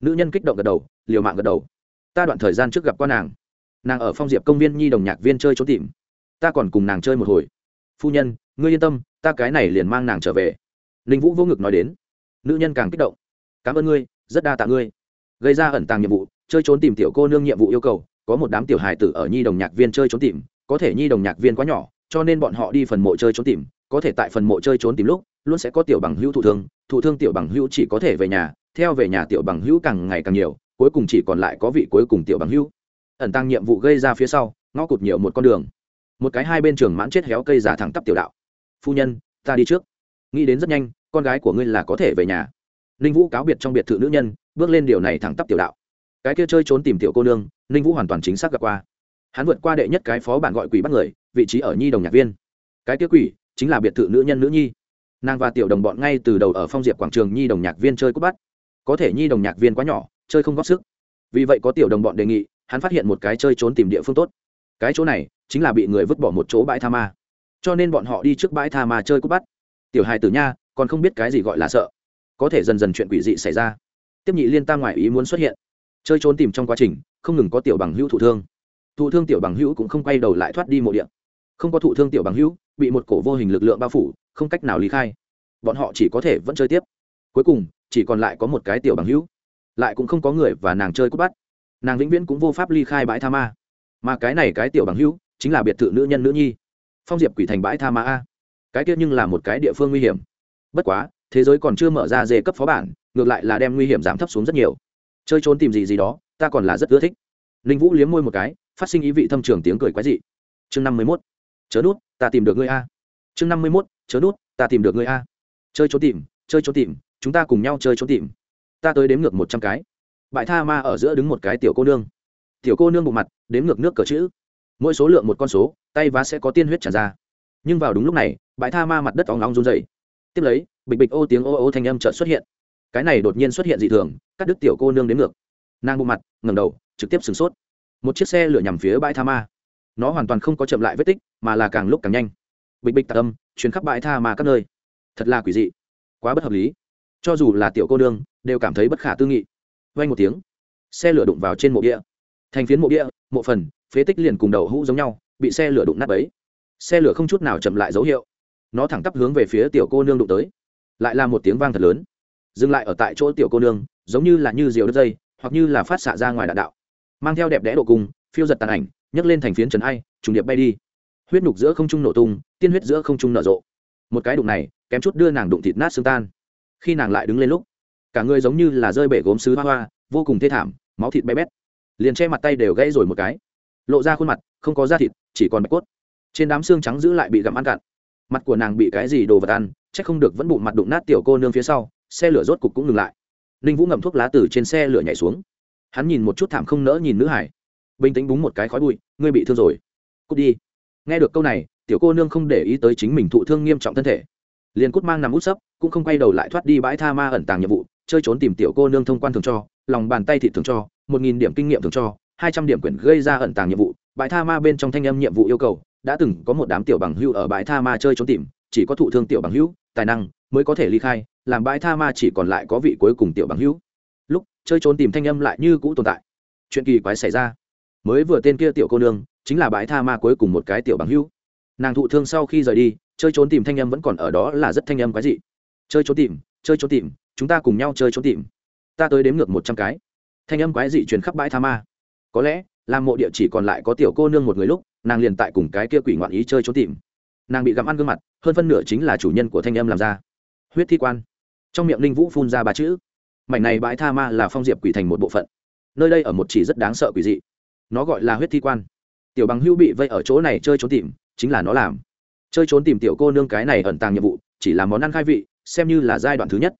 Nữ nhân kích động gật đầu, liều mạng gật đầu. Ta đoạn thời gian trước gặp qua nàng. Nàng ở phong diệp công viên nhi đồng nhạc viên chơi trốn tìm. Ta còn cùng nàng chơi một hồi. Phu nhân ngươi yên tâm, ta cái này liền mang nàng trở về. Ninh vũ vô ngực nói đến. Nữ nhân càng kích động. Cảm ơn ngươi, rất đa tạ ngươi. Gây ra ẩn tàng nhiệm vụ, chơi trốn tìm tiểu cô nương nhiệm vụ yêu cầu, có một đám tiểu hài tử ở nhi đồng nhạc viên chơi trốn tìm, có thể nhi đồng nhạc viên quá nhỏ, cho nên bọn họ đi phần mộ chơi trốn tìm, có thể tại phần mộ chơi trốn tìm lúc, luôn sẽ có tiểu bằng hữu thụ thương thụ thương tiểu bằng hữu chỉ có thể về nhà, theo về nhà tiểu bằng hữu càng ngày càng nhiều, cuối cùng chỉ còn lại có vị cuối cùng tiểu bằng hữu. Ẩn tăng nhiệm vụ gây ra phía sau, ngõ cụt nhiều một con đường. Một cái hai bên trường mãn chết héo cây giả thẳng tắp tiểu đạo phu nhân, ta đi trước. Nghĩ đến rất nhanh, con gái của ngươi là có thể về nhà. Ninh vũ cáo biệt trong biệt thự nữ nhân, bước lên điều này thẳng tắp tiểu đạo. Cái kia chơi trốn tìm tiểu cô nương, ninh vũ hoàn toàn chính xác gặp qua. Hắn vượt qua đệ nhất cái phó bản gọi quỷ bắt người, vị trí ở nhi đồng nhạc viên. Cái kia quỷ chính là biệt thự nữ nhân nữ nhi. Nàng và tiểu đồng bọn ngay từ đầu ở phong diệp quảng trường nhi đồng nhạc viên chơi cút bắt. Có thể nhi đồng nhạc viên quá nhỏ, chơi không góp sức. Vì vậy có tiểu đồng bọn đề nghị, hắn phát hiện một cái chơi trốn tìm địa phương tốt. Cái chỗ này chính là bị người vứt bỏ một chỗ bãi tha ma cho nên bọn họ đi trước bãi tha ma chơi cút bắt. Tiểu hài tử nha, còn không biết cái gì gọi là sợ. Có thể dần dần chuyện quỷ dị xảy ra. Tiếp nhị liên tam ngoại ý muốn xuất hiện. Chơi trốn tìm trong quá trình, không ngừng có tiểu bằng hữu thụ thương. Thụ thương tiểu bằng hữu cũng không quay đầu lại thoát đi mộ điện không có thụ thương tiểu bằng hữu, bị một cổ vô hình lực lượng bao phủ, không cách nào lý khai. Bọn họ chỉ có thể vẫn chơi tiếp. Cuối cùng, chỉ còn lại có một cái tiểu bằng hữu. Lại cũng không có người và nàng chơi cút bắt. Nàng vĩnh viễn cũng vô pháp ly khai bãi tha ma. Mà cái này cái tiểu bằng hữu, chính là biệt thự nữ nhân nữ nhi phong diệp quỷ thành bãi tha ma a. Cái kia nhưng là một cái địa phương nguy hiểm. Bất quá, thế giới còn chưa mở ra dê cấp phó bản, ngược lại là đem nguy hiểm giảm thấp xuống rất nhiều. Chơi trốn tìm gì gì đó, ta còn là rất ưa thích. Ninh vũ liếm môi một cái, phát sinh ý vị thâm trường tiếng cười quái dị. Chương năm mươi mốt. Chớ nút, ta tìm được ngươi a. Chương năm mươi mốt. Chớ nút, ta tìm được ngươi a. Chơi trốn tìm, chơi trốn tìm, chúng ta cùng nhau chơi trốn tìm. Ta tới đếm ngược một trăm cái. Bãi tha ma ở giữa đứng một cái tiểu cô nương. Tiểu cô nương bộ mặt, đếm ngược nước cờ chữ. Mỗi số lượng một con số tay vá sẽ có tiên huyết tràn ra. Nhưng vào đúng lúc này, bãi tha ma mặt đất óng nóng run dày tiếp lấy, bịch bịch ô tiếng ô ô thanh âm chợt xuất hiện. Cái này đột nhiên xuất hiện dị thường, cắt đứt tiểu cô nương đến ngược. Nàng bộ mặt ngầm đầu, trực tiếp sửng sốt. Một chiếc xe lửa nhằm phía bãi tha ma. Nó hoàn toàn không có chậm lại vết tích, mà là càng lúc càng nhanh. Bịch bịch tạc âm chuyến khắp bãi tha ma các nơi. Thật là quỷ dị. Quá bất hợp lý. Cho dù là tiểu cô nương, đều cảm thấy bất khả tư nghị. Vay một tiếng, xe lửa đụng vào trên mộ địa. Thành phiến mộ địa, mộ phần, phế tích liền cùng đầu hũ giống nhau bị xe lửa đụng nát ấy xe lửa không chút nào chậm lại dấu hiệu. Nó thẳng tắp hướng về phía tiểu cô nương đụng tới. Lại là một tiếng vang thật lớn. Dừng lại ở tại chỗ tiểu cô nương, giống như là như diều đất dây, hoặc như là phát xạ ra ngoài đạn đạo. Mang theo đẹp đẽ độ cung phiêu giật tàn ảnh, nhấc lên thành phiến trần ai, trùng điệp bay đi. Huyết nhục giữa không trung nổ tung, tiên huyết giữa không trung nở rộ. Một cái đụng này, kém chút đưa nàng đụng thịt nát xương tan. Khi nàng lại đứng lên lúc, cả người giống như là rơi bể gốm sứ hoa hoa, vô cùng thê thảm, máu thịt bé bét. Liền che mặt tay đều gãy rồi một cái lộ ra khuôn mặt, không có da thịt, chỉ còn bạch cốt. Trên đám xương trắng giữ lại bị gặm ăn cạn. Mặt của nàng bị cái gì đồ vật ăn c h ắ c không được vẫn bụng mặt đụng nát tiểu cô nương phía sau, xe lửa rốt cục cũng ngừng lại. Ninh vũ ngậm thuốc lá từ trên xe lửa nhảy xuống. Hắn nhìn một chút thảm không nỡ nhìn nữ hải. Bình tĩnh búng một cái khói bụi, ngươi bị thương rồi. Cút đi. Nghe được câu này, tiểu cô nương không để ý tới chính mình thụ thương nghiêm trọng thân thể. Liền cút mang nằm út sấp, cũng không quay đầu lại thoát đi bãi tha ma ẩn tàng nhiệm vụ, chơi trốn tìm tiểu cô nương thông quan thường cho, lòng bàn tay thị thường cho, một nghìn điểm kinh nghiệm thường cho hai trăm điểm quyển gây ra ẩn tàng nhiệm vụ, bãi tha ma bên trong thanh âm nhiệm vụ yêu cầu, đã từng có một đám tiểu bằng hưu ở bãi tha ma chơi trốn tìm, chỉ có thụ thương tiểu bằng hữu tài năng mới có thể ly khai, làm bãi tha ma chỉ còn lại có vị cuối cùng tiểu bằng hữu lúc, chơi trốn tìm thanh âm lại như cũ tồn tại. Chuyện kỳ quái xảy ra. Mới vừa tên kia tiểu cô nương, chính là bãi tha ma cuối cùng một cái tiểu bằng hữu nàng thụ thương sau khi rời đi, chơi trốn tìm thanh âm vẫn còn ở đó là rất thanh âm quái dị. Chơi trốn tìm, chơi trốn tìm, chúng ta cùng nhau chơi trốn tìm. Ta tới đếm ngược một trăm cái. Thanh âm quái dị truyền khắp bãi tha ma có lẽ làm mộ địa chỉ còn lại có tiểu cô nương một người lúc, nàng liền tại cùng cái kia quỷ ngoạn ý chơi trốn tìm. Nàng bị gặm ăn gương mặt, hơn phân nửa chính là chủ nhân của thanh âm làm ra. Huyết thi quan. Trong miệng linh vũ phun ra ba chữ. Mảnh này bãi tha ma là phong diệp quỷ thành một bộ phận. Nơi đây ở một chỉ rất đáng sợ quỷ dị. Nó gọi là huyết thi quan. Tiểu bằng hưu bị vây ở chỗ này chơi trốn tìm, chính là nó làm. Chơi trốn tìm tiểu cô nương cái này ẩn tàng nhiệm vụ, chỉ là món ăn khai vị, xem như là giai đoạn thứ nhất.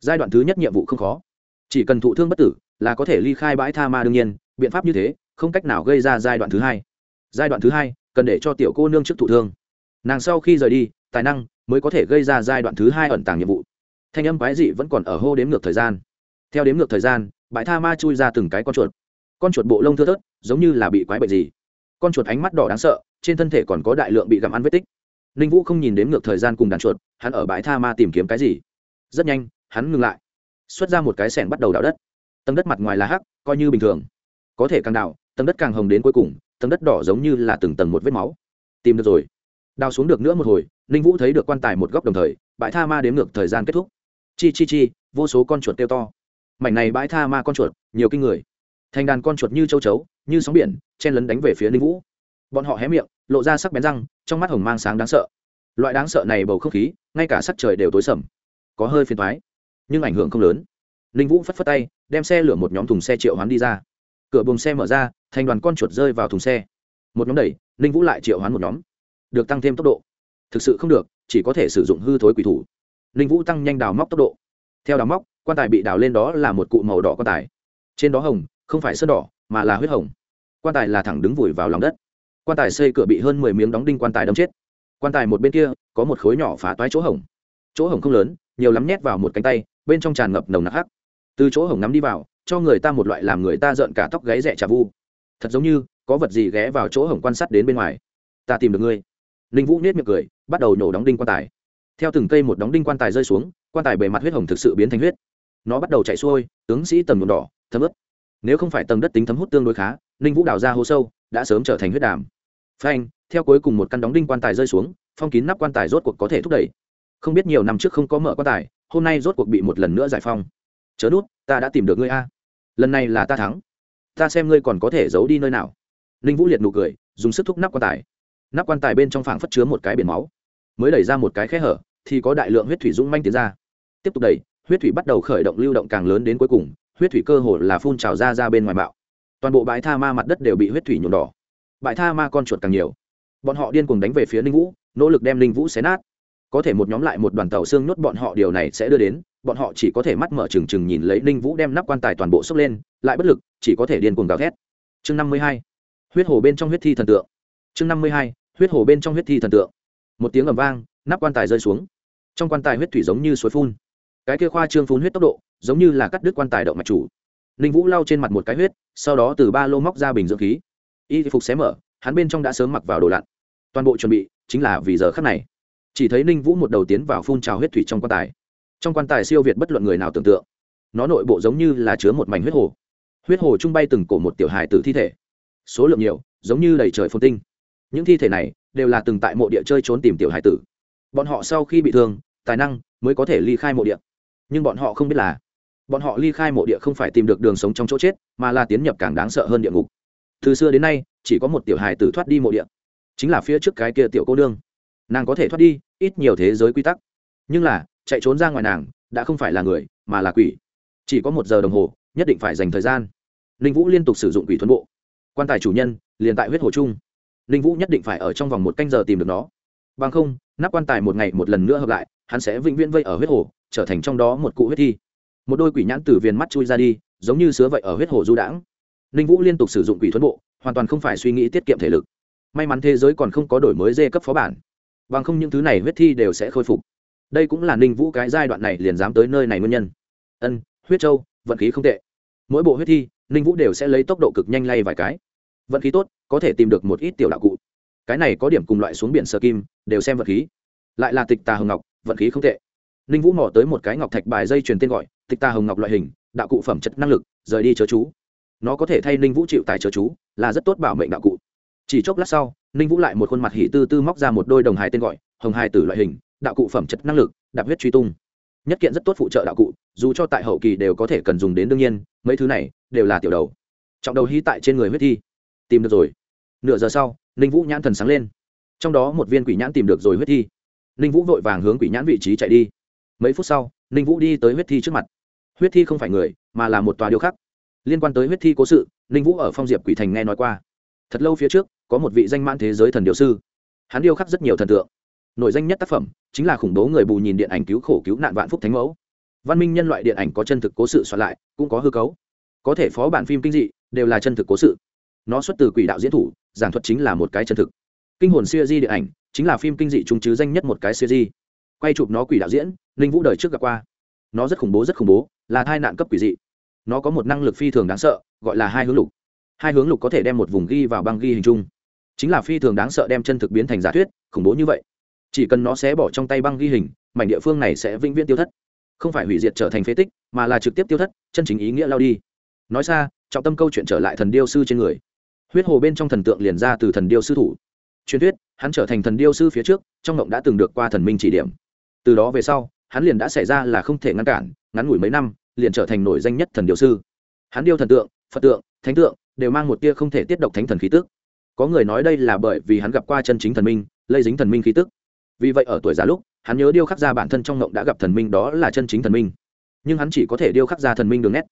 Giai đoạn thứ nhất nhiệm vụ không khó. Chỉ cần thụ thương bất tử, là có thể ly khai bãi tha ma đương nhiên biện pháp như thế, không cách nào gây ra giai đoạn thứ hai. Giai đoạn thứ hai, cần để cho tiểu cô nương trước thụ thương. Nàng sau khi rời đi, tài năng mới có thể gây ra giai đoạn thứ hai ẩn tàng nhiệm vụ. Thanh âm quái dị vẫn còn ở hô đếm ngược thời gian. Theo đếm ngược thời gian, bãi tha ma chui ra từng cái con chuột. Con chuột bộ lông thưa thớt, giống như là bị quái bệnh gì. Con chuột ánh mắt đỏ đáng sợ, trên thân thể còn có đại lượng bị gặm ăn vết tích. Ninh vũ không nhìn đếm ngược thời gian cùng đàn chuột, hắn ở bãi tha ma tìm kiếm cái gì? Rất nhanh, hắn ngừng lại. Xuất ra một cái sẻng bắt đầu đào đất. Tầng đất mặt ngoài là hắc, coi như bình thường có thể càng đào, tầng đất càng hồng đến cuối cùng, tầng đất đỏ giống như là từng tầng một vết máu. Tìm được rồi. Đào xuống được nữa một hồi, ninh vũ thấy được quan tài một góc đồng thời, bãi tha ma đếm ngược thời gian kết thúc. Chi chi chi, vô số con chuột kêu to. Mảnh này bãi tha ma con chuột, nhiều kinh người. Thành đàn con chuột như châu chấu, như sóng biển, chen lấn đánh về phía ninh vũ. Bọn họ hé miệng, lộ ra sắc bén răng, trong mắt hồng mang sáng đáng sợ. Loại đáng sợ này bầu không khí, ngay cả sắc trời đều tối sầm. Có hơi phiền thoái nhưng ảnh hưởng không lớn. Ninh vũ phất phất tay, đem xe lửa một nhóm thùng xe triệu hoán đi ra cửa buồng xe mở ra, thành đoàn con chuột rơi vào thùng xe. Một nhóm đẩy, ninh vũ lại triệu hoán một nhóm. Được tăng thêm tốc độ. Thực sự không được, chỉ có thể sử dụng hư thối quỷ thủ. Ninh vũ tăng nhanh đào móc tốc độ. Theo đào móc, quan tài bị đào lên đó là một cụ màu đỏ quan tài. Trên đó hồng, không phải sơn đỏ, mà là huyết hồng. Quan tài là thẳng đứng vùi vào lòng đất. Quan tài xây cửa bị hơn mười miếng đóng đinh quan tài đâm chết. Quan tài một bên kia, có một khối nhỏ phá toái chỗ hồng. Chỗ hồng không lớn, nhiều lắm nhét vào một cánh tay, bên trong tràn ngập nồng nặc hắc. Từ chỗ hồng nắm đi vào cho người ta một loại làm người ta rợn cả tóc gáy rẻ trà vu. Thật giống như, có vật gì ghé vào chỗ hổng quan sát đến bên ngoài. Ta tìm được ngươi. Ninh vũ nết miệng cười, bắt đầu nhổ đóng đinh quan tài. Theo từng cây một đóng đinh quan tài rơi xuống, quan tài bề mặt huyết hồng thực sự biến thành huyết. Nó bắt đầu chạy xuôi, tướng sĩ tầng nhuộm đỏ, thấm ướt. nếu không phải tầng đất tính thấm hút tương đối khá, ninh vũ đào ra hố sâu, đã sớm trở thành huyết đàm. Phanh, theo cuối cùng một căn đóng đinh quan tài rơi xuống, phong kín nắp quan tài rốt cuộc có thể thúc đẩy. Không biết nhiều năm trước không có mở quan tài, hôm nay rốt cuộc bị một lần nữa giải phong. Chớ nút, ta đã tìm được ngươi a lần này là ta thắng. Ta xem ngươi còn có thể giấu đi nơi nào. Ninh vũ liệt nụ cười, dùng sức thúc nắp quan tài. Nắp quan tài bên trong phảng phất chứa một cái biển máu. Mới đẩy ra một cái khe hở, thì có đại lượng huyết thủy dũng manh tiến ra. Tiếp tục đẩy, huyết thủy bắt đầu khởi động lưu động càng lớn đến cuối cùng, huyết thủy cơ hồ là phun trào ra ra bên ngoài bạo. Toàn bộ bãi tha ma mặt đất đều bị huyết thủy nhuộm đỏ. Bãi tha ma con chuột càng nhiều. Bọn họ điên cuồng đánh về phía ninh vũ, nỗ lực đem ninh vũ xé nát. Có thể một nhóm lại một đoàn tàu xương nhốt bọn họ, điều này sẽ đưa đến bọn họ chỉ có thể mắt mở trừng trừng nhìn lấy ninh vũ đem nắp quan tài toàn bộ xốc lên, lại bất lực, chỉ có thể điên cuồng gào thét. Chương năm mươi hai, huyết hồ bên trong huyết thi thần tượng. Chương năm mươi hai, huyết hồ bên trong huyết thi thần tượng. Một tiếng ầm vang, nắp quan tài rơi xuống. Trong quan tài huyết thủy giống như suối phun. Cái kia khoa trương phun huyết tốc độ, giống như là cắt đứt quan tài động mạch chủ. Ninh vũ lau trên mặt một cái huyết, sau đó từ ba lô móc ra bình dưỡng khí. Y phục xé mở, hắn bên trong đã sớm mặc vào đồ lặn. Toàn bộ chuẩn bị, chính là vì giờ khắc này. Chỉ thấy ninh vũ một đầu tiến vào phun trào huyết thủy trong quan tài trong quan tài siêu việt bất luận người nào tưởng tượng, nó nội bộ giống như là chứa một mảnh huyết hồ. Huyết hồ trung bay từng cổ một tiểu hài tử thi thể. Số lượng nhiều, giống như đầy trời phồn tinh. Những thi thể này đều là từng tại mộ địa chơi trốn tìm tiểu hài tử. Bọn họ sau khi bị thương, tài năng mới có thể ly khai mộ địa. Nhưng bọn họ không biết là, bọn họ ly khai mộ địa không phải tìm được đường sống trong chỗ chết, mà là tiến nhập càng đáng sợ hơn địa ngục. Từ xưa đến nay, chỉ có một tiểu hài tử thoát đi mộ địa. Chính là phía trước cái kia tiểu cô nương. Nàng có thể thoát đi ít nhiều thế giới quy tắc. Nhưng là chạy trốn ra ngoài nàng, đã không phải là người, mà là quỷ. Chỉ có một giờ đồng hồ, nhất định phải dành thời gian. Ninh vũ liên tục sử dụng quỷ thuấn bộ. Quan tài chủ nhân, liền tại huyết hồ chung ninh vũ nhất định phải ở trong vòng một canh giờ tìm được nó. Bằng không, nắp quan tài một ngày một lần nữa hợp lại, hắn sẽ vĩnh viễn vây ở huyết hồ, trở thành trong đó một cụ huyết thi. Một đôi quỷ nhãn từ viền mắt chui ra đi, giống như sứa vậy ở huyết hồ du đãng. Ninh vũ liên tục sử dụng quỷ thuẫn bộ, hoàn toàn không phải suy nghĩ tiết kiệm thể lực. May mắn thế giới còn không có đổi mới dê cấp phó bản. Bằng không những thứ này huyết thi đều sẽ khôi phục đây cũng là ninh vũ cái giai đoạn này liền dám tới nơi này nguyên nhân. Ân, huyết châu, vận khí không tệ. Mỗi bộ huyết thi, ninh vũ đều sẽ lấy tốc độ cực nhanh lay vài cái. Vận khí tốt, có thể tìm được một ít tiểu đạo cụ. Cái này có điểm cùng loại xuống biển sơ kim, đều xem vận khí. Lại là tịch tà hồng ngọc, vận khí không tệ. Ninh vũ mò tới một cái ngọc thạch bài dây truyền tên gọi, tịch tà hồng ngọc loại hình, đạo cụ phẩm chất năng lực, rời đi chớ chú. Nó có thể thay ninh vũ chịu tài chớ chú, là rất tốt bảo mệnh đạo cụ. Chỉ chốc lát sau, ninh vũ lại một khuôn mặt hỉ tư tư móc ra một đôi đồng hài tên gọi, hồng hài tử loại hình đạo cụ phẩm chất năng lực, đạp huyết truy tung. Nhất kiện rất tốt phụ trợ đạo cụ, dù cho tại hậu kỳ đều có thể cần dùng đến đương nhiên, mấy thứ này đều là tiểu đầu. Trọng đầu hy tại trên người huyết thi. Tìm được rồi. Nửa giờ sau, ninh vũ nhãn thần sáng lên. Trong đó một viên quỷ nhãn tìm được rồi huyết thi. Ninh vũ vội vàng hướng quỷ nhãn vị trí chạy đi. Mấy phút sau, ninh vũ đi tới huyết thi trước mặt. Huyết thi không phải người, mà là một tòa điêu khắc. Liên quan tới huyết thi cố sự, ninh vũ ở phong diệp quỷ thành nghe nói qua. Thật lâu phía trước, có một vị danh mãn thế giới thần điệu sư. Hắn điêu khắc rất nhiều thần tượng nổi danh nhất tác phẩm, chính là khủng bố người bù nhìn điện ảnh cứu khổ cứu nạn vạn phúc thánh mẫu. Văn minh nhân loại điện ảnh có chân thực cố sự soạn lại, cũng có hư cấu. Có thể phó bản phim kinh dị, đều là chân thực cố sự. Nó xuất từ quỷ đạo diễn thủ, giảng thuật chính là một cái chân thực. Kinh hồn siêu di điện ảnh, chính là phim kinh dị trung chứ danh nhất một cái siêu di. Quay chụp nó quỷ đạo diễn, ninh vũ đời trước gặp qua. Nó rất khủng bố, rất khủng bố, là thai nạn cấp quỷ dị. Nó có một năng lực phi thường đáng sợ, gọi là hai hướng lục. Hai hướng lục có thể đem một vùng ghi vào băng ghi hình chung. Chính là phi thường đáng sợ đem chân thực biến thành giả thuyết, khủng bố như vậy chỉ cần nó sẽ bỏ trong tay băng ghi hình, mảnh địa phương này sẽ vĩnh viễn tiêu thất. Không phải hủy diệt trở thành phế tích, mà là trực tiếp tiêu thất, chân chính ý nghĩa lao đi. Nói xa, trọng tâm câu chuyện trở lại thần điêu sư trên người. Huyết hồ bên trong thần tượng liền ra từ thần điêu sư thủ. Truyền thuyết, hắn trở thành thần điêu sư phía trước, trong ngộng đã từng được qua thần minh chỉ điểm. Từ đó về sau, hắn liền đã xảy ra là không thể ngăn cản, ngắn ngủi mấy năm, liền trở thành nổi danh nhất thần điêu sư. Hắn điêu thần tượng, phật tượng, thánh tượng, đều mang một tia không thể tiết độc thánh thần khí tức. Có người nói đây là bởi vì hắn gặp qua chân chính thần minh, lây dính thần minh khí tức vì vậy ở tuổi già lúc, hắn nhớ điêu khắc ra bản thân trong ngộng đã gặp thần minh, đó là chân chính thần minh. Nhưng hắn chỉ có thể điêu khắc ra thần minh đường nét.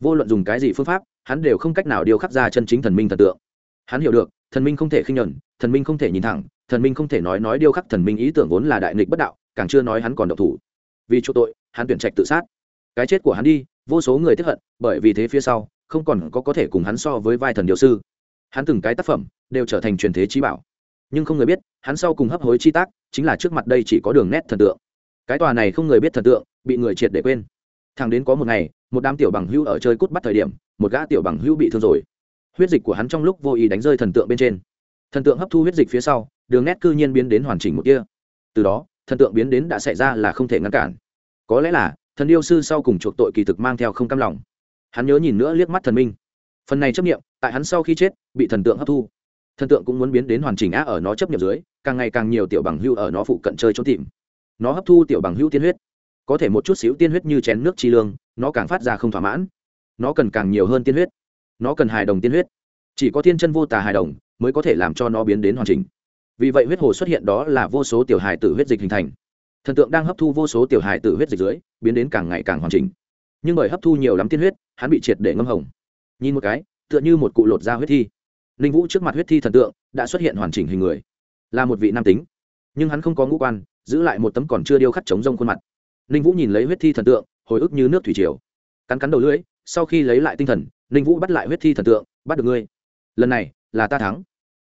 Vô luận dùng cái gì phương pháp, hắn đều không cách nào điêu khắc ra chân chính thần minh thần tượng. Hắn hiểu được, thần minh không thể khinh nhuận, thần minh không thể nhìn thẳng, thần minh không thể nói nói điêu khắc thần minh ý tưởng vốn là đại nghịch bất đạo, càng chưa nói hắn còn độc thủ. Vì chỗ tội, hắn tuyển trạch tự sát. Cái chết của hắn đi, vô số người tiếp hận, bởi vì thế phía sau, không còn có có thể cùng hắn so với vai thần điều sư. Hắn từng cái tác phẩm, đều trở thành truyền thế trí bảo nhưng không người biết, hắn sau cùng hấp hối chi tác, chính là trước mặt đây chỉ có đường nét thần tượng. Cái tòa này không người biết thần tượng, bị người triệt để quên. Thằng đến có một ngày, một đám tiểu bằng hưu ở chơi cút bắt thời điểm, một gã tiểu bằng hưu bị thương rồi. Huyết dịch của hắn trong lúc vô ý đánh rơi thần tượng bên trên. Thần tượng hấp thu huyết dịch phía sau, đường nét cư nhiên biến đến hoàn chỉnh một kia. Từ đó, thần tượng biến đến đã xảy ra là không thể ngăn cản. Có lẽ là, thần yêu sư sau cùng chuộc tội kỳ thực mang theo không cam lòng. Hắn nhớ nhìn nữa liếc mắt thần minh. Phần này chấp nghiệm tại hắn sau khi chết, bị thần tượng hấp thu thần tượng cũng muốn biến đến hoàn chỉnh á ở nó chấp nhận dưới, càng ngày càng nhiều tiểu bằng hưu ở nó phụ cận chơi trốn tìm. Nó hấp thu tiểu bằng hưu tiên huyết. Có thể một chút xíu tiên huyết như chén nước chi lương, nó càng phát ra không thỏa mãn. Nó cần càng nhiều hơn tiên huyết. Nó cần hài đồng tiên huyết. Chỉ có thiên chân vô tà hài đồng mới có thể làm cho nó biến đến hoàn chỉnh. Vì vậy huyết hồ xuất hiện đó là vô số tiểu hài tử huyết dịch hình thành. Thần tượng đang hấp thu vô số tiểu hài tử huyết dịch dưới, biến đến càng ngày càng hoàn chỉnh. Nhưng bởi hấp thu nhiều lắm tiên huyết, hắn bị triệt để ngâm hồng. Nhìn một cái, tựa như một cụ lột da huyết thi ninh vũ trước mặt huyết thi thần tượng đã xuất hiện hoàn chỉnh hình người, là một vị nam tính. Nhưng hắn không có ngũ quan, giữ lại một tấm còn chưa điêu khắc chống rông khuôn mặt. Ninh vũ nhìn lấy huyết thi thần tượng, hồi ức như nước thủy triều. Cắn cắn đầu lưỡi, sau khi lấy lại tinh thần, ninh vũ bắt lại huyết thi thần tượng, bắt được ngươi. Lần này là ta thắng.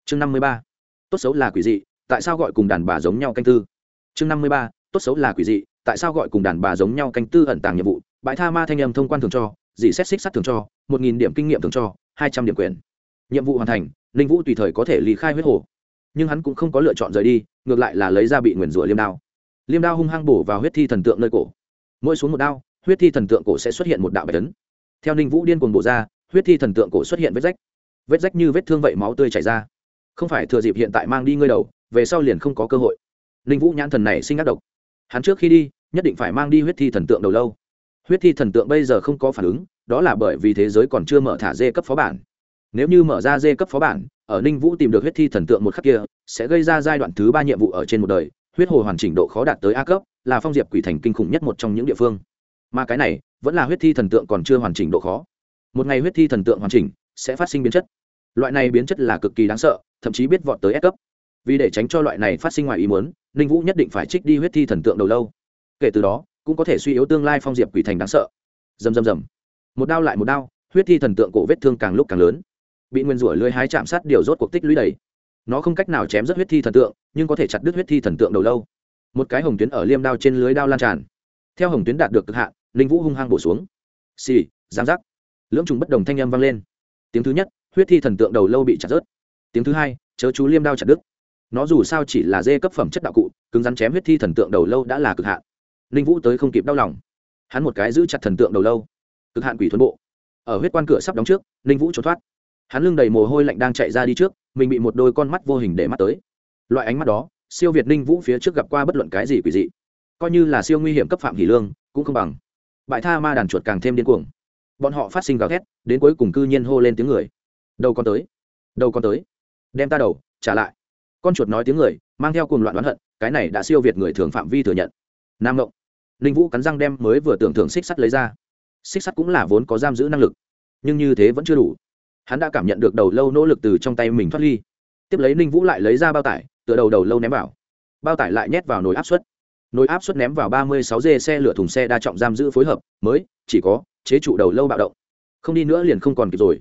Chương năm mươi ba. Tốt xấu là quỷ dị, tại sao gọi cùng đàn bà giống nhau canh tư? Chương năm mươi ba. Tốt xấu là quỷ dị, tại sao gọi cùng đàn bà giống nhau canh tư ẩn tàng nhiệm vụ? Bãi tha ma thanh âm thông quan thường cho, dị xét xích sắt thường cho, một nghìn điểm kinh nghiệm thường cho, hai trăm điểm quyền nhiệm vụ hoàn thành, ninh vũ tùy thời có thể lý khai huyết hồ. Nhưng hắn cũng không có lựa chọn rời đi, ngược lại là lấy ra bị nguyền rủa liêm đao. Liêm đao hung hăng bổ vào huyết thi thần tượng nơi cổ. Mỗi xuống một đao, huyết thi thần tượng cổ sẽ xuất hiện một đạo bạch tấn theo ninh vũ điên cuồng bổ ra, huyết thi thần tượng cổ xuất hiện vết rách. Vết rách như vết thương vậy máu tươi chảy ra. Không phải thừa dịp hiện tại mang đi ngơi đầu, về sau liền không có cơ hội. Ninh vũ nhãn thần này sinh ác độc. Hắn trước khi đi, nhất định phải mang đi huyết thi thần tượng đầu lâu. Huyết thi thần tượng bây giờ không có phản ứng, đó là bởi vì thế giới còn chưa mở thả dê cấp phó bản nếu như mở ra dê cấp phó bản, ở ninh vũ tìm được huyết thi thần tượng một khắc kia, sẽ gây ra giai đoạn thứ ba nhiệm vụ ở trên một đời, huyết hồ hoàn chỉnh độ khó đạt tới a cấp, là phong diệp quỷ thành kinh khủng nhất một trong những địa phương. Mà cái này, vẫn là huyết thi thần tượng còn chưa hoàn chỉnh độ khó. Một ngày huyết thi thần tượng hoàn chỉnh, sẽ phát sinh biến chất. Loại này biến chất là cực kỳ đáng sợ, thậm chí biết vọt tới S cấp. Vì để tránh cho loại này phát sinh ngoài ý muốn, ninh vũ nhất định phải trích đi huyết thi thần tượng đầu lâu. Kể từ đó, cũng có thể suy yếu tương lai phong diệp quỷ thành đáng sợ. Dầm dầm dầm một đao lại một đao, huyết thi thần tượng cổ vết thương càng lúc càng lớn bị nguyên rủa lưới hái chạm sát điều rốt cuộc tích lũy đầy. Nó không cách nào chém rất huyết thi thần tượng, nhưng có thể chặt đứt huyết thi thần tượng đầu lâu. Một cái hồng tuyến ở liêm đao trên lưới đao lan tràn. Theo hồng tuyến đạt được cực hạn linh vũ hung hăng bổ xuống. Xì, giang giác. Lưỡng trùng bất đồng thanh â m vang lên. Tiếng thứ nhất, huyết thi thần tượng đầu lâu bị chặt rớt. Tiếng thứ hai, chớ chú liêm đao chặt đứt. Nó dù sao chỉ là dê cấp phẩm chất đạo cụ, cứng rắn chém huyết thi thần tượng đầu lâu đã là cực hạn. Linh vũ tới không kịp đau lòng. Hắn một cái giữ chặt thần tượng đầu lâu. Cực hạn quỷ thuấn bộ. Ở huyết quan cửa sắp đóng trước linh vũ trốn thoát hắn lưng đầy mồ hôi lạnh đang chạy ra đi trước, mình bị một đôi con mắt vô hình để mắt tới. Loại ánh mắt đó, siêu việt ninh vũ phía trước gặp qua bất luận cái gì quỷ dị. Coi như là siêu nguy hiểm cấp phạm hỷ lương, cũng không bằng. Bại tha ma đàn chuột càng thêm điên cuồng. Bọn họ phát sinh gào thét, đến cuối cùng cư nhiên hô lên tiếng người. Đầu con tới, đầu con tới. Đem ta đầu, trả lại. Con chuột nói tiếng người, mang theo cùng loạn đoán hận, cái này đã siêu việt người thường phạm vi thừa nhận. Nam ngộng. Ninh vũ cắn răng đem mới vừa tưởng thưởng xích sắt lấy ra. Xích sắt cũng là vốn có giam giữ năng lực, nhưng như thế vẫn chưa đủ hắn đã cảm nhận được đầu lâu nỗ lực từ trong tay mình thoát ly. Tiếp lấy ninh vũ lại lấy ra bao tải, tựa đầu đầu lâu ném vào. Bao tải lại nhét vào nồi áp suất. Nồi áp suất ném vào ba mươi sáu dê xe lửa thùng xe đa trọng giam giữ phối hợp, mới, chỉ có, chế trụ đầu lâu bạo động. Không đi nữa liền không còn kịp rồi.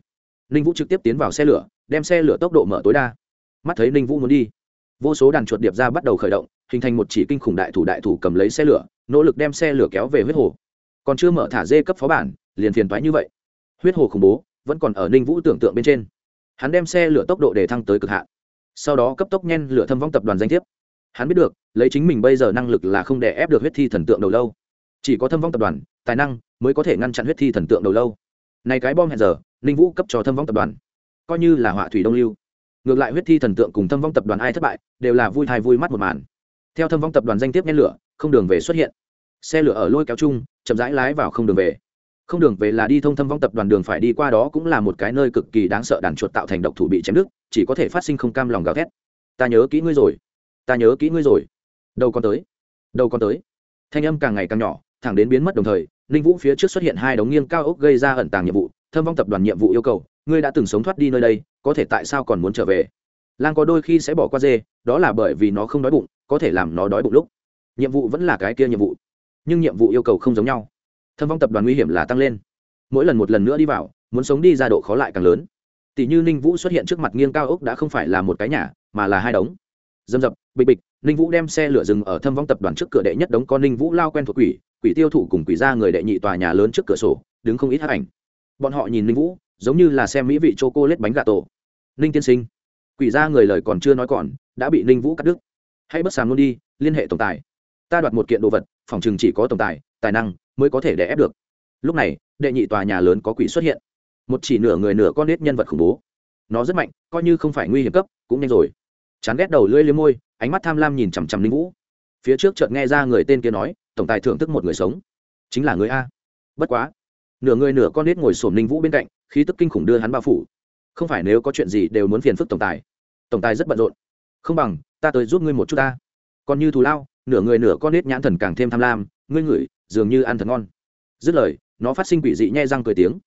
Ninh vũ trực tiếp tiến vào xe lửa, đem xe lửa tốc độ mở tối đa. Mắt thấy ninh vũ muốn đi, vô số đàn chuột điệp ra bắt đầu khởi động, hình thành một chỉ kinh khủng đại thủ đại thủ cầm lấy xe lửa, nỗ lực đem xe lửa kéo về huyết hồ. Còn chưa mở thả dê cấp phó bản, liền phiền toái như vậy. Huyết hồ khủng bố vẫn còn ở ninh vũ tưởng tượng bên trên. Hắn đem xe lửa tốc độ để thăng tới cực hạn. Sau đó cấp tốc nhen lửa thâm vong tập đoàn danh thiếp. Hắn biết được, lấy chính mình bây giờ năng lực là không để ép được huyết thi thần tượng đầu lâu. Chỉ có thâm vong tập đoàn, tài năng mới có thể ngăn chặn huyết thi thần tượng đầu lâu. Này cái bom hẹn giờ, ninh vũ cấp cho thâm vong tập đoàn. Coi như là họa thủy đông lưu. Ngược lại huyết thi thần tượng cùng thâm vong tập đoàn ai thất bại, đều là vui thai vui mắt một màn. Theo thâm vong tập đoàn danh tiếp nhen lửa, không đường về xuất hiện. Xe lửa ở lôi kéo chung, chậm rãi lái vào không đường về không đường về là đi thông thâm vong tập đoàn đường phải đi qua đó cũng là một cái nơi cực kỳ đáng sợ đàn chuột tạo thành độc thủ bị chém đứt, chỉ có thể phát sinh không cam lòng gào thét. Ta nhớ kỹ ngươi rồi. Ta nhớ kỹ ngươi rồi. Đâu con tới. Đâu con tới. Thanh âm càng ngày càng nhỏ, thẳng đến biến mất đồng thời, ninh vũ phía trước xuất hiện hai đống nghiêng cao ốc gây ra ẩn tàng nhiệm vụ, thâm vong tập đoàn nhiệm vụ yêu cầu, ngươi đã từng sống thoát đi nơi đây, có thể tại sao còn muốn trở về? Lan có đôi khi sẽ bỏ qua dê, đó là bởi vì nó không đói bụng, có thể làm nó đói bụng lúc. Nhiệm vụ vẫn là cái kia nhiệm vụ, nhưng nhiệm vụ yêu cầu không giống nhau thâm vong tập đoàn nguy hiểm là tăng lên. Mỗi lần một lần nữa đi vào, muốn sống đi ra độ khó lại càng lớn. Tỷ như ninh vũ xuất hiện trước mặt nghiêng cao ốc đã không phải là một cái nhà, mà là hai đống. Dâm dập, bịch bịch, ninh vũ đem xe lửa rừng ở thâm vong tập đoàn trước cửa đệ nhất đống con ninh vũ lao quen thuộc quỷ quỷ tiêu thụ cùng quỷ ra người đệ nhị tòa nhà lớn trước cửa sổ, đứng không ít hát ảnh. Bọn họ nhìn ninh vũ, giống như là xem mỹ vị chô cô lết bánh gà tổ. Ninh tiên sinh, quỷ ra người lời còn chưa nói còn, đã bị ninh vũ cắt đứt. Hãy bất sàm luôn đi, liên hệ tổng tài. Ta đoạt một kiện đồ vật, phòng chừng chỉ có tổng tài tài năng mới có thể đè ép được. Lúc này, đệ nhị tòa nhà lớn có quỷ xuất hiện. Một chỉ nửa người nửa con nết nhân vật khủng bố. Nó rất mạnh, coi như không phải nguy hiểm cấp, cũng nhanh rồi. Chán ghét đầu lưỡi liếm môi, ánh mắt tham lam nhìn chằm chằm linh vũ. Phía trước chợt nghe ra người tên kia nói, tổng tài thưởng thức một người sống. Chính là người a. Bất quá. Nửa người nửa con nết ngồi xổm linh vũ bên cạnh, khí tức kinh khủng đưa hắn bao phủ. Không phải nếu có chuyện gì đều muốn phiền phức tổng tài. Tổng tài rất bận rộn. Không bằng, ta tới giúp ngươi một chút ta. Còn như thù lao, nửa người nửa con nết nhãn thần càng thêm tham lam, ngươi ngửi dường như ăn thật ngon. Dứt lời, nó phát sinh quỷ dị nhe răng cười tiếng.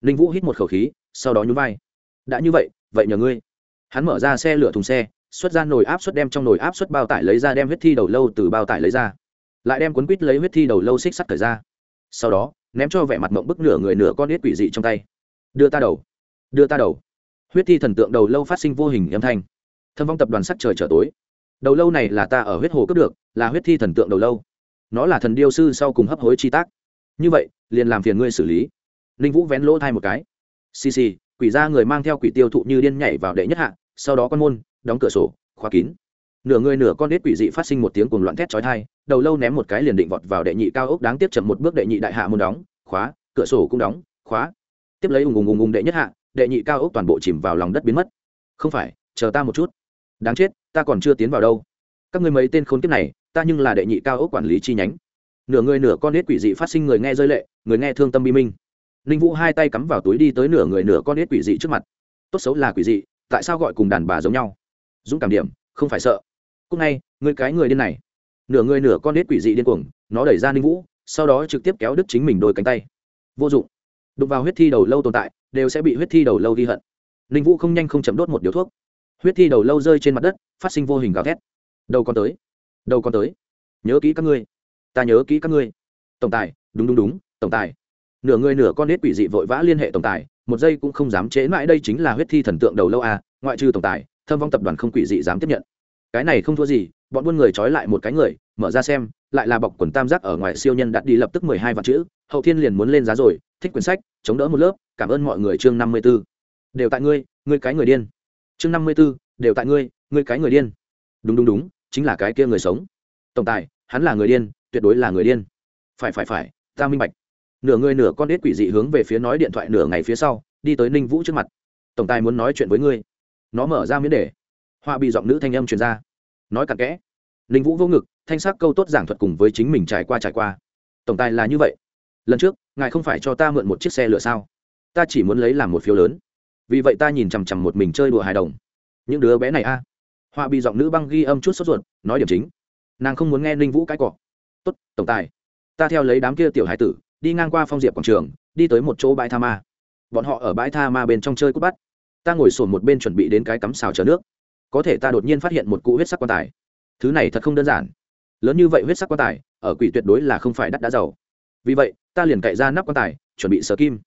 Ninh vũ hít một khẩu khí, sau đó nhún vai. Đã như vậy vậy nhờ ngươi. Hắn mở ra xe lửa thùng xe, xuất ra nồi áp suất đem trong nồi áp suất bao tải lấy ra đem huyết thi đầu lâu từ bao tải lấy ra. Lại đem cuốn quýt lấy huyết thi đầu lâu xích sắt thời ra. Sau đó, ném cho vẻ mặt mộng bức nửa người nửa con ít quỷ dị trong tay. Đưa ta đầu. Đưa ta đầu. Huyết thi thần tượng đầu lâu phát sinh vô hình âm thanh. Thâm vong tập đoàn sắc trời trở tối. Đầu lâu này là ta ở huyết hồ cướp được, là huyết thi thần tượng đầu lâu nó là thần điêu sư sau cùng hấp hối chi tác. Như vậy, liền làm phiền ngươi xử lý. Ninh vũ vén lỗ thai một cái. Xì xì, quỷ ra người mang theo quỷ tiêu thụ như điên nhảy vào đệ nhất hạ, sau đó con môn, đóng cửa sổ, khóa kín. Nửa người nửa con đết quỷ dị phát sinh một tiếng cuồng loạn thét chói thai đầu lâu ném một cái liền định vọt vào đệ nhị cao ốc đáng tiếc chậm một bước đệ nhị đại hạ môn đóng, khóa, cửa sổ cũng đóng, khóa. Tiếp lấy ùng ùng ùng ùng đệ nhất hạ, đệ nhị cao ốc toàn bộ chìm vào lòng đất biến mất. Không phải, chờ ta một chút. Đáng chết, ta còn chưa tiến vào đâu. Các ngươi mấy tên khốn kiếp này ta nhưng là đệ nhị cao ốc quản lý chi nhánh. Nửa người nửa con nết quỷ dị phát sinh người nghe rơi lệ, người nghe thương tâm bi minh. Ninh vũ hai tay cắm vào túi đi tới nửa người nửa con nết quỷ dị trước mặt. Tốt xấu là quỷ dị, tại sao gọi cùng đàn bà giống nhau? Dũng cảm điểm, không phải sợ. Cúc ngay người cái người điên này. Nửa người nửa con nết quỷ dị điên cuồng, nó đẩy ra ninh vũ, sau đó trực tiếp kéo đứt chính mình đôi cánh tay. Vô dụng. Đụng vào huyết thi đầu lâu tồn tại, đều sẽ bị huyết thi đầu lâu ghi hận. Ninh vũ không nhanh không chậm đốt một điếu thuốc. Huyết thi đầu lâu rơi trên mặt đất, phát sinh vô hình gào thét. Đầu còn tới đâu con tới? Nhớ kỹ các ngươi. Ta nhớ kỹ các ngươi. Tổng tài, đúng đúng đúng, tổng tài. Nửa người nửa con nết quỷ dị vội vã liên hệ tổng tài, một giây cũng không dám chế mãi, đây chính là huyết thi thần tượng đầu lâu à ngoại trừ tổng tài, thâm vong tập đoàn không quỷ dị dám tiếp nhận. Cái này không thua gì, bọn buôn người trói lại một cái người, mở ra xem, lại là bọc quần tam giác ở ngoài siêu nhân đặt đi lập tức mười hai vạn chữ, hậu thiên liền muốn lên giá rồi, thích quyển sách, chống đỡ một lớp, cảm ơn mọi người chương năm mươi b ố đều tại ngươi ngươi cái người điên. Chương năm mươi b ố đều tại ngươi ngươi cái người điên. Đúng đúng đúng chính là cái kia người sống. Tổng tài, hắn là người điên, tuyệt đối là người điên. Phải phải phải, ta minh bạch. Nửa người nửa con đế quỷ dị hướng về phía nói điện thoại nửa ngày phía sau, đi tới ninh vũ trước mặt. Tổng tài muốn nói chuyện với ngươi. Nó mở ra miễn đề. Họa bị giọng nữ thanh âm truyền ra. Nói cặn kẽ. Ninh vũ vô ngực, thanh sắc câu tốt giảng thuật cùng với chính mình trải qua trải qua. Tổng tài là như vậy. Lần trước, ngài không phải cho ta mượn một chiếc xe lửa sao? Ta chỉ muốn lấy làm một phiếu lớn. Vì vậy ta nhìn chằm chằm một mình chơi đùa hài đồng. Những đứa bé này a họa bị giọng nữ băng ghi âm chút sốt ruột, nói điểm chính. Nàng không muốn nghe ninh vũ cãi cọ. Tốt, tổng tài. Ta theo lấy đám kia tiểu hải tử, đi ngang qua phong diệp quảng trường, đi tới một chỗ bãi tha ma. Bọn họ ở bãi tha ma bên trong chơi cút bắt. Ta ngồi sổn một bên chuẩn bị đến cái cắm xào chở nước. Có thể ta đột nhiên phát hiện một cụ huyết sắc quan tài. Thứ này thật không đơn giản. Lớn như vậy huyết sắc quan tài, ở quỷ tuyệt đối là không phải đắt đá giàu. Vì vậy, ta liền cậy ra nắp quan tài, chuẩn bị sờ kim.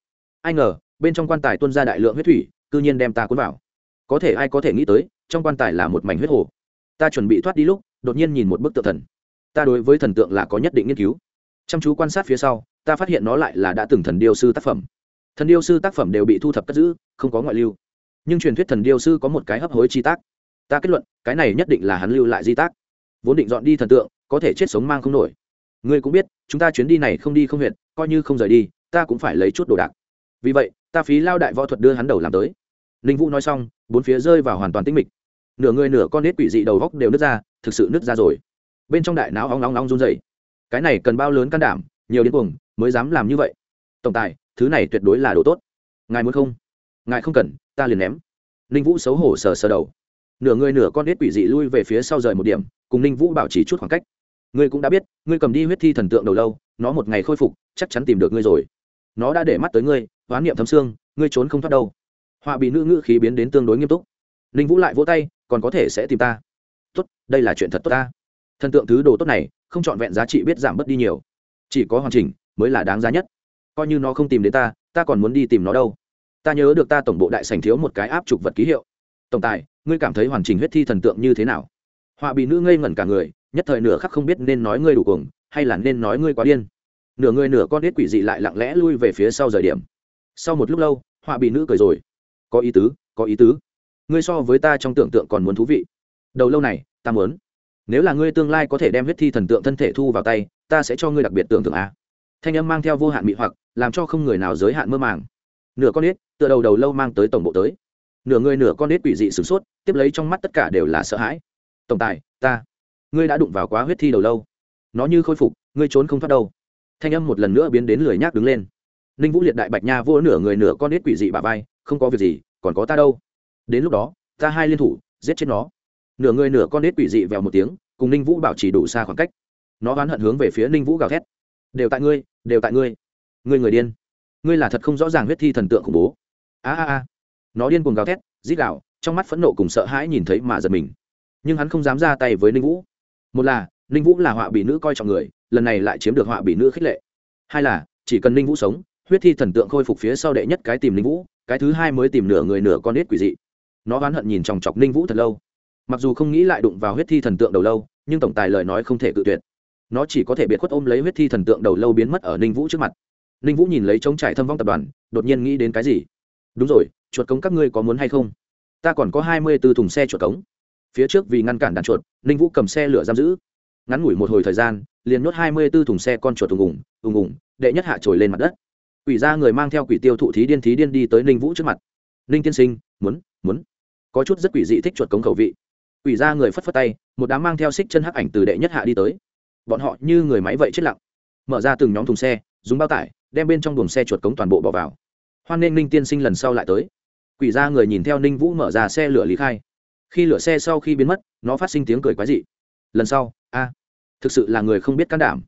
Ai ngờ, bên trong quan tài tuôn ra đại lượng huyết thủy, cư nhiên đem ta cuốn vào có thể ai có thể nghĩ tới, trong quan tài là một mảnh huyết hồ. Ta chuẩn bị thoát đi lúc, đột nhiên nhìn một bức tượng thần. Ta đối với thần tượng là có nhất định nghiên cứu. Chăm chú quan sát phía sau, ta phát hiện nó lại là đã từng thần điêu sư tác phẩm. Thần điêu sư tác phẩm đều bị thu thập cất giữ, không có ngoại lưu. Nhưng truyền thuyết thần điêu sư có một cái hấp hối chi tác. Ta kết luận, cái này nhất định là hắn lưu lại di tác. Vốn định dọn đi thần tượng, có thể chết sống mang không nổi. Ngươi cũng biết, chúng ta chuyến đi này không đi không huyện coi như không rời đi, ta cũng phải lấy chút đồ đạc. Vì vậy, ta phí lao đại võ thuật đưa hắn đầu làm tới ninh vũ nói xong, bốn phía rơi vào hoàn toàn tĩnh mịch. Nửa người nửa con nết quỷ dị đầu góc đều nứt ra, thực sự nứt ra rồi. Bên trong đại não óng óng óng run dày cái này cần bao lớn can đảm, nhiều đến cuồng mới dám làm như vậy. Tổng tài, thứ này tuyệt đối là đồ tốt. Ngài muốn không? Ngài không cần, ta liền ném. Ninh vũ xấu hổ sờ sờ đầu. Nửa người nửa con nết quỷ dị lui về phía sau rời một điểm, cùng ninh vũ bảo trì chút khoảng cách. Ngươi cũng đã biết, ngươi cầm đi huyết thi thần tượng đầu lâu, nó một ngày khôi phục, chắc chắn tìm được ngươi rồi. Nó đã để mắt tới ngươi, oán niệm thấm xương, ngươi trốn không thoát đâu họa bị nữ ngữ khí biến đến tương đối nghiêm túc. Ninh vũ lại vỗ tay, còn có thể sẽ tìm ta. Tốt, đây là chuyện thật tốt ta. Thần tượng thứ đồ tốt này, không trọn vẹn giá trị biết giảm bớt đi nhiều. Chỉ có hoàn chỉnh mới là đáng giá nhất. Coi như nó không tìm đến ta ta còn muốn đi tìm nó đâu. Ta nhớ được ta tổng bộ đại sành thiếu một cái áp trục vật ký hiệu. Tổng tài, ngươi cảm thấy hoàn chỉnh huyết thi thần tượng như thế nào? Họa bị nữ ngây ngẩn cả người, nhất thời nửa khắc không biết nên nói ngươi đủ cuồng, hay là nên nói ngươi quá điên. Nửa người nửa con đết quỷ dị lại lặng lẽ lui về phía sau rời điểm. Sau một lúc lâu, họa bị nữ cười rồi có ý tứ, có ý tứ. Ngươi so với ta trong tưởng tượng còn muốn thú vị. Đầu lâu này, ta muốn. Nếu là ngươi tương lai có thể đem huyết thi thần tượng thân thể thu vào tay, ta sẽ cho ngươi đặc biệt tưởng tượng a. Thanh âm mang theo vô hạn mị hoặc, làm cho không người nào giới hạn mơ màng. Nửa con nết tựa đầu đầu lâu mang tới tổng bộ tới. Nửa người nửa con nết quỷ dị sửng sốt, tiếp lấy trong mắt tất cả đều là sợ hãi. Tổng tài, ta. Ngươi đã đụng vào quá huyết thi đầu lâu. Nó như khôi phục, ngươi trốn không thoát đâu. Thanh âm một lần nữa biến đến lười nhác đứng lên. Ninh vũ liệt đại bạch nha vô nửa người nửa con nết quỷ dị bà vai không có việc gì, còn có ta đâu. Đến lúc đó, ta hai liên thủ, giết chết nó. Nửa người nửa con nết quỷ dị vèo một tiếng, cùng ninh vũ bảo trì đủ xa khoảng cách. Nó oán hận hướng về phía ninh vũ gào thét. Đều tại ngươi, đều tại ngươi. Ngươi người điên. Ngươi là thật không rõ ràng huyết thi thần tượng khủng bố. A a a. Nó điên cuồng gào thét, rít gào, trong mắt phẫn nộ cùng sợ hãi nhìn thấy mà giật mình. Nhưng hắn không dám ra tay với ninh vũ. Một là, ninh vũ là họa bị nữ coi trọng người, lần này lại chiếm được họa bị nữ khích lệ. Hai là, chỉ cần ninh vũ sống, huyết thi thần tượng khôi phục phía sau đệ nhất cái tìm ninh vũ cái thứ hai mới tìm nửa người nửa con nết quỷ dị. Nó oán hận nhìn chòng chọc ninh vũ thật lâu. Mặc dù không nghĩ lại đụng vào huyết thi thần tượng đầu lâu, nhưng tổng tài lời nói không thể cự tuyệt. Nó chỉ có thể biệt khuất ôm lấy huyết thi thần tượng đầu lâu biến mất ở ninh vũ trước mặt. Ninh vũ nhìn lấy trống trải thâm vong tập đoàn, đột nhiên nghĩ đến cái gì? Đúng rồi, chuột cống các ngươi có muốn hay không? Ta còn có hai mươi b ố thùng xe chuột cống. Phía trước vì ngăn cản đàn chuột, ninh vũ cầm xe lửa giam giữ. Ngắn ngủi một hồi thời gian, liền nhốt hai mươi b ố thùng xe con chuột ùng ùng ùng ùng, đệ nhất hạ trồi lên mặt đất quỷ ra người mang theo quỷ tiêu thụ thí điên thí điên đi tới ninh vũ trước mặt. Ninh tiên sinh, muốn muốn. Có chút rất quỷ dị thích chuột cống khẩu vị. Quỷ ra người phất phất tay, một đám mang theo xích chân hắc ảnh từ đệ nhất hạ đi tới. Bọn họ như người máy vậy chết lặng. Mở ra từng nhóm thùng xe, dùng bao tải, đem bên trong buồng xe chuột cống toàn bộ bỏ vào. Hoan nghênh ninh tiên sinh lần sau lại tới. Quỷ ra người nhìn theo ninh vũ mở ra xe lửa lý khai. Khi lửa xe sau khi biến mất, nó phát sinh tiếng cười quái dị. Lần sau, a, thực sự là người không biết can đảm.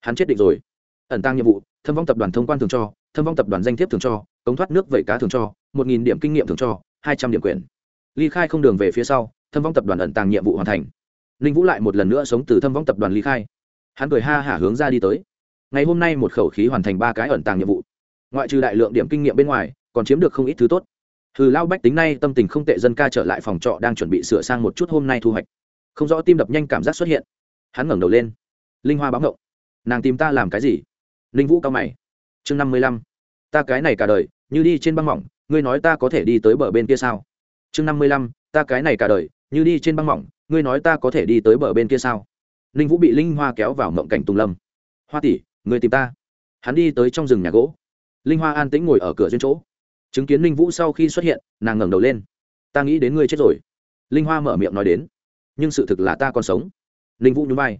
Hắn chết định rồi. Ẩn tăng nhiệm vụ thâm vong tập đoàn thông quan thường cho, thâm vong tập đoàn danh thiếp thường cho, cống thoát nước vẩy cá thường cho, một nghìn điểm kinh nghiệm thường cho, hai trăm điểm quyền. Ly khai không đường về phía sau, thâm vong tập đoàn ẩn tàng nhiệm vụ hoàn thành. Ninh vũ lại một lần nữa sống từ thâm vong tập đoàn ly khai. Hắn cười ha hả hướng ra đi tới. Ngày hôm nay một khẩu khí hoàn thành ba cái ẩn tàng nhiệm vụ. Ngoại trừ đại lượng điểm kinh nghiệm bên ngoài, còn chiếm được không ít thứ tốt. Hừ, lao bách tính nay tâm tình không tệ, dân ca trở lại phòng trọ đang chuẩn bị sửa sang một chút hôm nay thu hoạch. Không rõ tim đập nhanh cảm giác xuất hiện. Hắn ngẩng đầu lên. Linh hoa báo ngộng nàng tìm ta làm cái gì? Linh vũ cao mày. Chương năm mươi lăm. Ta cái này cả đời, như đi trên băng mỏng, ngươi nói ta có thể đi tới bờ bên kia sao? Chương năm mươi lăm. Ta cái này cả đời, như đi trên băng mỏng, ngươi nói ta có thể đi tới bờ bên kia sao? Linh vũ bị linh hoa kéo vào mộng cảnh tùng lâm. Hoa tỷ, người tìm ta. Hắn đi tới trong rừng nhà gỗ. Linh hoa an tĩnh ngồi ở cửa duyên chỗ. Chứng kiến linh vũ sau khi xuất hiện, nàng ngẩng đầu lên. Ta nghĩ đến ngươi chết rồi. Linh hoa mở miệng nói đến. Nhưng sự thực là ta còn sống. Linh vũ nhún vai.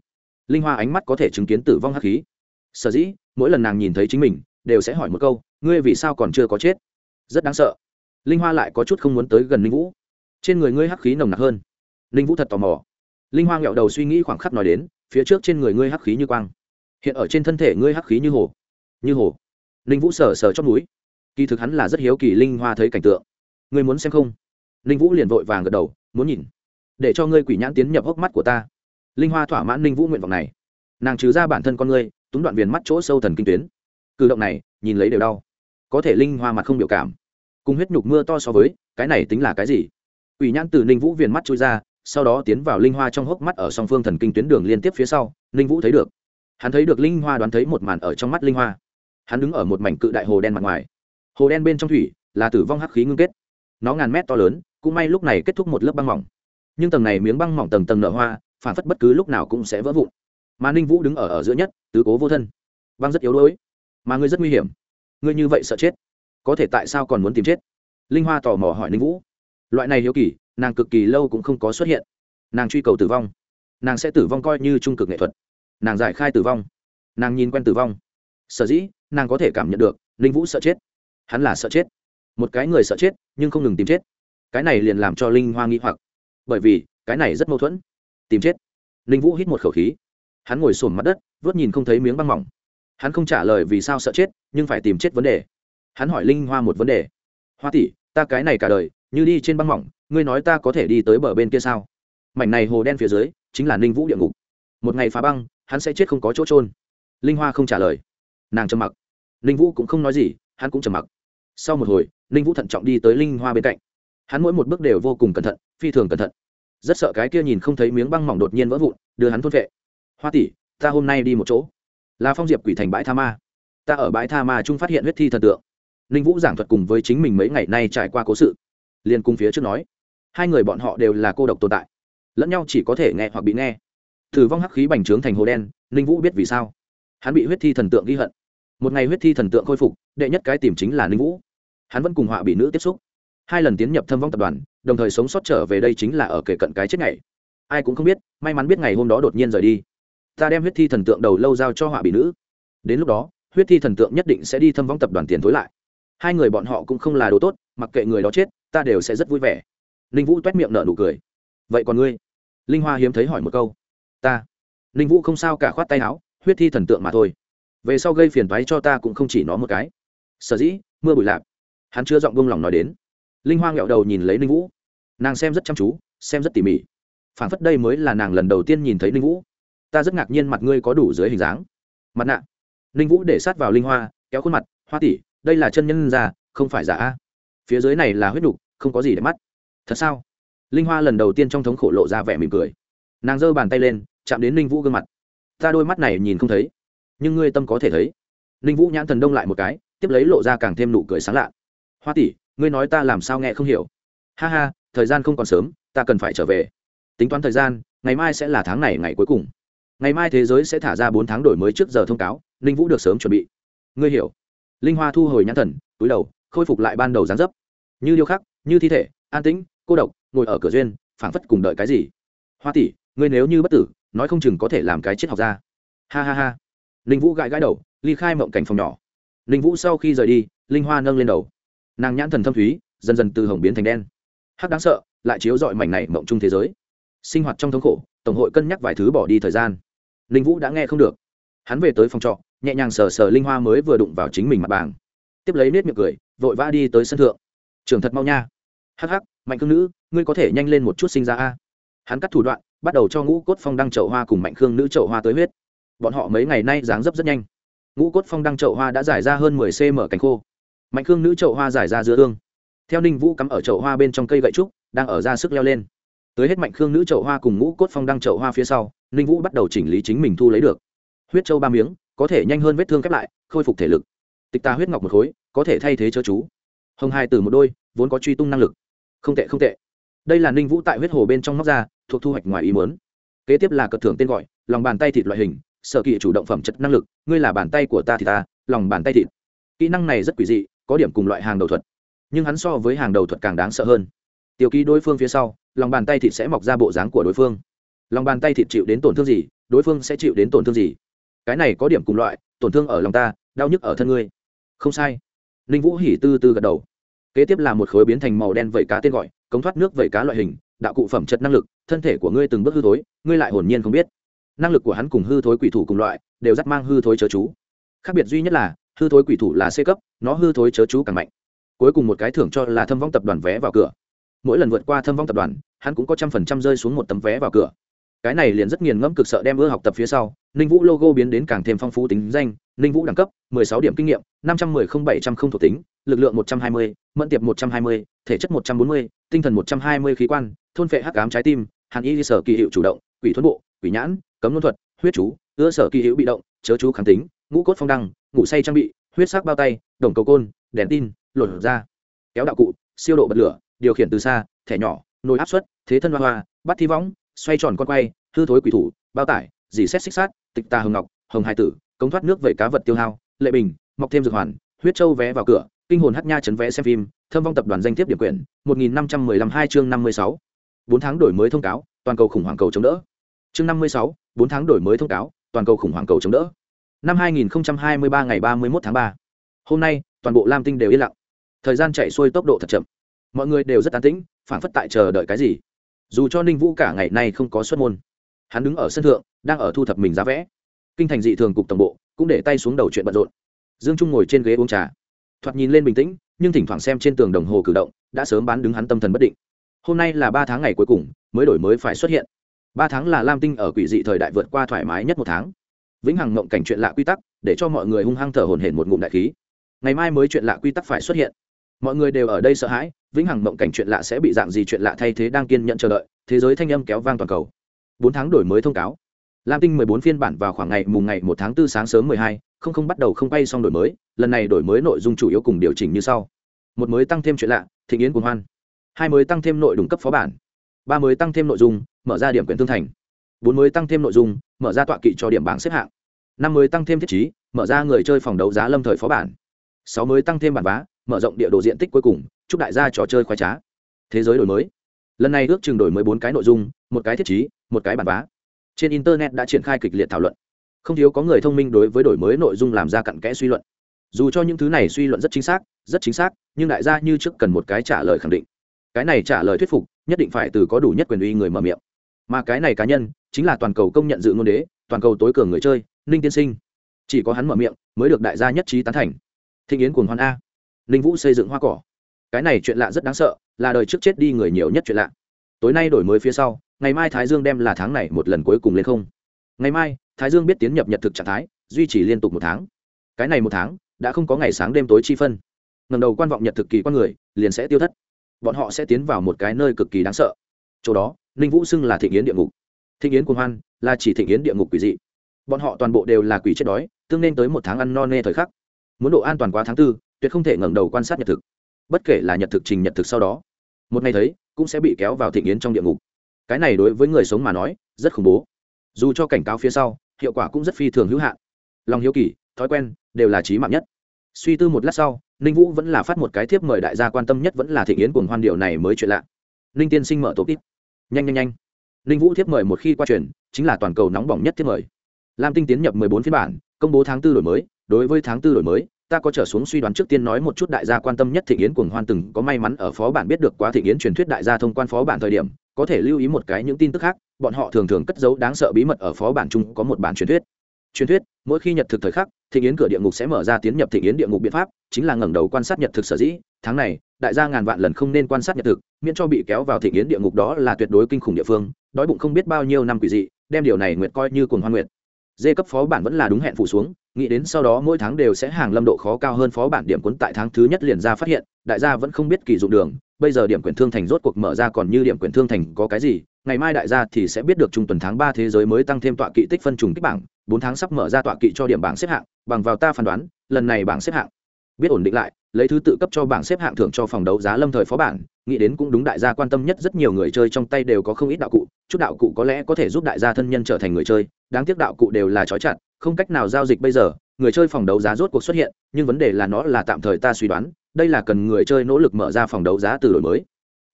Linh hoa ánh mắt có thể chứng kiến tử vong hắc khí. Sở dĩ mỗi lần nàng nhìn thấy chính mình, đều sẽ hỏi một câu, ngươi vì sao còn chưa có chết? Rất đáng sợ. Linh hoa lại có chút không muốn tới gần linh vũ. Trên người ngươi hắc khí nồng nặc hơn. Linh vũ thật tò mò. Linh hoa nghẹo đầu suy nghĩ khoảng khắc nói đến, phía trước trên người ngươi hắc khí như quang, hiện ở trên thân thể ngươi hắc khí như hồ. Như hồ? Ninh vũ sờ sờ trong núi kỳ thực hắn là rất hiếu kỳ linh hoa thấy cảnh tượng. Ngươi muốn xem không? Ninh vũ liền vội vàng gật đầu, muốn nhìn. Để cho ngươi quỷ nhãn tiến nhập hốc mắt của ta. Linh hoa thỏa mãn ninh vũ nguyện vọng này. Nàng trừ ra bản thân con ngươi túng đoạn viền mắt chỗ sâu thần kinh tuyến. Cử động này, nhìn lấy đều đau. Có thể linh hoa mặt không biểu cảm. Cùng huyết nhục mưa to so với, cái này tính là cái gì? Ủy nhãn từ ninh vũ viền mắt trôi ra, sau đó tiến vào linh hoa trong hốc mắt ở song phương thần kinh tuyến đường liên tiếp phía sau, ninh vũ thấy được. Hắn thấy được linh hoa đoán thấy một màn ở trong mắt linh hoa. Hắn đứng ở một mảnh cự đại hồ đen mặt ngoài. Hồ đen bên trong thủy, là tử vong hắc khí ngưng kết. Nó ngàn mét to lớn, cũng may lúc này kết thúc một lớp băng mỏng. Nhưng tầng này miếng băng mỏng tầng tầng nở hoa, phản phất bất cứ lúc nào cũng sẽ vỡ vụn mà ninh vũ đứng ở ở giữa nhất tứ cố vô thân băng rất yếu đuối mà ngươi rất nguy hiểm ngươi như vậy sợ chết có thể tại sao còn muốn tìm chết linh hoa tò mò hỏi ninh vũ loại này hiếu kỳ nàng cực kỳ lâu cũng không có xuất hiện nàng truy cầu tử vong nàng sẽ tử vong coi như trung cực nghệ thuật nàng giải khai tử vong nàng nhìn quen tử vong sở dĩ nàng có thể cảm nhận được ninh vũ sợ chết hắn là sợ chết một cái người sợ chết nhưng không ngừng tìm chết cái này liền làm cho linh hoa nghĩ hoặc bởi vì cái này rất mâu thuẫn tìm chết ninh vũ hít một khẩu khí hắn ngồi sồn mặt đất, vớt nhìn không thấy miếng băng mỏng. Hắn không trả lời vì sao sợ chết, nhưng phải tìm chết vấn đề. Hắn hỏi linh hoa một vấn đề. Hoa tỷ, ta cái này cả đời, như đi trên băng mỏng, ngươi nói ta có thể đi tới bờ bên kia sao? Mảnh này hồ đen phía dưới, chính là ninh vũ địa ngục. Một ngày phá băng, hắn sẽ chết không có chỗ trôn linh hoa không trả lời. Nàng trầm mặc. Ninh vũ cũng không nói gì, hắn cũng trầm mặc. Sau một hồi, ninh vũ thận trọng đi tới linh hoa bên cạnh. Hắn mỗi một bước đều vô cùng cẩn thận, phi thường cẩn thận. Rất sợ cái kia nhìn không thấy miếng băng mỏng đột nhiên vỡ vụn, đưa hắn thốt vệ hoa tỷ, ta hôm nay đi một chỗ. Là phong diệp quỷ thành bãi tha ma. Ta ở bãi tha ma trung phát hiện huyết thi thần tượng. Ninh vũ giảng thuật cùng với chính mình mấy ngày nay trải qua cố sự. Liền cùng phía trước nói, hai người bọn họ đều là cô độc tồn tại. Lẫn nhau chỉ có thể nghe hoặc bị nghe. Thử vong hắc khí bành trướng thành hồ đen, ninh vũ biết vì sao. Hắn bị huyết thi thần tượng ghi hận. Một ngày huyết thi thần tượng khôi phục, đệ nhất cái tìm chính là ninh vũ. Hắn vẫn cùng họa bị nữ tiếp xúc. Hai lần tiến nhập thâm vong tập đoàn, đồng thời sống sót trở về đây chính là ở kể cận cái chết ngày. Ai cũng không biết, may mắn biết ngày hôm đó đột nhiên rời đi ta đem huyết thi thần tượng đầu lâu giao cho họa bị nữ. Đến lúc đó, huyết thi thần tượng nhất định sẽ đi thâm vong tập đoàn tiền thối lại. Hai người bọn họ cũng không là đồ tốt, mặc kệ người đó chết, ta đều sẽ rất vui vẻ. Ninh vũ t u é t miệng nở nụ cười. Vậy còn ngươi? Linh hoa hiếm thấy hỏi một câu. Ta. Ninh vũ không sao cả khoát tay áo, huyết thi thần tượng mà thôi. Về sau gây phiền toái cho ta cũng không chỉ nó một cái. Sở dĩ, mưa bụi lạp hắn chưa giọng buông lòng nói đến. Linh hoa nghẹo đầu nhìn lấy ninh vũ. Nàng xem rất chăm chú, xem rất tỉ mỉ. Phản phất đây mới là nàng lần đầu tiên nhìn thấy ninh vũ ta rất ngạc nhiên mặt ngươi có đủ dưới hình dáng. Mặt nạ. Ninh vũ để sát vào linh hoa, kéo khuôn mặt, hoa tỉ đây là chân nhân già không phải giả a. Phía dưới này là huyết đục không có gì để mắt. Thật sao? Linh hoa lần đầu tiên trong thống khổ lộ ra vẻ mỉm cười. Nàng giơ bàn tay lên, chạm đến ninh vũ gương mặt. Ta đôi mắt này nhìn không thấy, nhưng ngươi tâm có thể thấy. Ninh vũ nhãn thần đông lại một cái, tiếp lấy lộ ra càng thêm nụ cười sáng lạ. Hoa tỷ, ngươi nói ta làm sao nghe không hiểu? Ha ha, thời gian không còn sớm, ta cần phải trở về. Tính toán thời gian, ngày mai sẽ là tháng này ngày cuối cùng ngày mai thế giới sẽ thả ra bốn tháng đổi mới trước giờ thông cáo, ninh vũ được sớm chuẩn bị. Ngươi hiểu. Linh hoa thu hồi nhãn thần, túi đầu, khôi phục lại ban đầu dán dấp. Như điêu khắc, như thi thể, an tĩnh, cô độc, ngồi ở cửa duyên, phảng phất cùng đợi cái gì. Hoa tỷ, ngươi nếu như bất tử, nói không chừng có thể làm cái triết học ra. Ha ha ha. Ninh vũ gãi gãi đầu, ly khai mộng cảnh phòng nhỏ. Ninh vũ sau khi rời đi, linh hoa nâng lên đầu. Nàng nhãn thần thâm thúy, dần dần từ hồng biến thành đen. Hắc đáng sợ, lại chiếu dọi mảnh này mộng chung thế giới. Sinh hoạt trong thống khổ, tổng hội cân nhắc vài thứ bỏ đi thời gian ninh vũ đã nghe không được. Hắn về tới phòng trọ, nhẹ nhàng sờ sờ linh hoa mới vừa đụng vào chính mình mặt bảng. Tiếp lấy nết miệng cười, vội vã đi tới sân thượng. Trường thật mau nha. Hắc hắc, mạnh khương nữ, ngươi có thể nhanh lên một chút sinh ra a. Hắn cắt thủ đoạn, bắt đầu cho ngũ cốt phong đăng chậu hoa cùng mạnh khương nữ chậu hoa tới huyết. Bọn họ mấy ngày nay dáng dấp rất nhanh. Ngũ cốt phong đăng chậu hoa đã giải ra hơn mười cm cánh khô. Mạnh khương nữ chậu hoa giải ra giữa ương theo ninh vũ cắm ở chậu hoa bên trong cây gậy trúc, đang ở ra sức leo lên tới hết mạnh khương nữ chậu hoa cùng ngũ cốt phong đăng chậu hoa phía sau, ninh vũ bắt đầu chỉnh lý chính mình thu lấy được. Huyết châu ba miếng, có thể nhanh hơn vết thương khép lại, khôi phục thể lực. Tịch ta huyết ngọc một khối, có thể thay thế chớ chú. Hồng hai từ một đôi, vốn có truy tung năng lực. Không tệ không tệ. Đây là ninh vũ tại huyết hồ bên trong móc ra, thuộc thu hoạch ngoài ý muốn. Kế tiếp là cật thưởng tên gọi, lòng bàn tay thịt loại hình, sở kỵ chủ động phẩm chất năng lực, ngươi là bàn tay của ta thì ta, lòng bàn tay thịt. Kỹ năng này rất quỷ dị, có điểm cùng loại hàng đầu thuật. Nhưng hắn so với hàng đầu thuật càng đáng sợ hơn. Tiêu ký đối phương phía sau lòng bàn tay thịt sẽ mọc ra bộ dáng của đối phương. Lòng bàn tay thịt chịu đến tổn thương gì, đối phương sẽ chịu đến tổn thương gì? Cái này có điểm cùng loại, tổn thương ở lòng ta, đau nhức ở thân ngươi. Không sai. Ninh vũ hỉ tư tư gật đầu. Kế tiếp là một khối biến thành màu đen vẩy cá tên gọi, cống thoát nước vẩy cá loại hình, đạo cụ phẩm chất năng lực, thân thể của ngươi từng bước hư thối, ngươi lại hồn nhiên không biết. Năng lực của hắn cùng hư thối quỷ thủ cùng loại, đều dắt mang hư thối chớ chú. Khác biệt duy nhất là, hư thối quỷ thủ là c cấp, nó hư thối chớ chú càng mạnh. Cuối cùng một cái thưởng cho là thâm vong tập đoàn vé vào cửa mỗi lần vượt qua thâm vong tập đoàn hắn cũng có trăm phần trăm rơi xuống một tấm vé vào cửa. Cái này liền rất nghiền ngẫm cực sợ đem ưa học tập phía sau ninh vũ logo biến đến càng thêm phong phú tính danh ninh vũ đẳng cấp 16 điểm kinh nghiệm 510 0700 không thuộc tính lực lượng 120, mẫn tiệp 120, thể chất 140, tinh thần 120 khí quan thôn phệ hắc ám trái tim hàn y sở kỳ hiệu chủ động quỷ thuẫn bộ quỷ nhãn cấm luân thuật huyết chú ưa sở kỳ hiệu bị động chớ chú kháng tính ngũ cốt phong đăng ngủ say trang bị huyết sắc bao tay đồng cầu côn đèn tin lột ra kéo đạo cụ siêu độ bật lửa điều khiển từ xa, thẻ nhỏ, nồi áp suất, thế thân hoa hoa, bắt thi võng, xoay tròn con quay, hư thối quỷ thủ, bao tải, dì xét xích sát tịch tà hồng ngọc, hồng hai tử, cống thoát nước vẩy cá vật tiêu hao, lệ bình, mọc thêm dược hoàn, huyết châu vé vào cửa, kinh hồn hát nha chấn vé xem phim, thâm vong tập đoàn danh thiếp điểm quyển, một nghìn năm trăm mười lăm hai chương năm mươi sáu. Bốn tháng đổi mới thông cáo, toàn cầu khủng hoảng cầu chống đỡ. Chương năm mươi sáu, bốn tháng đổi mới thông cáo, toàn cầu khủng hoảng cầu chống đỡ. Năm hai nghìn hai mươi ba ngày ba mươi một tháng ba. Hôm nay, toàn bộ lam tinh đều yên lặng. Thời gian chạy xuôi tốc độ thật chậm mọi người đều rất tán tĩnh phản phất tại chờ đợi cái gì. Dù cho ninh vũ cả ngày nay không có xuất môn, hắn đứng ở sân thượng, đang ở thu thập mình giá vẽ. Kinh thành dị thường cục tổng bộ, cũng để tay xuống đầu chuyện bận rộn. Dương trung ngồi trên ghế uống trà, thoạt nhìn lên bình tĩnh, nhưng thỉnh thoảng xem trên tường đồng hồ cử động, đã sớm bán đứng hắn tâm thần bất định. Hôm nay là ba tháng ngày cuối cùng, mới đổi mới phải xuất hiện. Ba tháng là lam tinh ở quỷ dị thời đại vượt qua thoải mái nhất một tháng. Vĩnh hằng mộng cảnh chuyện lạ quy tắc, để cho mọi người hung hăng thở hồn hển một ngụm đại khí. Ngày mai mới chuyện lạ quy tắc phải xuất hiện mọi người đều ở đây sợ hãi, vĩnh hằng mộng cảnh chuyện lạ sẽ bị dạng gì chuyện lạ thay thế đang kiên nhận chờ đợi, thế giới thanh âm kéo vang toàn cầu. Bốn tháng đổi mới thông cáo. Lam tinh mười bốn phiên bản vào khoảng ngày, mùng ngày một tháng 4 sáng sớm mười hai, không không bắt đầu không bay xong đổi mới, lần này đổi mới nội dung chủ yếu cùng điều chỉnh như sau. Một mới tăng thêm chuyện lạ thị yến cuồng hoan. Hai mới tăng thêm nội đúng cấp phó bản. Ba mới tăng thêm nội dung, mở ra điểm quyển thương thành. Bốn mới tăng thêm nội dung, mở ra tọa kỵ cho điểm bảng xếp hạng. Năm mới tăng thêm thiết chí mở ra người chơi phòng đấu giá lâm thời phó bản. Sáu mới tăng thêm bản vá mở rộng địa đồ diện tích cuối cùng, chúc đại gia trò chơi khoái trá. Thế giới đổi mới. Lần này ước chừng đổi mới bốn cái nội dung, một cái thiết chí một cái bản vá. Trên internet đã triển khai kịch liệt thảo luận. Không thiếu có người thông minh đối với đổi mới nội dung làm ra cặn kẽ suy luận. Dù cho những thứ này suy luận rất chính xác, rất chính xác, nhưng đại gia như trước cần một cái trả lời khẳng định. Cái này trả lời thuyết phục, nhất định phải từ có đủ nhất quyền uy người mở miệng. Mà cái này cá nhân, chính là toàn cầu công nhận dự ngôn đế, toàn cầu tối cường người chơi, ninh tiên sinh. Chỉ có hắn mở miệng, mới được đại gia nhất trí tán thành. Thịnh yến cuồng hoan a ninh vũ xây dựng hoa cỏ. Cái này chuyện lạ rất đáng sợ, là đời trước chết đi người nhiều nhất chuyện lạ. Tối nay đổi mới phía sau, ngày mai thái dương đem là tháng này một lần cuối cùng lên không. Ngày mai, thái dương biết tiến nhập nhật thực trạng thái, duy trì liên tục một tháng. Cái này một tháng, đã không có ngày sáng đêm tối chi phân. Ngầm đầu quan vọng nhật thực kỳ con người, liền sẽ tiêu thất. Bọn họ sẽ tiến vào một cái nơi cực kỳ đáng sợ. Chỗ đó, ninh vũ xưng là thị nghiến địa ngục. Thị nghiến quân hoan, là chỉ thị nghiến địa ngục quỷ dị. Bọn họ toàn bộ đều là quỷ chết đói, tương nên tới một tháng ăn no nê thời khắc. Muốn độ an toàn quá tháng tư tuyệt không thể ngẩng đầu quan sát nhật thực. Bất kể là nhật thực trình nhật thực sau đó, một ngày thấy, cũng sẽ bị kéo vào thị nghiến trong địa ngục. Cái này đối với người sống mà nói, rất khủng bố. Dù cho cảnh cáo phía sau, hiệu quả cũng rất phi thường hữu hạn. Lòng hiếu kỳ, thói quen, đều là trí mạng nhất. Suy tư một lát sau, ninh vũ vẫn là phát một cái thiếp mời đại gia quan tâm nhất vẫn là thị nghiến cuồng hoan điệu này mới chuyện lạ. Ninh tiên sinh mở tổ tít nhanh nhanh nhanh. Ninh vũ thiếp mời một khi qua truyền, chính là toàn cầu nóng bỏng nhất thiếp mời. Lam tinh tiến nhập mười bốn phiên bản, công bố tháng tư đổi mới, đối với tháng tư đổi mới ta có trở xuống suy đoán trước tiên nói một chút đại gia quan tâm nhất thị yến cuồng hoan từng có may mắn ở phó bản biết được quá thị yến truyền thuyết đại gia thông quan phó bản thời điểm, có thể lưu ý một cái những tin tức khác, bọn họ thường thường cất giấu đáng sợ bí mật ở phó bản chung có một bản truyền thuyết. Truyền thuyết, mỗi khi nhật thực thời khắc thị yến cửa địa ngục sẽ mở ra tiến nhập thị yến địa ngục biện pháp, chính là ngẩng đầu quan sát nhật thực sở dĩ, tháng này, đại gia ngàn vạn lần không nên quan sát nhật thực, miễn cho bị kéo vào thị yến địa ngục đó là tuyệt đối kinh khủng địa phương, đói bụng không biết bao nhiêu năm quỷ dị, đem điều này nguyệt coi như cuồng hoan nguyệt. Dê cấp phó bản vẫn là đúng hẹn phủ xuống nghĩ đến sau đó mỗi tháng đều sẽ hàng lâm độ khó cao hơn phó bản điểm cuốn tại tháng thứ nhất liền ra phát hiện, đại gia vẫn không biết kỳ dụng đường, bây giờ điểm quyển thương thành rốt cuộc mở ra còn như điểm quyển thương thành có cái gì, ngày mai đại gia thì sẽ biết được trung tuần tháng ba thế giới mới tăng thêm tọa kỵ tích phân trùng kích bảng, bốn tháng sắp mở ra tọa kỵ cho điểm bảng xếp hạng, bằng vào ta phán đoán, lần này bảng xếp hạng. Biết ổn định lại, lấy thứ tự cấp cho bảng xếp hạng thưởng cho phòng đấu giá lâm thời phó bản, nghĩ đến cũng đúng đại gia quan tâm nhất rất nhiều người chơi trong tay đều có không ít đạo cụ, chút đạo cụ có lẽ có thể giúp đại gia thân nhân trở thành người chơi, đáng tiếc đạo cụ đều là trói chặt không cách nào giao dịch bây giờ, người chơi phòng đấu giá rốt cuộc xuất hiện, nhưng vấn đề là nó là tạm thời ta suy đoán, đây là cần người chơi nỗ lực mở ra phòng đấu giá từ đổi mới.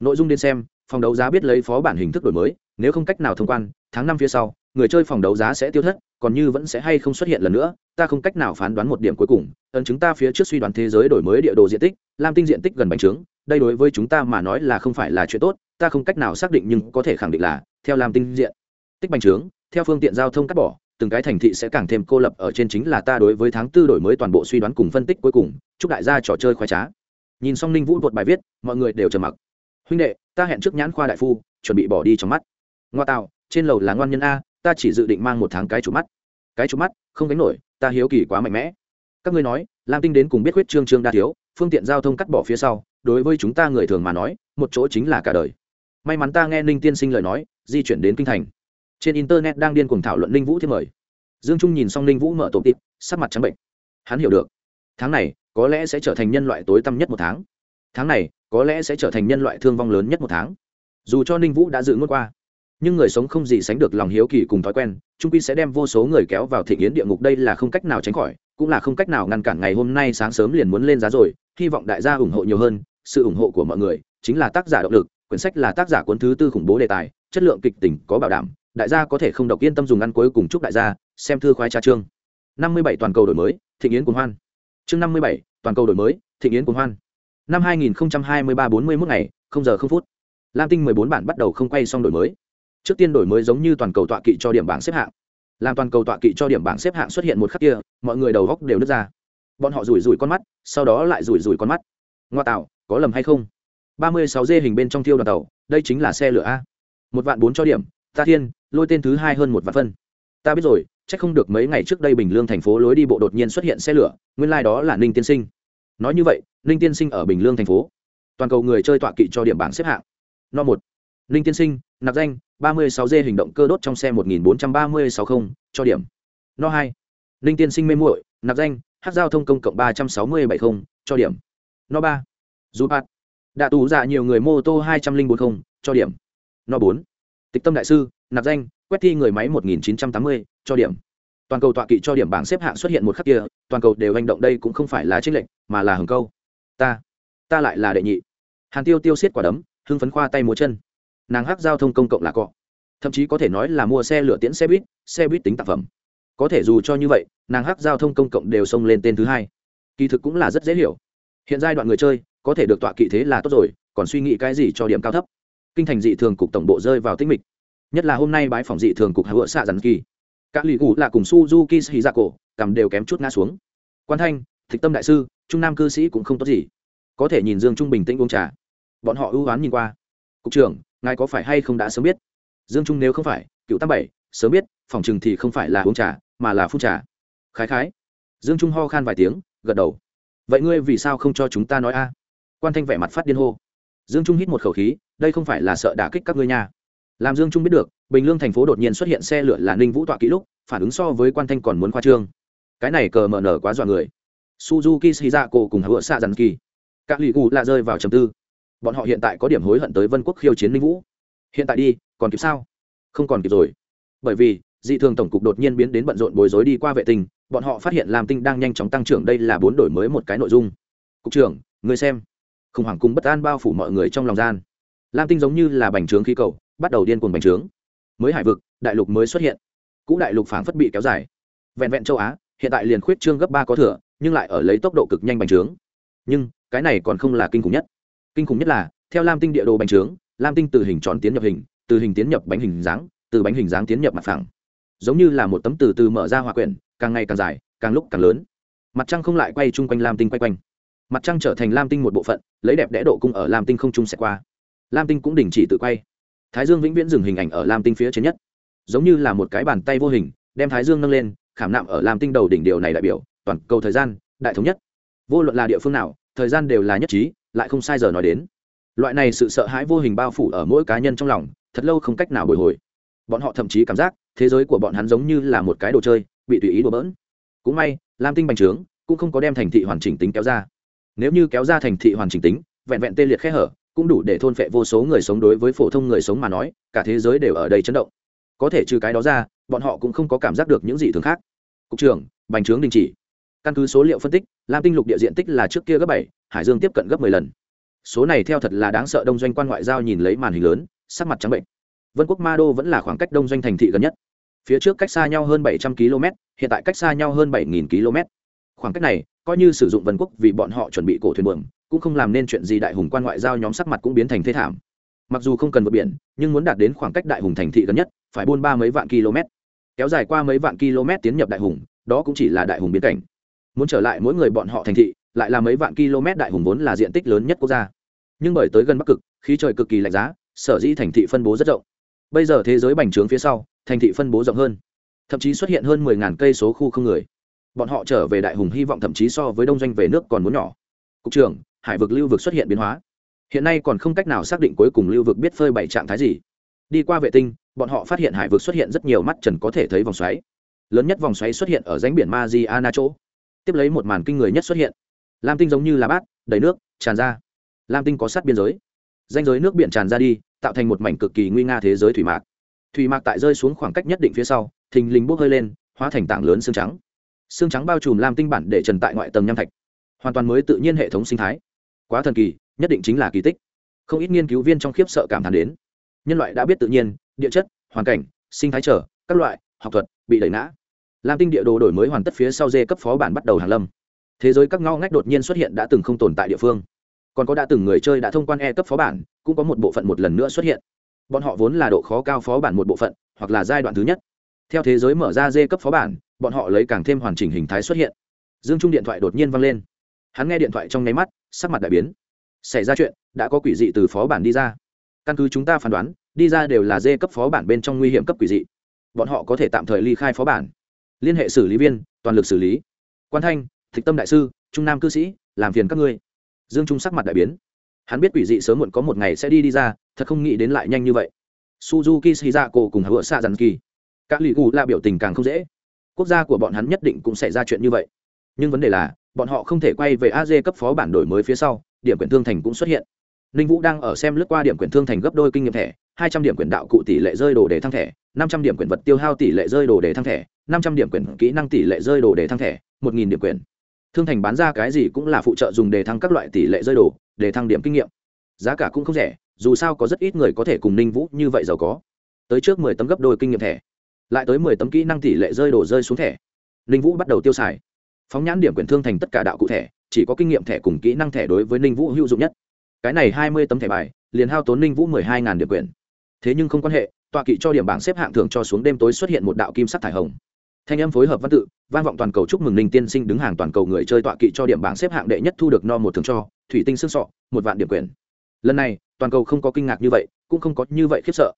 Nội dung đến xem, phòng đấu giá biết lấy phó bản hình thức đổi mới, nếu không cách nào thông quan, tháng năm phía sau, người chơi phòng đấu giá sẽ tiêu thất, còn như vẫn sẽ hay không xuất hiện lần nữa, ta không cách nào phán đoán một điểm cuối cùng. Ấn chúng ta phía trước suy đoán thế giới đổi mới địa đồ diện tích, lam tinh diện tích gần bành trướng, đây đối với chúng ta mà nói là không phải là chuyện tốt, ta không cách nào xác định nhưng có thể khẳng định là, theo lam tinh diện tích bành trướng, theo phương tiện giao thông cắt bỏ từng cái thành thị sẽ càng thêm cô lập ở trên chính là ta đối với tháng tư đổi mới toàn bộ suy đoán cùng phân tích cuối cùng, chúc đại gia trò chơi khoái trá. Nhìn xong ninh vũ một bài viết, mọi người đều trầm mặc. Huynh đệ, ta hẹn trước nhãn khoa đại phu, chuẩn bị bỏ đi trong mắt. Ngoa tạo, trên lầu là ngoan nhân a, ta chỉ dự định mang một tháng cái chủ mắt. Cái chủ mắt, không đánh nổi, ta hiếu kỳ quá mạnh mẽ. Các ngươi nói, lam tinh đến cùng biết huyết trương trương đa thiếu, phương tiện giao thông cắt bỏ phía sau, đối với chúng ta người thường mà nói, một chỗ chính là cả đời. May mắn ta nghe ninh tiên sinh lời nói, di chuyển đến kinh thành trên internet đang điên cuồng thảo luận ninh vũ thiết mời. Dương trung nhìn xong ninh vũ mở tổ tịp sắc mặt trắng bệnh. Hắn hiểu được. Tháng này, có lẽ sẽ trở thành nhân loại tối tăm nhất một tháng. Tháng này, có lẽ sẽ trở thành nhân loại thương vong lớn nhất một tháng. Dù cho ninh vũ đã dự ngôn qua, nhưng người sống không gì sánh được lòng hiếu kỳ cùng thói quen trung quy sẽ đem vô số người kéo vào thị kiến địa ngục đây là không cách nào tránh khỏi, cũng là không cách nào ngăn cản ngày hôm nay sáng sớm liền muốn lên giá rồi. Hy vọng đại gia ủng hộ nhiều hơn, sự ủng hộ của mọi người chính là tác giả động lực, quyển sách là tác giả cuốn thứ tư khủng bố đề tài, chất lượng kịch tính có bảo đảm đại gia có thể không độc yên tâm dùng ăn cuối cùng chúc đại gia, xem thư khoái tra chương năm mươi bảy toàn cầu đổi mới, thịnh yến cuồng hoan. Chương năm mươi bảy, toàn cầu đổi mới, thịnh yến cuồng hoan. Năm hai nghìn hai mươi ba bốn mươi mốt ngày, không giờ không phút. Lam tinh mười bốn bản bắt đầu không quay xong đổi mới. Trước tiên đổi mới giống như toàn cầu tọa kỵ cho điểm bảng xếp hạng. Làm toàn cầu tọa kỵ cho điểm bảng xếp hạng xuất hiện một khắc kia, mọi người đầu góc đều nứt ra. Bọn họ rủi rủi con mắt, sau đó lại rủi rủi con mắt. Ngoa tạo, có lầm hay không? Ba mươi sáu dê hình bên trong thiêu đoàn tàu, đây chính là xe lửa a. Một vạn bốn cho điểm, ta thiên lôi tên thứ hai hơn một vạn phân. Ta biết rồi c h ắ c không được mấy ngày trước đây bình lương thành phố lối đi bộ đột nhiên xuất hiện xe lửa, nguyên lai、like、đó là ninh tiên sinh. Nói như vậy, ninh tiên sinh ở bình lương thành phố, toàn cầu người chơi tọa kỵ cho điểm bảng xếp hạng. No một. Ninh tiên sinh, nạp danh, ba mươi sáu d hình động cơ đốt trong xe một nghìn bốn trăm ba mươi sáu không, cho điểm. No hai. Ninh tiên sinh mê muội, nạp danh, hát giao thông công cộng ba trăm sáu mươi bảy không, cho điểm. No ba. Dù bạt đạ tù giả nhiều người mô tô hai trăm linh bốn không, cho điểm. No bốn tịch tâm đại sư, nạp danh, quét thi người máy một nghìn chín trăm tám mươi, cho điểm. Toàn cầu tọa kỵ cho điểm bảng xếp hạng xuất hiện một khắc kia, toàn cầu đều hành động đây cũng không phải là trích lệnh mà là hừng câu. Ta ta lại là đệ nhị. Hàn tiêu tiêu xiết quả đấm, hưng phấn khoa tay múa chân. Nàng hắc giao thông công cộng là cọ. Thậm chí có thể nói là mua xe lửa tiễn xe buýt xe buýt tính tạp phẩm. Có thể dù cho như vậy, nàng hắc giao thông công cộng đều xông lên tên thứ hai. Kỳ thực cũng là rất dễ hiểu. Hiện giai đoạn người chơi, có thể được tọa kỵ thế là tốt rồi, còn suy nghĩ cái gì cho điểm cao thấp? Kinh thành dị thường cục tổng bộ rơi vào tích mịch. Nhất là hôm nay bãi phòng dị thường cục hạ vựa xạ rắn kỳ. Các lì gù là cùng suzuki cổ cầm đều kém chút ngã xuống. Quan thanh, thịch tâm đại sư, trung nam cư sĩ cũng không tốt gì. Có thể nhìn dương trung bình tĩnh uống trà. Bọn họ ưu oán nhìn qua. Cục trưởng, ngài có phải hay không đã sớm biết? Dương trung nếu không phải, cựu tám bảy, sớm biết, phòng chừng thì không phải là uống trà, mà là phun trà. Khái khái. Dương trung ho khan vài tiếng, gật đầu. Vậy ngươi vì sao không cho chúng ta nói a? Quan thanh vẻ mặt phát điên hô. Dương trung hít một khẩu khí đây không phải là sợ đả kích các ngươi nha. Làm dương trung biết được, bình lương thành phố đột nhiên xuất hiện xe lửa là ninh vũ tọa kỹ lúc, phản ứng so với quan thanh còn muốn khoa trương. Cái này cờ mở nở quá dọa người. Suzuki shizako cùng hựa xạ dàn kỳ. Các lì gù là rơi vào trầm tư. Bọn họ hiện tại có điểm hối hận tới vân quốc khiêu chiến ninh vũ. Hiện tại đi, còn kịp sao? Không còn kịp rồi. Bởi vì, dị thường tổng cục đột nhiên biến đến bận rộn bối rối đi qua vệ tinh, bọn họ phát hiện làm tinh đang nhanh chóng tăng trưởng đây là bốn đổi mới một cái nội dung. Cục trưởng, người xem. Khủng hoảng cùng bất an bao phủ mọi người trong lòng gian lam tinh giống như là bành trướng khí cầu, bắt đầu điên cuồng bành trướng. Mới hải vực, đại lục mới xuất hiện. Cũ đại lục phảng phất bị kéo dài. Vẹn vẹn châu á, hiện tại liền khuyết trương gấp ba có thừa, nhưng lại ở lấy tốc độ cực nhanh bành trướng. Nhưng, cái này còn không là kinh khủng nhất. Kinh khủng nhất là, theo lam tinh địa đồ bành trướng, lam tinh từ hình tròn tiến nhập hình, từ hình tiến nhập bánh hình dáng, từ bánh hình dáng tiến nhập mặt phẳng. Giống như là một tấm từ từ mở ra hòa quyển, càng ngày càng dài, càng lúc càng lớn. Mặt trăng không lại quay chung quanh lam tinh quay quanh. Mặt trăng trở thành lam tinh một bộ phận, lấy đẹp đẽ độ cung ở lam tinh không trung sẽ qua lam tinh cũng đình chỉ tự quay. Thái dương vĩnh viễn dừng hình ảnh ở lam tinh phía trên nhất. Giống như là một cái bàn tay vô hình, đem thái dương nâng lên, khảm nạm ở lam tinh đầu đỉnh điều này đại biểu, toàn cầu thời gian, đại thống nhất. Vô luận là địa phương nào, thời gian đều là nhất trí, lại không sai giờ nói đến. Loại này sự sợ hãi vô hình bao phủ ở mỗi cá nhân trong lòng, thật lâu không cách nào bồi hồi. Bọn họ thậm chí cảm giác, thế giới của bọn hắn giống như là một cái đồ chơi, bị tùy ý đùa bỡn. Cũng may, lam tinh bành trướng, cũng không có đem thành thị hoàn chỉnh tính kéo ra. Nếu như kéo ra thành thị hoàn chỉnh tính, vẹn vẹn tê liệt khe hở cũng đủ để thôn phệ vô số người sống đối với phổ thông người sống mà nói, cả thế giới đều ở đây chấn động. Có thể trừ cái đó ra, bọn họ cũng không có cảm giác được những gì thường khác. Cục trưởng, bành trướng đình chỉ. Căn cứ số liệu phân tích, lam tinh lục địa diện tích là trước kia gấp bảy, hải dương tiếp cận gấp m ộ ư ơ i lần. Số này theo thật là đáng sợ đông doanh quan ngoại giao nhìn lấy màn hình lớn, sắc mặt trắng bệnh. Vân quốc ma đô vẫn là khoảng cách đông doanh thành thị gần nhất. Phía trước cách xa nhau hơn bảy trăm km, hiện tại cách xa nhau hơn bảy km. Khoảng cách này, coi như sử dụng vân quốc vì bọn họ chuẩn bị cổ thuyền buồm cũng không làm nên chuyện gì đại hùng quan ngoại giao nhóm sắc mặt cũng biến thành thế thảm. Mặc dù không cần vượt biển, nhưng muốn đạt đến khoảng cách đại hùng thành thị gần nhất, phải buôn ba mấy vạn km. Kéo dài qua mấy vạn km tiến nhập đại hùng, đó cũng chỉ là đại hùng biến cảnh. Muốn trở lại mỗi người bọn họ thành thị, lại là mấy vạn km đại hùng vốn là diện tích lớn nhất quốc gia. Nhưng bởi tới gần bắc cực, khí trời cực kỳ lạnh giá, sở dĩ thành thị phân bố rất rộng. Bây giờ thế giới bành trướng phía sau, thành thị phân bố rộng hơn. Thậm chí xuất hiện hơn mười ngàn cây số khu không người. Bọn họ trở về đại hùng hy vọng thậm chí so với đông doanh về nước còn muốn nhỏ. Cục trưởng hải vực lưu vực xuất hiện biến hóa. Hiện nay còn không cách nào xác định cuối cùng lưu vực biết phơi bày trạng thái gì. Đi qua vệ tinh, bọn họ phát hiện hải vực xuất hiện rất nhiều mắt trần có thể thấy vòng xoáy. Lớn nhất vòng xoáy xuất hiện ở ránh biển Mariana chỗ. Tiếp lấy một màn kinh người nhất xuất hiện. Lam tinh giống như là bát, đầy nước, tràn ra. Lam tinh có sát biên giới. Danh giới nước biển tràn ra đi, tạo thành một mảnh cực kỳ nguy nga thế giới thủy mạc. Thủy mạc tại rơi xuống khoảng cách nhất định phía sau, thình lình bốc hơi lên, hóa thành tảng lớn xương trắng. Xương trắng bao trùm lam tinh bản để trần tại ngoại tầng nham thạch. Hoàn toàn mới tự nhiên hệ thống sinh thái quá thần kỳ, nhất định chính là kỳ tích. Không ít nghiên cứu viên trong khiếp sợ cảm thán đến. Nhân loại đã biết tự nhiên, địa chất, hoàn cảnh, sinh thái trở, các loại, học thuật, bị đẩy ngã lam tinh địa đồ đổi mới hoàn tất phía sau dê cấp phó bản bắt đầu hàng lâm. Thế giới các ngao ngách đột nhiên xuất hiện đã từng không tồn tại địa phương. Còn có đã từng người chơi đã thông quan e cấp phó bản, cũng có một bộ phận một lần nữa xuất hiện. Bọn họ vốn là độ khó cao phó bản một bộ phận, hoặc là giai đoạn thứ nhất. Theo thế giới mở ra dê cấp phó bản, bọn họ lấy càng thêm hoàn chỉnh hình thái xuất hiện. Dương trung điện thoại đột nhiên vang lên. Hắn nghe điện thoại trong nháy mắt sắc mặt đại biến. Xảy ra chuyện, đã có quỷ dị từ phó bản đi ra. Căn cứ chúng ta phán đoán, đi ra đều là dê cấp phó bản bên trong nguy hiểm cấp quỷ dị. Bọn họ có thể tạm thời ly khai phó bản. Liên hệ xử lý viên, toàn lực xử lý. Quan thanh thích tâm đại sư, trung nam cư sĩ, làm phiền các ngươi. Dương trung sắc mặt đại biến. Hắn biết quỷ dị sớm muộn có một ngày sẽ đi đi ra, thật không nghĩ đến lại nhanh như vậy. Suzuki shizako cùng hựa xạ dàn kỳ. Các lì gù là biểu tình càng không dễ. Quốc gia của bọn hắn nhất định cũng xảy ra chuyện như vậy nhưng vấn đề là, bọn họ không thể quay về az cấp phó bản đổi mới phía sau, điểm quyển thương thành cũng xuất hiện. Ninh vũ đang ở xem lướt qua điểm quyển thương thành gấp đôi kinh nghiệm thẻ, hai trăm điểm quyển đạo cụ tỷ lệ rơi đồ để thăng thẻ, năm trăm điểm quyển vật tiêu hao tỷ lệ rơi đồ để thăng thẻ, năm trăm điểm quyển kỹ năng tỷ lệ rơi đồ để thăng thẻ, một nghìn điểm quyển. Thương thành bán ra cái gì cũng là phụ trợ dùng để thăng các loại tỷ lệ rơi đồ, để thăng điểm kinh nghiệm. Giá cả cũng không rẻ, dù sao có rất ít người có thể cùng ninh vũ như vậy giàu có. Tới trước mười tấm gấp đôi kinh nghiệm thẻ, lại tới mười tấm kỹ năng tỷ lệ rơi đồ rơi xuống thẻ. Ninh vũ bắt đầu tiêu xài phóng nhãn điểm quyền thương thành tất cả đạo cụ thẻ, chỉ có kinh nghiệm thẻ cùng kỹ năng thẻ đối với ninh vũ hữu dụng nhất. Cái này hai mươi tấm thẻ bài, liền hao tốn ninh vũ mười hai điểm quyền thế nhưng không quan hệ, tọa kỵ cho điểm bảng xếp hạng thường cho xuống đêm tối xuất hiện một đạo kim sắc thải hồng. Thanh âm phối hợp văn tự, vang vọng toàn cầu chúc mừng ninh tiên sinh đứng hàng toàn cầu người chơi tọa kỵ cho điểm bảng xếp hạng đệ nhất thu được no một thường cho, thủy tinh xương sọ, một vạn điểm quyền lần này, toàn cầu không có kinh ngạc như vậy, cũng không có như vậy khiếp sợ.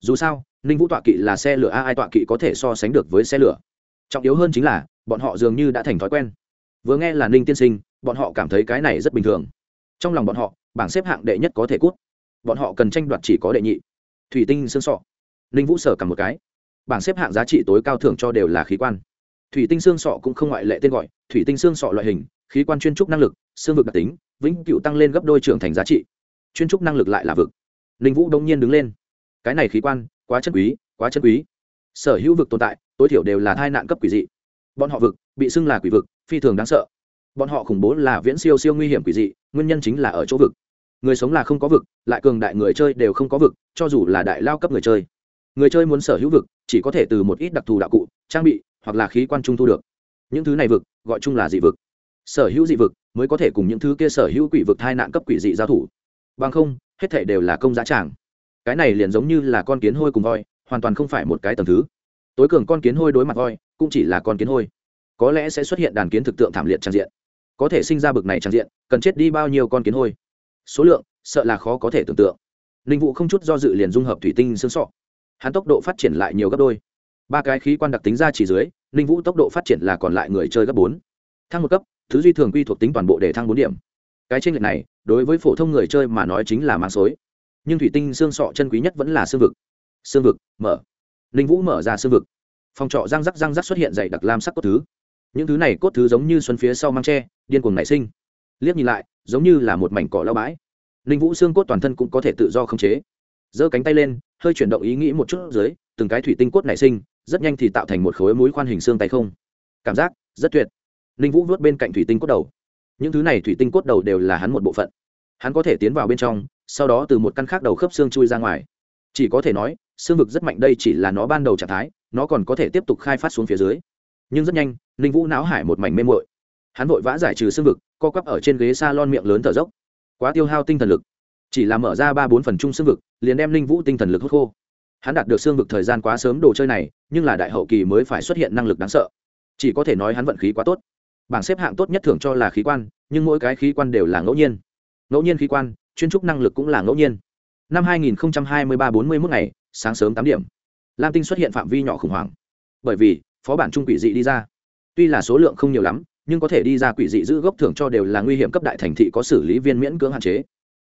Dù sao, ninh vũ tọa kỵ là xe lửa a ai tọa kỵ có thể so sánh được với xe lửa. Trọng yếu hơn chính là bọn họ dường như đã thành thói quen. Vừa nghe là ninh tiên sinh, bọn họ cảm thấy cái này rất bình thường. Trong lòng bọn họ, bảng xếp hạng đệ nhất có thể cút. Bọn họ cần tranh đoạt chỉ có đệ nhị. Thủy tinh xương sọ. Ninh vũ sở cầm một cái. Bảng xếp hạng giá trị tối cao thưởng cho đều là khí quan. Thủy tinh xương sọ cũng không ngoại lệ tên gọi, thủy tinh xương sọ loại hình, khí quan chuyên trúc năng lực, xương vực đặc tính, vĩnh cựu tăng lên gấp đôi trưởng thành giá trị. Chuyên trúc năng lực lại là vực. Ninh vũ đông nhiên đứng lên. Cái này khí quan, quá chân quý, quá chân quý. Sở hữu vực tồn tại, tối thiểu đều là tai nạn cấp quỷ dị bọn họ vực, bị xưng là quỷ vực, phi thường đáng sợ. Bọn họ khủng bố là viễn siêu siêu nguy hiểm quỷ dị, nguyên nhân chính là ở chỗ vực. Người sống là không có vực, lại cường đại người chơi đều không có vực, cho dù là đại lao cấp người chơi. Người chơi muốn sở hữu vực, chỉ có thể từ một ít đặc thù đạo cụ, trang bị, hoặc là khí quan trung thu được. Những thứ này vực, gọi chung là dị vực. Sở hữu dị vực mới có thể cùng những thứ kia sở hữu quỷ vực thai nạn cấp quỷ dị giao thủ. Bằng không, hết thể đều là công giá tràng. Cái này liền giống như là con kiến hôi cùng voi, hoàn toàn không phải một cái tầm thứ. Tối cường con kiến hôi đối mặt voi cũng chỉ là con kiến hôi. Có lẽ sẽ xuất hiện đàn kiến thực tượng thảm liệt trang diện. Có thể sinh ra bực này trang diện, cần chết đi bao nhiêu con kiến hôi? Số lượng, sợ là khó có thể tưởng tượng. Ninh vụ không chút do dự liền dung hợp thủy tinh xương sọ. Hắn tốc độ phát triển lại nhiều gấp đôi. Ba cái khí quan đặc tính ra chỉ dưới, ninh vũ tốc độ phát triển là còn lại người chơi gấp bốn. Thăng một cấp, thứ duy thường quy thuộc tính toàn bộ để thăng bốn điểm. Cái tranh lệch này, đối với phổ thông người chơi mà nói chính là mang xối. Nhưng thủy tinh xương sọ chân quý nhất vẫn là xương vực. Xương vực, mở. Ninh vũ mở ra xương vực phòng trọ răng rắc răng rắc xuất hiện dày đặc lam sắc cốt thứ. Những thứ này cốt thứ giống như xuân phía sau mang tre, điên cuồng nảy sinh. Liếc nhìn lại, giống như là một mảnh cỏ lao bãi. Ninh vũ xương cốt toàn thân cũng có thể tự do khống chế. Giơ cánh tay lên, hơi chuyển động ý nghĩ một chút dưới, từng cái thủy tinh cốt nảy sinh, rất nhanh thì tạo thành một khối mũi khoan hình xương tay không. Cảm giác rất tuyệt. Ninh vũ vớt bên cạnh thủy tinh cốt đầu. Những thứ này thủy tinh cốt đầu đều là hắn một bộ phận. Hắn có thể tiến vào bên trong, sau đó từ một căn khác đầu khớp xương chui ra ngoài. Chỉ có thể nói, xương vực rất mạnh, đây chỉ là nó ban đầu trạng thái nó còn có thể tiếp tục khai phát xuống phía dưới. Nhưng rất nhanh, ninh vũ não hải một mảnh mê mội hắn vội vã giải trừ xương vực, co quắp ở trên ghế s a lon miệng lớn thở dốc. Quá tiêu hao tinh thần lực. Chỉ là mở ra ba bốn phần chung xương vực, liền đem ninh vũ tinh thần lực hút khô. Hắn đạt được xương vực thời gian quá sớm đồ chơi này, nhưng là đại hậu kỳ mới phải xuất hiện năng lực đáng sợ. Chỉ có thể nói hắn vận khí quá tốt. Bảng xếp hạng tốt nhất thường cho là khí quan, nhưng mỗi cái khí quan đều là ngẫu nhiên. Ngẫu nhiên khí quan, chuyên trúc năng lực cũng là ngẫu nhiên. Năm 2023 41 ngày, sáng sớm tám điểm lam tinh xuất hiện phạm vi nhỏ khủng hoảng bởi vì phó bản trung quỷ dị đi ra tuy là số lượng không nhiều lắm nhưng có thể đi ra quỷ dị giữ gốc thưởng cho đều là nguy hiểm cấp đại thành thị có xử lý viên miễn cưỡng hạn chế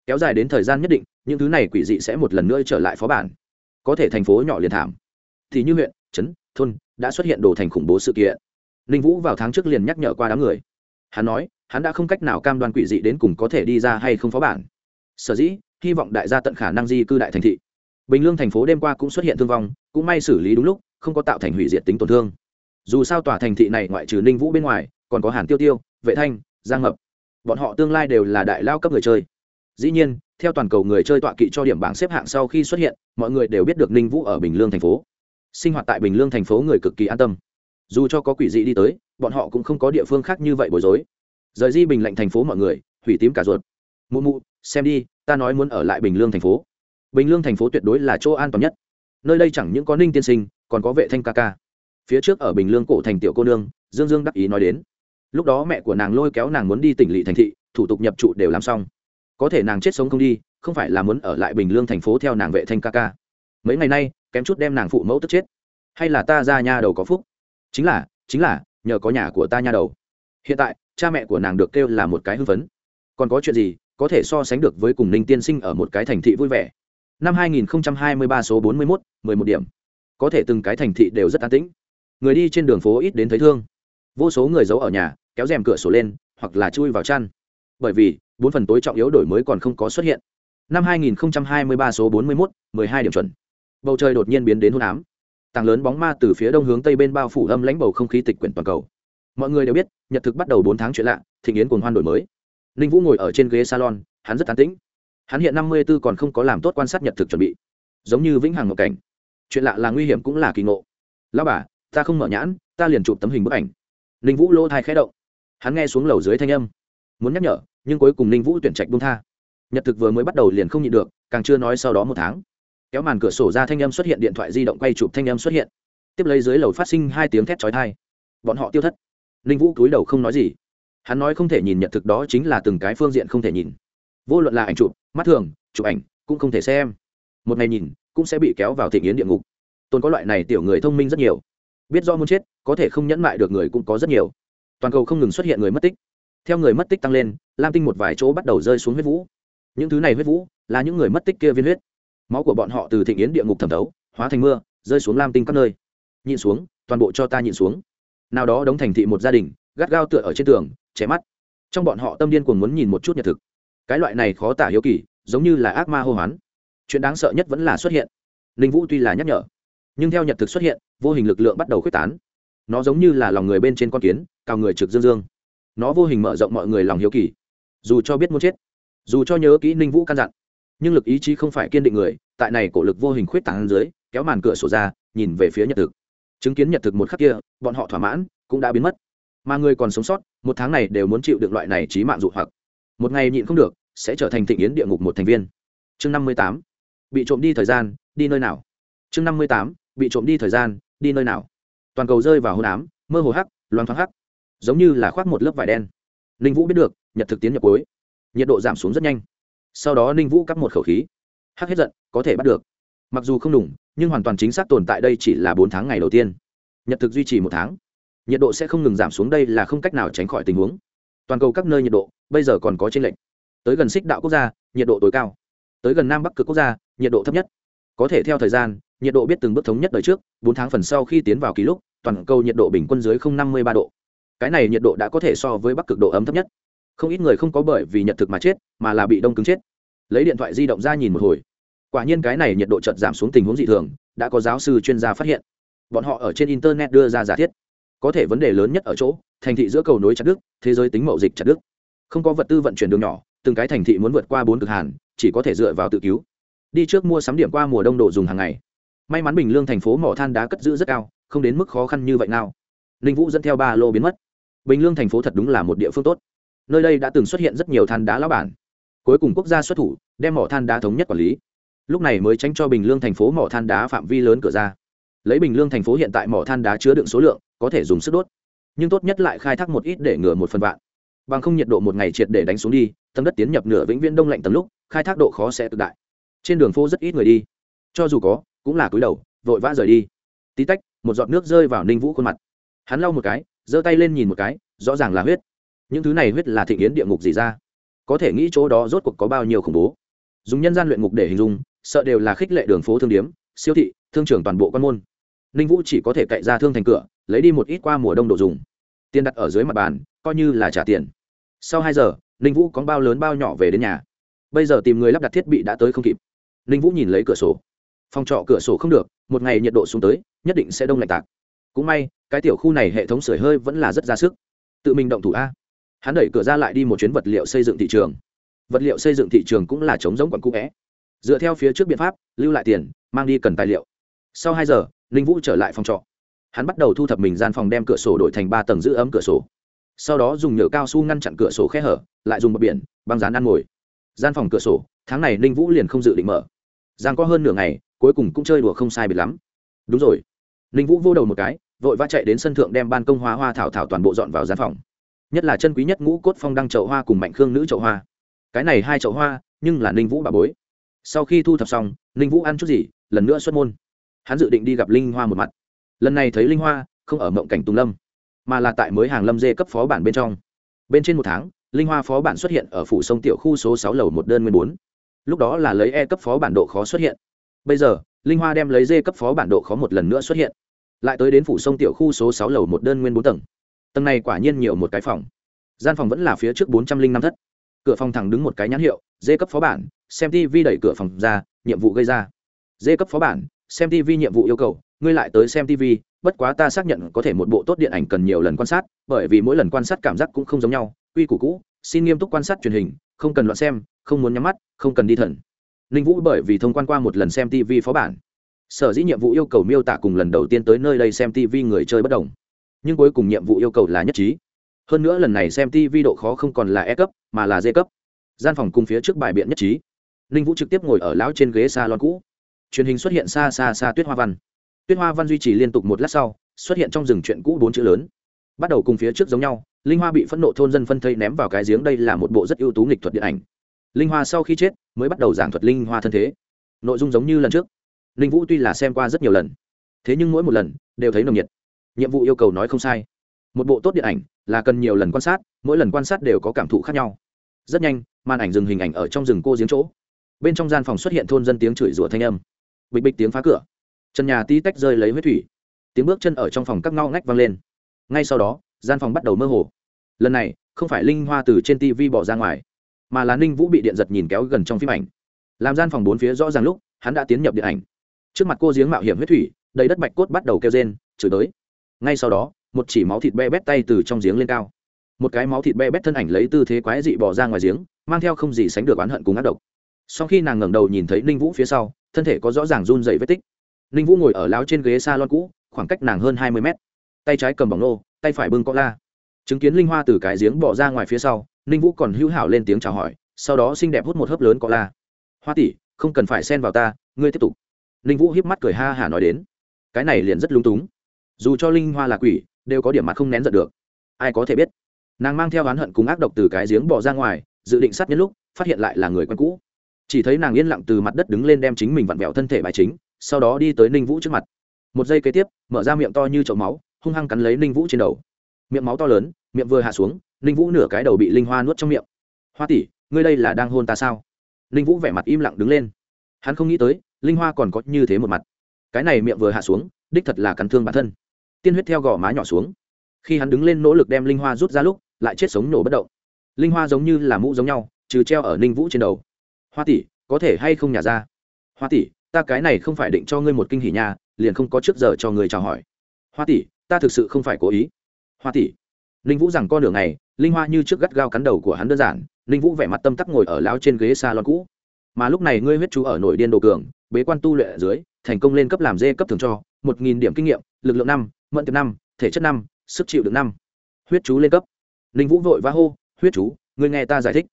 kéo dài đến thời gian nhất định những thứ này quỷ dị sẽ một lần nữa trở lại phó bản có thể thành phố nhỏ liền thảm thì như huyện trấn thôn đã xuất hiện đồ thành khủng bố sự kiện ninh vũ vào tháng trước liền nhắc nhở qua đám người hắn nói hắn đã không cách nào cam đoan quỷ dị đến cùng có thể đi ra hay không phó bản sở dĩ hy vọng đại gia tận khả năng di cư đại thành thị bình lương thành phố đêm qua cũng xuất hiện thương vong cũng may xử lý đúng lúc không có tạo thành hủy diệt tính tổn thương. Dù sao tòa thành thị này ngoại trừ ninh vũ bên ngoài còn có hàn tiêu tiêu vệ thanh giang Ngập, bọn họ tương lai đều là đại lao cấp người chơi. Dĩ nhiên theo toàn cầu người chơi tọa kỵ cho điểm bảng xếp hạng sau khi xuất hiện mọi người đều biết được ninh vũ ở bình lương thành phố. Sinh hoạt tại bình lương thành phố người cực kỳ an tâm. Dù cho có quỷ dị đi tới bọn họ cũng không có địa phương khác như vậy bối rối. Rời di bình lệnh thành phố mọi người hủy tím cả ruột. Mụ mụ xem đi ta nói muốn ở lại bình lương thành phố bình lương thành phố tuyệt đối là chỗ an toàn nhất. Nơi đây chẳng những có ninh tiên sinh, còn có vệ thanh ca ca. Phía trước ở bình lương cổ thành tiểu cô nương, dương dương đắc ý nói đến. Lúc đó mẹ của nàng lôi kéo nàng muốn đi tỉnh lỵ thành thị, thủ tục nhập trụ đều làm xong. Có thể nàng chết sống không đi, không phải là muốn ở lại bình lương thành phố theo nàng vệ thanh ca ca. Mấy ngày nay, kém chút đem nàng phụ mẫu tức chết. Hay là ta ra nhà đầu có phúc? Chính là chính là, nhờ có nhà của ta nha đầu. Hiện tại, cha mẹ của nàng được kêu là một cái hưng phấn. Còn có chuyện gì, có thể so sánh được với cùng ninh tiên sinh ở một cái thành thị vui vẻ? Năm 2023 số 41, 11 điểm. Có thể từng cái thành thị đều rất an tĩnh. Người đi trên đường phố ít đến thấy thương. Vô số người giấu ở nhà kéo rèm cửa sổ lên hoặc là chui vào chăn. Bởi vì bốn phần tối trọng yếu đổi mới còn không có xuất hiện. Năm 2023 số 41, 12 điểm chuẩn. Bầu trời đột nhiên biến đến hôn ám. Tàng lớn bóng ma từ phía đông hướng tây bên bao phủ âm lãnh bầu không khí tịch quyển toàn cầu. Mọi người đều biết nhật thực bắt đầu bốn tháng chuyện lạ thịnh yến cuồng hoan đổi mới. Ninh vũ ngồi ở trên ghế salon hắn rất an tĩnh hắn hiện năm mươi b ố còn không có làm tốt quan sát nhật thực chuẩn bị. Giống như vĩnh hằng ngộ cảnh. Chuyện lạ là nguy hiểm cũng là kỳ ngộ. Lao bà, ta không mở nhãn, ta liền chụp tấm hình bức ảnh. Ninh vũ lỗ thai khẽ động. Hắn nghe xuống lầu dưới thanh âm. Muốn nhắc nhở, nhưng cuối cùng ninh vũ tuyển trạch bung tha. Nhật thực vừa mới bắt đầu liền không nhịn được, càng chưa nói sau đó một tháng. Kéo màn cửa sổ ra thanh âm xuất hiện, điện thoại di động quay chụp thanh âm xuất hiện. Tiếp lấy dưới lầu phát sinh hai tiếng thét chói thai bọn họ tiêu thất. Ninh vũ cúi đầu không nói gì. Hắn nói không thể nhìn nhật thực đó chính là từng cái phương diện không thể nhìn vô luận là ảnh chụp, mắt thường, chụp ảnh, cũng không thể xem. Một ngày nhìn, cũng sẽ bị kéo vào thị nghiến địa ngục. Tôn có loại này tiểu người thông minh rất nhiều. Biết do muốn chết, có thể không nhẫn mại được người cũng có rất nhiều. Toàn cầu không ngừng xuất hiện người mất tích. Theo người mất tích tăng lên, lam tinh một vài chỗ bắt đầu rơi xuống huyết vũ. Những thứ này huyết vũ là những người mất tích kia viên huyết. Máu của bọn họ từ thịnh yến địa ngục thẩm thấu, hóa thành mưa, rơi xuống lam tinh các nơi. Nhịn xuống, toàn bộ cho ta nhịn xuống. Nào đó đóng thành thị một gia đình, gắt gao tựa ở trên tường, che mắt. Trong bọn họ tâm điên cuồng muốn nhìn một chút nhật thực cái loại này khó tả hiếu kỳ, giống như là ác ma hô hoán. Chuyện đáng sợ nhất vẫn là xuất hiện. Ninh vũ tuy là nhắc nhở, nhưng theo nhật thực xuất hiện, vô hình lực lượng bắt đầu khuếch tán. Nó giống như là lòng người bên trên con kiến, cào người trực dương dương. Nó vô hình mở rộng mọi người lòng hiếu kỳ. Dù cho biết muốn chết, dù cho nhớ kỹ ninh vũ căn dặn, nhưng lực ý chí không phải kiên định người, tại này cổ lực vô hình khuyết tảng dưới, kéo màn cửa sổ ra, nhìn về phía nhật thực. Chứng kiến nhật thực một khắc kia, bọn họ thỏa mãn, cũng đã biến mất. Mà người còn sống sót, một tháng này đều muốn chịu được loại này trí mạng dụ hoặc một ngày nhịn không được, sẽ trở thành thịnh yến địa ngục một thành viên. Chương năm mươi tám. Bị trộm đi thời gian, đi nơi nào? Chương năm mươi tám. Bị trộm đi thời gian, đi nơi nào? Toàn cầu rơi vào hôn ám, mơ hồ hắc, loang thoáng hắc. Giống như là khoác một lớp vải đen. Ninh vũ biết được, nhật thực tiến nhập cuối. Nhiệt độ giảm xuống rất nhanh. Sau đó ninh vũ cắp một khẩu khí. Hắc hết giận, có thể bắt được. Mặc dù không đủ nhưng hoàn toàn chính xác tồn tại đây chỉ là bốn tháng ngày đầu tiên. Nhật thực duy trì một tháng. Nhiệt độ sẽ không ngừng giảm xuống, đây là không cách nào tránh khỏi tình huống toàn cầu các nơi nhiệt độ bây giờ còn có trên lệnh tới gần xích đạo quốc gia, nhiệt độ tối cao. Tới gần nam bắc cực quốc gia, nhiệt độ thấp nhất. Có thể theo thời gian, nhiệt độ biết từng bước thống nhất đời trước, bốn tháng phần sau khi tiến vào ký lúc, toàn cầu nhiệt độ bình quân dưới không năm mươi ba độ. Cái này nhiệt độ đã có thể so với bắc cực độ ấm thấp nhất. Không ít người không có bởi vì nhật thực mà chết, mà là bị đông cứng chết. Lấy điện thoại di động ra nhìn một hồi. Quả nhiên cái này nhiệt độ chợt giảm xuống tình huống dị thường, đã có giáo sư chuyên gia phát hiện. Bọn họ ở trên internet đưa ra giả thiết có thể vấn đề lớn nhất ở chỗ, thành thị giữa cầu nối chặt đức thế giới tính mậu dịch chặt đức không có vật tư vận chuyển đường nhỏ, từng cái thành thị muốn vượt qua bốn cực hàn, chỉ có thể dựa vào tự cứu. Đi trước mua sắm điểm qua mùa đông đồ dùng hàng ngày. May mắn bình lương thành phố mỏ than đá cất giữ rất cao, không đến mức khó khăn như vậy nào. Ninh vũ dẫn theo ba lô biến mất. Bình lương thành phố thật đúng là một địa phương tốt. Nơi đây đã từng xuất hiện rất nhiều than đá lão bản. Cuối cùng quốc gia xuất thủ, đem mỏ than đá thống nhất quản lý. Lúc này mới tránh cho bình lương thành phố mỏ than đá phạm vi lớn cửa ra. Lấy bình lương thành phố hiện tại mỏ than đá chứa đựng số lượng có thể dùng sức đốt. Nhưng tốt nhất lại khai thác một ít để ngừa một phần vạn. Bằng không nhiệt độ một ngày triệt để đánh xuống đi, tầng đất tiến nhập nửa vĩnh viễn đông lạnh tầng lúc, khai thác độ khó sẽ cực đại. Trên đường phố rất ít người đi. Cho dù có, cũng là cúi đầu, vội vã rời đi. Tí tách, một giọt nước rơi vào ninh vũ khuôn mặt. Hắn lau một cái, giơ tay lên nhìn một cái, rõ ràng là huyết. Những thứ này huyết là thị yến địa ngục gì ra? Có thể nghĩ chỗ đó rốt cuộc có bao nhiêu khủng bố. Dùng nhân gian luyện ngục để hình dung, sợ đều là khích lệ đường phố thương điếm, siêu thị, thương trường toàn bộ quan môn. Ninh vũ chỉ có thể cậy ra thương thành cửa lấy đi một ít qua mùa đông đồ dùng. Tiền đặt ở dưới mặt bàn, coi như là trả tiền. Sau hai giờ, ninh vũ có bao lớn bao nhỏ về đến nhà. Bây giờ tìm người lắp đặt thiết bị đã tới không kịp. Ninh vũ nhìn lấy cửa sổ. Phòng trọ cửa sổ không được, một ngày nhiệt độ xuống tới, nhất định sẽ đông lạnh tạc. Cũng may, cái tiểu khu này hệ thống sưởi hơi vẫn là rất ra sức. Tự mình động thủ a. Hắn đẩy cửa ra lại đi một chuyến vật liệu xây dựng thị trường. Vật liệu xây dựng thị trường cũng là chống giống quận cũ vẽ dựa theo phía trước biện pháp, lưu lại tiền, mang đi cần tài liệu. Sau hai giờ, ninh vũ trở lại phòng trọ hắn bắt đầu thu thập mình gian phòng đem cửa sổ đổi thành ba tầng giữ ấm cửa sổ. Sau đó dùng nhựa cao su ngăn chặn cửa sổ khe hở, lại dùng bờ biển, băng dán ăn ngồi gian phòng cửa sổ, tháng này ninh vũ liền không dự định mở. Giang có hơn nửa ngày, cuối cùng cũng chơi đùa không sai biệt lắm. Đúng rồi. Ninh vũ vô đầu một cái, vội vã chạy đến sân thượng đem ban công hoa hoa thảo thảo toàn bộ dọn vào gian phòng. Nhất là chân quý nhất ngũ cốt phong đăng chậu hoa cùng mạnh khương nữ chậu hoa. Cái này hai chậu hoa, nhưng là ninh vũ bà bối. Sau khi thu thập xong, ninh vũ ăn chút gì, lần nữa xuất môn. Hắn dự định đi gặp linh hoa một mặt lần này thấy linh hoa, không ở mộng cảnh tùng lâm, mà là tại mới hàng lâm dê cấp phó bản bên trong. Bên trên một tháng, linh hoa phó bản xuất hiện ở phủ sông tiểu khu số sáu lầu một đơn nguyên bốn. Lúc đó là lấy e cấp phó bản độ khó xuất hiện. Bây giờ, linh hoa đem lấy dê cấp phó bản độ khó một lần nữa xuất hiện. Lại tới đến phủ sông tiểu khu số sáu lầu một đơn nguyên bốn tầng. Tầng này quả nhiên nhiều một cái phòng. Gian phòng vẫn là phía trước bốn trăm linh năm thất. Cửa phòng thẳng đứng một cái nhãn hiệu, dê cấp phó bản, xem tv đẩy cửa phòng ra, nhiệm vụ gây ra. Dê cấp phó bản, xem tv nhiệm vụ yêu cầu ngươi lại tới xem tv bất quá ta xác nhận có thể một bộ tốt điện ảnh cần nhiều lần quan sát, bởi vì mỗi lần quan sát cảm giác cũng không giống nhau, quy củ cũ, xin nghiêm túc quan sát truyền hình, không cần loạn xem, không muốn nhắm mắt, không cần đi thần. Ninh vũ bởi vì thông quan qua một lần xem tv phó bản. Sở dĩ nhiệm vụ yêu cầu miêu tả cùng lần đầu tiên tới nơi đây xem tv người chơi bất đồng. Nhưng cuối cùng nhiệm vụ yêu cầu là nhất trí. Hơn nữa lần này xem tv độ khó không còn là e cấp, mà là d cấp. Gian phòng cùng phía trước bài biện nhất trí. Ninh vũ trực tiếp ngồi ở lão trên ghế s a lon cũ. Truyền hình xuất hiện xa xa xa tuyết hoa văn tuyết hoa văn duy trì liên tục một lát sau, xuất hiện trong rừng chuyện cũ bốn chữ lớn. Bắt đầu cùng phía trước giống nhau, linh hoa bị phẫn nộ thôn dân phân thây ném vào cái giếng đây là một bộ rất ưu tú nghịch thuật điện ảnh. Linh hoa sau khi chết, mới bắt đầu giảng thuật linh hoa thân thế. Nội dung giống như lần trước. Linh vũ tuy là xem qua rất nhiều lần, thế nhưng mỗi một lần đều thấy nồng nhiệt. Nhiệm vụ yêu cầu nói không sai. Một bộ tốt điện ảnh là cần nhiều lần quan sát, mỗi lần quan sát đều có cảm thụ khác nhau. Rất nhanh, màn ảnh dừng hình ảnh ở trong rừng cô giếng chỗ. Bên trong gian phòng xuất hiện thôn dân tiếng chửi rủa thanh âm. Bịch bịch tiếng phá cửa trần nhà tí tách rơi lấy huyết thủy. Tiếng bước chân ở trong phòng các ngao ngách vang lên. Ngay sau đó, gian phòng bắt đầu mơ hồ. Lần này, không phải linh hoa từ trên tv bỏ ra ngoài, mà là ninh vũ bị điện giật nhìn kéo gần trong phim ảnh. Làm gian phòng bốn phía rõ ràng lúc, hắn đã tiến nhập điện ảnh. Trước mặt cô giếng mạo hiểm huyết thủy, đầy đất bạch cốt bắt đầu kêu rên, chửi tới ngay sau đó, một chỉ máu thịt be bét tay từ trong giếng lên cao. Một cái máu thịt be bét thân ảnh lấy tư thế quái dị bỏ ra ngoài giếng, mang theo không gì sánh được oán hận cùng ác độc. Sau khi nàng ngẩng đầu nhìn thấy ninh vũ phía sau, thân thể có rõ ràng run dày vết tích ninh vũ ngồi ở láo trên ghế s a lon cũ, khoảng cách nàng hơn hai mươi mét. Tay trái cầm bỏng nô, tay phải bưng có la chứng kiến linh hoa từ cái giếng bỏ ra ngoài phía sau, ninh vũ còn hữu hảo lên tiếng chào hỏi, sau đó xinh đẹp hút một hớp lớn có la hoa tỷ, không cần phải xen vào ta, ngươi tiếp tục. Ninh vũ hiếp mắt cười ha hả nói đến. Cái này liền rất lung túng. Dù cho linh hoa là quỷ, đều có điểm mặt không nén giận được. Ai có thể biết? Nàng mang theo oán hận cùng ác độc từ cái giếng bỏ ra ngoài, dự định sát nhân lúc, phát hiện lại là người quen cũ. Chỉ thấy nàng yên lặng từ mặt đất đứng lên đem chính mình vặn vẹo thân thể bài chính sau đó đi tới ninh vũ trước mặt. Một giây kế tiếp, mở ra miệng to như chậu máu, hung hăng cắn lấy ninh vũ trên đầu. Miệng máu to lớn, miệng vừa hạ xuống, ninh vũ nửa cái đầu bị linh hoa nuốt trong miệng. Hoa tỷ, ngươi đây là đang hôn ta sao? Ninh vũ vẻ mặt im lặng đứng lên. Hắn không nghĩ tới, linh hoa còn có như thế một mặt. Cái này miệng vừa hạ xuống, đích thật là cắn thương bản thân. Tiên huyết theo gò má nhỏ xuống. Khi hắn đứng lên nỗ lực đem linh hoa rút ra lúc, lại chết sống nổ bất động. Linh hoa giống như là mũ giống nhau, trừ treo ở ninh vũ trên đầu. Hoa tỷ, có thể hay không nhả ra? Hoa tỷ ta cái này không phải định cho ngươi một kinh hỉ nha, liền không có trước giờ cho người chào hỏi. Hoa tỷ ta thực sự không phải cố ý. Hoa tỷ. Ninh vũ rằng con đường này linh hoa như trước gắt gao cắn đầu của hắn đơn giản ninh vũ vẻ mặt tâm tắc ngồi ở lão trên ghế xa lon cũ. Mà lúc này ngươi huyết chú ở nội điên đồ cường bế quan tu luyện ở dưới thành công lên cấp làm dê cấp thường cho một nghìn điểm kinh nghiệm lực lượng năm mận tiệp năm thể chất năm sức chịu được năm. Huyết chú lên cấp. Ninh vũ vội vã hô huyết chú ngươi nghe ta giải thích.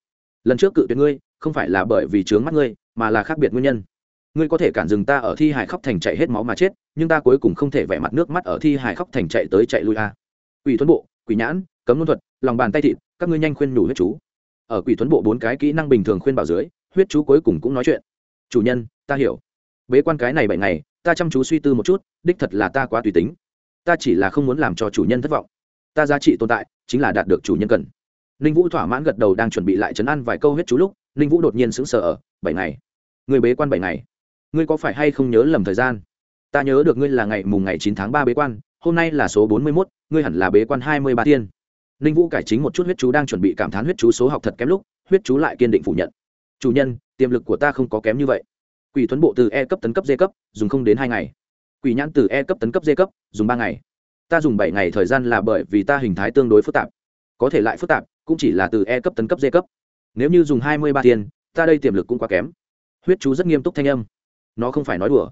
Lần trước cự tuyệt ngươi không phải là bởi vì trướng mắt ngươi mà là khác biệt nguyên nhân ngươi có thể cản dừng ta ở thi hải khóc thành chạy hết máu mà chết, nhưng ta cuối cùng không thể vẻ mặt nước mắt ở thi hải khóc thành chạy tới chạy lui a. À. quỷ tuấn bộ, quỷ nhãn, cấm luân thuật, lòng bàn tay thịt, các ngươi nhanh khuyên nhủ huyết chú. Ở quỷ tuấn bộ bốn cái kỹ năng bình thường khuyên bảo dưới, huyết chú cuối cùng cũng nói chuyện. Chủ nhân, ta hiểu. Bế quan cái này bảy ngày, ta chăm chú suy tư một chút, đích thật là ta quá tùy tính. Ta chỉ là không muốn làm cho chủ nhân thất vọng. Ta giá trị tồn tại, chính là đạt được chủ nhân cần. Ninh vũ thỏa mãn gật đầu đang chuẩn bị lại chấn an vài câu huyết chú lúc, ninh vũ đột nhiên sững sờ ở, bảy ngày. Người bế quan bảy ngày ngươi có phải hay không nhớ lầm thời gian? Ta nhớ được ngươi là ngày mùng ngày chín tháng ba bế quan, hôm nay là số bốn mươi mốt, ngươi hẳn là bế quan hai mươi ba thiên. Ninh vũ cải chính một chút huyết chú đang chuẩn bị cảm thán huyết chú số học thật kém lúc, huyết chú lại kiên định phủ nhận. Chủ nhân, tiềm lực của ta không có kém như vậy. Quỷ thuấn bộ từ e cấp tấn cấp d cấp, dùng không đến hai ngày. Quỷ nhãn từ e cấp tấn cấp d cấp, dùng ba ngày. Ta dùng bảy ngày thời gian là bởi vì ta hình thái tương đối phức tạp. Có thể lại phức tạp, cũng chỉ là từ e cấp tấn cấp d cấp. Nếu như dùng hai mươi ba tiền ta đây tiềm lực cũng quá kém. Huyết chú rất nghiêm túc thanh âm nó không phải nói đùa.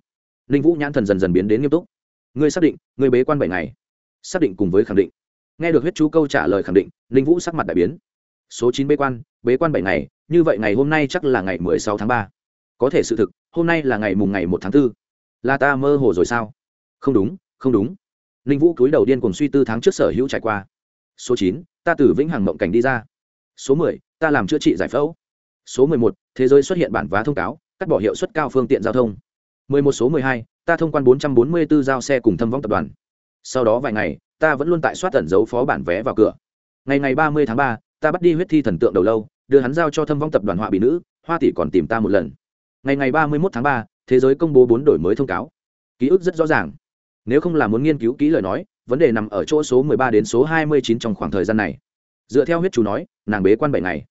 Ninh vũ nhãn thần dần dần biến đến nghiêm túc. Ngươi xác định, ngươi bế quan bảy ngày. Xác định cùng với khẳng định. Nghe được huyết chú câu trả lời khẳng định, ninh vũ sắc mặt đại biến. Số chín bế quan bế quan bảy ngày, như vậy ngày hôm nay chắc là ngày mười sáu tháng ba. Có thể sự thực, hôm nay là ngày mùng ngày một tháng b ố là ta mơ hồ rồi sao? Không đúng không đúng. Ninh vũ cúi đầu điên cùng suy tư tháng trước sở hữu trải qua. Số chín, ta từ vĩnh hằng mộng cảnh đi ra. Số mười, ta làm chữa trị giải phẫu. Số mười một, thế giới xuất hiện bản vá thông cáo cắt bỏ hiệu suất cao phương tiện giao thông. Mười một số mười hai ta thông quan bốn trăm bốn mươi b ố giao xe cùng thâm vong tập đoàn. Sau đó vài ngày ta vẫn luôn tại soát tẩn dấu phó bản vé vào cửa. Ngày ngày ba mươi tháng 3, ta bắt đi huyết thi thần tượng đầu lâu đưa hắn giao cho thâm vong tập đoàn họa bị nữ hoa tỷ còn tìm ta một lần. Ngày ngày ba mươi một tháng 3, thế giới công bố bốn đổi mới thông cáo. Ký ức rất rõ ràng. Nếu không là muốn nghiên cứu kỹ lời nói vấn đề nằm ở chỗ số mười ba đến số hai mươi chín trong khoảng thời gian này. Dựa theo huyết chú nói nàng bế quan bảy ngày.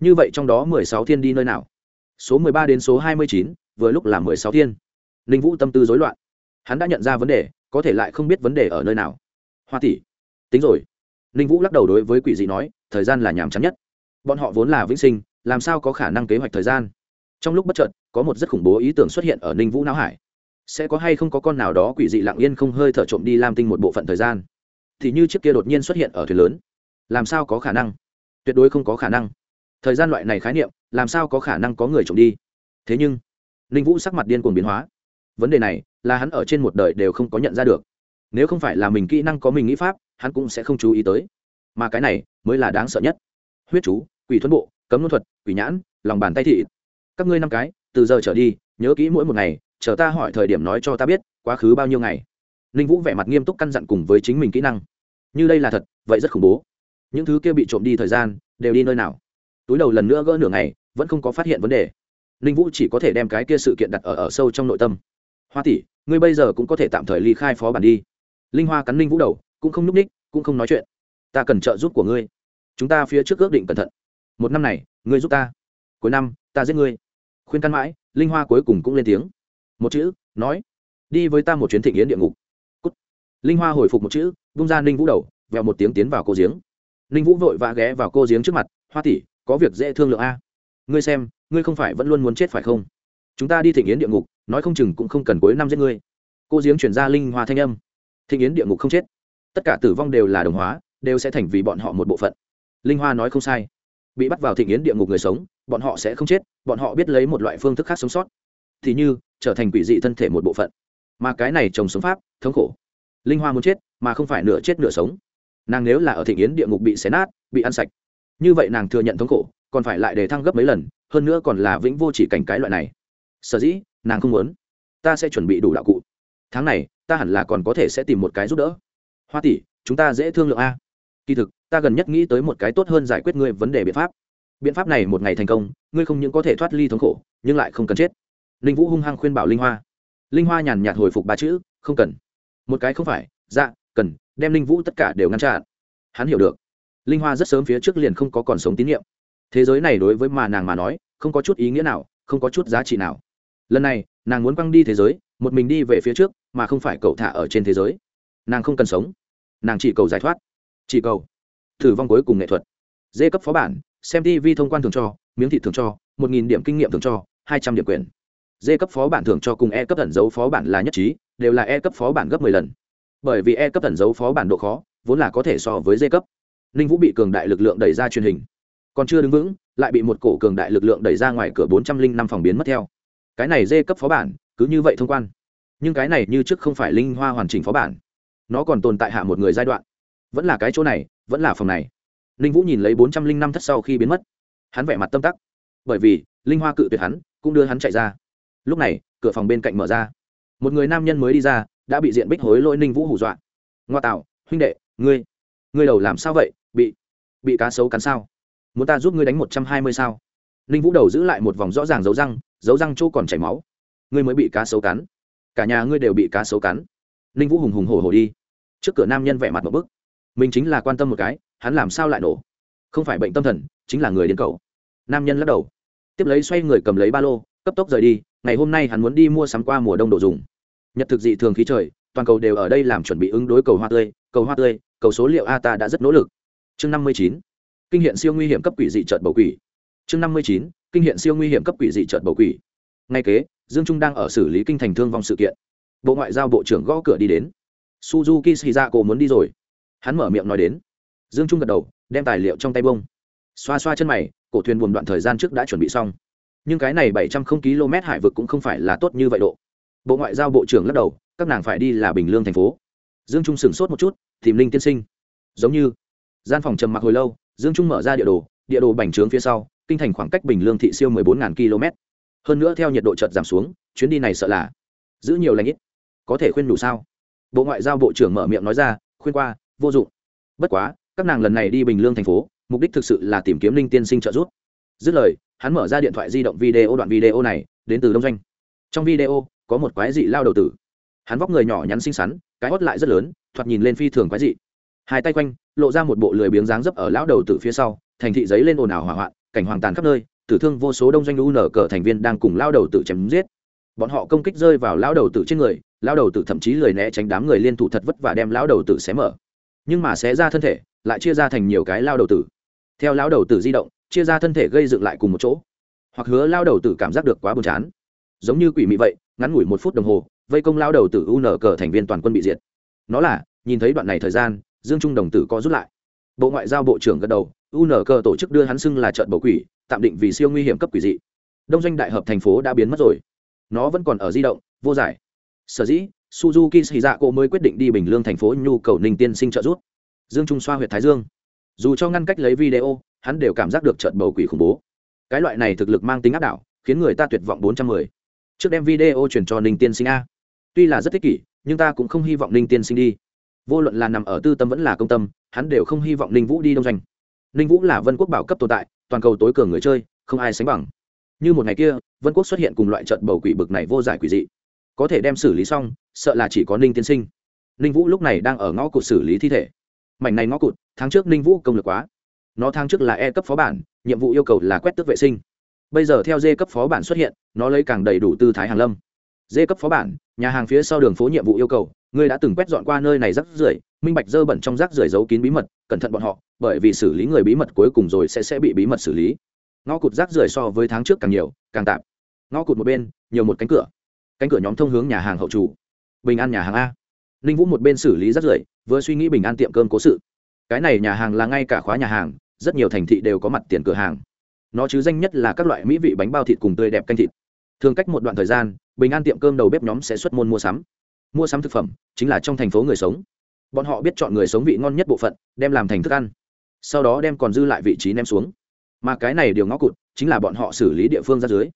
Như vậy trong đó mười sáu thiên đi nơi nào? Số mười ba đến số hai mươi chín, vừa lúc là mười sáu thiên. Ninh vũ tâm tư rối loạn. Hắn đã nhận ra vấn đề, có thể lại không biết vấn đề ở nơi nào. Hoa tỷ, tính rồi. Ninh vũ lắc đầu đối với quỷ dị nói, thời gian là nhàm chán nhất. Bọn họ vốn là vĩnh sinh, làm sao có khả năng kế hoạch thời gian? Trong lúc bất chợt, có một rất khủng bố ý tưởng xuất hiện ở ninh vũ não hải. Sẽ có hay không có con nào đó quỷ dị lặng yên không hơi thở trộm đi làm tinh một bộ phận thời gian? Thì như chiếc kia đột nhiên xuất hiện ở thuyền lớn. Làm sao có khả năng? Tuyệt đối không có khả năng thời gian loại này khái niệm, làm sao có khả năng có người trộm đi? Thế nhưng, ninh vũ sắc mặt điên cuồng biến hóa. Vấn đề này là hắn ở trên một đời đều không có nhận ra được. Nếu không phải là mình kỹ năng có mình nghĩ pháp, hắn cũng sẽ không chú ý tới. Mà cái này mới là đáng sợ nhất. Huyết chú, quỷ thuẫn bộ, cấm luân thuật, quỷ nhãn, lòng bàn tay thị các ngươi năm cái, từ giờ trở đi, nhớ kỹ mỗi một ngày, chờ ta hỏi thời điểm nói cho ta biết, quá khứ bao nhiêu ngày. Ninh vũ vẻ mặt nghiêm túc căn dặn cùng với chính mình kỹ năng. Như đây là thật, vậy rất khủng bố. Những thứ kia bị trộm đi thời gian, đều đi nơi nào? Túi đầu lần nữa gỡ nửa ngày, vẫn không có phát hiện vấn đề. Ninh vũ chỉ có thể đem cái kia sự kiện đặt ở ở sâu trong nội tâm. Hoa tỷ, ngươi bây giờ cũng có thể tạm thời ly khai phó bản đi. Linh hoa cắn ninh vũ đầu, cũng không n ú c ních, cũng không nói chuyện. Ta cần trợ giúp của ngươi. Chúng ta phía trước ước định cẩn thận. Một năm này, ngươi giúp ta. Cuối năm, ta giết ngươi. Khuyên căn mãi, linh hoa cuối cùng cũng lên tiếng. Một chữ, nói, đi với ta một chuyến thịnh yến địa ngục、Cút. Linh hoa hồi phục một chữ bung ra ninh vũ đầu vẹo một tiếng tiến vào cô giếng. Ninh vũ vội vã ghé vào cô giếng trước mặt, hoa tỷ có việc dễ thương lượng a. Ngươi xem, ngươi không phải vẫn luôn muốn chết phải không? Chúng ta đi thịnh yến địa ngục, nói không chừng cũng không cần cuối năm giết ngươi. Cô giếng chuyển ra linh hoa thanh âm. Thịnh yến địa ngục không chết. Tất cả tử vong đều là đồng hóa, đều sẽ thành vì bọn họ một bộ phận. Linh hoa nói không sai. Bị bắt vào thịnh yến địa ngục người sống, bọn họ sẽ không chết, bọn họ biết lấy một loại phương thức khác sống sót. Thì như, trở thành quỷ dị thân thể một bộ phận. Mà cái này trồng sống pháp, thống khổ. Linh hoa muốn chết, mà không phải nửa chết nửa sống. Nàng nếu là ở thịnh yến địa ngục bị xé nát, bị ăn sạch như vậy nàng thừa nhận thống khổ, còn phải lại để thăng gấp mấy lần, hơn nữa còn là vĩnh vô chỉ cảnh cái loại này. Sở dĩ, nàng không muốn. Ta sẽ chuẩn bị đủ đạo cụ. Tháng này, ta hẳn là còn có thể sẽ tìm một cái giúp đỡ. Hoa tỷ, chúng ta dễ thương lượng a. Kỳ thực, ta gần nhất nghĩ tới một cái tốt hơn giải quyết ngươi vấn đề biện pháp. Biện pháp này một ngày thành công, ngươi không những có thể thoát ly thống khổ, nhưng lại không cần chết. Linh vũ hung hăng khuyên bảo linh hoa. Linh hoa nhàn nhạt hồi phục ba chữ, không cần. Một cái không phải dạ cần. Đem linh vũ tất cả đều ngăn chặn. Hắn hiểu được linh hoa rất sớm phía trước liền không có còn sống tín nhiệm. Thế giới này đối với mà nàng mà nói, không có chút ý nghĩa nào, không có chút giá trị nào. Lần này, nàng muốn băng đi thế giới, một mình đi về phía trước, mà không phải cậu thả ở trên thế giới. Nàng không cần sống. Nàng chỉ cầu giải thoát. Chỉ cầu thử vong cuối cùng nghệ thuật. Dê cấp phó bản, xem tv thông quan thường cho, miếng thị thường cho, một nghìn điểm kinh nghiệm thường cho, hai trăm điểm quyền. Dê cấp phó bản thưởng cho cùng e cấp ẩn dấu phó bản là nhất trí, đều là e cấp phó bản gấp m ộ ư ơ i lần. Bởi vì e cấp ẩn dấu phó bản độ khó, vốn là có thể so với dê cấp ninh vũ bị cường đại lực lượng đẩy ra truyền hình. Còn chưa đứng vững, lại bị một cổ cường đại lực lượng đẩy ra ngoài cửa bốn trăm linh năm phòng biến mất theo. Cái này dê cấp phó bản, cứ như vậy thông quan. Nhưng cái này như trước không phải linh hoa hoàn chỉnh phó bản. Nó còn tồn tại hạ một người giai đoạn. Vẫn là cái chỗ này, vẫn là phòng này. Ninh vũ nhìn lấy bốn trăm linh năm thất sau khi biến mất. Hắn vẻ mặt tâm tắc. Bởi vì, linh hoa cự tuyệt hắn, cũng đưa hắn chạy ra. Lúc này, cửa phòng bên cạnh mở ra. Một người nam nhân mới đi ra, đã bị diện bích hối lỗi ninh vũ hù dọa. Ngoa tạo, huynh đệ, ngươi ngươi đầu làm sao vậy? Bị bị cá sấu cắn sao? Muốn ta giúp ngươi đánh một trăm hai mươi sao? Ninh vũ đầu giữ lại một vòng rõ ràng dấu răng dấu răng chỗ còn chảy máu. Ngươi mới bị cá sấu cắn. Cả nhà ngươi đều bị cá sấu cắn. Ninh vũ hùng hùng hổ hổ đi. Trước cửa nam nhân vẻ mặt một bức. Mình chính là quan tâm một cái, hắn làm sao lại nổ? Không phải bệnh tâm thần, chính là người điên cầu. Nam nhân lắc đầu. Tiếp lấy xoay người cầm lấy ba lô, cấp tốc rời đi, ngày hôm nay hắn muốn đi mua sắm qua mùa đông đồ dùng. Nhật thực dị thường khí trời, toàn cầu đều ở đây làm chuẩn bị ứng đối cầu hoa tươi, cầu hoa tươi, cầu số liệu a ta đã rất nỗ lực chương năm mươi chín, kinh hiện siêu nguy hiểm cấp quỷ dị trợt bầu quỷ. Chương năm mươi chín, kinh hiện siêu nguy hiểm cấp quỷ dị trợt bầu quỷ. Ngay kế, dương trung đang ở xử lý kinh thành thương vong sự kiện. Bộ ngoại giao bộ trưởng gõ cửa đi đến. Suzuki shizako muốn đi rồi. Hắn mở miệng nói đến. Dương trung gật đầu, đem tài liệu trong tay bông. Xoa xoa chân mày, cổ thuyền buồn đoạn thời gian trước đã chuẩn bị xong. Nhưng cái này bảy trăm không km hải vực cũng không phải là tốt như vậy độ. Bộ ngoại giao bộ trưởng lắc đầu, các nàng phải đi là bình lương thành phố. Dương trung sửng sốt một chút, tìm linh tiên sinh. Giống như gian phòng trầm mặc hồi lâu, dương trung mở ra địa đồ địa đồ bành trướng phía sau, kinh thành khoảng cách bình lương thị siêu mười bốn km. Hơn nữa theo nhiệt độ chợt giảm xuống, chuyến đi này sợ là giữ nhiều lãnh ít. Có thể khuyên đủ sao? Bộ ngoại giao bộ trưởng mở miệng nói ra, khuyên qua, vô dụng. Bất quá, các nàng lần này đi bình lương thành phố, mục đích thực sự là tìm kiếm linh tiên sinh trợ giúp. Dứt lời, hắn mở ra điện thoại di động video đoạn video này, đến từ đông doanh. Trong video, có một quái dị lao đầu tử. Hắn vóc người nhỏ nhắn xinh xắn, cái hót lại rất lớn, thoạt nhìn lên phi thường quái dị. Hai tay quanh lộ ra một bộ lười biếng dáng dấp ở lão đầu tử phía sau, thành thị giấy lên ồn ào hỏa hoạn, cảnh hoàng tàn khắp nơi, tử thương vô số đông doanh u nở cờ thành viên đang cùng lao đầu tử chém giết. Bọn họ công kích rơi vào lao đầu tử trên người lao đầu tử thậm chí lười né tránh đám người liên thủ thật vất và đem lao đầu tử xé mở. Nhưng mà xé ra thân thể, lại chia ra thành nhiều cái lao đầu tử. Theo lao đầu tử di động, chia ra thân thể gây dựng lại cùng một chỗ. Hoặc hứa lao đầu tử cảm giác được quá buồn chán. Giống như quỷ mị vậy, ngắn ngủi một phút đồng hồ, vây công lao đầu tử u nở cờ thành viên toàn quân bị diệt. Nó là, nhìn thấy đoạn này thời gian dương trung đồng tử có rút lại. Bộ ngoại giao bộ trưởng gật đầu, u nở tổ chức đưa hắn xưng là trận bầu quỷ, tạm định vì siêu nguy hiểm cấp quỷ dị. Đông doanh đại hợp thành phố đã biến mất rồi. Nó vẫn còn ở di động, vô giải. Sở dĩ, suzuki xì dạ cô mới quyết định đi bình lương thành phố nhu cầu ninh tiên sinh trợ giúp. Dương trung xoa h u y ệ t thái dương. Dù cho ngăn cách lấy video, hắn đều cảm giác được trận bầu quỷ khủng bố. Cái loại này thực lực mang tính áp đảo, khiến người ta tuyệt vọng bốn trăm mười. Trước đem video truyền cho ninh tiên sinh a. Tuy là rất thích kỷ, nhưng ta cũng không hy vọng ninh tiên sinh đi vô luận là nằm ở tư tâm vẫn là công tâm, hắn đều không hy vọng ninh vũ đi đông doanh. Ninh vũ là vân quốc bảo cấp tồn tại, toàn cầu tối cường người chơi, không ai sánh bằng. Như một ngày kia, vân quốc xuất hiện cùng loại trận bầu quỷ bực này vô giải quỷ dị. Có thể đem xử lý xong, sợ là chỉ có ninh tiên sinh. Ninh vũ lúc này đang ở ngõ cụt xử lý thi thể. Mảnh này ngõ cụt, tháng trước ninh vũ công lực quá. Nó tháng trước là e cấp phó bản, nhiệm vụ yêu cầu là quét tước vệ sinh. Bây giờ theo d cấp phó bản xuất hiện, nó lấy càng đầy đủ tư thái hàng lâm. D cấp phó bản, nhà hàng phía sau đường phố nhiệm vụ yêu cầu ngươi đã từng quét dọn qua nơi này rác rưởi, minh bạch dơ bẩn trong rác rưởi giấu kín bí mật, cẩn thận bọn họ, bởi vì xử lý người bí mật cuối cùng rồi sẽ sẽ bị bí mật xử lý. Ngõ cụt rác rưởi so với tháng trước càng nhiều, càng tạm ngõ cụt một bên, nhiều một cánh cửa. Cánh cửa nhóm thông hướng nhà hàng hậu chủ. Bình an nhà hàng a. Ninh vũ một bên xử lý rác rưởi, vừa suy nghĩ bình an tiệm cơm cố sự. Cái này nhà hàng là ngay cả khóa nhà hàng, rất nhiều thành thị đều có mặt tiền cửa hàng. Nó chứ danh nhất là các loại mỹ vị bánh bao thịt cùng tươi đẹp canh thịt. Thường cách một đoạn thời gian, bình an tiệm cơm đầu bếp nhóm sẽ xuất môn mua sắm mua sắm thực phẩm, chính là trong thành phố người sống. Bọn họ biết chọn người sống vị ngon nhất bộ phận, đem làm thành thức ăn. Sau đó đem còn dư lại vị trí ném xuống. Mà cái này điều ngõ cụt, chính là bọn họ xử lý địa phương ra dưới.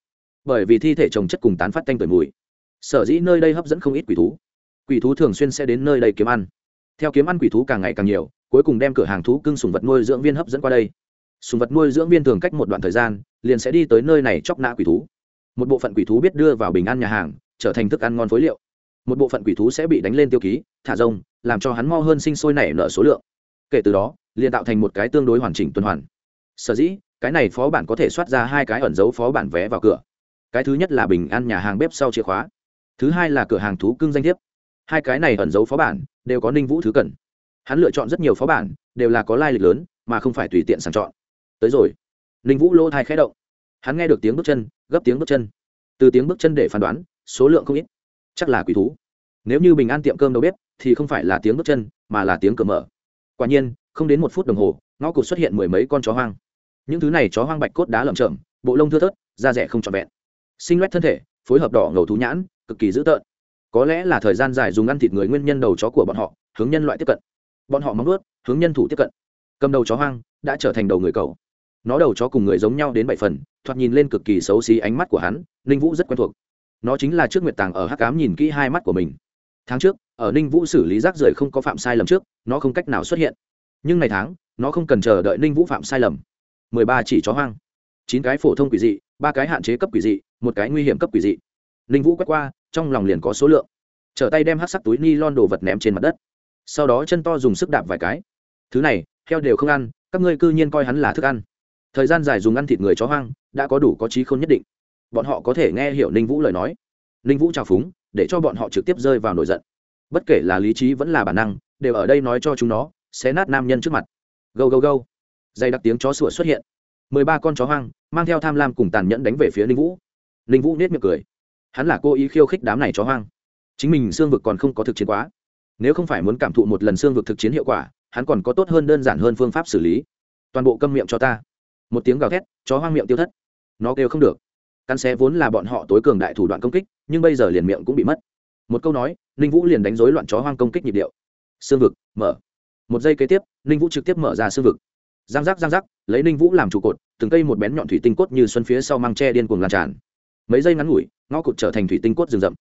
Bởi vì thi thể trồng chất cùng tán phát tanh tuổi mùi. Sở dĩ nơi đây hấp dẫn không ít quỷ thú. Quỷ thú thường xuyên sẽ đến nơi đây kiếm ăn. Theo kiếm ăn quỷ thú càng ngày càng nhiều, cuối cùng đem cửa hàng thú cưng sùng vật nuôi dưỡng viên hấp dẫn qua đây. Sùng vật nuôi dưỡng viên thường cách một đoạn thời gian, liền sẽ đi tới nơi này chóc nã quỷ thú. Một bộ phận quỷ thú biết đưa vào bình ăn nhà hàng, trở thành thức ăn ngon phối liệu một bộ phận quỷ thú sẽ bị đánh lên tiêu ký, thả rông, làm cho hắn mo hơn sinh sôi nảy nở số lượng. Kể từ đó, liền tạo thành một cái tương đối hoàn chỉnh tuần hoàn. Sở dĩ, cái này phó bản có thể soát ra hai cái ẩn dấu phó bản vé vào cửa. Cái thứ nhất là bình ăn nhà hàng bếp sau chìa khóa. Thứ hai là cửa hàng thú cưng danh thiếp. Hai cái này ẩn dấu phó bản đều có ninh vũ thứ cần. Hắn lựa chọn rất nhiều phó bản đều là có lai lịch lớn, mà không phải tùy tiện sàng chọn. Tới rồi. Ninh vũ lỗ thai khẽ động. Hắn nghe được tiếng bước chân, gấp tiếng bước chân. Từ tiếng bước chân để phán đoán, số lượng không ít chắc là quỷ thú. Nếu như bình an tiệm cơm đâu biết, thì không phải là tiếng bước chân, mà là tiếng cửa mở. Quả nhiên, không đến một phút đồng hồ, ngõ cụt xuất hiện mười mấy con chó hoang. Những thứ này chó hoang bạch cốt đá lởm chởm, bộ lông thưa thớt, da rẻ không trọn vẹn. Sinh loét thân thể, phối hợp đỏ ngầu thú nhãn, cực kỳ dữ tợn. Có lẽ là thời gian dài dùng ăn thịt người nguyên nhân đầu chó của bọn họ, hướng nhân loại tiếp cận. Bọn họ móng ướt hướng nhân thủ tiếp cận. Cầm đầu chó hoang đã trở thành đầu người cầu nó đầu chó cùng người giống nhau đến bảy phần, thoạt nhìn lên cực kỳ xấu xí ánh mắt của hắn, ninh vũ rất quen thuộc nó chính là trước nguyệt tàng ở hắc cám nhìn kỹ hai mắt của mình. Tháng trước, ở ninh vũ xử lý rác rưởi không có phạm sai lầm trước, nó không cách nào xuất hiện. Nhưng này tháng, nó không cần chờ đợi ninh vũ phạm sai lầm. Mười ba chỉ chó hoang. Chín cái phổ thông quỷ dị, ba cái hạn chế cấp quỷ dị, một cái nguy hiểm cấp quỷ dị. Ninh vũ quét qua, trong lòng liền có số lượng. Trở tay đem hát sắc túi ni lon đồ vật ném trên mặt đất. Sau đó chân to dùng sức đạp vài cái. Thứ này, heo đều không ăn, các ngươi cư nhiên coi hắn là thức ăn. Thời gian dài dùng ăn thịt người chó hoang, đã có đủ có trí khôn nhất định bọn họ có thể nghe hiểu ninh vũ lời nói. Ninh vũ trào phúng, để cho bọn họ trực tiếp rơi vào nổi giận. Bất kể là lý trí vẫn là bản năng, đều ở đây nói cho chúng nó sẽ nát nam nhân trước mặt. Gâu gâu gâu. Dày đặc tiếng chó sủa xuất hiện. Mười ba con chó hoang, mang theo tham lam cùng tàn nhẫn đánh về phía ninh vũ. Ninh vũ nết miệng cười. Hắn là cô ý khiêu khích đám này chó hoang. Chính mình xương vực còn không có thực chiến quá. Nếu không phải muốn cảm thụ một lần xương vực thực chiến hiệu quả, hắn còn có tốt hơn đơn giản hơn phương pháp xử lý. Toàn bộ câm miệng cho ta. Một tiếng gào thét, chó hoang miệng tiêu thất. Nó kêu không được căn xé vốn là bọn họ tối cường đại thủ đoạn công kích, nhưng bây giờ liền miệng cũng bị mất. Một câu nói, ninh vũ liền đánh dối loạn chó hoang công kích nhịp điệu. Xương vực, mở. Một giây kế tiếp, ninh vũ trực tiếp mở ra xương vực. Giang giác giang giác, lấy ninh vũ làm trụ cột, từng cây một bén nhọn thủy tinh cốt như xuân phía sau mang tre điên cuồng lan tràn. Mấy giây ngắn ngủi, ngõ cụt trở thành thủy tinh cốt rừng rậm.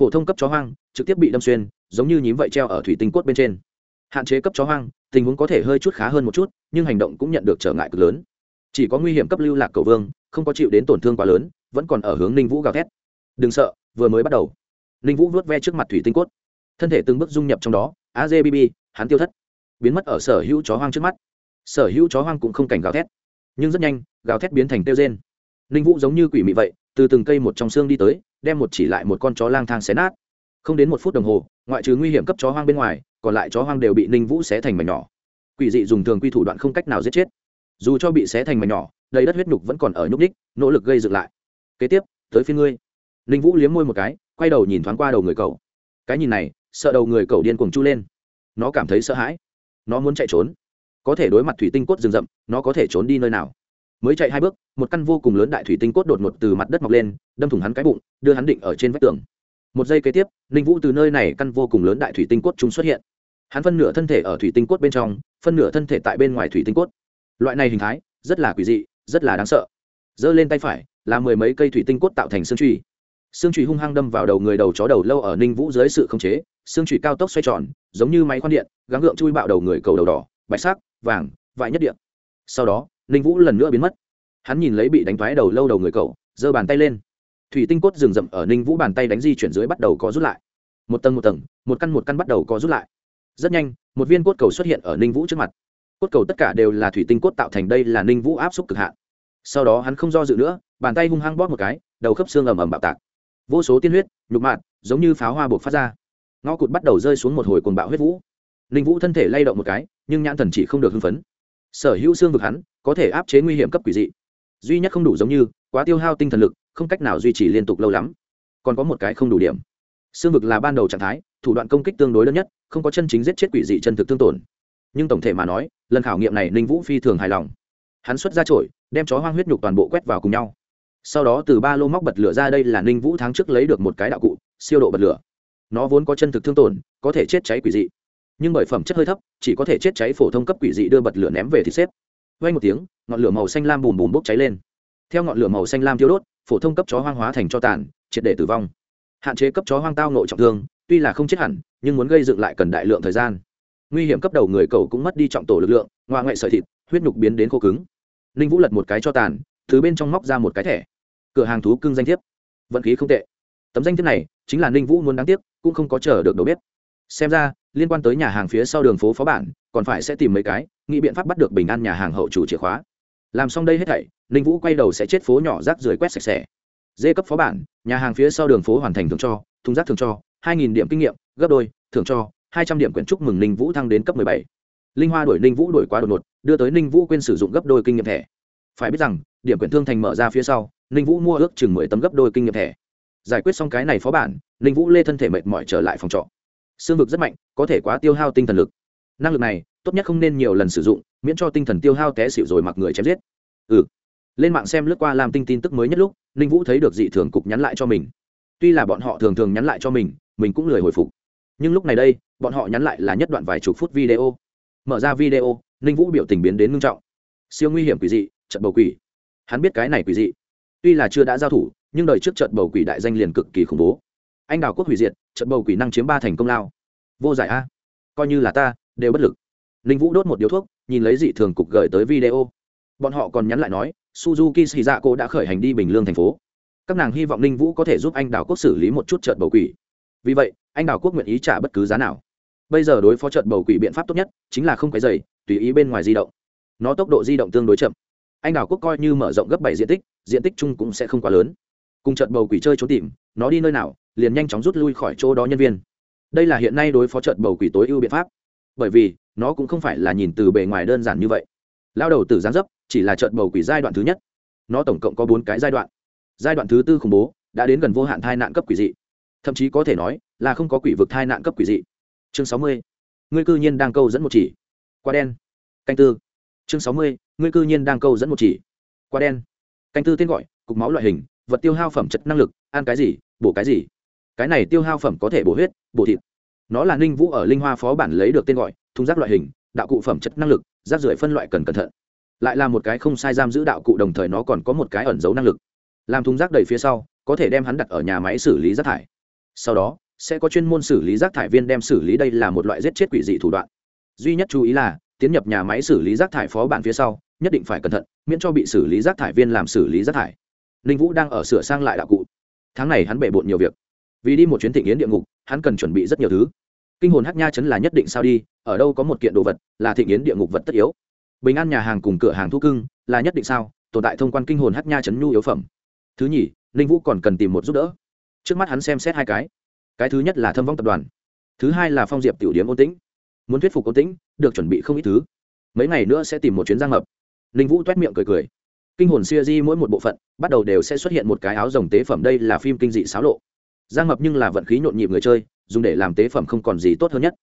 Phổ thông cấp chó hoang, trực tiếp bị đâm xuyên, giống như nhím vậy treo ở thủy tinh cốt bên trên. Hạn chế cấp chó hoang, tình huống có thể hơi chút khá hơn một chút, nhưng hành động cũng nhận được trở ngại cực lớn. Chỉ có nguy hiểm cấp lưu lạc cầu vương, không có chịu đến tổn thương quá lớn vẫn còn ở hướng ninh vũ gào thét. Đừng sợ, vừa mới bắt đầu. Ninh vũ vuốt ve trước mặt thủy tinh cốt. Thân thể từng bước dung nhập trong đó azbb hắn tiêu thất. Biến mất ở sở hữu chó hoang trước mắt. Sở hữu chó hoang cũng không cảnh gào thét, nhưng rất nhanh, gào thét biến thành tiêu rên. Ninh vũ giống như quỷ mị vậy, từ từng cây một trong xương đi tới, đem một chỉ lại một con chó lang thang xé nát. Không đến một phút đồng hồ, ngoại trừ nguy hiểm cấp chó hoang bên ngoài, còn lại chó hoang đều bị ninh vũ xé thành mảnh nhỏ. Quỷ dị dùng thường quy thủ đoạn không cách nào giết chết. Dù cho bị xé thành mảnh nhỏ, đầy đất huyết nhục vẫn còn ở nhúc ních nỗ lực gây dựng lại kế tiếp, tới phía ngươi. Ninh vũ liếm môi một cái, quay đầu nhìn thoáng qua đầu người cậu. Cái nhìn này, sợ đầu người cậu điên cuồng chu lên. Nó cảm thấy sợ hãi. Nó muốn chạy trốn. Có thể đối mặt thủy tinh cốt rừng rậm, nó có thể trốn đi nơi nào? Mới chạy hai bước, một căn vô cùng lớn đại thủy tinh cốt đột ngột từ mặt đất mọc lên, đâm thủng hắn cái bụng, đưa hắn định ở trên vách tường. Một giây kế tiếp, ninh vũ từ nơi này căn vô cùng lớn đại thủy tinh cốt chúng xuất hiện. Hắn phân nửa thân thể ở thủy tinh cốt bên trong, phân nửa thân thể tại bên ngoài thủy tinh cốt. Loại này hình thái rất là quỷ dị, rất là đáng sợ giơ lên tay phải, là mười mấy cây thủy tinh cốt tạo thành xương truy xương truy hung hăng đâm vào đầu người đầu chó đầu lâu ở ninh vũ dưới sự khống chế, xương truy cao tốc xoay tròn, giống như máy khoan điện, gắng gượng chui bạo đầu người cầu đầu đỏ, bạch sắc, vàng, vại nhất điện sau đó, ninh vũ lần nữa biến mất. Hắn nhìn lấy bị đánh thoái đầu lâu đầu người cầu giơ bàn tay lên. Thủy tinh cốt rừng rậm ở ninh vũ bàn tay đánh di chuyển dưới bắt đầu có rút lại. Một tầng một tầng, một căn một căn bắt đầu có rút lại. Rất nhanh, một viên cốt cầu xuất hiện ở ninh vũ trước mặt. Cốt cầu tất cả đều là thủy tinh cốt tạo thành đây là ninh vũ áp suất cực hạn sau đó hắn không do dự nữa, bàn tay hung hăng bóp một cái, đầu khớp xương ầm ầm bạo tạc. Vô số tiên huyết, nhục mạn, giống như pháo hoa buộc phát ra. Ngõ cụt bắt đầu rơi xuống một hồi cuồng bạo huyết vũ. Ninh vũ thân thể lay động một cái, nhưng nhãn thần chỉ không được hưng phấn. Sở hữu xương vực hắn, có thể áp chế nguy hiểm cấp quỷ dị. Duy nhất không đủ giống như, quá tiêu hao tinh thần lực, không cách nào duy trì liên tục lâu lắm. Còn có một cái không đủ điểm. Xương vực là ban đầu trạng thái, thủ đoạn công kích tương đối lớn nhất, không có chân chính giết chết quỷ dị chân thực tương tổn. Nhưng tổng thể mà nói, lần khảo nghiệm này ninh vũ phi thường hài lòng hắn xuất ra trổi đem chó hoang huyết nhục toàn bộ quét vào cùng nhau. Sau đó từ ba lô móc bật lửa ra đây là ninh vũ tháng trước lấy được một cái đạo cụ, siêu độ bật lửa. Nó vốn có chân thực thương tổn, có thể chết cháy quỷ dị. Nhưng bởi phẩm chất hơi thấp, chỉ có thể chết cháy phổ thông cấp quỷ dị đưa bật lửa ném về thì xếp. Vay một tiếng, ngọn lửa màu xanh lam bùm bùm bốc cháy lên. Theo ngọn lửa màu xanh lam thiêu đốt, phổ thông cấp chó hoang hóa thành cho tàn, triệt để tử vong. Hạn chế cấp chó hoang tao nội trọng thương, tuy là không chết hẳn, nhưng muốn gây dựng lại cần đại lượng thời gian. Nguy hiểm cấp đầu người cầu cũng mất đi trọng tổ lực lượng, ngoại ngoại sợi thịt huyết nhục biến đến khô cứng. Ninh vũ lật một cái cho tàn thứ bên trong móc ra một cái thẻ. Cửa hàng thú cưng danh thiếp. Vận khí không tệ. Tấm danh thiếp này chính là ninh vũ muốn đáng tiếc, cũng không có chờ được đầu bếp. Xem ra, liên quan tới nhà hàng phía sau đường phố phó bản, còn phải sẽ tìm mấy cái, nghĩ biện pháp bắt được bình an nhà hàng hậu chủ chìa khóa. Làm xong đây hết thảy, ninh vũ quay đầu sẽ chết phố nhỏ rác rưởi quét sạch sẽ. Dê cấp phó bản, nhà hàng phía sau đường phố hoàn thành thường cho, thùng rác thường cho, hai nghìn điểm kinh nghiệm, gấp đôi thường cho, hai trăm điểm quyển chúc mừng ninh vũ thăng đến cấp bảy linh hoa đổi ninh vũ đổi quá đột ngột, đưa tới ninh vũ quên sử dụng gấp đôi kinh nghiệm thẻ. Phải biết rằng, điểm quyển thương thành mở ra phía sau, ninh vũ mua ước chừng mười tấm gấp đôi kinh nghiệm thẻ. Giải quyết xong cái này phó bản, ninh vũ lê thân thể mệt mỏi trở lại phòng trọ. Xương vực rất mạnh, có thể quá tiêu hao tinh thần lực. Năng lực này, tốt nhất không nên nhiều lần sử dụng, miễn cho tinh thần tiêu hao té xịu rồi mặc người chém giết. Ừ. Lên mạng xem lướt qua làm tinh tin tức mới nhất lúc, ninh vũ thấy được dị thường cục nhắn lại cho mình. Tuy là bọn họ thường thường nhắn lại cho mình mình cũng lười hồi phục. Nhưng lúc này đây, bọn họ nhắn lại là nhất đoạn vài chục phút video mở ra video, ninh vũ biểu tình biến đến ngưng trọng. Siêu nguy hiểm quỷ dị, trận bầu quỷ. Hắn biết cái này quỷ dị. Tuy là chưa đã giao thủ, nhưng đời trước trận bầu quỷ đại danh liền cực kỳ khủng bố. Anh đào quốc hủy diệt, trận bầu quỷ năng chiếm ba thành công lao. Vô giải a. Coi như là ta, đều bất lực. Ninh vũ đốt một điếu thuốc, nhìn lấy dị thường cục gửi tới video. Bọn họ còn nhắn lại nói, suzuki shizako đã khởi hành đi bình lương thành phố. Các nàng hy vọng ninh vũ có thể giúp anh đào quốc xử lý một chút trận bầu quỷ. Vì vậy, anh đào quốc nguyện ý trả bất cứ giá nào bây giờ đối phó trận bầu quỷ biện pháp tốt nhất chính là không cái dày tùy ý bên ngoài di động. Nó tốc độ di động tương đối chậm. Anh đào quốc coi như mở rộng gấp bảy diện tích diện tích chung cũng sẽ không quá lớn. Cùng trận bầu quỷ chơi trốn tìm, nó đi nơi nào, liền nhanh chóng rút lui khỏi chỗ đó nhân viên. Đây là hiện nay đối phó trận bầu quỷ tối ưu biện pháp. Bởi vì, nó cũng không phải là nhìn từ bề ngoài đơn giản như vậy. Lao đầu từ gián dấp, chỉ là trận bầu quỷ giai đoạn thứ nhất. Nó tổng cộng có bốn cái giai đoạn. Giai đoạn thứ tư khủng bố, đã đến gần vô hạn thai nạn cấp quỷ dị. Thậm chí có thể nói là không có quỷ vực thai nạn cấp quỷ dị chương sáu mươi. Ngươi cư nhiên đang câu dẫn một chỉ. Quá đen. Canh tư. Chương sáu mươi. Ngươi cư nhiên đang câu dẫn một chỉ. Quá đen. Canh tư tên gọi, cục máu loại hình, vật tiêu hao phẩm chất năng lực, ăn cái gì, bổ cái gì. Cái này tiêu hao phẩm có thể bổ huyết, bổ thịt. Nó là ninh vũ ở linh hoa phó bản lấy được tên gọi, thùng rác loại hình, đạo cụ phẩm chất năng lực, rác rưởi phân loại cần cẩn thận. Lại là một cái không sai giam giữ đạo cụ đồng thời nó còn có một cái ẩn giấu năng lực. Làm thùng rác đầy phía sau, có thể đem hắn đặt ở nhà máy xử lý rác thải. Sau đó sẽ có chuyên môn xử lý rác thải viên đem xử lý đây là một loại giết chết quỷ dị thủ đoạn. Duy nhất chú ý là, tiến nhập nhà máy xử lý rác thải phó bản phía sau, nhất định phải cẩn thận, miễn cho bị xử lý rác thải viên làm xử lý rác thải. Ninh vũ đang ở sửa sang lại đạo cụ. Tháng này hắn bể bộn nhiều việc. Vì đi một chuyến thị yến địa ngục, hắn cần chuẩn bị rất nhiều thứ. Kinh hồn hát nha chấn là nhất định sao đi, ở đâu có một kiện đồ vật là thị yến địa ngục vật tất yếu. Bình an nhà hàng cùng cửa hàng thu cưng là nhất định sao, tồn tại thông quan kinh hồn hát nha chấn nhu yếu phẩm. Thứ nhì, ninh vũ còn cần tìm một giúp đỡ. Trước mắt hắn xem xét hai cái cái thứ nhất là thâm vong tập đoàn, thứ hai là phong diệp tiểu điếm ôn tĩnh. Muốn thuyết phục ôn tĩnh, được chuẩn bị không ít thứ. Mấy ngày nữa sẽ tìm một chuyến giang hợp ninh vũ t u é t miệng cười cười. Kinh hồn siêu di mỗi một bộ phận, bắt đầu đều sẽ xuất hiện một cái áo rồng tế phẩm, đây là phim kinh dị xáo lộ. Giang hợp nhưng là vận khí nhộn nhịp người chơi, dùng để làm tế phẩm không còn gì tốt hơn nhất.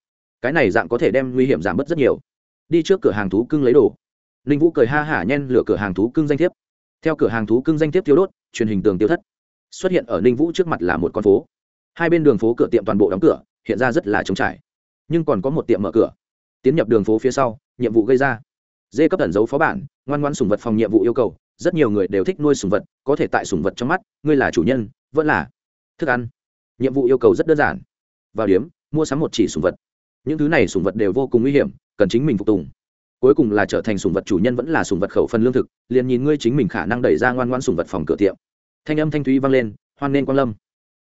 Cái này dạng có thể đem nguy hiểm giảm bớt rất nhiều. Đi trước cửa hàng thú cưng lấy đồ. Ninh vũ cười ha hả nhen lửa cửa hàng thú cưng danh thiếp. Theo cửa hàng thú cưng danh thiếp thiếu đốt, truyền hình tường tiêu thất. Xuất hiện ở ninh vũ trước mặt là một con phố hai bên đường phố cửa tiệm toàn bộ đóng cửa, hiện ra rất là trống trải. Nhưng còn có một tiệm mở cửa. Tiến nhập đường phố phía sau, nhiệm vụ gây ra. Dê cấp tẩn dấu phó bản, ngoan ngoan sùng vật phòng nhiệm vụ yêu cầu, rất nhiều người đều thích nuôi sùng vật, có thể tại sùng vật trong mắt, ngươi là chủ nhân, vẫn là thức ăn. Nhiệm vụ yêu cầu rất đơn giản. Vào điếm mua sắm một chỉ sùng vật. Những thứ này sùng vật đều vô cùng nguy hiểm, cần chính mình phục tùng. Cuối cùng là trở thành sùng vật chủ nhân vẫn là sùng vật khẩu phần lương thực, liền nhìn ngươi chính mình khả năng đẩy ra ngoan ngoan sùng vật phòng cửa tiệm. Thanh âm thanh thúy vang lên, hoan nên quan lâm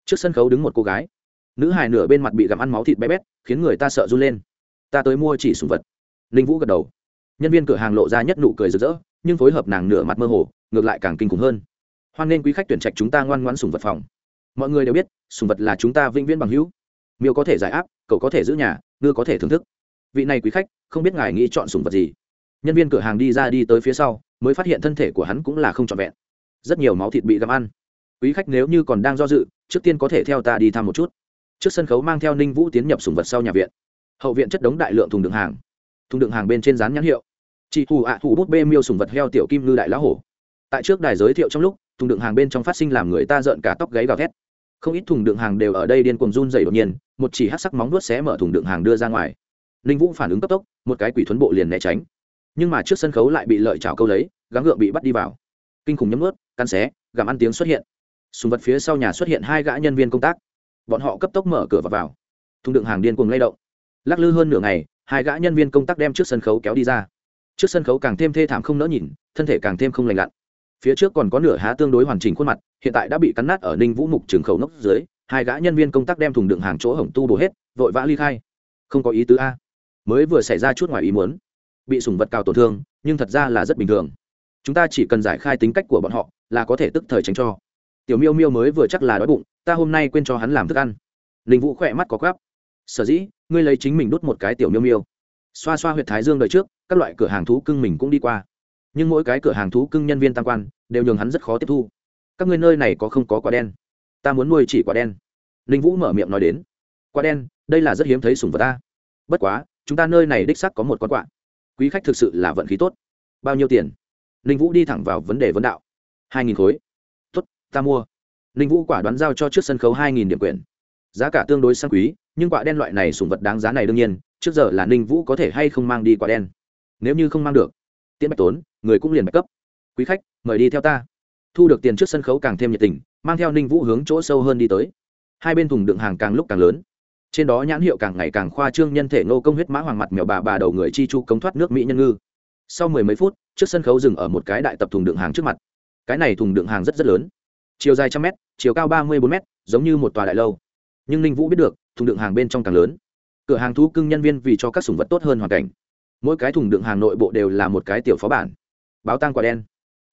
trước sân khấu đứng một cô gái. Nữ hài nửa bên mặt bị gặm ăn máu thịt bé bét, khiến người ta sợ run lên. Ta tới mua chỉ sùng vật. Linh vũ gật đầu. Nhân viên cửa hàng lộ ra nhất nụ cười rực rỡ, nhưng phối hợp nàng nửa mặt mơ hồ, ngược lại càng kinh khủng hơn. Hoan nên quý khách tuyển trạch chúng ta ngoan ngoãn sùng vật phòng. Mọi người đều biết sùng vật là chúng ta vĩnh viễn bằng hữu. Miêu có thể giải áp, cậu có thể giữ nhà, ngư có thể thưởng thức. Vị này quý khách, không biết ngài nghĩ chọn sùng vật gì. Nhân viên cửa hàng đi ra đi tới phía sau, mới phát hiện thân thể của hắn cũng là không trọn vẹn. Rất nhiều máu thịt bị gặm ăn quý khách nếu như còn đang do dự, trước tiên có thể theo ta đi thăm một chút. Trước sân khấu mang theo ninh vũ tiến nhập sùng vật sau nhà viện. Hậu viện chất đống đại lượng thùng đựng hàng. Thùng đựng hàng bên trên dán nhãn hiệu. Chị thù ạ à hù bút bê miêu sùng vật heo tiểu kim ngư đại lá hổ. Tại trước đài giới thiệu trong lúc, thùng đựng hàng bên trong phát sinh làm người ta rợn cả tóc gáy gào thét. Không ít thùng đựng hàng đều ở đây điên cuồng run dày đột nhiên, một chỉ hát sắc móng nuốt xé mở thùng đựng hàng đưa ra ngoài. Ninh vũ phản ứng cấp tốc, một cái quỷ thuấn bộ liền né tránh. Nhưng mà trước sân khấu lại bị lợi trào câu lấy, gắng gượng bị bắt đi vào. Kinh khủng nhấm ướt căn xé, gặm ăn tiếng xuất hiện sùng vật phía sau nhà xuất hiện hai gã nhân viên công tác. Bọn họ cấp tốc mở cửa và vào. Thùng đựng hàng điên cuồng lay động. Lắc lư hơn nửa ngày, hai gã nhân viên công tác đem trước sân khấu kéo đi ra. Trước sân khấu càng thêm thê thảm không nỡ nhìn, thân thể càng thêm không lành lặn. Phía trước còn có nửa há tương đối hoàn chỉnh khuôn mặt, hiện tại đã bị cắn nát ở ninh vũ mục trường khẩu nốc dưới, hai gã nhân viên công tác đem thùng đựng hàng chỗ hổng tu bổ hết, vội vã ly khai. Không có ý tứ a. Mới vừa xảy ra chút ngoài ý muốn. Bị sùng vật cào tổn thương, nhưng thật ra là rất bình thường. Chúng ta chỉ cần giải khai tính cách của bọn họ, là có thể tức thời tránh cho tiểu miêu miêu mới vừa chắc là đói bụng, ta hôm nay quên cho hắn làm thức ăn. Linh vũ khỏe mắt có gắp sở dĩ, ngươi lấy chính mình đút một cái tiểu miêu miêu. Xoa xoa h u y ệ t thái dương đời trước, các loại cửa hàng thú cưng mình cũng đi qua. Nhưng mỗi cái cửa hàng thú cưng nhân viên tam quan, đều nhường hắn rất khó tiếp thu. Các ngươi nơi này có không có quả đen? Ta muốn nuôi chỉ quả đen. Linh vũ mở miệng nói đến. Quả đen, đây là rất hiếm thấy sùng vật ta. Bất quá, chúng ta nơi này đích sắc có một con quạ. Quý khách thực sự là vận khí tốt. Bao nhiêu tiền? Linh vũ đi thẳng vào vấn đề vấn đạo. Hai nghìn khối ta mua. Ninh vũ quả đoán giao cho trước sân khấu hai nghìn điểm quyền. Giá cả tương đối sang quý, nhưng quả đen loại này sùng vật đáng giá này đương nhiên, trước giờ là ninh vũ có thể hay không mang đi quả đen. Nếu như không mang được, tiễn bạch tốn, người cũng liền bạch cấp. Quý khách, mời đi theo ta. Thu được tiền trước sân khấu càng thêm nhiệt tình, mang theo ninh vũ hướng chỗ sâu hơn đi tới. Hai bên thùng đựng hàng càng lúc càng lớn. Trên đó nhãn hiệu càng ngày càng khoa trương nhân thể nô công huyết mã hoàng mặt mèo bà bà đầu người chi chu cống thoát nước mỹ nhân ngư. Sau mười mấy phút, trước sân khấu dừng ở một cái đại tập thùng đựng hàng trước mặt. Cái này thùng đựng hàng rất rất lớn chiều dài trăm mét, chiều cao ba mươi bốn mét, giống như một tòa đại lâu. Nhưng ninh vũ biết được thùng đựng hàng bên trong càng lớn. Cửa hàng thú cưng nhân viên vì cho các sủng vật tốt hơn hoàn cảnh. Mỗi cái thùng đựng hàng nội bộ đều là một cái tiểu phó bản. Báo tang quả đen.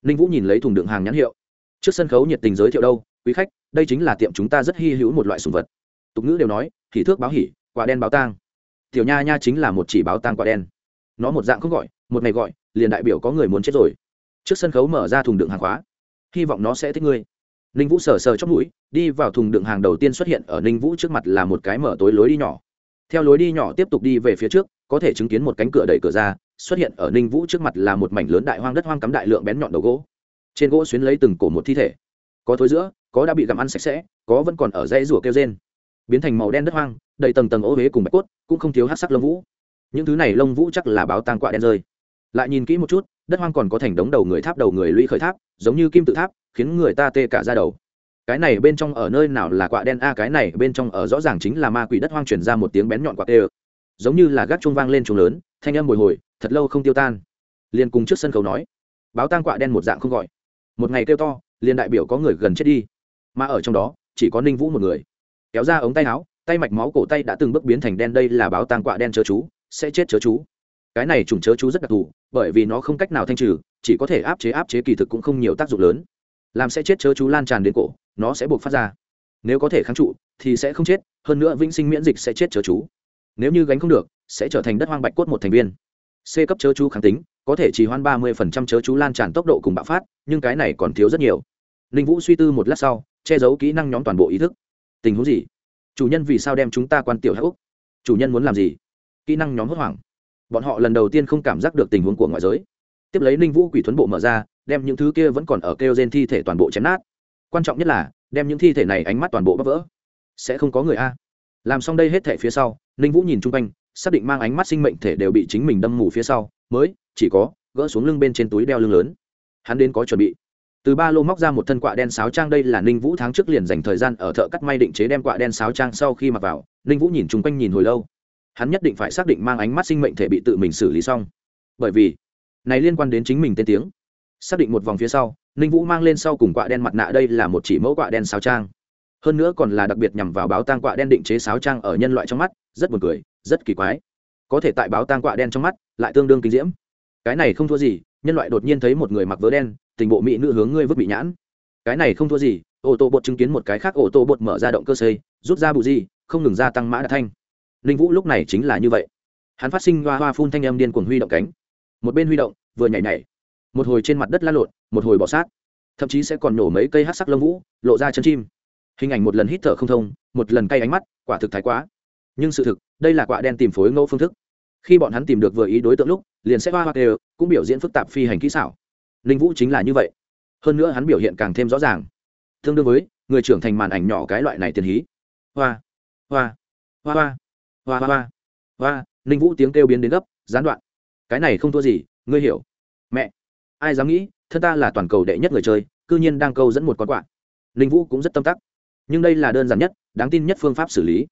Ninh vũ nhìn lấy thùng đựng hàng nhãn hiệu. Trước sân khấu nhiệt tình giới thiệu đâu quý khách đây chính là tiệm chúng ta rất hy hữu một loại sủng vật. Tục ngữ đều nói hỉ thước báo hỉ quả đen báo tang. Tiểu nha nha chính là một chỉ báo tang quả đen. Nó một dạng không gọi một ngày gọi liền đại biểu có người muốn chết rồi. Trước sân khấu mở ra thùng đựng hàng hóa, hy vọng nó sẽ thích ngươi ninh vũ sờ sờ chót mũi, đi vào thùng đựng hàng đầu tiên xuất hiện ở ninh vũ trước mặt là một cái mở tối lối đi nhỏ. Theo lối đi nhỏ tiếp tục đi về phía trước, có thể chứng kiến một cánh cửa đẩy cửa ra, xuất hiện ở ninh vũ trước mặt là một mảnh lớn đại hoang đất hoang cắm đại lượng bén nhọn đầu gỗ. Trên gỗ xuyến lấy từng cổ một thi thể. Có thối giữa, có đã bị gặm ăn sạch sẽ, có vẫn còn ở dãy rùa kêu trên biến thành màu đen đất hoang, đầy tầng tầng ô huế cùng bạch cốt, cũng không thiếu hát sắc lông vũ. Những thứ này lông vũ chắc là báo tang quạ đen rơi lại nhìn kỹ một chút, đất hoang còn có thành đống đầu người tháp đầu người lũy khởi tháp, giống như kim tự tháp, khiến người ta tê cả ra đầu. Cái này bên trong ở nơi nào là quạ đen? A, cái này bên trong ở rõ ràng chính là ma quỷ đất hoang truyền ra một tiếng bén nhọn quạt tê giống như là gác chuông vang lên chuông lớn, thanh âm bồi hồi, thật lâu không tiêu tan. Liền cùng trước sân khấu nói, báo tang quạ đen một dạng không gọi. Một ngày kêu to, liền đại biểu có người gần chết đi. Mà ở trong đó, chỉ có ninh vũ một người. Kéo ra ống tay áo, tay mạch máu cổ tay đã từng bước biến thành đen, đây là báo tang quạ đen chớ chú, sẽ chết chớ chú. Cái này trùng chớ chú rất đặc thù bởi vì nó không cách nào thanh trừ, chỉ có thể áp chế áp chế kỳ thực cũng không nhiều tác dụng lớn. Làm sẽ chết chớ chú lan tràn đến cổ, nó sẽ buộc phát ra. Nếu có thể kháng trụ, thì sẽ không chết, hơn nữa vĩnh sinh miễn dịch sẽ chết chớ chú. Nếu như gánh không được, sẽ trở thành đất hoang bạch cốt một thành viên. C cấp chớ chú kháng tính, có thể chỉ hoan ba mươi chớ chú lan tràn tốc độ cùng bạo phát, nhưng cái này còn thiếu rất nhiều. Ninh vũ suy tư một lát sau, che giấu kỹ năng nhóm toàn bộ ý thức. Tình huống gì? Chủ nhân vì sao đem chúng ta quan tiểu hữu? Úc chủ nhân muốn làm gì? Kỹ năng nhóm hốt hoảng bọn họ lần đầu tiên không cảm giác được tình huống của ngoại giới. Tiếp lấy ninh vũ quỷ thuấn bộ mở ra, đem những thứ kia vẫn còn ở kêu trên thi thể toàn bộ chém nát. Quan trọng nhất là, đem những thi thể này ánh mắt toàn bộ bắp vỡ. Sẽ không có người a. Làm xong đây hết thể phía sau, ninh vũ nhìn chung quanh, xác định mang ánh mắt sinh mệnh thể đều bị chính mình đâm mù phía sau, mới, chỉ có, gỡ xuống lưng bên trên túi đeo lưng lớn. Hắn đến có chuẩn bị. Từ ba lô móc ra một thân quạ đen sáo trang đây là ninh vũ tháng trước liền dành thời gian ở thợ cắt may định chế đem quạ đen sáo trang sau khi mặc vào. Ninh vũ nhìn chung quanh nhìn hồi lâu hắn nhất định phải xác định mang ánh mắt sinh mệnh thể bị tự mình xử lý xong. Bởi vì, này liên quan đến chính mình tên tiếng. Xác định một vòng phía sau, ninh vũ mang lên sau cùng quạ đen mặt nạ đây là một chỉ mẫu quạ đen sáo trang. Hơn nữa còn là đặc biệt nhằm vào báo tang quạ đen định chế sáo trang ở nhân loại trong mắt, rất buồn cười, rất kỳ quái. Có thể tại báo tang quạ đen trong mắt, lại tương đương kinh diễm. Cái này không thua gì, nhân loại đột nhiên thấy một người mặc vớ đen, tình bộ mỹ nữ hướng ngươi vứt bị nhãn. Cái này không thua gì, ô tô bột chứng kiến một cái khác ô tô bột mở ra động cơ xây, rút ra bù gì, không ngừng gia tăng mã đạt thanh ninh vũ lúc này chính là như vậy. Hắn phát sinh hoa hoa phun thanh âm điên cuồng huy động cánh. Một bên huy động, vừa nhảy nhảy. Một hồi trên mặt đất lăn lộn, một hồi bỏ sát. Thậm chí sẽ còn nổ mấy cây hát sắc lông vũ, lộ ra chân chim. Hình ảnh một lần hít thở không thông, một lần cay ánh mắt, quả thực thái quá. Nhưng sự thực, đây là quả đen tìm phối ngẫu phương thức. Khi bọn hắn tìm được vừa ý đối tượng lúc, liền sẽ hoa hoa đều, cũng biểu diễn phức tạp phi hành kỹ xảo. Ninh vũ chính là như vậy. Hơn nữa hắn biểu hiện càng thêm rõ ràng. Tương đương với người trưởng thành màn ảnh nhỏ cái loại này tiền hí. Hoa hoa hoa hoa hoa hoa hoa. Hoa, ninh vũ tiếng kêu biến đến gấp, gián đoạn. Cái này không thua gì, ngươi hiểu. Mẹ, ai dám nghĩ, thân ta là toàn cầu đệ nhất người chơi, cư nhiên đang câu dẫn một con quạ. Ninh vũ cũng rất tâm tắc. Nhưng đây là đơn giản nhất, đáng tin nhất phương pháp xử lý.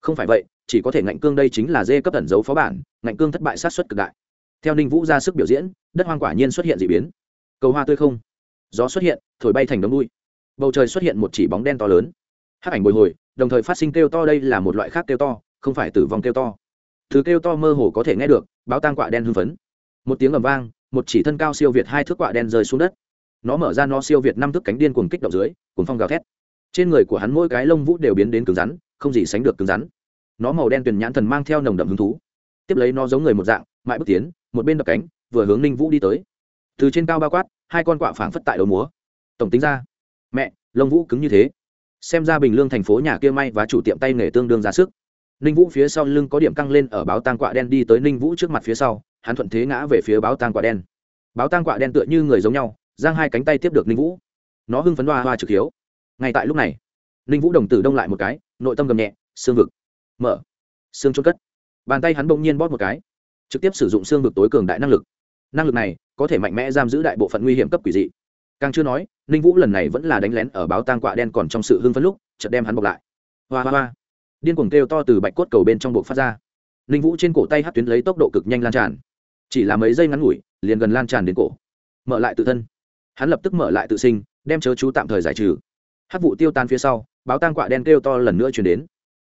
Không phải vậy, chỉ có thể ngạnh cương đây chính là dê cấp tẩn dấu phó bản, ngạnh cương thất bại sát xuất cực đại. Theo ninh vũ ra sức biểu diễn, đất hoang quả nhiên xuất hiện d ị biến. Cầu hoa tươi không. Gió xuất hiện, thổi bay thành đống đuôi bầu trời xuất hiện một chỉ bóng đen to lớn. Hắc ảnh bồi hồi, đồng thời phát sinh kêu to đây là một loại khác kêu to không phải tử vong kêu to. Thứ kêu to mơ hồ có thể nghe được, báo tang quạ đen hưng phấn. Một tiếng ầm vang, một chỉ thân cao siêu việt hai thước quạ đen rơi xuống đất. Nó mở ra nó siêu việt năm thước cánh điên cuồng kích động dưới, cuồng phong gào thét. Trên người của hắn mỗi cái lông vũ đều biến đến cứng rắn, không gì sánh được cứng rắn. Nó màu đen tuyền nhãn thần mang theo nồng đậm hứng thú. Tiếp lấy nó giống người một dạng, mãi bước tiến, một bên đập cánh, vừa hướng ninh vũ đi tới. Từ trên cao bao quát, hai con quạ phảng phất tại đầu múa. Tổng tính ra, mẹ, lông vũ cứng như thế. Xem ra bình lương thành phố nhà kia may và chủ tiệm tay nghề tương đương ra sức ninh vũ phía sau lưng có điểm căng lên ở báo tang quạ đen đi tới ninh vũ trước mặt phía sau, hắn thuận thế ngã về phía báo tang quạ đen. Báo tang quạ đen tựa như người giống nhau, giang hai cánh tay tiếp được ninh vũ. Nó hưng phấn hoa hoa trực hiếu. Ngay tại lúc này, ninh vũ đồng tử đông lại một cái, nội tâm gầm nhẹ, xương vực, mở, xương trôn cất. Bàn tay hắn bỗng nhiên bóp một cái, trực tiếp sử dụng xương vực tối cường đại năng lực. Năng lực này có thể mạnh mẽ giam giữ đại bộ phận nguy hiểm cấp quỷ dị. Càng chưa nói, ninh vũ lần này vẫn là đánh lén ở báo tang quạ đen còn trong sự hưng phấn lúc, chợt đem hắn bọc lại. Hoa hoa hoa điên cuồng kêu to từ bạch cốt cầu bên trong bộ phát ra. Ninh vũ trên cổ tay hát tuyến lấy tốc độ cực nhanh lan tràn. Chỉ là mấy giây ngắn ngủi, liền gần lan tràn đến cổ. Mở lại tự thân. Hắn lập tức mở lại tự sinh, đem chớ chú tạm thời giải trừ. Hát vụ tiêu tan phía sau, báo tang quạ đen kêu to lần nữa chuyển đến.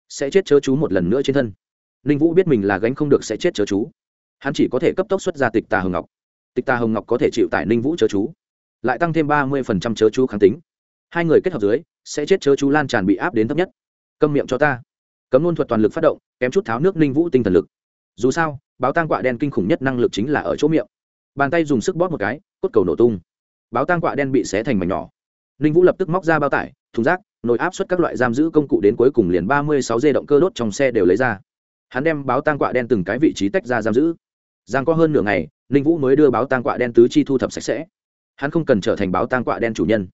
Sẽ chết chớ chú một lần nữa trên thân. Ninh vũ biết mình là gánh không được sẽ chết chớ chú. Hắn chỉ có thể cấp tốc xuất ra tịch tà hồng ngọc. Tịch tà hồng ngọc có thể chịu tải ninh vũ chớ chú. Lại tăng thêm ba mươi chớ chú kháng tính. Hai người kết hợp dưới, sẽ chết chớ chú lan tràn bị áp đến thấp nhất. Câm miệng cho ta cấm nôn thuật toàn lực phát động, kém chút tháo nước ninh vũ tinh thần lực. Dù sao, báo tang quạ đen kinh khủng nhất năng lực chính là ở chỗ miệng. Bàn tay dùng sức bóp một cái, cốt cầu nổ tung. Báo tang quạ đen bị xé thành mảnh nhỏ. Ninh vũ lập tức móc ra bao tải, thùng rác nồi áp suất các loại giam giữ công cụ đến cuối cùng liền ba mươi sáu dây động cơ đốt trong xe đều lấy ra. Hắn đem báo tang quạ đen từng cái vị trí tách ra giam giữ. Giang có hơn nửa ngày, ninh vũ mới đưa báo tang quạ đen tứ chi thu thập sạch sẽ. Hắn không cần trở thành báo tang quạ đen chủ nhân.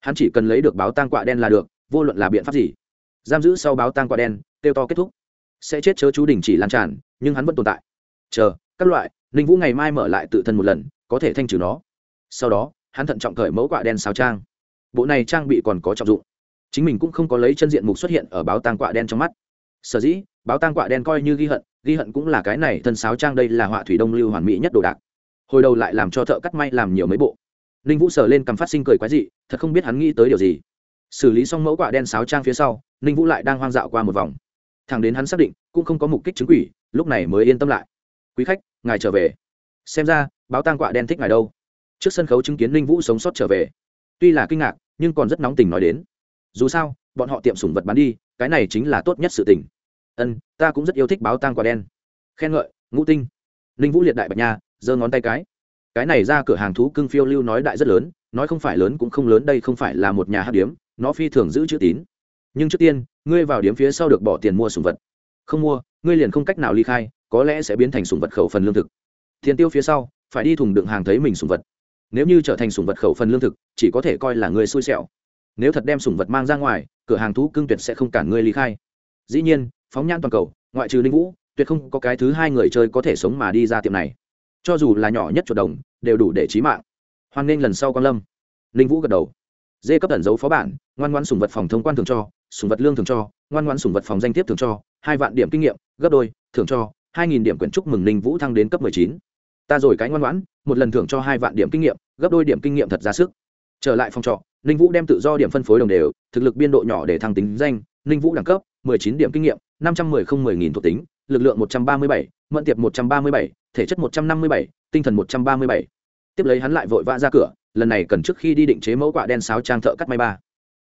Hắn chỉ cần lấy được báo tang quạ đen là được, vô luận là biện pháp gì. Giam giữ sau báo tang quạ đen kêu to kết thúc. Sẽ chết chớ chú đình chỉ lan tràn, nhưng hắn vẫn tồn tại. Chờ, các loại, ninh vũ ngày mai mở lại tự thân một lần, có thể thanh trừ nó. Sau đó, hắn thận trọng cởi mẫu quạ đen sao trang. Bộ này trang bị còn có trọng dụng. Chính mình cũng không có lấy chân diện mục xuất hiện ở báo tang quạ đen trong mắt. Sở dĩ, báo tang quạ đen coi như ghi hận ghi hận cũng là cái này thân sáo trang đây là họa thủy đông lưu hoàn mỹ nhất đồ đạc. Hồi đầu lại làm cho thợ cắt may làm nhiều mấy bộ. Ninh vũ sờ lên cầm phát sinh cười quái dị, thật không biết hắn nghĩ tới điều gì. Xử lý xong mẫu quạ đen sáo trang phía sau, ninh vũ lại đang hoang dạo qua một vòng thằng đến hắn xác định cũng không có mục kích chứng quỷ, lúc này mới yên tâm lại. Quý khách, ngài trở về. Xem ra, báo tang quạ đen thích ngài đâu. Trước sân khấu chứng kiến linh vũ sống sót trở về. Tuy là kinh ngạc, nhưng còn rất nóng tình nói đến. Dù sao, bọn họ tiệm sủng vật bán đi, cái này chính là tốt nhất sự tình. Ân, ta cũng rất yêu thích báo tang quạ đen. Khen ngợi, ngũ tinh. Linh vũ liệt đại bạch nha, giơ ngón tay cái. Cái này ra cửa hàng thú cưng phiêu lưu nói đại rất lớn, nói không phải lớn cũng không lớn, đây không phải là một nhà hát điếm, nó phi thường giữ chữ tín. Nhưng trước tiên ngươi vào điếm phía sau được bỏ tiền mua sủng vật. Không mua, ngươi liền không cách nào ly khai, có lẽ sẽ biến thành sủng vật khẩu phần lương thực. Tiền tiêu phía sau, phải đi thùng đựng hàng thấy mình sủng vật. Nếu như trở thành sủng vật khẩu phần lương thực, chỉ có thể coi là ngươi xui xẻo. Nếu thật đem sủng vật mang ra ngoài, cửa hàng thú cưng tuyệt sẽ không cản ngươi ly khai. Dĩ nhiên, phóng nhan toàn cầu, ngoại trừ linh vũ, tuyệt không có cái thứ hai người chơi có thể sống mà đi ra tiệm này. Cho dù là nhỏ nhất chuột đồng, đều đủ để trí mạng. Hoan nghênh lần sau quan lâm. Linh vũ gật đầu. Dê cấp tẩn dấu phó bản, ngoan ngoan sủng vật phòng thông quan thường cho sủng vật lương thường cho, ngoan ngoan sủng vật phòng danh tiếp thường cho, hai vạn điểm kinh nghiệm, gấp đôi thường cho, hai nghìn điểm quyển chúc mừng linh vũ thăng đến cấp mười chín. Ta rồi cái ngoan ngoãn, một lần thưởng cho hai vạn điểm kinh nghiệm, gấp đôi điểm kinh nghiệm thật ra sức. Trở lại phòng trọ, ninh vũ đem tự do điểm phân phối đồng đều, thực lực biên độ nhỏ để thăng tính danh, ninh vũ đẳng cấp, mười chín điểm kinh nghiệm, năm trăm mười không mười nghìn thuộc tính, lực lượng một trăm ba mươi bảy, mẫn tiệp một trăm ba mươi bảy, thể chất một trăm năm mươi bảy, tinh thần một trăm ba mươi bảy. Tiếp lấy hắn lại vội vã ra cửa, lần này cần trước khi đi định chế mẫu quạ đen sáo trang thợ cắt may ba.